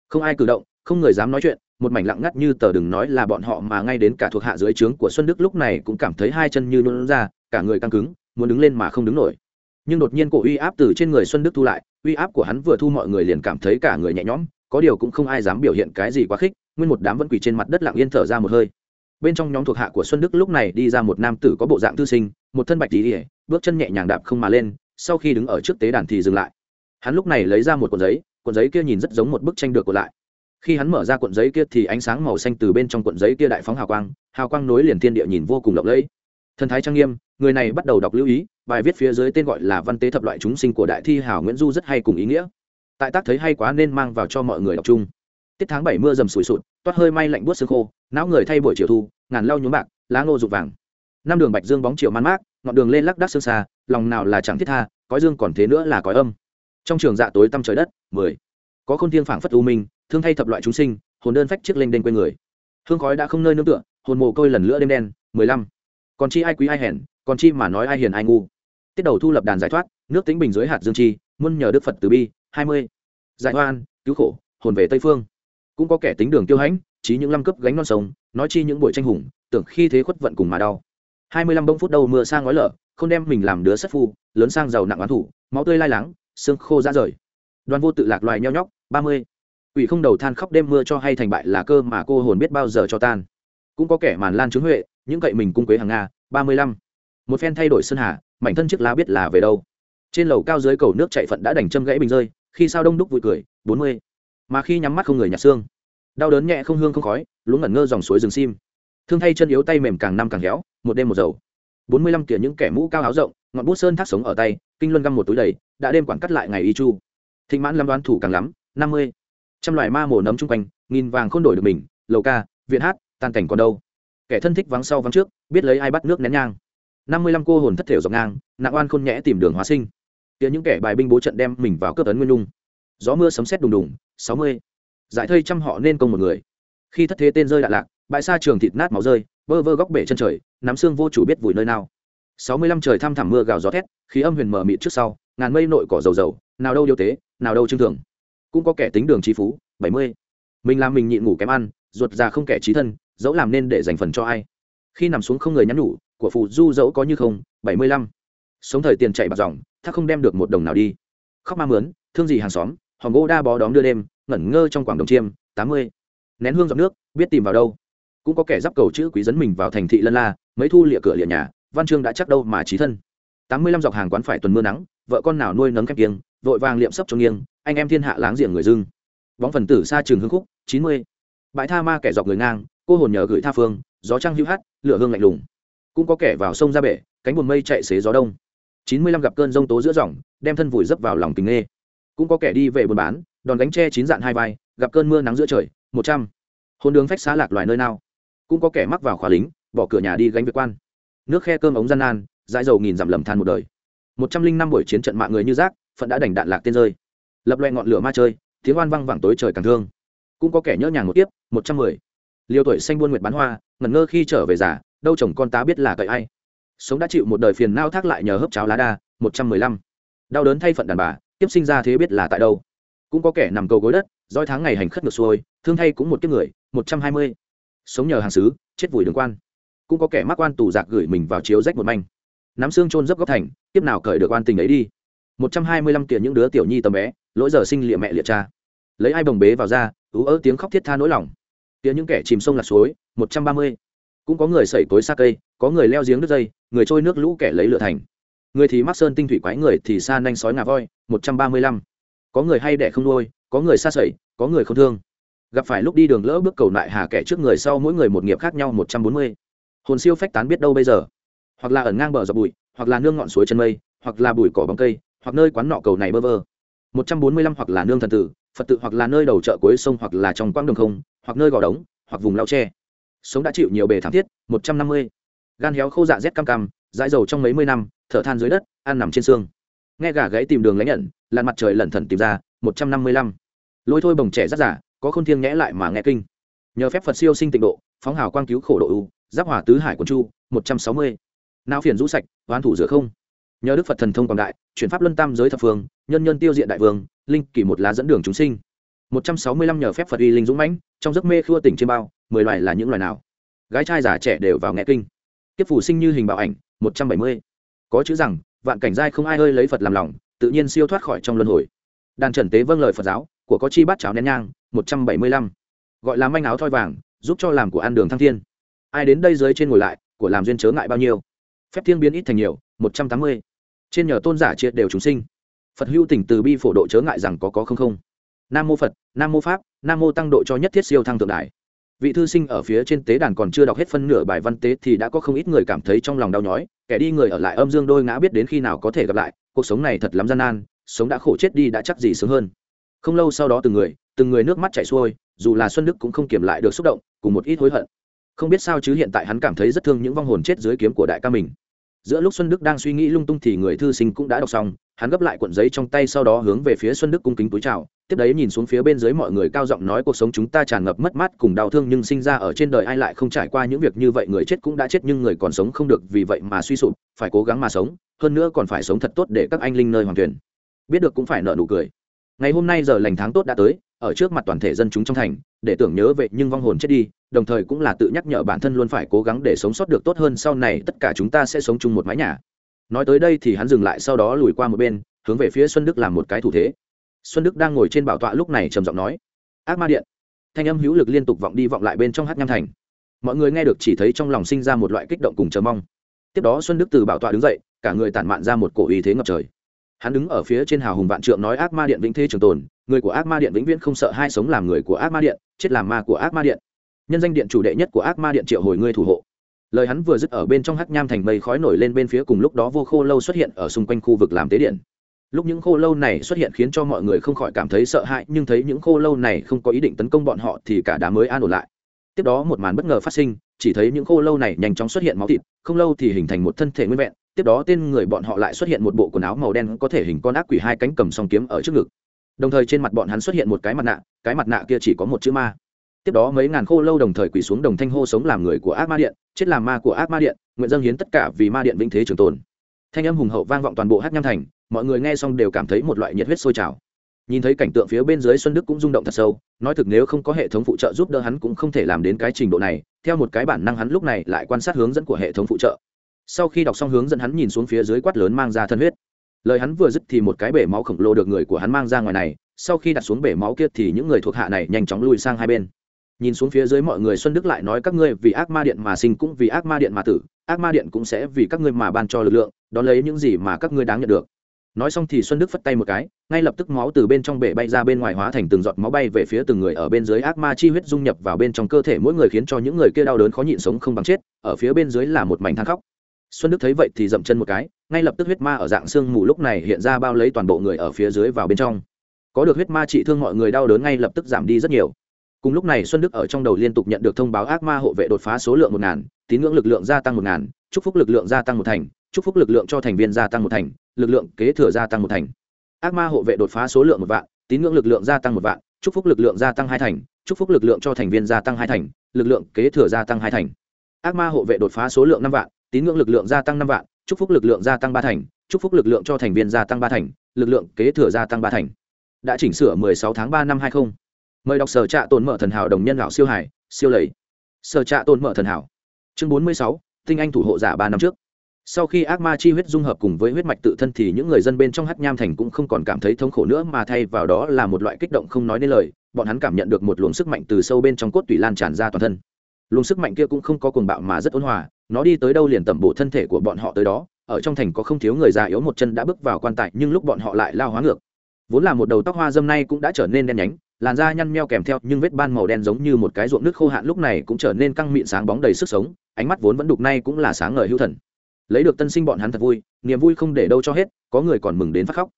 Không ai cử động không người dám nói chuyện một mảnh lặng ngắt như tờ đừng nói là bọn họ mà ngay đến cả thuộc hạ dưới trướng của xuân đức lúc này cũng cảm thấy hai chân như luôn ra, cả người căng cứng, muốn đứng lên mà không đứng nổi. Nhưng đột nhiên cổ uy áp từ trên người xuân đức thu lại, uy áp của hắn vừa thu mọi người liền cảm thấy cả người nhẹ nhõm, có điều cũng không ai dám biểu hiện cái gì quá khích, nguyên một đám vẫn quỳ trên mặt đất lặng yên thở ra một hơi. Bên trong nhóm thuộc hạ của xuân đức lúc này đi ra một nam tử có bộ dạng thư sinh, một thân bạch tỉ ỉa bước chân nhẹ nhàng đạp không mà lên, sau khi đứng ở trước tế đàn thì dừng lại. Hắn lúc này lấy ra một cuộn giấy cuộn giấy kia nhìn rất giống một bức tranh được của lại khi hắn mở ra cuộn giấy kia thì ánh sáng màu xanh từ bên trong cuộn giấy kia đại phóng hào quang hào quang nối liền thiên địa nhìn vô cùng lộng lẫy. Thần thái trang nghiêm, người này bắt đầu đọc lưu ý, bài viết phía dưới tên gọi là văn tế thập loại chúng sinh của đại thi hào nguyễn du rất hay cùng ý nghĩa. Tại tác thấy hay quá nên mang vào cho mọi người đọc chung. Tiết tháng bảy mưa dầm sủi sụt, toát hơi may lạnh buốt sương khô, não người thay buổi chiều thu, ngàn lau nhuốm bạc, lá ngô rụt vàng. Năm đường bạch dương bóng chiều man mát ngọn đường lên lắc đắc sương xa, lòng nào là chẳng thiết tha, cõi dương còn thế nữa là cõi âm. Trong trường dạ tối tăm trời đất, mười. Có khôn thiên phảng phất u minh thương thay thập loại chúng sinh, hồn đơn phách chiếc lên đênh quê người. Hương khói đã không nơi nương tựa, hồn mồ côi lần lữa đêm đen, mười lăm. Còn chi ai quý ai hèn, còn chi mà nói ai hiền ai ngu. Tiết đầu thu lập đàn giải thoát, nước tính bình dưới hạt dương chi, muôn nhờ đức phật từ bi, hai mươi. Giải hoan cứu khổ, hồn về tây phương. Cũng có kẻ tính đường tiêu hãnh, trí những lâm cấp gánh non sông, nói chi những buổi tranh hùng, tưởng khi thế khuất vận cùng mà đau. Hai mươi lăm bông phút đầu mưa sang ngói lở, không đem mình làm đứa sất phu, lớn sang giàu nặng oán thủ, máu tươi lai láng, xương khô ra rời. Đoàn vô tự lạc loài nheo nhóc, ba mươi ủy không đầu than khóc đêm mưa cho hay thành bại là cơ mà cô hồn biết bao giờ cho tan. Cũng có kẻ màn lan trướng huệ, những cậy mình cung quế hàng nga, ba mươi lăm. Một phen thay đổi sơn hà, mảnh thân chiếc lá biết là về đâu. Trên lầu cao dưới cầu nước chạy phận đã đành châm gãy bình rơi, khi sao đông đúc vui cười, bốn mươi. Mà khi nhắm mắt không người nhặt xương. Đau đớn nhẹ không hương không khói lúng ngẩn ngơ dòng suối rừng sim. Thương thay chân yếu tay mềm càng năm càng héo, một đêm một dầu. bốn mươi lăm tỉa những kẻ mũ cao áo rộng, ngọn bút sơn thác sống ở tay, kinh luân găm một túi đầy, đã đêm quản cắt lại ngày y chu. Thịnh mãn lắm đoán thủ càng lắm, năm mươi trăm loài ma mổ nấm chung quanh, nghìn vàng không đổi được mình, lầu ca, viện hát tan cảnh còn đâu? Kẻ thân thích vắng sau vắng trước, biết lấy ai bắt nước nén nhang. Năm mươi lăm cô hồn thất thể dọc ngang, nặng oan khôn nhẽ tìm đường hóa sinh. Tía những kẻ bài binh bố trận đem mình vào cướp tấn nguyên lung gió mưa sấm sét đùng đùng, sáu mươi. Giải thây trăm họ nên công một người. Khi thất thế tên rơi đạ lạc, bãi xa trường thịt nát máu rơi, vơ vơ góc bể chân trời, nắm xương vô chủ biết vùi nơi nào. Sáu mươi lăm trời thăm thẳm mưa gào gió thét, khí âm huyền mở mịt trước sau, ngàn mây nội cỏ dầu dầu, nào đâu yêu tế, nào đâu trưng thường cũng có kẻ tính đường trí phú, bảy mươi. Mình làm mình nhịn ngủ kém ăn, ruột già không kẻ trí thân, dẫu làm nên để dành phần cho ai. Khi nằm xuống không người nhắn nhủ, của phù du dẫu có như không, bảy mươi lăm. Sống thời tiền chạy bạc dòng, thác không đem được một đồng nào đi. Khóc ma mướn, thương gì hàng xóm hòn gỗ đa bó đóm đưa đêm, ngẩn ngơ trong quảng đồng chiêm, tám mươi. Nén hương giọt nước, biết tìm vào đâu. Cũng có kẻ giáp cầu chữ quý dẫn mình vào thành thị lân la, mấy thu lịa cửa lịa nhà, văn chương đã chắc đâu mà trí thân. Tám mươi lăm dọc hàng quán phải tuần mưa nắng, vợ con nào nuôi nấng kem kiêng vội vàng liệm sấp cho nghiêng, anh em thiên hạ láng giềng người dưng. Bóng phần tử xa trường hương khúc, chín mươi. Bãi tha ma kẻ dọc người ngang, cô hồn nhờ gửi tha phương, gió trăng hữu hát, lửa hương lạnh lùng. Cũng có kẻ vào sông ra bể, cánh buồn mây chạy xế gió đông. Chín mươi lăm gặp cơn rông tố giữa dòng, đem thân vùi dấp vào lòng tình nghê. Cũng có kẻ đi về buôn bán, đòn gánh tre chín dạn hai vai, gặp cơn mưa nắng giữa trời, một trăm. Hôn đường phách xá lạc loài nơi nào. Cũng có kẻ mắc vào khóa lính, bỏ cửa nhà đi gánh việc quan. Nước khe cơm ống gian nan, dãi dầu nghìn dặm lầm than một đời. Một trăm linh năm buổi chiến trận mạng người như rác phận đã đành đạn lạc tên rơi. Lập loe ngọn lửa ma chơi, tiếng oan văng vẳng tối trời càng thương. Cũng có kẻ nhớ nhàng một tiếp một trăm mười. Liều tuổi xanh buôn nguyệt bán hoa, ngẩn ngơ khi trở về già, đâu chồng con ta biết là cậy ai. Sống đã chịu một đời phiền nao thác lại nhờ hớp cháo lá đa, một trăm mười lăm. Đau đớn thay phận đàn bà, tiếp sinh ra thế biết là tại đâu. Cũng có kẻ nằm cầu gối đất doi tháng ngày hành khất ngược xuôi, thương thay cũng một kiếp người, một trăm hai mươi. Sống nhờ hàng xứ, chết vùi đường quan. Cũng có kẻ mắc quan tù giặc gửi mình vào chiếu rách một manh. Nắm xương trôn dấp góc thành tiếp nào cởi được oan tình ấy đi một trăm hai mươi lăm tiền những đứa tiểu nhi tầm bé, lỗi giờ sinh liệm mẹ liệt cha. Lấy ai bồng bế vào ra, ú ớ tiếng khóc thiết tha nỗi lòng. Tiếng những kẻ chìm sông lạc suối, một trăm ba mươi. Cũng có người sẩy cối xa cây, có người leo giếng nước dây, người trôi nước lũ kẻ lấy lửa thành. Người thì mắc sơn tinh thủy quái, người thì xa nanh sói ngà voi, một trăm ba mươi lăm. Có người hay đẻ không nuôi, có người xa sẩy, có người không thương. Gặp phải lúc đi đường lỡ bước cầu lại hà kẻ trước người sau mỗi người một nghiệp khác nhau, một trăm bốn mươi. Hồn siêu phách tán biết đâu bây giờ? Hoặc là ẩn ngang bờ dọc bụi, hoặc là nương ngọn suối chân mây, hoặc là bụi cỏ bóng cây hoặc nơi quán nọ cầu này bơ vơ. Một trăm bốn mươi lăm hoặc là nương thần tử, phật tự hoặc là nơi đầu chợ cuối sông hoặc là trong quãng đường không, hoặc nơi gò đống, hoặc vùng lao tre. Sống đã chịu nhiều bề thảm thiết, một trăm năm mươi. Gan héo khô dạ rét cam cam, dãi dầu trong mấy mươi năm, thở than dưới đất, ăn nằm trên xương. Nghe gà gãy tìm đường lấy nhận làn mặt trời lẩn thẩn tìm ra, một trăm năm mươi lăm. Lôi thôi bồng trẻ rất giả có khôn thiêng nhẽ lại mà nghe kinh. Nhờ phép phật siêu sinh tịnh độ, phóng hào quang cứu khổ độ u, giáp hỏa tứ hải quần chu, một trăm sáu mươi. Não phiền rũ sạch, oán thủ rửa không. Nhờ đức phật thần thông quảng đại chuyển pháp luân tam giới thập phương, nhân nhân tiêu diện đại vương, linh kỳ một lá dẫn đường chúng sinh. Một trăm sáu mươi lăm nhờ phép phật uy linh dũng mãnh, trong giấc mê khua tỉnh trên bao, mười loài là những loài nào? Gái trai già trẻ đều vào nghe kinh. Kiếp phủ sinh như hình bảo ảnh, một trăm bảy mươi. Có chữ rằng, vạn cảnh giai không ai hơi lấy phật làm lòng, tự nhiên siêu thoát khỏi trong luân hồi. Đàn trần tế vâng lời phật giáo, của có chi bát cháo nén nhang, một trăm bảy mươi lăm. Gọi là manh áo thoi vàng, giúp cho làm của ăn đường thăng thiên. Ai đến đây dưới trên ngồi lại, của làm duyên chớ ngại bao nhiêu. Phép thiên biến ít thành nhiều, một trăm tám mươi trên nhờ tôn giả triệt đều chúng sinh. Phật hữu tỉnh từ bi phổ độ chớ ngại rằng có có không không. Nam mô phật, nam mô pháp, nam mô tăng độ cho nhất thiết siêu thăng thượng đài. vị thư sinh ở phía trên tế đàn còn chưa đọc hết phân nửa bài văn tế thì đã có không ít người cảm thấy trong lòng đau nhói, kẻ đi người ở lại âm dương đôi ngã biết đến khi nào có thể gặp lại, cuộc sống này thật lắm gian nan, sống đã khổ chết đi đã chắc gì sướng hơn. Không lâu sau đó từng người từng người nước mắt chảy xuôi, dù là xuân đức cũng không kiềm lại được xúc động, cùng một ít hối hận. Không biết sao chứ hiện tại hắn cảm thấy rất thương những vong hồn chết dưới kiếm của đại ca mình giữa lúc xuân đức đang suy nghĩ lung tung thì người thư sinh cũng đã đọc xong, hắn gấp lại cuộn giấy trong tay sau đó hướng về phía xuân đức cung kính túi chào. Tiếp đấy nhìn xuống phía bên dưới mọi người cao giọng nói cuộc sống chúng ta tràn ngập mất mát cùng đau thương nhưng sinh ra ở trên đời ai lại không trải qua những việc như vậy, người chết cũng đã chết nhưng người còn sống không được vì vậy mà suy sụp, phải cố gắng mà sống, hơn nữa còn phải sống thật tốt để các anh linh nơi hoàng tuyển biết được cũng phải nợ nụ cười. Ngày hôm nay giờ lành tháng tốt đã tới, ở trước mặt toàn thể dân chúng trong thành để tưởng nhớ vậy nhưng vong hồn chết đi, đồng thời cũng là tự nhắc nhở bản thân luôn phải cố gắng để sống sót được tốt hơn sau này tất cả chúng ta sẽ sống chung một mái nhà. Nói tới đây thì hắn dừng lại sau đó lùi qua một bên, hướng về phía xuân đức làm một cái thủ thế. Xuân đức đang ngồi trên bảo tọa lúc này trầm giọng nói, ác ma điện. Thanh âm hữu lực liên tục vọng đi vọng lại bên trong hát nham thành. Mọi người nghe được chỉ thấy trong lòng sinh ra một loại kích động cùng chờ mong. Tiếp đó xuân đức từ bảo tọa đứng dậy, cả người tản mạn ra một cổ ý thế ngập trời hắn đứng ở phía trên hào hùng vạn trượng nói ác ma điện vĩnh thế trường tồn, người của ác ma điện vĩnh viễn không sợ hai sống làm người của ác ma điện, chết làm ma của ác ma điện. Nhân danh điện chủ đệ nhất của ác ma điện triệu hồi ngươi thủ hộ. Lời hắn vừa dứt ở bên trong hắc nham thành mây khói nổi lên bên phía cùng lúc đó vô khô lâu xuất hiện ở xung quanh khu vực làm tế điện. Lúc những khô lâu này xuất hiện khiến cho mọi người không khỏi cảm thấy sợ hãi, nhưng thấy những khô lâu này không có ý định tấn công bọn họ thì cả đám mới an ổn lại. Tiếp đó một màn bất ngờ phát sinh chỉ thấy những khô lâu này nhanh chóng xuất hiện máu thịt, không lâu thì hình thành một thân thể nguyên vẹn, tiếp đó tên người bọn họ lại xuất hiện một bộ quần áo màu đen có thể hình con ác quỷ hai cánh cầm song kiếm ở trước ngực. Đồng thời trên mặt bọn hắn xuất hiện một cái mặt nạ, cái mặt nạ kia chỉ có một chữ ma. Tiếp đó mấy ngàn khô lâu đồng thời quỳ xuống đồng thanh hô sống làm người của ác ma điện, chết làm ma của ác ma điện, nguyện dâng hiến tất cả vì ma điện vĩnh thế trường tồn. Thanh âm hùng hậu vang vọng toàn bộ hát nham thành, mọi người nghe xong đều cảm thấy một loại nhiệt huyết sôi trào nhìn thấy cảnh tượng phía bên dưới xuân đức cũng rung động thật sâu, nói thực nếu không có hệ thống phụ trợ giúp đỡ hắn cũng không thể làm đến cái trình độ này, theo một cái bản năng hắn lúc này lại quan sát hướng dẫn của hệ thống phụ trợ. Sau khi đọc xong hướng dẫn hắn nhìn xuống phía dưới quát lớn mang ra thân huyết. Lời hắn vừa dứt thì một cái bể máu khổng lồ được người của hắn mang ra ngoài này, sau khi đặt xuống bể máu kia thì những người thuộc hạ này nhanh chóng lùi sang hai bên. Nhìn xuống phía dưới mọi người xuân đức lại nói các ngươi vì ác ma điện mà sinh cũng vì ác ma điện mà tử, ác ma điện cũng sẽ vì các ngươi mà ban cho lực lượng, đón lấy những gì mà các ngươi đáng nhận được nói xong thì xuân đức phất tay một cái, ngay lập tức máu từ bên trong bể bay ra bên ngoài hóa thành từng giọt máu bay về phía từng người ở bên dưới ác ma chi huyết dung nhập vào bên trong cơ thể mỗi người khiến cho những người kia đau đớn khó nhịn sống không bằng chết, ở phía bên dưới là một mảnh than khóc. Xuân đức thấy vậy thì dậm chân một cái, ngay lập tức huyết ma ở dạng xương mù lúc này hiện ra bao lấy toàn bộ người ở phía dưới vào bên trong. Có được huyết ma trị thương mọi người đau đớn ngay lập tức giảm đi rất nhiều. Cùng lúc này xuân đức ở trong đầu liên tục nhận được thông báo ác ma hộ vệ đột phá số lượng một ngàn, tín ngưỡng lực lượng gia tăng một ngàn, chúc phúc lực lượng gia tăng một thành chúc phúc lực lượng cho thành viên gia tăng một thành lực lượng kế thừa gia tăng một thành ác ma hộ vệ đột phá số lượng một vạn tín ngưỡng lực lượng gia tăng một vạn chúc phúc lực lượng gia tăng hai thành chúc phúc lực lượng cho thành viên gia tăng hai thành lực lượng kế thừa gia tăng hai thành ác ma hộ vệ đột phá số lượng năm vạn tín ngưỡng lực lượng gia tăng năm vạn chúc phúc lực lượng gia tăng ba thành chúc phúc lực lượng cho thành viên gia tăng ba thành lực lượng kế thừa gia tăng ba thành đã chỉnh sửa 16 tháng 3 năm 20. mời đọc sở trạ tồn mở thần hảo đồng nhân lão siêu hải siêu lầy sở trạ tồn mở thần hảo chương 46, tinh anh thủ hộ giả ba năm trước sau khi ác ma chi huyết dung hợp cùng với huyết mạch tự thân thì những người dân bên trong hắc nham thành cũng không còn cảm thấy thống khổ nữa mà thay vào đó là một loại kích động không nói nên lời, bọn hắn cảm nhận được một luồng sức mạnh từ sâu bên trong cốt tủy lan tràn ra toàn thân. Luồng sức mạnh kia cũng không có cuồng bạo mà rất ôn hòa, nó đi tới đâu liền tẩm bổ thân thể của bọn họ tới đó, ở trong thành có không thiếu người già yếu một chân đã bước vào quan tài, nhưng lúc bọn họ lại lao hóa ngược. Vốn là một đầu tóc hoa dâm nay cũng đã trở nên đen nhánh, làn da nhăn meo kèm theo, nhưng vết ban màu đen giống như một cái ruộng nước khô hạn lúc này cũng trở nên căng mịn sáng bóng đầy sức sống, ánh mắt vốn vẫn đục nay cũng là sáng ngời hữu thần lấy được tân sinh bọn hắn thật vui, niềm vui không để đâu cho hết, có người còn mừng đến phát khóc.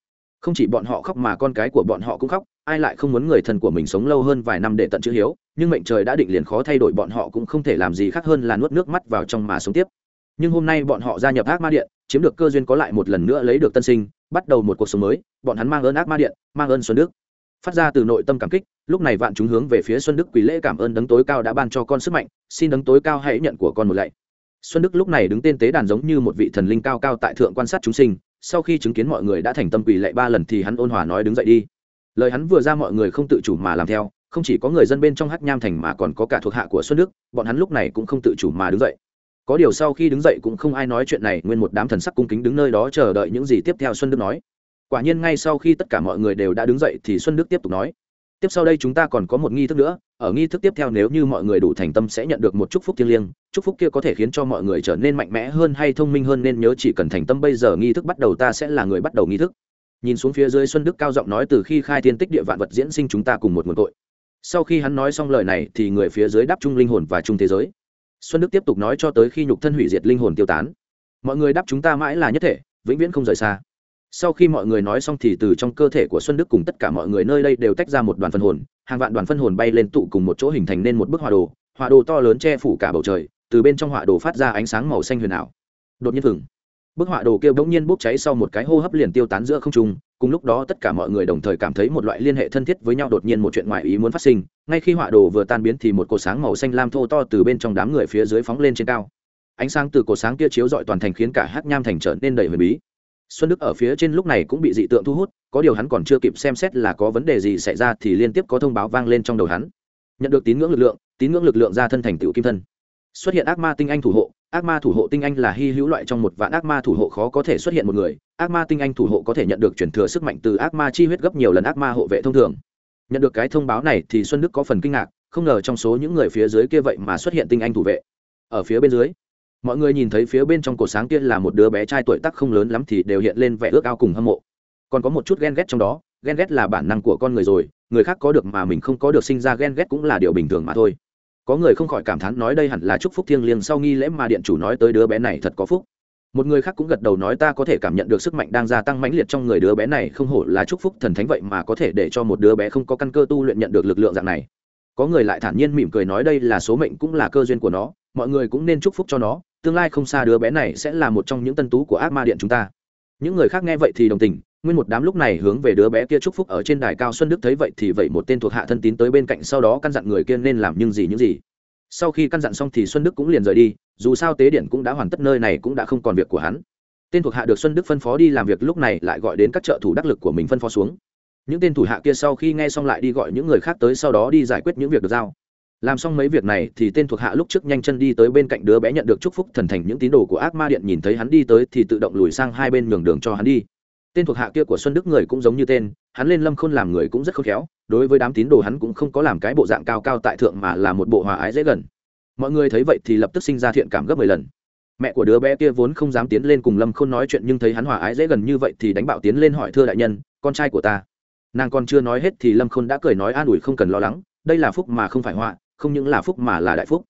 Không chỉ bọn họ khóc mà con cái của bọn họ cũng khóc, ai lại không muốn người thân của mình sống lâu hơn vài năm để tận chữ hiếu, nhưng mệnh trời đã định liền khó thay đổi, bọn họ cũng không thể làm gì khác hơn là nuốt nước mắt vào trong mà sống tiếp. Nhưng hôm nay bọn họ gia nhập ác ma điện, chiếm được cơ duyên có lại một lần nữa lấy được tân sinh, bắt đầu một cuộc sống mới, bọn hắn mang ơn ác ma điện, mang ơn xuân đức. Phát ra từ nội tâm cảm kích, lúc này vạn chúng hướng về phía xuân đức quỳ lễ cảm ơn đấng tối cao đã ban cho con sức mạnh, xin đấng tối cao hãy nhận của con một lạy xuân đức lúc này đứng tên tế đàn giống như một vị thần linh cao cao tại thượng quan sát chúng sinh, sau khi chứng kiến mọi người đã thành tâm quỳ lệ ba lần thì hắn ôn hòa nói đứng dậy đi. Lời hắn vừa ra mọi người không tự chủ mà làm theo, không chỉ có người dân bên trong hắc nham thành mà còn có cả thuộc hạ của xuân đức, bọn hắn lúc này cũng không tự chủ mà đứng dậy. Có điều sau khi đứng dậy cũng không ai nói chuyện này, nguyên một đám thần sắc cung kính đứng nơi đó chờ đợi những gì tiếp theo xuân đức nói. Quả nhiên ngay sau khi tất cả mọi người đều đã đứng dậy thì xuân đức tiếp tục nói tiếp sau đây chúng ta còn có một nghi thức nữa, ở nghi thức tiếp theo nếu như mọi người đủ thành tâm sẽ nhận được một chúc phúc thiêng liêng, chúc phúc kia có thể khiến cho mọi người trở nên mạnh mẽ hơn hay thông minh hơn nên nhớ chỉ cần thành tâm bây giờ nghi thức bắt đầu ta sẽ là người bắt đầu nghi thức. Nhìn xuống phía dưới xuân đức cao giọng nói từ khi khai thiên tích địa vạn vật diễn sinh chúng ta cùng một nguồn tội sau khi hắn nói xong lời này thì người phía dưới đáp chung linh hồn và chung thế giới. Xuân đức tiếp tục nói cho tới khi nhục thân hủy diệt linh hồn tiêu tán. Mọi người đáp chúng ta mãi là nhất thể, vĩnh viễn không rời xa sau khi mọi người nói xong thì từ trong cơ thể của xuân đức cùng tất cả mọi người nơi đây đều tách ra một đoàn phân hồn, hàng vạn đoàn phân hồn bay lên tụ cùng một chỗ hình thành nên một bức họa đồ họa đồ to lớn che phủ cả bầu trời, từ bên trong họa đồ phát ra ánh sáng màu xanh huyền ảo. Đột nhiên vừng bức họa đồ kia bỗng nhiên bốc cháy sau một cái hô hấp liền tiêu tán giữa không trung, cùng lúc đó tất cả mọi người đồng thời cảm thấy một loại liên hệ thân thiết với nhau đột nhiên một chuyện ngoài ý muốn phát sinh, ngay khi họa đồ vừa tan biến thì một cột sáng màu xanh lam thô to từ bên trong đám người phía dưới phóng lên trên cao. Ánh sáng từ cột sáng kia chiếu rọi toàn thành khiến cả hát nham thành trở nên đầy huyền bí xuân đức ở phía trên lúc này cũng bị dị tượng thu hút, có điều hắn còn chưa kịp xem xét là có vấn đề gì xảy ra thì liên tiếp có thông báo vang lên trong đầu hắn. Nhận được tín ngưỡng lực lượng, tín ngưỡng lực lượng ra thân thành tựu kim thân. Xuất hiện ác ma tinh anh thủ hộ, ác ma thủ hộ tinh anh là hy hữu loại trong một vạn ác ma thủ hộ khó có thể xuất hiện một người, ác ma tinh anh thủ hộ có thể nhận được chuyển thừa sức mạnh từ ác ma chi huyết gấp nhiều lần ác ma hộ vệ thông thường. Nhận được cái thông báo này thì xuân đức có phần kinh ngạc, không ngờ trong số những người phía dưới kia vậy mà xuất hiện tinh anh thủ vệ. Ở phía bên dưới mọi người nhìn thấy phía bên trong cổ sáng kia là một đứa bé trai tuổi tác không lớn lắm thì đều hiện lên vẻ ước ao cùng hâm mộ. Còn có một chút ghen ghét trong đó, ghen ghét là bản năng của con người rồi, người khác có được mà mình không có được sinh ra ghen ghét cũng là điều bình thường mà thôi. Có người không khỏi cảm thán nói đây hẳn là chúc phúc thiêng liêng sau nghi lễ mà điện chủ nói tới đứa bé này thật có phúc. Một người khác cũng gật đầu nói ta có thể cảm nhận được sức mạnh đang gia tăng mãnh liệt trong người đứa bé này, không hổ là chúc phúc thần thánh vậy mà có thể để cho một đứa bé không có căn cơ tu luyện nhận được lực lượng dạng này. Có người lại thản nhiên mỉm cười nói đây là số mệnh cũng là cơ duyên của nó, mọi người cũng nên chúc phúc cho nó tương lai không xa đứa bé này sẽ là một trong những tân tú của ác ma điện chúng ta. Những người khác nghe vậy thì đồng tình, nguyên một đám lúc này hướng về đứa bé kia chúc phúc ở trên đài cao xuân đức thấy vậy thì vậy một tên thuộc hạ thân tín tới bên cạnh sau đó căn dặn người kia nên làm những gì những gì. Sau khi căn dặn xong thì xuân đức cũng liền rời đi, dù sao tế điện cũng đã hoàn tất nơi này cũng đã không còn việc của hắn. Tên thuộc hạ được xuân đức phân phó đi làm việc lúc này lại gọi đến các trợ thủ đắc lực của mình phân phó xuống. Những tên thủ hạ kia sau khi nghe xong lại đi gọi những người khác tới sau đó đi giải quyết những việc được giao làm xong mấy việc này thì tên thuộc hạ lúc trước nhanh chân đi tới bên cạnh đứa bé nhận được chúc phúc thần thành những tín đồ của ác ma điện nhìn thấy hắn đi tới thì tự động lùi sang hai bên nhường đường cho hắn đi. Tên thuộc hạ kia của xuân đức người cũng giống như tên, hắn lên lâm khôn làm người cũng rất khôn khéo, đối với đám tín đồ hắn cũng không có làm cái bộ dạng cao cao tại thượng mà là một bộ hòa ái dễ gần. Mọi người thấy vậy thì lập tức sinh ra thiện cảm gấp mười lần. Mẹ của đứa bé kia vốn không dám tiến lên cùng lâm khôn nói chuyện nhưng thấy hắn hòa ái dễ gần như vậy thì đánh bạo tiến lên hỏi, thưa đại nhân, con trai của ta? Nàng còn chưa nói hết thì lâm khôn đã cười nói an ủi không cần lo lắng, đây là phúc mà không phải họa không những là phúc mà là đại phúc.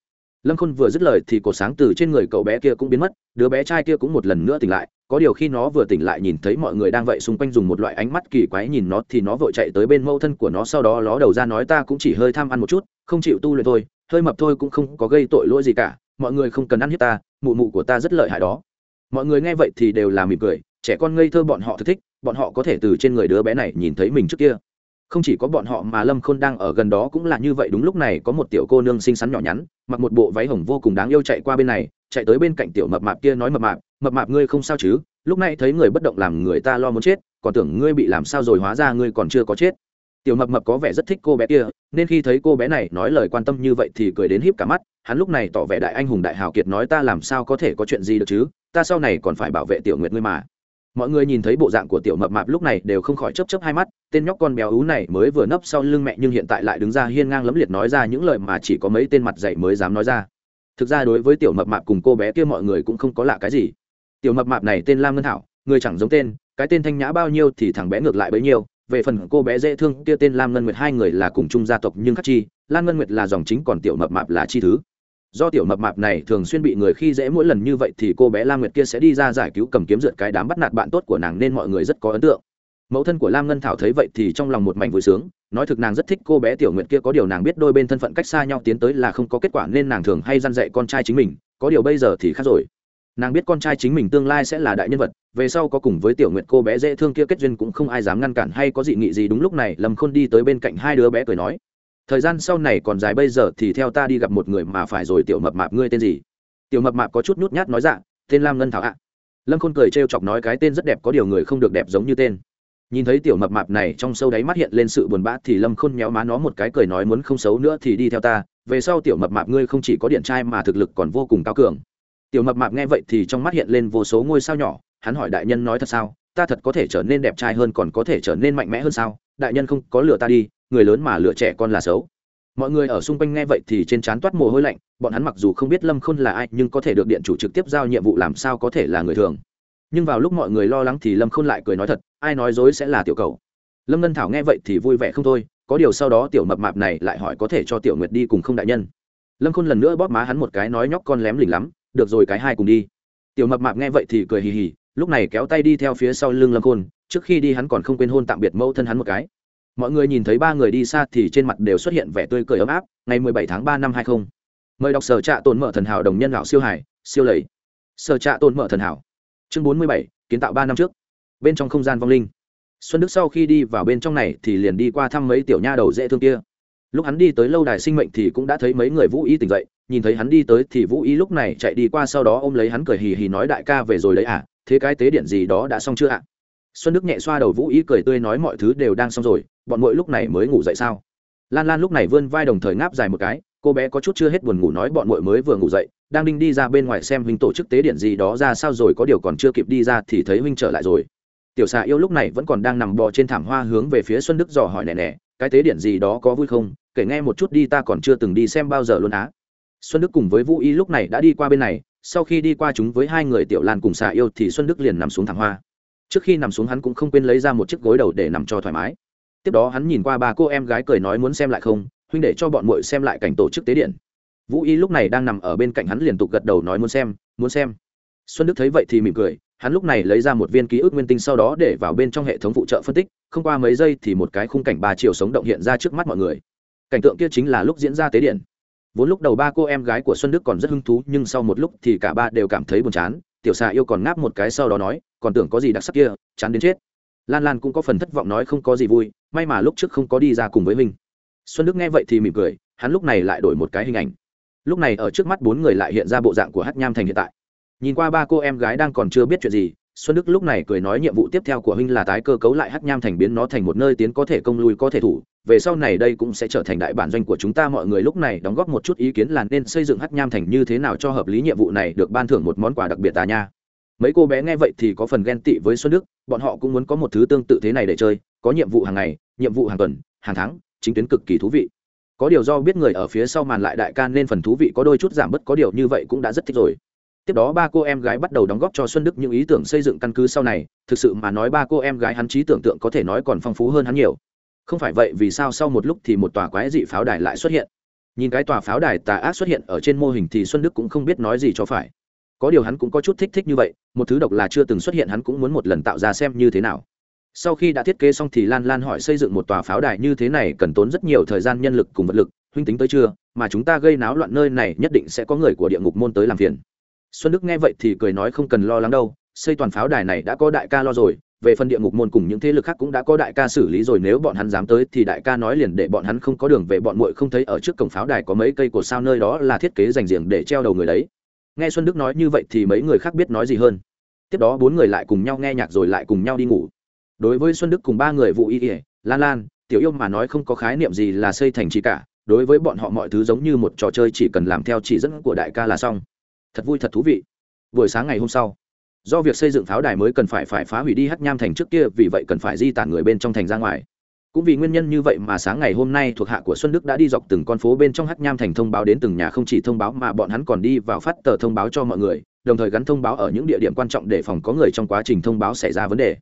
Lâm khôn vừa dứt lời thì cổ sáng từ trên người cậu bé kia cũng biến mất, đứa bé trai kia cũng một lần nữa tỉnh lại, có điều khi nó vừa tỉnh lại nhìn thấy mọi người đang vậy xung quanh dùng một loại ánh mắt kỳ quái nhìn nó thì nó vội chạy tới bên mâu thân của nó sau đó ló đầu ra nói ta cũng chỉ hơi tham ăn một chút, không chịu tu luyện thôi, hơi mập thôi cũng không có gây tội lỗi gì cả, mọi người không cần ăn hiếp ta, mụ mụ của ta rất lợi hại đó. Mọi người nghe vậy thì đều là mỉm cười, trẻ con ngây thơ bọn họ thích thích, bọn họ có thể từ trên người đứa bé này nhìn thấy mình trước kia không chỉ có bọn họ mà lâm khôn đang ở gần đó cũng là như vậy. Đúng lúc này có một tiểu cô nương xinh xắn nhỏ nhắn, mặc một bộ váy hồng vô cùng đáng yêu chạy qua bên này, chạy tới bên cạnh tiểu mập mạp kia nói, mập mạp mập mạp ngươi không sao chứ? Lúc này thấy người bất động làm người ta lo muốn chết, còn tưởng ngươi bị làm sao rồi, hóa ra ngươi còn chưa có chết. Tiểu mập mập có vẻ rất thích cô bé kia, nên khi thấy cô bé này nói lời quan tâm như vậy thì cười đến híp cả mắt. Hắn lúc này tỏ vẻ đại anh hùng đại hào kiệt nói, ta làm sao có thể có chuyện gì được chứ? Ta sau này còn phải bảo vệ tiểu nguyệt ngươi mà mọi người nhìn thấy bộ dạng của tiểu mập mạp lúc này đều không khỏi chấp chấp hai mắt, tên nhóc con béo ú này mới vừa nấp sau lưng mẹ nhưng hiện tại lại đứng ra hiên ngang lấm liệt nói ra những lời mà chỉ có mấy tên mặt dạy mới dám nói ra. Thực ra đối với tiểu mập mạp cùng cô bé kia mọi người cũng không có lạ cái gì. Tiểu mập mạp này tên lam ngân thảo, người chẳng giống tên, cái tên thanh nhã bao nhiêu thì thằng bé ngược lại bấy nhiêu, về phần cô bé dễ thương, kia tên lam ngân nguyệt hai người là cùng chung gia tộc nhưng khắc chi lan ngân nguyệt là dòng chính còn tiểu mập mạp là chi thứ do tiểu mập mạp này thường xuyên bị người khi dễ mỗi lần như vậy thì cô bé lam nguyệt kia sẽ đi ra giải cứu cầm kiếm rượt cái đám bắt nạt bạn tốt của nàng nên mọi người rất có ấn tượng. Mẫu thân của lam ngân thảo thấy vậy thì trong lòng một mảnh vui sướng, nói thực nàng rất thích cô bé tiểu nguyệt kia, có điều nàng biết đôi bên thân phận cách xa nhau tiến tới là không có kết quả nên nàng thường hay dăn dạy con trai chính mình, có điều bây giờ thì khác rồi. Nàng biết con trai chính mình tương lai sẽ là đại nhân vật, về sau có cùng với tiểu nguyệt cô bé dễ thương kia kết duyên cũng không ai dám ngăn cản hay có dị nghị gì. Đúng lúc này lâm khôn đi tới bên cạnh hai đứa bé cười nói thời gian sau này còn dài, bây giờ thì theo ta đi gặp một người mà phải rồi, tiểu mập mạp, ngươi tên gì? Tiểu mập mạp có chút nhút nhát nói dạ tên lam ngân thảo ạ. Lâm khôn cười trêu chọc nói cái tên rất đẹp, có điều người không được đẹp giống như tên. Nhìn thấy tiểu mập mạp này trong sâu đáy mắt hiện lên sự buồn bã thì lâm khôn méo má nó một cái cười nói muốn không xấu nữa thì đi theo ta, về sau tiểu mập mạp ngươi không chỉ có điện trai mà thực lực còn vô cùng cao cường. Tiểu mập mạp nghe vậy thì trong mắt hiện lên vô số ngôi sao nhỏ, hắn hỏi đại nhân nói thật sao, ta thật có thể trở nên đẹp trai hơn còn có thể trở nên mạnh mẽ hơn sao, đại nhân không, có lừa ta đi người lớn mà lựa trẻ con là xấu. Mọi người ở xung quanh nghe vậy thì trên trán toát mồ hôi lạnh, bọn hắn mặc dù không biết lâm khôn là ai, nhưng có thể được điện chủ trực tiếp giao nhiệm vụ làm sao có thể là người thường. Nhưng vào lúc mọi người lo lắng thì lâm khôn lại cười nói thật, ai nói dối sẽ là tiểu cầu. Lâm ngân thảo nghe vậy thì vui vẻ không thôi, có điều sau đó tiểu mập mạp này lại hỏi có thể cho tiểu nguyệt đi cùng không đại nhân. Lâm khôn lần nữa bóp má hắn một cái nói nhóc con lém lỉnh lắm, được rồi cái hai cùng đi. Tiểu mập mạp nghe vậy thì cười hì hì, lúc này kéo tay đi theo phía sau lưng lâm khôn, trước khi đi hắn còn không quên hôn tạm biệt mẫu thân hắn một cái mọi người nhìn thấy ba người đi xa thì trên mặt đều xuất hiện vẻ tươi cười ấm áp ngày 17 tháng 3 năm 20. mời đọc sở trạ tồn mở thần hảo đồng nhân lão siêu hải siêu lầy. Sở trạ tồn mở thần hảo. Chương 47, kiến tạo ba năm trước. Bên trong không gian vong linh. Xuân đức sau khi đi vào bên trong này thì liền đi qua thăm mấy tiểu nha đầu dễ thương kia. Lúc hắn đi tới lâu đài sinh mệnh thì cũng đã thấy mấy người vũ y tỉnh dậy nhìn thấy hắn đi tới thì vũ y lúc này chạy đi qua sau đó ôm lấy hắn cười hì hì nói đại ca về rồi đấy à thế cái tế điện gì đó đã xong chưa ạ? Xuân đức nhẹ xoa đầu vũ y cười tươi nói mọi thứ đều đang xong rồi, bọn mỗi lúc này mới ngủ dậy sao? Lan lan lúc này vươn vai đồng thời ngáp dài một cái, cô bé có chút chưa hết buồn ngủ nói bọn muội mới vừa ngủ dậy, đang đinh đi ra bên ngoài xem huynh tổ chức tế điện gì đó ra sao rồi có điều còn chưa kịp đi ra thì thấy huynh trở lại rồi. Tiểu xà yêu lúc này vẫn còn đang nằm bò trên thảm hoa hướng về phía xuân đức dò hỏi nè nè, cái tế điện gì đó có vui không? Kể nghe một chút đi, ta còn chưa từng đi xem bao giờ luôn á. Xuân đức cùng với vũ y lúc này đã đi qua bên này, sau khi đi qua chúng với hai người tiểu lan cùng xà yêu thì xuân đức liền nằm xuống thảm hoa trước khi nằm xuống hắn cũng không quên lấy ra một chiếc gối đầu để nằm cho thoải mái. Tiếp đó hắn nhìn qua ba cô em gái cười nói muốn xem lại không, huynh để cho bọn muội xem lại cảnh tổ chức tế điện. Vũ y lúc này đang nằm ở bên cạnh hắn liên tục gật đầu nói muốn xem muốn xem. Xuân đức thấy vậy thì mỉm cười, hắn lúc này lấy ra một viên ký ức nguyên tinh sau đó để vào bên trong hệ thống phụ trợ phân tích, không qua mấy giây thì một cái khung cảnh ba chiều sống động hiện ra trước mắt mọi người. Cảnh tượng kia chính là lúc diễn ra tế điện. Vốn lúc đầu ba cô em gái của xuân đức còn rất hứng thú, nhưng sau một lúc thì cả ba đều cảm thấy buồn chán, tiểu xà yêu còn ngáp một cái sau đó nói còn tưởng có gì đặc sắc kia, chán đến chết. Lan lan cũng có phần thất vọng nói không có gì vui, may mà lúc trước không có đi ra cùng với mình. Xuân đức nghe vậy thì mỉm cười, hắn lúc này lại đổi một cái hình ảnh. Lúc này ở trước mắt bốn người lại hiện ra bộ dạng của hát nham thành hiện tại. Nhìn qua ba cô em gái đang còn chưa biết chuyện gì, xuân đức lúc này cười nói nhiệm vụ tiếp theo của huynh là tái cơ cấu lại hát nham thành biến nó thành một nơi tiến có thể công lui có thể thủ. Về sau này đây cũng sẽ trở thành đại bản doanh của chúng ta, mọi người lúc này đóng góp một chút ý kiến là nên xây dựng hát nham thành như thế nào cho hợp lý nhiệm vụ này được ban thưởng một món quà đặc biệt tà nha mấy cô bé nghe vậy thì có phần ghen tị với xuân đức, bọn họ cũng muốn có một thứ tương tự thế này để chơi, có nhiệm vụ hàng ngày, nhiệm vụ hàng tuần, hàng tháng, chính tuyến cực kỳ thú vị. Có điều do biết người ở phía sau màn lại đại ca nên phần thú vị có đôi chút giảm bớt, có điều như vậy cũng đã rất thích rồi. Tiếp đó ba cô em gái bắt đầu đóng góp cho xuân đức những ý tưởng xây dựng căn cứ sau này, thực sự mà nói ba cô em gái hắn trí tưởng tượng có thể nói còn phong phú hơn hắn nhiều. Không phải vậy vì sao sau một lúc thì một tòa quái dị pháo đài lại xuất hiện. Nhìn cái tòa pháo đài tà ác xuất hiện ở trên mô hình thì xuân đức cũng không biết nói gì cho phải có điều hắn cũng có chút thích thích như vậy, một thứ độc là chưa từng xuất hiện, hắn cũng muốn một lần tạo ra xem như thế nào. Sau khi đã thiết kế xong thì lan lan hỏi xây dựng một tòa pháo đài như thế này cần tốn rất nhiều thời gian, nhân lực cùng vật lực, huynh tính tới chưa? Mà chúng ta gây náo loạn nơi này nhất định sẽ có người của địa ngục môn tới làm phiền. Xuân đức nghe vậy thì cười nói không cần lo lắng đâu, xây toàn pháo đài này đã có đại ca lo rồi, về phần địa ngục môn cùng những thế lực khác cũng đã có đại ca xử lý rồi, nếu bọn hắn dám tới thì đại ca nói liền để bọn hắn không có đường về, bọn muội không thấy ở trước cổng pháo đài có mấy cây cột sao, nơi đó là thiết kế dành riêng để treo đầu người đấy nghe xuân đức nói như vậy thì mấy người khác biết nói gì hơn. Tiếp đó bốn người lại cùng nhau nghe nhạc rồi lại cùng nhau đi ngủ. Đối với xuân đức cùng ba người vụ y ỉa lan lan, tiểu yêu mà nói không có khái niệm gì là xây thành chỉ cả, đối với bọn họ mọi thứ giống như một trò chơi chỉ cần làm theo chỉ dẫn của đại ca là xong. Thật vui thật thú vị. Buổi sáng ngày hôm sau, do việc xây dựng pháo đài mới cần phải phải phá hủy đi hắc nham thành trước kia, vì vậy cần phải di tản người bên trong thành ra ngoài cũng vì nguyên nhân như vậy mà sáng ngày hôm nay thuộc hạ của xuân đức đã đi dọc từng con phố bên trong hắc nham thành thông báo đến từng nhà không chỉ thông báo mà bọn hắn còn đi vào phát tờ thông báo cho mọi người, đồng thời gắn thông báo ở những địa điểm quan trọng để phòng có người trong quá trình thông báo xảy ra vấn đề.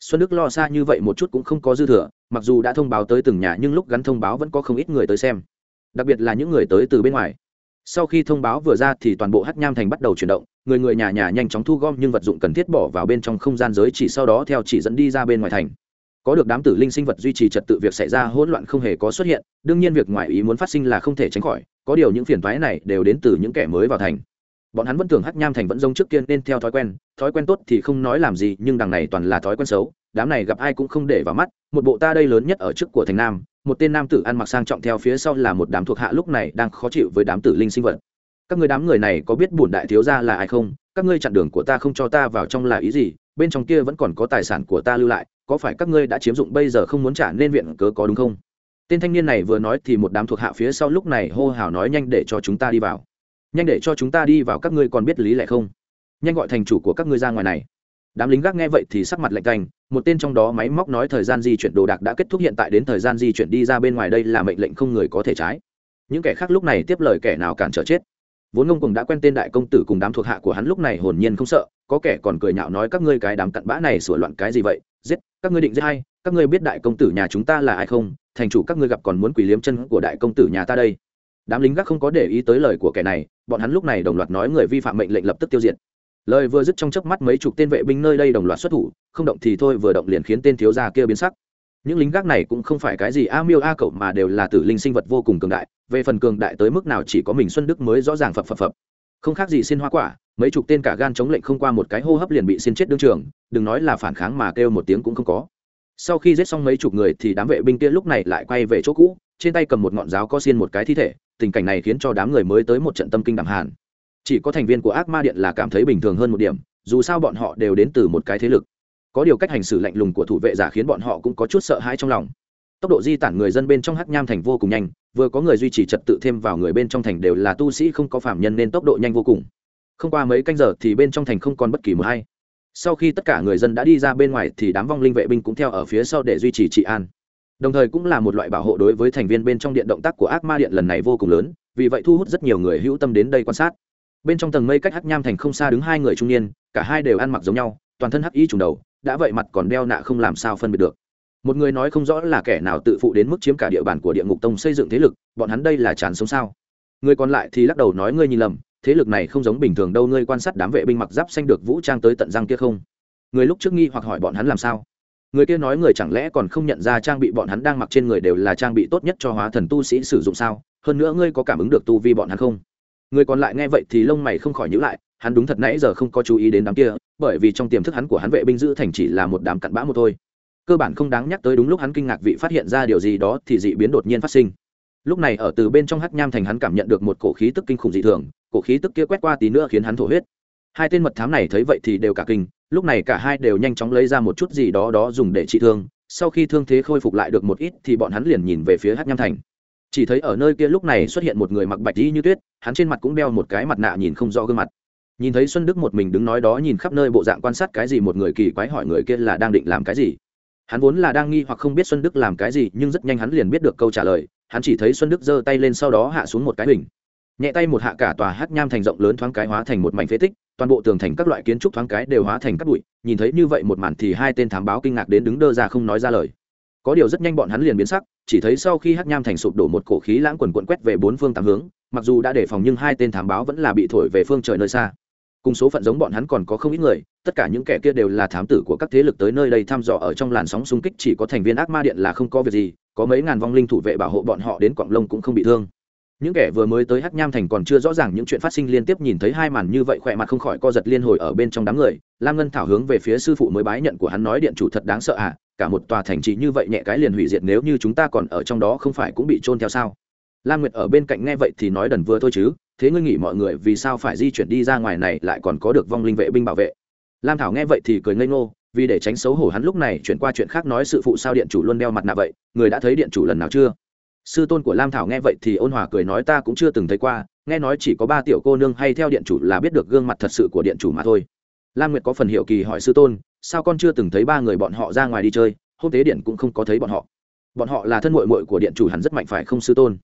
Xuân đức lo xa như vậy một chút cũng không có dư thừa, mặc dù đã thông báo tới từng nhà nhưng lúc gắn thông báo vẫn có không ít người tới xem. Đặc biệt là những người tới từ bên ngoài. Sau khi thông báo vừa ra thì toàn bộ Hắc nham thành bắt đầu chuyển động, người người nhà nhà nhanh chóng thu gom nhưng vật dụng cần thiết bỏ vào bên trong không gian giới chỉ sau đó theo chỉ dẫn đi ra bên ngoài thành có được đám tử linh sinh vật duy trì trật tự việc xảy ra hỗn loạn không hề có xuất hiện, đương nhiên việc ngoại ý muốn phát sinh là không thể tránh khỏi, có điều những phiền thoái này đều đến từ những kẻ mới vào thành. Bọn hắn vẫn tưởng hắc nham thành vẫn giống trước kia nên theo thói quen thói quen tốt thì không nói làm gì, nhưng đằng này toàn là thói quen xấu, đám này gặp ai cũng không để vào mắt, một bộ ta đây lớn nhất ở trước của thành nam, một tên nam tử ăn mặc sang trọng theo phía sau là một đám thuộc hạ lúc này đang khó chịu với đám tử linh sinh vật. Các người đám người này có biết bổn đại thiếu gia là ai không? Các ngươi chặn đường của ta không cho ta vào trong là ý gì? Bên trong kia vẫn còn có tài sản của ta lưu lại, có phải các ngươi đã chiếm dụng bây giờ không muốn trả nên viện cớ có đúng không? Tên thanh niên này vừa nói thì một đám thuộc hạ phía sau lúc này hô hào nói nhanh để cho chúng ta đi vào. Nhanh để cho chúng ta đi vào các ngươi còn biết lý lẽ không? Nhanh gọi thành chủ của các ngươi ra ngoài này. Đám lính gác nghe vậy thì sắc mặt lạnh canh một tên trong đó máy móc nói thời gian di chuyển đồ đạc đã kết thúc, hiện tại đến thời gian di chuyển đi ra bên ngoài đây là mệnh lệnh không người có thể trái. Những kẻ khác lúc này tiếp lời kẻ nào cản trở chết vốn ngông cùng đã quen tên đại công tử cùng đám thuộc hạ của hắn lúc này hồn nhiên không sợ, có kẻ còn cười nhạo nói các ngươi cái đám cặn bã này sửa loạn cái gì vậy? Giết, các ngươi định giết hay các ngươi biết đại công tử nhà chúng ta là ai không? Thành chủ các ngươi gặp còn muốn quỳ liếm chân của đại công tử nhà ta đây. Đám lính gác không có để ý tới lời của kẻ này, bọn hắn lúc này đồng loạt nói người vi phạm mệnh lệnh lập tức tiêu diệt. Lời vừa dứt trong chớp mắt mấy chục tên vệ binh nơi đây đồng loạt xuất thủ, không động thì thôi vừa động liền khiến tên thiếu gia kia biến sắc những lính gác này cũng không phải cái gì a miêu a cậu mà đều là tử linh sinh vật vô cùng cường đại, về phần cường đại tới mức nào chỉ có mình xuân đức mới rõ ràng phập phập phập. Không khác gì xin hoa quả, mấy chục tên cả gan chống lệnh không qua một cái hô hấp liền bị xin chết đương trường, đừng nói là phản kháng mà kêu một tiếng cũng không có. Sau khi giết xong mấy chục người thì đám vệ binh kia lúc này lại quay về chỗ cũ, trên tay cầm một ngọn giáo có xiên một cái thi thể, tình cảnh này khiến cho đám người mới tới một trận tâm kinh đẳng hàn. Chỉ có thành viên của ác ma điện là cảm thấy bình thường hơn một điểm, dù sao bọn họ đều đến từ một cái thế lực có điều cách hành xử lạnh lùng của thủ vệ giả khiến bọn họ cũng có chút sợ hãi trong lòng. Tốc độ di tản người dân bên trong hắc nham thành vô cùng nhanh, vừa có người duy trì trật tự thêm vào người bên trong thành đều là tu sĩ không có phạm nhân nên tốc độ nhanh vô cùng. Không qua mấy canh giờ thì bên trong thành không còn bất kỳ một hay. Sau khi tất cả người dân đã đi ra bên ngoài thì đám vong linh vệ binh cũng theo ở phía sau để duy trì trị an. Đồng thời cũng là một loại bảo hộ đối với thành viên bên trong điện động tác của ác ma điện lần này vô cùng lớn, vì vậy thu hút rất nhiều người hữu tâm đến đây quan sát. Bên trong tầng mây cách hắc nham thành không xa đứng hai người trung niên, cả hai đều ăn mặc giống nhau, toàn thân hắc y trùng đầu đã vậy mặt còn đeo nạ không làm sao phân biệt được. Một người nói không rõ là kẻ nào tự phụ đến mức chiếm cả địa bàn của địa ngục tông xây dựng thế lực, bọn hắn đây là chán sống sao? Người còn lại thì lắc đầu nói ngươi nhìn lầm, thế lực này không giống bình thường đâu, ngươi quan sát đám vệ binh mặc giáp xanh được vũ trang tới tận răng kia không? Người lúc trước nghi hoặc hỏi bọn hắn làm sao? Người kia nói người chẳng lẽ còn không nhận ra trang bị bọn hắn đang mặc trên người đều là trang bị tốt nhất cho hóa thần tu sĩ sử dụng sao? Hơn nữa ngươi có cảm ứng được tu vi bọn hắn không? Người còn lại nghe vậy thì lông mày không khỏi nhữ lại hắn đúng thật nãy giờ không có chú ý đến đám kia, bởi vì trong tiềm thức hắn của hắn vệ binh giữ thành chỉ là một đám cặn bã một thôi. Cơ bản không đáng nhắc tới đúng lúc hắn kinh ngạc vị phát hiện ra điều gì đó thì dị biến đột nhiên phát sinh. Lúc này ở từ bên trong hắc nham thành hắn cảm nhận được một cổ khí tức kinh khủng dị thường, cổ khí tức kia quét qua tí nữa khiến hắn thổ huyết. Hai tên mật thám này thấy vậy thì đều cả kinh, lúc này cả hai đều nhanh chóng lấy ra một chút gì đó đó dùng để trị thương, sau khi thương thế khôi phục lại được một ít thì bọn hắn liền nhìn về phía hắc nham thành. Chỉ thấy ở nơi kia lúc này xuất hiện một người mặc bạch y như tuyết, hắn trên mặt cũng đeo một cái mặt nạ nhìn không rõ gương mặt nhìn thấy xuân đức một mình đứng nói đó nhìn khắp nơi bộ dạng quan sát cái gì một người kỳ quái hỏi người kia là đang định làm cái gì. Hắn vốn là đang nghi hoặc không biết xuân đức làm cái gì, nhưng rất nhanh hắn liền biết được câu trả lời. Hắn chỉ thấy xuân đức giơ tay lên sau đó hạ xuống một cái hình nhẹ tay một hạ cả tòa hát nham thành rộng lớn thoáng cái hóa thành một mảnh phế tích, toàn bộ tường thành các loại kiến trúc thoáng cái đều hóa thành các bụi. Nhìn thấy như vậy một màn thì hai tên thám báo kinh ngạc đến đứng đơ ra không nói ra lời. Có điều rất nhanh bọn hắn liền biến sắc, chỉ thấy sau khi hát nham thành sụp đổ một cổ khí lãng quần quận quét về bốn phương tám hướng, mặc dù đã đề phòng nhưng hai tên thám báo vẫn là bị thổi về phương trời nơi xa cùng số phận giống bọn hắn còn có không ít người, tất cả những kẻ kia đều là thám tử của các thế lực tới nơi đây thăm dò ở trong làn sóng xung kích, chỉ có thành viên ác ma điện là không có việc gì, có mấy ngàn vong linh thủ vệ bảo hộ bọn họ đến quảng lông cũng không bị thương. Những kẻ vừa mới tới hắc nham thành còn chưa rõ ràng những chuyện phát sinh liên tiếp nhìn thấy hai màn như vậy khỏe mặt không khỏi co giật liên hồi ở bên trong đám người, lam ngân thảo hướng về phía sư phụ mới bái nhận của hắn nói điện chủ thật đáng sợ à cả một tòa thành trì như vậy nhẹ cái liền hủy diệt nếu như chúng ta còn ở trong đó không phải cũng bị trôn theo sao? Lam nguyệt ở bên cạnh nghe vậy thì nói đần vừa thôi chứ thế ngươi nghĩ mọi người vì sao phải di chuyển đi ra ngoài này lại còn có được vong linh vệ binh bảo vệ? Lam thảo nghe vậy thì cười ngây ngô, vì để tránh xấu hổ hắn lúc này chuyển qua chuyện khác nói sự phụ sao điện chủ luôn đeo mặt nạ vậy, người đã thấy điện chủ lần nào chưa? Sư tôn của lam thảo nghe vậy thì ôn hòa cười nói ta cũng chưa từng thấy qua, nghe nói chỉ có ba tiểu cô nương hay theo điện chủ là biết được gương mặt thật sự của điện chủ mà thôi. Lam nguyệt có phần hiệu kỳ hỏi sư tôn, sao con chưa từng thấy ba người bọn họ ra ngoài đi chơi, hôm tế điện cũng không có thấy bọn họ. Bọn họ là thân mội mội của điện chủ hẳn rất mạnh phải không sư tôn?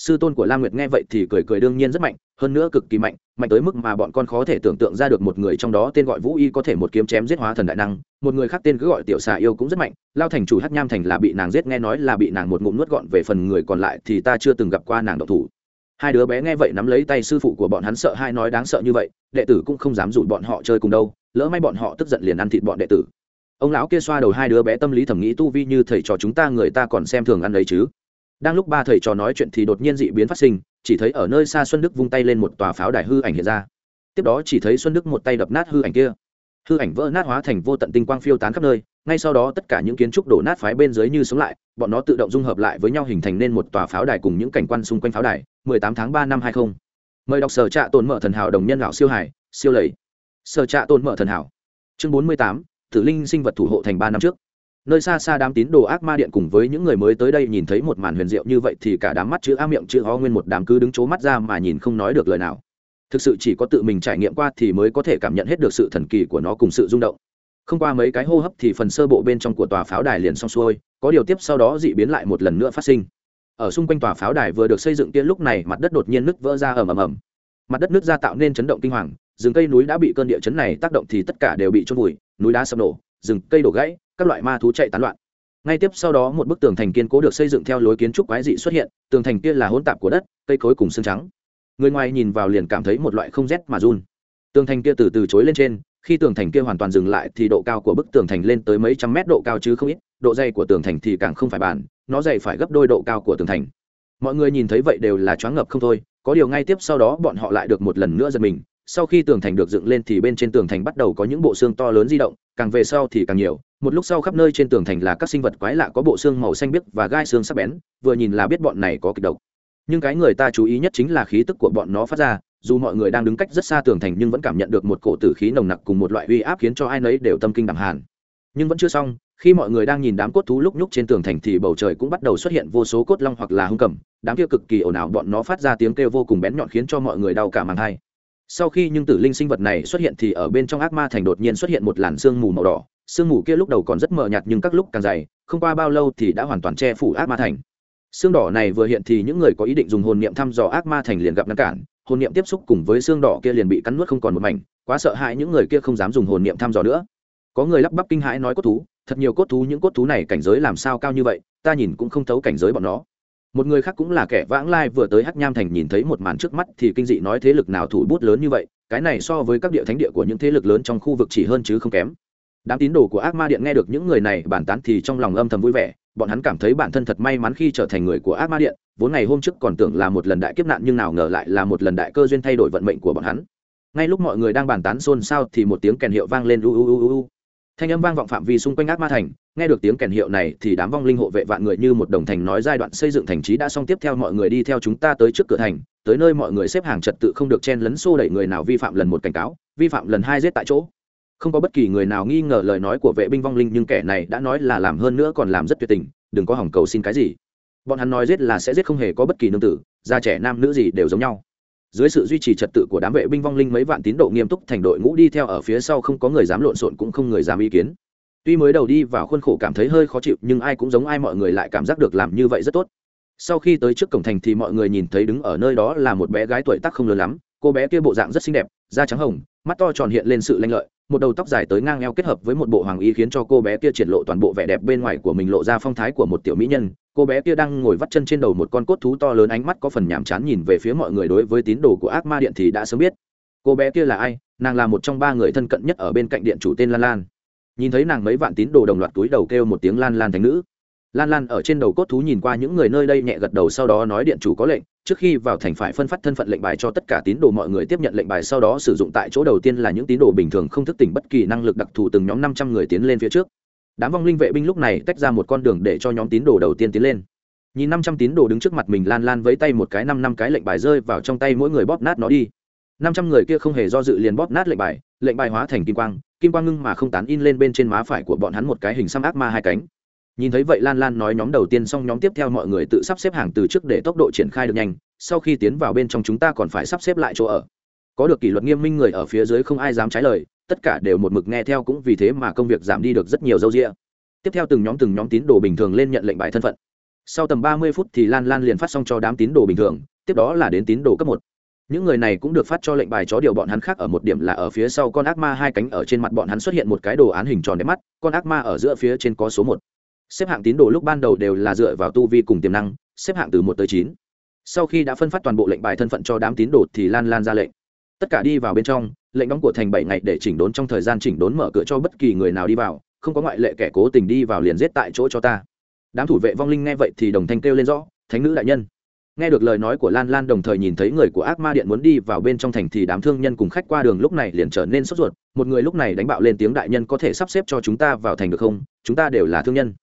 Sư tôn của lam nguyệt nghe vậy thì cười cười đương nhiên rất mạnh, hơn nữa cực kỳ mạnh mạnh tới mức mà bọn con khó thể tưởng tượng ra được một người trong đó tên gọi vũ y có thể một kiếm chém giết hóa thần đại năng, một người khác tên cứ gọi tiểu xà yêu cũng rất mạnh, lao thành chủ hát nham thành là bị nàng giết, nghe nói là bị nàng một ngụm nuốt gọn về phần người còn lại thì ta chưa từng gặp qua nàng độc thủ. Hai đứa bé nghe vậy nắm lấy tay sư phụ của bọn hắn sợ hai nói đáng sợ như vậy, đệ tử cũng không dám dụ bọn họ chơi cùng đâu, lỡ may bọn họ tức giận liền ăn thịt bọn đệ tử. Ông lão kia xoa đầu hai đứa bé tâm lý thẩm nghĩ tu vi như thầy trò chúng ta, người ta còn xem thường ăn đấy chứ đang lúc ba thầy trò nói chuyện thì đột nhiên dị biến phát sinh chỉ thấy ở nơi xa xuân đức vung tay lên một tòa pháo đài hư ảnh hiện ra. Tiếp đó chỉ thấy xuân đức một tay đập nát hư ảnh kia. Hư ảnh vỡ nát hóa thành vô tận tinh quang phiêu tán khắp nơi ngay sau đó tất cả những kiến trúc đổ nát phái bên dưới như sống lại bọn nó tự động dung hợp lại với nhau hình thành nên một tòa pháo đài cùng những cảnh quan xung quanh pháo đài. 18 tháng 3 năm 20. mời đọc sở trạ tồn mở thần hảo đồng nhân lão siêu hải siêu lầy. Sở trạ tồn mở thần hảo. Chương 48, tử linh sinh vật thủ hộ thành ba năm trước nơi xa xa đám tín đồ ác ma điện cùng với những người mới tới đây nhìn thấy một màn huyền diệu như vậy thì cả đám mắt chữ a miệng chữ ho nguyên một đám cứ đứng c mắt ra mà nhìn không nói được lời nào. Thực sự chỉ có tự mình trải nghiệm qua thì mới có thể cảm nhận hết được sự thần kỳ của nó cùng sự rung động. Không qua mấy cái hô hấp thì phần sơ bộ bên trong của tòa pháo đài liền xong xuôi, có điều tiếp sau đó dị biến lại một lần nữa phát sinh. Ở xung quanh tòa pháo đài vừa được xây dựng tiên lúc này mặt đất đột nhiên nứt vỡ ra ầm ầm ầm. Mặt đất nứt ra tạo nên chấn động kinh hoàng, rừng cây núi đã bị cơn địa chấn này tác động thì tất cả đều bị trôn vùi, núi đá sập nổ rừng cây đổ gãy các loại ma thú chạy tán loạn. Ngay tiếp sau đó một bức tường thành kiên cố được xây dựng theo lối kiến trúc quái dị xuất hiện, tường thành kia là hỗn tạp của đất, cây cối cùng xương trắng. Người ngoài nhìn vào liền cảm thấy một loại không rét mà run. Tường thành kia từ từ chối lên trên, khi tường thành kia hoàn toàn dừng lại thì độ cao của bức tường thành lên tới mấy trăm mét độ cao chứ không ít, độ dày của tường thành thì càng không phải bàn nó dày phải gấp đôi độ cao của tường thành. Mọi người nhìn thấy vậy đều là choáng ngập không thôi, có điều ngay tiếp sau đó bọn họ lại được một lần nữa giật mình, sau khi tường thành được dựng lên thì bên trên tường thành bắt đầu có những bộ xương to lớn di động, càng về sau thì càng nhiều một lúc sau khắp nơi trên tường thành là các sinh vật quái lạ có bộ xương màu xanh biếc và gai xương sắc bén, vừa nhìn là biết bọn này có kịch độc. Nhưng cái người ta chú ý nhất chính là khí tức của bọn nó phát ra, dù mọi người đang đứng cách rất xa tường thành nhưng vẫn cảm nhận được một cổ tử khí nồng nặc cùng một loại uy áp khiến cho ai nấy đều tâm kinh đẳng hàn. Nhưng vẫn chưa xong, khi mọi người đang nhìn đám cốt thú lúc nhúc trên tường thành thì bầu trời cũng bắt đầu xuất hiện vô số cốt long hoặc là hung cầm, đám kia cực kỳ ồn ào bọn nó phát ra tiếng kêu vô cùng bén nhọn khiến cho mọi người đau cả màng hai sau khi những tử linh sinh vật này xuất hiện thì ở bên trong ác ma thành đột nhiên xuất hiện một làn sương mù màu đỏ. Sương mù kia lúc đầu còn rất mờ nhạt nhưng các lúc càng dày, không qua bao lâu thì đã hoàn toàn che phủ ác ma thành. Sương đỏ này vừa hiện thì những người có ý định dùng hồn niệm thăm dò ác ma thành liền gặp ngăn cản. Hồn niệm tiếp xúc cùng với xương đỏ kia liền bị cắn nuốt không còn một mảnh. Quá sợ hãi những người kia không dám dùng hồn niệm thăm dò nữa. Có người lắp bắp kinh hãi nói cốt thú, thật nhiều cốt thú, những cốt thú này cảnh giới làm sao cao như vậy? Ta nhìn cũng không thấu cảnh giới bọn nó một người khác cũng là kẻ vãng lai vừa tới hắc nham thành nhìn thấy một màn trước mắt thì kinh dị nói thế lực nào thủ bút lớn như vậy, cái này so với các địa thánh địa của những thế lực lớn trong khu vực chỉ hơn chứ không kém. Đám tín đồ của ác ma điện nghe được những người này bàn tán thì trong lòng âm thầm vui vẻ, bọn hắn cảm thấy bản thân thật may mắn khi trở thành người của ác ma điện, vốn ngày hôm trước còn tưởng là một lần đại kiếp nạn nhưng nào ngờ lại là một lần đại cơ duyên thay đổi vận mệnh của bọn hắn. Ngay lúc mọi người đang bàn tán xôn xao thì một tiếng kèn hiệu vang lên u u u u thanh âm vang vọng phạm vi xung quanh ác ma thành nghe được tiếng kèn hiệu này thì đám vong linh hộ vệ vạn người như một đồng thành nói giai đoạn xây dựng thành trí đã xong, tiếp theo mọi người đi theo chúng ta tới trước cửa thành, tới nơi mọi người xếp hàng trật tự không được chen lấn xô đẩy người nào vi phạm lần một cảnh cáo, vi phạm lần hai giết tại chỗ. Không có bất kỳ người nào nghi ngờ lời nói của vệ binh vong linh, nhưng kẻ này đã nói là làm hơn nữa còn làm rất tuyệt tình, đừng có hỏng cầu xin cái gì. Bọn hắn nói giết là sẽ giết không hề có bất kỳ nương tử, già trẻ nam nữ gì đều giống nhau. Dưới sự duy trì trật tự của đám vệ binh vong linh mấy vạn tín độ nghiêm túc thành đội ngũ đi theo ở phía sau không có người dám lộn xộn cũng không người dám ý kiến tuy mới đầu đi vào khuôn khổ cảm thấy hơi khó chịu, nhưng ai cũng giống ai mọi người lại cảm giác được làm như vậy rất tốt. Sau khi tới trước cổng thành thì mọi người nhìn thấy đứng ở nơi đó là một bé gái tuổi tác không lớn lắm, cô bé kia bộ dạng rất xinh đẹp, da trắng hồng, mắt to tròn hiện lên sự lanh lợi, một đầu tóc dài tới ngang eo kết hợp với một bộ hoàng y khiến cho cô bé kia triển lộ toàn bộ vẻ đẹp bên ngoài của mình lộ ra phong thái của một tiểu mỹ nhân. Cô bé kia đang ngồi vắt chân trên đầu một con cốt thú to lớn ánh mắt có phần nhàm chán nhìn về phía mọi người đối với tín đồ của ác ma điện thì đã sớm biết. Cô bé kia là ai? Nàng là một trong ba người thân cận nhất ở bên cạnh điện chủ tên lan lan nhìn thấy nàng mấy vạn tín đồ đồng loạt túi đầu kêu một tiếng lan lan thành nữ. Lan lan ở trên đầu cốt thú nhìn qua những người nơi đây nhẹ gật đầu sau đó nói điện chủ có lệnh, trước khi vào thành phải phân phát thân phận lệnh bài cho tất cả tín đồ mọi người tiếp nhận lệnh bài sau đó sử dụng tại chỗ đầu tiên là những tín đồ bình thường không thức tỉnh bất kỳ năng lực đặc thù từng nhóm năm trăm người tiến lên phía trước. Đám vong linh vệ binh lúc này tách ra một con đường để cho nhóm tín đồ đầu tiên tiến lên. Nhìn năm trăm tín đồ đứng trước mặt mình, lan lan với tay một cái năm năm cái lệnh bài rơi vào trong tay mỗi người bóp nát nó đi năm trăm người kia không hề do dự liền bóp nát lệnh bài lệnh bài hóa thành kim quang kim quang ngưng mà không tán in lên bên trên má phải của bọn hắn một cái hình xăm ác ma hai cánh. Nhìn thấy vậy lan lan nói nhóm đầu tiên xong nhóm tiếp theo mọi người tự sắp xếp hàng từ trước để tốc độ triển khai được nhanh, sau khi tiến vào bên trong chúng ta còn phải sắp xếp lại chỗ ở. Có được kỷ luật nghiêm minh người ở phía dưới không ai dám trái lời, tất cả đều một mực nghe theo cũng vì thế mà công việc giảm đi được rất nhiều dâu rĩa tiếp theo từng nhóm từng nhóm tín đồ bình thường lên nhận lệnh bài thân phận. Sau tầm ba mươi phút thì lan lan liền phát xong cho đám tín đồ bình thường, tiếp đó là đến tín đồ cấp một những người này cũng được phát cho lệnh bài chó điều bọn hắn khác ở một điểm là ở phía sau con ác ma hai cánh ở trên mặt bọn hắn xuất hiện một cái đồ án hình tròn đẹp mắt, con ác ma ở giữa phía trên có số một. Xếp hạng tín đồ lúc ban đầu đều là dựa vào tu vi cùng tiềm năng, xếp hạng từ một tới chín. Sau khi đã phân phát toàn bộ lệnh bài thân phận cho đám tín đồ thì lan lan ra lệnh. Tất cả đi vào bên trong, lệnh đóng của thành bảy ngày để chỉnh đốn trong thời gian chỉnh đốn mở cửa cho bất kỳ người nào đi vào, không có ngoại lệ kẻ cố tình đi vào liền giết tại chỗ cho ta. Đám thủ vệ vong linh nghe vậy thì đồng thanh kêu lên rõ, thánh nữ đại nhân nghe được lời nói của lan lan đồng thời nhìn thấy người của ác ma điện muốn đi vào bên trong thành thì đám thương nhân cùng khách qua đường lúc này liền trở nên sốt ruột. Một người lúc này đánh bạo lên tiếng đại nhân có thể sắp xếp cho chúng ta vào thành được không? Chúng ta đều là thương nhân.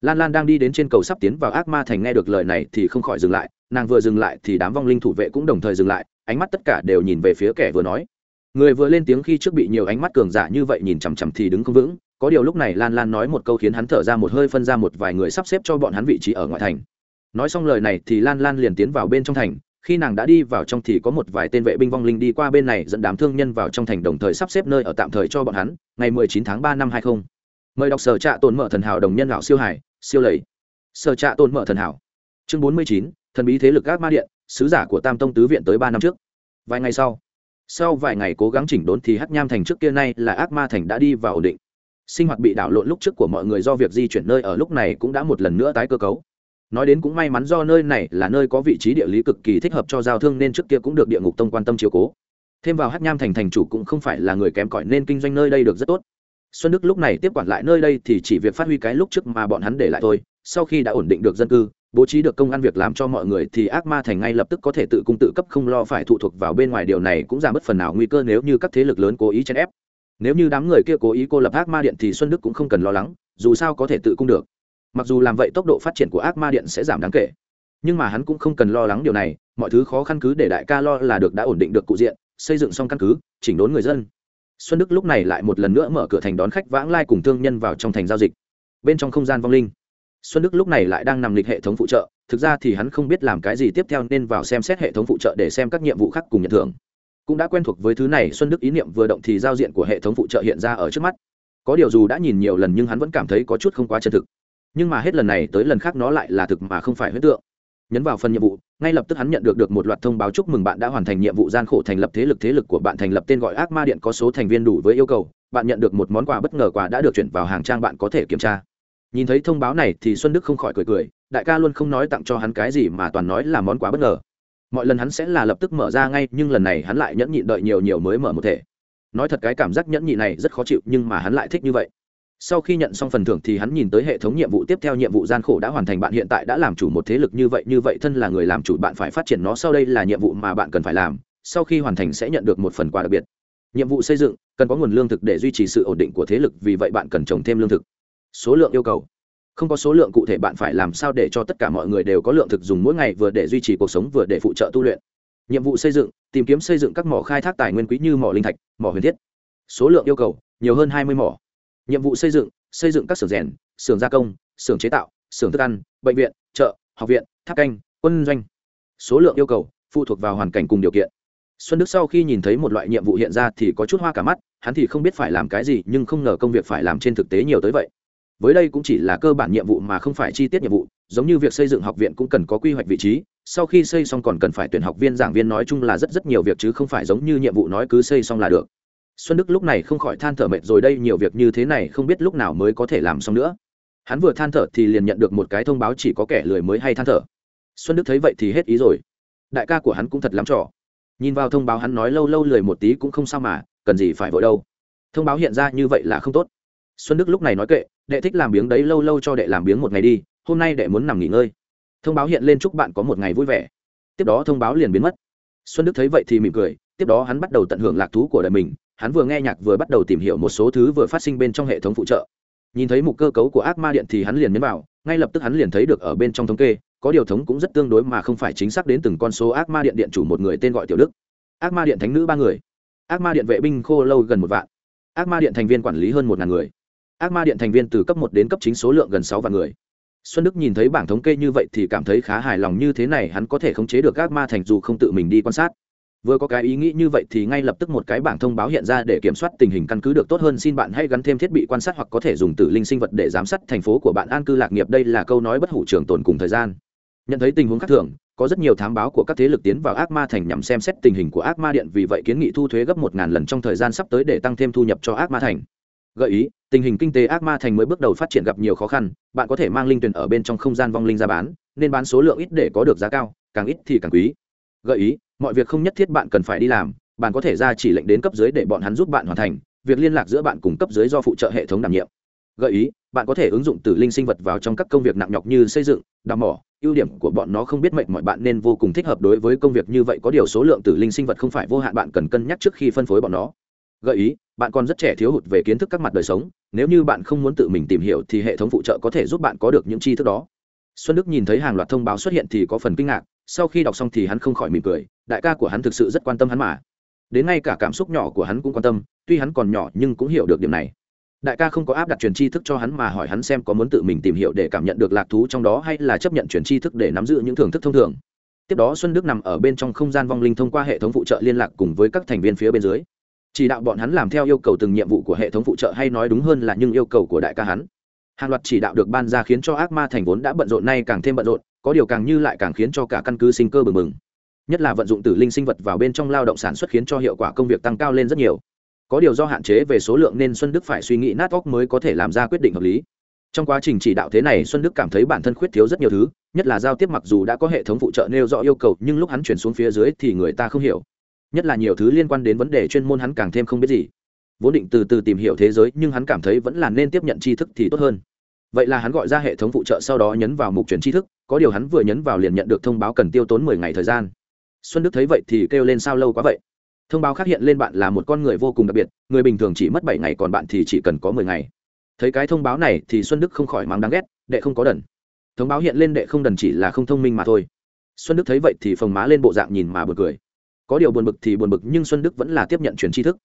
Lan lan đang đi đến trên cầu sắp tiến vào ác ma thành nghe được lời này thì không khỏi dừng lại. Nàng vừa dừng lại thì đám vong linh thủ vệ cũng đồng thời dừng lại, ánh mắt tất cả đều nhìn về phía kẻ vừa nói. Người vừa lên tiếng khi trước bị nhiều ánh mắt cường giả như vậy nhìn chằm chằm thì đứng không vững. Có điều lúc này lan lan nói một câu khiến hắn thở ra một hơi phân ra một vài người sắp xếp cho bọn hắn vị trí ở ngoại thành nói xong lời này thì lan lan liền tiến vào bên trong thành. Khi nàng đã đi vào trong thì có một vài tên vệ binh vong linh đi qua bên này dẫn đám thương nhân vào trong thành đồng thời sắp xếp nơi ở tạm thời cho bọn hắn. Ngày 19 tháng 3 năm 20. mời đọc sở trạ tồn mở thần hảo đồng nhân lão siêu hải siêu lầy. Sở trạ tồn mở thần hảo. Chương 49, thần bí thế lực ác ma điện sứ giả của tam tông tứ viện tới ba năm trước. Vài ngày sau sau vài ngày cố gắng chỉnh đốn thì hắc nham thành trước kia nay là ác ma thành đã đi vào ổn định. Sinh hoạt bị đảo lộn lúc trước của mọi người do việc di chuyển nơi ở lúc này cũng đã một lần nữa tái cơ cấu nói đến cũng may mắn do nơi này là nơi có vị trí địa lý cực kỳ thích hợp cho giao thương nên trước kia cũng được địa ngục tông quan tâm chiếu cố. Thêm vào hát nham thành thành chủ cũng không phải là người kém cỏi nên kinh doanh nơi đây được rất tốt. Xuân đức lúc này tiếp quản lại nơi đây thì chỉ việc phát huy cái lúc trước mà bọn hắn để lại thôi. Sau khi đã ổn định được dân cư, bố trí được công ăn việc làm cho mọi người thì ác ma thành ngay lập tức có thể tự cung tự cấp không lo phải thụ thuộc vào bên ngoài điều này cũng giảm bớt phần nào nguy cơ nếu như các thế lực lớn cố ý chèn ép. Nếu như đám người kia cố ý cô lập ác ma điện thì xuân đức cũng không cần lo lắng, dù sao có thể tự cung được mặc dù làm vậy tốc độ phát triển của ác ma điện sẽ giảm đáng kể, nhưng mà hắn cũng không cần lo lắng điều này, mọi thứ khó khăn cứ để đại ca lo là được đã ổn định được cụ diện, xây dựng xong căn cứ, chỉnh đốn người dân. Xuân đức lúc này lại một lần nữa mở cửa thành đón khách vãng lai cùng thương nhân vào trong thành giao dịch. Bên trong không gian vong linh, xuân đức lúc này lại đang nằm lịch hệ thống phụ trợ, thực ra thì hắn không biết làm cái gì tiếp theo nên vào xem xét hệ thống phụ trợ để xem các nhiệm vụ khác cùng nhận thưởng. Cũng đã quen thuộc với thứ này, xuân đức ý niệm vừa động thì giao diện của hệ thống phụ trợ hiện ra ở trước mắt. Có điều dù đã nhìn nhiều lần nhưng hắn vẫn cảm thấy có chút không quá chân thực nhưng mà hết lần này tới lần khác nó lại là thực mà không phải huyết tượng. Nhấn vào phần nhiệm vụ, ngay lập tức hắn nhận được được một loạt thông báo chúc mừng bạn đã hoàn thành nhiệm vụ gian khổ thành lập thế lực thế lực của bạn thành lập tên gọi ác ma điện có số thành viên đủ với yêu cầu, bạn nhận được một món quà bất ngờ quà đã được chuyển vào hàng trang bạn có thể kiểm tra. Nhìn thấy thông báo này thì xuân đức không khỏi cười cười, đại ca luôn không nói tặng cho hắn cái gì mà toàn nói là món quà bất ngờ. Mọi lần hắn sẽ là lập tức mở ra ngay, nhưng lần này hắn lại nhẫn nhịn đợi nhiều nhiều mới mở một thể. Nói thật cái cảm giác nhẫn nhịn này rất khó chịu, nhưng mà hắn lại thích như vậy sau khi nhận xong phần thưởng thì hắn nhìn tới hệ thống nhiệm vụ tiếp theo nhiệm vụ gian khổ đã hoàn thành, bạn hiện tại đã làm chủ một thế lực như vậy như vậy thân là người làm chủ, bạn phải phát triển nó, sau đây là nhiệm vụ mà bạn cần phải làm. Sau khi hoàn thành sẽ nhận được một phần quà đặc biệt. Nhiệm vụ xây dựng, cần có nguồn lương thực để duy trì sự ổn định của thế lực, vì vậy bạn cần trồng thêm lương thực. Số lượng yêu cầu. Không có số lượng cụ thể bạn phải làm sao để cho tất cả mọi người đều có lượng thực dùng mỗi ngày, vừa để duy trì cuộc sống, vừa để phụ trợ tu luyện. Nhiệm vụ xây dựng, tìm kiếm xây dựng các mỏ khai thác tài nguyên quý như mỏ linh thạch, mỏ huyền thiết. Số lượng yêu cầu, nhiều hơn hai mươi mỏ nhiệm vụ xây dựng xây dựng các xưởng rèn, xưởng gia công, xưởng chế tạo, xưởng thức ăn, bệnh viện, chợ, học viện, tháp canh, quân doanh. Số lượng yêu cầu phụ thuộc vào hoàn cảnh cùng điều kiện. Xuân đức sau khi nhìn thấy một loại nhiệm vụ hiện ra thì có chút hoa cả mắt, hắn thì không biết phải làm cái gì nhưng không ngờ công việc phải làm trên thực tế nhiều tới vậy. Với đây cũng chỉ là cơ bản nhiệm vụ mà không phải chi tiết nhiệm vụ, giống như việc xây dựng học viện cũng cần có quy hoạch vị trí, sau khi xây xong còn cần phải tuyển học viên giảng viên nói chung là rất rất nhiều việc chứ không phải giống như nhiệm vụ nói cứ xây xong là được xuân đức lúc này không khỏi than thở mệt rồi, đây nhiều việc như thế này không biết lúc nào mới có thể làm xong nữa. Hắn vừa than thở thì liền nhận được một cái thông báo chỉ có kẻ lười mới hay than thở. Xuân đức thấy vậy thì hết ý rồi. Đại ca của hắn cũng thật lắm trò. Nhìn vào thông báo hắn nói lâu lâu lười một tí cũng không sao mà, cần gì phải vội đâu. Thông báo hiện ra như vậy là không tốt. Xuân đức lúc này nói kệ, đệ thích làm biếng đấy lâu lâu cho đệ làm biếng một ngày đi, hôm nay đệ muốn nằm nghỉ ngơi. Thông báo hiện lên chúc bạn có một ngày vui vẻ. Tiếp đó thông báo liền biến mất. Xuân đức thấy vậy thì mỉm cười, tiếp đó hắn bắt đầu tận hưởng lạc thú của đời mình hắn vừa nghe nhạc vừa bắt đầu tìm hiểu một số thứ vừa phát sinh bên trong hệ thống phụ trợ. Nhìn thấy mục cơ cấu của ác ma điện thì hắn liền nhấn vào, ngay lập tức hắn liền thấy được ở bên trong thống kê, có điều thống cũng rất tương đối mà không phải chính xác đến từng con số ác ma điện điện chủ một người tên gọi tiểu đức. Ác ma điện thánh nữ ba người. Ác ma điện vệ binh khô lâu gần một vạn. Ác ma điện thành viên quản lý hơn một ngàn người. Ác ma điện thành viên từ cấp một đến cấp chính số lượng gần sáu vạn người. Xuân đức nhìn thấy bảng thống kê như vậy thì cảm thấy khá hài lòng, như thế này hắn có thể khống chế được ác ma thành dù không tự mình đi quan sát vừa có cái ý nghĩ như vậy thì ngay lập tức một cái bảng thông báo hiện ra để kiểm soát tình hình căn cứ được tốt hơn. Xin bạn hãy gắn thêm thiết bị quan sát hoặc có thể dùng tử linh sinh vật để giám sát thành phố của bạn. An cư lạc nghiệp, đây là câu nói bất hủ trường tồn cùng thời gian. Nhận thấy tình huống khác thường, có rất nhiều thám báo của các thế lực tiến vào ác ma thành nhằm xem xét tình hình của ác ma điện. Vì vậy kiến nghị thu thuế gấp một ngàn lần trong thời gian sắp tới để tăng thêm thu nhập cho ác ma thành. Gợi ý, tình hình kinh tế ác ma thành mới bước đầu phát triển gặp nhiều khó khăn. Bạn có thể mang linh tuyển ở bên trong không gian vong linh ra bán, nên bán số lượng ít để có được giá cao, càng ít thì càng quý. Gợi ý mọi việc không nhất thiết bạn cần phải đi làm, bạn có thể ra chỉ lệnh đến cấp dưới để bọn hắn giúp bạn hoàn thành, việc liên lạc giữa bạn cùng cấp dưới do phụ trợ hệ thống đảm nhiệm. Gợi ý, bạn có thể ứng dụng tử linh sinh vật vào trong các công việc nặng nhọc như xây dựng, đào mỏ, ưu điểm của bọn nó không biết mệnh mọi bạn nên vô cùng thích hợp đối với công việc như vậy, có điều số lượng tử linh sinh vật không phải vô hạn bạn cần cân nhắc trước khi phân phối bọn nó. Gợi ý, bạn còn rất trẻ thiếu hụt về kiến thức các mặt đời sống, nếu như bạn không muốn tự mình tìm hiểu thì hệ thống phụ trợ có thể giúp bạn có được những tri thức đó. Xuân đức nhìn thấy hàng loạt thông báo xuất hiện thì có phần kinh ngạc, sau khi đọc xong thì hắn không khỏi mỉm cười đại ca của hắn thực sự rất quan tâm hắn mà. Đến ngay cả cảm xúc nhỏ của hắn cũng quan tâm, tuy hắn còn nhỏ nhưng cũng hiểu được điểm này. Đại ca không có áp đặt truyền tri thức cho hắn mà hỏi hắn xem có muốn tự mình tìm hiểu để cảm nhận được lạc thú trong đó hay là chấp nhận truyền tri thức để nắm giữ những thưởng thức thông thường. Tiếp đó xuân đức nằm ở bên trong không gian vong linh thông qua hệ thống phụ trợ liên lạc cùng với các thành viên phía bên dưới. Chỉ đạo bọn hắn làm theo yêu cầu từng nhiệm vụ của hệ thống phụ trợ hay nói đúng hơn là những yêu cầu của đại ca hắn. Hàng loạt chỉ đạo được ban ra khiến cho ác ma thành vốn đã bận rộn nay càng thêm bận rộn, có điều càng như lại càng khiến cho cả căn cứ sinh cơ bừng bừng nhất là vận dụng tử linh sinh vật vào bên trong lao động sản xuất khiến cho hiệu quả công việc tăng cao lên rất nhiều. Có điều do hạn chế về số lượng nên xuân đức phải suy nghĩ nát óc mới có thể làm ra quyết định hợp lý. Trong quá trình chỉ đạo thế này, xuân đức cảm thấy bản thân khuyết thiếu rất nhiều thứ, nhất là giao tiếp mặc dù đã có hệ thống phụ trợ nêu rõ yêu cầu, nhưng lúc hắn chuyển xuống phía dưới thì người ta không hiểu. Nhất là nhiều thứ liên quan đến vấn đề chuyên môn hắn càng thêm không biết gì. Vốn định từ từ tìm hiểu thế giới, nhưng hắn cảm thấy vẫn là nên tiếp nhận tri thức thì tốt hơn. Vậy là hắn gọi ra hệ thống phụ trợ sau đó nhấn vào mục truyền tri thức, có điều hắn vừa nhấn vào liền nhận được thông báo cần tiêu tốn mười ngày thời gian xuân đức thấy vậy thì kêu lên sao lâu quá vậy? Thông báo khác hiện lên bạn là một con người vô cùng đặc biệt, người bình thường chỉ mất bảy ngày còn bạn thì chỉ cần có mười ngày. Thấy cái thông báo này thì xuân đức không khỏi mắng đáng ghét, đệ không có đần. Thông báo hiện lên đệ không đần chỉ là không thông minh mà thôi. Xuân đức thấy vậy thì phồng má lên bộ dạng nhìn mà bật cười. Có điều buồn bực thì buồn bực nhưng xuân đức vẫn là tiếp nhận truyền tri thức.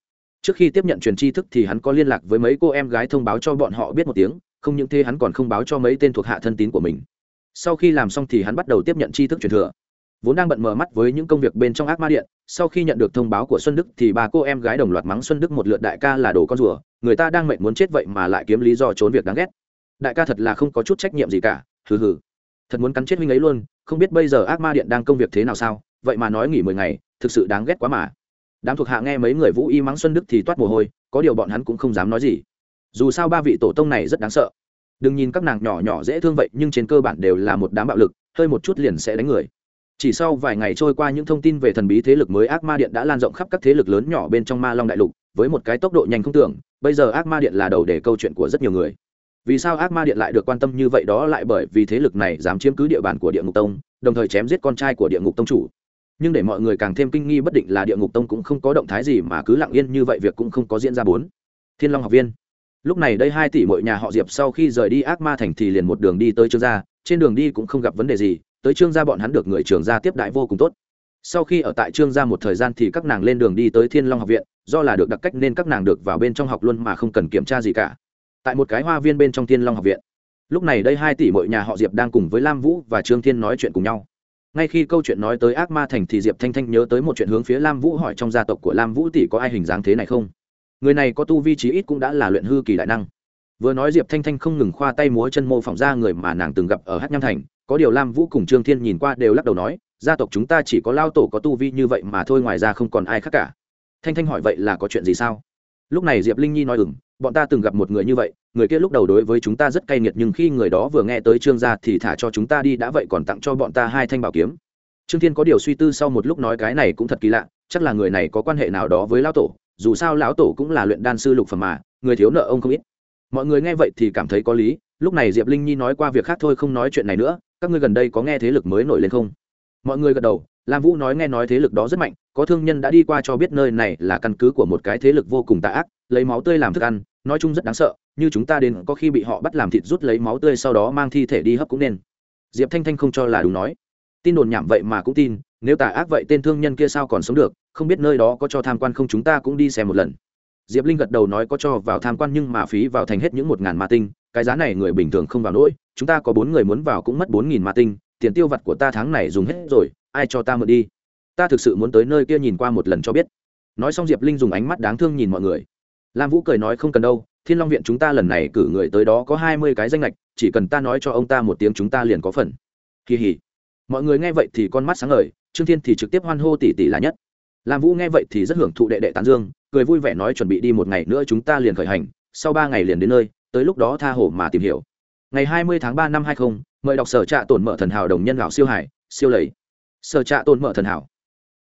Trước khi tiếp nhận truyền tri thức thì hắn có liên lạc với mấy cô em gái thông báo cho bọn họ biết một tiếng, không những thế hắn còn không báo cho mấy tên thuộc hạ thân tín của mình. Sau khi làm xong thì hắn bắt đầu tiếp nhận tri thức truyền thừa vốn đang bận mờ mắt với những công việc bên trong ác ma điện, sau khi nhận được thông báo của xuân đức thì ba cô em gái đồng loạt mắng xuân đức một lượt đại ca là đồ con rùa, người ta đang mệnh muốn chết vậy mà lại kiếm lý do trốn việc đáng ghét. Đại ca thật là không có chút trách nhiệm gì cả, hừ hừ. Thật muốn cắn chết huynh ấy luôn, không biết bây giờ ác ma điện đang công việc thế nào sao, vậy mà nói nghỉ mười ngày, thực sự đáng ghét quá mà. Đám thuộc hạ nghe mấy người vũ y mắng xuân đức thì toát mồ hôi, có điều bọn hắn cũng không dám nói gì. Dù sao ba vị tổ tông này rất đáng sợ. Đừng nhìn các nàng nhỏ nhỏ dễ thương vậy, nhưng trên cơ bản đều là một đám bạo lực, hơi một chút liền sẽ đánh người chỉ sau vài ngày trôi qua những thông tin về thần bí thế lực mới ác ma điện đã lan rộng khắp các thế lực lớn nhỏ bên trong ma long đại lục, với một cái tốc độ nhanh không tưởng, bây giờ ác ma điện là đầu để câu chuyện của rất nhiều người. Vì sao ác ma điện lại được quan tâm như vậy đó lại bởi vì thế lực này dám chiếm cứ địa bàn của địa ngục tông, đồng thời chém giết con trai của địa ngục tông chủ. Nhưng để mọi người càng thêm kinh nghi bất định là địa ngục tông cũng không có động thái gì mà cứ lặng yên như vậy việc cũng không có diễn ra bốn. Thiên long học viên. Lúc này đây hai tỷ mỗi nhà họ diệp sau khi rời đi ác ma thành thì liền một đường đi tới trương gia, trên đường đi cũng không gặp vấn đề gì tới trương gia bọn hắn được người trường gia tiếp đãi vô cùng tốt. Sau khi ở tại trương gia một thời gian thì các nàng lên đường đi tới thiên long học viện, do là được đặc cách nên các nàng được vào bên trong học luôn mà không cần kiểm tra gì cả. Tại một cái hoa viên bên trong thiên long học viện. Lúc này đây hai tỷ mỗi nhà họ diệp đang cùng với lam vũ và trương thiên nói chuyện cùng nhau. Ngay khi câu chuyện nói tới ác ma thành thì diệp thanh thanh nhớ tới một chuyện hướng phía lam vũ hỏi trong gia tộc của lam vũ tỷ có ai hình dáng thế này không? Người này có tu vi trí ít cũng đã là luyện hư kỳ đại năng vừa nói diệp thanh thanh không ngừng khoa tay múa chân mô phỏng ra người mà nàng từng gặp ở hát nham thành, có điều lam vũ cùng trương thiên nhìn qua đều lắc đầu nói, gia tộc chúng ta chỉ có lao tổ có tu vi như vậy mà thôi, ngoài ra không còn ai khác cả. Thanh thanh hỏi vậy là có chuyện gì sao? Lúc này diệp linh nhi nói ừng bọn ta từng gặp một người như vậy, người kia lúc đầu đối với chúng ta rất cay nghiệt, nhưng khi người đó vừa nghe tới trương gia thì thả cho chúng ta đi, đã vậy còn tặng cho bọn ta hai thanh bảo kiếm. Trương thiên có điều suy tư sau một lúc nói, cái này cũng thật kỳ lạ, chắc là người này có quan hệ nào đó với lão tổ, dù sao lão tổ cũng là luyện đan sư lục phẩm mà, người thiếu nợ ông không ít mọi người nghe vậy thì cảm thấy có lý, lúc này diệp linh nhi nói qua việc khác thôi, không nói chuyện này nữa, các ngươi gần đây có nghe thế lực mới nổi lên không? Mọi người gật đầu, lam vũ nói nghe nói thế lực đó rất mạnh, có thương nhân đã đi qua cho biết nơi này là căn cứ của một cái thế lực vô cùng tà ác, lấy máu tươi làm thức ăn, nói chung rất đáng sợ, như chúng ta đến có khi bị họ bắt làm thịt rút lấy máu tươi sau đó mang thi thể đi hấp cũng nên. Diệp thanh thanh không cho là đúng nói. Tin đồn nhảm vậy mà cũng tin, nếu tà ác vậy tên thương nhân kia sao còn sống được, không biết nơi đó có cho tham quan không, chúng ta cũng đi xem một lần diệp linh gật đầu nói có cho vào tham quan nhưng mà phí vào thành hết những một ngàn ma tinh, cái giá này người bình thường không vào nỗi, chúng ta có bốn người muốn vào cũng mất bốn nghìn ma tinh, tiền tiêu vặt của ta tháng này dùng hết rồi, ai cho ta mượn đi? Ta thực sự muốn tới nơi kia nhìn qua một lần cho biết. Nói xong diệp linh dùng ánh mắt đáng thương nhìn mọi người. Lam vũ cười nói, không cần đâu, thiên long viện chúng ta lần này cử người tới đó có hai mươi cái danh lệch, chỉ cần ta nói cho ông ta một tiếng chúng ta liền có phần. Kỳ hỉ. Mọi người nghe vậy thì con mắt sáng ngời, trương thiên thì trực tiếp hoan hô tỷ tỷ là nhất lam vũ nghe vậy thì rất hưởng thụ đệ đệ tán dương, cười vui vẻ nói chuẩn bị đi một ngày nữa chúng ta liền khởi hành, sau ba ngày liền đến nơi, tới lúc đó tha hồ mà tìm hiểu. Ngày hai mươi tháng ba năm hai nghìn mời đọc sở trạ tổn mở thần hảo đồng nhân gạo siêu hải, siêu lầy. Sở trạ tổn mở thần hảo